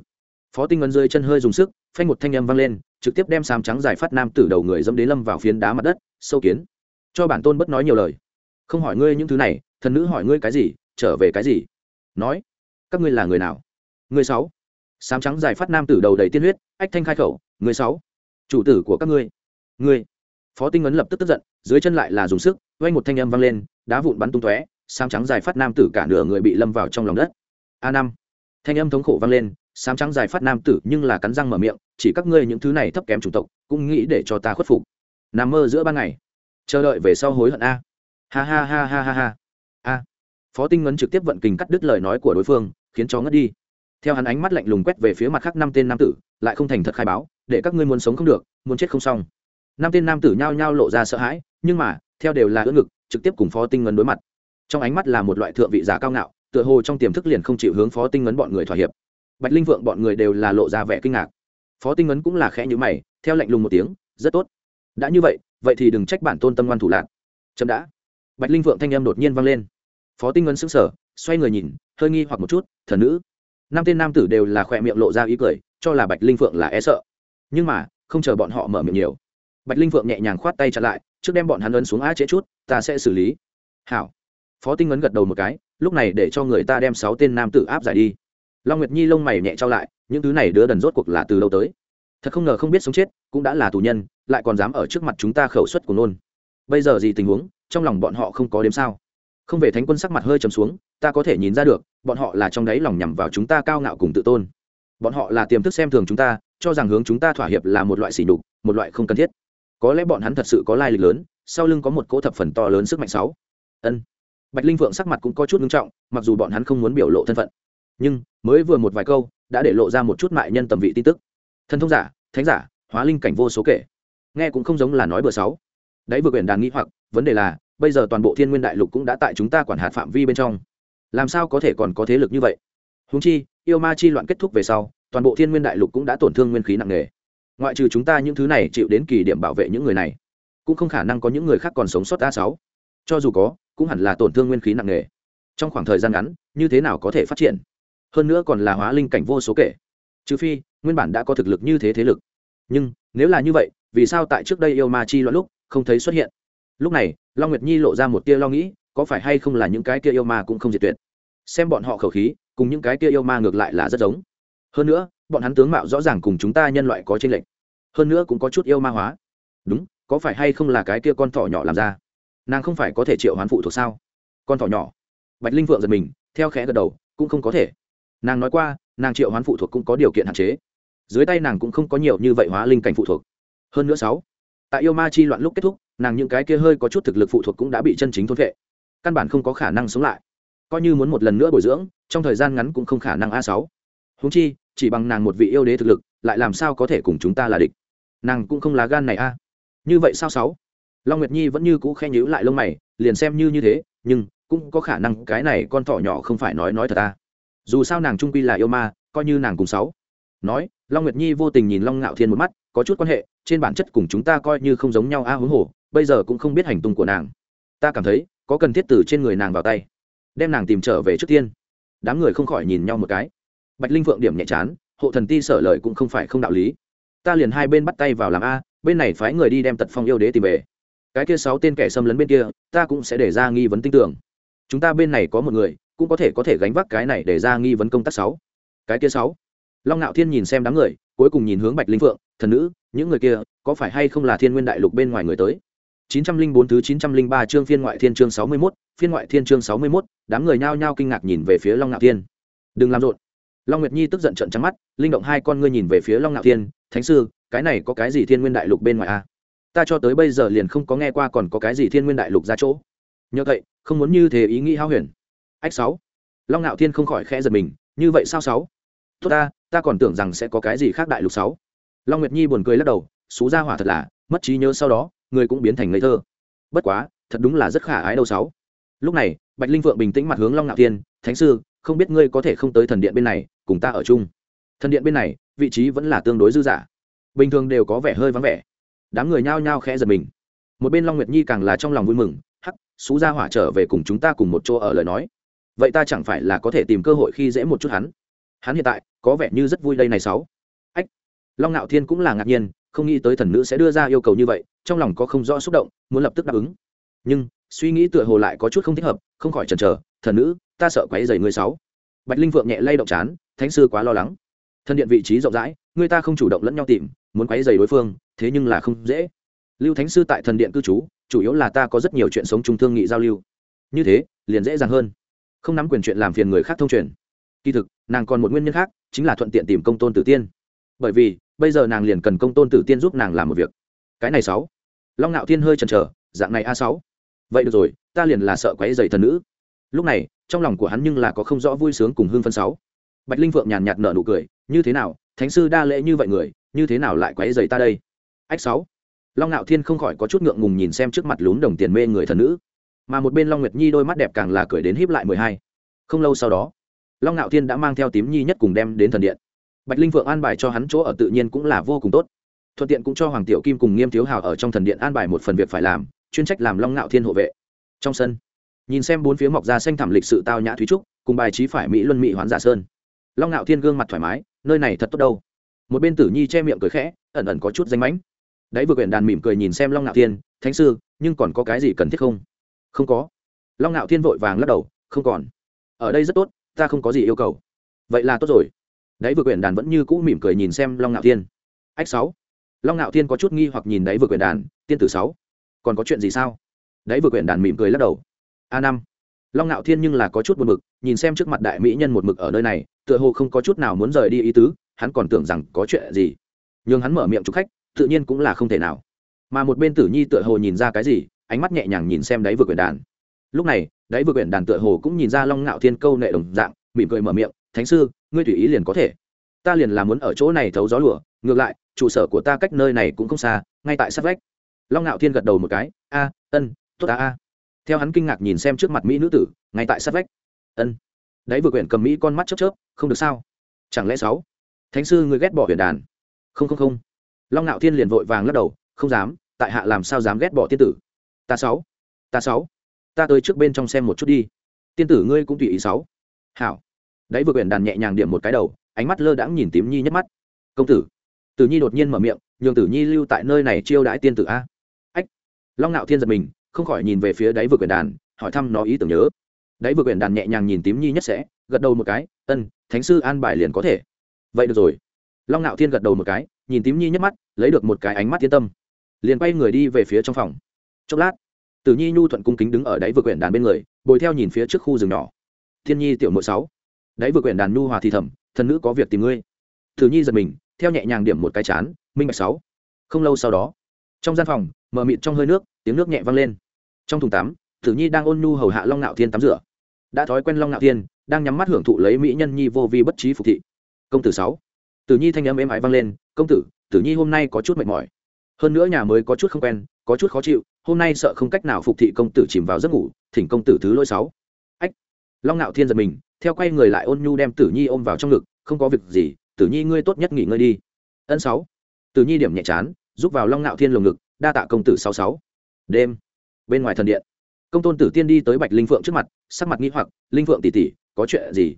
Phó tinh ngân dưới chân hơi dùng sức, phanh một thanh âm vang lên, trực tiếp đem sám trắng dài phát nam tử đầu người dẫm đến lâm vào phiến đá mặt đất, sâu kiến. Cho bản tôn bất nói nhiều lời. Không hỏi ngươi những thứ này, thần nữ hỏi ngươi cái gì, trở về cái gì? Nói. Các ngươi là người nào? Người sáu. Sám trắng dài phát nam tử đầu đầy tiên huyết, ách thanh khai khẩu, người sáu chủ tử của các ngươi. Ngươi. Phó tinh ấn lập tức tức giận, dưới chân lại là dùng sức quay một thanh âm vang lên, đá vụn bắn tung tóe sam trắng dài phát nam tử cả nửa người bị lâm vào trong lòng đất. A năm. Thanh âm thống khổ vang lên sam trắng dài phát nam tử nhưng là cắn răng mở miệng, chỉ các ngươi những thứ này thấp kém chủng tộc, cũng nghĩ để cho ta khuất phục. Nằm mơ giữa ban ngày. Chờ đợi về sau hối hận a. Ha ha ha ha ha ha. A. Phó tinh ngấn trực tiếp vận kình cắt đứt lời nói của đối phương, khiến cho ngất đi. Theo hắn ánh mắt lạnh lùng quét về phía mặt khác năm tên nam tử, lại không thành thật khai báo để các ngươi muốn sống không được, muốn chết không xong. Năm tên nam tử nhao nhao lộ ra sợ hãi, nhưng mà, theo đều là ưỡn ngực, trực tiếp cùng phó tinh ngấn đối mặt. Trong ánh mắt là một loại thượng vị giả cao ngạo, tựa hồ trong tiềm thức liền không chịu hướng phó tinh ngấn bọn người thỏa hiệp. Bạch linh vượng bọn người đều là lộ ra vẻ kinh ngạc. Phó tinh ngấn cũng là khẽ nhữ mày, theo lạnh lùng một tiếng, rất tốt. Đã như vậy vậy thì đừng trách bản tôn tâm ngoan thủ lạc. Chậm đã. Bạch linh vượng thanh âm đột nhiên vang lên. Phó tinh ngân sững sờ, xoay người nhìn, hơi nghi hoặc một chút, thần nữ. Năm tên nam tử đều là khỏe miệng lộ ra ý cười, cho là bạch linh phượng là e sợ nhưng mà, không chờ bọn họ mở miệng nhiều. Bạch linh vượng nhẹ nhàng khoát tay chặn lại, trước đem bọn hắn ấn xuống a trễ chút, ta sẽ xử lý. Hảo. Phó tinh ấn gật đầu một cái, lúc này để cho người ta đem sáu tên nam tử áp giải đi. Long nguyệt nhi lông mày nhẹ trao lại, những thứ này đứa đần rốt cuộc là từ lâu tới? Thật không ngờ không biết sống chết, cũng đã là tù nhân, lại còn dám ở trước mặt chúng ta khẩu suất của nôn. Bây giờ gì tình huống, trong lòng bọn họ không có đếm sao. Không về thánh quân sắc mặt hơi trầm xuống, ta có thể nhìn ra được, bọn họ là trong đáy lòng nhằm vào chúng ta cao ngạo cùng tự tôn. Bọn họ là tiềm thức xem thường chúng ta cho rằng hướng chúng ta thỏa hiệp là một loại sỉ nhục, một loại không cần thiết. Có lẽ bọn hắn thật sự có lai lịch lớn, sau lưng có một cỗ thập phần to lớn sức mạnh sáu. Ân. Bạch linh vượng sắc mặt cũng có chút nghiêm trọng, mặc dù bọn hắn không muốn biểu lộ thân phận, nhưng mới vừa một vài câu, đã để lộ ra một chút mại nhân tầm vị tin tức. Thần thông giả, thánh giả, hóa linh cảnh vô số kể. Nghe cũng không giống là nói bừa sáu. Đấy vừa quyển đàn nghĩ hoặc, vấn đề là, bây giờ toàn bộ thiên nguyên đại lục cũng đã tại chúng ta quản hạt phạm vi bên trong. Làm sao có thể còn có thế lực như vậy? Huống chi, yêu ma chi loạn kết thúc về sau toàn bộ thiên nguyên đại lục cũng đã tổn thương nguyên khí nặng nề. Ngoại trừ chúng ta những thứ này chịu đến kỳ điểm bảo vệ những người này, cũng không khả năng có những người khác còn sống sót a sáu. Cho dù có, cũng hẳn là tổn thương nguyên khí nặng nề. Trong khoảng thời gian ngắn, như thế nào có thể phát triển? Hơn nữa còn là hóa linh cảnh vô số kể. Trừ phi, nguyên bản đã có thực lực như thế thế lực. Nhưng, nếu là như vậy, vì sao tại trước đây yêu ma chi loạn lúc không thấy xuất hiện? Lúc này, long nguyệt nhi lộ ra một tia lo nghĩ, có phải hay không là những cái kia yêu ma cũng không diệt tuyệt? Xem bọn họ khẩu khí, cùng những cái kia yêu ma ngược lại là rất giống hơn nữa, bọn hắn tướng mạo rõ ràng cùng chúng ta nhân loại có tranh lệch. Hơn nữa cũng có chút yêu ma hóa. Đúng, có phải hay không là cái kia con thỏ nhỏ làm ra? Nàng không phải có thể triệu hoán phụ thuộc sao? Con thỏ nhỏ. Bạch linh vượng giật mình, theo khẽ gật đầu, cũng không có thể. Nàng nói qua, nàng triệu hoán phụ thuộc cũng có điều kiện hạn chế. Dưới tay nàng cũng không có nhiều như vậy hóa linh cảnh phụ thuộc. Hơn nữa sáu, tại yêu ma chi loạn lúc kết thúc, nàng những cái kia hơi có chút thực lực phụ thuộc cũng đã bị chân chính thôn vệ. Căn bản không có khả năng sống lại. Coi như muốn một lần nữa bồi dưỡng, trong thời gian ngắn cũng không khả năng a sáu húng chi chỉ bằng nàng một vị yêu đế thực lực lại làm sao có thể cùng chúng ta là địch? Nàng cũng không lá gan này a. Như vậy sao sáu? Long nguyệt nhi vẫn như cũ khen nhữ lại lông mày liền xem như như thế nhưng cũng có khả năng cái này con thỏ nhỏ không phải nói nói thật ta. Dù sao nàng trung quy là yêu ma coi như nàng cùng sáu. Nói long nguyệt nhi vô tình nhìn long ngạo thiên một mắt có chút quan hệ trên bản chất cùng chúng ta coi như không giống nhau a à, huống hồ bây giờ cũng không biết hành tung của nàng. Ta cảm thấy có cần thiết từ trên người nàng vào tay đem nàng tìm trở về trước tiên. Đám người không khỏi nhìn nhau một cái bạch linh phượng điểm nhẹ chán hộ thần ti sở lời cũng không phải không đạo lý. Ta liền hai bên bắt tay vào làm a bên này phái người đi đem tật phong yêu đế tìm về. Cái kia sáu tên kẻ xâm lấn bên kia ta cũng sẽ để ra nghi vấn tin tưởng. Chúng ta bên này có một người cũng có thể có thể gánh vác cái này để ra nghi vấn công tác sáu. Cái kia sáu. Long ngạo thiên nhìn xem đám người cuối cùng nhìn hướng bạch linh phượng thần nữ những người kia có phải hay không là thiên nguyên đại lục bên ngoài người tới? 904 thứ 903 chương phiên ngoại thiên chương 61, phiên ngoại thiên chương 61, đám người nhao nhao kinh ngạc nhìn về phía Long Nạo Thiên. Đừng làm rộn. Long Nguyệt Nhi tức giận trợn trắng mắt, linh động hai con ngươi nhìn về phía Long Nạo Thiên, "Thánh sư, cái này có cái gì thiên nguyên đại lục bên ngoài a? À? Ta cho tới bây giờ liền không có nghe qua còn có cái gì thiên nguyên đại lục ra chỗ." Nhờ vậy, không muốn như thế ý nghĩ hao huyền. Ách sáu, Long Nạo Thiên không khỏi khẽ giật mình, "Như vậy sao sáu? Tốt ta, ta còn tưởng rằng sẽ có cái gì khác đại lục sáu." Long Nguyệt Nhi buồn cười lắc đầu, xú ra hỏa thật là, mất trí nhớ sau đó, người cũng biến thành ngây thơ bất quá thật đúng là rất khả ái đâu sáu lúc này bạch linh vượng bình tĩnh mặt hướng long ngạo thiên thánh sư không biết ngươi có thể không tới thần điện bên này, cùng ta ở chung. Thần điện bên này, vị trí vẫn là tương đối dư dả. Bình thường đều có vẻ hơi vắng vẻ. Đám người nhao nhao khẽ giật mình. Một bên long nguyệt nhi càng là trong lòng vui mừng, hắc xú gia hỏa trở về cùng chúng ta cùng một chỗ ở lời nói. Vậy ta chẳng phải là có thể tìm cơ hội khi dễ một chút hắn? Hắn hiện tại, có vẻ như rất vui đây này sáu. Ách. Long ngạo thiên cũng là ngạc nhiên, không nghĩ tới thần nữ sẽ đưa ra yêu cầu như vậy, trong lòng có không rõ xúc động, muốn lập tức đáp ứng. Nhưng, suy nghĩ tựa hồ lại có chút không thích hợp, không khỏi chần chờ thần nữ, ta sợ quấy dày ngươi sáu. Bạch linh vượng nhẹ lay động chán, thánh sư quá lo lắng. Thân điện vị trí rộng rãi, người ta không chủ động lẫn nhau tìm, muốn quấy dày đối phương, thế nhưng là không dễ. Lưu thánh sư tại thần điện cư trú, chủ yếu là ta có rất nhiều chuyện sống chung thương nghị giao lưu. Như thế, liền dễ dàng hơn. Không nắm quyền chuyện làm phiền người khác thông truyền. Kỳ thực, nàng còn một nguyên nhân khác, chính là thuận tiện tìm công tôn tử tiên. Bởi vì, bây giờ nàng liền cần công tôn tử tiên giúp nàng làm một việc. Cái này sáu. Long ngạo thiên hơi chần chờ, dạng này a sáu. Vậy được rồi, ta liền là sợ quấy dày thần nữ lúc này, trong lòng của hắn nhưng là có không rõ vui sướng cùng hương phân sáu. Bạch linh vượng nhàn nhạt nở nụ cười, như thế nào, thánh sư đa lễ như vậy người, như thế nào lại quấy dày ta đây? Ách sáu. Long ngạo thiên không khỏi có chút ngượng ngùng nhìn xem trước mặt lún đồng tiền mê người thần nữ. Mà một bên long nguyệt nhi đôi mắt đẹp càng là cười đến híp lại mười hai. Không lâu sau đó, long ngạo thiên đã mang theo tím nhi nhất cùng đem đến thần điện. Bạch linh vượng an bài cho hắn chỗ ở tự nhiên cũng là vô cùng tốt. Thuận tiện cũng cho hoàng tiểu kim cùng nghiêm thiếu hào ở trong thần điện an bài một phần việc phải làm, chuyên trách làm long ngạo thiên hộ vệ. Trong sân nhìn xem bốn phía mọc ra xanh thảm lịch sự tao nhã thúy trúc, cùng bài trí phải mỹ luân mỹ hoán giả sơn. Long ngạo thiên gương mặt thoải mái, nơi này thật tốt đâu. Một bên tử nhi che miệng cười khẽ, ẩn ẩn có chút danh mãnh. Đấy vừa quyển đàn mỉm cười nhìn xem long ngạo thiên, thánh sư, nhưng còn có cái gì cần thiết không? Không có. Long ngạo thiên vội vàng lắc đầu, không còn. Ở đây rất tốt, ta không có gì yêu cầu. Vậy là tốt rồi. Đấy vừa quyển đàn vẫn như cũ mỉm cười nhìn xem long ngạo thiên. Ách sáu. Long ngạo thiên có chút nghi hoặc nhìn đấy vừa quyển đàn, tiên tử sáu, còn có chuyện gì sao? Đấy vừa quyển đàn mỉm cười lắc đầu a năm. Long ngạo thiên nhưng là có chút buồn mực nhìn xem trước mặt đại mỹ nhân một mực ở nơi này, tựa hồ không có chút nào muốn rời đi ý tứ, hắn còn tưởng rằng có chuyện gì. Nhưng hắn mở miệng chụp khách, tự nhiên cũng là không thể nào. Mà một bên tử nhi tựa hồ nhìn ra cái gì, ánh mắt nhẹ nhàng nhìn xem đáy vừa quyển đàn. Lúc này, đáy vừa quyển đàn tựa hồ cũng nhìn ra long ngạo thiên câu nệ đồng dạng, mỉm cười mở miệng, thánh sư, ngươi tùy ý liền có thể. Ta liền là muốn ở chỗ này thấu gió lửa ngược lại, trụ sở của ta cách nơi này cũng không xa, ngay tại sát vách. Long ngạo thiên gật đầu một cái, a, ân, tốt ta, a theo hắn kinh ngạc nhìn xem trước mặt mỹ nữ tử, ngay tại sát vách. Ân. Đấy vừa quyển cầm mỹ con mắt chớp chớp, không được sao? Chẳng lẽ sáu? Thánh sư ngươi ghét bỏ huyền đàn? Không không không. Long ngạo thiên liền vội vàng lắc đầu, không dám, tại hạ làm sao dám ghét bỏ tiên tử? Ta sáu ta sáu, ta tới trước bên trong xem một chút đi. Tiên tử ngươi cũng tùy ý sáu. Hảo. Đấy vừa quyển đàn nhẹ nhàng điểm một cái đầu, ánh mắt lơ đãng nhìn tím nhi nhất mắt. Công tử. Tử nhi đột nhiên mở miệng, nhường tử nhi lưu tại nơi này chiêu đãi tiên tử a. Ách. Long ngạo thiên giật mình không khỏi nhìn về phía đáy vừa quyển đàn, hỏi thăm nó ý tưởng nhớ. Đáy vừa quyển đàn nhẹ nhàng nhìn tím nhi nhất sẽ, gật đầu một cái, ân, thánh sư an bài liền có thể. Vậy được rồi. Long ngạo thiên gật đầu một cái, nhìn tím nhi nhất mắt, lấy được một cái ánh mắt yên tâm. Liền quay người đi về phía trong phòng. Chốc lát, tử nhi nhu thuận cung kính đứng ở đáy vừa quyển đàn bên người, bồi theo nhìn phía trước khu rừng nhỏ. Thiên nhi tiểu mộ sáu, đáy vừa quyển đàn nhu hòa thì thầm, thần nữ có việc tìm ngươi. Tử nhi giật mình, theo nhẹ nhàng điểm một cái chán, minh bạch sáu. Không lâu sau đó, trong gian phòng, mờ mịt trong hơi nước, tiếng nước nhẹ vang lên trong thùng tắm, tử nhi đang ôn nhu hầu hạ long ngạo thiên tắm rửa. Đã thói quen long ngạo thiên đang nhắm mắt hưởng thụ lấy mỹ nhân nhi vô vi bất trí phục thị. Công tử sáu. Tử nhi thanh âm êm ái vang lên, công tử tử nhi hôm nay có chút mệt mỏi. Hơn nữa nhà mới có chút không quen, có chút khó chịu, hôm nay sợ không cách nào phục thị công tử chìm vào giấc ngủ, thỉnh công tử thứ lỗi sáu. Ách. Long ngạo thiên giật mình, theo quay người lại ôn nhu đem tử nhi ôm vào trong ngực, không có việc gì, tử nhi ngươi tốt nhất nghỉ ngơi đi. Ân sáu. Tử nhi điểm nhẹ chán giúp vào long ngạo thiên lồng ngực, đa tạ công tử sáu sáu. Đêm bên ngoài thần điện. Công tôn tử tiên đi tới bạch linh phượng trước mặt, sắc mặt nghĩ hoặc, linh phượng tỉ tỉ có chuyện gì?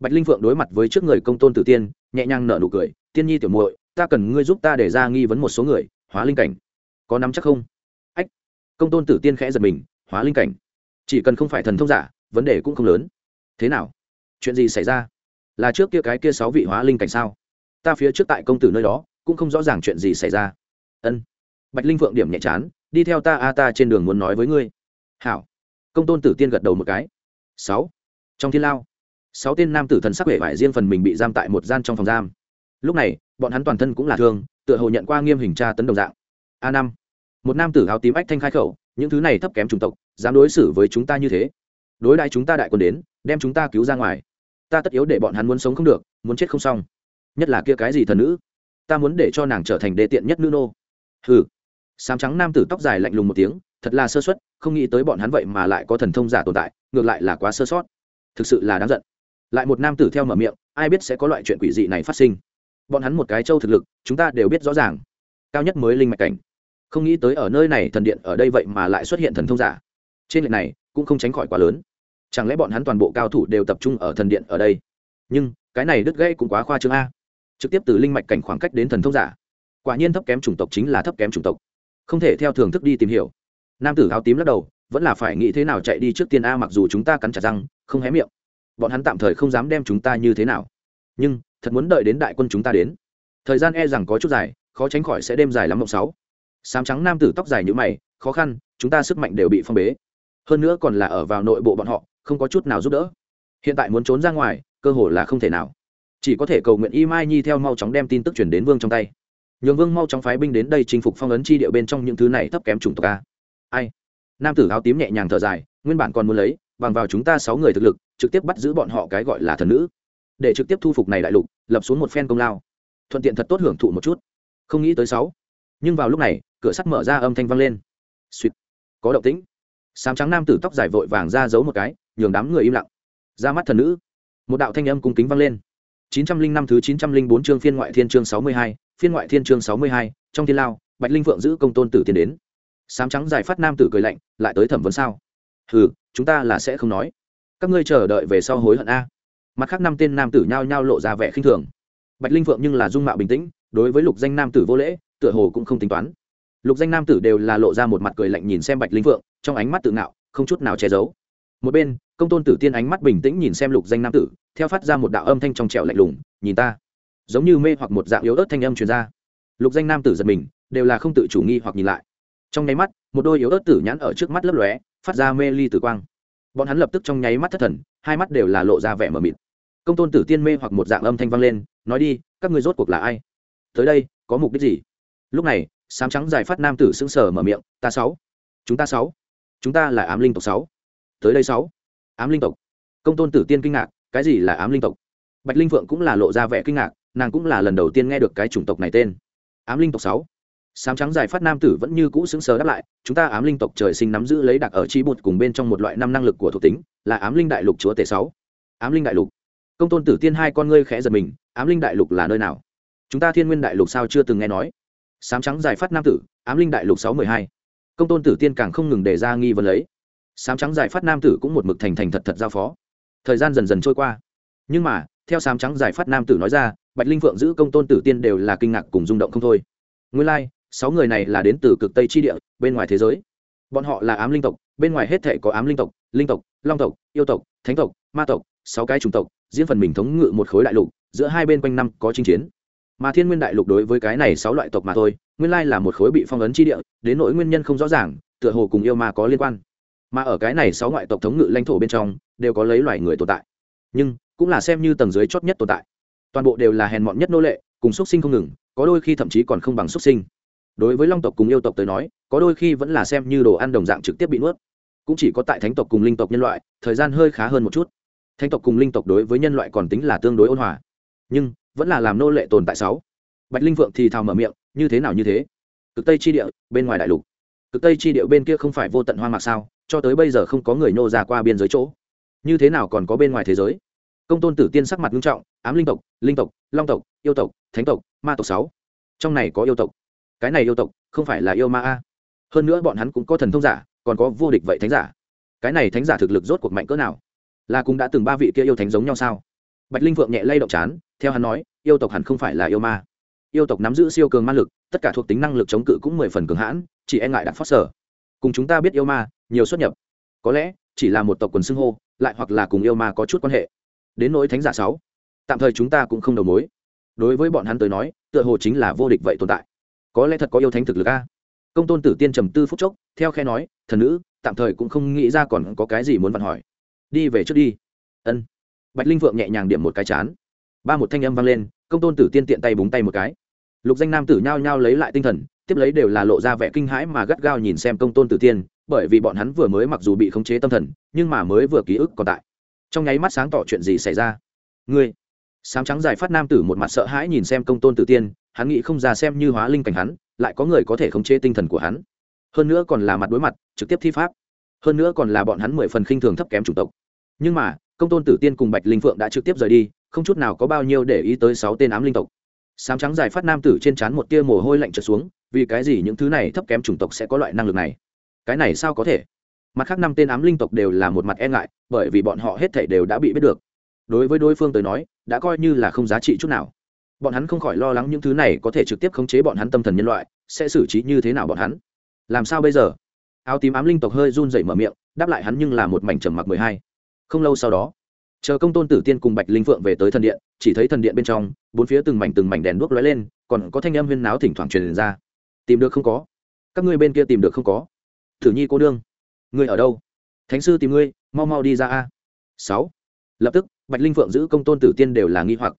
Bạch linh phượng đối mặt với trước người công tôn tử tiên, nhẹ nhàng nở nụ cười, tiên nhi tiểu muội, ta cần ngươi giúp ta để ra nghi vấn một số người, hóa linh cảnh. Có nắm chắc không? Ách. Công tôn tử tiên khẽ giật mình, hóa linh cảnh? Chỉ cần không phải thần thông giả, vấn đề cũng không lớn. Thế nào? Chuyện gì xảy ra? Là trước kia cái kia sáu vị hóa linh cảnh sao? Ta phía trước tại công tử nơi đó, cũng không rõ ràng chuyện gì xảy ra. Ân. Bạch linh phượng điểm nhẹ chán đi theo ta a, ta trên đường muốn nói với ngươi. Hảo. Công tôn tử tiên gật đầu một cái. Sáu. Trong thiên lao, sáu tên nam tử thần sắc vẻ vải riêng phần mình bị giam tại một gian trong phòng giam. Lúc này, bọn hắn toàn thân cũng là thương, tựa hồ nhận qua nghiêm hình tra tấn đồng dạng. A năm. Một nam tử áo tím ách thanh khai khẩu, những thứ này thấp kém chủng tộc, dám đối xử với chúng ta như thế. Đối đại chúng ta đại quân đến, đem chúng ta cứu ra ngoài. Ta tất yếu để bọn hắn muốn sống không được, muốn chết không xong. Nhất là kia cái gì thần nữ? Ta muốn để cho nàng trở thành đệ tiện nhất nữ nô. Hừ sám trắng nam tử tóc dài lạnh lùng một tiếng, thật là sơ suất, không nghĩ tới bọn hắn vậy mà lại có thần thông giả tồn tại, ngược lại là quá sơ sót. Thực sự là đáng giận. Lại một nam tử theo mở miệng, ai biết sẽ có loại chuyện quỷ dị này phát sinh. Bọn hắn một cái châu thực lực, chúng ta đều biết rõ ràng. Cao nhất mới linh mạch cảnh. Không nghĩ tới ở nơi này thần điện ở đây vậy mà lại xuất hiện thần thông giả. Trên lệnh này, cũng không tránh khỏi quá lớn. Chẳng lẽ bọn hắn toàn bộ cao thủ đều tập trung ở thần điện ở đây? Nhưng, cái này đứt gãy cũng quá khoa trương a. Trực tiếp từ linh mạch cảnh khoảng cách đến thần thông giả. Quả nhiên thấp kém chủng tộc chính là thấp kém chủng tộc không thể theo thưởng thức đi tìm hiểu. Nam tử áo tím lắc đầu, vẫn là phải nghĩ thế nào chạy đi trước tiên a mặc dù chúng ta cắn chặt răng, không hé miệng. Bọn hắn tạm thời không dám đem chúng ta như thế nào. Nhưng, thật muốn đợi đến đại quân chúng ta đến. Thời gian e rằng có chút dài, khó tránh khỏi sẽ đêm dài lắm mộng sáu. Sám trắng nam tử tóc dài như mày, khó khăn, chúng ta sức mạnh đều bị phong bế. Hơn nữa còn là ở vào nội bộ bọn họ, không có chút nào giúp đỡ. Hiện tại muốn trốn ra ngoài, cơ hội là không thể nào. Chỉ có thể cầu nguyện y mai nhi theo mau chóng đem tin tức chuyển đến vương trong tay nhường vương mau chóng phái binh đến đây chinh phục phong ấn chi địa bên trong những thứ này thấp kém chủng tộc a. Ai? Nam tử áo tím nhẹ nhàng thở dài, nguyên bản còn muốn lấy, bằng vào chúng ta sáu người thực lực, trực tiếp bắt giữ bọn họ cái gọi là thần nữ. Để trực tiếp thu phục này đại lục, lập xuống một phen công lao. Thuận tiện thật tốt hưởng thụ một chút. Không nghĩ tới sáu. Nhưng vào lúc này, cửa sắt mở ra âm thanh vang lên. Suýt có động tĩnh. Sám trắng nam tử tóc dài vội vàng ra giấu một cái, nhường đám người im lặng. Ra mắt thần nữ. Một đạo thanh âm cung kính vang lên. Chín trăm linh năm thứ chín trăm linh bốn chương phiên ngoại thiên chương sáu mươi hai phiên ngoại thiên chương sáu mươi hai trong thiên lao bạch linh phượng giữ công tôn tử tiến đến. Sám trắng dài phát nam tử cười lạnh lại tới thẩm vấn sao? Hừ, chúng ta là sẽ không nói. Các ngươi chờ đợi về sau hối hận a. Mặt khác năm tên nam tử nhao nhao lộ ra vẻ khinh thường. Bạch linh phượng nhưng là dung mạo bình tĩnh đối với lục danh nam tử vô lễ tựa hồ cũng không tính toán. Lục danh nam tử đều là lộ ra một mặt cười lạnh nhìn xem bạch linh phượng trong ánh mắt tự ngạo không chút nào che giấu. Một bên công tôn tử tiên ánh mắt bình tĩnh nhìn xem lục danh nam tử theo phát ra một đạo âm thanh trong trẻo lạnh lùng nhìn ta giống như mê hoặc một dạng yếu ớt thanh âm truyền ra. Lục danh nam tử giật mình, đều là không tự chủ nghi hoặc nhìn lại. Trong nháy mắt, một đôi yếu ớt tử nhãn ở trước mắt lấp lóe, phát ra mê ly tử quang. Bọn hắn lập tức trong nháy mắt thất thần, hai mắt đều là lộ ra vẻ mờ mịt. Công tôn tử tiên mê hoặc một dạng âm thanh vang lên, nói đi, các người rốt cuộc là ai? Tới đây, có mục đích gì? Lúc này, sám trắng dài phát nam tử sững sờ mở miệng, ta sáu. Chúng ta sáu. Chúng ta là ám linh tộc sáu. Tới đây sáu. Ám linh tộc. Công tôn tử tiên kinh ngạc, cái gì là ám linh tộc? Bạch linh phượng cũng là lộ ra vẻ kinh ngạc nàng cũng là lần đầu tiên nghe được cái chủng tộc này tên. Ám linh tộc sáu. Sám trắng dài phát nam tử vẫn như cũ sững sờ đáp lại, chúng ta ám linh tộc trời sinh nắm giữ lấy đặc ở chi bột cùng bên trong một loại năm năng lực của thuộc tính, là ám linh đại lục chúa tể sáu. Ám linh đại lục. Công tôn tử tiên hai con ngươi khẽ giật mình, ám linh đại lục là nơi nào? Chúng ta thiên nguyên đại lục sao chưa từng nghe nói? Sám trắng dài phát nam tử, ám linh đại lục sáu mười hai. Công tôn tử tiên càng không ngừng đề ra nghi vấn lấy. Sám trắng dài phát nam tử cũng một mực thành thành thật thật giao phó. Thời gian dần dần trôi qua. Nhưng mà theo sám trắng giải phát nam tử nói ra bạch linh phượng giữ công tôn tử tiên đều là kinh ngạc cùng rung động không thôi. Nguyên lai、like, sáu người này là đến từ cực tây tri địa bên ngoài thế giới. Bọn họ là ám linh tộc bên ngoài hết thể có ám linh tộc linh tộc long tộc yêu tộc thánh tộc ma tộc sáu cái chủng tộc riêng phần mình thống ngự một khối đại lục giữa hai bên quanh năm có chinh chiến. Mà thiên nguyên đại lục đối với cái này sáu loại tộc mà thôi nguyên lai là một khối bị phong ấn chi địa đến nỗi nguyên nhân không rõ ràng tựa hồ cùng yêu ma có liên quan. Mà ở cái này sáu ngoại tộc thống ngự lãnh thổ bên trong đều có lấy loài người tồn tại. Nhưng cũng là xem như tầng dưới chót nhất tồn tại. Toàn bộ đều là hèn mọn nhất nô lệ, cùng xuất sinh không ngừng, có đôi khi thậm chí còn không bằng xuất sinh. Đối với long tộc cùng yêu tộc tới nói, có đôi khi vẫn là xem như đồ ăn đồng dạng trực tiếp bị nuốt. Cũng chỉ có tại thánh tộc cùng linh tộc nhân loại, thời gian hơi khá hơn một chút. Thánh tộc cùng linh tộc đối với nhân loại còn tính là tương đối ôn hòa, nhưng vẫn là làm nô lệ tồn tại sáu. Bạch linh vượng thì thào mở miệng, như thế nào như thế? Cực tây chi địa, bên ngoài đại lục. Cực tây chi địa bên kia không phải vô tận hoang mạc sao? Cho tới bây giờ không có người nô ra qua biên giới chỗ. Như thế nào còn có bên ngoài thế giới? Công tôn tử tiên sắc mặt nghiêm trọng, ám linh tộc linh tộc, long tộc, yêu tộc, thánh tộc, ma tộc sáu. Trong này có yêu tộc. Cái này yêu tộc, không phải là yêu ma a. Hơn nữa bọn hắn cũng có thần thông giả, còn có vô địch vậy thánh giả. Cái này thánh giả thực lực rốt cuộc mạnh cỡ nào? Là cũng đã từng ba vị kia yêu thánh giống nhau sao? Bạch linh vượng nhẹ lay động chán, theo hắn nói, yêu tộc hẳn không phải là yêu ma. Yêu tộc nắm giữ siêu cường ma lực, tất cả thuộc tính năng lực chống cự cũng mười phần cường hãn, chỉ e ngại đặt phát sở. Cùng chúng ta biết yêu ma, nhiều xuất nhập. Có lẽ, chỉ là một tộc quần xưng hô, lại hoặc là cùng yêu ma có chút quan hệ đến nỗi thánh giả sáu. Tạm thời chúng ta cũng không đầu mối. Đối với bọn hắn tới nói, tựa hồ chính là vô địch vậy tồn tại. Có lẽ thật có yêu thánh thực lực a. Công tôn tử tiên trầm tư phút chốc, theo khe nói, thần nữ, tạm thời cũng không nghĩ ra còn có cái gì muốn vặn hỏi. Đi về trước đi. Ân. Bạch linh vượng nhẹ nhàng điểm một cái chán. Ba một thanh âm vang lên, công tôn tử tiên tiện tay búng tay một cái. Lục danh nam tử nhao nhao lấy lại tinh thần, tiếp lấy đều là lộ ra vẻ kinh hãi mà gắt gao nhìn xem công tôn tử tiên, bởi vì bọn hắn vừa mới mặc dù bị khống chế tâm thần, nhưng mà mới vừa ký ức còn tại trong nháy mắt sáng tỏ chuyện gì xảy ra? Ngươi, sám trắng dài phát nam tử một mặt sợ hãi nhìn xem công tôn tử tiên, hắn nghĩ không ra xem như hóa linh cảnh hắn, lại có người có thể khống chế tinh thần của hắn. Hơn nữa còn là mặt đối mặt, trực tiếp thi pháp. Hơn nữa còn là bọn hắn mười phần khinh thường thấp kém chủng tộc. Nhưng mà, công tôn tử tiên cùng bạch linh phượng đã trực tiếp rời đi, không chút nào có bao nhiêu để ý tới sáu tên ám linh tộc. Sám trắng dài phát nam tử trên trán một tia mồ hôi lạnh trượt xuống, vì cái gì những thứ này thấp kém chủng tộc sẽ có loại năng lực này? Cái này sao có thể? Mặt khác năm tên ám linh tộc đều là một mặt e ngại, bởi vì bọn họ hết thảy đều đã bị biết được. Đối với đối phương tới nói, đã coi như là không giá trị chút nào. Bọn hắn không khỏi lo lắng những thứ này có thể trực tiếp khống chế bọn hắn tâm thần nhân loại, sẽ xử trí như thế nào bọn hắn. Làm sao bây giờ? Áo tím ám linh tộc hơi run rẩy mở miệng, đáp lại hắn nhưng là một mảnh trầm mặc mười hai. Không lâu sau đó, chờ công tôn tử tiên cùng bạch linh phượng về tới thần điện, chỉ thấy thần điện bên trong, bốn phía từng mảnh từng mảnh đèn đuốc lóe lên, còn có thanh âm huyên náo thỉnh thoảng truyền ra. Tìm được không có. Các ngươi bên kia tìm được không có. Thử nhi cô đương ngươi ở đâu? Thánh sư tìm ngươi, mau mau đi ra a. Sáu. Lập tức, bạch linh phượng giữ công tôn tử tiên đều là nghi hoặc.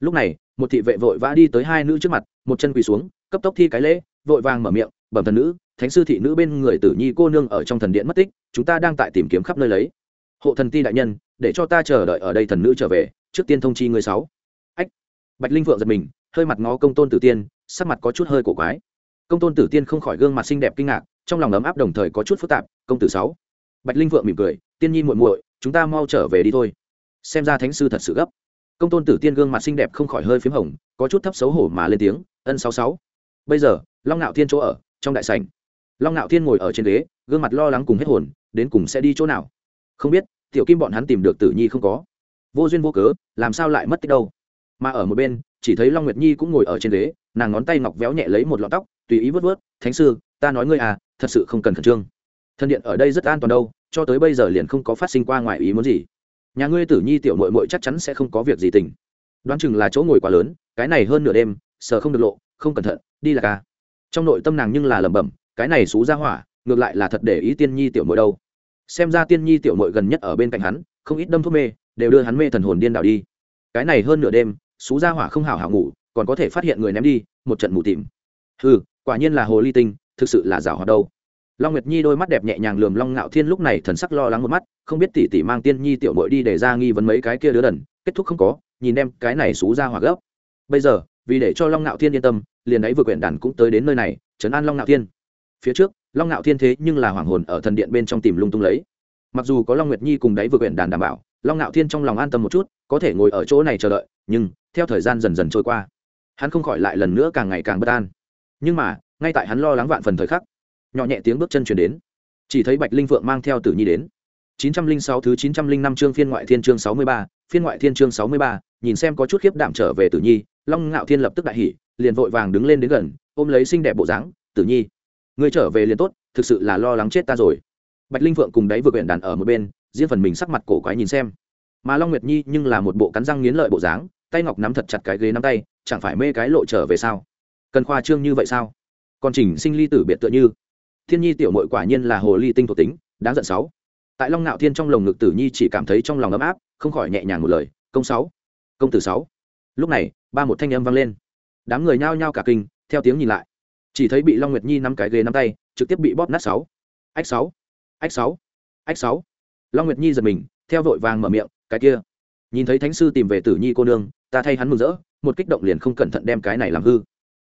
Lúc này, một thị vệ vội vã đi tới hai nữ trước mặt, một chân quỳ xuống, cấp tốc thi cái lễ, vội vàng mở miệng, bẩm thần nữ, thánh sư thị nữ bên người tử nhi cô nương ở trong thần điện mất tích, chúng ta đang tại tìm kiếm khắp nơi lấy. Hộ thần ti đại nhân, để cho ta chờ đợi ở đây thần nữ trở về, trước tiên thông chi người sáu. Ách. Bạch linh phượng giật mình, hơi mặt ngó công tôn tử tiên, sắc mặt có chút hơi cổ quái. Công tôn tử tiên không khỏi gương mặt xinh đẹp kinh ngạc, trong lòng ấm áp đồng thời có chút phức tạp công tử sáu. Bạch linh vượng mỉm cười, tiên nhi muội muội, chúng ta mau trở về đi thôi. Xem ra thánh sư thật sự gấp. Công tôn tử tiên gương mặt xinh đẹp không khỏi hơi p h í m hồng, có chút thấp xấu hổ mà lên tiếng, ân sáu sáu. Bây giờ, long ngạo thiên chỗ ở, trong đại sảnh. Long ngạo thiên ngồi ở trên ghế, gương mặt lo lắng cùng hết hồn, đến cùng sẽ đi chỗ nào? Không biết, tiểu kim bọn hắn tìm được tử nhi không có. Vô duyên vô cớ, làm sao lại mất tích đâu? Mà ở một bên, chỉ thấy long nguyệt nhi cũng ngồi ở trên ghế, nàng ngón tay ngọc véo nhẹ lấy một lọn tóc, tùy ý vớt vớt thánh sư, ta nói ngươi à thật sự không cần khẩn trương. Thần điện ở đây rất an toàn đâu, cho tới bây giờ liền không có phát sinh qua ngoài ý muốn gì. Nhà ngươi tử nhi tiểu mội mội chắc chắn sẽ không có việc gì tình. Đoán chừng là chỗ ngồi quá lớn, cái này hơn nửa đêm sờ không được lộ, không cẩn thận, đi là ca trong nội tâm nàng nhưng là lẩm bẩm, cái này xú ra hỏa, ngược lại là thật để ý tiên nhi tiểu mội đâu. Xem ra tiên nhi tiểu mội gần nhất ở bên cạnh hắn, không ít đâm thuốc mê, đều đưa hắn mê thần hồn điên đảo đi. Cái này hơn nửa đêm, xú ra hỏa không hảo hảo ngủ, còn có thể phát hiện người ném đi, một trận mù tìm ừ quả nhiên là hồ ly tinh, thực sự là rào hoạt đâu long nguyệt nhi đôi mắt đẹp nhẹ nhàng lườm long ngạo thiên lúc này thần sắc lo lắng một mắt, không biết tỷ tỷ mang tiên nhi tiểu mội đi để ra nghi vấn mấy cái kia đứa đần, kết thúc không có, nhìn đem cái này xú ra hỏa gấp. Bây giờ, vì để cho long ngạo thiên yên tâm, liền ấy vừa quyển đàn cũng tới đến nơi này, trấn an long ngạo thiên. Phía trước, long ngạo thiên thế nhưng là hoàng hồn ở thần điện bên trong tìm lung tung lấy. Mặc dù có long nguyệt nhi cùng đáy vừa quyển đàn đảm bảo, long ngạo thiên trong lòng an tâm một chút, có thể ngồi ở chỗ này chờ đợi, nhưng, theo thời gian dần dần trôi qua, hắn không khỏi lại lần nữa càng ngày càng bất an. Nhưng mà, ngay tại hắn lo lắng vạn phần thời khắc nhỏ nhẹ tiếng bước chân chuyển đến. Chỉ thấy bạch linh vượng mang theo tử nhi đến. 906 thứ 905 chương phiên ngoại thiên chương 63, phiên ngoại thiên chương 63, nhìn xem có chút khiếp đảm trở về tử nhi long ngạo thiên lập tức đại hỉ liền vội vàng đứng lên đến gần ôm lấy xinh đẹp bộ dáng tử nhi người trở về liền tốt thực sự là lo lắng chết ta rồi. Bạch linh vượng cùng đáy vừa quyển đàn ở một bên riêng phần mình sắc mặt cổ quái nhìn xem. Mà long nguyệt nhi nhưng là một bộ cắn răng nghiến lợi bộ dáng tay ngọc nắm thật chặt cái ghế nắm tay chẳng phải mê cái lộ trở về sao? Cần khoa trương như vậy sao? Còn chỉnh sinh ly tử biệt tựa như thiên nhi tiểu mội quả nhiên là hồ ly tinh thuộc tính, đáng giận sáu. Tại long nạo thiên trong lồng ngực tử nhi chỉ cảm thấy trong lòng ấm áp, không khỏi nhẹ nhàng một lời, công sáu, công tử sáu. Lúc này, ba một thanh âm vang lên. Đám người nhao nhao cả kinh, theo tiếng nhìn lại. Chỉ thấy bị long nguyệt nhi nắm cái ghế nắm tay, trực tiếp bị bóp nát sáu. Ách sáu ách sáu ách sáu. Long nguyệt nhi giật mình, theo vội vàng mở miệng, cái kia. Nhìn thấy thánh sư tìm về tử nhi cô nương, ta thay hắn mừng rỡ, một kích động liền không cẩn thận đem cái này làm hư.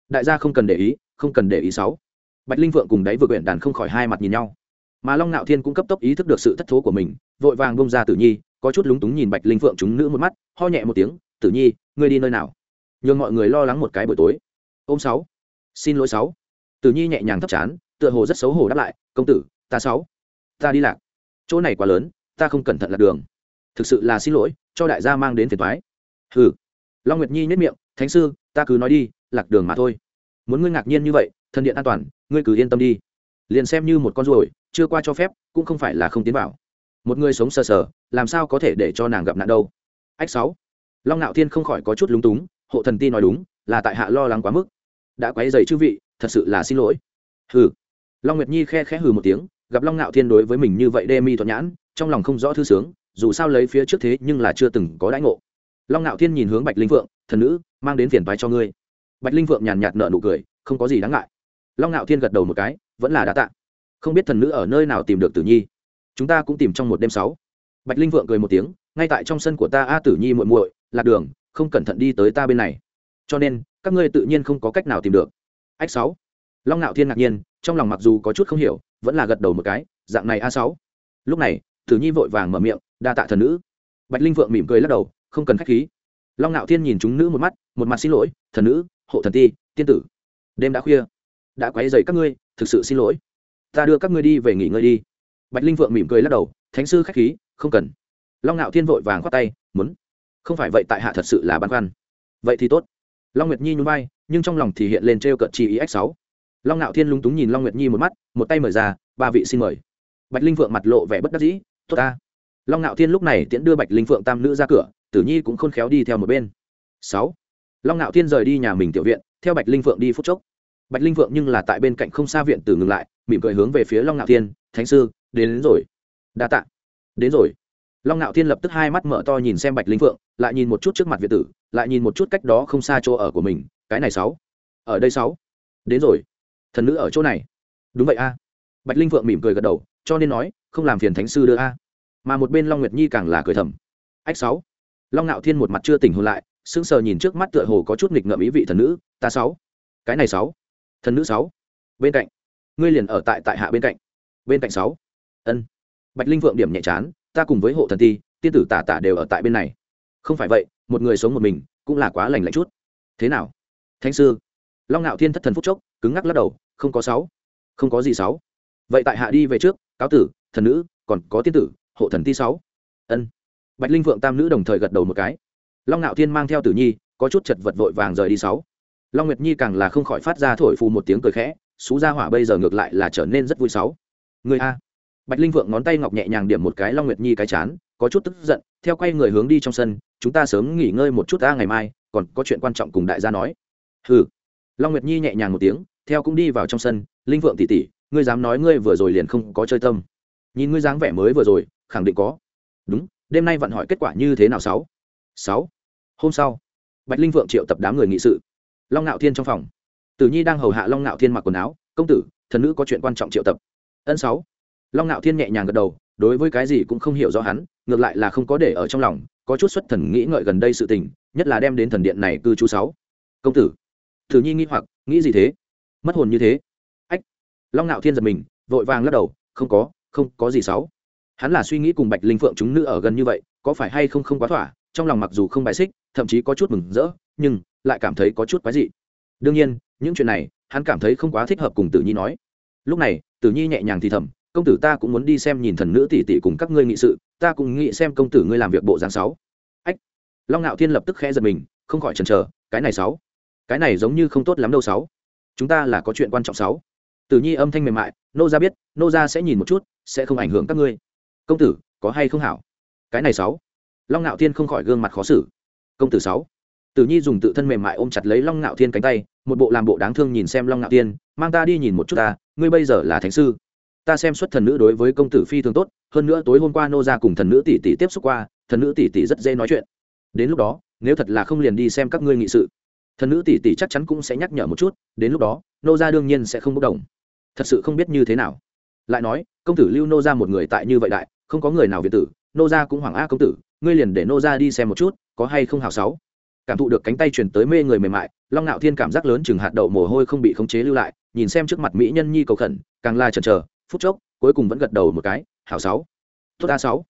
Đại gia không cần để ý, không cần để ý sáu bạch linh vượng cùng đáy vừa quyển đàn không khỏi hai mặt nhìn nhau. Mà long ngạo thiên cũng cấp tốc ý thức được sự thất thố của mình, vội vàng bông ra tử nhi, có chút lúng túng nhìn bạch linh vượng chúng nữ một mắt, ho nhẹ một tiếng, tử nhi, ngươi đi nơi nào? Nhường mọi người lo lắng một cái buổi tối. Ôm sáu, xin lỗi sáu. Tử nhi nhẹ nhàng thấp chán, tựa hồ rất xấu hổ đáp lại, công tử, ta sáu, ta đi lạc. Chỗ này quá lớn, ta không cẩn thận lạc đường. Thực sự là xin lỗi, cho đại gia mang đến phiền thoái hừ. Long nguyệt nhi nhất miệng, thánh sư, ta cứ nói đi, lạc đường mà thôi. Muốn ngươi ngạc nhiên như vậy, thân điện an toàn ngươi cứ yên tâm đi. Liền xem như một con ruồi chưa qua cho phép cũng không phải là không tiến vào. Một người sống sờ sờ làm sao có thể để cho nàng gặp nạn đâu? Ách sáu. Long ngạo thiên không khỏi có chút lúng túng hộ thần ti nói đúng là tại hạ lo lắng quá mức. Đã quấy dày chư vị thật sự là xin lỗi. Hừ. Long nguyệt nhi khe khẽ hừ một tiếng gặp long ngạo thiên đối với mình như vậy đê mi thuận nhãn trong lòng không rõ thư sướng dù sao lấy phía trước thế nhưng là chưa từng có đãi ngộ. Long ngạo thiên nhìn hướng bạch linh Vượng, thần nữ mang đến phiền toái cho ngươi. Bạch linh Vượng nhàn nhạt nợ nụ cười không có gì đáng ngại long ngạo thiên gật đầu một cái, vẫn là đã tạ. Không biết thần nữ ở nơi nào tìm được tử nhi. Chúng ta cũng tìm trong một đêm sáu. Bạch linh vượng cười một tiếng, ngay tại trong sân của ta a tử nhi muội muội, lạc đường, không cẩn thận đi tới ta bên này. Cho nên, các ngươi tự nhiên không có cách nào tìm được. Ách sáu. Long ngạo thiên ngạc nhiên, trong lòng mặc dù có chút không hiểu, vẫn là gật đầu một cái, dạng này a sáu. Lúc này, tử nhi vội vàng mở miệng, đa tạ thần nữ. Bạch linh vượng mỉm cười lắc đầu, không cần khách khí. Long ngạo thiên nhìn chúng nữ một mắt, một mặt xin lỗi, thần nữ, hộ thần ti, tiên tử. Đêm đã khuya đã quấy dày các ngươi, thực sự xin lỗi. Ta đưa các ngươi đi về nghỉ ngơi đi. Bạch linh vượng mỉm cười lắc đầu, thánh sư khách khí, không cần. Long ngạo thiên vội vàng khoát tay, muốn. Không phải vậy tại hạ thật sự là băn khoăn. Vậy thì tốt. Long nguyệt nhi nhún vai, nhưng trong lòng thì hiện lên t r e o cợt chi ý x sáu. Long ngạo thiên lúng túng nhìn long nguyệt nhi một mắt, một tay mời ra, ba vị xin mời. Bạch linh vượng mặt lộ vẻ bất đắc dĩ, tốt ta. Long ngạo thiên lúc này tiễn đưa bạch linh phượng tam nữ ra cửa, tử nhi cũng khôn khéo đi theo một bên. Sáu. Long ngạo thiên rời đi nhà mình tiểu viện, theo bạch linh phượng đi phút chốc bạch linh vượng nhưng là tại bên cạnh không xa viện tử ngừng lại mỉm cười hướng về phía long ngạo thiên thánh sư đến, đến rồi. Đa tạ. Đến rồi. Long ngạo thiên lập tức hai mắt mở to nhìn xem bạch linh vượng lại nhìn một chút trước mặt viện tử lại nhìn một chút cách đó không xa chỗ ở của mình cái này sáu. Ở đây sáu. Đến rồi. Thần nữ ở chỗ này. Đúng vậy a. Bạch linh vượng mỉm cười gật đầu cho nên nói không làm phiền thánh sư đưa a. Mà một bên long nguyệt nhi càng là cười thầm. Ách sáu. Long ngạo thiên một mặt chưa tỉnh hồn lại sững sờ nhìn trước mắt tựa hồ có chút nghịch ngợm ý vị thần nữ ta sáu. Cái này sáu thần nữ sáu. Bên cạnh. Ngươi liền ở tại tại hạ bên cạnh. Bên cạnh sáu. Ân. Bạch linh vượng điểm nhẹ chán, ta cùng với hộ thần ti, tiên tử tả tả đều ở tại bên này. Không phải vậy, một người sống một mình cũng là quá lành lạnh chút. Thế nào? Thánh sư. Long ngạo thiên thất thần phúc chốc, cứng ngắc lắc đầu, không có sáu. Không có gì sáu. Vậy tại hạ đi về trước, cáo tử, thần nữ, còn có tiên tử, hộ thần ti sáu. Ân. Bạch linh vượng tam nữ đồng thời gật đầu một cái. Long ngạo thiên mang theo tử nhi, có chút chật vật vội vàng rời đi sáu long nguyệt nhi càng là không khỏi phát ra thổi phù một tiếng cười khẽ, xú gia hỏa bây giờ ngược lại là trở nên rất vui sáu người a. Bạch linh vượng ngón tay ngọc nhẹ nhàng điểm một cái long nguyệt nhi cái chán, có chút tức giận, theo quay người hướng đi trong sân, chúng ta sớm nghỉ ngơi một chút ta ngày mai, còn có chuyện quan trọng cùng đại gia nói. Hừ. Long nguyệt nhi nhẹ nhàng một tiếng, theo cũng đi vào trong sân, linh vượng tỉ tỉ ngươi dám nói ngươi vừa rồi liền không có chơi tâm. Nhìn ngươi dáng vẻ mới vừa rồi, khẳng định có. Đúng, đêm nay vận hỏi kết quả như thế nào sáu? Sáu. Hôm sau, bạch linh vượng triệu tập đám người nghị sự long ngạo thiên trong phòng. Tử nhi đang hầu hạ long ngạo thiên mặc quần áo. Công tử, thần nữ có chuyện quan trọng triệu tập. Ân sáu. Long ngạo thiên nhẹ nhàng gật đầu, đối với cái gì cũng không hiểu rõ hắn, ngược lại là không có để ở trong lòng, có chút xuất thần nghĩ ngợi gần đây sự tình, nhất là đem đến thần điện này cư trú sáu. Công tử. Tử nhi nghĩ hoặc, nghĩ gì thế? Mất hồn như thế. Ách. Long ngạo thiên giật mình, vội vàng lắc đầu, không có không có gì sáu. Hắn là suy nghĩ cùng bạch linh phượng chúng nữ ở gần như vậy, có phải hay không không quá thỏa, trong lòng mặc dù không bài xích, thậm chí có chút mừng rỡ, nhưng lại cảm thấy có chút quái dị. Đương nhiên, những chuyện này, hắn cảm thấy không quá thích hợp cùng tử nhi nói. Lúc này, tử nhi nhẹ nhàng thì thầm, công tử ta cũng muốn đi xem nhìn thần nữ tỷ tỷ cùng các ngươi nghị sự, ta cũng nghĩ xem công tử ngươi làm việc bộ dáng sáu. Ách! Long ngạo thiên lập tức khẽ giật mình, không khỏi chần chờ, cái này sáu? Cái này giống như không tốt lắm đâu sáu. Chúng ta là có chuyện quan trọng sáu. Tử nhi âm thanh mềm mại, nô ra biết, nô ra sẽ nhìn một chút, sẽ không ảnh hưởng các ngươi. Công tử, có hay không hảo? Cái này sáu. Long ngạo thiên không khỏi gương mặt khó xử. Công tử sáu tử nhi dùng tự thân mềm mại ôm chặt lấy long ngạo thiên cánh tay, một bộ làm bộ đáng thương nhìn xem long ngạo thiên, mang ta đi nhìn một chút ta, ngươi bây giờ là thánh sư. Ta xem xuất thần nữ đối với công tử phi thường tốt, hơn nữa tối hôm qua nô ra cùng thần nữ tỷ tỷ tiếp xúc qua, thần nữ tỷ tỷ rất dễ nói chuyện. Đến lúc đó, nếu thật là không liền đi xem các ngươi nghị sự. Thần nữ tỷ tỷ chắc chắn cũng sẽ nhắc nhở một chút, đến lúc đó, nô ra đương nhiên sẽ không bốc đồng. Thật sự không biết như thế nào. Lại nói, công tử lưu nô ra một người tại như vậy đại, không có người nào việt tử, nô ra cũng hoàng a công tử, ngươi liền để nô ra đi xem một chút, có hay không hào sáu? Cảm thụ được cánh tay chuyển tới mê người mềm mại long ngạo thiên cảm giác lớn chừng hạt đậu mồ hôi không bị khống chế lưu lại nhìn xem trước mặt mỹ nhân nhi cầu khẩn càng la chần chờ phút chốc cuối cùng vẫn gật đầu một cái hảo sáu tốt a sáu.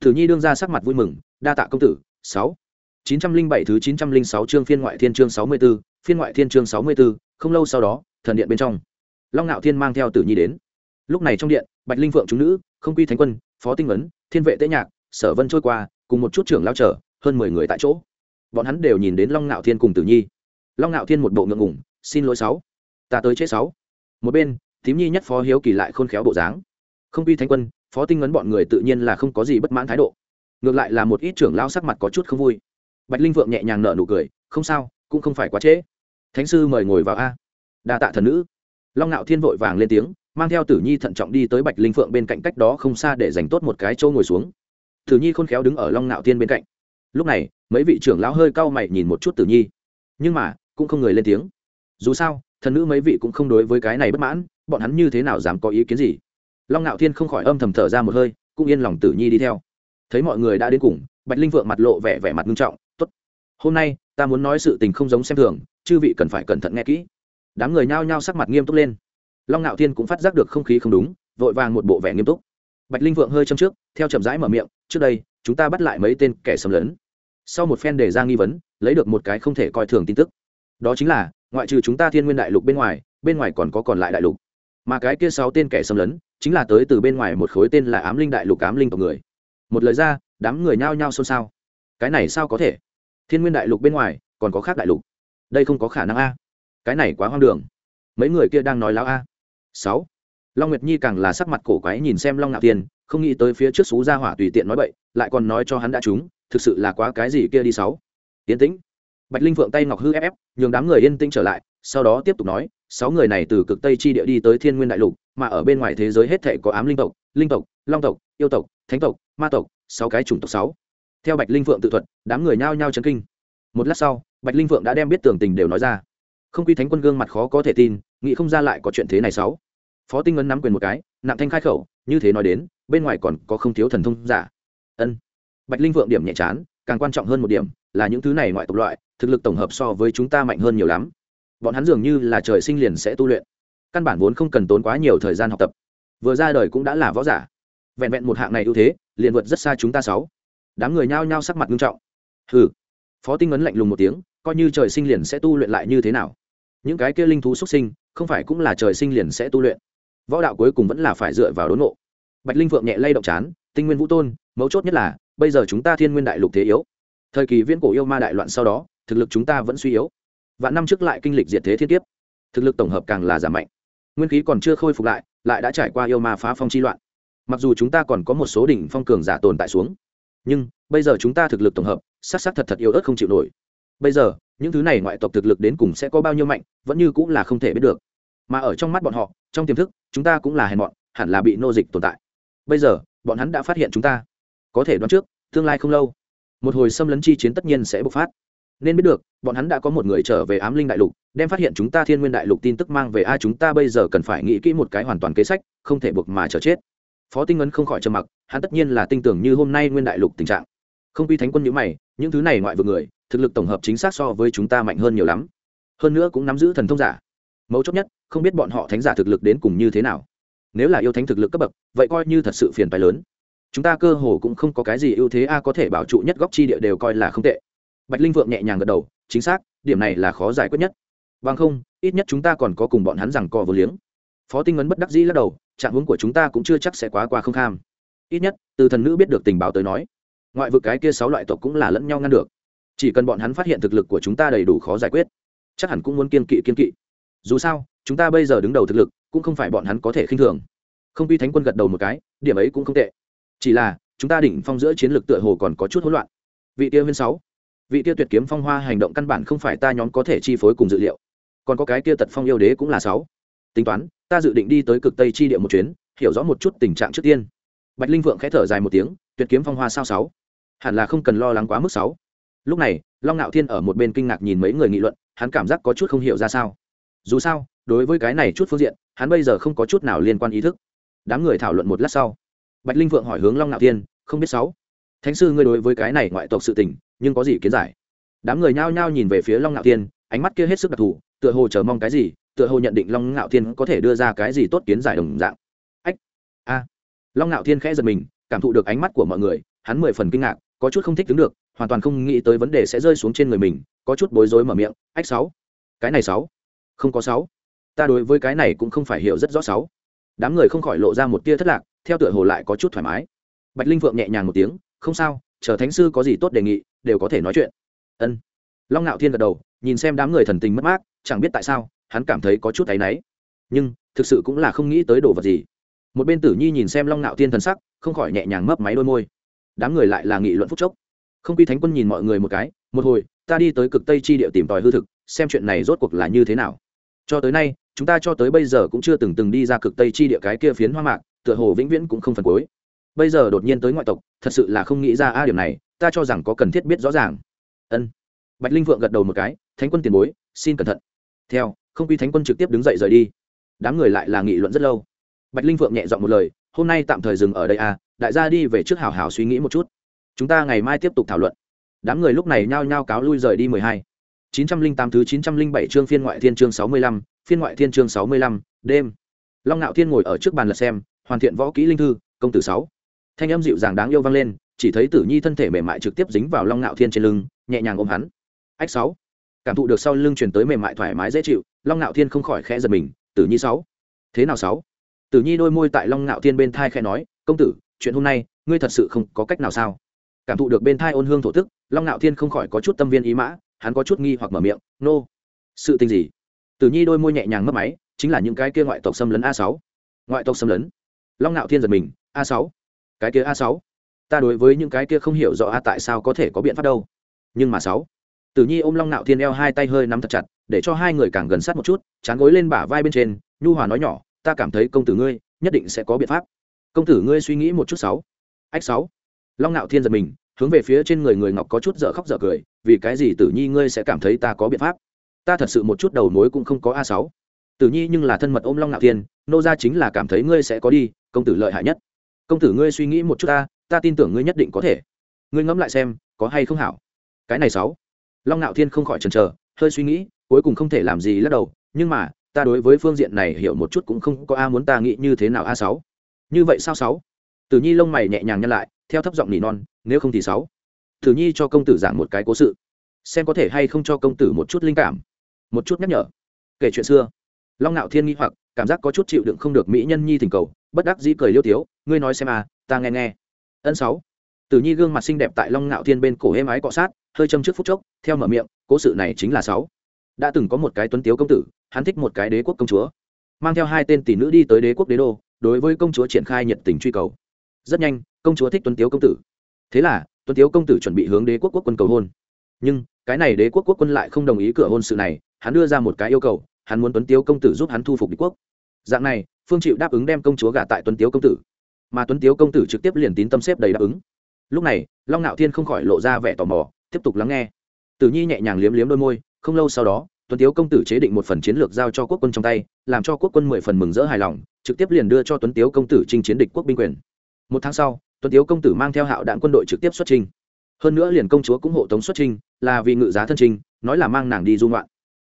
Thử nhi đương ra sắc mặt vui mừng đa tạ công tử sáu. chín trăm linh bảy thứ chín trăm linh sáu chương phiên ngoại thiên chương sáu mươi 64, phiên ngoại thiên chương sáu mươi 64, không lâu sau đó thần điện bên trong long ngạo thiên mang theo tử nhi đến. Lúc này trong điện bạch linh phượng chúng nữ không quy thánh quân phó tinh ấn thiên vệ tế nhạc sở vân trôi qua cùng một chút trưởng lao trở hơn mười người tại chỗ bọn hắn đều nhìn đến long ngạo thiên cùng tử nhi. Long ngạo thiên một bộ ngượng ngủng xin lỗi sáu, ta tới chết sáu. Một bên, tím nhi nhất phó hiếu kỳ lại khôn khéo bộ dáng. Không quy thánh quân, phó tinh ấn bọn người tự nhiên là không có gì bất mãn thái độ. Ngược lại là một ít trưởng lao sắc mặt có chút không vui. Bạch linh vượng nhẹ nhàng nở nụ cười, không sao, cũng không phải quá trễ. Thánh sư mời ngồi vào a. Đa tạ thần nữ. Long ngạo thiên vội vàng lên tiếng, mang theo tử nhi thận trọng đi tới bạch linh phượng bên cạnh cách đó không xa để dành tốt một cái chỗ ngồi xuống. Tử nhi khôn khéo đứng ở long ngạo thiên bên cạnh. Lúc này mấy vị trưởng lão hơi cau mày nhìn một chút tử nhi. Nhưng mà, cũng không người lên tiếng. Dù sao, thần nữ mấy vị cũng không đối với cái này bất mãn, bọn hắn như thế nào dám có ý kiến gì? Long ngạo thiên không khỏi âm thầm thở ra một hơi, cũng yên lòng tử nhi đi theo. Thấy mọi người đã đến cùng, bạch linh vượng mặt lộ vẻ vẻ mặt nghiêm trọng, tốt, hôm nay ta muốn nói sự tình không giống xem thường, chư vị cần phải cẩn thận nghe kỹ. Đám người nhao nhao sắc mặt nghiêm túc lên. Long ngạo thiên cũng phát giác được không khí không đúng, vội vàng một bộ vẻ nghiêm túc. Bạch linh vượng hơi châm trước, theo chậm rãi mở miệng, trước đây, chúng ta bắt lại mấy tên kẻ xâm lấn sau một phen đề ra nghi vấn, lấy được một cái không thể coi thường tin tức. Đó chính là, ngoại trừ chúng ta thiên nguyên đại lục bên ngoài bên ngoài còn có còn lại đại lục. Mà cái kia sáu tên kẻ xâm lấn, chính là tới từ bên ngoài một khối tên là ám linh đại lục ám linh tộc người. Một lời ra, đám người nhao nhao xôn xao. Cái này sao có thể? Thiên nguyên đại lục bên ngoài, còn có khác đại lục. Đây không có khả năng a. Cái này quá hoang đường. Mấy người kia đang nói láo a. Sáu. Long nguyệt nhi càng là sắc mặt cổ quái nhìn xem long ngạo tiên không nghĩ tới phía trước xú gia hỏa tùy tiện nói bậy, lại còn nói cho hắn đã trúng, thực sự là quá cái gì kia đi sáu. Yên tĩnh. Bạch linh vượng tay ngọc hư ép ép, nhường đám người yên tĩnh trở lại, sau đó tiếp tục nói, sáu người này từ cực tây chi địa đi tới thiên nguyên đại lục, mà ở bên ngoài thế giới hết thể có ám linh tộc linh tộc, long tộc, yêu tộc, thánh tộc, ma tộc, sáu cái chủng tộc sáu. Theo bạch linh vượng tự thuật, đám người nhao nhao chấn kinh. Một lát sau, bạch linh vượng đã đem biết tường tình đều nói ra. Không quy thánh quân gương mặt khó có thể tin, nghĩ không ra lại có chuyện thế này sáu. Phó tinh ấn nắm quyền một cái, nặng thanh khai khẩu, như thế nói đến bên ngoài còn có không thiếu thần thông giả. Ân. Bạch linh vượng điểm nhẹ chán, càng quan trọng hơn một điểm là những thứ này ngoại tộc loại, thực lực tổng hợp so với chúng ta mạnh hơn nhiều lắm. Bọn hắn dường như là trời sinh liền sẽ tu luyện. Căn bản vốn không cần tốn quá nhiều thời gian học tập. Vừa ra đời cũng đã là võ giả. Vẹn vẹn một hạng này ưu thế, liền vượt rất xa chúng ta sáu. Đám người nhao nhao sắc mặt nghiêm trọng. Hừ. Phó tinh ấn lạnh lùng một tiếng, coi như trời sinh liền sẽ tu luyện lại như thế nào? Những cái kia linh thú xuất sinh, không phải cũng là trời sinh liền sẽ tu luyện. Võ đạo cuối cùng vẫn là phải dựa vào đốn nộ bạch linh phượng nhẹ lay động chán, tinh nguyên vũ tôn, mấu chốt nhất là, bây giờ chúng ta thiên nguyên đại lục thế yếu. Thời kỳ viễn cổ yêu ma đại loạn sau đó, thực lực chúng ta vẫn suy yếu. Và năm trước lại kinh lịch diệt thế thiên tiếp thực lực tổng hợp càng là giảm mạnh. Nguyên khí còn chưa khôi phục lại lại đã trải qua yêu ma phá phong chi loạn. Mặc dù chúng ta còn có một số đỉnh phong cường giả tồn tại xuống, nhưng bây giờ chúng ta thực lực tổng hợp sát sát thật thật yếu ớt không chịu nổi. Bây giờ, những thứ này ngoại tộc thực lực đến cùng sẽ có bao nhiêu mạnh, vẫn như cũng là không thể biết được. Mà ở trong mắt bọn họ, trong tiềm thức, chúng ta cũng là hèn mọn, hẳn là bị nô dịch tồn tại bây giờ, bọn hắn đã phát hiện chúng ta. Có thể đoán trước, tương lai không lâu, một hồi xâm lấn chi chiến tất nhiên sẽ bộc phát. Nên biết được, bọn hắn đã có một người trở về ám linh đại lục, đem phát hiện chúng ta thiên nguyên đại lục tin tức mang về ai chúng ta bây giờ cần phải nghĩ kỹ một cái hoàn toàn kế sách, không thể buộc mà chờ chết. Phó tinh ấn không khỏi trầm mặc, hắn tất nhiên là tin tưởng như hôm nay nguyên đại lục tình trạng. Không quy thánh quân nhữ mày, những thứ này ngoại vực người, thực lực tổng hợp chính xác so với chúng ta mạnh hơn nhiều lắm. Hơn nữa cũng nắm giữ thần thông giả. Mấu chốt nhất, không biết bọn họ thánh giả thực lực đến cùng như thế nào nếu là yêu thánh thực lực cấp bậc, vậy coi như thật sự phiền phái lớn. Chúng ta cơ hồ cũng không có cái gì ưu thế a, có thể bảo trụ nhất góc chi địa đều coi là không tệ. Bạch linh vượng nhẹ nhàng gật đầu, chính xác, điểm này là khó giải quyết nhất. Bằng không, ít nhất chúng ta còn có cùng bọn hắn rằng co vô liếng. Phó tinh ấn bất đắc dĩ lắc đầu, trạng hướng của chúng ta cũng chưa chắc sẽ quá qua không kham. Ít nhất, từ thần nữ biết được tình báo tới nói, ngoại vực cái kia sáu loại tộc cũng là lẫn nhau ngăn được. Chỉ cần bọn hắn phát hiện thực lực của chúng ta đầy đủ khó giải quyết, chắc hẳn cũng muốn kiên kỵ kiên kỵ. Dù sao, chúng ta bây giờ đứng đầu thực lực cũng không phải bọn hắn có thể khinh thường. Không quy thánh quân gật đầu một cái, điểm ấy cũng không tệ. Chỉ là, chúng ta đỉnh phong giữa chiến lược tựa hồ còn có chút hỗn loạn. Vị tiêu huyên sáu, vị tiêu tuyệt kiếm phong hoa hành động căn bản không phải ta nhóm có thể chi phối cùng dự liệu. Còn có cái kia tật phong yêu đế cũng là sáu. Tính toán, ta dự định đi tới cực tây chi địa một chuyến, hiểu rõ một chút tình trạng trước tiên. Bạch linh vượng khẽ thở dài một tiếng, tuyệt kiếm phong hoa sao sáu? Hẳn là không cần lo lắng quá mức sáu. Lúc này, long ngạo thiên ở một bên kinh ngạc nhìn mấy người nghị luận, hắn cảm giác có chút không hiểu ra sao. Dù sao, đối với cái này chút phương diện hắn bây giờ không có chút nào liên quan ý thức. Đám người thảo luận một lát sau, bạch linh vượng hỏi hướng long ngạo thiên, không biết sáu, thánh sư ngươi đối với cái này ngoại tộc sự tình, nhưng có gì kiến giải? Đám người nhao nhao nhìn về phía long ngạo thiên, ánh mắt kia hết sức đặc thù, tựa hồ chờ mong cái gì, tựa hồ nhận định long ngạo thiên có thể đưa ra cái gì tốt kiến giải đồng dạng. Ách, a. Long ngạo thiên khẽ giật mình, cảm thụ được ánh mắt của mọi người, hắn mười phần kinh ngạc, có chút không thích đứng được, hoàn toàn không nghĩ tới vấn đề sẽ rơi xuống trên người mình, có chút bối rối mở miệng, ách, sáu, cái này sáu, không có sáu ta đối với cái này cũng không phải hiểu rất rõ sáu. Đám người không khỏi lộ ra một tia thất lạc, theo tựa hồ lại có chút thoải mái. Bạch linh vượng nhẹ nhàng một tiếng, không sao, chờ thánh sư có gì tốt đề nghị, đều có thể nói chuyện. Ân. Long ngạo thiên gật đầu, nhìn xem đám người thần tình mất mát, chẳng biết tại sao, hắn cảm thấy có chút thấy náy. Nhưng, thực sự cũng là không nghĩ tới đồ vật gì. Một bên tử nhi nhìn xem long ngạo thiên thần sắc, không khỏi nhẹ nhàng mấp máy đôi môi. Đám người lại là nghị luận phúc chốc. Không quy thánh quân nhìn mọi người một cái, một hồi, ta đi tới cực tây chi địa tìm tòi hư thực, xem chuyện này rốt cuộc là như thế nào. Cho tới nay chúng ta cho tới bây giờ cũng chưa từng từng đi ra cực tây chi địa cái kia phiến hoa mạc, tựa hồ vĩnh viễn cũng không phần cuối. Bây giờ đột nhiên tới ngoại tộc, thật sự là không nghĩ ra, a, điểm này, ta cho rằng có cần thiết biết rõ ràng. Ân. Bạch linh vượng gật đầu một cái, thánh quân tiền bối, xin cẩn thận. Theo, không quy thánh quân trực tiếp đứng dậy rời đi. Đám người lại là nghị luận rất lâu. Bạch linh vượng nhẹ giọng một lời, hôm nay tạm thời dừng ở đây, a, đại gia đi về trước hào hào suy nghĩ một chút. Chúng ta ngày mai tiếp tục thảo luận. Đám người lúc này nhao nhao cáo lui rời đi mười hai. chín trăm linh tám thứ chín trăm linh bảy chương phiên ngoại thiên chương sáu mươi lăm phiên ngoại thiên chương sáu mươi lăm, đêm. Long ngạo thiên ngồi ở trước bàn lật xem, hoàn thiện võ kỹ linh thư, công tử sáu. Thanh âm dịu dàng đáng yêu vang lên, chỉ thấy tử nhi thân thể mềm mại trực tiếp dính vào long ngạo thiên trên lưng, nhẹ nhàng ôm hắn. Ách sáu. Cảm thụ được sau lưng truyền tới mềm mại thoải mái dễ chịu, long ngạo thiên không khỏi khẽ giật mình, tử nhi sáu. Thế nào sáu? Tử nhi đôi môi tại long ngạo thiên bên thai khẽ nói, công tử, chuyện hôm nay, ngươi thật sự không có cách nào sao? Cảm thụ được bên thai ôn hương thổ tức long ngạo thiên không khỏi có chút tâm viên ý mã, hắn có chút nghi hoặc mở miệng, nô、no. sự tình gì? Tử nhi đôi môi nhẹ nhàng mất máy, chính là những cái kia ngoại tộc xâm lấn a sáu. Ngoại tộc xâm lấn. Long ngạo thiên giật mình, a sáu. Cái kia a sáu. Ta đối với những cái kia không hiểu rõ a tại sao có thể có biện pháp đâu. Nhưng mà sáu. Tử nhi ôm long ngạo thiên eo hai tay hơi nắm thật chặt, để cho hai người càng gần sát một chút, chán gối lên bả vai bên trên, nhu hòa nói nhỏ, ta cảm thấy công tử ngươi nhất định sẽ có biện pháp. Công tử ngươi suy nghĩ một chút sáu. Ách sáu. Long ngạo thiên giật mình, hướng về phía trên người người ngọc có chút dở khóc dở cười, vì cái gì tử nhi ngươi sẽ cảm thấy ta có biện pháp? Ta thật sự một chút đầu mối cũng không có a sáu. Tử nhi nhưng là thân mật ôm long ngạo thiên, nô ra chính là cảm thấy ngươi sẽ có đi, công tử lợi hại nhất. Công tử ngươi suy nghĩ một chút ta ta tin tưởng ngươi nhất định có thể. Ngươi ngẫm lại xem, có hay không hảo? Cái này sáu. Long ngạo thiên không khỏi chần chờ, hơi suy nghĩ, cuối cùng không thể làm gì lắc đầu, nhưng mà, ta đối với phương diện này hiểu một chút cũng không có a muốn ta nghĩ như thế nào a sáu. Như vậy sao sáu? Tử nhi lông mày nhẹ nhàng nhăn lại, theo thấp giọng nỉ non, nếu không thì sáu. Tử nhi cho công tử giảng một cái cố sự, xem có thể hay không cho công tử một chút linh cảm một chút nhắc nhở. Kể chuyện xưa, long ngạo thiên nghĩ hoặc, cảm giác có chút chịu đựng không được mỹ nhân nhi thỉnh cầu, bất đắc dĩ cười liêu tiếu, ngươi nói xem à ta nghe nghe. Ân sáu. Tử nhi gương mặt xinh đẹp tại long ngạo thiên bên cổ êm ái cọ sát, hơi châm trước phút chốc, theo mở miệng, cố sự này chính là sáu. Đã từng có một cái tuấn tiếu công tử, hắn thích một cái đế quốc công chúa, mang theo hai tên tỷ nữ đi tới đế quốc đế đô, đối với công chúa triển khai nhiệt tình truy cầu. Rất nhanh, công chúa thích tuấn tiếu công tử. Thế là, tuấn tiếu công tử chuẩn bị hướng đế quốc quốc quân cầu hôn. Nhưng, cái này đế quốc quốc quân lại không đồng ý cửa hôn sự này hắn đưa ra một cái yêu cầu, hắn muốn tuấn tiếu công tử giúp hắn thu phục đế quốc. Dạng này, phương chịu đáp ứng đem công chúa gả tại tuấn tiếu công tử. Mà tuấn tiếu công tử trực tiếp liền tín tâm xếp đầy đáp ứng. Lúc này, long ngạo thiên không khỏi lộ ra vẻ tò mò, tiếp tục lắng nghe. Tử nhi nhẹ nhàng liếm liếm đôi môi, không lâu sau đó, tuấn tiếu công tử chế định một phần chiến lược giao cho quốc quân trong tay, làm cho quốc quân mười phần mừng rỡ hài lòng, trực tiếp liền đưa cho tuấn tiếu công tử chinh chiến địch quốc binh quyền. Một tháng sau, tuấn tiếu công tử mang theo hạo đạn quân đội trực tiếp xuất trình hơn nữa liền công chúa cũng hộ tống xuất trình là vì ngự giá thân trình nói là mang nàng đi du ngoạn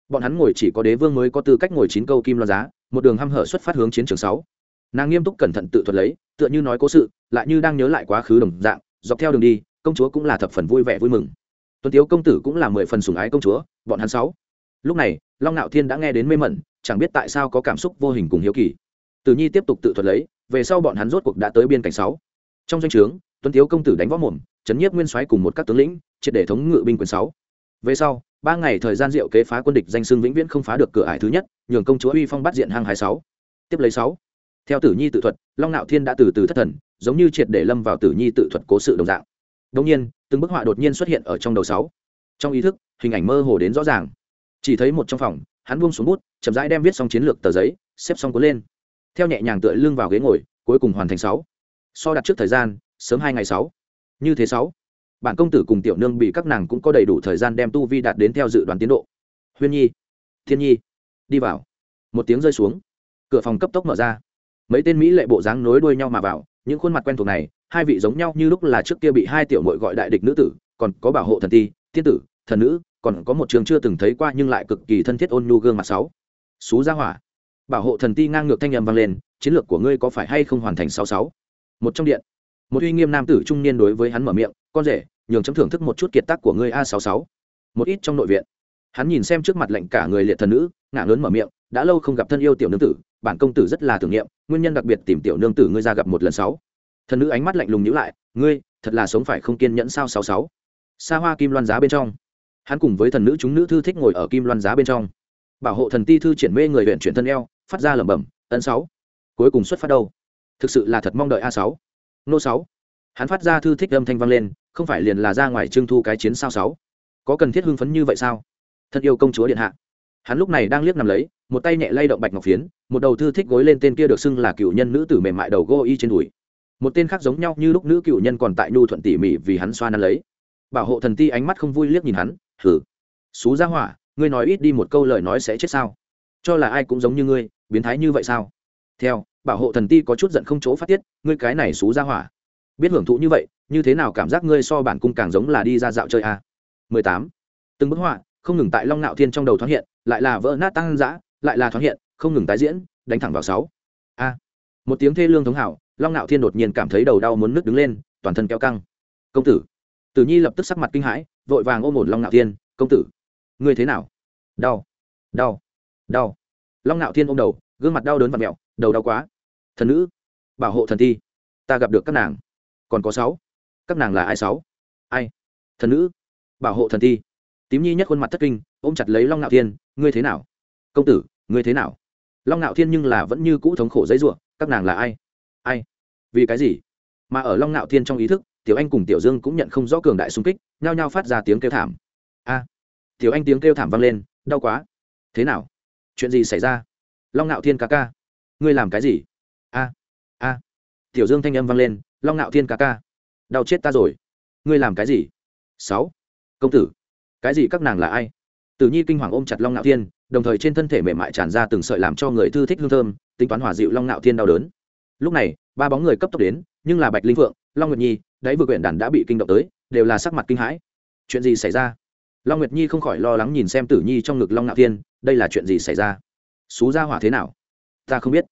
bọn hắn ngồi chỉ có đế vương mới có tư cách ngồi chín câu kim loa giá, một đường hăm hở xuất phát hướng chiến trường sáu. Nàng nghiêm túc cẩn thận tự thuật lấy, tựa như nói cố sự, lại như đang nhớ lại quá khứ đồng dạng, dọc theo đường đi, công chúa cũng là thập phần vui vẻ vui mừng. Tuấn tiếu công tử cũng là mười phần sùng ái công chúa, bọn hắn sáu. Lúc này, long ngạo thiên đã nghe đến mê mẩn, chẳng biết tại sao có cảm xúc vô hình cùng hiếu kỳ. Tử nhi tiếp tục tự thuật lấy, về sau bọn hắn rốt cuộc đã tới biên cảnh sáu. Trong danh o trướng, tuấn tiếu công tử đánh võ mồm, chấn nhiếp nguyên soái cùng một các tướng lĩnh, triệt để thống ngự binh quyền sáu. Về sau ba ngày thời gian diệu kế phá quân địch danh xưng vĩnh viễn không phá được cửa ải thứ nhất, nhường công chúa uy phong bắt diện hang hai sáu. Tiếp lấy sáu. Theo tử nhi tự thuật, long nạo thiên đã từ từ thất thần, giống như triệt để lâm vào tử nhi tự thuật cố sự đồng dạng. Đông nhiên, từng bức họa đột nhiên xuất hiện ở trong đầu sáu. Trong ý thức, hình ảnh mơ hồ đến rõ ràng. Chỉ thấy một trong phòng, hắn buông xuống bút, chậm rãi đem viết xong chiến lược tờ giấy, xếp xong cuốn lên. Theo nhẹ nhàng tựa lưng vào ghế ngồi, cuối cùng hoàn thành sáu. So đặt trước thời gian, sớm hai ngày sáu. Như thế sáu bản công tử cùng tiểu nương bị các nàng cũng có đầy đủ thời gian đem tu vi đạt đến theo dự đoán tiến độ. Huyên nhi, thiên nhi, đi vào. Một tiếng rơi xuống. Cửa phòng cấp tốc mở ra. Mấy tên mỹ lệ bộ dáng nối đuôi nhau mà vào, những khuôn mặt quen thuộc này, hai vị giống nhau như lúc là trước kia bị hai tiểu mội gọi đại địch nữ tử, còn có bảo hộ thần ti thiên tử, thần nữ, còn có một trường chưa từng thấy qua nhưng lại cực kỳ thân thiết ôn nhu gương mặt sáu. Xú ra hỏa, bảo hộ thần ti ngang ngược thanh nhầm vang lên, chiến lược của ngươi có phải hay không hoàn thành sáu sáu? Một trong điện. Một uy nghiêm nam tử trung niên đối với hắn mở miệng con rể, nhường chấm thưởng thức một chút kiệt tác của ngươi a sáu sáu. Một ít trong nội viện. Hắn nhìn xem trước mặt lệnh cả người liệt thần nữ, ngả lớn mở miệng, đã lâu không gặp thân yêu tiểu nương tử, bản công tử rất là tưởng niệm, nguyên nhân đặc biệt tìm tiểu nương tử ngươi ra gặp một lần sáu. Thần nữ ánh mắt lạnh lùng nhíu lại, ngươi, thật là sống phải không kiên nhẫn sao sáu sáu. Xa hoa kim loan giá bên trong. Hắn cùng với thần nữ chúng nữ thư thích ngồi ở kim loan giá bên trong. Bảo hộ thần ti thư triển mê người huyện chuyển thân eo, phát ra lẩm bẩm, ấn sáu, cuối cùng xuất phát đâu? Thực sự là thật mong đợi a sáu. Nô sáu hắn phát ra thư thích âm thanh vang lên, không phải liền là ra ngoài trưng thu cái chiến sao sáu. Có cần thiết hưng phấn như vậy sao? Thân yêu công chúa điện hạ. Hắn lúc này đang liếc nằm lấy, một tay nhẹ lay động bạch ngọc phiến, một đầu thư thích gối lên tên kia được xưng là cựu nhân nữ tử mềm mại đầu gô y trên đùi. Một tên khác giống nhau như lúc nữ cựu nhân còn tại nhu thuận tỉ mỉ vì hắn xoa nắn lấy. Bảo hộ thần ti ánh mắt không vui liếc nhìn hắn hử xú ra hỏa, ngươi nói ít đi một câu lời nói sẽ chết sao? Cho là ai cũng giống như ngươi, biến thái như vậy sao? Theo, bảo hộ thần ti có chút giận không chỗ phát tiết, ngươi cái này xú ra hỏa biết hưởng thụ như vậy, như thế nào cảm giác ngươi so bản cung càng giống là đi ra dạo chơi a à? 18. từng bức họa, không ngừng tại long nạo thiên trong đầu thoáng hiện, lại là vỡ nát tăng dã, lại là thoáng hiện, không ngừng tái diễn, đánh thẳng vào sáu. A. Một tiếng thê lương thống hảo, long nạo thiên đột nhiên cảm thấy đầu đau muốn nứt đứng lên, toàn thân kéo căng. Công tử. Tử nhi lập tức sắc mặt kinh hãi, vội vàng ôm ổn long nạo thiên, công tử, ngươi thế nào? Đau đau đau. Long nạo thiên ôm đầu, gương mặt đau đớn và mẹo, đầu đau quá. Thần nữ, bảo hộ thần thi, ta gặp được các nàng còn có sáu. Các nàng là ai sáu? Ai? Thần nữ. Bảo hộ thần thi. Tím nhi nhất khuôn mặt thất kinh, ôm chặt lấy long ngạo thiên, ngươi thế nào? Công tử, ngươi thế nào? Long ngạo thiên nhưng là vẫn như cũ thống khổ giấy ruộng các nàng là ai? Ai? Vì cái gì? Mà ở long ngạo thiên trong ý thức, tiểu anh cùng tiểu dương cũng nhận không rõ cường đại xung kích, nhao nhao phát ra tiếng kêu thảm. A! Tiểu anh tiếng kêu thảm vang lên, đau quá! Thế nào? Chuyện gì xảy ra? Long ngạo thiên ca ca, ngươi làm cái gì? A! A! Tiểu dương thanh âm vang lên long ngạo thiên ca ca. Đau chết ta rồi. Ngươi làm cái gì? Sáu. Công tử, cái gì các nàng là ai? Tử nhi kinh hoàng ôm chặt long ngạo thiên, đồng thời trên thân thể mềm mại tràn ra từng sợi làm cho người thư thích hương thơm, tính toán hòa dịu long ngạo thiên đau đớn. Lúc này, ba bóng người cấp tốc đến, nhưng là bạch linh phượng, long nguyệt nhi, đáy vừa quyển đàn đã bị kinh động tới, đều là sắc mặt kinh hãi. Chuyện gì xảy ra? Long nguyệt nhi không khỏi lo lắng nhìn xem tử nhi trong ngực long ngạo thiên, đây là chuyện gì xảy ra? Xú ra hỏa thế nào? Ta không biết.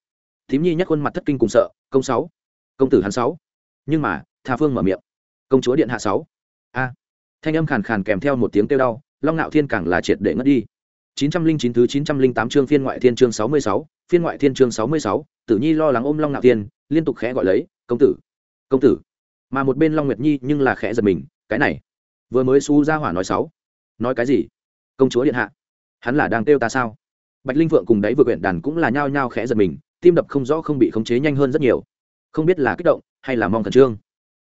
Thím nhi nhắc khuôn mặt thất kinh cùng sợ, công sáu, công tử hắn sáu nhưng mà tha phương mở miệng công chúa điện hạ sáu a thanh âm khàn khàn kèm theo một tiếng kêu đau long ngạo thiên càng là triệt để ngất đi 909 thứ 908 chương phiên ngoại thiên chương 66, phiên ngoại thiên chương 66, Tử Nhi lo lắng ôm Long Nạo Thiên, liên tục khẽ gọi lấy, "Công tử, công tử." Mà một bên Long Nguyệt Nhi nhưng là khẽ giật mình, cái này, vừa mới xu ra hỏa nói sáu, nói cái gì? Công chúa điện hạ, hắn là đang kêu ta sao? Bạch Linh Vượng cùng đấy vừa quyển đàn cũng là nhao nhao khẽ giật mình, tim đập không rõ không bị khống chế nhanh hơn rất nhiều. Không biết là kích động hay là mong thần trương.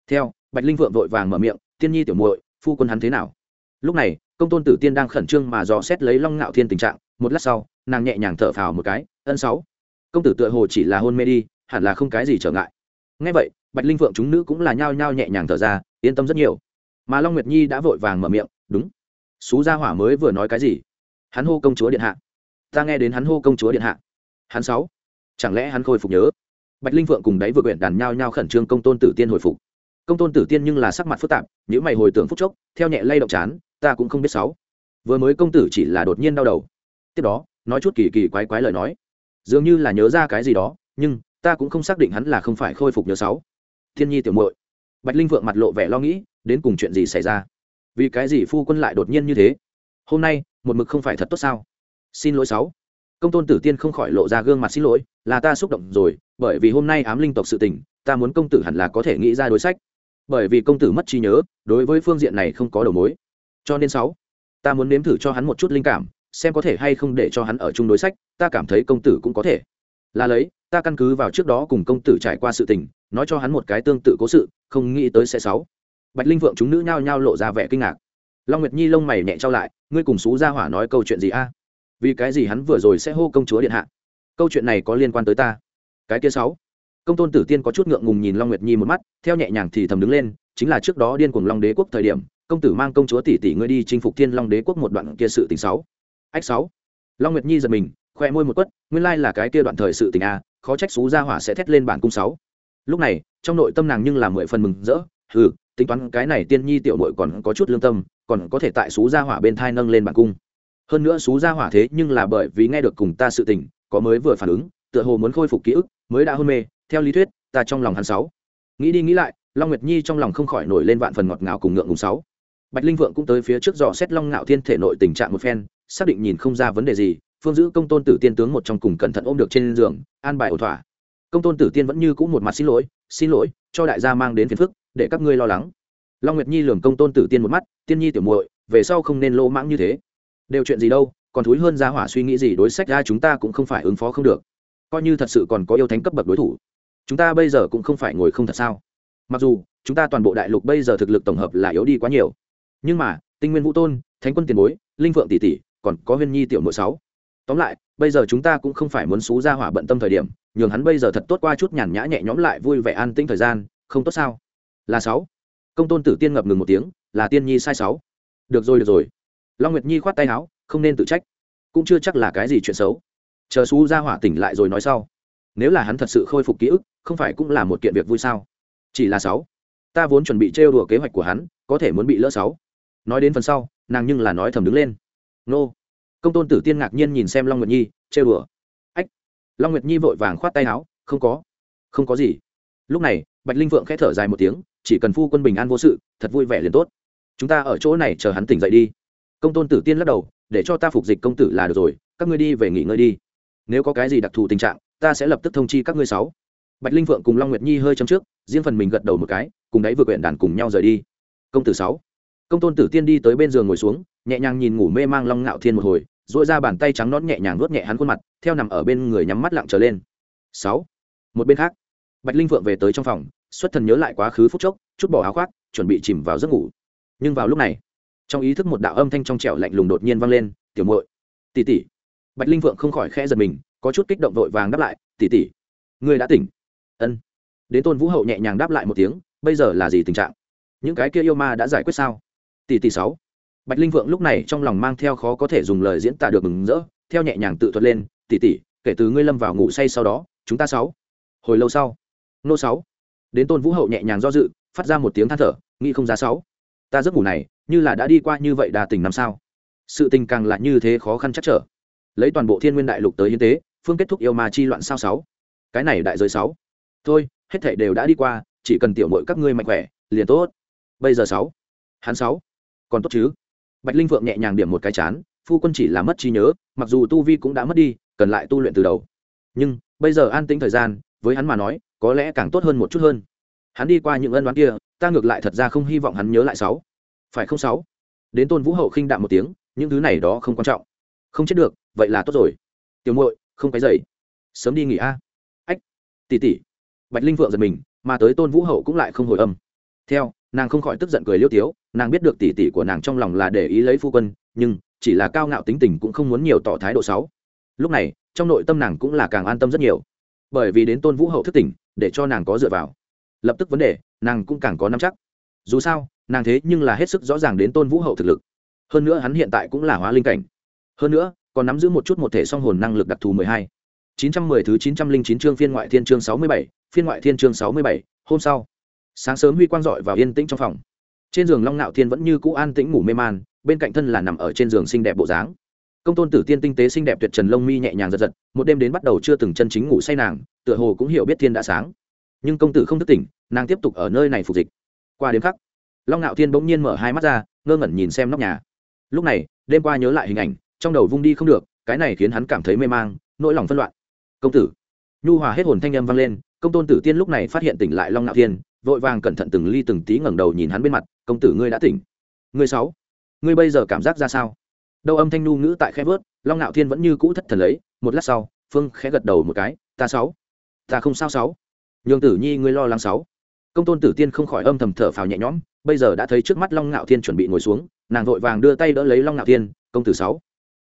Theo, Bạch Linh Vượng vội vàng mở miệng, "Tiên Nhi tiểu muội, phu quân hắn thế nào?" Lúc này, công tôn tử tiên đang khẩn trương mà dò xét lấy long ngạo thiên tình trạng một lát sau nàng nhẹ nhàng thở phào một cái ân sáu. Công tử tựa hồ chỉ là hôn mê đi hẳn là không cái gì trở ngại. Ngay vậy bạch linh vượng chúng nữ cũng là nhao nhao nhẹ nhàng thở ra yên tâm rất nhiều. Mà long nguyệt nhi đã vội vàng mở miệng đúng. Xú gia hỏa mới vừa nói cái gì? Hắn hô công chúa điện hạ. Ta nghe đến hắn hô công chúa điện hạ. Hắn sáu. Chẳng lẽ hắn khôi phục nhớ? Bạch linh phượng cùng đáy vừa quyển đàn nhao nhao khẩn trương công tôn tử tiên hồi phục. Công tôn tử tiên nhưng là sắc mặt phức tạp những mày hồi tưởng phúc chốc, theo nhẹ lay động chán, ta cũng không biết sáu. Vừa mới công tử chỉ là đột nhiên đau đầu. Tiếp đó, nói chút kỳ kỳ quái quái lời nói. Dường như là nhớ ra cái gì đó, nhưng ta cũng không xác định hắn là không phải khôi phục nhớ sáu. Thiên nhi tiểu muội. Bạch linh vượng mặt lộ vẻ lo nghĩ, đến cùng chuyện gì xảy ra? Vì cái gì phu quân lại đột nhiên như thế? Hôm nay, một mực không phải thật tốt sao? Xin lỗi sáu công tôn tử tiên không khỏi lộ ra gương mặt xin lỗi, là ta xúc động rồi, bởi vì hôm nay ám linh tộc sự tình, ta muốn công tử hẳn là có thể nghĩ ra đối sách. Bởi vì công tử mất trí nhớ, đối với phương diện này không có đầu mối. Cho nên sáu, ta muốn nếm thử cho hắn một chút linh cảm, xem có thể hay không để cho hắn ở chung đối sách, ta cảm thấy công tử cũng có thể. Là lấy, ta căn cứ vào trước đó cùng công tử trải qua sự tình, nói cho hắn một cái tương tự cố sự, không nghĩ tới sẽ sáu. Bạch linh vượng chúng nữ nhao nhao lộ ra vẻ kinh ngạc. Long nguyệt nhi lông mày nhẹ trao lại, ngươi cùng xú gia hỏa nói câu chuyện gì a? Vì cái gì hắn vừa rồi sẽ hô công chúa điện hạ? Câu chuyện này có liên quan tới ta. Cái kia sáu. Công tôn tử tiên có chút ngượng ngùng nhìn long nguyệt nhi một mắt, theo nhẹ nhàng thì thầm đứng lên, chính là trước đó điên cuồng long đế quốc thời điểm, công tử mang công chúa tỷ tỷ ngươi đi chinh phục thiên long đế quốc một đoạn kia sự tình sáu. Ách sáu. Long nguyệt nhi giật mình, khoe môi một quất, nguyên lai là cái kia đoạn thời sự tình a, khó trách xú gia hỏa sẽ thét lên bản cung sáu. Lúc này, trong nội tâm nàng nhưng là mười phần mừng rỡ ừ tính toán cái này tiên nhi tiểu muội còn có chút lương tâm, còn có thể tại xú gia hỏa bên thai nâng lên bản cung hơn nữa xú ra hỏa thế nhưng là bởi vì nghe được cùng ta sự tình, có mới vừa phản ứng, tựa hồ muốn khôi phục ký ức, mới đã hôn mê, theo lý thuyết, ta trong lòng hắn sáu. Nghĩ đi nghĩ lại, long nguyệt nhi trong lòng không khỏi nổi lên vạn phần ngọt ngào cùng ngượng ngùng sáu. Bạch linh vượng cũng tới phía trước dò xét long ngạo thiên thể nội tình trạng một phen, xác định nhìn không ra vấn đề gì, phương giữ công tôn tử tiên tướng một trong cùng cẩn thận ôm được trên giường, an bài ổn thỏa. Công tôn tử tiên vẫn như cũ một mặt xin lỗi xin lỗi, cho đại gia mang đến phiền phức, để các ngươi lo lắng. Long nguyệt nhi lường công tôn tử tiên một mắt, tiên nhi tiểu muội, về sau không nên lô mãng như thế đều chuyện gì đâu, còn thúi hơn gia hỏa suy nghĩ gì đối sách ra chúng ta cũng không phải ứng phó không được. Coi như thật sự còn có yêu thánh cấp bậc đối thủ, chúng ta bây giờ cũng không phải ngồi không thật sao? Mặc dù, chúng ta toàn bộ đại lục bây giờ thực lực tổng hợp là yếu đi quá nhiều. Nhưng mà, tinh nguyên vũ tôn, thánh quân tiền bối, linh phượng tỷ tỷ, còn có huyên nhi tiểu nội sáu. Tóm lại, bây giờ chúng ta cũng không phải muốn xú ra hỏa bận tâm thời điểm, nhường hắn bây giờ thật tốt qua chút nhàn nhã nhẹ nhõm lại vui vẻ an tĩnh thời gian, không tốt sao? Là sáu. Công tôn tử tiên ngập ngừng một tiếng, là tiên nhi sai sáu. Được rồi được rồi long nguyệt nhi khoát tay áo, không nên tự trách. Cũng chưa chắc là cái gì chuyện xấu. Chờ xú ra hỏa tỉnh lại rồi nói sau. Nếu là hắn thật sự khôi phục ký ức, không phải cũng là một kiện việc vui sao? Chỉ là sáu. Ta vốn chuẩn bị trêu đùa kế hoạch của hắn, có thể muốn bị lỡ sáu. Nói đến phần sau, nàng nhưng là nói thầm đứng lên. Nô. Công tôn tử tiên ngạc nhiên nhìn xem long nguyệt nhi, trêu đùa. Ách. Long nguyệt nhi vội vàng khoát tay áo, không có. Không có gì. Lúc này, bạch linh vượng khẽ thở dài một tiếng, chỉ cần phu quân bình an vô sự, thật vui vẻ liền tốt. Chúng ta ở chỗ này chờ hắn tỉnh dậy đi công tôn tử tiên lắc đầu, để cho ta phục dịch công tử là được rồi, các ngươi đi về nghỉ ngơi đi. Nếu có cái gì đặc thù tình trạng, ta sẽ lập tức thông chi các ngươi sáu. Bạch linh vượng cùng long nguyệt nhi hơi chấm trước, riêng phần mình gật đầu một cái, cùng đấy vừa huyện đàn cùng nhau rời đi. Công tử sáu. Công tôn tử tiên đi tới bên giường ngồi xuống, nhẹ nhàng nhìn ngủ mê mang long ngạo thiên một hồi dội ra bàn tay trắng nón nhẹ nhàng nuốt nhẹ hắn khuôn mặt, theo nằm ở bên người nhắm mắt lặng trở lên. Sáu. Một bên khác, bạch linh vượng về tới trong phòng, xuất thần nhớ lại quá khứ phút chốc, chút bỏ áo khoác, chuẩn bị chìm vào giấc ngủ. Nhưng vào lúc này trong ý thức một đạo âm thanh trong trẻo lạnh lùng đột nhiên vang lên, tiểu muội, tỷ tỷ. Bạch linh vượng không khỏi khẽ giật mình, có chút kích động vội vàng đáp lại, tỷ tỷ, ngươi đã tỉnh. Ân. Đến tôn vũ hậu nhẹ nhàng đáp lại một tiếng, bây giờ là gì tình trạng? Những cái kia yêu ma đã giải quyết sao? Tỷ tỷ sáu. Bạch linh vượng lúc này trong lòng mang theo khó có thể dùng lời diễn tả được mừng rỡ, theo nhẹ nhàng tự thuật lên, tỷ tỷ, kể từ ngươi lâm vào ngủ say sau đó, chúng ta sáu, hồi lâu sau. Nô sáu. Đến tôn vũ hậu nhẹ nhàng do dự, phát ra một tiếng than thở, nghĩ không ra sáu, ta giấc ngủ này như là đã đi qua như vậy đà tình năm sao. Sự tình càng là như thế khó khăn chắc trở. Lấy toàn bộ thiên nguyên đại lục tới hiến tế, phương kết thúc yêu ma chi loạn sao sáu. Cái này đại giới sáu. Thôi, hết thảy đều đã đi qua, chỉ cần tiểu mội các ngươi mạnh khỏe, liền tốt. Bây giờ sáu. Hắn sáu. Còn tốt chứ? Bạch linh vượng nhẹ nhàng điểm một cái chán, phu quân chỉ là mất trí nhớ, mặc dù tu vi cũng đã mất đi, cần lại tu luyện từ đầu. Nhưng, bây giờ an tĩnh thời gian, với hắn mà nói, có lẽ càng tốt hơn một chút hơn. Hắn đi qua những ân đoán kia, ta ngược lại thật ra không hy vọng hắn nhớ lại sáu phải không sáu? Đến tôn vũ hậu khinh đạm một tiếng, những thứ này đó không quan trọng. Không chết được, vậy là tốt rồi. Tiểu muội, không cái dậy sớm đi nghỉ a. Ách, tỷ tỷ. Bạch linh vượng giật mình, mà tới tôn vũ hậu cũng lại không hồi âm. Theo, nàng không khỏi tức giận cười liêu tiếu, nàng biết được tỷ tỷ của nàng trong lòng là để ý lấy phu quân, nhưng chỉ là cao ngạo tính tình cũng không muốn nhiều tỏ thái độ sáu. Lúc này, trong nội tâm nàng cũng là càng an tâm rất nhiều. Bởi vì đến tôn vũ hậu thức tỉnh, để cho nàng có dựa vào. Lập tức vấn đề, nàng cũng càng có nắm chắc dù sao, nàng thế nhưng là hết sức rõ ràng đến tôn vũ hậu thực lực. Hơn nữa hắn hiện tại cũng là hóa linh cảnh. Hơn nữa, còn nắm giữ một chút một thể song hồn năng lực đặc thù mười hai. chín trăm mười thứ chín trăm linh chín chương phiên ngoại thiên chương sáu mươi bảy, phiên ngoại thiên chương sáu mươi bảy, hôm sau. Sáng sớm huy quang dọi vào yên tĩnh trong phòng. Trên giường long nạo thiên vẫn như cũ an tĩnh ngủ mê man, bên cạnh thân là nằm ở trên giường xinh đẹp bộ dáng. Công tôn tử tiên tinh tế xinh đẹp tuyệt trần lông mi nhẹ nhàng giật giật, một đêm đến bắt đầu chưa từng chân chính ngủ say nàng, tựa hồ cũng hiểu biết thiên đã sáng. Nhưng công tử không thức tỉnh, nàng tiếp tục ở nơi này phục dịch qua đêm khắc, long ngạo thiên bỗng nhiên mở hai mắt ra, ngơ ngẩn nhìn xem nóc nhà. Lúc này, đêm qua nhớ lại hình ảnh, trong đầu vung đi không được, cái này khiến hắn cảm thấy mê mang, nỗi lòng phân loạn. Công tử! Nhu hòa hết hồn thanh âm vang lên, công tôn tử tiên lúc này phát hiện tỉnh lại long ngạo thiên, vội vàng cẩn thận từng ly từng tí ngẩng đầu nhìn hắn bên mặt, công tử ngươi đã tỉnh. Ngươi sáu, ngươi bây giờ cảm giác ra sao? Đâu âm thanh nhu ngữ tại khẽ vớt, long ngạo thiên vẫn như cũ thất thần lấy, một lát sau, phương khẽ gật đầu một cái, ta sáu, ta không sao sáu. Nhường tử nhi ngươi lo lắng sáu công tôn tử tiên không khỏi âm thầm thở phào nhẹ nhõm, bây giờ đã thấy trước mắt long ngạo thiên chuẩn bị ngồi xuống, nàng vội vàng đưa tay đỡ lấy long ngạo thiên, công tử sáu,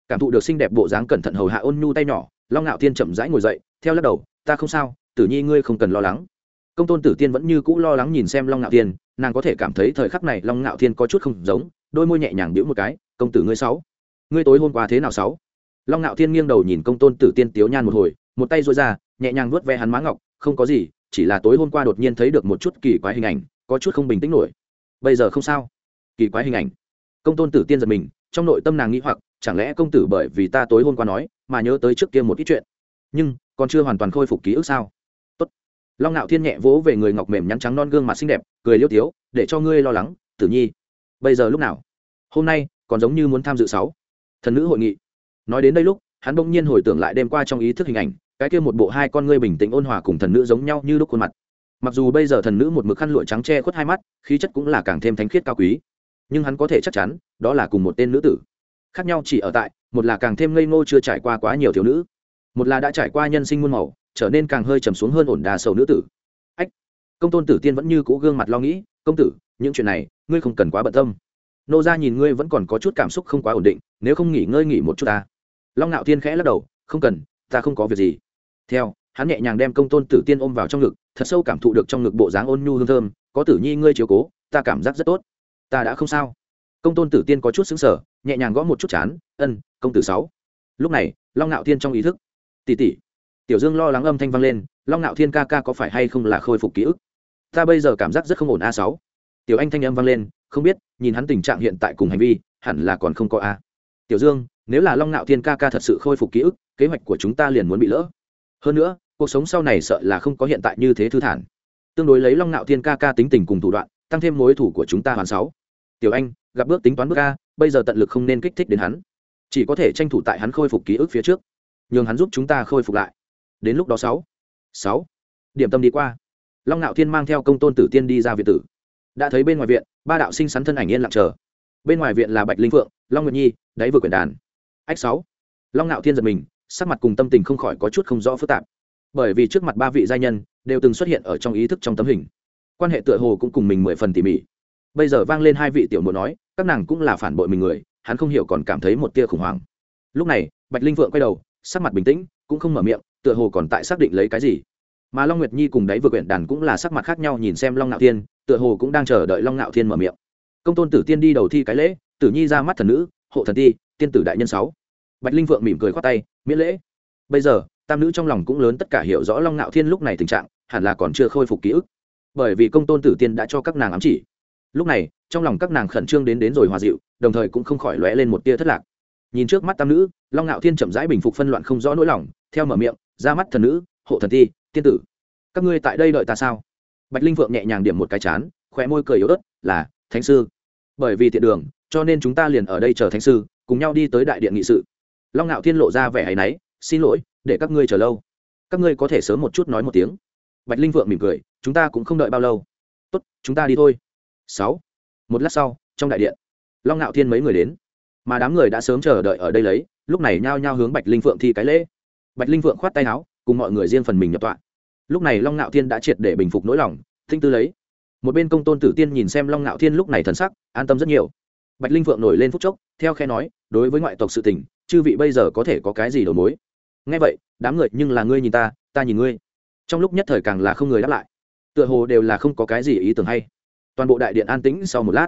cảm thụ được xinh đẹp bộ dáng cẩn thận hầu hạ ôn nhu tay nhỏ. Long ngạo thiên chậm rãi ngồi dậy, theo lắc đầu, ta không sao, tử nhi ngươi không cần lo lắng. Công tôn tử tiên vẫn như cũ lo lắng nhìn xem long ngạo thiên, nàng có thể cảm thấy thời khắc này long ngạo thiên có chút không giống, đôi môi nhẹ nhàng biểu một cái, công tử ngươi sáu, ngươi tối hôm qua thế nào sáu? Long ngạo thiên nghiêng đầu nhìn công tôn tử tiên tiếu nhan một hồi, một tay duỗi ra, nhẹ nhàng vuốt ve hắn má ngọc, không có gì chỉ là tối hôm qua đột nhiên thấy được một chút kỳ quái hình ảnh, có chút không bình tĩnh nổi. Bây giờ không sao. Kỳ quái hình ảnh. Công tôn tử tiên giật mình, trong nội tâm nàng nghĩ hoặc, chẳng lẽ công tử bởi vì ta tối hôm qua nói, mà nhớ tới trước kia một ít chuyện? Nhưng, còn chưa hoàn toàn khôi phục ký ức sao? Tốt. long ngạo thiên nhẹ vỗ về người ngọc mềm nhắn trắng non gương mặt xinh đẹp, cười liêu tiếu, để cho ngươi lo lắng, tử nhi. Bây giờ lúc nào? Hôm nay, còn giống như muốn tham dự sáu. Thần nữ hội nghị. Nói đến đây lúc, hắn bỗng nhiên hồi tưởng lại đêm qua trong ý thức hình ảnh cái kia một bộ hai con ngươi bình tĩnh ôn hòa cùng thần nữ giống nhau như lúc khuôn mặt. Mặc dù bây giờ thần nữ một mực khăn lụa trắng che khuất hai mắt, khí chất cũng là càng thêm thánh khiết cao quý. Nhưng hắn có thể chắc chắn, đó là cùng một tên nữ tử. Khác nhau chỉ ở tại, một là càng thêm ngây ngô chưa trải qua quá nhiều thiếu nữ, một là đã trải qua nhân sinh muôn màu, trở nên càng hơi trầm xuống hơn ổn đà sầu nữ tử. Ách, công tôn tử tiên vẫn như cũ gương mặt lo nghĩ, công tử, những chuyện này, ngươi không cần quá bận tâm. Nô ra nhìn ngươi vẫn còn có chút cảm xúc không quá ổn định, nếu không nghỉ ngơi nghỉ một chút ta. Long ngạo thiên khẽ lắc đầu, không cần, ta không có việc gì theo, hắn nhẹ nhàng đem công tôn tử tiên ôm vào trong ngực, thật sâu cảm thụ được trong ngực bộ dáng ôn nhu hương thơm, có tử nhi ngươi chiếu cố, ta cảm giác rất tốt. Ta đã không sao. Công tôn tử tiên có chút xứng sở nhẹ nhàng gõ một chút chán, ân, công tử sáu. Lúc này, long ngạo thiên trong ý thức. Tỉ tỉ tiểu dương lo lắng âm thanh vang lên, long ngạo thiên ca ca có phải hay không là khôi phục ký ức? Ta bây giờ cảm giác rất không ổn a sáu. Tiểu anh thanh âm vang lên, không biết, nhìn hắn tình trạng hiện tại cùng hành vi, hẳn là còn không có a. Tiểu dương, nếu là long ngạo thiên ca ca thật sự khôi phục ký ức, kế hoạch của chúng ta liền muốn bị lỡ hơn nữa, cuộc sống sau này sợ là không có hiện tại như thế thư thản. Tương đối lấy long ngạo thiên ca ca tính tình cùng thủ đoạn, tăng thêm mối thủ của chúng ta hoàn sáu. Tiểu anh, gặp bước tính toán bước ca bây giờ tận lực không nên kích thích đến hắn. Chỉ có thể tranh thủ tại hắn khôi phục ký ức phía trước. Nhường hắn giúp chúng ta khôi phục lại. Đến lúc đó sáu. Sáu. Điểm tâm đi qua. Long ngạo thiên mang theo công tôn tử tiên đi ra viện tử. Đã thấy bên ngoài viện, ba đạo sinh sắn thân ảnh yên lặng chờ. Bên ngoài viện là bạch linh phượng, long nguyệt nhi, đáy vừa quyển đàn. Ách sáu. Long ngạo thiên giật mình sắc mặt cùng tâm tình không khỏi có chút không rõ phức tạp. Bởi vì trước mặt ba vị gia nhân đều từng xuất hiện ở trong ý thức trong tấm hình. Quan hệ tựa hồ cũng cùng mình mười phần tỉ mỉ. Bây giờ vang lên hai vị tiểu muội nói, các nàng cũng là phản bội mình người, hắn không hiểu còn cảm thấy một tia khủng hoảng. Lúc này, bạch linh vượng quay đầu, sắc mặt bình tĩnh, cũng không mở miệng, tựa hồ còn tại xác định lấy cái gì. Mà long nguyệt nhi cùng đáy vừa quyển đàn cũng là sắc mặt khác nhau nhìn xem long ngạo thiên, tựa hồ cũng đang chờ đợi long ngạo thiên mở miệng. Công tôn tử tiên đi đầu thi cái lễ, tử nhi ra mắt thần nữ, hộ thần ti, tiên tử đại nhân sáu bạch linh vượng mỉm cười khoát tay, miễn lễ. Bây giờ, tam nữ trong lòng cũng lớn tất cả hiểu rõ long ngạo thiên lúc này tình trạng, hẳn là còn chưa khôi phục ký ức. Bởi vì công tôn tử tiên đã cho các nàng ám chỉ. Lúc này, trong lòng các nàng khẩn trương đến đến rồi hòa dịu, đồng thời cũng không khỏi lóe lên một tia thất lạc. Nhìn trước mắt tam nữ, long ngạo thiên chậm rãi bình phục phân loạn không rõ nỗi lòng, theo mở miệng, ra mắt thần nữ, hộ thần thi tiên tử. Các ngươi tại đây đợi ta sao? Bạch linh vượng nhẹ nhàng điểm một cái chán, khóe môi cười yếu ớt, là, thánh sư. Bởi vì thiện đường, cho nên chúng ta liền ở đây chờ thánh sư, cùng nhau đi tới đại điện nghị sự long ngạo thiên lộ ra vẻ hay náy, xin lỗi, để các ngươi chờ lâu. Các ngươi có thể sớm một chút nói một tiếng. Bạch linh vượng mỉm cười, chúng ta cũng không đợi bao lâu. Tốt, chúng ta đi thôi. Sáu. Một lát sau, trong đại điện, long ngạo thiên mấy người đến. Mà đám người đã sớm chờ đợi ở đây lấy, lúc này nhao nhao hướng bạch linh phượng thi cái lễ. Bạch linh phượng khoát tay áo, cùng mọi người riêng phần mình nhập tọa. Lúc này long ngạo thiên đã triệt để bình phục nỗi lòng, thinh tư lấy. Một bên công tôn tử tiên nhìn xem long ngạo thiên lúc này thần sắc, an tâm rất nhiều. Bạch linh phượng nổi lên phút chốc, theo khe nói, đối với ngoại tộc sự tình chư vị bây giờ có thể có cái gì đầu mối? Nghe vậy, đám người, nhưng là ngươi nhìn ta ta nhìn ngươi. Trong lúc nhất thời càng là không người đáp lại. Tựa hồ đều là không có cái gì ý tưởng hay. Toàn bộ đại điện an tĩnh sau một lát.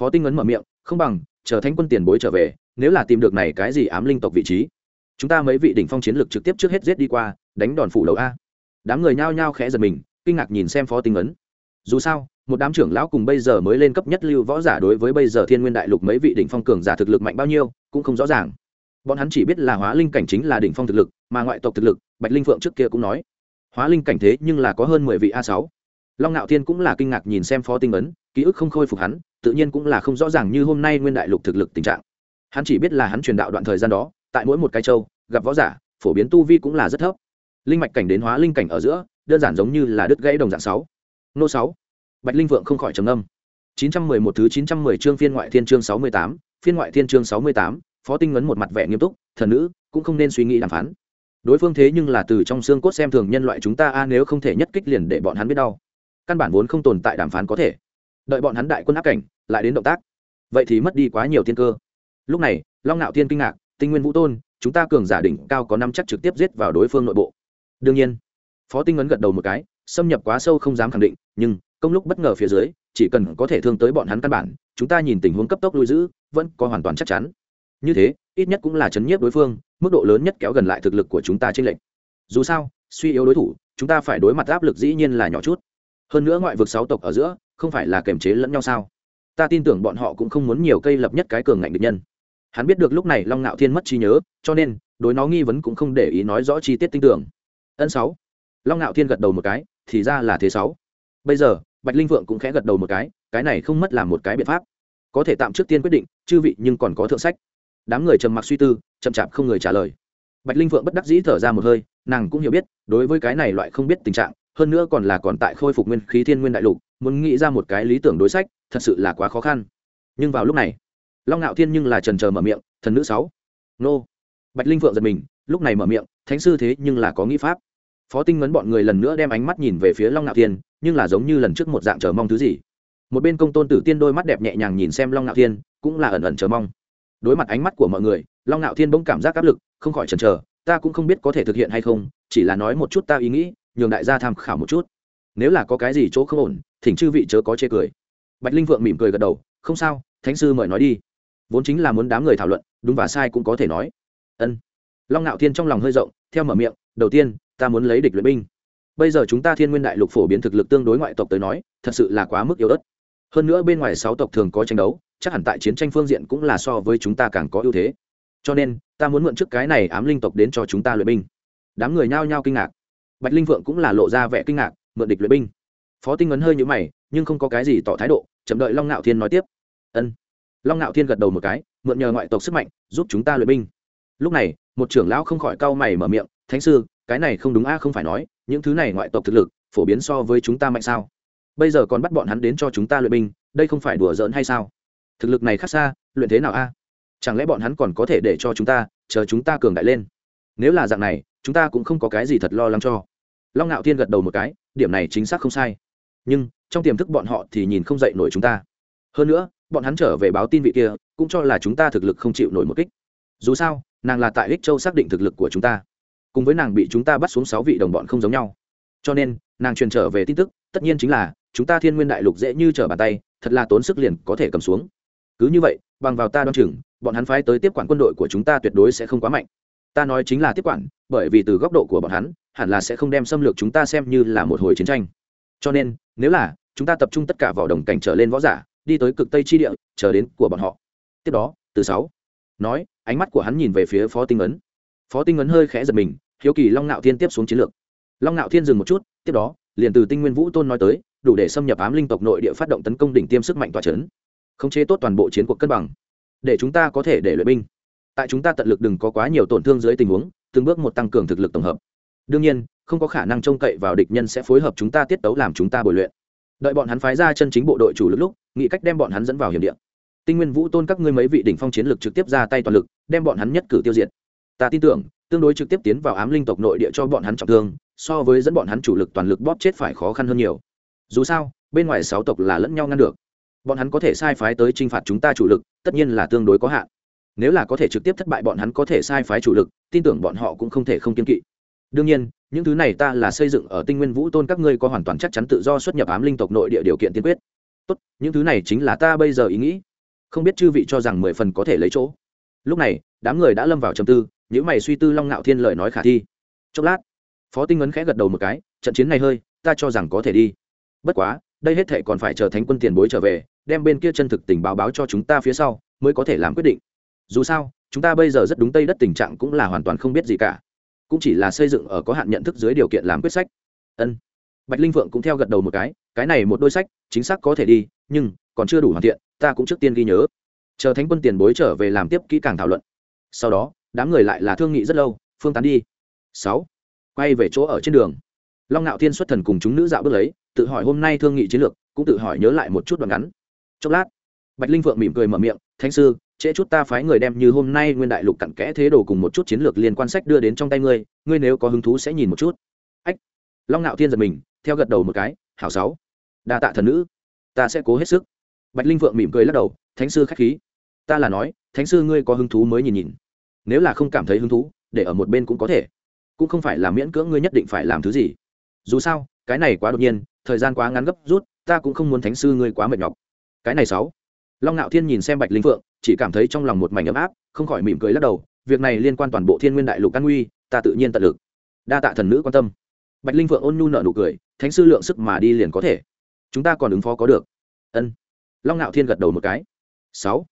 Phó tinh ấn mở miệng, không bằng, chờ thanh quân tiền bối trở về, nếu là tìm được này cái gì ám linh tộc vị trí, chúng ta mấy vị đỉnh phong chiến lược trực tiếp trước hết giết đi qua, đánh đòn phủ đầu a. Đám người nhao nhao khẽ giật mình, kinh ngạc nhìn xem phó tinh ấn. Dù sao, một đám trưởng lão cùng bây giờ mới lên cấp nhất lưu võ giả đối với bây giờ thiên nguyên đại lục mấy vị đỉnh phong cường giả thực lực mạnh bao nhiêu, cũng không rõ ràng bọn hắn chỉ biết là hóa linh cảnh chính là đỉnh phong thực lực mà ngoại tộc thực lực bạch linh phượng trước kia cũng nói. Hóa linh cảnh thế nhưng là có hơn mười vị a sáu. Long ngạo thiên cũng là kinh ngạc nhìn xem phó tinh ấn ký ức không khôi phục hắn tự nhiên cũng là không rõ ràng như hôm nay nguyên đại lục thực lực tình trạng. Hắn chỉ biết là hắn truyền đạo đoạn thời gian đó tại mỗi một cái châu gặp võ giả phổ biến tu vi cũng là rất thấp. Linh mạch cảnh đến hóa linh cảnh ở giữa đơn giản giống như là đứt gãy đồng dạng sáu. Nô sáu. Bạch linh vượng không khỏi trầm âm 911 thứ 910 chương phiên ngoại thiên chương 68, phiên ngoại thiên chương 68, phó tinh ngấn một mặt vẻ nghiêm túc, thần nữ, cũng không nên suy nghĩ đàm phán. Đối phương thế nhưng là từ trong xương cốt xem thường nhân loại chúng ta a, nếu không thể nhất kích liền để bọn hắn biết đau. Căn bản vốn không tồn tại đàm phán có thể. Đợi bọn hắn đại quân áp cảnh, lại đến động tác. Vậy thì mất đi quá nhiều thiên cơ. Lúc này, long ngạo thiên kinh ngạc, tinh nguyên vũ tôn, chúng ta cường giả đỉnh cao có năm chắc trực tiếp giết vào đối phương nội bộ. Đương nhiên, phó tinh ấn gật đầu một cái, xâm nhập quá sâu không dám khẳng định, nhưng công lúc bất ngờ phía dưới, chỉ cần có thể thương tới bọn hắn căn bản, chúng ta nhìn tình huống cấp tốc lui giữ, vẫn có hoàn toàn chắc chắn như thế, ít nhất cũng là chấn nhiếp đối phương, mức độ lớn nhất kéo gần lại thực lực của chúng ta trên lệnh dù sao, suy yếu đối thủ, chúng ta phải đối mặt áp lực dĩ nhiên là nhỏ chút. Hơn nữa ngoại vực sáu tộc ở giữa, không phải là kềm chế lẫn nhau sao? Ta tin tưởng bọn họ cũng không muốn nhiều cây lập nhất cái cường ngạnh địch nhân. Hắn biết được lúc này long ngạo thiên mất trí nhớ, cho nên, đối nó nghi vấn cũng không để ý nói rõ chi tiết tin tưởng. Ân sáu. Long ngạo thiên gật đầu một cái, thì ra là thế sáu. Bây giờ, bạch linh vượng cũng khẽ gật đầu một cái cái này không mất làm một cái biện pháp. Có thể tạm trước tiên quyết định, chư vị nhưng còn có thượng sách đám người trầm mặc suy tư, chậm chạp không người trả lời. Bạch linh vượng bất đắc dĩ thở ra một hơi, nàng cũng hiểu biết, đối với cái này loại không biết tình trạng, hơn nữa còn là còn tại khôi phục nguyên khí thiên nguyên đại lục, muốn nghĩ ra một cái lý tưởng đối sách, thật sự là quá khó khăn. Nhưng vào lúc này, long ngạo thiên nhưng là trần trờ mở miệng, thần nữ sáu. Nô. Bạch linh vượng giật mình, lúc này mở miệng, thánh sư thế nhưng là có nghĩ pháp. Phó tinh ngấn bọn người lần nữa đem ánh mắt nhìn về phía long ngạo thiên, nhưng là giống như lần trước một dạng chờ mong thứ gì. Một bên công tôn tử tiên đôi mắt đẹp nhẹ nhàng nhìn xem long ngạo thiên, cũng là ẩn ẩn chờ mong đối mặt ánh mắt của mọi người, long ngạo thiên bỗng cảm giác áp lực, không khỏi chần chờ, ta cũng không biết có thể thực hiện hay không, chỉ là nói một chút ta ý nghĩ, nhường đại gia tham khảo một chút. Nếu là có cái gì chỗ không ổn, thỉnh chư vị chớ có chê cười. Bạch linh vượng mỉm cười gật đầu, không sao, thánh sư mời nói đi. Vốn chính là muốn đám người thảo luận, đúng và sai cũng có thể nói. Ân. Long ngạo thiên trong lòng hơi rộng, theo mở miệng, đầu tiên, ta muốn lấy địch luyện binh. Bây giờ chúng ta thiên nguyên đại lục phổ biến thực lực tương đối ngoại tộc tới nói, thật sự là quá mức yếu ớt hơn nữa bên ngoài sáu tộc thường có tranh đấu, chắc hẳn tại chiến tranh phương diện cũng là so với chúng ta càng có ưu thế. Cho nên, ta muốn mượn trước cái này ám linh tộc đến cho chúng ta luyện binh. Đám người nhao nhao kinh ngạc. Bạch linh vượng cũng là lộ ra vẻ kinh ngạc, mượn địch luyện binh. Phó tinh ấn hơi nhũ mày, nhưng không có cái gì tỏ thái độ, chậm đợi long ngạo thiên nói tiếp. Ân. Long ngạo thiên gật đầu một cái, mượn nhờ ngoại tộc sức mạnh, giúp chúng ta luyện binh. Lúc này, một trưởng lão không khỏi cau mày mở miệng, thánh sư, cái này không đúng a, không phải nói, những thứ này ngoại tộc thực lực, phổ biến so với chúng ta mạnh sao? Bây giờ còn bắt bọn hắn đến cho chúng ta luyện binh, đây không phải đùa giỡn hay sao? Thực lực này khác xa, luyện thế nào a? Chẳng lẽ bọn hắn còn có thể để cho chúng ta, chờ chúng ta cường đại lên? Nếu là dạng này, chúng ta cũng không có cái gì thật lo lắng cho. Long ngạo thiên gật đầu một cái, điểm này chính xác không sai. Nhưng, trong tiềm thức bọn họ thì nhìn không dậy nổi chúng ta. Hơn nữa, bọn hắn trở về báo tin vị kia, cũng cho là chúng ta thực lực không chịu nổi một kích. Dù sao, nàng là tại ích châu xác định thực lực của chúng ta. Cùng với nàng bị chúng ta bắt xuống sáu vị đồng bọn không giống nhau. Cho nên, nàng truyền trở về tin tức, tất nhiên chính là chúng ta thiên nguyên đại lục dễ như trở bàn tay, thật là tốn sức liền có thể cầm xuống. Cứ như vậy, bằng vào ta đ o á n chừng, bọn hắn phái tới tiếp quản quân đội của chúng ta tuyệt đối sẽ không quá mạnh. Ta nói chính là tiếp quản, bởi vì từ góc độ của bọn hắn, hẳn là sẽ không đem xâm lược chúng ta xem như là một hồi chiến tranh. Cho nên, nếu là chúng ta tập trung tất cả vào đồng cảnh trở lên võ giả, đi tới cực tây chi địa, chờ đến của bọn họ. Tiếp đó, từ sáu, nói, ánh mắt của hắn nhìn về phía phó tinh ấn. Phó tinh ấn hơi khẽ giật mình, hiếu kỳ long nạo thiên tiếp xuống chiến lược. Long nạo thiên dừng một chút, tiếp đó liền từ tinh nguyên vũ tôn nói tới, đủ để xâm nhập ám linh tộc nội địa phát động tấn công đỉnh tiêm sức mạnh tòa c h ấ n khống chế tốt toàn bộ chiến cuộc cân bằng. Để chúng ta có thể để luyện binh. Tại chúng ta tận lực đừng có quá nhiều tổn thương dưới tình huống, từng bước một tăng cường thực lực tổng hợp. Đương nhiên, không có khả năng trông cậy vào địch nhân sẽ phối hợp chúng ta tiết tấu làm chúng ta bồi luyện. Đợi bọn hắn phái ra chân chính bộ đội chủ lực lúc, nghĩ cách đem bọn hắn dẫn vào hiểm địa. Tinh nguyên vũ tôn các ngươi mấy vị đỉnh phong chiến lực trực tiếp ra tay toàn lực, đem bọn hắn nhất cử tiêu diệt. Ta tin tưởng, tương đối trực tiếp tiến vào ám linh tộc nội địa cho bọn hắn trọng thương so với dẫn bọn hắn chủ lực toàn lực bóp chết phải khó khăn hơn nhiều. Dù sao, bên ngoài sáu tộc là lẫn nhau ngăn được. Bọn hắn có thể sai phái tới t r i n h phạt chúng ta chủ lực, tất nhiên là tương đối có hạn. Nếu là có thể trực tiếp thất bại bọn hắn có thể sai phái chủ lực, tin tưởng bọn họ cũng không thể không kiên kỵ. Đương nhiên, những thứ này ta là xây dựng ở tinh nguyên vũ tôn các ngươi có hoàn toàn chắc chắn tự do xuất nhập ám linh tộc nội địa điều kiện tiên quyết. Tốt, những thứ này chính là ta bây giờ ý nghĩ. Không biết chư vị cho rằng mười phần có thể lấy chỗ. Lúc này, đám người đã lâm vào trầm tư những mày suy tư long ngạo thiên lời nói khả thi. Chốc lát phó tinh ấn khẽ gật đầu một cái, trận chiến này hơi, ta cho rằng có thể đi. Bất quá, đây hết thệ còn phải chờ thánh quân tiền bối trở về, đem bên kia chân thực tình báo báo cho chúng ta phía sau, mới có thể làm quyết định. Dù sao, chúng ta bây giờ rất đúng tây đất tình trạng cũng là hoàn toàn không biết gì cả. Cũng chỉ là xây dựng ở có hạn nhận thức dưới điều kiện làm quyết sách. Ân. Bạch linh phượng cũng theo gật đầu một cái cái này một đôi sách, chính xác có thể đi, nhưng còn chưa đủ hoàn thiện, ta cũng trước tiên ghi nhớ. Chờ thánh quân tiền bối trở về làm tiếp kỹ càng thảo luận. Sau đó, đám người lại là thương nghị rất lâu, phương tán đi. Sáu quay về chỗ ở trên đường. Long ngạo thiên xuất thần cùng chúng nữ dạo bước lấy, tự hỏi hôm nay thương nghị chiến lược, cũng tự hỏi nhớ lại một chút đoạn ngắn. Chốc lát, bạch linh phượng mỉm cười mở miệng, thánh sư, trễ chút ta phái người đem như hôm nay nguyên đại lục cặn kẽ thế đồ cùng một chút chiến lược liên quan sách đưa đến trong tay ngươi ngươi nếu có hứng thú sẽ nhìn một chút. Ách. Long ngạo thiên giật mình, theo gật đầu một cái, hảo sáu, đa tạ thần nữ, ta sẽ cố hết sức. Bạch linh vượng mỉm cười lắc đầu, thánh sư k h á c h khí. Ta là nói, thánh sư ngươi có hứng thú mới nhìn nhìn. Nếu là không cảm thấy hứng thú, để ở một bên cũng có thể cũng không phải là miễn cưỡng ngươi nhất định phải làm thứ gì. Dù sao, cái này quá đột nhiên, thời gian quá ngắn gấp rút, ta cũng không muốn thánh sư ngươi quá mệt nhọc. Cái này sáu. Long ngạo thiên nhìn xem bạch linh phượng, chỉ cảm thấy trong lòng một mảnh ấm áp, không khỏi mỉm cười lắc đầu, việc này liên quan toàn bộ thiên nguyên đại lục an nguy, ta tự nhiên tận lực. Đa tạ thần nữ quan tâm. Bạch linh phượng ôn nhu nợ nụ cười, thánh sư lượng sức mà đi liền có thể. Chúng ta còn ứng phó có được. Ân. Long ngạo thiên gật đầu một cái. Sáu.